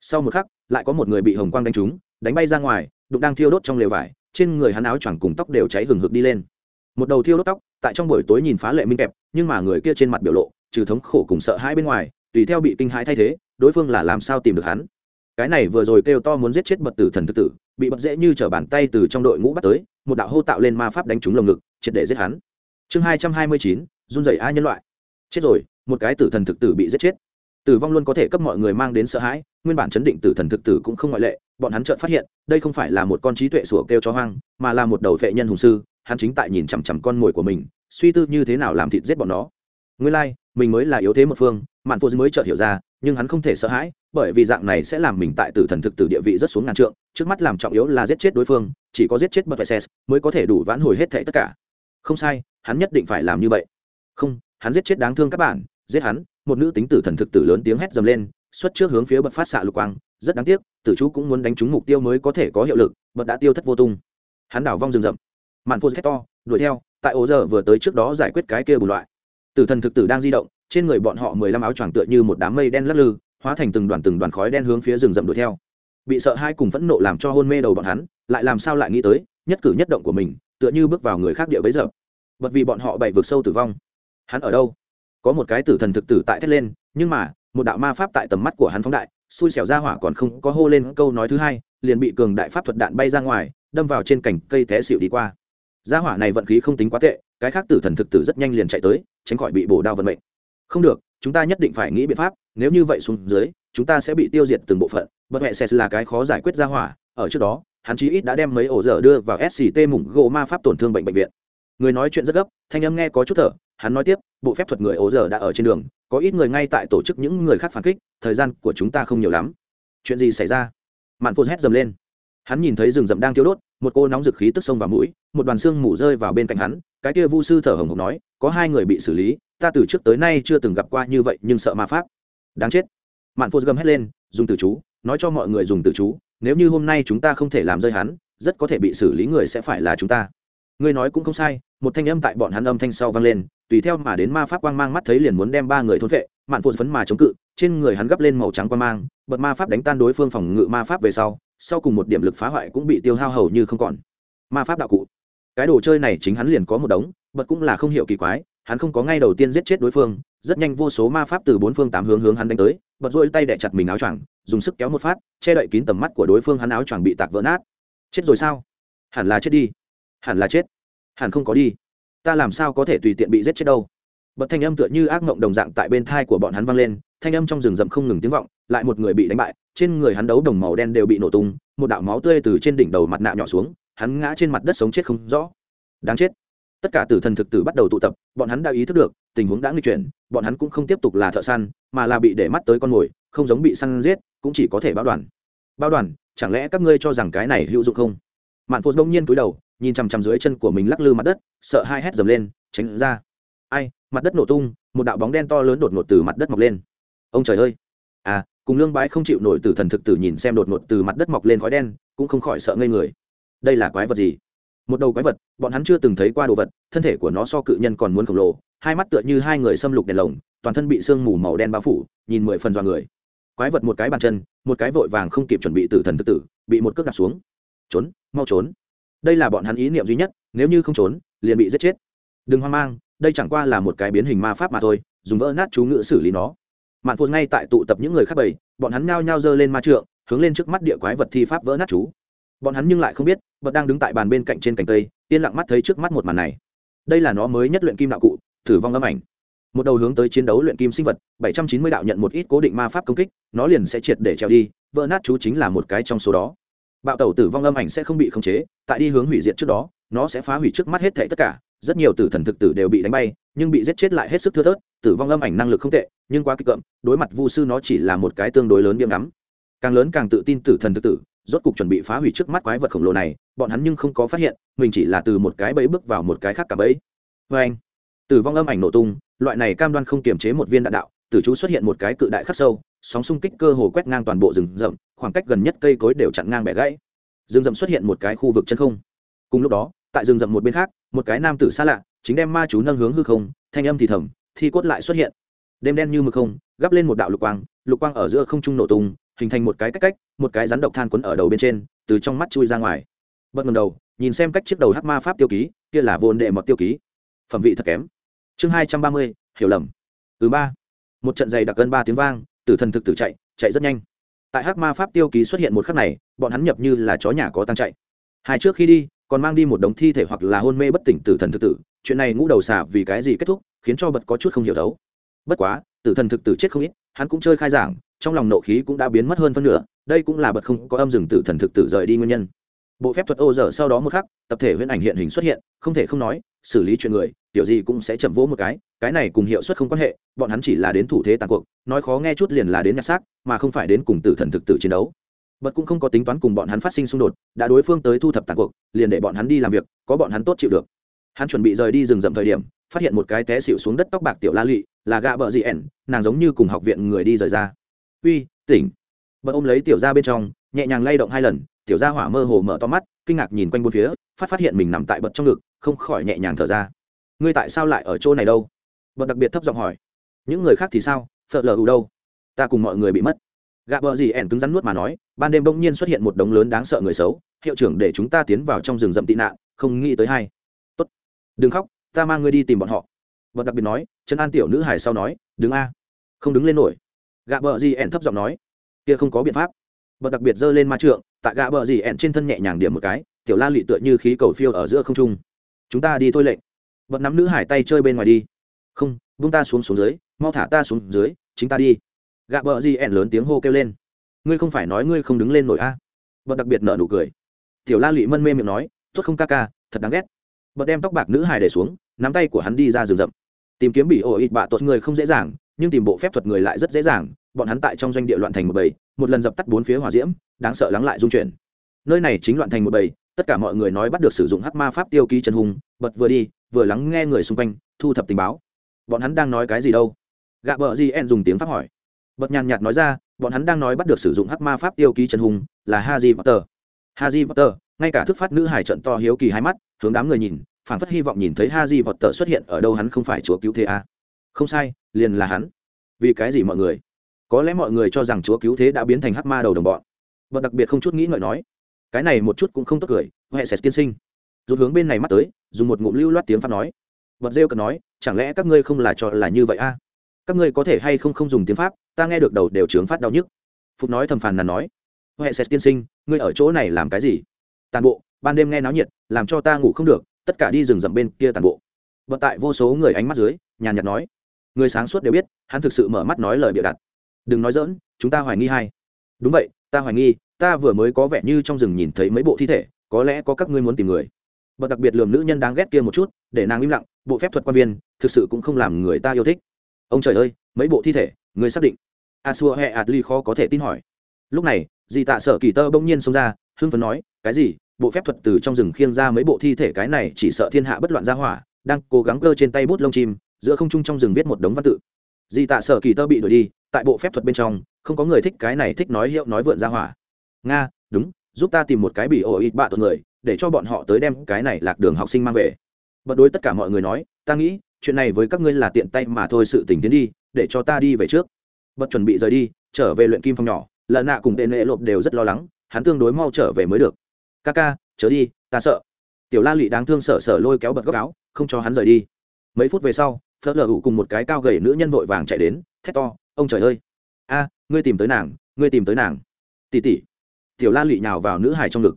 Sau một khắc, lại có một người bị hồng quang đánh trúng, đánh bay ra ngoài đụng đang thiêu đốt trong lều vải trên người hắn áo choàng cùng tóc đều cháy hừng hực đi lên. Một đầu thiêu đốt tóc, tại trong buổi tối nhìn phá lệ minh kẹp, nhưng mà người kia trên mặt biểu lộ, trừ thống khổ cùng sợ hãi bên ngoài, tùy theo bị kinh hãi thay thế, đối phương là làm sao tìm được hắn? Cái này vừa rồi kêu to muốn giết chết bật tử thần thực tử, bị bật dễ như t bàn tay từ trong đội ngũ bắt tới, một đạo hô tạo lên ma pháp đánh trúng lồng ngực, triệt để giết hắn. Chương hai trăm hai mươi chín, run rẩy ai nhân loại. Chết rồi, một cái tử thần thực tử bị giết chết. Tử vong luôn có thể cấp mọi người mang đến sợ hãi, nguyên bản chấn định tử thần thực tử cũng không ngoại lệ bọn hắn chợt phát hiện đây không phải là một con trí tuệ sủa kêu chó hoang mà là một đầu vệ nhân hùng sư hắn chính tại nhìn chằm chằm con mồi của mình suy tư như thế nào làm thịt giết bọn nó. Nguyên lai、like, mình mới là yếu thế một phương mạn phụ mới chợt hiểu ra nhưng hắn không thể sợ hãi bởi vì dạng này sẽ làm mình tại tử thần thực tử địa vị rất xuống ngàn trượng trước mắt làm trọng yếu là giết chết đối phương chỉ có giết chết bậc vệ mới có thể đủ vãn hồi hết thệ tất cả. Không sai hắn nhất định phải làm như vậy. Không hắn giết chết đáng thương các bạn giết hắn một nữ tính tử thần thực tử lớn tiếng hét dầm lên xuất trước hướng phía bật phát xạ lục quang, rất đáng tiếc, tử chú cũng muốn đánh trúng mục tiêu mới có thể có hiệu lực, bật đã tiêu thất vô tung. Hắn đảo vong rừng rậm. Mạn phô to, đuổi theo, tại ố giờ vừa tới trước đó giải quyết cái kia bù loại. Tử thần thực tử đang di động, trên người bọn họ mười lăm áo choàng tựa như một đám mây đen lắc lư, hóa thành từng đoàn từng đoàn khói đen hướng phía rừng rậm đuổi theo. Bị sợ hai cùng phẫn nộ làm cho hôn mê đầu bọn hắn, lại làm sao lại nghĩ tới, nhất cử nhất động của mình, tựa như bước vào người khác địa bấy giờ. Bật vì bọn họ bảy vượt sâu tử vong. Hắn ở đâu? Có một cái tử thần thực tử tại thét lên, nhưng mà một đạo ma pháp tại tầm mắt của hắn phóng đại, xui xẻo ra hỏa còn không có hô lên câu nói thứ hai, liền bị cường đại pháp thuật đạn bay ra ngoài, đâm vào trên cành cây té xịu đi qua. Gia hỏa này vận khí không tính quá tệ, cái khác tử thần thực tử rất nhanh liền chạy tới, tránh khỏi bị bổ đao vận mệnh. Không được, chúng ta nhất định phải nghĩ biện pháp, nếu như vậy xuống dưới, chúng ta sẽ bị tiêu diệt từng bộ phận, bất hệ sẽ là cái khó giải quyết gia hỏa. Ở trước đó, hắn chí ít đã đem mấy ổ dở đưa vào sct mủng gỗ ma pháp tổn thương bệnh bệnh viện. Người nói chuyện rất gấp, thanh âm nghe có chút thở hắn nói tiếp, bộ phép thuật người ố dở đã ở trên đường, có ít người ngay tại tổ chức những người khác phản kích, thời gian của chúng ta không nhiều lắm. Chuyện gì xảy ra? Mạn phô hét dầm lên. Hắn nhìn thấy rừng rậm đang thiếu đốt, một cô nóng dực khí tức sông vào mũi, một đoàn xương mủ rơi vào bên cạnh hắn, cái kia vu sư thở hồng hộc nói, có hai người bị xử lý, ta từ trước tới nay chưa từng gặp qua như vậy, nhưng sợ ma pháp. Đáng chết. Mạn phô gầm hét lên, dùng từ chú, nói cho mọi người dùng từ chú, nếu như hôm nay chúng ta không thể làm rơi hắn, rất có thể bị xử lý người sẽ phải là chúng ta. Ngươi nói cũng không sai, một thanh âm tại bọn hắn âm thanh sau vang lên tùy theo mà đến ma pháp quang mang mắt thấy liền muốn đem ba người thôn vệ mạn phô phấn mà chống cự, trên người hắn gấp lên màu trắng quang mang, bật ma pháp đánh tan đối phương phòng ngự ma pháp về sau sau cùng một điểm lực phá hoại cũng bị tiêu hao hầu như không còn. Ma pháp đạo cụ. Cái đồ chơi này chính hắn liền có một đống, bật cũng là không hiểu kỳ quái, hắn không có ngay đầu tiên giết chết đối phương, rất nhanh vô số ma pháp từ bốn phương tám hướng hướng hắn đánh tới, bật rôi tay đẻ chặt mình áo choàng, dùng sức kéo một phát, che đậy kín tầm mắt của đối phương hắn áo choàng bị tạc vỡ nát. Chết rồi sao? Hẳn là chết đi. Hẳn là chết. Hẳn không có đi ta làm sao có thể tùy tiện bị giết chết đâu? Bật thanh âm tựa như ác mộng đồng dạng tại bên thai của bọn hắn vang lên, thanh âm trong rừng rậm không ngừng tiếng vọng, lại một người bị đánh bại, trên người hắn đấu đồng màu đen đều bị nổ tung, một đạo máu tươi từ trên đỉnh đầu mặt nạ nhỏ xuống, hắn ngã trên mặt đất sống chết không rõ. Đáng chết. Tất cả tử thần thực tử bắt đầu tụ tập, bọn hắn đã ý thức được, tình huống đã nghi chuyển, bọn hắn cũng không tiếp tục là thợ săn, mà là bị để mắt tới con mồi, không giống bị săn giết, cũng chỉ có thể báo đoàn. Báo đoàn, chẳng lẽ các ngươi cho rằng cái này hữu dụng không? Mạn phô đông nhiên cúi đầu nhìn chằm chằm dưới chân của mình lắc lư mặt đất, sợ hai hét dầm lên, tránh ra. Ai, mặt đất nổ tung, một đạo bóng đen to lớn đột ngột từ mặt đất mọc lên. Ông trời ơi! À cùng lương bái không chịu nổi từ thần thực tử nhìn xem đột ngột từ mặt đất mọc lên khói đen, cũng không khỏi sợ ngây người. Đây là quái vật gì? Một đầu quái vật, bọn hắn chưa từng thấy qua đồ vật, thân thể của nó so cự nhân còn muốn khổng lồ, hai mắt tựa như hai người xâm lục đèn lồng, toàn thân bị sương mù màu đen bao phủ, nhìn mười phần dọa người. Quái vật một cái bàn chân, một cái vội vàng không kịp chuẩn bị tử thần thực tử, bị một cước đặt xuống. Trốn, mau trốn đây là bọn hắn ý niệm duy nhất, nếu như không trốn, liền bị giết chết. Đừng hoang mang, đây chẳng qua là một cái biến hình ma pháp mà thôi, dùng vỡ nát chú ngữ xử lý nó. Mạn phụt ngay tại tụ tập những người khác bầy, bọn hắn nhao nhao giơ lên ma trượng, hướng lên trước mắt địa quái vật thi pháp vỡ nát chú. Bọn hắn nhưng lại không biết, bật đang đứng tại bàn bên cạnh trên cành cây, yên lặng mắt thấy trước mắt một màn này. Đây là nó mới nhất luyện kim đạo cụ, thử vong âm ảnh. Một đầu hướng tới chiến đấu luyện kim sinh vật, bảy trăm chín mươi đạo nhận một ít cố định ma pháp công kích, nó liền sẽ triệt để treo đi, vỡ nát chú chính là một cái trong số đó bạo tẩu tử vong âm ảnh sẽ không bị khống chế, tại đi hướng hủy diệt trước đó, nó sẽ phá hủy trước mắt hết thảy tất cả. Rất nhiều tử thần thực tử đều bị đánh bay, nhưng bị giết chết lại hết sức thưa thớt. Tử vong âm ảnh năng lực không tệ, nhưng quá kịch cậm đối mặt vu sư nó chỉ là một cái tương đối lớn biếng ngắm. Càng lớn càng tự tin tử thần thực tử, rốt cục chuẩn bị phá hủy trước mắt quái vật khổng lồ này, bọn hắn nhưng không có phát hiện, mình chỉ là từ một cái bẫy bước vào một cái khác cả bẫy. Vê anh tử vong âm ảnh nổ tung, loại này cam đoan không kiềm chế một viên đạn đạo tử chú xuất hiện một cái cự đại khắc sâu, sóng xung kích cơ hồ quét ngang toàn bộ rừng rậm, khoảng cách gần nhất cây cối đều chặn ngang bẻ gãy. Rừng rậm xuất hiện một cái khu vực chân không. Cùng lúc đó, tại rừng rậm một bên khác, một cái nam tử xa lạ, chính đem ma chú nâng hướng hư không, thanh âm thì thầm, thi cốt lại xuất hiện. Đêm đen như mực không, gắp lên một đạo lục quang lục quang ở giữa không trung nổ tung, hình thành một cái cách cách, một cái rắn độc than quấn ở đầu bên trên, từ trong mắt chui ra ngoài. Bật ngầm đầu, nhìn xem cách chiếc đầu hắc ma pháp tiêu ký, kia là vồn đệ mọt tiêu ký. Phẩm vị thật kém. Chương hai trăm ba mươi, hiểu lầm. Thứ ba một trận dày đặc gần ba tiếng vang, tử thần thực tử chạy chạy rất nhanh. Tại hắc ma pháp tiêu ký xuất hiện một khắc này, bọn hắn nhập như là chó nhà có tăng chạy. Hai trước khi đi, còn mang đi một đống thi thể hoặc là hôn mê bất tỉnh tử thần thực tử. Chuyện này ngũ đầu xả vì cái gì kết thúc, khiến cho bật có chút không hiểu thấu bất quá, tử thần thực tử chết không ít, hắn cũng chơi khai giảng, trong lòng nộ khí cũng đã biến mất hơn phân nửa, đây cũng là bật không có âm dừng tử thần thực tử rời đi nguyên nhân. Bộ phép thuật ô dở sau đó một khắc, tập thể huyễn ảnh hiện hình xuất hiện, không thể không nói, xử lý chuyện người, tiểu gì cũng sẽ chậm vỗ một cái cái này cùng hiệu suất không quan hệ, bọn hắn chỉ là đến thủ thế tàn cuộc, nói khó nghe chút liền là đến nhặt xác, mà không phải đến cùng tử thần thực tử chiến đấu. Bật cũng không có tính toán cùng bọn hắn phát sinh xung đột, đã đối phương tới thu thập tàn cuộc, liền để bọn hắn đi làm việc, có bọn hắn tốt chịu được. Hắn chuẩn bị rời đi rừng rậm thời điểm, phát hiện một cái té xịu xuống đất tóc bạc tiểu la lụy, là gạ bợ dị ẻn, nàng giống như cùng học viện người đi rời ra. Uy, tỉnh. Bật ôm lấy tiểu ra bên trong, nhẹ nhàng lay động hai lần, tiểu gia hỏa mơ hồ mở to mắt, kinh ngạc nhìn quanh bốn phía, phát phát hiện mình nằm tại bật trong ngực, không khỏi nhẹ nhàng thở ra. Ngươi tại sao lại ở chỗ này đâu? Bật đặc biệt thấp giọng hỏi, những người khác thì sao? Sợ lờ ù đâu? Ta cùng mọi người bị mất. Gạ bờ gì ẻn cứng rắn nuốt mà nói, ban đêm bỗng nhiên xuất hiện một đống lớn đáng sợ người xấu, hiệu trưởng để chúng ta tiến vào trong rừng rậm tị nạn, không nghĩ tới hay. Tốt, đừng khóc, ta mang ngươi đi tìm bọn họ. Bật đặc biệt nói chân an tiểu nữ hải sau nói, đứng a, không đứng lên nổi. Gạ bờ gì ẻn thấp giọng nói, kia không có biện pháp. Bật đặc biệt giơ lên ma trượng, tại gạ bờ gì ẻn trên thân nhẹ nhàng điểm một cái, tiểu la lị tựa như khí cầu phiêu ở giữa không trung. Chúng ta đi thôi lệnh. Bật nắm nữ hải tay chơi bên ngoài đi không, vung ta xuống xuống dưới, mau thả ta xuống dưới, chính ta đi. Gạ bờ gì ẻn lớn tiếng hô kêu lên. Ngươi không phải nói ngươi không đứng lên nổi a? À? bật đặc biệt nợ nụ cười. Tiểu la lị mân mê miệng nói, tốt không ca ca, thật đáng ghét. Bật đem tóc bạc nữ hải để xuống, nắm tay của hắn đi ra rừng rậm. Tìm kiếm bị ổ ít bạ tuột người không dễ dàng, nhưng tìm bộ phép thuật người lại rất dễ dàng, bọn hắn tại trong doanh địa loạn thành một bầy, một lần dập tắt bốn phía hỏa diễm, đáng sợ lắng lại dung chuyển. Nơi này chính loạn thành một bầy, tất cả mọi người nói bắt được sử dụng hắc ma pháp tiêu ký trần hùng bật vừa đi, vừa lắng nghe người xung quanh, thu thập tình báo bọn hắn đang nói cái gì đâu? Gạ bờ gì en dùng tiếng pháp hỏi. Bật nhàn nhạt nói ra, bọn hắn đang nói bắt được sử dụng hắc ma pháp tiêu ký trần hùng, là haji potter. Haji potter, ngay cả thức phát nữ hải trận to hiếu kỳ hai mắt, hướng đám người nhìn phản phất hy vọng nhìn thấy haji potter xuất hiện ở đâu hắn không phải chúa cứu thế à. không sai, liền là hắn. Vì cái gì mọi người? Có lẽ mọi người cho rằng chúa cứu thế đã biến thành hắc ma đầu đồng bọn. Bật đặc biệt không chút nghĩ ngợi nói, cái này một chút cũng không tốt cười, huệ sệt tiên sinh. Rút hướng bên này mắt tới, dùng một ngụm lưu loát tiếng pháp nói bật rêu cần nói, chẳng lẽ các ngươi không là cho là như vậy a? À? các ngươi có thể hay không không dùng tiếng pháp, ta nghe được đầu đều trướng phát đau nhức. Phục nói thầm phàn là nói, huệ sét tiên sinh, ngươi ở chỗ này làm cái gì? Tàn bộ, ban đêm nghe náo nhiệt, làm cho ta ngủ không được, tất cả đi rừng rậm bên kia tàn bộ. Bật tại vô số người ánh mắt dưới, nhàn nhạt nói, người sáng suốt đều biết, hắn thực sự mở mắt nói lời bịa đặt. Đừng nói dỡn chúng ta hoài nghi hay đúng vậy, ta hoài nghi, ta vừa mới có vẻ như trong rừng nhìn thấy mấy bộ thi thể, có lẽ có các ngươi muốn tìm người bậc đặc biệt lường nữ nhân đáng ghét kia một chút, để nàng im lặng, bộ phép thuật quan viên, thực sự cũng không làm người ta yêu thích. Ông trời ơi, mấy bộ thi thể, người xác định. A xua hay adli khó có thể tin hỏi. Lúc này, dì tạ sở kỳ tơ bỗng nhiên xông ra, hưng phấn nói, cái gì? Bộ phép thuật từ trong rừng khiêng ra mấy bộ thi thể cái này chỉ sợ thiên hạ bất loạn ra hỏa, đang cố gắng cơ trên tay bút lông chim, giữa không trung trong rừng viết một đống văn tự. Dì tạ sở kỳ tơ bị đuổi đi, tại bộ phép thuật bên trong, không có người thích cái này thích nói hiệu nói vượn ra hỏa. Nga, đúng giúp ta tìm một cái bị ổ ít bạ tuần người, để cho bọn họ tới đem cái này lạc đường học sinh mang về. Bật đối tất cả mọi người nói, ta nghĩ, chuyện này với các ngươi là tiện tay mà thôi, sự tình tiến đi, để cho ta đi về trước. Bật chuẩn bị rời đi, trở về luyện kim phòng nhỏ lợn nạ cùng tên lệ lộp đều rất lo lắng, hắn tương đối mau trở về mới được. Ca ca, chớ đi, ta sợ. Tiểu la lị đáng thương sợ sợ lôi kéo bật góc áo, không cho hắn rời đi. Mấy phút về sau, phớt lờ hụ cùng một cái cao gầy nữ nhân vội vàng chạy đến, thét to, ông trời ơi! A, ngươi tìm tới nàng, ngươi tìm tới nàng. Tỉ tỉ tiểu la lị nhào vào nữ hải trong ngực.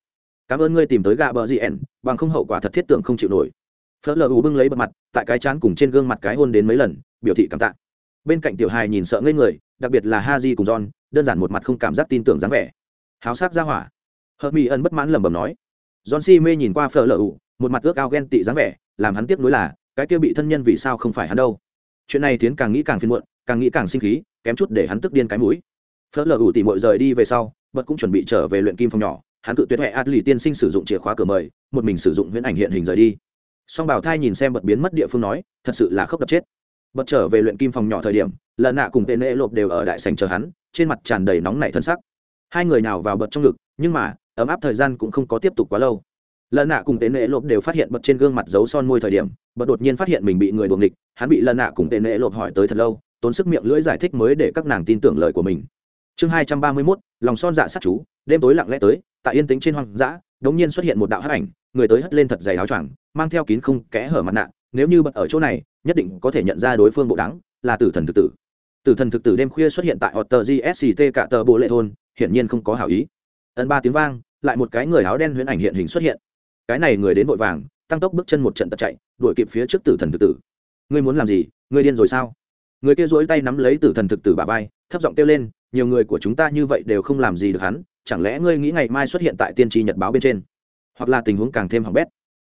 Cảm ơn ngươi tìm tới gạ bờ gì ẻn, bằng không hậu quả thật thiết tưởng không chịu nổi. Phớt lờ u bưng lấy bật mặt, tại cái chán cùng trên gương mặt cái hôn đến mấy lần, biểu thị cảm tạ. Bên cạnh tiểu hài nhìn sợ ngây người, đặc biệt là ha di cùng john, đơn giản một mặt không cảm giác tin tưởng dáng vẻ. Háo sắc ra hỏa. Hợp mỹ ân bất mãn lẩm bẩm nói. John si mê nhìn qua phở lờ ủ, một mặt ước ao ghen tị dáng vẻ, làm hắn tiếc nuối là, cái kia bị thân nhân vì sao không phải hắn đâu. Chuyện này tiến càng nghĩ càng phiền muộn, càng nghĩ càng sinh khí, kém chút để hắn tức điên cái mũi. Phớt lờ ủ tỉ mội rời đi về sau bật cũng chuẩn bị trở về luyện kim phòng nhỏ, hắn cự tuyệt huệ át lì tiên sinh sử dụng chìa khóa cửa mời, một mình sử dụng huyễn ảnh hiện hình rời đi. Song bảo thai nhìn xem bật biến mất địa phương nói, thật sự là khóc đập chết. Bật trở về luyện kim phòng nhỏ thời điểm lần nạ cùng tên lễ lộp đều ở đại sành chờ hắn, trên mặt tràn đầy nóng nảy thân sắc. Hai người nào vào bật trong ngực, nhưng mà, ấm áp thời gian cũng không có tiếp tục quá lâu. Lần nạ cùng tên lễ lộp đều phát hiện bật trên gương mặt giấu son môi thời điểm, bật đột nhiên phát hiện mình bị người đuồng địch hắn bị lần nạ cùng tên lễ lộp hỏi tới thật lâu, tốn sức miệng lưỡi giải thích mới để các nàng tin tưởng lời của mình chương hai trăm ba mươi mốt, lòng son dạ sát chú, đêm tối lặng lẽ tới, tại yên tĩnh trên hoang dã đống nhiên xuất hiện một đạo hắc ảnh, người tới hất lên thật dày áo choàng, mang theo kín không kẽ hở mặt nạ, nếu như bật ở chỗ này, nhất định có thể nhận ra đối phương bộ đáng là tử thần thực tử. Tử thần thực tử đêm khuya xuất hiện tại Otter GSCT cả tờ bộ lệ thôn, hiển nhiên không có hảo ý. Ấn ba tiếng vang, lại một cái người áo đen huyễn ảnh hiện hình xuất hiện. Cái này người đến vội vàng, tăng tốc bước chân một trận tật chạy, đuổi kịp phía trước tử thần thực tử. Ngươi muốn làm gì? Ngươi điên rồi sao? Người kia duỗi tay nắm lấy tử thần thực tử bà vai, thấp giọng kêu lên, nhiều người của chúng ta như vậy đều không làm gì được hắn, chẳng lẽ ngươi nghĩ ngày mai xuất hiện tại tiên tri nhật báo bên trên? Hoặc là tình huống càng thêm hỏng bét.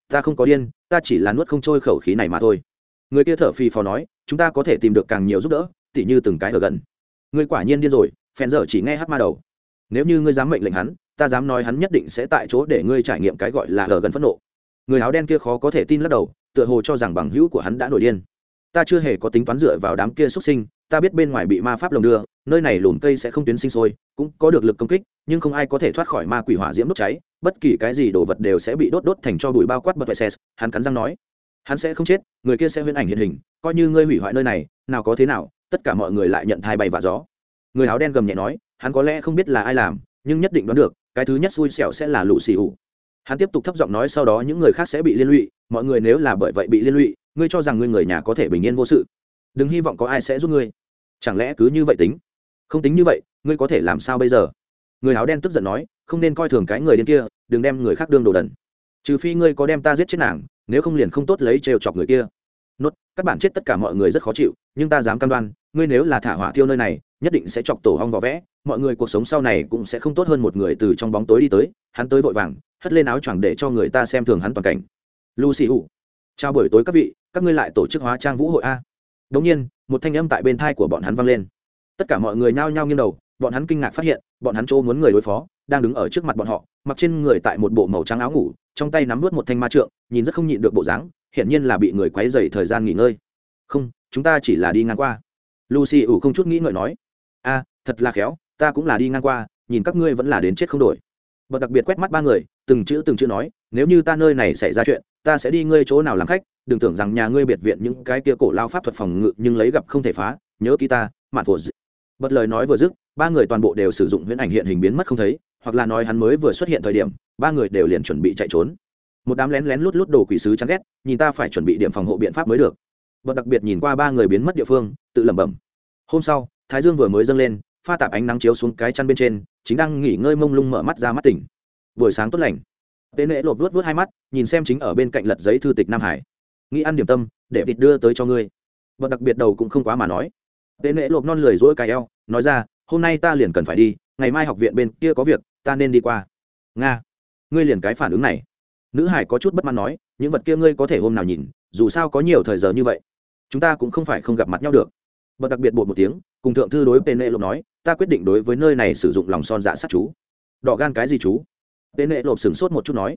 Ta không có điên, ta chỉ là nuốt không trôi khẩu khí này mà thôi. Người kia thở phì phò nói, chúng ta có thể tìm được càng nhiều giúp đỡ, tỉ như từng cái ở gần. Ngươi quả nhiên điên rồi, phèn giờ chỉ nghe hát ma đầu. Nếu như ngươi dám mệnh lệnh hắn, ta dám nói hắn nhất định sẽ tại chỗ để ngươi trải nghiệm cái gọi là ở gần phẫn nộ. Người áo đen kia khó có thể tin lắc đầu, tựa hồ cho rằng bằng hữu của hắn đã nổi điên ta chưa hề có tính toán dựa vào đám kia xuất sinh, ta biết bên ngoài bị ma pháp lồng đưa, nơi này lùm cây sẽ không tuyến sinh sôi, cũng có được lực công kích, nhưng không ai có thể thoát khỏi ma quỷ hỏa diễm đốt cháy, bất kỳ cái gì đồ vật đều sẽ bị đốt đốt thành cho bụi bao quát bật vẹt hắn cắn răng nói. Hắn sẽ không chết, người kia sẽ huyễn ảnh hiện hình, coi như ngươi hủy hoại nơi này, nào có thế nào, tất cả mọi người lại nhận thai bay và gió. Người áo đen gầm nhẹ nói, hắn có lẽ không biết là ai làm, nhưng nhất định đoán được, cái thứ nhất xui xẻo sẽ là lũ xì ủ hắn tiếp tục thấp giọng nói, sau đó những người khác sẽ bị liên lụy, mọi người nếu là bởi vậy bị liên lụy ngươi cho rằng ngươi người nhà có thể bình yên vô sự. Đừng hy vọng có ai sẽ giúp ngươi. Chẳng lẽ cứ như vậy tính? Không tính như vậy, ngươi có thể làm sao bây giờ? Người áo đen tức giận nói, không nên coi thường cái người điên kia, đừng đem người khác đương đồ đần. Trừ phi ngươi có đem ta giết chết nàng, nếu không liền không tốt lấy trêu chọc người kia. Nốt, các bạn chết tất cả mọi người rất khó chịu, nhưng ta dám cam đoan, ngươi nếu là thả hỏa thiêu nơi này, nhất định sẽ chọc tổ hong vỏ vẽ, mọi người cuộc sống sau này cũng sẽ không tốt hơn một người từ trong bóng tối đi tới, hắn tới vội vàng, hất lên áo choàng để cho người ta xem thường hắn toàn cảnh. Lucy ủ chào buổi tối các vị, các ngươi lại tổ chức hóa trang vũ hội a. Đống nhiên, một thanh âm tại bên thai của bọn hắn vang lên. Tất cả mọi người nhao nhao nghiêng đầu, bọn hắn kinh ngạc phát hiện, bọn hắn chỗ muốn người đối phó, đang đứng ở trước mặt bọn họ, mặc trên người tại một bộ màu trắng áo ngủ, trong tay nắm vớt một thanh ma trượng, nhìn rất không nhịn được bộ dáng, hiển nhiên là bị người quấy dày thời gian nghỉ ngơi. Không, chúng ta chỉ là đi ngang qua. Lucy ủ không chút nghĩ ngợi nói. A, thật là khéo, ta cũng là đi ngang qua, nhìn các ngươi vẫn là đến chết không đổi. Bậc đặc biệt quét mắt ba người từng chữ từng chữ nói, nếu như ta nơi này xảy ra chuyện, ta sẽ đi ngươi chỗ nào làm khách, đừng tưởng rằng nhà ngươi biệt viện những cái kia cổ lao pháp thuật phòng ngự nhưng lấy gặp không thể phá, nhớ ký ta, mạn phổ bật lời nói vừa dứt, ba người toàn bộ đều sử dụng huyễn ảnh hiện hình biến mất không thấy, hoặc là nói hắn mới vừa xuất hiện thời điểm, ba người đều liền chuẩn bị chạy trốn. Một đám lén lén lút lút đồ quỷ sứ chán ghét, nhìn ta phải chuẩn bị điểm phòng hộ biện pháp mới được. Bật đặc biệt nhìn qua ba người biến mất địa phương, tự lẩm bẩm. Hôm sau, thái dương vừa mới dâng lên, pha tạp ánh nắng chiếu xuống cái chăn bên trên, chính đang nghỉ ngơi mông lung mở mắt ra mắt tỉnh buổi sáng tốt lành. Tế nễ lột vớt vớt hai mắt, nhìn xem chính ở bên cạnh lật giấy thư tịch nam hải. Nghĩ ăn điểm tâm, để thịt đưa tới cho ngươi. Bậc đặc biệt đầu cũng không quá mà nói. Tế nễ lột non lười dỗi cài eo, nói ra, hôm nay ta liền cần phải đi, ngày mai học viện bên kia có việc, ta nên đi qua. Nga, ngươi liền cái phản ứng này. Nữ hải có chút bất mãn nói, những vật kia ngươi có thể hôm nào nhìn, dù sao có nhiều thời giờ như vậy, chúng ta cũng không phải không gặp mặt nhau được. Bậc đặc biệt bột một tiếng, cùng thượng thư đối pene lộp nói, ta quyết định đối với nơi này sử dụng lòng son dạ sát chú. Đỏ gan cái gì chú? Pene lộp sửng sốt một chút nói,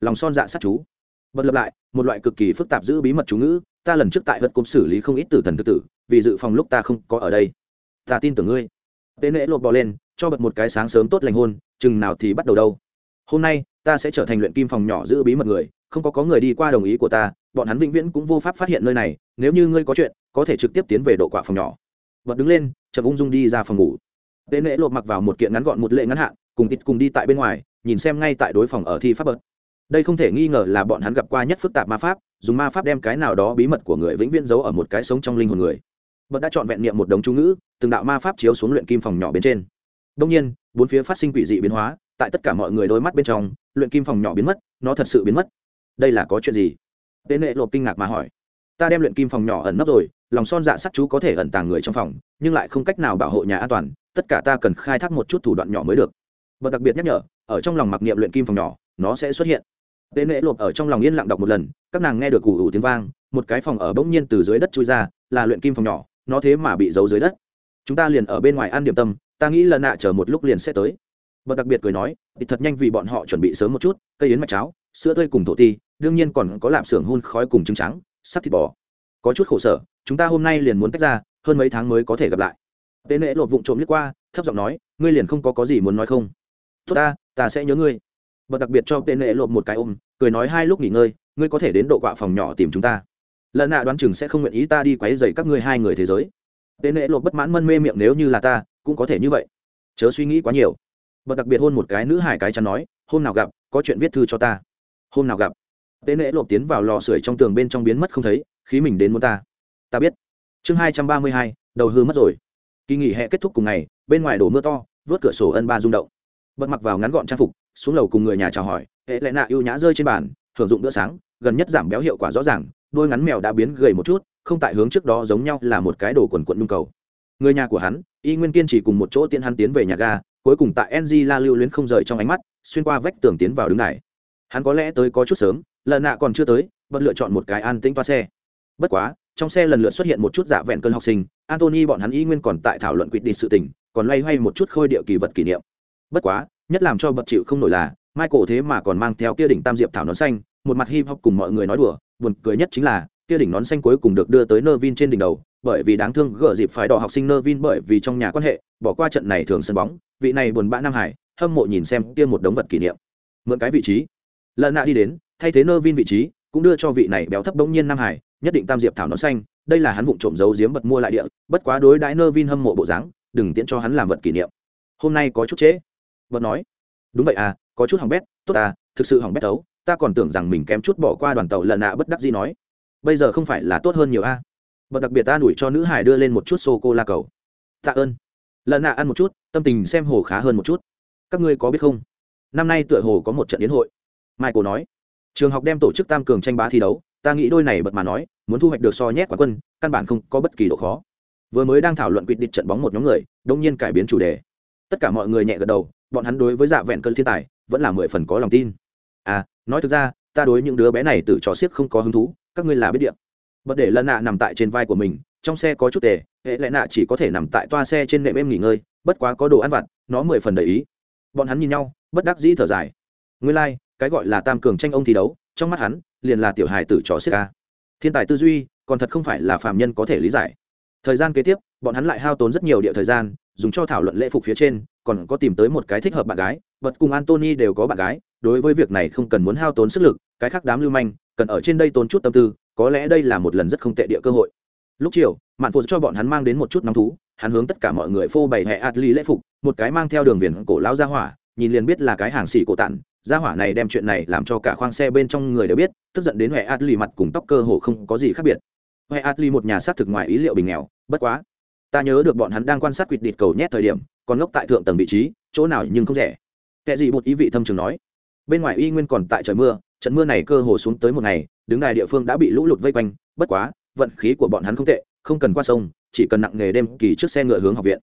lòng son dạ sát chú. Bật lập lại, một loại cực kỳ phức tạp giữ bí mật chú ngữ, ta lần trước tại vật cung xử lý không ít tử thần tự tử, vì dự phòng lúc ta không có ở đây. Ta tin tưởng ngươi. Pene lộp bò lên, cho bật một cái sáng sớm tốt lành hôn, chừng nào thì bắt đầu đâu. Hôm nay, ta sẽ trở thành luyện kim phòng nhỏ giữ bí mật người, không có có người đi qua đồng ý của ta, bọn hắn vĩnh viễn cũng vô pháp phát hiện nơi này, nếu như ngươi có chuyện, có thể trực tiếp tiến về độ quả phòng nhỏ. Bật đứng lên, chậm ung dung đi ra phòng ngủ. Tế nệ lột mặc vào một kiện ngắn gọn một lệ ngắn hạn cùng ít cùng đi tại bên ngoài, nhìn xem ngay tại đối phòng ở thi pháp bật đây không thể nghi ngờ là bọn hắn gặp qua nhất phức tạp ma pháp, dùng ma pháp đem cái nào đó bí mật của người vĩnh viễn giấu ở một cái sống trong linh hồn người. Bật đã chọn vẹn niệm một đống chú ngữ, từng đạo ma pháp chiếu xuống luyện kim phòng nhỏ bên trên. Đông nhiên, bốn phía phát sinh quỷ dị biến hóa, tại tất cả mọi người đôi mắt bên trong, luyện kim phòng nhỏ biến mất, nó thật sự biến mất. Đây là có chuyện gì? Tế nệ lộp kinh ngạc mà hỏi. Ta đem luyện kim phòng nhỏ ẩn nấp rồi, lòng son dạ sắt chú có thể ẩn tàng người trong phòng, nhưng lại không cách nào bảo hộ nhà an toàn, tất cả ta cần khai thác một chút thủ đoạn nhỏ mới được bật đặc biệt nhắc nhở, ở trong lòng mặc niệm luyện kim phòng nhỏ, nó sẽ xuất hiện. Tên nệ lộp ở trong lòng yên lặng đọc một lần, các nàng nghe được củ ủ tiếng vang, một cái phòng ở bỗng nhiên từ dưới đất chui ra, là luyện kim phòng nhỏ, nó thế mà bị giấu dưới đất. Chúng ta liền ở bên ngoài ăn điểm tâm, ta nghĩ lần nạ chờ một lúc liền sẽ tới. Bật đặc biệt cười nói, thì thật nhanh vì bọn họ chuẩn bị sớm một chút, cây yến mạch cháo, sữa tươi cùng thổ ti, đương nhiên còn có lạp xưởng hun khói cùng trứng trắng sắp thịt bò. Có chút khổ sở, chúng ta hôm nay liền muốn tách ra, hơn mấy tháng mới có thể gặp lại. Tên nệ lột vụng trộm liếc qua, thấp giọng nói, ngươi liền không có có gì muốn nói không? Tốt ta ta sẽ nhớ ngươi. Bật đặc biệt cho tên nệ lộp một cái ôm, cười nói hai lúc nghỉ ngơi, ngươi có thể đến độ quạ phòng nhỏ tìm chúng ta. Lần nạ đoán chừng sẽ không nguyện ý ta đi quấy dày các ngươi hai người thế giới. Tên nệ lộp bất mãn mân mê miệng nếu như là ta, cũng có thể như vậy. Chớ suy nghĩ quá nhiều. Bật đặc biệt hôn một cái nữ hải cái chắn nói, hôm nào gặp, có chuyện viết thư cho ta. Hôm nào gặp. Tên nệ lộp tiến vào lò sưởi trong tường bên trong biến mất không thấy, khí mình đến muốn ta. Ta biết. Chương hai trăm ba mươi hai, đầu hư mất rồi. Kỳ nghỉ hè kết thúc cùng ngày, bên ngoài đổ mưa to, vớt cửa sổ ân ba rung động bật mặc vào ngắn gọn trang phục, xuống lầu cùng người nhà chào hỏi, hệ lệ nạ ưu nhã rơi trên bàn hưởng dụng bữa sáng, gần nhất giảm béo hiệu quả rõ ràng, đôi ngắn mèo đã biến gầy một chút, không tại hướng trước đó giống nhau là một cái đồ quần quận nung cầu. Người nhà của hắn, y nguyên kiên chỉ cùng một chỗ tiện hắn tiến về nhà ga, cuối cùng tại ng la lưu luyến không rời trong ánh mắt, xuyên qua vách tường tiến vào đứng này hắn có lẽ tới có chút sớm, lần nạ còn chưa tới bật lựa chọn một cái an tĩnh toa xe. Bất quá, trong xe lần lượt xuất hiện một chút giả vẹn cơn học sinh antony bọn hắn y nguyên còn tại thảo luận quyết định sự tình, còn loay hoay một chút khôi điệu kỳ vật kỷ niệm bất quá, nhất làm cho bật chịu không nổi là, michael thế mà còn mang theo kia đỉnh tam diệp thảo nón xanh, một mặt hip hop cùng mọi người nói đùa, buồn cười nhất chính là, kia đỉnh nón xanh cuối cùng được đưa tới nơ vin trên đỉnh đầu, bởi vì đáng thương gỡ dịp phải đỏ học sinh nơ vin bởi vì trong nhà quan hệ, bỏ qua trận này thường sân bóng, vị này buồn bã nam hải, hâm mộ nhìn xem kia một đống vật kỷ niệm. Mượn cái vị trí. Lần nạ đi đến, thay thế nơ vin vị trí, cũng đưa cho vị này béo thấp bỗng nhiên nam hải, nhất định tam diệp thảo nón xanh, đây là hắn vụng trộm giấu giếm vật mua lại địa, bất quá đối đãi nơ vin hâm mộ bộ dáng, đừng tiễn cho hắn làm vật kỷ niệm. Hôm nay có chút trễ vật nói. Đúng vậy à có chút hỏng bét, tốt à thực sự hỏng bét đấu ta còn tưởng rằng mình kém chút bỏ qua đoàn tàu lần nạ bất đắc gì nói. Bây giờ không phải là tốt hơn nhiều a à. bật đặc biệt ta đuổi cho nữ hải đưa lên một chút sô cô la cầu. Tạ ơn. Lần nạ ăn một chút, tâm tình xem hồ khá hơn một chút. Các ngươi có biết không? Năm nay tựa hồ có một trận yến hội. Michael nói. Trường học đem tổ chức tam cường tranh bá thi đấu, ta nghĩ đôi này bật mà nói, muốn thu hoạch được so nhét quả quân, căn bản không có bất kỳ độ khó. Vừa mới đang thảo luận quyết định trận bóng một nhóm người đông nhiên cải biến chủ đề. Tất cả mọi người nhẹ gật đầu bọn hắn đối với dạ vẹn cơn thiên tài vẫn là mười phần có lòng tin. À nói thực ra ta đối những đứa bé này từ trò xiếc không có hứng thú các ngươi là biết điện bật để lần nạ nằm tại trên vai của mình trong xe có chút tề hệ lẽ nạ chỉ có thể nằm tại toa xe trên nệm em nghỉ ngơi bất quá có đồ ăn vặt nó mười phần đầy ý. Bọn hắn nhìn nhau bất đắc dĩ thở dài. Nguyên lai、like, cái gọi là tam cường tranh ông thi đấu trong mắt hắn liền là tiểu hài tử trò xiếc ca thiên tài tư duy còn thật không phải là phạm nhân có thể lý giải. Thời gian kế tiếp bọn hắn lại hao tốn rất nhiều địa thời gian dùng cho thảo luận lễ phục phía trên còn có tìm tới một cái thích hợp bạn gái vật cùng antony đều có bạn gái, đối với việc này không cần muốn hao tốn sức lực, cái khác đám lưu manh, cần ở trên đây tốn chút tâm tư, có lẽ đây là một lần rất không tệ địa cơ hội. Lúc chiều, mạn phụ cho bọn hắn mang đến một chút nóng thú, hắn hướng tất cả mọi người phô bày hệ adli lễ phục, một cái mang theo đường viền cổ lao ra hỏa, nhìn liền biết là cái hàng xỉ cổ tản, gia hỏa này đem chuyện này làm cho cả khoang xe bên trong người đều biết, tức giận đến hệ adli mặt cùng tóc cơ hồ không có gì khác biệt. Hệ adli một nhà xác thực ngoài ý liệu bình nghèo, bất quá, ta nhớ được bọn hắn đang quan sát quỵt địt cầu nhét thời điểm còn ngốc tại thượng tầng vị trí, chỗ nào nhưng không rẻ. Kệ gì một ý vị thâm trường nói. Bên ngoài y nguyên còn tại trời mưa, trận mưa này cơ hồ xuống tới một ngày, đứng đài địa phương đã bị lũ lụt vây quanh, bất quá, vận khí của bọn hắn không tệ, không cần qua sông, chỉ cần nặng nghề đêm kỳ trước xe ngựa hướng học viện.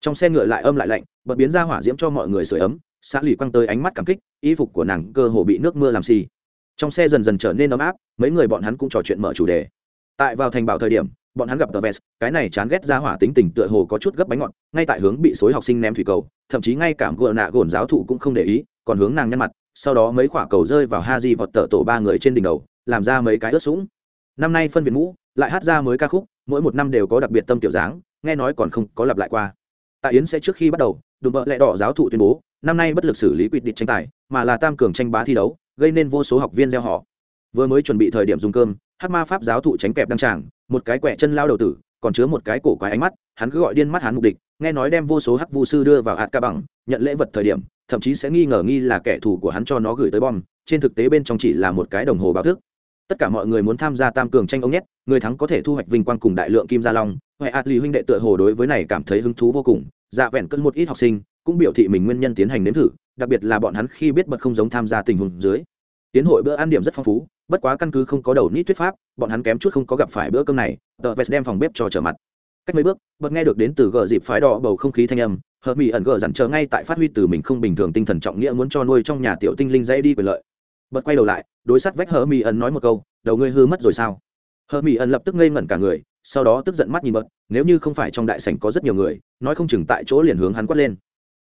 Trong xe ngựa lại âm lại lạnh, bật biến ra hỏa diễm cho mọi người sưởi ấm, xã lì quăng tới ánh mắt cảm kích, y phục của nàng cơ hồ bị nước mưa làm xì. Trong xe dần dần trở nên ấm áp, mấy người bọn hắn cũng trò chuyện mở chủ đề. Tại vào thành bảo thời điểm bọn hắn gặp tờ vest, cái này chán ghét ra hỏa tính tình tựa hồ có chút gấp bánh ngọt, ngay tại hướng bị xối học sinh ném thủy cầu, thậm chí ngay cả gợ nạ gồn giáo thụ cũng không để ý, còn hướng nàng nhăn mặt, sau đó mấy quả cầu rơi vào ha di vọt tờ tổ ba người trên đỉnh đầu, làm ra mấy cái ướt sũng. Năm nay phân viện ngũ, lại hát ra mới ca khúc, mỗi một năm đều có đặc biệt tâm tiểu dáng, nghe nói còn không có lặp lại qua. Tại yến sẽ trước khi bắt đầu, đùm bợ lẹ đỏ giáo thụ tuyên bố, năm nay bất lực xử lý quyết định tranh tài, mà là tam cường tranh bá thi đấu, gây nên vô số học viên gieo họ. Vừa mới chuẩn bị thời điểm dùng cơm hát ma pháp giáo thụ tránh kẹp đăng tràng, một cái quẹ chân lao đầu tử, còn chứa một cái cổ quái ánh mắt, hắn cứ gọi điên mắt hắn mục đích nghe nói đem vô số hắc vu sư đưa vào hạt ca bằng, nhận lễ vật thời điểm, thậm chí sẽ nghi ngờ nghi là kẻ thù của hắn cho nó gửi tới bom, trên thực tế bên trong chỉ là một cái đồng hồ báo thức. Tất cả mọi người muốn tham gia tam cường tranh ông nhét, người thắng có thể thu hoạch vinh quang cùng đại lượng kim gia long huệ ạt lì huynh đệ tựa hồ đối với này cảm thấy hứng thú vô cùng dạ vẹn cân một ít học sinh, cũng biểu thị mình nguyên nhân tiến hành nếm thử, đặc biệt là bọn hắn khi biết bật không giống tham gia tình huống dưới. Tiến hội bữa ăn điểm rất phong phú bất quá căn cứ không có đầu nít thuyết pháp, bọn hắn kém chút không có gặp phải bữa cơm này tờ vest đem phòng bếp cho trở mặt. Cách mấy bước, bật nghe được đến từ gờ dịp phái đỏ bầu không khí thanh âm hờ mỹ ẩn gờ dặn chờ ngay tại phát huy từ mình không bình thường tinh thần trọng nghĩa muốn cho nuôi trong nhà tiểu tinh linh dây đi quyền lợi. Bật quay đầu lại, đối sát vách hờ mỹ ẩn nói một câu, đầu ngươi hư mất rồi sao? Hờ mỹ ẩn lập tức ngây ngẩn cả người, sau đó tức giận mắt nhìn bật, nếu như không phải trong đại sảnh có rất nhiều người, nói không chừng tại chỗ liền hướng hắn quát lên.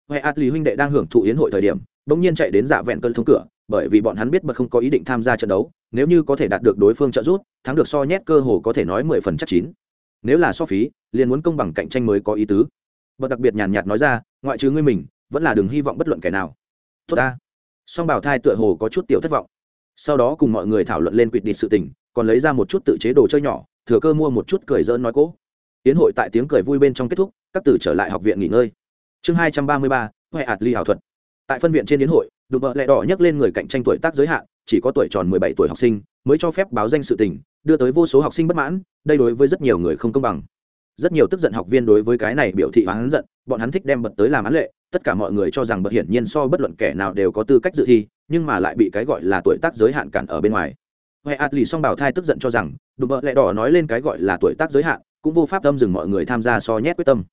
Huệ át lý huynh đệ đang hưởng thụ yến hội thời điểm, bỗng nhiên chạy đến dạ vẹn cơn thông cửa bởi vì bọn hắn biết bật không có ý định tham gia trận đấu, nếu như có thể đạt được đối phương trợ giúp, thắng được so nhét cơ hồ có thể nói mười phần chắc chín. Nếu là so phí, liền muốn công bằng cạnh tranh mới có ý tứ. Bật đặc biệt nhàn nhạt nói ra, ngoại trừ ngươi mình, vẫn là đừng hy vọng bất luận kẻ nào. Tốt ta. Song bảo thai tựa hồ có chút tiểu thất vọng. Sau đó cùng mọi người thảo luận lên quỵt địch sự tình, còn lấy ra một chút tự chế đồ chơi nhỏ, thừa cơ mua một chút cười dỡn nói cố. Tiến hội tại tiếng cười vui bên trong kết thúc, các tử trở lại học viện nghỉ ngơi. Chương hai trăm ba mươi ba, huệ ạt ly hảo thuật. Tại phân viện trên yến hội đùm bợ lẹ đỏ nhắc lên người cạnh tranh tuổi tác giới hạn, chỉ có tuổi tròn mười bảy tuổi học sinh, mới cho phép báo danh sự tình, đưa tới vô số học sinh bất mãn, đây đối với rất nhiều người không công bằng. Rất nhiều tức giận học viên đối với cái này biểu thị hắn giận, bọn hắn thích đem bật tới làm án lệ, tất cả mọi người cho rằng bật hiển nhiên so bất luận kẻ nào đều có tư cách dự thi, nhưng mà lại bị cái gọi là tuổi tác giới hạn cản ở bên ngoài. Huệ ạt lì song bảo thai tức giận cho rằng đùm bợ lẹ đỏ nói lên cái gọi là tuổi tác giới hạn, cũng vô pháp tâm dừng mọi người tham gia so nhét quyết tâm.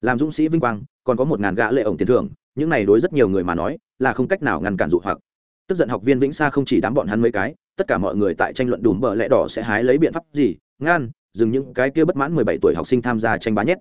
Làm dũng sĩ vinh quang, còn có một ngàn gã lệ ổng tiền thưởng những này đối rất nhiều người mà nói là không cách nào ngăn cản dụ hoặc. Tức giận học viên vĩnh sa không chỉ đám bọn hắn mấy cái, tất cả mọi người tại tranh luận đùm bờ lẽ đỏ sẽ hái lấy biện pháp gì ngăn dừng những cái kia bất mãn mười bảy tuổi học sinh tham gia tranh bá nhét.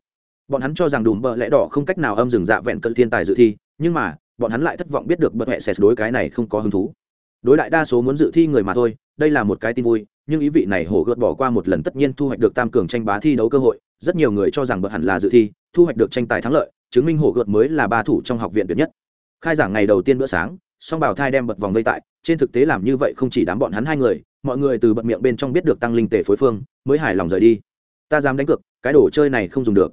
Bọn hắn cho rằng đùm bờ lẽ đỏ không cách nào âm dừng dạ vẹn cận thiên tài dự thi, nhưng mà, bọn hắn lại thất vọng biết được bật hệ sệt đối cái này không có hứng thú. Đối đại đa số muốn dự thi người mà thôi, đây là một cái tin vui nhưng ý vị này hổ gợt bỏ qua một lần tất nhiên thu hoạch được tam cường tranh bá thi đấu cơ hội. Rất nhiều người cho rằng bậc hẳn là dự thi, thu hoạch được tranh tài thắng lợi, chứng minh hổ gợt mới là ba thủ trong học viện tuyệt nhất. Khai giảng ngày đầu tiên bữa sáng, song bảo thai đem bật vòng vây tại, trên thực tế làm như vậy không chỉ đám bọn hắn hai người, mọi người từ bật miệng bên trong biết được tăng linh tề phối phương, mới hài lòng rời đi. Ta dám đánh cược, cái đồ chơi này không dùng được.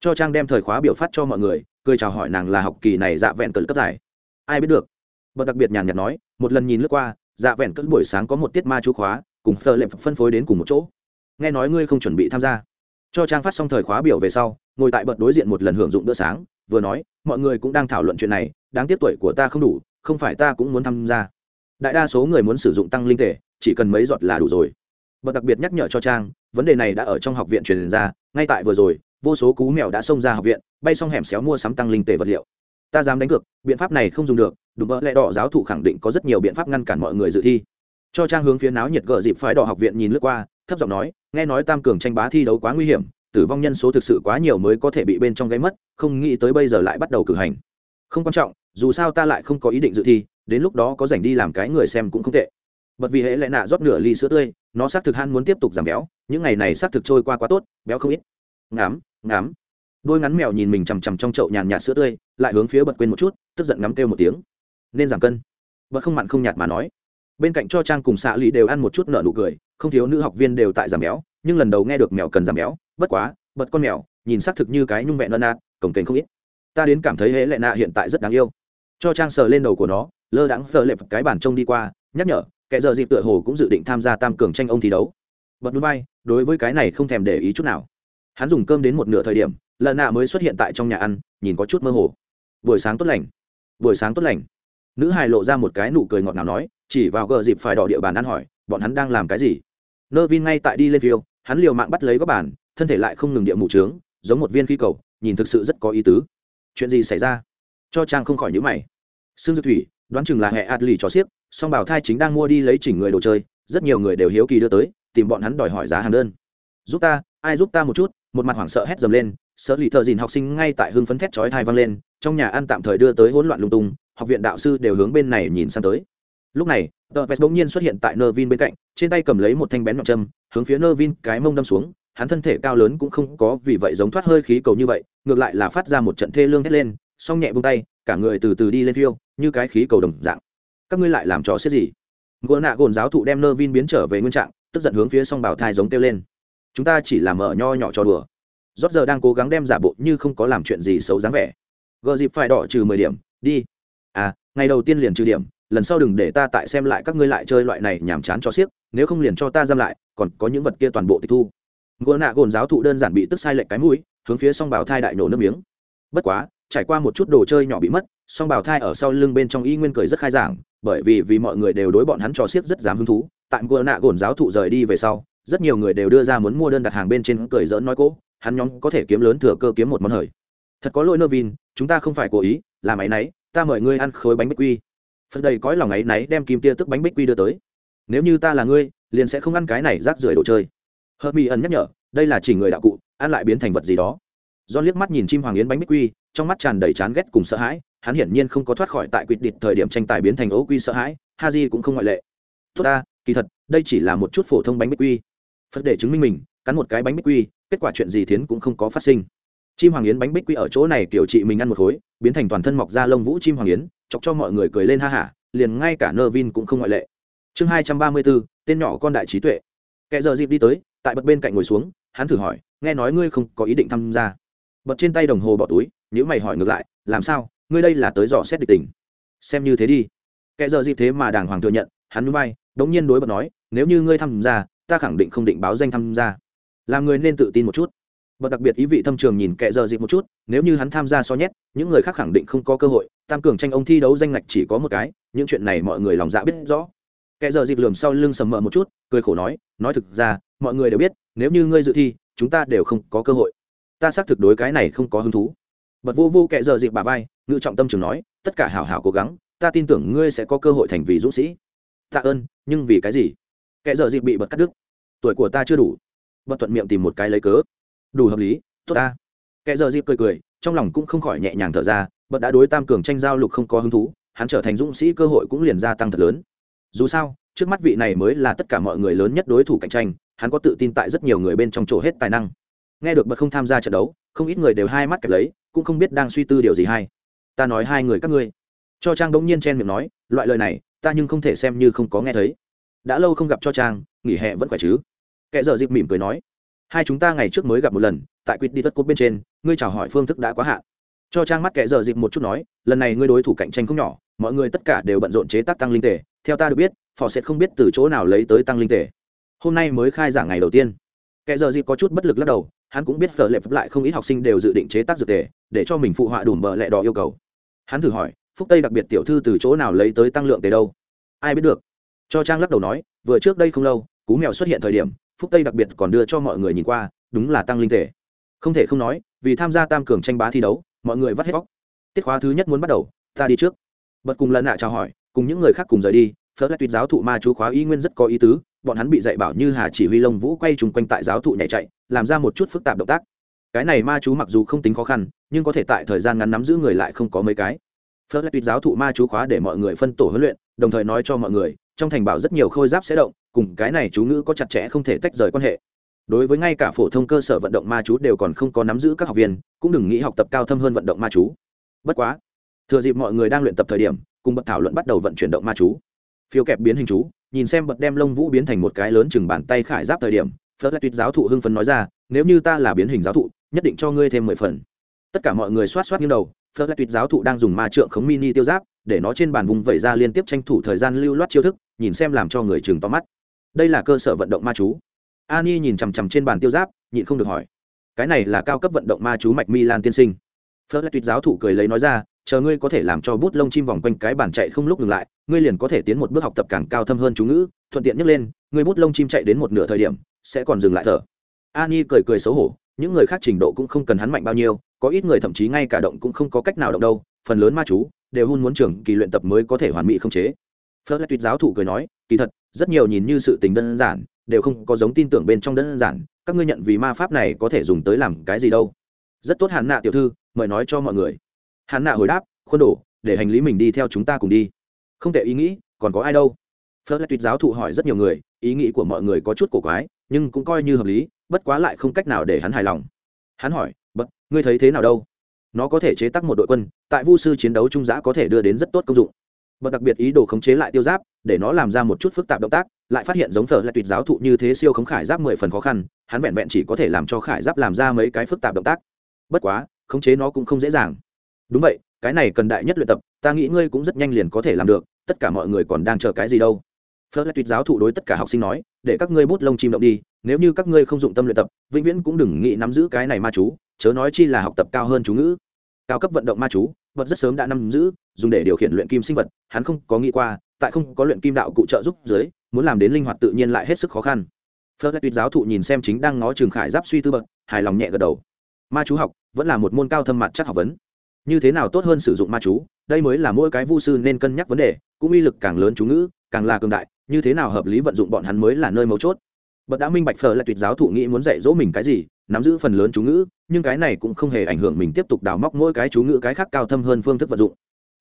Cho trang đem thời khóa biểu phát cho mọi người, cười chào hỏi nàng là học kỳ này dạ vẹn cỡ cấp giải. Ai biết được? Bật đặc biệt nhàn nhạt nói, một lần nhìn lướt qua dạ vẹn cỡ buổi sáng có một tiết ma chú khóa cùng phờ lệm phân phối đến cùng một chỗ. Nghe nói ngươi không chuẩn bị tham gia. Cho trang phát xong thời khóa biểu về sau, ngồi tại bật đối diện một lần hưởng dụng bữa sáng, vừa nói, mọi người cũng đang thảo luận chuyện này, đáng tiếc tuổi của ta không đủ, không phải ta cũng muốn tham gia. Đại đa số người muốn sử dụng tăng linh thể, chỉ cần mấy giọt là đủ rồi. Bật đặc biệt nhắc nhở cho trang, vấn đề này đã ở trong học viện truyền ra, ngay tại vừa rồi, vô số cú mèo đã xông ra học viện, bay xong hẻm xéo mua sắm tăng linh tề vật liệu. Ta dám đánh cược, biện pháp này không dùng được, đùm bỡ lẽ đỏ giáo thụ khẳng định có rất nhiều biện pháp ngăn cản mọi người dự thi cho trang hướng phía náo nhiệt gợ dịp phái đỏ học viện nhìn lướt qua, thấp giọng nói, nghe nói tam cường tranh bá thi đấu quá nguy hiểm, tử vong nhân số thực sự quá nhiều mới có thể bị bên trong gây mất, không nghĩ tới bây giờ lại bắt đầu cử hành. Không quan trọng, dù sao ta lại không có ý định dự thi, đến lúc đó có dành đi làm cái người xem cũng không tệ. Bật vì hễ lại nạ rót nửa ly sữa tươi, nó xác thực han muốn tiếp tục giảm béo, những ngày này xác thực trôi qua quá tốt, béo không ít. Ngắm ngắm. Đôi ngắn mèo nhìn mình chằm chằm trong chậu nhàn nhạt sữa tươi, lại hướng phía bật quên một chút, tức giận ngắm kêu một tiếng. Nên giảm cân. Bật không mặn không nhạt mà nói bên cạnh cho trang cùng xạ lì đều ăn một chút nợ nụ cười, không thiếu nữ học viên đều tại giảm béo, nhưng lần đầu nghe được mèo cần giảm béo, bất quá, bật con mèo, nhìn xác thực như cái nhung vẹn nơ nạt, cổng kềnh không ít. Ta đến cảm thấy hễ lệ nạ hiện tại rất đáng yêu. Cho trang sờ lên đầu của nó, lơ đãng phờ lệp cái bản trông đi qua, nhắc nhở, kẻ giờ dịp tựa hồ cũng dự định tham gia tam cường tranh ông thi đấu. Bật núi bay, đối với cái này không thèm để ý chút nào. Hắn dùng cơm đến một nửa thời điểm lần nạ mới xuất hiện tại trong nhà ăn, nhìn có chút mơ hồ. Buổi sáng tốt lành. Buổi sáng tốt lành. Nữ hài lộ ra một cái nụ cười ngọt ngào nói chỉ vào gờ dịp phải đỏ địa bàn ăn hỏi, bọn hắn đang làm cái gì? Nơ vin ngay tại đi lên phiêu, hắn liều mạng bắt lấy góc bàn, thân thể lại không ngừng địa mù trướng, giống một viên khí cầu, nhìn thực sự rất có ý tứ. Chuyện gì xảy ra? Cho trang không khỏi nhữ mày. Sương dư thủy, đoán chừng là hệ ạt lì cho xiếc, song bảo thai chính đang mua đi lấy chỉnh người đồ chơi, rất nhiều người đều hiếu kỳ đưa tới, tìm bọn hắn đòi hỏi giá hàng đơn. Giúp ta, ai giúp ta một chút? Một mặt hoảng sợ hét dầm lên, sợ lì thợ dìn học sinh ngay tại hưng phấn thét chói thai vang lên, trong nhà ăn tạm thời đưa tới hỗn loạn lung tung, học viện đạo sư đều hướng bên này nhìn sang tới lúc này, tờ vest bỗng nhiên xuất hiện tại nơ vin bên cạnh, trên tay cầm lấy một thanh bén nhọn châm, hướng phía nơ vin cái mông đâm xuống, hắn thân thể cao lớn cũng không có vì vậy giống thoát hơi khí cầu như vậy, ngược lại là phát ra một trận thê lương thét lên xong nhẹ bông tay, cả người từ từ đi lên phiêu, như cái khí cầu đồng dạng. Các ngươi lại làm trò xếp gì? Gỗ nạ gồn giáo thụ đem nơ vin biến trở về nguyên trạng, tức giận hướng phía song bảo thai giống kêu lên. Chúng ta chỉ làm mở nho nhỏ cho đùa. Rót giờ đang cố gắng đem giả bộ như không có làm chuyện gì xấu dáng vẻ. Gợ dịp phải đỏ trừ mười điểm, đi. À ngày đầu tiên liền trừ điểm lần sau đừng để ta tại xem lại các ngươi lại chơi loại này nhàm chán cho xiếc, nếu không liền cho ta giam lại, còn có những vật kia toàn bộ tịch thu. Gỗ nạ gồn giáo thụ đơn giản bị tức sai lệch cái mũi, hướng phía song bảo thai đại nổ nước miếng. Bất quá, trải qua một chút đồ chơi nhỏ bị mất, song bảo thai ở sau lưng bên trong y nguyên cười rất khai giảng, bởi vì vì mọi người đều đối bọn hắn trò xiếc rất dám hứng thú, tại gỗ nạ gồn giáo thụ rời đi về sau, rất nhiều người đều đưa ra muốn mua đơn đặt hàng bên trên cười dỡn nói cố, hắn nhóm có thể kiếm lớn thừa cơ kiếm một món hời. Thật có lỗi nơ vin, chúng ta không phải cố ý làm áy náy ta mời ngươi ăn khối bánh bích quy phật đầy cõi lòng áy náy đem kim tia tức bánh bích quy đưa tới. Nếu như ta là ngươi, liền sẽ không ăn cái này rác rưởi đồ chơi. Hợp mỹ ẩn nhắc nhở, đây là chỉ người đạo cụ, ăn lại biến thành vật gì đó. Do liếc mắt nhìn chim hoàng yến bánh bích quy, trong mắt tràn đầy chán ghét cùng sợ hãi, hắn hiển nhiên không có thoát khỏi tại quyết định thời điểm tranh tài biến thành ấu quy sợ hãi, ha di cũng không ngoại lệ. Tốt ta, kỳ thật, đây chỉ là một chút phổ thông bánh bích quy. Phật để chứng minh mình, cắn một cái bánh bích quy, kết quả chuyện gì thiến cũng không có phát sinh. Chim hoàng yến bánh bích quy ở chỗ này kiểu chị mình ăn một khối, biến thành toàn thân mọc ra lông vũ chim hoàng yến chọc cho mọi người cười lên ha hả liền ngay cả nơ vin cũng không ngoại lệ. Chương hai trăm ba mươi bốn, tên nhỏ con đại trí tuệ. Kẻ giờ dịp đi tới, tại bật bên cạnh ngồi xuống, hắn thử hỏi, nghe nói ngươi không có ý định tham gia. Bật trên tay đồng hồ bỏ túi nếu mày hỏi ngược lại, làm sao, ngươi đây là tới dò xét địch tình? Xem như thế đi. Kẻ giờ dịp thế mà đàng hoàng thừa nhận, hắn núi bay đống nhiên đối bật nói, nếu như ngươi tham gia, ta khẳng định không định báo danh tham gia. Làm người nên tự tin một chút. Bật đặc biệt ý vị thâm trường nhìn kẻ giờ dịp một chút, nếu như hắn tham gia so nhét, những người khác khẳng định không có cơ hội tam cường tranh ông thi đấu danh ngạch chỉ có một cái, những chuyện này mọi người lòng dạ biết rõ. Kẻ giờ dịp lườm sau lưng sầm mờ một chút, cười khổ nói nói thực ra, mọi người đều biết, nếu như ngươi dự thi, chúng ta đều không có cơ hội. Ta xác thực đối cái này không có hứng thú. Bật vô vô kệ giờ dịp bà vai, ngự trọng tâm trường nói, tất cả hảo hảo cố gắng, ta tin tưởng ngươi sẽ có cơ hội thành vì dũng sĩ. Tạ ơn, nhưng vì cái gì? Kẻ giờ dịp bị bật cắt đứt. Tuổi của ta chưa đủ. Bật thuận miệng tìm một cái lấy cớ. Đủ hợp lý, tốt ta. Kẻ giờ dịp cười cười trong lòng cũng không khỏi nhẹ nhàng thở ra bật đã đối tam cường tranh giao lục không có hứng thú, hắn trở thành dũng sĩ cơ hội cũng liền gia tăng thật lớn. Dù sao, trước mắt vị này mới là tất cả mọi người lớn nhất đối thủ cạnh tranh, hắn có tự tin tại rất nhiều người bên trong chỗ hết tài năng. Nghe được bật không tham gia trận đấu, không ít người đều hai mắt kẹp lấy, cũng không biết đang suy tư điều gì hay. Ta nói hai người các ngươi. Cho trang đống nhiên chen miệng nói, loại lời này, ta nhưng không thể xem như không có nghe thấy. Đã lâu không gặp cho trang, nghỉ hè vẫn khỏe chứ? Kẻ giờ dịp mỉm cười nói, hai chúng ta ngày trước mới gặp một lần tại quyết đi tất cốt bên trên, ngươi chào hỏi phương thức đã quá hạn. Cho trang mắt kẻ giờ dịp một chút nói, lần này ngươi đối thủ cạnh tranh không nhỏ, mọi người tất cả đều bận rộn chế tác tăng linh tể theo ta được biết, phò sẽ không biết từ chỗ nào lấy tới tăng linh tể hôm nay mới khai giảng ngày đầu tiên. Kẻ giờ dịp có chút bất lực lắc đầu, hắn cũng biết phở lệ phép lại không ít học sinh đều dự định chế tác dược tề, để cho mình phụ họa đủ bờ lẹ đỏ yêu cầu. Hắn thử hỏi, phúc tây đặc biệt tiểu thư từ chỗ nào lấy tới tăng lượng tề đâu? Ai biết được? Cho trang lắc đầu nói, vừa trước đây không lâu, cú mèo xuất hiện thời điểm, phúc tây đặc biệt còn đưa cho mọi người nhìn qua, đúng là tăng linh tề không thể không nói, vì tham gia tam cường tranh bá thi đấu, mọi người vắt hết vóc tiết khóa thứ nhất muốn bắt đầu, ta đi trước. Bật cùng lần nạ chào hỏi, cùng những người khác cùng rời đi, phớt lại tuyệt giáo thụ ma chú khóa y nguyên rất có ý tứ, bọn hắn bị dạy bảo như hà chỉ huy lông vũ quay chung quanh tại giáo thụ nhảy chạy, làm ra một chút phức tạp động tác. Cái này ma chú mặc dù không tính khó khăn, nhưng có thể tại thời gian ngắn nắm giữ người lại không có mấy cái. Phớt lại tuyệt giáo thụ ma chú khóa để mọi người phân tổ huấn luyện, đồng thời nói cho mọi người, trong thành bảo rất nhiều khôi giáp sẽ động, cùng cái này chú ngữ có chặt chẽ không thể tách rời quan hệ đối với ngay cả phổ thông cơ sở vận động ma chú đều còn không có nắm giữ các học viên, cũng đừng nghĩ học tập cao thâm hơn vận động ma chú. Bất quá, thừa dịp mọi người đang luyện tập thời điểm, cùng bậc thảo luận bắt đầu vận chuyển động ma chú. Phiêu kẹp biến hình chú, nhìn xem bật đem lông vũ biến thành một cái lớn chừng bàn tay khải giáp thời điểm phớt lại tuyết giáo thụ hưng phấn nói ra, nếu như ta là biến hình giáo thụ, nhất định cho ngươi thêm mười phần. Tất cả mọi người xoát xoát nghiêng đầu phớt lại tuyết giáo thụ đang dùng ma trượng khống mini tiêu giáp, để nó trên bàn vùng vẩy ra liên tiếp tranh thủ thời gian lưu loát chiêu thức, nhìn xem làm cho người chừng to mắt. Đây là cơ sở vận động ma chú ani nhìn chằm chằm trên bàn tiêu giáp, nhịn không được hỏi. Cái này là cao cấp vận động ma chú mạch mi lan tiên sinh. Phớt lại tuyệt giáo thủ cười lấy nói ra, chờ ngươi có thể làm cho bút lông chim vòng quanh cái bàn chạy không lúc ngừng lại, ngươi liền có thể tiến một bước học tập càng cao thâm hơn chú ngữ, thuận tiện nhấc lên, ngươi bút lông chim chạy đến một nửa thời điểm, sẽ còn dừng lại thở. Ani cười cười xấu hổ, những người khác trình độ cũng không cần hắn mạnh bao nhiêu, có ít người thậm chí ngay cả động cũng không có cách nào động đâu, phần lớn ma chú đều hun muốn trưởng kỳ luyện tập mới có thể hoàn mỹ không chế. Phớt lại tuyệt giáo thủ cười nói, kỳ thật, rất nhiều nhìn như sự tình đơn giản đều không có giống tin tưởng bên trong đơn giản, các ngươi nhận vì ma pháp này có thể dùng tới làm cái gì đâu. Rất tốt hạn nạ tiểu thư, mời nói cho mọi người. Hạn nạ hồi đáp, khuôn đổ để hành lý mình đi theo chúng ta cùng đi. Không tệ ý nghĩ, còn có ai đâu? Phớt lại tuyệt giáo thụ hỏi rất nhiều người, ý nghĩ của mọi người có chút cổ quái, nhưng cũng coi như hợp lý, bất quá lại không cách nào để hắn hài lòng. Hắn hỏi, bất, ngươi thấy thế nào đâu? Nó có thể chế tác một đội quân, tại vu sư chiến đấu trung giã có thể đưa đến rất tốt công dụng. Bật đặc biệt ý đồ khống chế lại tiêu giáp, để nó làm ra một chút phức tạp động tác lại phát hiện giống phở lại tuyệt giáo thụ như thế siêu khống khải giáp mười phần khó khăn, hắn vẹn vẹn chỉ có thể làm cho khải giáp làm ra mấy cái phức tạp động tác. Bất quá, khống chế nó cũng không dễ dàng. Đúng vậy, cái này cần đại nhất luyện tập, ta nghĩ ngươi cũng rất nhanh liền có thể làm được, tất cả mọi người còn đang chờ cái gì đâu. Phớt lại tuyệt giáo thụ đối tất cả học sinh nói, để các ngươi bút lông chim động đi, nếu như các ngươi không dụng tâm luyện tập, vĩnh viễn cũng đừng nghĩ nắm giữ cái này ma chú, chớ nói chi là học tập cao hơn chú ngữ. Cao cấp vận động ma chú, vật rất sớm đã nắm giữ, dùng để điều khiển luyện kim sinh vật, hắn không có nghĩ qua, tại không có luyện kim đạo cụ trợ giúp dưới muốn làm đến linh hoạt tự nhiên lại hết sức khó khăn. Phớt lại tuyệt giáo thụ nhìn xem chính đang ngó trường khải giáp suy tư bậc, hài lòng nhẹ gật đầu. Ma chú học, vẫn là một môn cao thâm mặt chắc học vấn. Như thế nào tốt hơn sử dụng ma chú? Đây mới là mỗi cái vu sư nên cân nhắc vấn đề, cũng uy lực càng lớn chú ngữ, càng là cường đại, như thế nào hợp lý vận dụng bọn hắn mới là nơi mấu chốt. Bậc đã minh bạch phở lại tuyệt giáo thụ nghĩ muốn dạy dỗ mình cái gì, nắm giữ phần lớn chú ngữ, nhưng cái này cũng không hề ảnh hưởng mình tiếp tục đào móc mỗi cái chú ngữ cái khác cao thâm hơn phương thức vận dụng.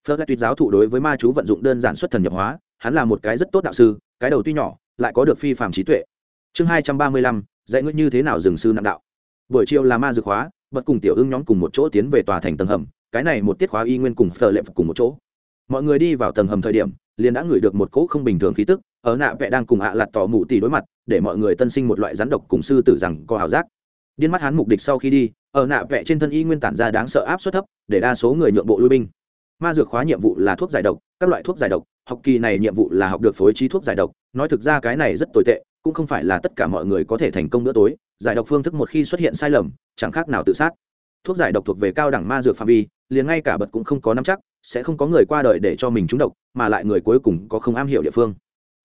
Phở lại tuyệt giáo thụ đối với ma chú vận dụng đơn giản xuất thần nhập hóa hắn là một cái rất tốt đạo sư, cái đầu tuy nhỏ, lại có được phi phạm trí tuệ. Chương hai trăm ba mươi lăm, dạy ngươi như thế nào dừng sư nặng đạo. Buổi chiều là ma dược hóa, bật cùng tiểu ưng nhóm cùng một chỗ tiến về tòa thành tầng hầm, cái này một tiết khóa y nguyên cùng phở lệ cùng một chỗ. Mọi người đi vào tầng hầm thời điểm, liền đã ngửi được một cỗ không bình thường khí tức, ở nạ vẽ đang cùng ạ lặt tỏ mụ tỷ đối mặt, để mọi người tân sinh một loại rắn độc cùng sư tử rằng có hào giác. Điên mắt hắn mục đích sau khi đi, ở nạ vẽ trên thân y nguyên tản ra đáng sợ áp suất thấp, để đa số người nhượng bộ lui binh. Ma dược khóa nhiệm vụ là thuốc giải độc, các loại thuốc giải độc học kỳ này nhiệm vụ là học được phối trí thuốc giải độc, nói thực ra cái này rất tồi tệ, cũng không phải là tất cả mọi người có thể thành công bữa tối, giải độc phương thức một khi xuất hiện sai lầm, chẳng khác nào tự sát. Thuốc giải độc thuộc về cao đẳng ma dược phạm vi, liền ngay cả bật cũng không có nắm chắc, sẽ không có người qua đời để cho mình trúng độc, mà lại người cuối cùng có không am hiểu địa phương.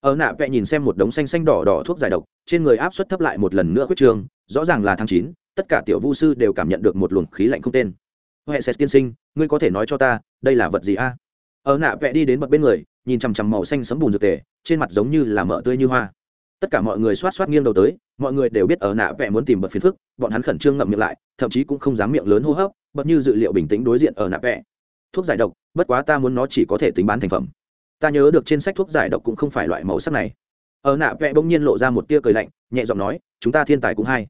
Ở nạ vẽ nhìn xem một đống xanh xanh đỏ đỏ thuốc giải độc, trên người áp suất thấp lại một lần nữa quyết trường rõ ràng là tháng chín, tất cả tiểu vu sư đều cảm nhận được một luồng khí lạnh không tên. Huệ sét tiên sinh, ngươi có thể nói cho ta, đây là vật gì a? Ở nạ vẽ đi đến bật bên người nhìn chằm chằm màu xanh sấm bùn dược tề, trên mặt giống như là mỡ tươi như hoa. Tất cả mọi người xoát xoát nghiêng đầu tới, mọi người đều biết ở nạ vẽ muốn tìm bật phiền phức, bọn hắn khẩn trương ngậm miệng lại, thậm chí cũng không dám miệng lớn hô hấp, bật như dự liệu bình tĩnh đối diện ở nạ vẽ thuốc giải độc, bất quá ta muốn nó chỉ có thể tính bán thành phẩm. Ta nhớ được trên sách thuốc giải độc cũng không phải loại màu sắc này. Ở nạ vẽ bỗng nhiên lộ ra một tia cười lạnh, nhẹ giọng nói, chúng ta thiên tài cũng hay.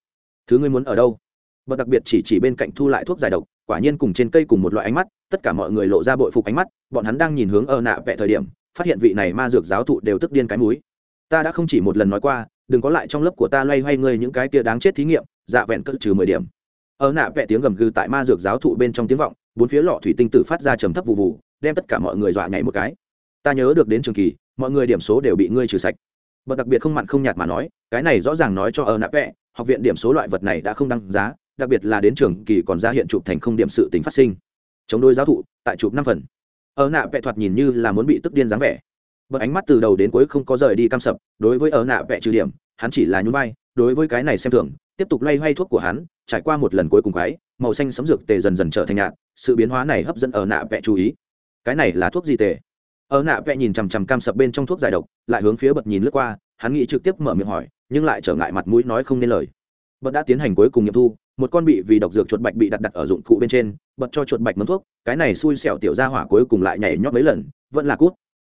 Thứ ngươi muốn ở đâu? Bật đặc biệt chỉ chỉ bên cạnh thu lại thuốc giải độc, quả nhiên cùng trên cây cùng một loại ánh mắt, tất cả mọi người lộ ra bội phục ánh mắt, bọn hắn đang nhìn hướng ở nạ vẽ thời điểm phát hiện vị này ma dược giáo thụ đều tức điên cái múi. Ta đã không chỉ một lần nói qua, đừng có lại trong lớp của ta loay hoay ngươi những cái kia đáng chết thí nghiệm dạ vẹn cỡ trừ mười điểm. Ở nạ vẽ tiếng gầm gừ tại ma dược giáo thụ bên trong tiếng vọng, bốn phía lọ thủy tinh tử phát ra trầm thấp vụ vụ đem tất cả mọi người dọa nhảy một cái. Ta nhớ được đến trường kỳ, mọi người điểm số đều bị ngươi trừ sạch. Bậc đặc biệt không mặn không nhạt mà nói, cái này rõ ràng nói cho ở nạ vẽ học viện điểm số loại vật này đã không đăng giá, đặc biệt là đến trường kỳ còn ra hiện chụp thành không điểm sự tính phát sinh. Chống đôi giáo thụ, tại chụp năm phần ở nạ vẽ thoạt nhìn như là muốn bị tức điên dáng vẻ. Bật ánh mắt từ đầu đến cuối không có rời đi cam sập, đối với ở nạ vẽ trừ điểm, hắn chỉ là nhún vai, đối với cái này xem thường, tiếp tục loay hoay thuốc của hắn, trải qua một lần cuối cùng cái màu xanh sấm dược tề dần dần trở thành nhạt, sự biến hóa này hấp dẫn ở nạ vẽ chú ý. Cái này là thuốc gì tề? Ở nạ vẽ nhìn chằm chằm cam sập bên trong thuốc giải độc, lại hướng phía bật nhìn lướt qua, hắn nghĩ trực tiếp mở miệng hỏi, nhưng lại trở ngại mặt mũi nói không nên lời bật đã tiến hành cuối cùng nghiệm thu, một con bị vì độc dược chuột bạch bị đặt đặt ở dụng cụ bên trên, bật cho chuột bạch mấm thuốc, cái này xui xẻo tiểu ra hỏa cuối cùng lại nhảy nhót mấy lần, vẫn là cút.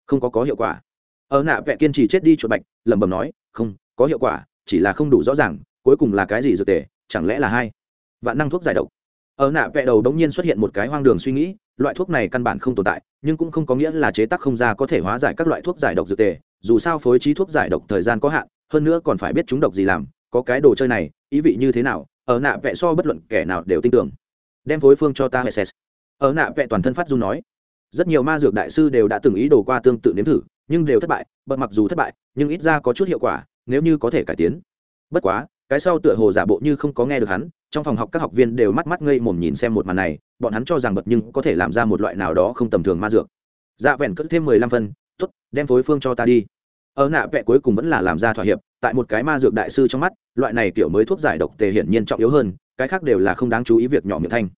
Không có có hiệu quả. Ở nạ vẽ kiên trì chết đi chuột bạch, lẩm bẩm nói, không, có hiệu quả, chỉ là không đủ rõ ràng, cuối cùng là cái gì dược tề, chẳng lẽ là hai? Vạn năng thuốc giải độc. Ở nạ vẽ đầu đống nhiên xuất hiện một cái hoang đường suy nghĩ, loại thuốc này căn bản không tồn tại, nhưng cũng không có nghĩa là chế tác không ra có thể hóa giải các loại thuốc giải độc dược tề, dù sao phối trí thuốc giải độc thời gian có hạn, hơn nữa còn phải biết chúng độc gì làm có cái đồ chơi này, ý vị như thế nào, ở nạ vẽ so bất luận kẻ nào đều tin tưởng. Đem phối phương cho ta hệ xét ở nạ vẽ toàn thân phát du nói. Rất nhiều ma dược đại sư đều đã từng ý đồ qua tương tự nếm thử, nhưng đều thất bại, bật mặc dù thất bại, nhưng ít ra có chút hiệu quả, nếu như có thể cải tiến. Bất quá, cái sau tựa hồ giả bộ như không có nghe được hắn, trong phòng học các học viên đều mắt mắt ngây mồm nhìn xem một màn này, bọn hắn cho rằng bật nhưng có thể làm ra một loại nào đó không tầm thường ma dược. Dạ vẹn cất thêm mười lăm phân t ố t đem phối phương cho ta đi. Ở nạ vẽ cuối cùng vẫn là làm ra thỏa hiệp tại một cái ma dược đại sư trong mắt, loại này kiểu mới thuốc giải độc tề hiển nhiên trọng yếu hơn, cái khác đều là không đáng chú ý việc nhỏ miệng thanh.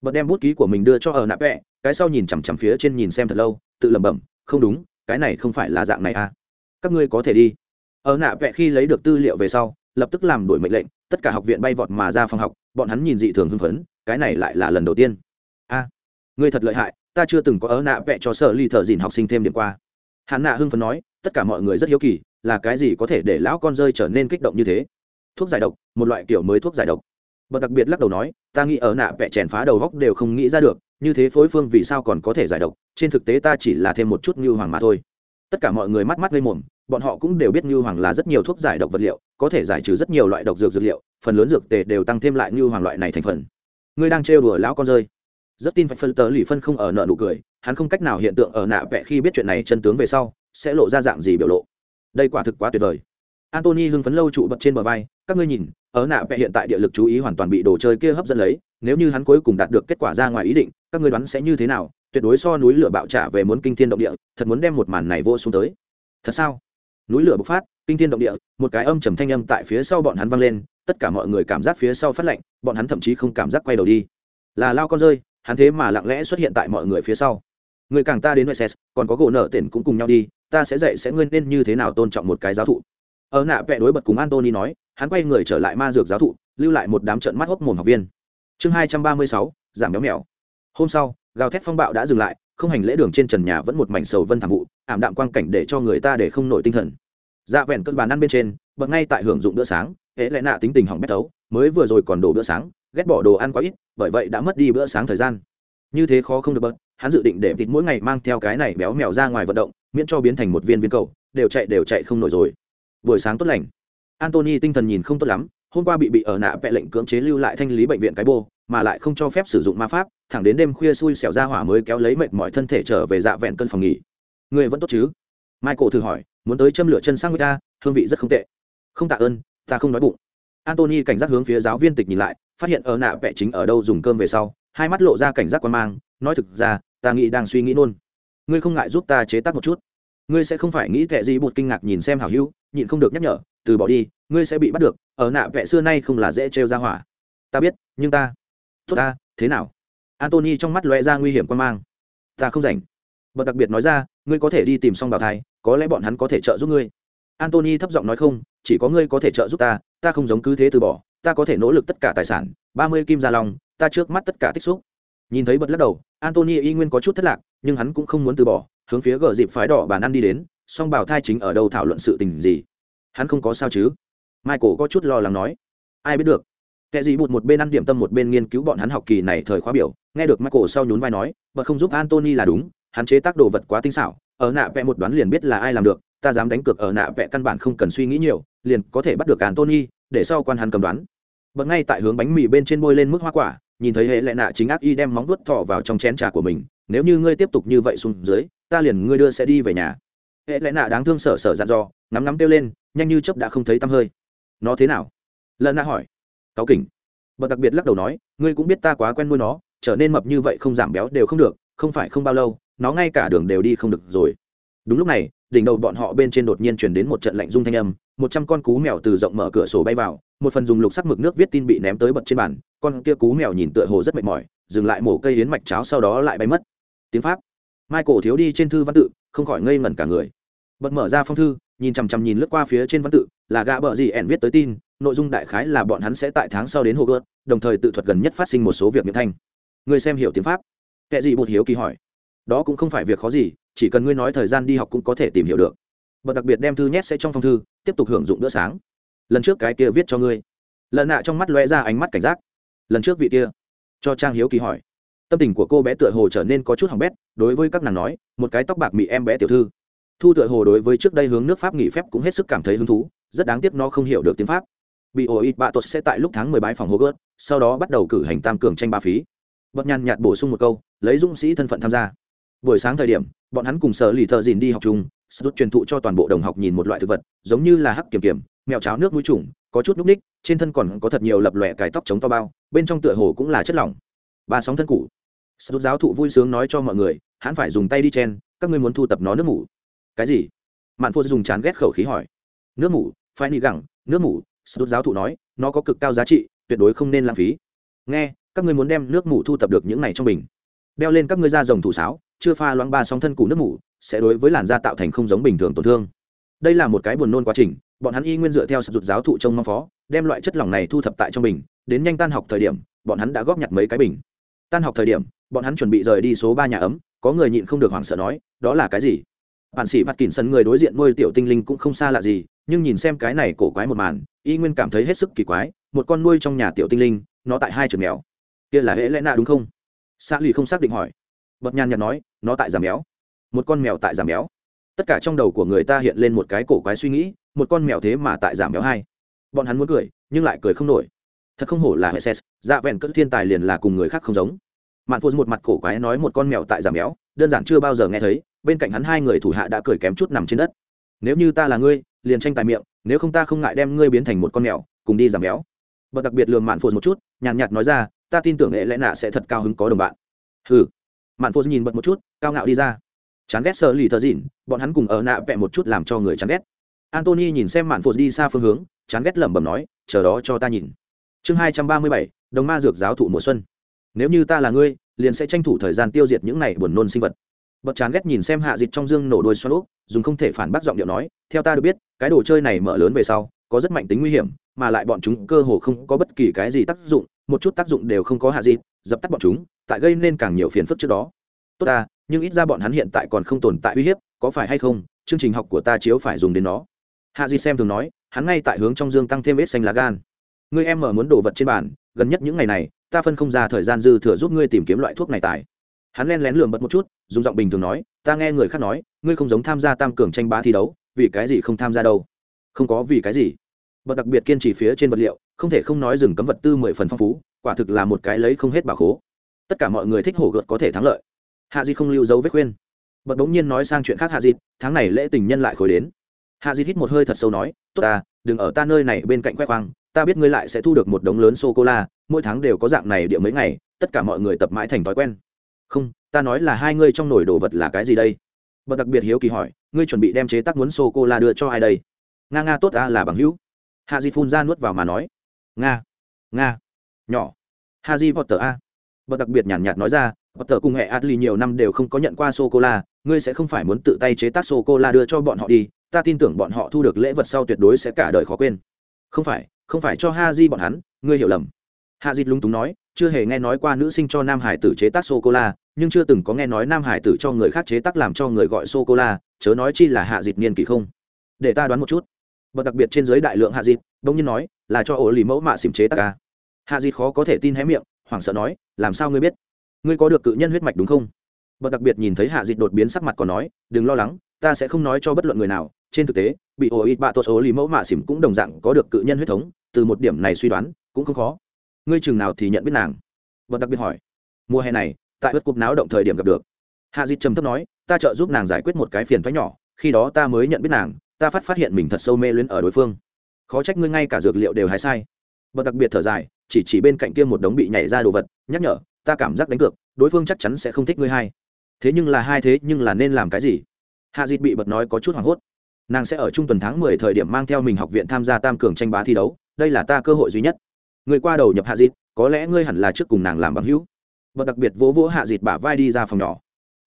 Bật đem bút ký của mình đưa cho ở nạ vẽ cái sau nhìn chằm chằm phía trên nhìn xem thật lâu, tự lẩm bẩm, không đúng, cái này không phải là dạng này à? Các ngươi có thể đi. Ở nạ vẽ khi lấy được tư liệu về sau, lập tức làm đổi mệnh lệnh, tất cả học viện bay vọt mà ra phòng học, bọn hắn nhìn dị thường hưng phấn, cái này lại là lần đầu tiên. A, ngươi thật lợi hại, ta chưa từng có ở nạ vẽ cho sở ly thợ dìn học sinh thêm điểm qua. Hắn nạ hưng phấn nói tất cả mọi người rất hiếu kỳ, là cái gì có thể để lão con rơi trở nên kích động như thế? Thuốc giải độc, một loại kiểu mới thuốc giải độc. Bậc đặc biệt lắc đầu nói, ta nghĩ ở nạ vẽ chèn phá đầu góc đều không nghĩ ra được, như thế phối phương vì sao còn có thể giải độc, trên thực tế ta chỉ là thêm một chút như hoàng mà thôi. Tất cả mọi người mắt mắt lên mồm, bọn họ cũng đều biết như hoàng là rất nhiều thuốc giải độc vật liệu, có thể giải trừ rất nhiều loại độc dược dược liệu, phần lớn dược tề đều tăng thêm lại như hoàng loại này thành phần. Ngươi đang trêu đùa lão con rơi. Rất tin phải phân tớ lì phân không ở nợ nụ cười, hắn không cách nào hiện tượng ở nạ vẽ khi biết chuyện này chân tướng về sau sẽ lộ ra dạng gì biểu lộ. Đây quả thực quá tuyệt vời. Antony hưng phấn lâu trụ bật trên bờ vai các ngươi nhìn ở nạ vẽ hiện tại địa lực chú ý hoàn toàn bị đồ chơi kia hấp dẫn lấy nếu như hắn cuối cùng đạt được kết quả ra ngoài ý định các ngươi đoán sẽ như thế nào? Tuyệt đối so núi lửa bạo trả về muốn kinh thiên động địa thật muốn đem một màn này vô xuống tới. Thật sao? Núi lửa bộc phát kinh thiên động địa một cái âm trầm thanh âm tại phía sau bọn hắn vang lên tất cả mọi người cảm giác phía sau phát lạnh bọn hắn thậm chí không cảm giác quay đầu đi. Là lao con rơi hắn thế mà lặng lẽ xuất hiện tại mọi người phía sau. Người càng ta đến Wessex, còn có gỗ nợ tiền cũng cùng nhau đi ta sẽ dạy sẽ ngươi nên như thế nào tôn trọng một cái giáo thụ. Ở nạ vẽ đối bật cùng antony nói, hắn quay người trở lại ma dược giáo thụ, lưu lại một đám trận mắt hốc mồm học viên. Chương hai trăm ba mươi sáu, giảm béo mèo. Hôm sau, gào thét phong bạo đã dừng lại, không hành lễ đường trên trần nhà vẫn một mảnh sầu vân thảm vụ, ảm đạm quang cảnh để cho người ta để không nổi tinh thần. Dạ vẹn cơn bàn ăn bên trên, bật ngay tại hưởng dụng bữa sáng, hễ lẽ nạ tính tình hỏng bét tấu mới vừa rồi còn đổ bữa sáng, ghét bỏ đồ ăn quá ít, bởi vậy đã mất đi bữa sáng thời gian. Như thế khó không được bớt hắn dự định để thịt mỗi ngày mang theo cái này béo mèo ra ngoài vận động miễn cho biến thành một viên viên cầu, đều chạy đều chạy không nổi rồi. Buổi sáng tốt lành. Antony tinh thần nhìn không tốt lắm, hôm qua bị bị ở nạ vẽ lệnh cưỡng chế lưu lại thanh lý bệnh viện cái bô, mà lại không cho phép sử dụng ma pháp, thẳng đến đêm khuya xui xẻo ra hỏa mới kéo lấy mệt mọi thân thể trở về dạ vẹn cân phòng nghỉ. Người vẫn tốt chứ? Michael thử hỏi, muốn tới châm lửa chân sang người ta, hương vị rất không tệ. Không tạ ơn, ta không nói bụng. Antony cảnh giác hướng phía giáo viên tịch nhìn lại, phát hiện ở nạ vẽ chính ở đâu dùng cơm về sau, hai mắt lộ ra cảnh giác quan mang, nói thực ra, ta nghĩ đang suy nghĩ nôn ngươi không ngại giúp ta chế tác một chút. Ngươi sẽ không phải nghĩ tệ gì bụt kinh ngạc nhìn xem hảo hữu, nhịn không được nhắc nhở, từ bỏ đi, ngươi sẽ bị bắt được, ở nạ vẽ xưa nay không là dễ trêu ra hỏa. Ta biết, nhưng ta, tốt ta, thế nào? Antony trong mắt lóe ra nguy hiểm quan mang. Ta không rảnh. Bậc đặc biệt nói ra, ngươi có thể đi tìm xong bảo thai, có lẽ bọn hắn có thể trợ giúp ngươi. Antony thấp giọng nói không, chỉ có ngươi có thể trợ giúp ta ta không giống cứ thế từ bỏ, ta có thể nỗ lực tất cả tài sản, ba mươi kim gia long, ta trước mắt tất cả tích xúc. Nhìn thấy bật lắc đầu antony y nguyên có chút thất lạc nhưng hắn cũng không muốn từ bỏ, hướng phía gờ dịp phái đỏ bàn ăn đi đến, song bảo thai chính ở đâu thảo luận sự tình gì? Hắn không có sao chứ? Michael có chút lo lắng nói. Ai biết được. Kẻ gì bụt một bên ăn điểm tâm một bên nghiên cứu bọn hắn học kỳ này thời khóa biểu, nghe được michael sau nhún vai nói và không giúp antony là đúng, hắn chế tác đồ vật quá tinh xảo, ở nạ vẽ một đoán liền biết là ai làm được, ta dám đánh cược ở nạ vẽ căn bản không cần suy nghĩ nhiều, liền có thể bắt được antony để sau quan hắn cầm đoán. Bật ngay tại hướng bánh mì bên trên bôi lên mức hoa quả, nhìn thấy hệ lệ nạ chính ác y đem móng vuốt thọ vào trong chén trà của mình nếu như ngươi tiếp tục như vậy xuống dưới, ta liền ngươi đưa sẽ đi về nhà. Hệ lẽ nạ đáng thương sở sở dặn dò, ngắm ngắm kêu lên, nhanh như chấp đã không thấy tăm hơi. Nó thế nào? Lần nạ hỏi. Cáo kỉnh. Bật đặc biệt lắc đầu nói, ngươi cũng biết ta quá quen nuôi nó, trở nên mập như vậy không giảm béo đều không được, không phải không bao lâu, nó ngay cả đường đều đi không được rồi. Đúng lúc này, đỉnh đầu bọn họ bên trên đột nhiên chuyển đến một trận lạnh rung thanh âm, một trăm con cú mèo từ rộng mở cửa sổ bay vào, một phần dùng lục sắc mực nước viết tin bị ném tới bật trên bàn, con kia cú mèo nhìn tựa hồ rất mệt mỏi, dừng lại mổ cây yến mạch cháo sau đó lại bay mất tiếng pháp. Michael thiếu đi trên thư văn tự, không khỏi ngây ngẩn cả người. Bật mở ra phong thư, nhìn chằm chằm nhìn lướt qua phía trên văn tự, là gã bợ gì ẻn viết tới tin, nội dung đại khái là bọn hắn sẽ tại tháng sau đến hồ gợt đồng thời tự thuật gần nhất phát sinh một số việc miệng thanh. Người xem hiểu tiếng pháp. Kệ gì bụt hiếu kỳ hỏi. Đó cũng không phải việc khó gì, chỉ cần ngươi nói thời gian đi học cũng có thể tìm hiểu được. Bật đặc biệt đem thư nhét sẽ trong phong thư, tiếp tục hưởng dụng bữa sáng. Lần trước cái kia viết cho ngươi. Lần nạ trong mắt lóe ra ánh mắt cảnh giác. Lần trước vị kia. Cho trang hiếu kỳ hỏi tâm tình của cô bé tựa hồ trở nên có chút hỏng bét, đối với các nàng nói, một cái tóc bạc mị em bé tiểu thư. Thu tựa hồ đối với trước đây hướng nước pháp nghỉ phép cũng hết sức cảm thấy hứng thú, rất đáng tiếc nó không hiểu được tiếng pháp. Bị ổ ít bạ tuột sẽ tại lúc tháng mười bãi phòng hô gớt sau đó bắt đầu cử hành tam cường tranh ba phí. Bậc nhàn nhạt bổ sung một câu, lấy dũng sĩ thân phận tham gia. Buổi sáng thời điểm, bọn hắn cùng sở lì thợ dìn đi học chung, rút truyền thụ cho toàn bộ đồng học nhìn một loại thực vật, giống như là hắc kiểm kiểm, mèo cháo nước mũi trùng, có chút núc ních, trên thân còn có thật nhiều lập lòe cài tóc chống to bao, bên trong tựa hồ cũng là chất lỏng. Ba sóng thân cũ sút giáo thụ vui sướng nói cho mọi người, hắn phải dùng tay đi chen, các ngươi muốn thu tập nó nước mủ. Cái gì? Mạn phô dùng chán ghét khẩu khí hỏi. Nước mủ, phải nị gẳng, nước mủ sút giáo thụ nói, nó có cực cao giá trị, tuyệt đối không nên lãng phí. Nghe, các ngươi muốn đem nước mủ thu tập được những này trong bình. Đeo lên các ngươi da rồng thủ sáo, chưa pha loãng ba sóng thân củ nước mủ, sẽ đối với làn da tạo thành không giống bình thường tổn thương. Đây là một cái buồn nôn quá trình, bọn hắn y nguyên dựa theo sụt giáo thụ trông mong phó, đem loại chất lỏng này thu thập tại trong bình, đến nhanh tan học thời điểm, bọn hắn đã góp nhặt mấy cái bình. Tan học thời điểm bọn hắn chuẩn bị rời đi số ba nhà ấm, có người nhịn không được hoảng sợ nói, đó là cái gì? Bạn sĩ mặt kín sân người đối diện nuôi tiểu tinh linh cũng không xa lạ gì, nhưng nhìn xem cái này cổ quái một màn, y nguyên cảm thấy hết sức kỳ quái, một con nuôi trong nhà tiểu tinh linh, nó tại hai trường mèo. Kia là hễ lẽ nạ đúng không? Xã lì không xác định hỏi. Bật nhàn nhạt nói, nó tại giảm méo một con mèo tại giảm méo tất cả trong đầu của người ta hiện lên một cái cổ quái suy nghĩ, một con mèo thế mà tại giảm méo hai? Bọn hắn muốn cười, nhưng lại cười không nổi. Thật không hổ là hệ ses dạ vẹn cỡ thiên tài liền là cùng người khác không giống mạn phô một mặt cổ quái nói một con mèo tại giảm béo đơn giản chưa bao giờ nghe thấy, bên cạnh hắn hai người thủ hạ đã cười kém chút nằm trên đất. Nếu như ta là ngươi, liền tranh tài miệng, nếu không ta không ngại đem ngươi biến thành một con mèo, cùng đi giảm béo bật đặc biệt lường mạn phô một chút, nhàn nhạt nói ra, ta tin tưởng nghệ lẽ nạ sẽ thật cao hứng có đồng bạn. Hừ. Mạn phô nhìn bật một chút, cao ngạo đi ra. Chán ghét sợ lì thợ dịn, bọn hắn cùng ở nạ vẹ một chút làm cho người chán ghét. Antony nhìn xem mạn phô đi xa phương hướng, chán ghét lẩm bẩm nói, chờ đó cho ta nhìn. Chương hai trăm ba mươi bảy, đồng ma dược giáo thụ mùa xuân nếu như ta là ngươi, liền sẽ tranh thủ thời gian tiêu diệt những này buồn nôn sinh vật. Bật chán ghét nhìn xem hạ dịch trong dương nổ đôi xoắn úp dùng không thể phản bác giọng điệu nói, theo ta được biết, cái đồ chơi này mở lớn về sau, có rất mạnh tính nguy hiểm, mà lại bọn chúng cơ hồ không có bất kỳ cái gì tác dụng, một chút tác dụng đều không có hạ dịch, dập tắt bọn chúng, tại gây nên càng nhiều phiền phức trước đó. Tốt ta, nhưng ít ra bọn hắn hiện tại còn không tồn tại uy hiếp, có phải hay không, chương trình học của ta chiếu phải dùng đến nó. Hạ di xem thường nói, hắn ngay tại hướng trong dương tăng thêm ít xanh lá gan. Ngươi em mở muốn đồ vật trên bàn, gần nhất những ngày này ta phân không ra thời gian dư thừa giúp ngươi tìm kiếm loại thuốc này tài. Hắn len lén lường bật một chút, dùng giọng bình thường nói, ta nghe người khác nói, ngươi không giống tham gia tam cường tranh bá thi đấu, vì cái gì không tham gia đâu? Không có vì cái gì. Bật đặc biệt kiên trì phía trên vật liệu, không thể không nói rừng cấm vật tư mười phần phong phú, quả thực là một cái lấy không hết bà khố. Tất cả mọi người thích hổ gợt có thể thắng lợi. Hạ di không lưu dấu vết khuyên. Bật bỗng nhiên nói sang chuyện khác hạ di, tháng này lễ tình nhân lại khối đến. Hạ di hít một hơi thật sâu nói, tốt ta, đừng ở ta nơi này bên cạnh khoe khoang ta biết ngươi lại sẽ thu được một đống lớn sô cô la mỗi tháng đều có dạng này địa mấy ngày, tất cả mọi người tập mãi thành thói quen. Không, ta nói là hai ngươi trong nồi đồ vật là cái gì đây? Bậc đặc biệt hiếu kỳ hỏi, ngươi chuẩn bị đem chế tác muốn sô cô la đưa cho ai đây? Nga nga tốt ta là bằng hữu. Hạ di phun ra nuốt vào mà nói. Nga nga, nhỏ. Ha di potter a. Bậc đặc biệt nhàn nhạt nói ra bất tờ cùng hệ adli nhiều năm đều không có nhận qua sô cô la ngươi sẽ không phải muốn tự tay chế tác sô cô la đưa cho bọn họ đi, ta tin tưởng bọn họ thu được lễ vật sau tuyệt đối sẽ cả đời khó quên. Không phải không phải cho ha di bọn hắn, ngươi hiểu lầm. Hạ dịt lúng túng nói, chưa hề nghe nói qua nữ sinh cho nam hải tử chế tác sô cô la nhưng chưa từng có nghe nói nam hải tử cho người khác chế tác làm cho người gọi sô cô la chớ nói chi là hạ dịt niên kỷ không. Để ta đoán một chút. Bậc đặc biệt trên giới đại lượng hạ dịt đông nhiên nói, là cho ổ lì mẫu mạ xỉm chế tác ca hạ dịt khó có thể tin hé miệng, hoảng sợ nói, làm sao ngươi biết? Ngươi có được cự nhân huyết mạch đúng không? Bậc đặc biệt nhìn thấy hạ dịt đột biến sắc mặt còn nói, đừng lo lắng, ta sẽ không nói cho bất luận người nào, trên thực tế, bị ổ ít bạ tốt ổ lì mẫu mạ xỉm cũng đồng dạng có được cự nhân huyết thống từ một điểm này suy đoán cũng không khó. Ngươi chừng nào thì nhận biết nàng? Bậc đặc biệt hỏi. Mùa hè này, tại bất cục náo động thời điểm gặp được. Hạ dịt trầm thấp nói, ta trợ giúp nàng giải quyết một cái phiền thoái nhỏ, khi đó ta mới nhận biết nàng, ta phát phát hiện mình thật sâu mê luyến ở đối phương. Khó trách ngươi ngay cả dược liệu đều hái sai. Bậc đặc biệt thở dài, chỉ chỉ bên cạnh kia một đống bị nhảy ra đồ vật, nhắc nhở, ta cảm giác đánh cược, đối phương chắc chắn sẽ không thích ngươi hai thế nhưng là hai thế, nhưng là nên làm cái gì? Hạ dịt bị bật nói có chút hoảng hốt. Nàng sẽ ở trung tuần tháng mười thời điểm mang theo mình học viện tham gia tam cường tranh bá thi đấu đây là ta cơ hội duy nhất. Người qua đầu nhập hạ dịt có lẽ ngươi hẳn là trước cùng nàng làm bằng hữu. Bậc đặc biệt vỗ vỗ hạ dịt bả vai đi ra phòng nhỏ.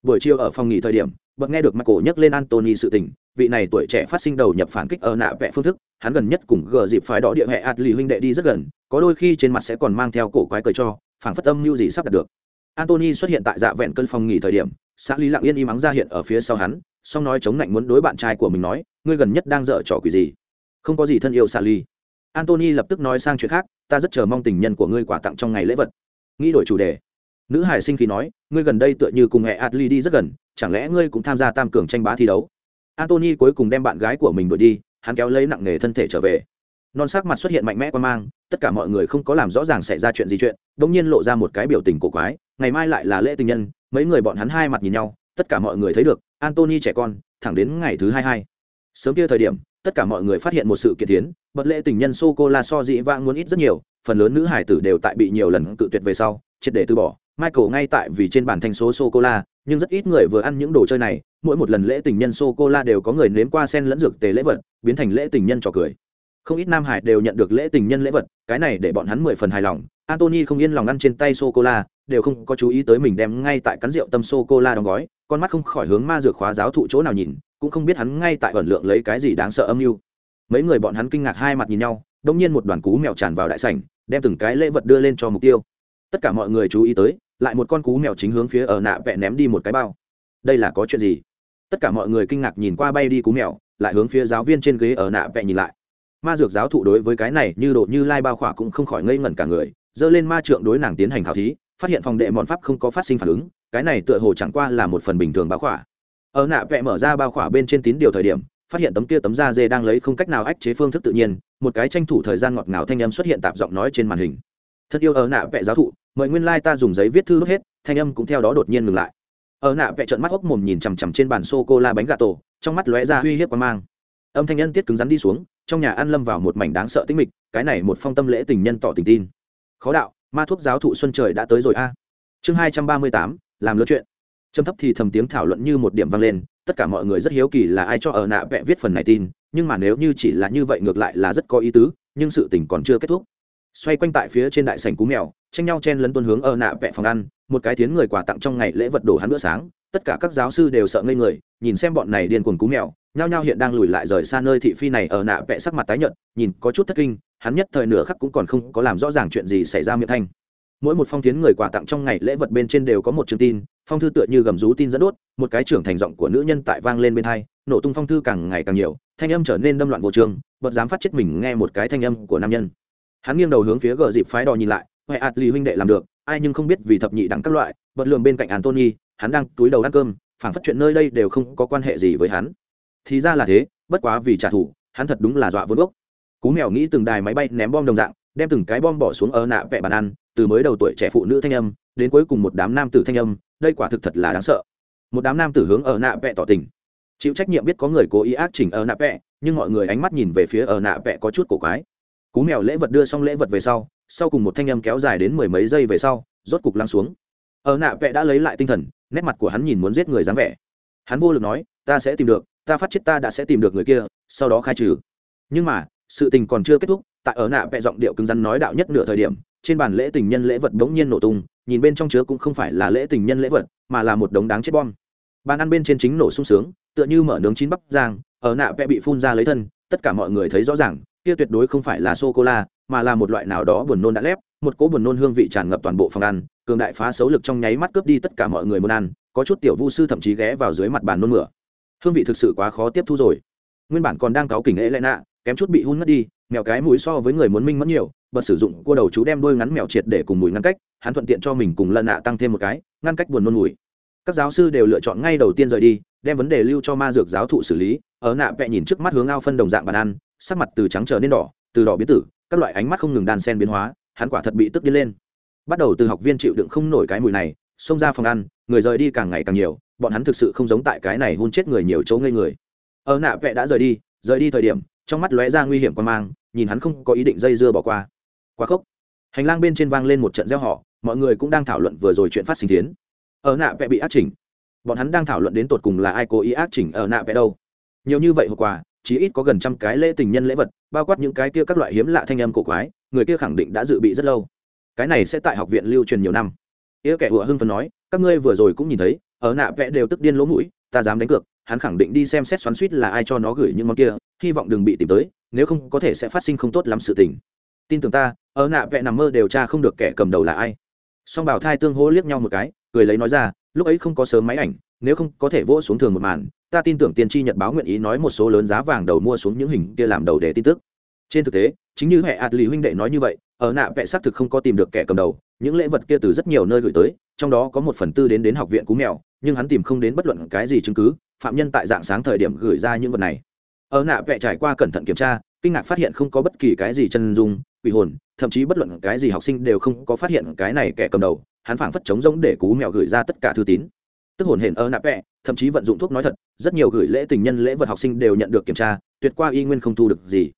Buổi chiều ở phòng nghỉ thời điểm bậc nghe được michael nhắc lên antony sự tình, vị này tuổi trẻ phát sinh đầu nhập phản kích ở nạ vẽ phương thức, hắn gần nhất cùng gờ dịp phái đỏ địa hệ ạt lì huynh đệ đi rất gần, có đôi khi trên mặt sẽ còn mang theo cổ quái cười cho phản phất âm mưu gì sắp đạt được. Antony xuất hiện tại dạ vẹn cơn phòng nghỉ thời điểm, xã lý lặng yên im ắng ra hiện ở phía sau hắn, song nói chống lạnh muốn đối bạn trai của mình nói, ngươi gần nhất đang dở trò quỷ gì? Không có gì thân yêu, xã lý antony lập tức nói sang chuyện khác, ta rất chờ mong tình nhân của ngươi quà tặng trong ngày lễ vật. Nghĩ đổi chủ đề, nữ hải sinh khi nói, ngươi gần đây tựa như cùng hệ adli đi rất gần, chẳng lẽ ngươi cũng tham gia tam cường tranh bá thi đấu? Antony cuối cùng đem bạn gái của mình đuổi đi, hắn kéo lấy nặng nghề thân thể trở về. Non sắc mặt xuất hiện mạnh mẽ qua mang, tất cả mọi người không có làm rõ ràng xảy ra chuyện gì chuyện đ ỗ n g nhiên lộ ra một cái biểu tình cổ quái, ngày mai lại là lễ tình nhân, mấy người bọn hắn hai mặt nhìn nhau, tất cả mọi người thấy được antony trẻ con, thẳng đến ngày thứ hai hai. Sớm kia thời điểm, tất cả mọi người phát hiện một sự kiện tiến bật lễ tình nhân sô cô la so dị vãng muốn ít rất nhiều, phần lớn nữ hải tử đều tại bị nhiều lần cự tuyệt về sau, triệt để từ bỏ. Michael ngay tại vì trên bản thanh số sô cô la nhưng rất ít người vừa ăn những đồ chơi này. Mỗi một lần lễ tình nhân sô cô la đều có người nếm qua sen lẫn dược tề lễ vật, biến thành lễ tình nhân trò cười. Không ít nam hải đều nhận được lễ tình nhân lễ vật, cái này để bọn hắn mười phần hài lòng. Antony không yên lòng ăn trên tay sô cô la đều không có chú ý tới mình đem ngay tại cắn rượu tâm sô cô la đóng gói, con mắt không khỏi hướng ma dược khóa giáo thụ chỗ nào nhìn, cũng không biết hắn ngay tại ẩn lượng lấy cái gì đáng sợ âm mưu mấy người bọn hắn kinh ngạc hai mặt nhìn nhau, đông nhiên một đoàn cú mèo tràn vào đại sảnh, đem từng cái lễ vật đưa lên cho mục tiêu. Tất cả mọi người chú ý tới, lại một con cú mèo chính hướng phía ở nạ vẽ ném đi một cái bao. Đây là có chuyện gì? Tất cả mọi người kinh ngạc nhìn qua bay đi cú mèo, lại hướng phía giáo viên trên ghế ở nạ vẽ nhìn lại. Ma dược giáo thụ đối với cái này như độ như lai bao khỏa cũng không khỏi ngây ngẩn cả người dơ lên ma trượng đối nàng tiến hành khảo thí, phát hiện phòng đệ mòn pháp không có phát sinh phản ứng, cái này tựa hồ chẳng qua là một phần bình thường bao khỏa. Ở nạ vẽ mở ra bao khỏa bên trên tín điều thời điểm phát hiện tấm kia tấm da dê đang lấy không cách nào ách chế phương thức tự nhiên, một cái tranh thủ thời gian ngọt ngào thanh âm xuất hiện tạp giọng nói trên màn hình. Thật yêu ở nạ vẽ giáo thụ, mời nguyên lai ta dùng giấy viết thư đốt hết, thanh âm cũng theo đó đột nhiên ngừng lại. Ở nạ vẽ trận mắt hốc mồm nhìn chằm chằm trên bàn sô cô la bánh gà tổ, trong mắt lóe ra uy hiếp qua mang. Âm thanh nhân tiết cứng rắn đi xuống, trong nhà ăn lâm vào một mảnh đáng sợ tĩnh mịch, cái này một phong tâm lễ tình nhân tỏ tình tin. Khó đạo, ma thuốc giáo thụ xuân trời đã tới rồi a. Chương hai trăm ba mươi tám, làm lớn chuyện. Trầm thấp thì thầm tiếng thảo luận như một điểm vang lên tất cả mọi người rất hiếu kỳ là ai cho ở nạ vẽ viết phần này tin, nhưng mà nếu như chỉ là như vậy ngược lại là rất có ý tứ, nhưng sự tình còn chưa kết thúc. Xoay quanh tại phía trên đại sảnh cú mèo, tranh nhau chen lấn tuân hướng ở nạ vẽ phòng ăn, một cái tiến người quà tặng trong ngày lễ vật đồ hắn bữa sáng. Tất cả các giáo sư đều sợ ngây người, nhìn xem bọn này điên cuồng cú mèo, nhao nhao hiện đang lùi lại rời xa nơi thị phi này ở nạ vẽ sắc mặt tái nhợt, nhìn có chút thất kinh, hắn nhất thời nửa khắc cũng còn không có làm rõ ràng chuyện gì xảy ra miệng thanh. Mỗi một phong tiến người quà tặng trong ngày lễ vật bên trên đều có một chương tin phong thư tựa như gầm rú tin dẫn đốt, một cái trưởng thành giọng của nữ nhân tại vang lên bên hai, nổ tung phong thư càng ngày càng nhiều, thanh âm trở nên đâm loạn vô trường, bật dám phát chết mình nghe một cái thanh âm của nam nhân. Hắn nghiêng đầu hướng phía gờ dịp phái đò nhìn lại huệ ạt lì huynh đệ làm được, ai nhưng không biết vì thập nhị đẳng các loại, bật lường bên cạnh antony, hắn đang túi đầu ăn cơm, phảng phất chuyện nơi đây đều không có quan hệ gì với hắn. Thì ra là thế, bất quá vì trả thù, hắn thật đúng là dọa vốn gốc. Cú mèo nghĩ từng đài máy bay ném bom đồng dạng, đem từng cái bom bỏ xuống ở nạ vẹ bàn ăn, từ mới đầu tuổi trẻ phụ nữ thanh âm, đến cuối cùng một đám nam tử thanh âm đây quả thực thật là đáng sợ. Một đám nam tử hướng ở nạ vẹ tỏ tình. Chịu trách nhiệm biết có người cố ý ác chỉnh ở nạ vẹ nhưng mọi người ánh mắt nhìn về phía ở nạ vẹ có chút cổ quái. Cú mèo lễ vật đưa xong lễ vật về sau sau cùng một thanh âm kéo dài đến mười mấy giây về sau, rốt cục lắng xuống. Ở nạ vẹ đã lấy lại tinh thần, nét mặt của hắn nhìn muốn giết người dáng vẻ. Hắn vô lực nói, ta sẽ tìm được, ta phát chết ta đã sẽ tìm được người kia, sau đó khai trừ. Nhưng mà, sự tình còn chưa kết thúc, tại ở nạ vẹ giọng điệu cứng rắn nói đạo nhất nửa thời điểm, trên bàn lễ tình nhân lễ vật bỗng nhiên nổ tung nhìn bên trong chứa cũng không phải là lễ tình nhân lễ vật, mà là một đống đáng chết bom. Bàn ăn bên trên chính nổ sung sướng, tựa như mở nướng chín bắp giang ở nạ vẽ bị phun ra lấy thân, tất cả mọi người thấy rõ ràng, kia tuyệt đối không phải là sô cô la mà là một loại nào đó buồn nôn đã lép, một cỗ buồn nôn hương vị tràn ngập toàn bộ phòng ăn, cường đại phá xấu lực trong nháy mắt cướp đi tất cả mọi người muốn ăn, có chút tiểu vu sư thậm chí ghé vào dưới mặt bàn nôn mửa. Hương vị thực sự quá khó tiếp thu rồi. Nguyên bản còn đang cáu kỉnh ế lẽ nạ, kém chút bị hun mất đi, mèo cái mũi so với người muốn minh mất nhiều bật sử dụng, cua đầu chú đem đôi ngắn mèo triệt để cùng mùi ngăn cách, hắn thuận tiện cho mình cùng lần nạ tăng thêm một cái, ngăn cách buồn nôn mùi. Các giáo sư đều lựa chọn ngay đầu tiên rời đi, đem vấn đề lưu cho ma dược giáo thụ xử lý, ở nạ vẹ nhìn trước mắt hướng ao phân đồng dạng bàn ăn, sắc mặt từ trắng trở nên đỏ, từ đỏ biến tử, các loại ánh mắt không ngừng đan sen biến hóa, hắn quả thật bị tức đi lên. Bắt đầu từ học viên chịu đựng không nổi cái mùi này, xông ra phòng ăn, người rời đi càng ngày càng nhiều, bọn hắn thực sự không giống tại cái này hôn chết người nhiều chỗ ngây người. Ở nạ vẹ đã rời đi rời đi thời điểm, trong mắt lóe ra nguy hiểm quan mang, nhìn hắn không có ý định dây dưa bỏ qua quá khốc. Hành lang bên trên vang lên một trận gieo họ mọi người cũng đang thảo luận vừa rồi chuyện phát sinh tiến. Ở nạ vẽ bị ác chỉnh. Bọn hắn đang thảo luận đến tột cùng là ai cố ý ác chỉnh ở nạ vẽ đâu. Nhiều như vậy hậu quả chỉ ít có gần trăm cái lễ tình nhân lễ vật, bao quát những cái kia các loại hiếm lạ thanh âm cổ quái, người kia khẳng định đã dự bị rất lâu. Cái này sẽ tại học viện lưu truyền nhiều năm. Ý kẻ hùa hưng phấn nói, các ngươi vừa rồi cũng nhìn thấy, ở nạ vẽ đều tức điên lỗ mũi, ta dám đánh cược, hắn khẳng định đi xem xét xoắn suýt là ai cho nó gửi những món kia, hy vọng đừng bị tìm tới, nếu không có thể sẽ phát sinh không tốt lắm sự tình tin tưởng ta, ở nạ vẽ nằm mơ điều tra không được kẻ cầm đầu là ai. Song bảo thai tương hỗ liếc nhau một cái, cười lấy nói ra, lúc ấy không có sớm máy ảnh, nếu không có thể vỗ xuống thường một màn, ta tin tưởng tiên tri nhật báo nguyện ý nói một số lớn giá vàng đầu mua xuống những hình kia làm đầu để tin tức. Trên thực tế, chính như hệ ạt lì huynh đệ nói như vậy, ở nạ vẽ xác thực không có tìm được kẻ cầm đầu, những lễ vật kia từ rất nhiều nơi gửi tới, trong đó có một phần tư đến đến học viện cú mèo, nhưng hắn tìm không đến bất luận cái gì chứng cứ, phạm nhân tại dạng sáng thời điểm gửi ra những vật này. Ở nạ vẽ trải qua cẩn thận kiểm tra kinh ngạc phát hiện không có bất kỳ cái gì chân dung, quỷ hồn, thậm chí bất luận cái gì học sinh đều không có phát hiện cái này kẻ cầm đầu, hắn phảng phất chống rỗng để cú mèo gửi ra tất cả thư tín. Tức hồn hển ở nạ vẽ thậm chí vận dụng thuốc nói thật, rất nhiều gửi lễ tình nhân lễ vật học sinh đều nhận được kiểm tra, tuyệt qua y nguyên không thu được gì.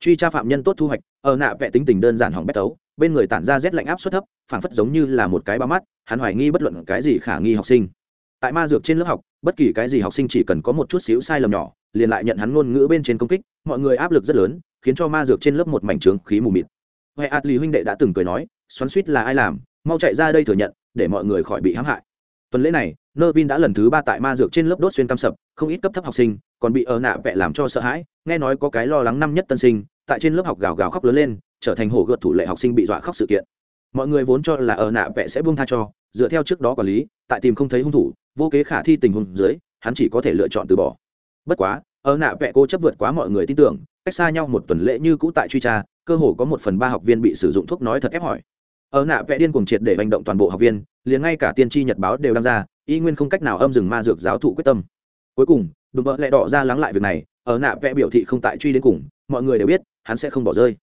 Truy tra phạm nhân tốt thu hoạch ở nạ vẽ tính tình đơn giản hỏng bét tấu, bên người tản ra rét lạnh áp suất thấp, phảng phất giống như là một cái ba mắt, hắn hoài nghi bất luận cái gì khả nghi học sinh. Tại ma dược trên lớp học, bất kỳ cái gì học sinh chỉ cần có một chút xíu sai lầm nhỏ liền lại nhận hắn ngôn ngữ bên trên công kích, mọi người áp lực rất lớn, khiến cho ma dược trên lớp một mảnh trướng khí mù mịt. Huệ ạt lì huynh đệ đã từng cười nói, xoắn suýt là ai làm? Mau chạy ra đây thừa nhận, để mọi người khỏi bị hãm hại. Tuần lễ này nơ vin đã lần thứ ba tại ma dược trên lớp đốt xuyên cam sập, không ít cấp thấp học sinh, còn bị ở nạ vẹ làm cho sợ hãi, nghe nói có cái lo lắng năm nhất tân sinh, tại trên lớp học gào gào khóc lớn lên, trở thành hổ gợt thủ lệ học sinh bị dọa khóc sự kiện. Mọi người vốn cho là ở nạ vẽ sẽ buông tha cho, dựa theo trước đó quản lý, tại tìm không thấy hung thủ, vô kế khả thi tình huống dưới, hắn chỉ có thể lựa chọn từ bỏ bất quá, ở nạ vẽ cô chấp vượt quá mọi người tin tưởng, cách xa nhau một tuần lễ như cũ tại truy tra, cơ hồ có một phần ba học viên bị sử dụng thuốc nói thật ép hỏi. Ở nạ vẽ điên cuồng triệt để hành động toàn bộ học viên, liền ngay cả tiên tri nhật báo đều đăng ra, y nguyên không cách nào âm dừng ma dược giáo thụ quyết tâm. Cuối cùng, đùm bỡ lẹ đỏ ra lắng lại việc này, ở nạ vẽ biểu thị không tại truy đến cùng, mọi người đều biết, hắn sẽ không bỏ rơi.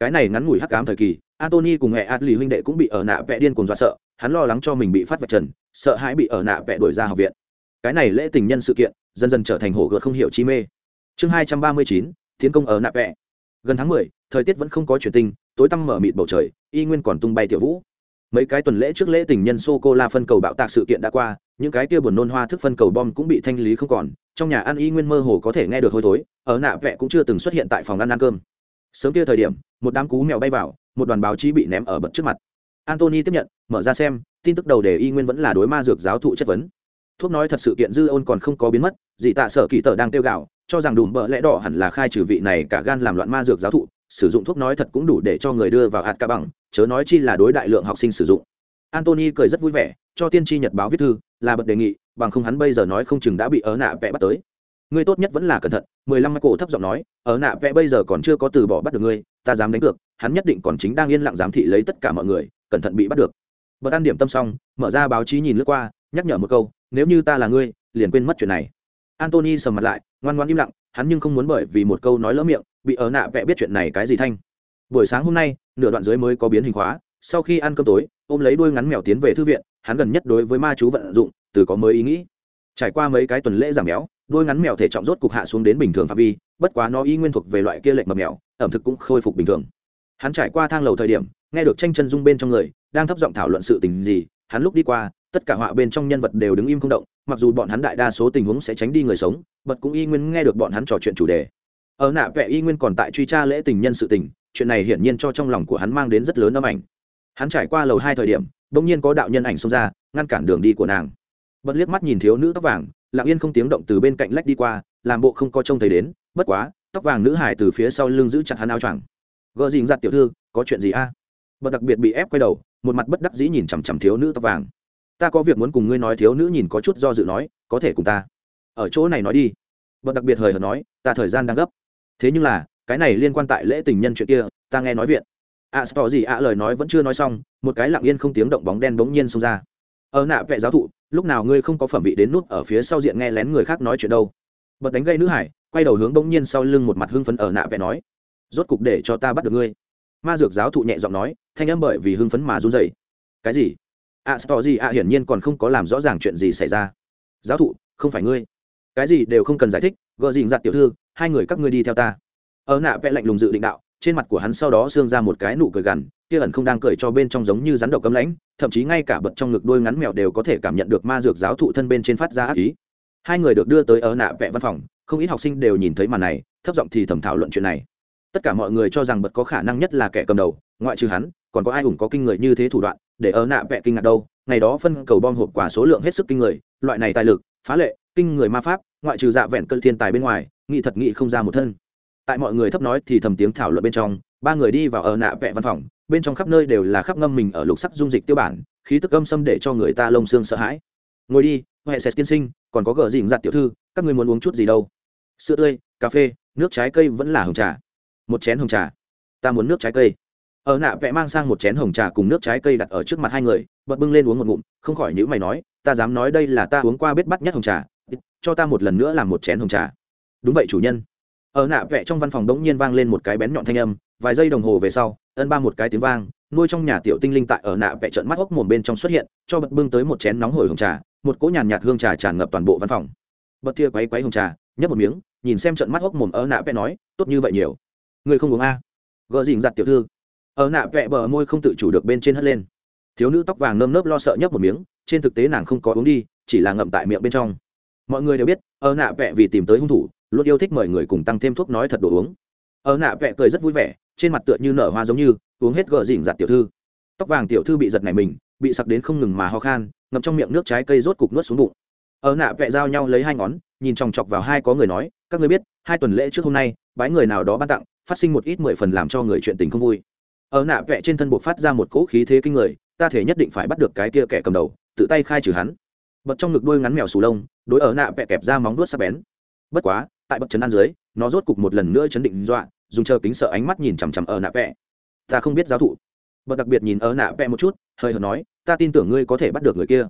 Cái này ngắn ngủi hắc cám thời kỳ antony cùng mẹ adli huynh đệ cũng bị ở nạ vẽ điên cuồng dọa sợ, hắn lo lắng cho mình bị phát vật trần, sợ hãi bị ở nạ vẽ đuổi ra học viện. Cái này lễ tình nhân sự kiện dần dần trở thành hổ gợt không hiểu chi mê. Chương hai trăm ba mươi chín, tiến công ở nạp vẹ. Gần tháng mười, thời tiết vẫn không có chuyển tinh, tối tăm mở mịt bầu trời, y nguyên còn tung bay tiểu vũ. Mấy cái tuần lễ trước lễ tình nhân sô cô la phân cầu bạo tạc sự kiện đã qua, những cái kia buồn nôn hoa thức phân cầu bom cũng bị thanh lý không còn, trong nhà ăn y nguyên mơ hồ có thể nghe được hôi thối, ở nạ vẹ cũng chưa từng xuất hiện tại phòng ăn ăn cơm. Sớm kia thời điểm, một đám cú mèo bay vào, một đoàn báo chí bị ném ở bật trước mặt. Antony tiếp nhận, mở ra xem, tin tức đầu đề y nguyên vẫn là đối ma dược giáo thụ chất vấn thuốc nói thật sự kiện dư ôn còn không có biến mất dị tạ sở kỳ tờ đang tiêu gạo cho rằng đùm bợ lẽ đỏ hẳn là khai trừ vị này cả gan làm loạn ma dược giáo thụ, sử dụng thuốc nói thật cũng đủ để cho người đưa vào hạt ca bằng, chớ nói chi là đối đại lượng học sinh sử dụng. Antony cười rất vui vẻ, cho tiên tri nhật báo viết thư, là bật đề nghị, bằng không hắn bây giờ nói không chừng đã bị ớ nạ vẽ bắt tới. Ngươi tốt nhất vẫn là cẩn thận, mười lăm cổ thấp giọng nói ở nạ vẽ bây giờ còn chưa có từ bỏ bắt được ngươi, ta dám đánh cược, hắn nhất định còn chính đang yên lặng giám thị lấy tất cả mọi người, cẩn thận bị bắt được. Bật ăn điểm tâm xong, mở ra báo chí nhìn lướt qua nhắc nhở một câu, nếu như ta là ngươi, liền quên mất chuyện này. Antony sầm mặt lại, ngoan ngoan im lặng, hắn nhưng không muốn bởi vì một câu nói lỡ miệng, bị ở nạ vẽ biết chuyện này cái gì thanh. Buổi sáng hôm nay, nửa đoạn dưới mới có biến hình khóa, sau khi ăn cơm tối, ôm lấy đuôi ngắn mèo tiến về thư viện, hắn gần nhất đối với ma chú vận dụng, từ có mới ý nghĩ. Trải qua mấy cái tuần lễ giảm béo, đuôi ngắn mèo thể trọng rốt cục hạ xuống đến bình thường phạm vi, bất quá nó y nguyên thuộc về loại kia lệnh mập mèo, ẩm thực cũng khôi phục bình thường. Hắn trải qua thang lầu thời điểm, nghe được tranh chân dung bên trong người, đang thấp giọng thảo luận sự tình gì, hắn lúc đi qua tất cả họa bên trong nhân vật đều đứng im không động, mặc dù bọn hắn đại đa số tình huống sẽ tránh đi người sống, bật cũng y nguyên nghe được bọn hắn trò chuyện chủ đề. Ở nạ vẽ y nguyên còn tại truy tra lễ tình nhân sự tình, chuyện này hiển nhiên cho trong lòng của hắn mang đến rất lớn âm ảnh. Hắn trải qua lầu hai thời điểm đ ỗ n g nhiên có đạo nhân ảnh xông ra, ngăn cản đường đi của nàng. Bật liếc mắt nhìn thiếu nữ tóc vàng, lặng yên không tiếng động từ bên cạnh lách đi qua, làm bộ không có trông thấy đến, bất quá, tóc vàng nữ hải từ phía sau lưng giữ chặt hắn áo choàng. Gợ dình giặt tiểu thư, có chuyện gì a? À? bật đặc biệt bị ép quay đầu, một mặt bất đắc dĩ nhìn chằm chằm thiếu nữ tóc vàng ta có việc muốn cùng ngươi nói thiếu nữ nhìn có chút do dự nói có thể cùng ta. Ở chỗ này nói đi. Vợ đặc biệt hời hợt nói ta thời gian đang gấp. Thế nhưng là cái này liên quan tại lễ tình nhân chuyện kia ta nghe nói viện. Ạ à, gì ạ lời nói vẫn chưa nói xong một cái lặng yên không tiếng động bóng đen bỗng nhiên xông ra. Ở nạ vệ giáo thụ lúc nào ngươi không có phẩm vị đến nút ở phía sau diện nghe lén người khác nói chuyện đâu. Bật đánh gây nữ hải quay đầu hướng bỗng nhiên sau lưng một mặt hưng phấn ở nạ vệ nói rốt cục để cho ta bắt được ngươi. Ma dược giáo thụ nhẹ giọng nói thanh âm bởi vì hưng phấn mà run dậy cái gì? Ạ à, gì ạ à, hiển nhiên còn không có làm rõ ràng chuyện gì xảy ra. Giáo thụ không phải ngươi. Cái gì đều không cần giải thích gợ dình dặn tiểu thư hai người các ngươi đi theo ta. Ở nạ vẽ lạnh lùng dự định đạo trên mặt của hắn sau đó xương ra một cái nụ cười gằn kia ẩn không đang cười cho bên trong giống như rắn độc cấm lãnh thậm chí ngay cả bật trong ngực đôi ngắn mèo đều có thể cảm nhận được ma dược giáo thụ thân bên trên phát ra ác ý. Hai người được đưa tới ở nạ vẽ văn phòng không ít học sinh đều nhìn thấy màn này thấp giọng thì thầm thảo luận chuyện này. Tất cả mọi người cho rằng bật có khả năng nhất là kẻ cầm đầu ngoại trừ hắn còn có ai ủng có kinh người như thế thủ đoạn để ở nạ vẽ kinh ngạc đâu, ngày đó phân cầu bom hộp quả số lượng hết sức kinh người, loại này tài lực, phá lệ, kinh người ma pháp, ngoại trừ dạ vẹn cơn thiên tài bên ngoài nghị thật nghị không ra một thân. Tại mọi người thấp nói thì thầm tiếng thảo luận bên trong, ba người đi vào ở nạ vẹ văn phòng, bên trong khắp nơi đều là khắp ngâm mình ở lục sắc dung dịch tiêu bản, khí tức âm xâm để cho người ta lông xương sợ hãi. Ngồi đi, huệ sệt tiên sinh, còn có gờ dình giặt tiểu thư, các người muốn uống chút gì đâu? Sữa tươi, cà phê, nước trái cây vẫn là hồng trà. Một chén hồng trà. Ta muốn nước trái cây ở nạ vẽ mang sang một chén hồng trà cùng nước trái cây đặt ở trước mặt hai người, bật bưng lên uống một ngụm, không khỏi những mày nói, ta dám nói đây là ta uống qua bết bắt nhất hồng trà, cho ta một lần nữa làm một chén hồng trà. Đúng vậy, chủ nhân. Ở nạ vẽ trong văn phòng đống nhiên vang lên một cái bén nhọn thanh âm, vài giây đồng hồ về sau, ân ba một cái tiếng vang, nuôi trong nhà tiểu tinh linh tại ở nạ vẽ trận mắt hốc mồm bên trong xuất hiện, cho bật bưng tới một chén nóng hổi hồng trà, một cỗ nhàn nhạt hương trà tràn ngập toàn bộ văn phòng. Bật tia quấy quấy hồng trà, nhấp một miếng, nhìn xem trận mắt hốc mồm ở nạ vẽ nói, tốt như vậy nhiều. Người không uống a? Gợ dình giặt tiểu thư ở nạ vẽ bờ môi không tự chủ được bên trên hất lên. Thiếu nữ tóc vàng nơm nớp lo sợ nhấp một miếng, trên thực tế nàng không có uống đi, chỉ là ngậm tại miệng bên trong. Mọi người đều biết, ở nạ vẽ vì tìm tới hung thủ, luôn yêu thích mời người cùng tăng thêm thuốc nói thật đồ uống. Ở nạ vẽ cười rất vui vẻ, trên mặt tựa như nở hoa giống như, uống hết gờ dỉnh giặt tiểu thư. Tóc vàng tiểu thư bị giật này mình, bị sặc đến không ngừng mà ho khan, ngậm trong miệng nước trái cây rốt cục nuốt xuống bụng. Ở nạ vẽ giao nhau lấy hai ngón, nhìn chòng chọc vào hai có người nói, các người biết, hai tuần lễ trước hôm nay, bái người nào đó ban tặng, phát sinh một ít mười phần làm cho người chuyện tình không vui ở nạ vẽ trên thân buộc phát ra một cỗ khí thế kinh người, ta thể nhất định phải bắt được cái kia kẻ cầm đầu, tự tay khai trừ hắn. Bật trong ngực đuôi ngắn mèo sù lông, đối ở nạ vẽ kẹp ra móng vuốt sắc bén. Bất quá, tại bậc trấn an dưới, nó rốt cục một lần nữa chấn định dọa, dùng chờ kính sợ ánh mắt nhìn chằm chằm ở nạ vẽ ta không biết giáo thụ. Bậc đặc biệt nhìn ở nạ vẽ một chút, hơi hờ nói, ta tin tưởng ngươi có thể bắt được người kia.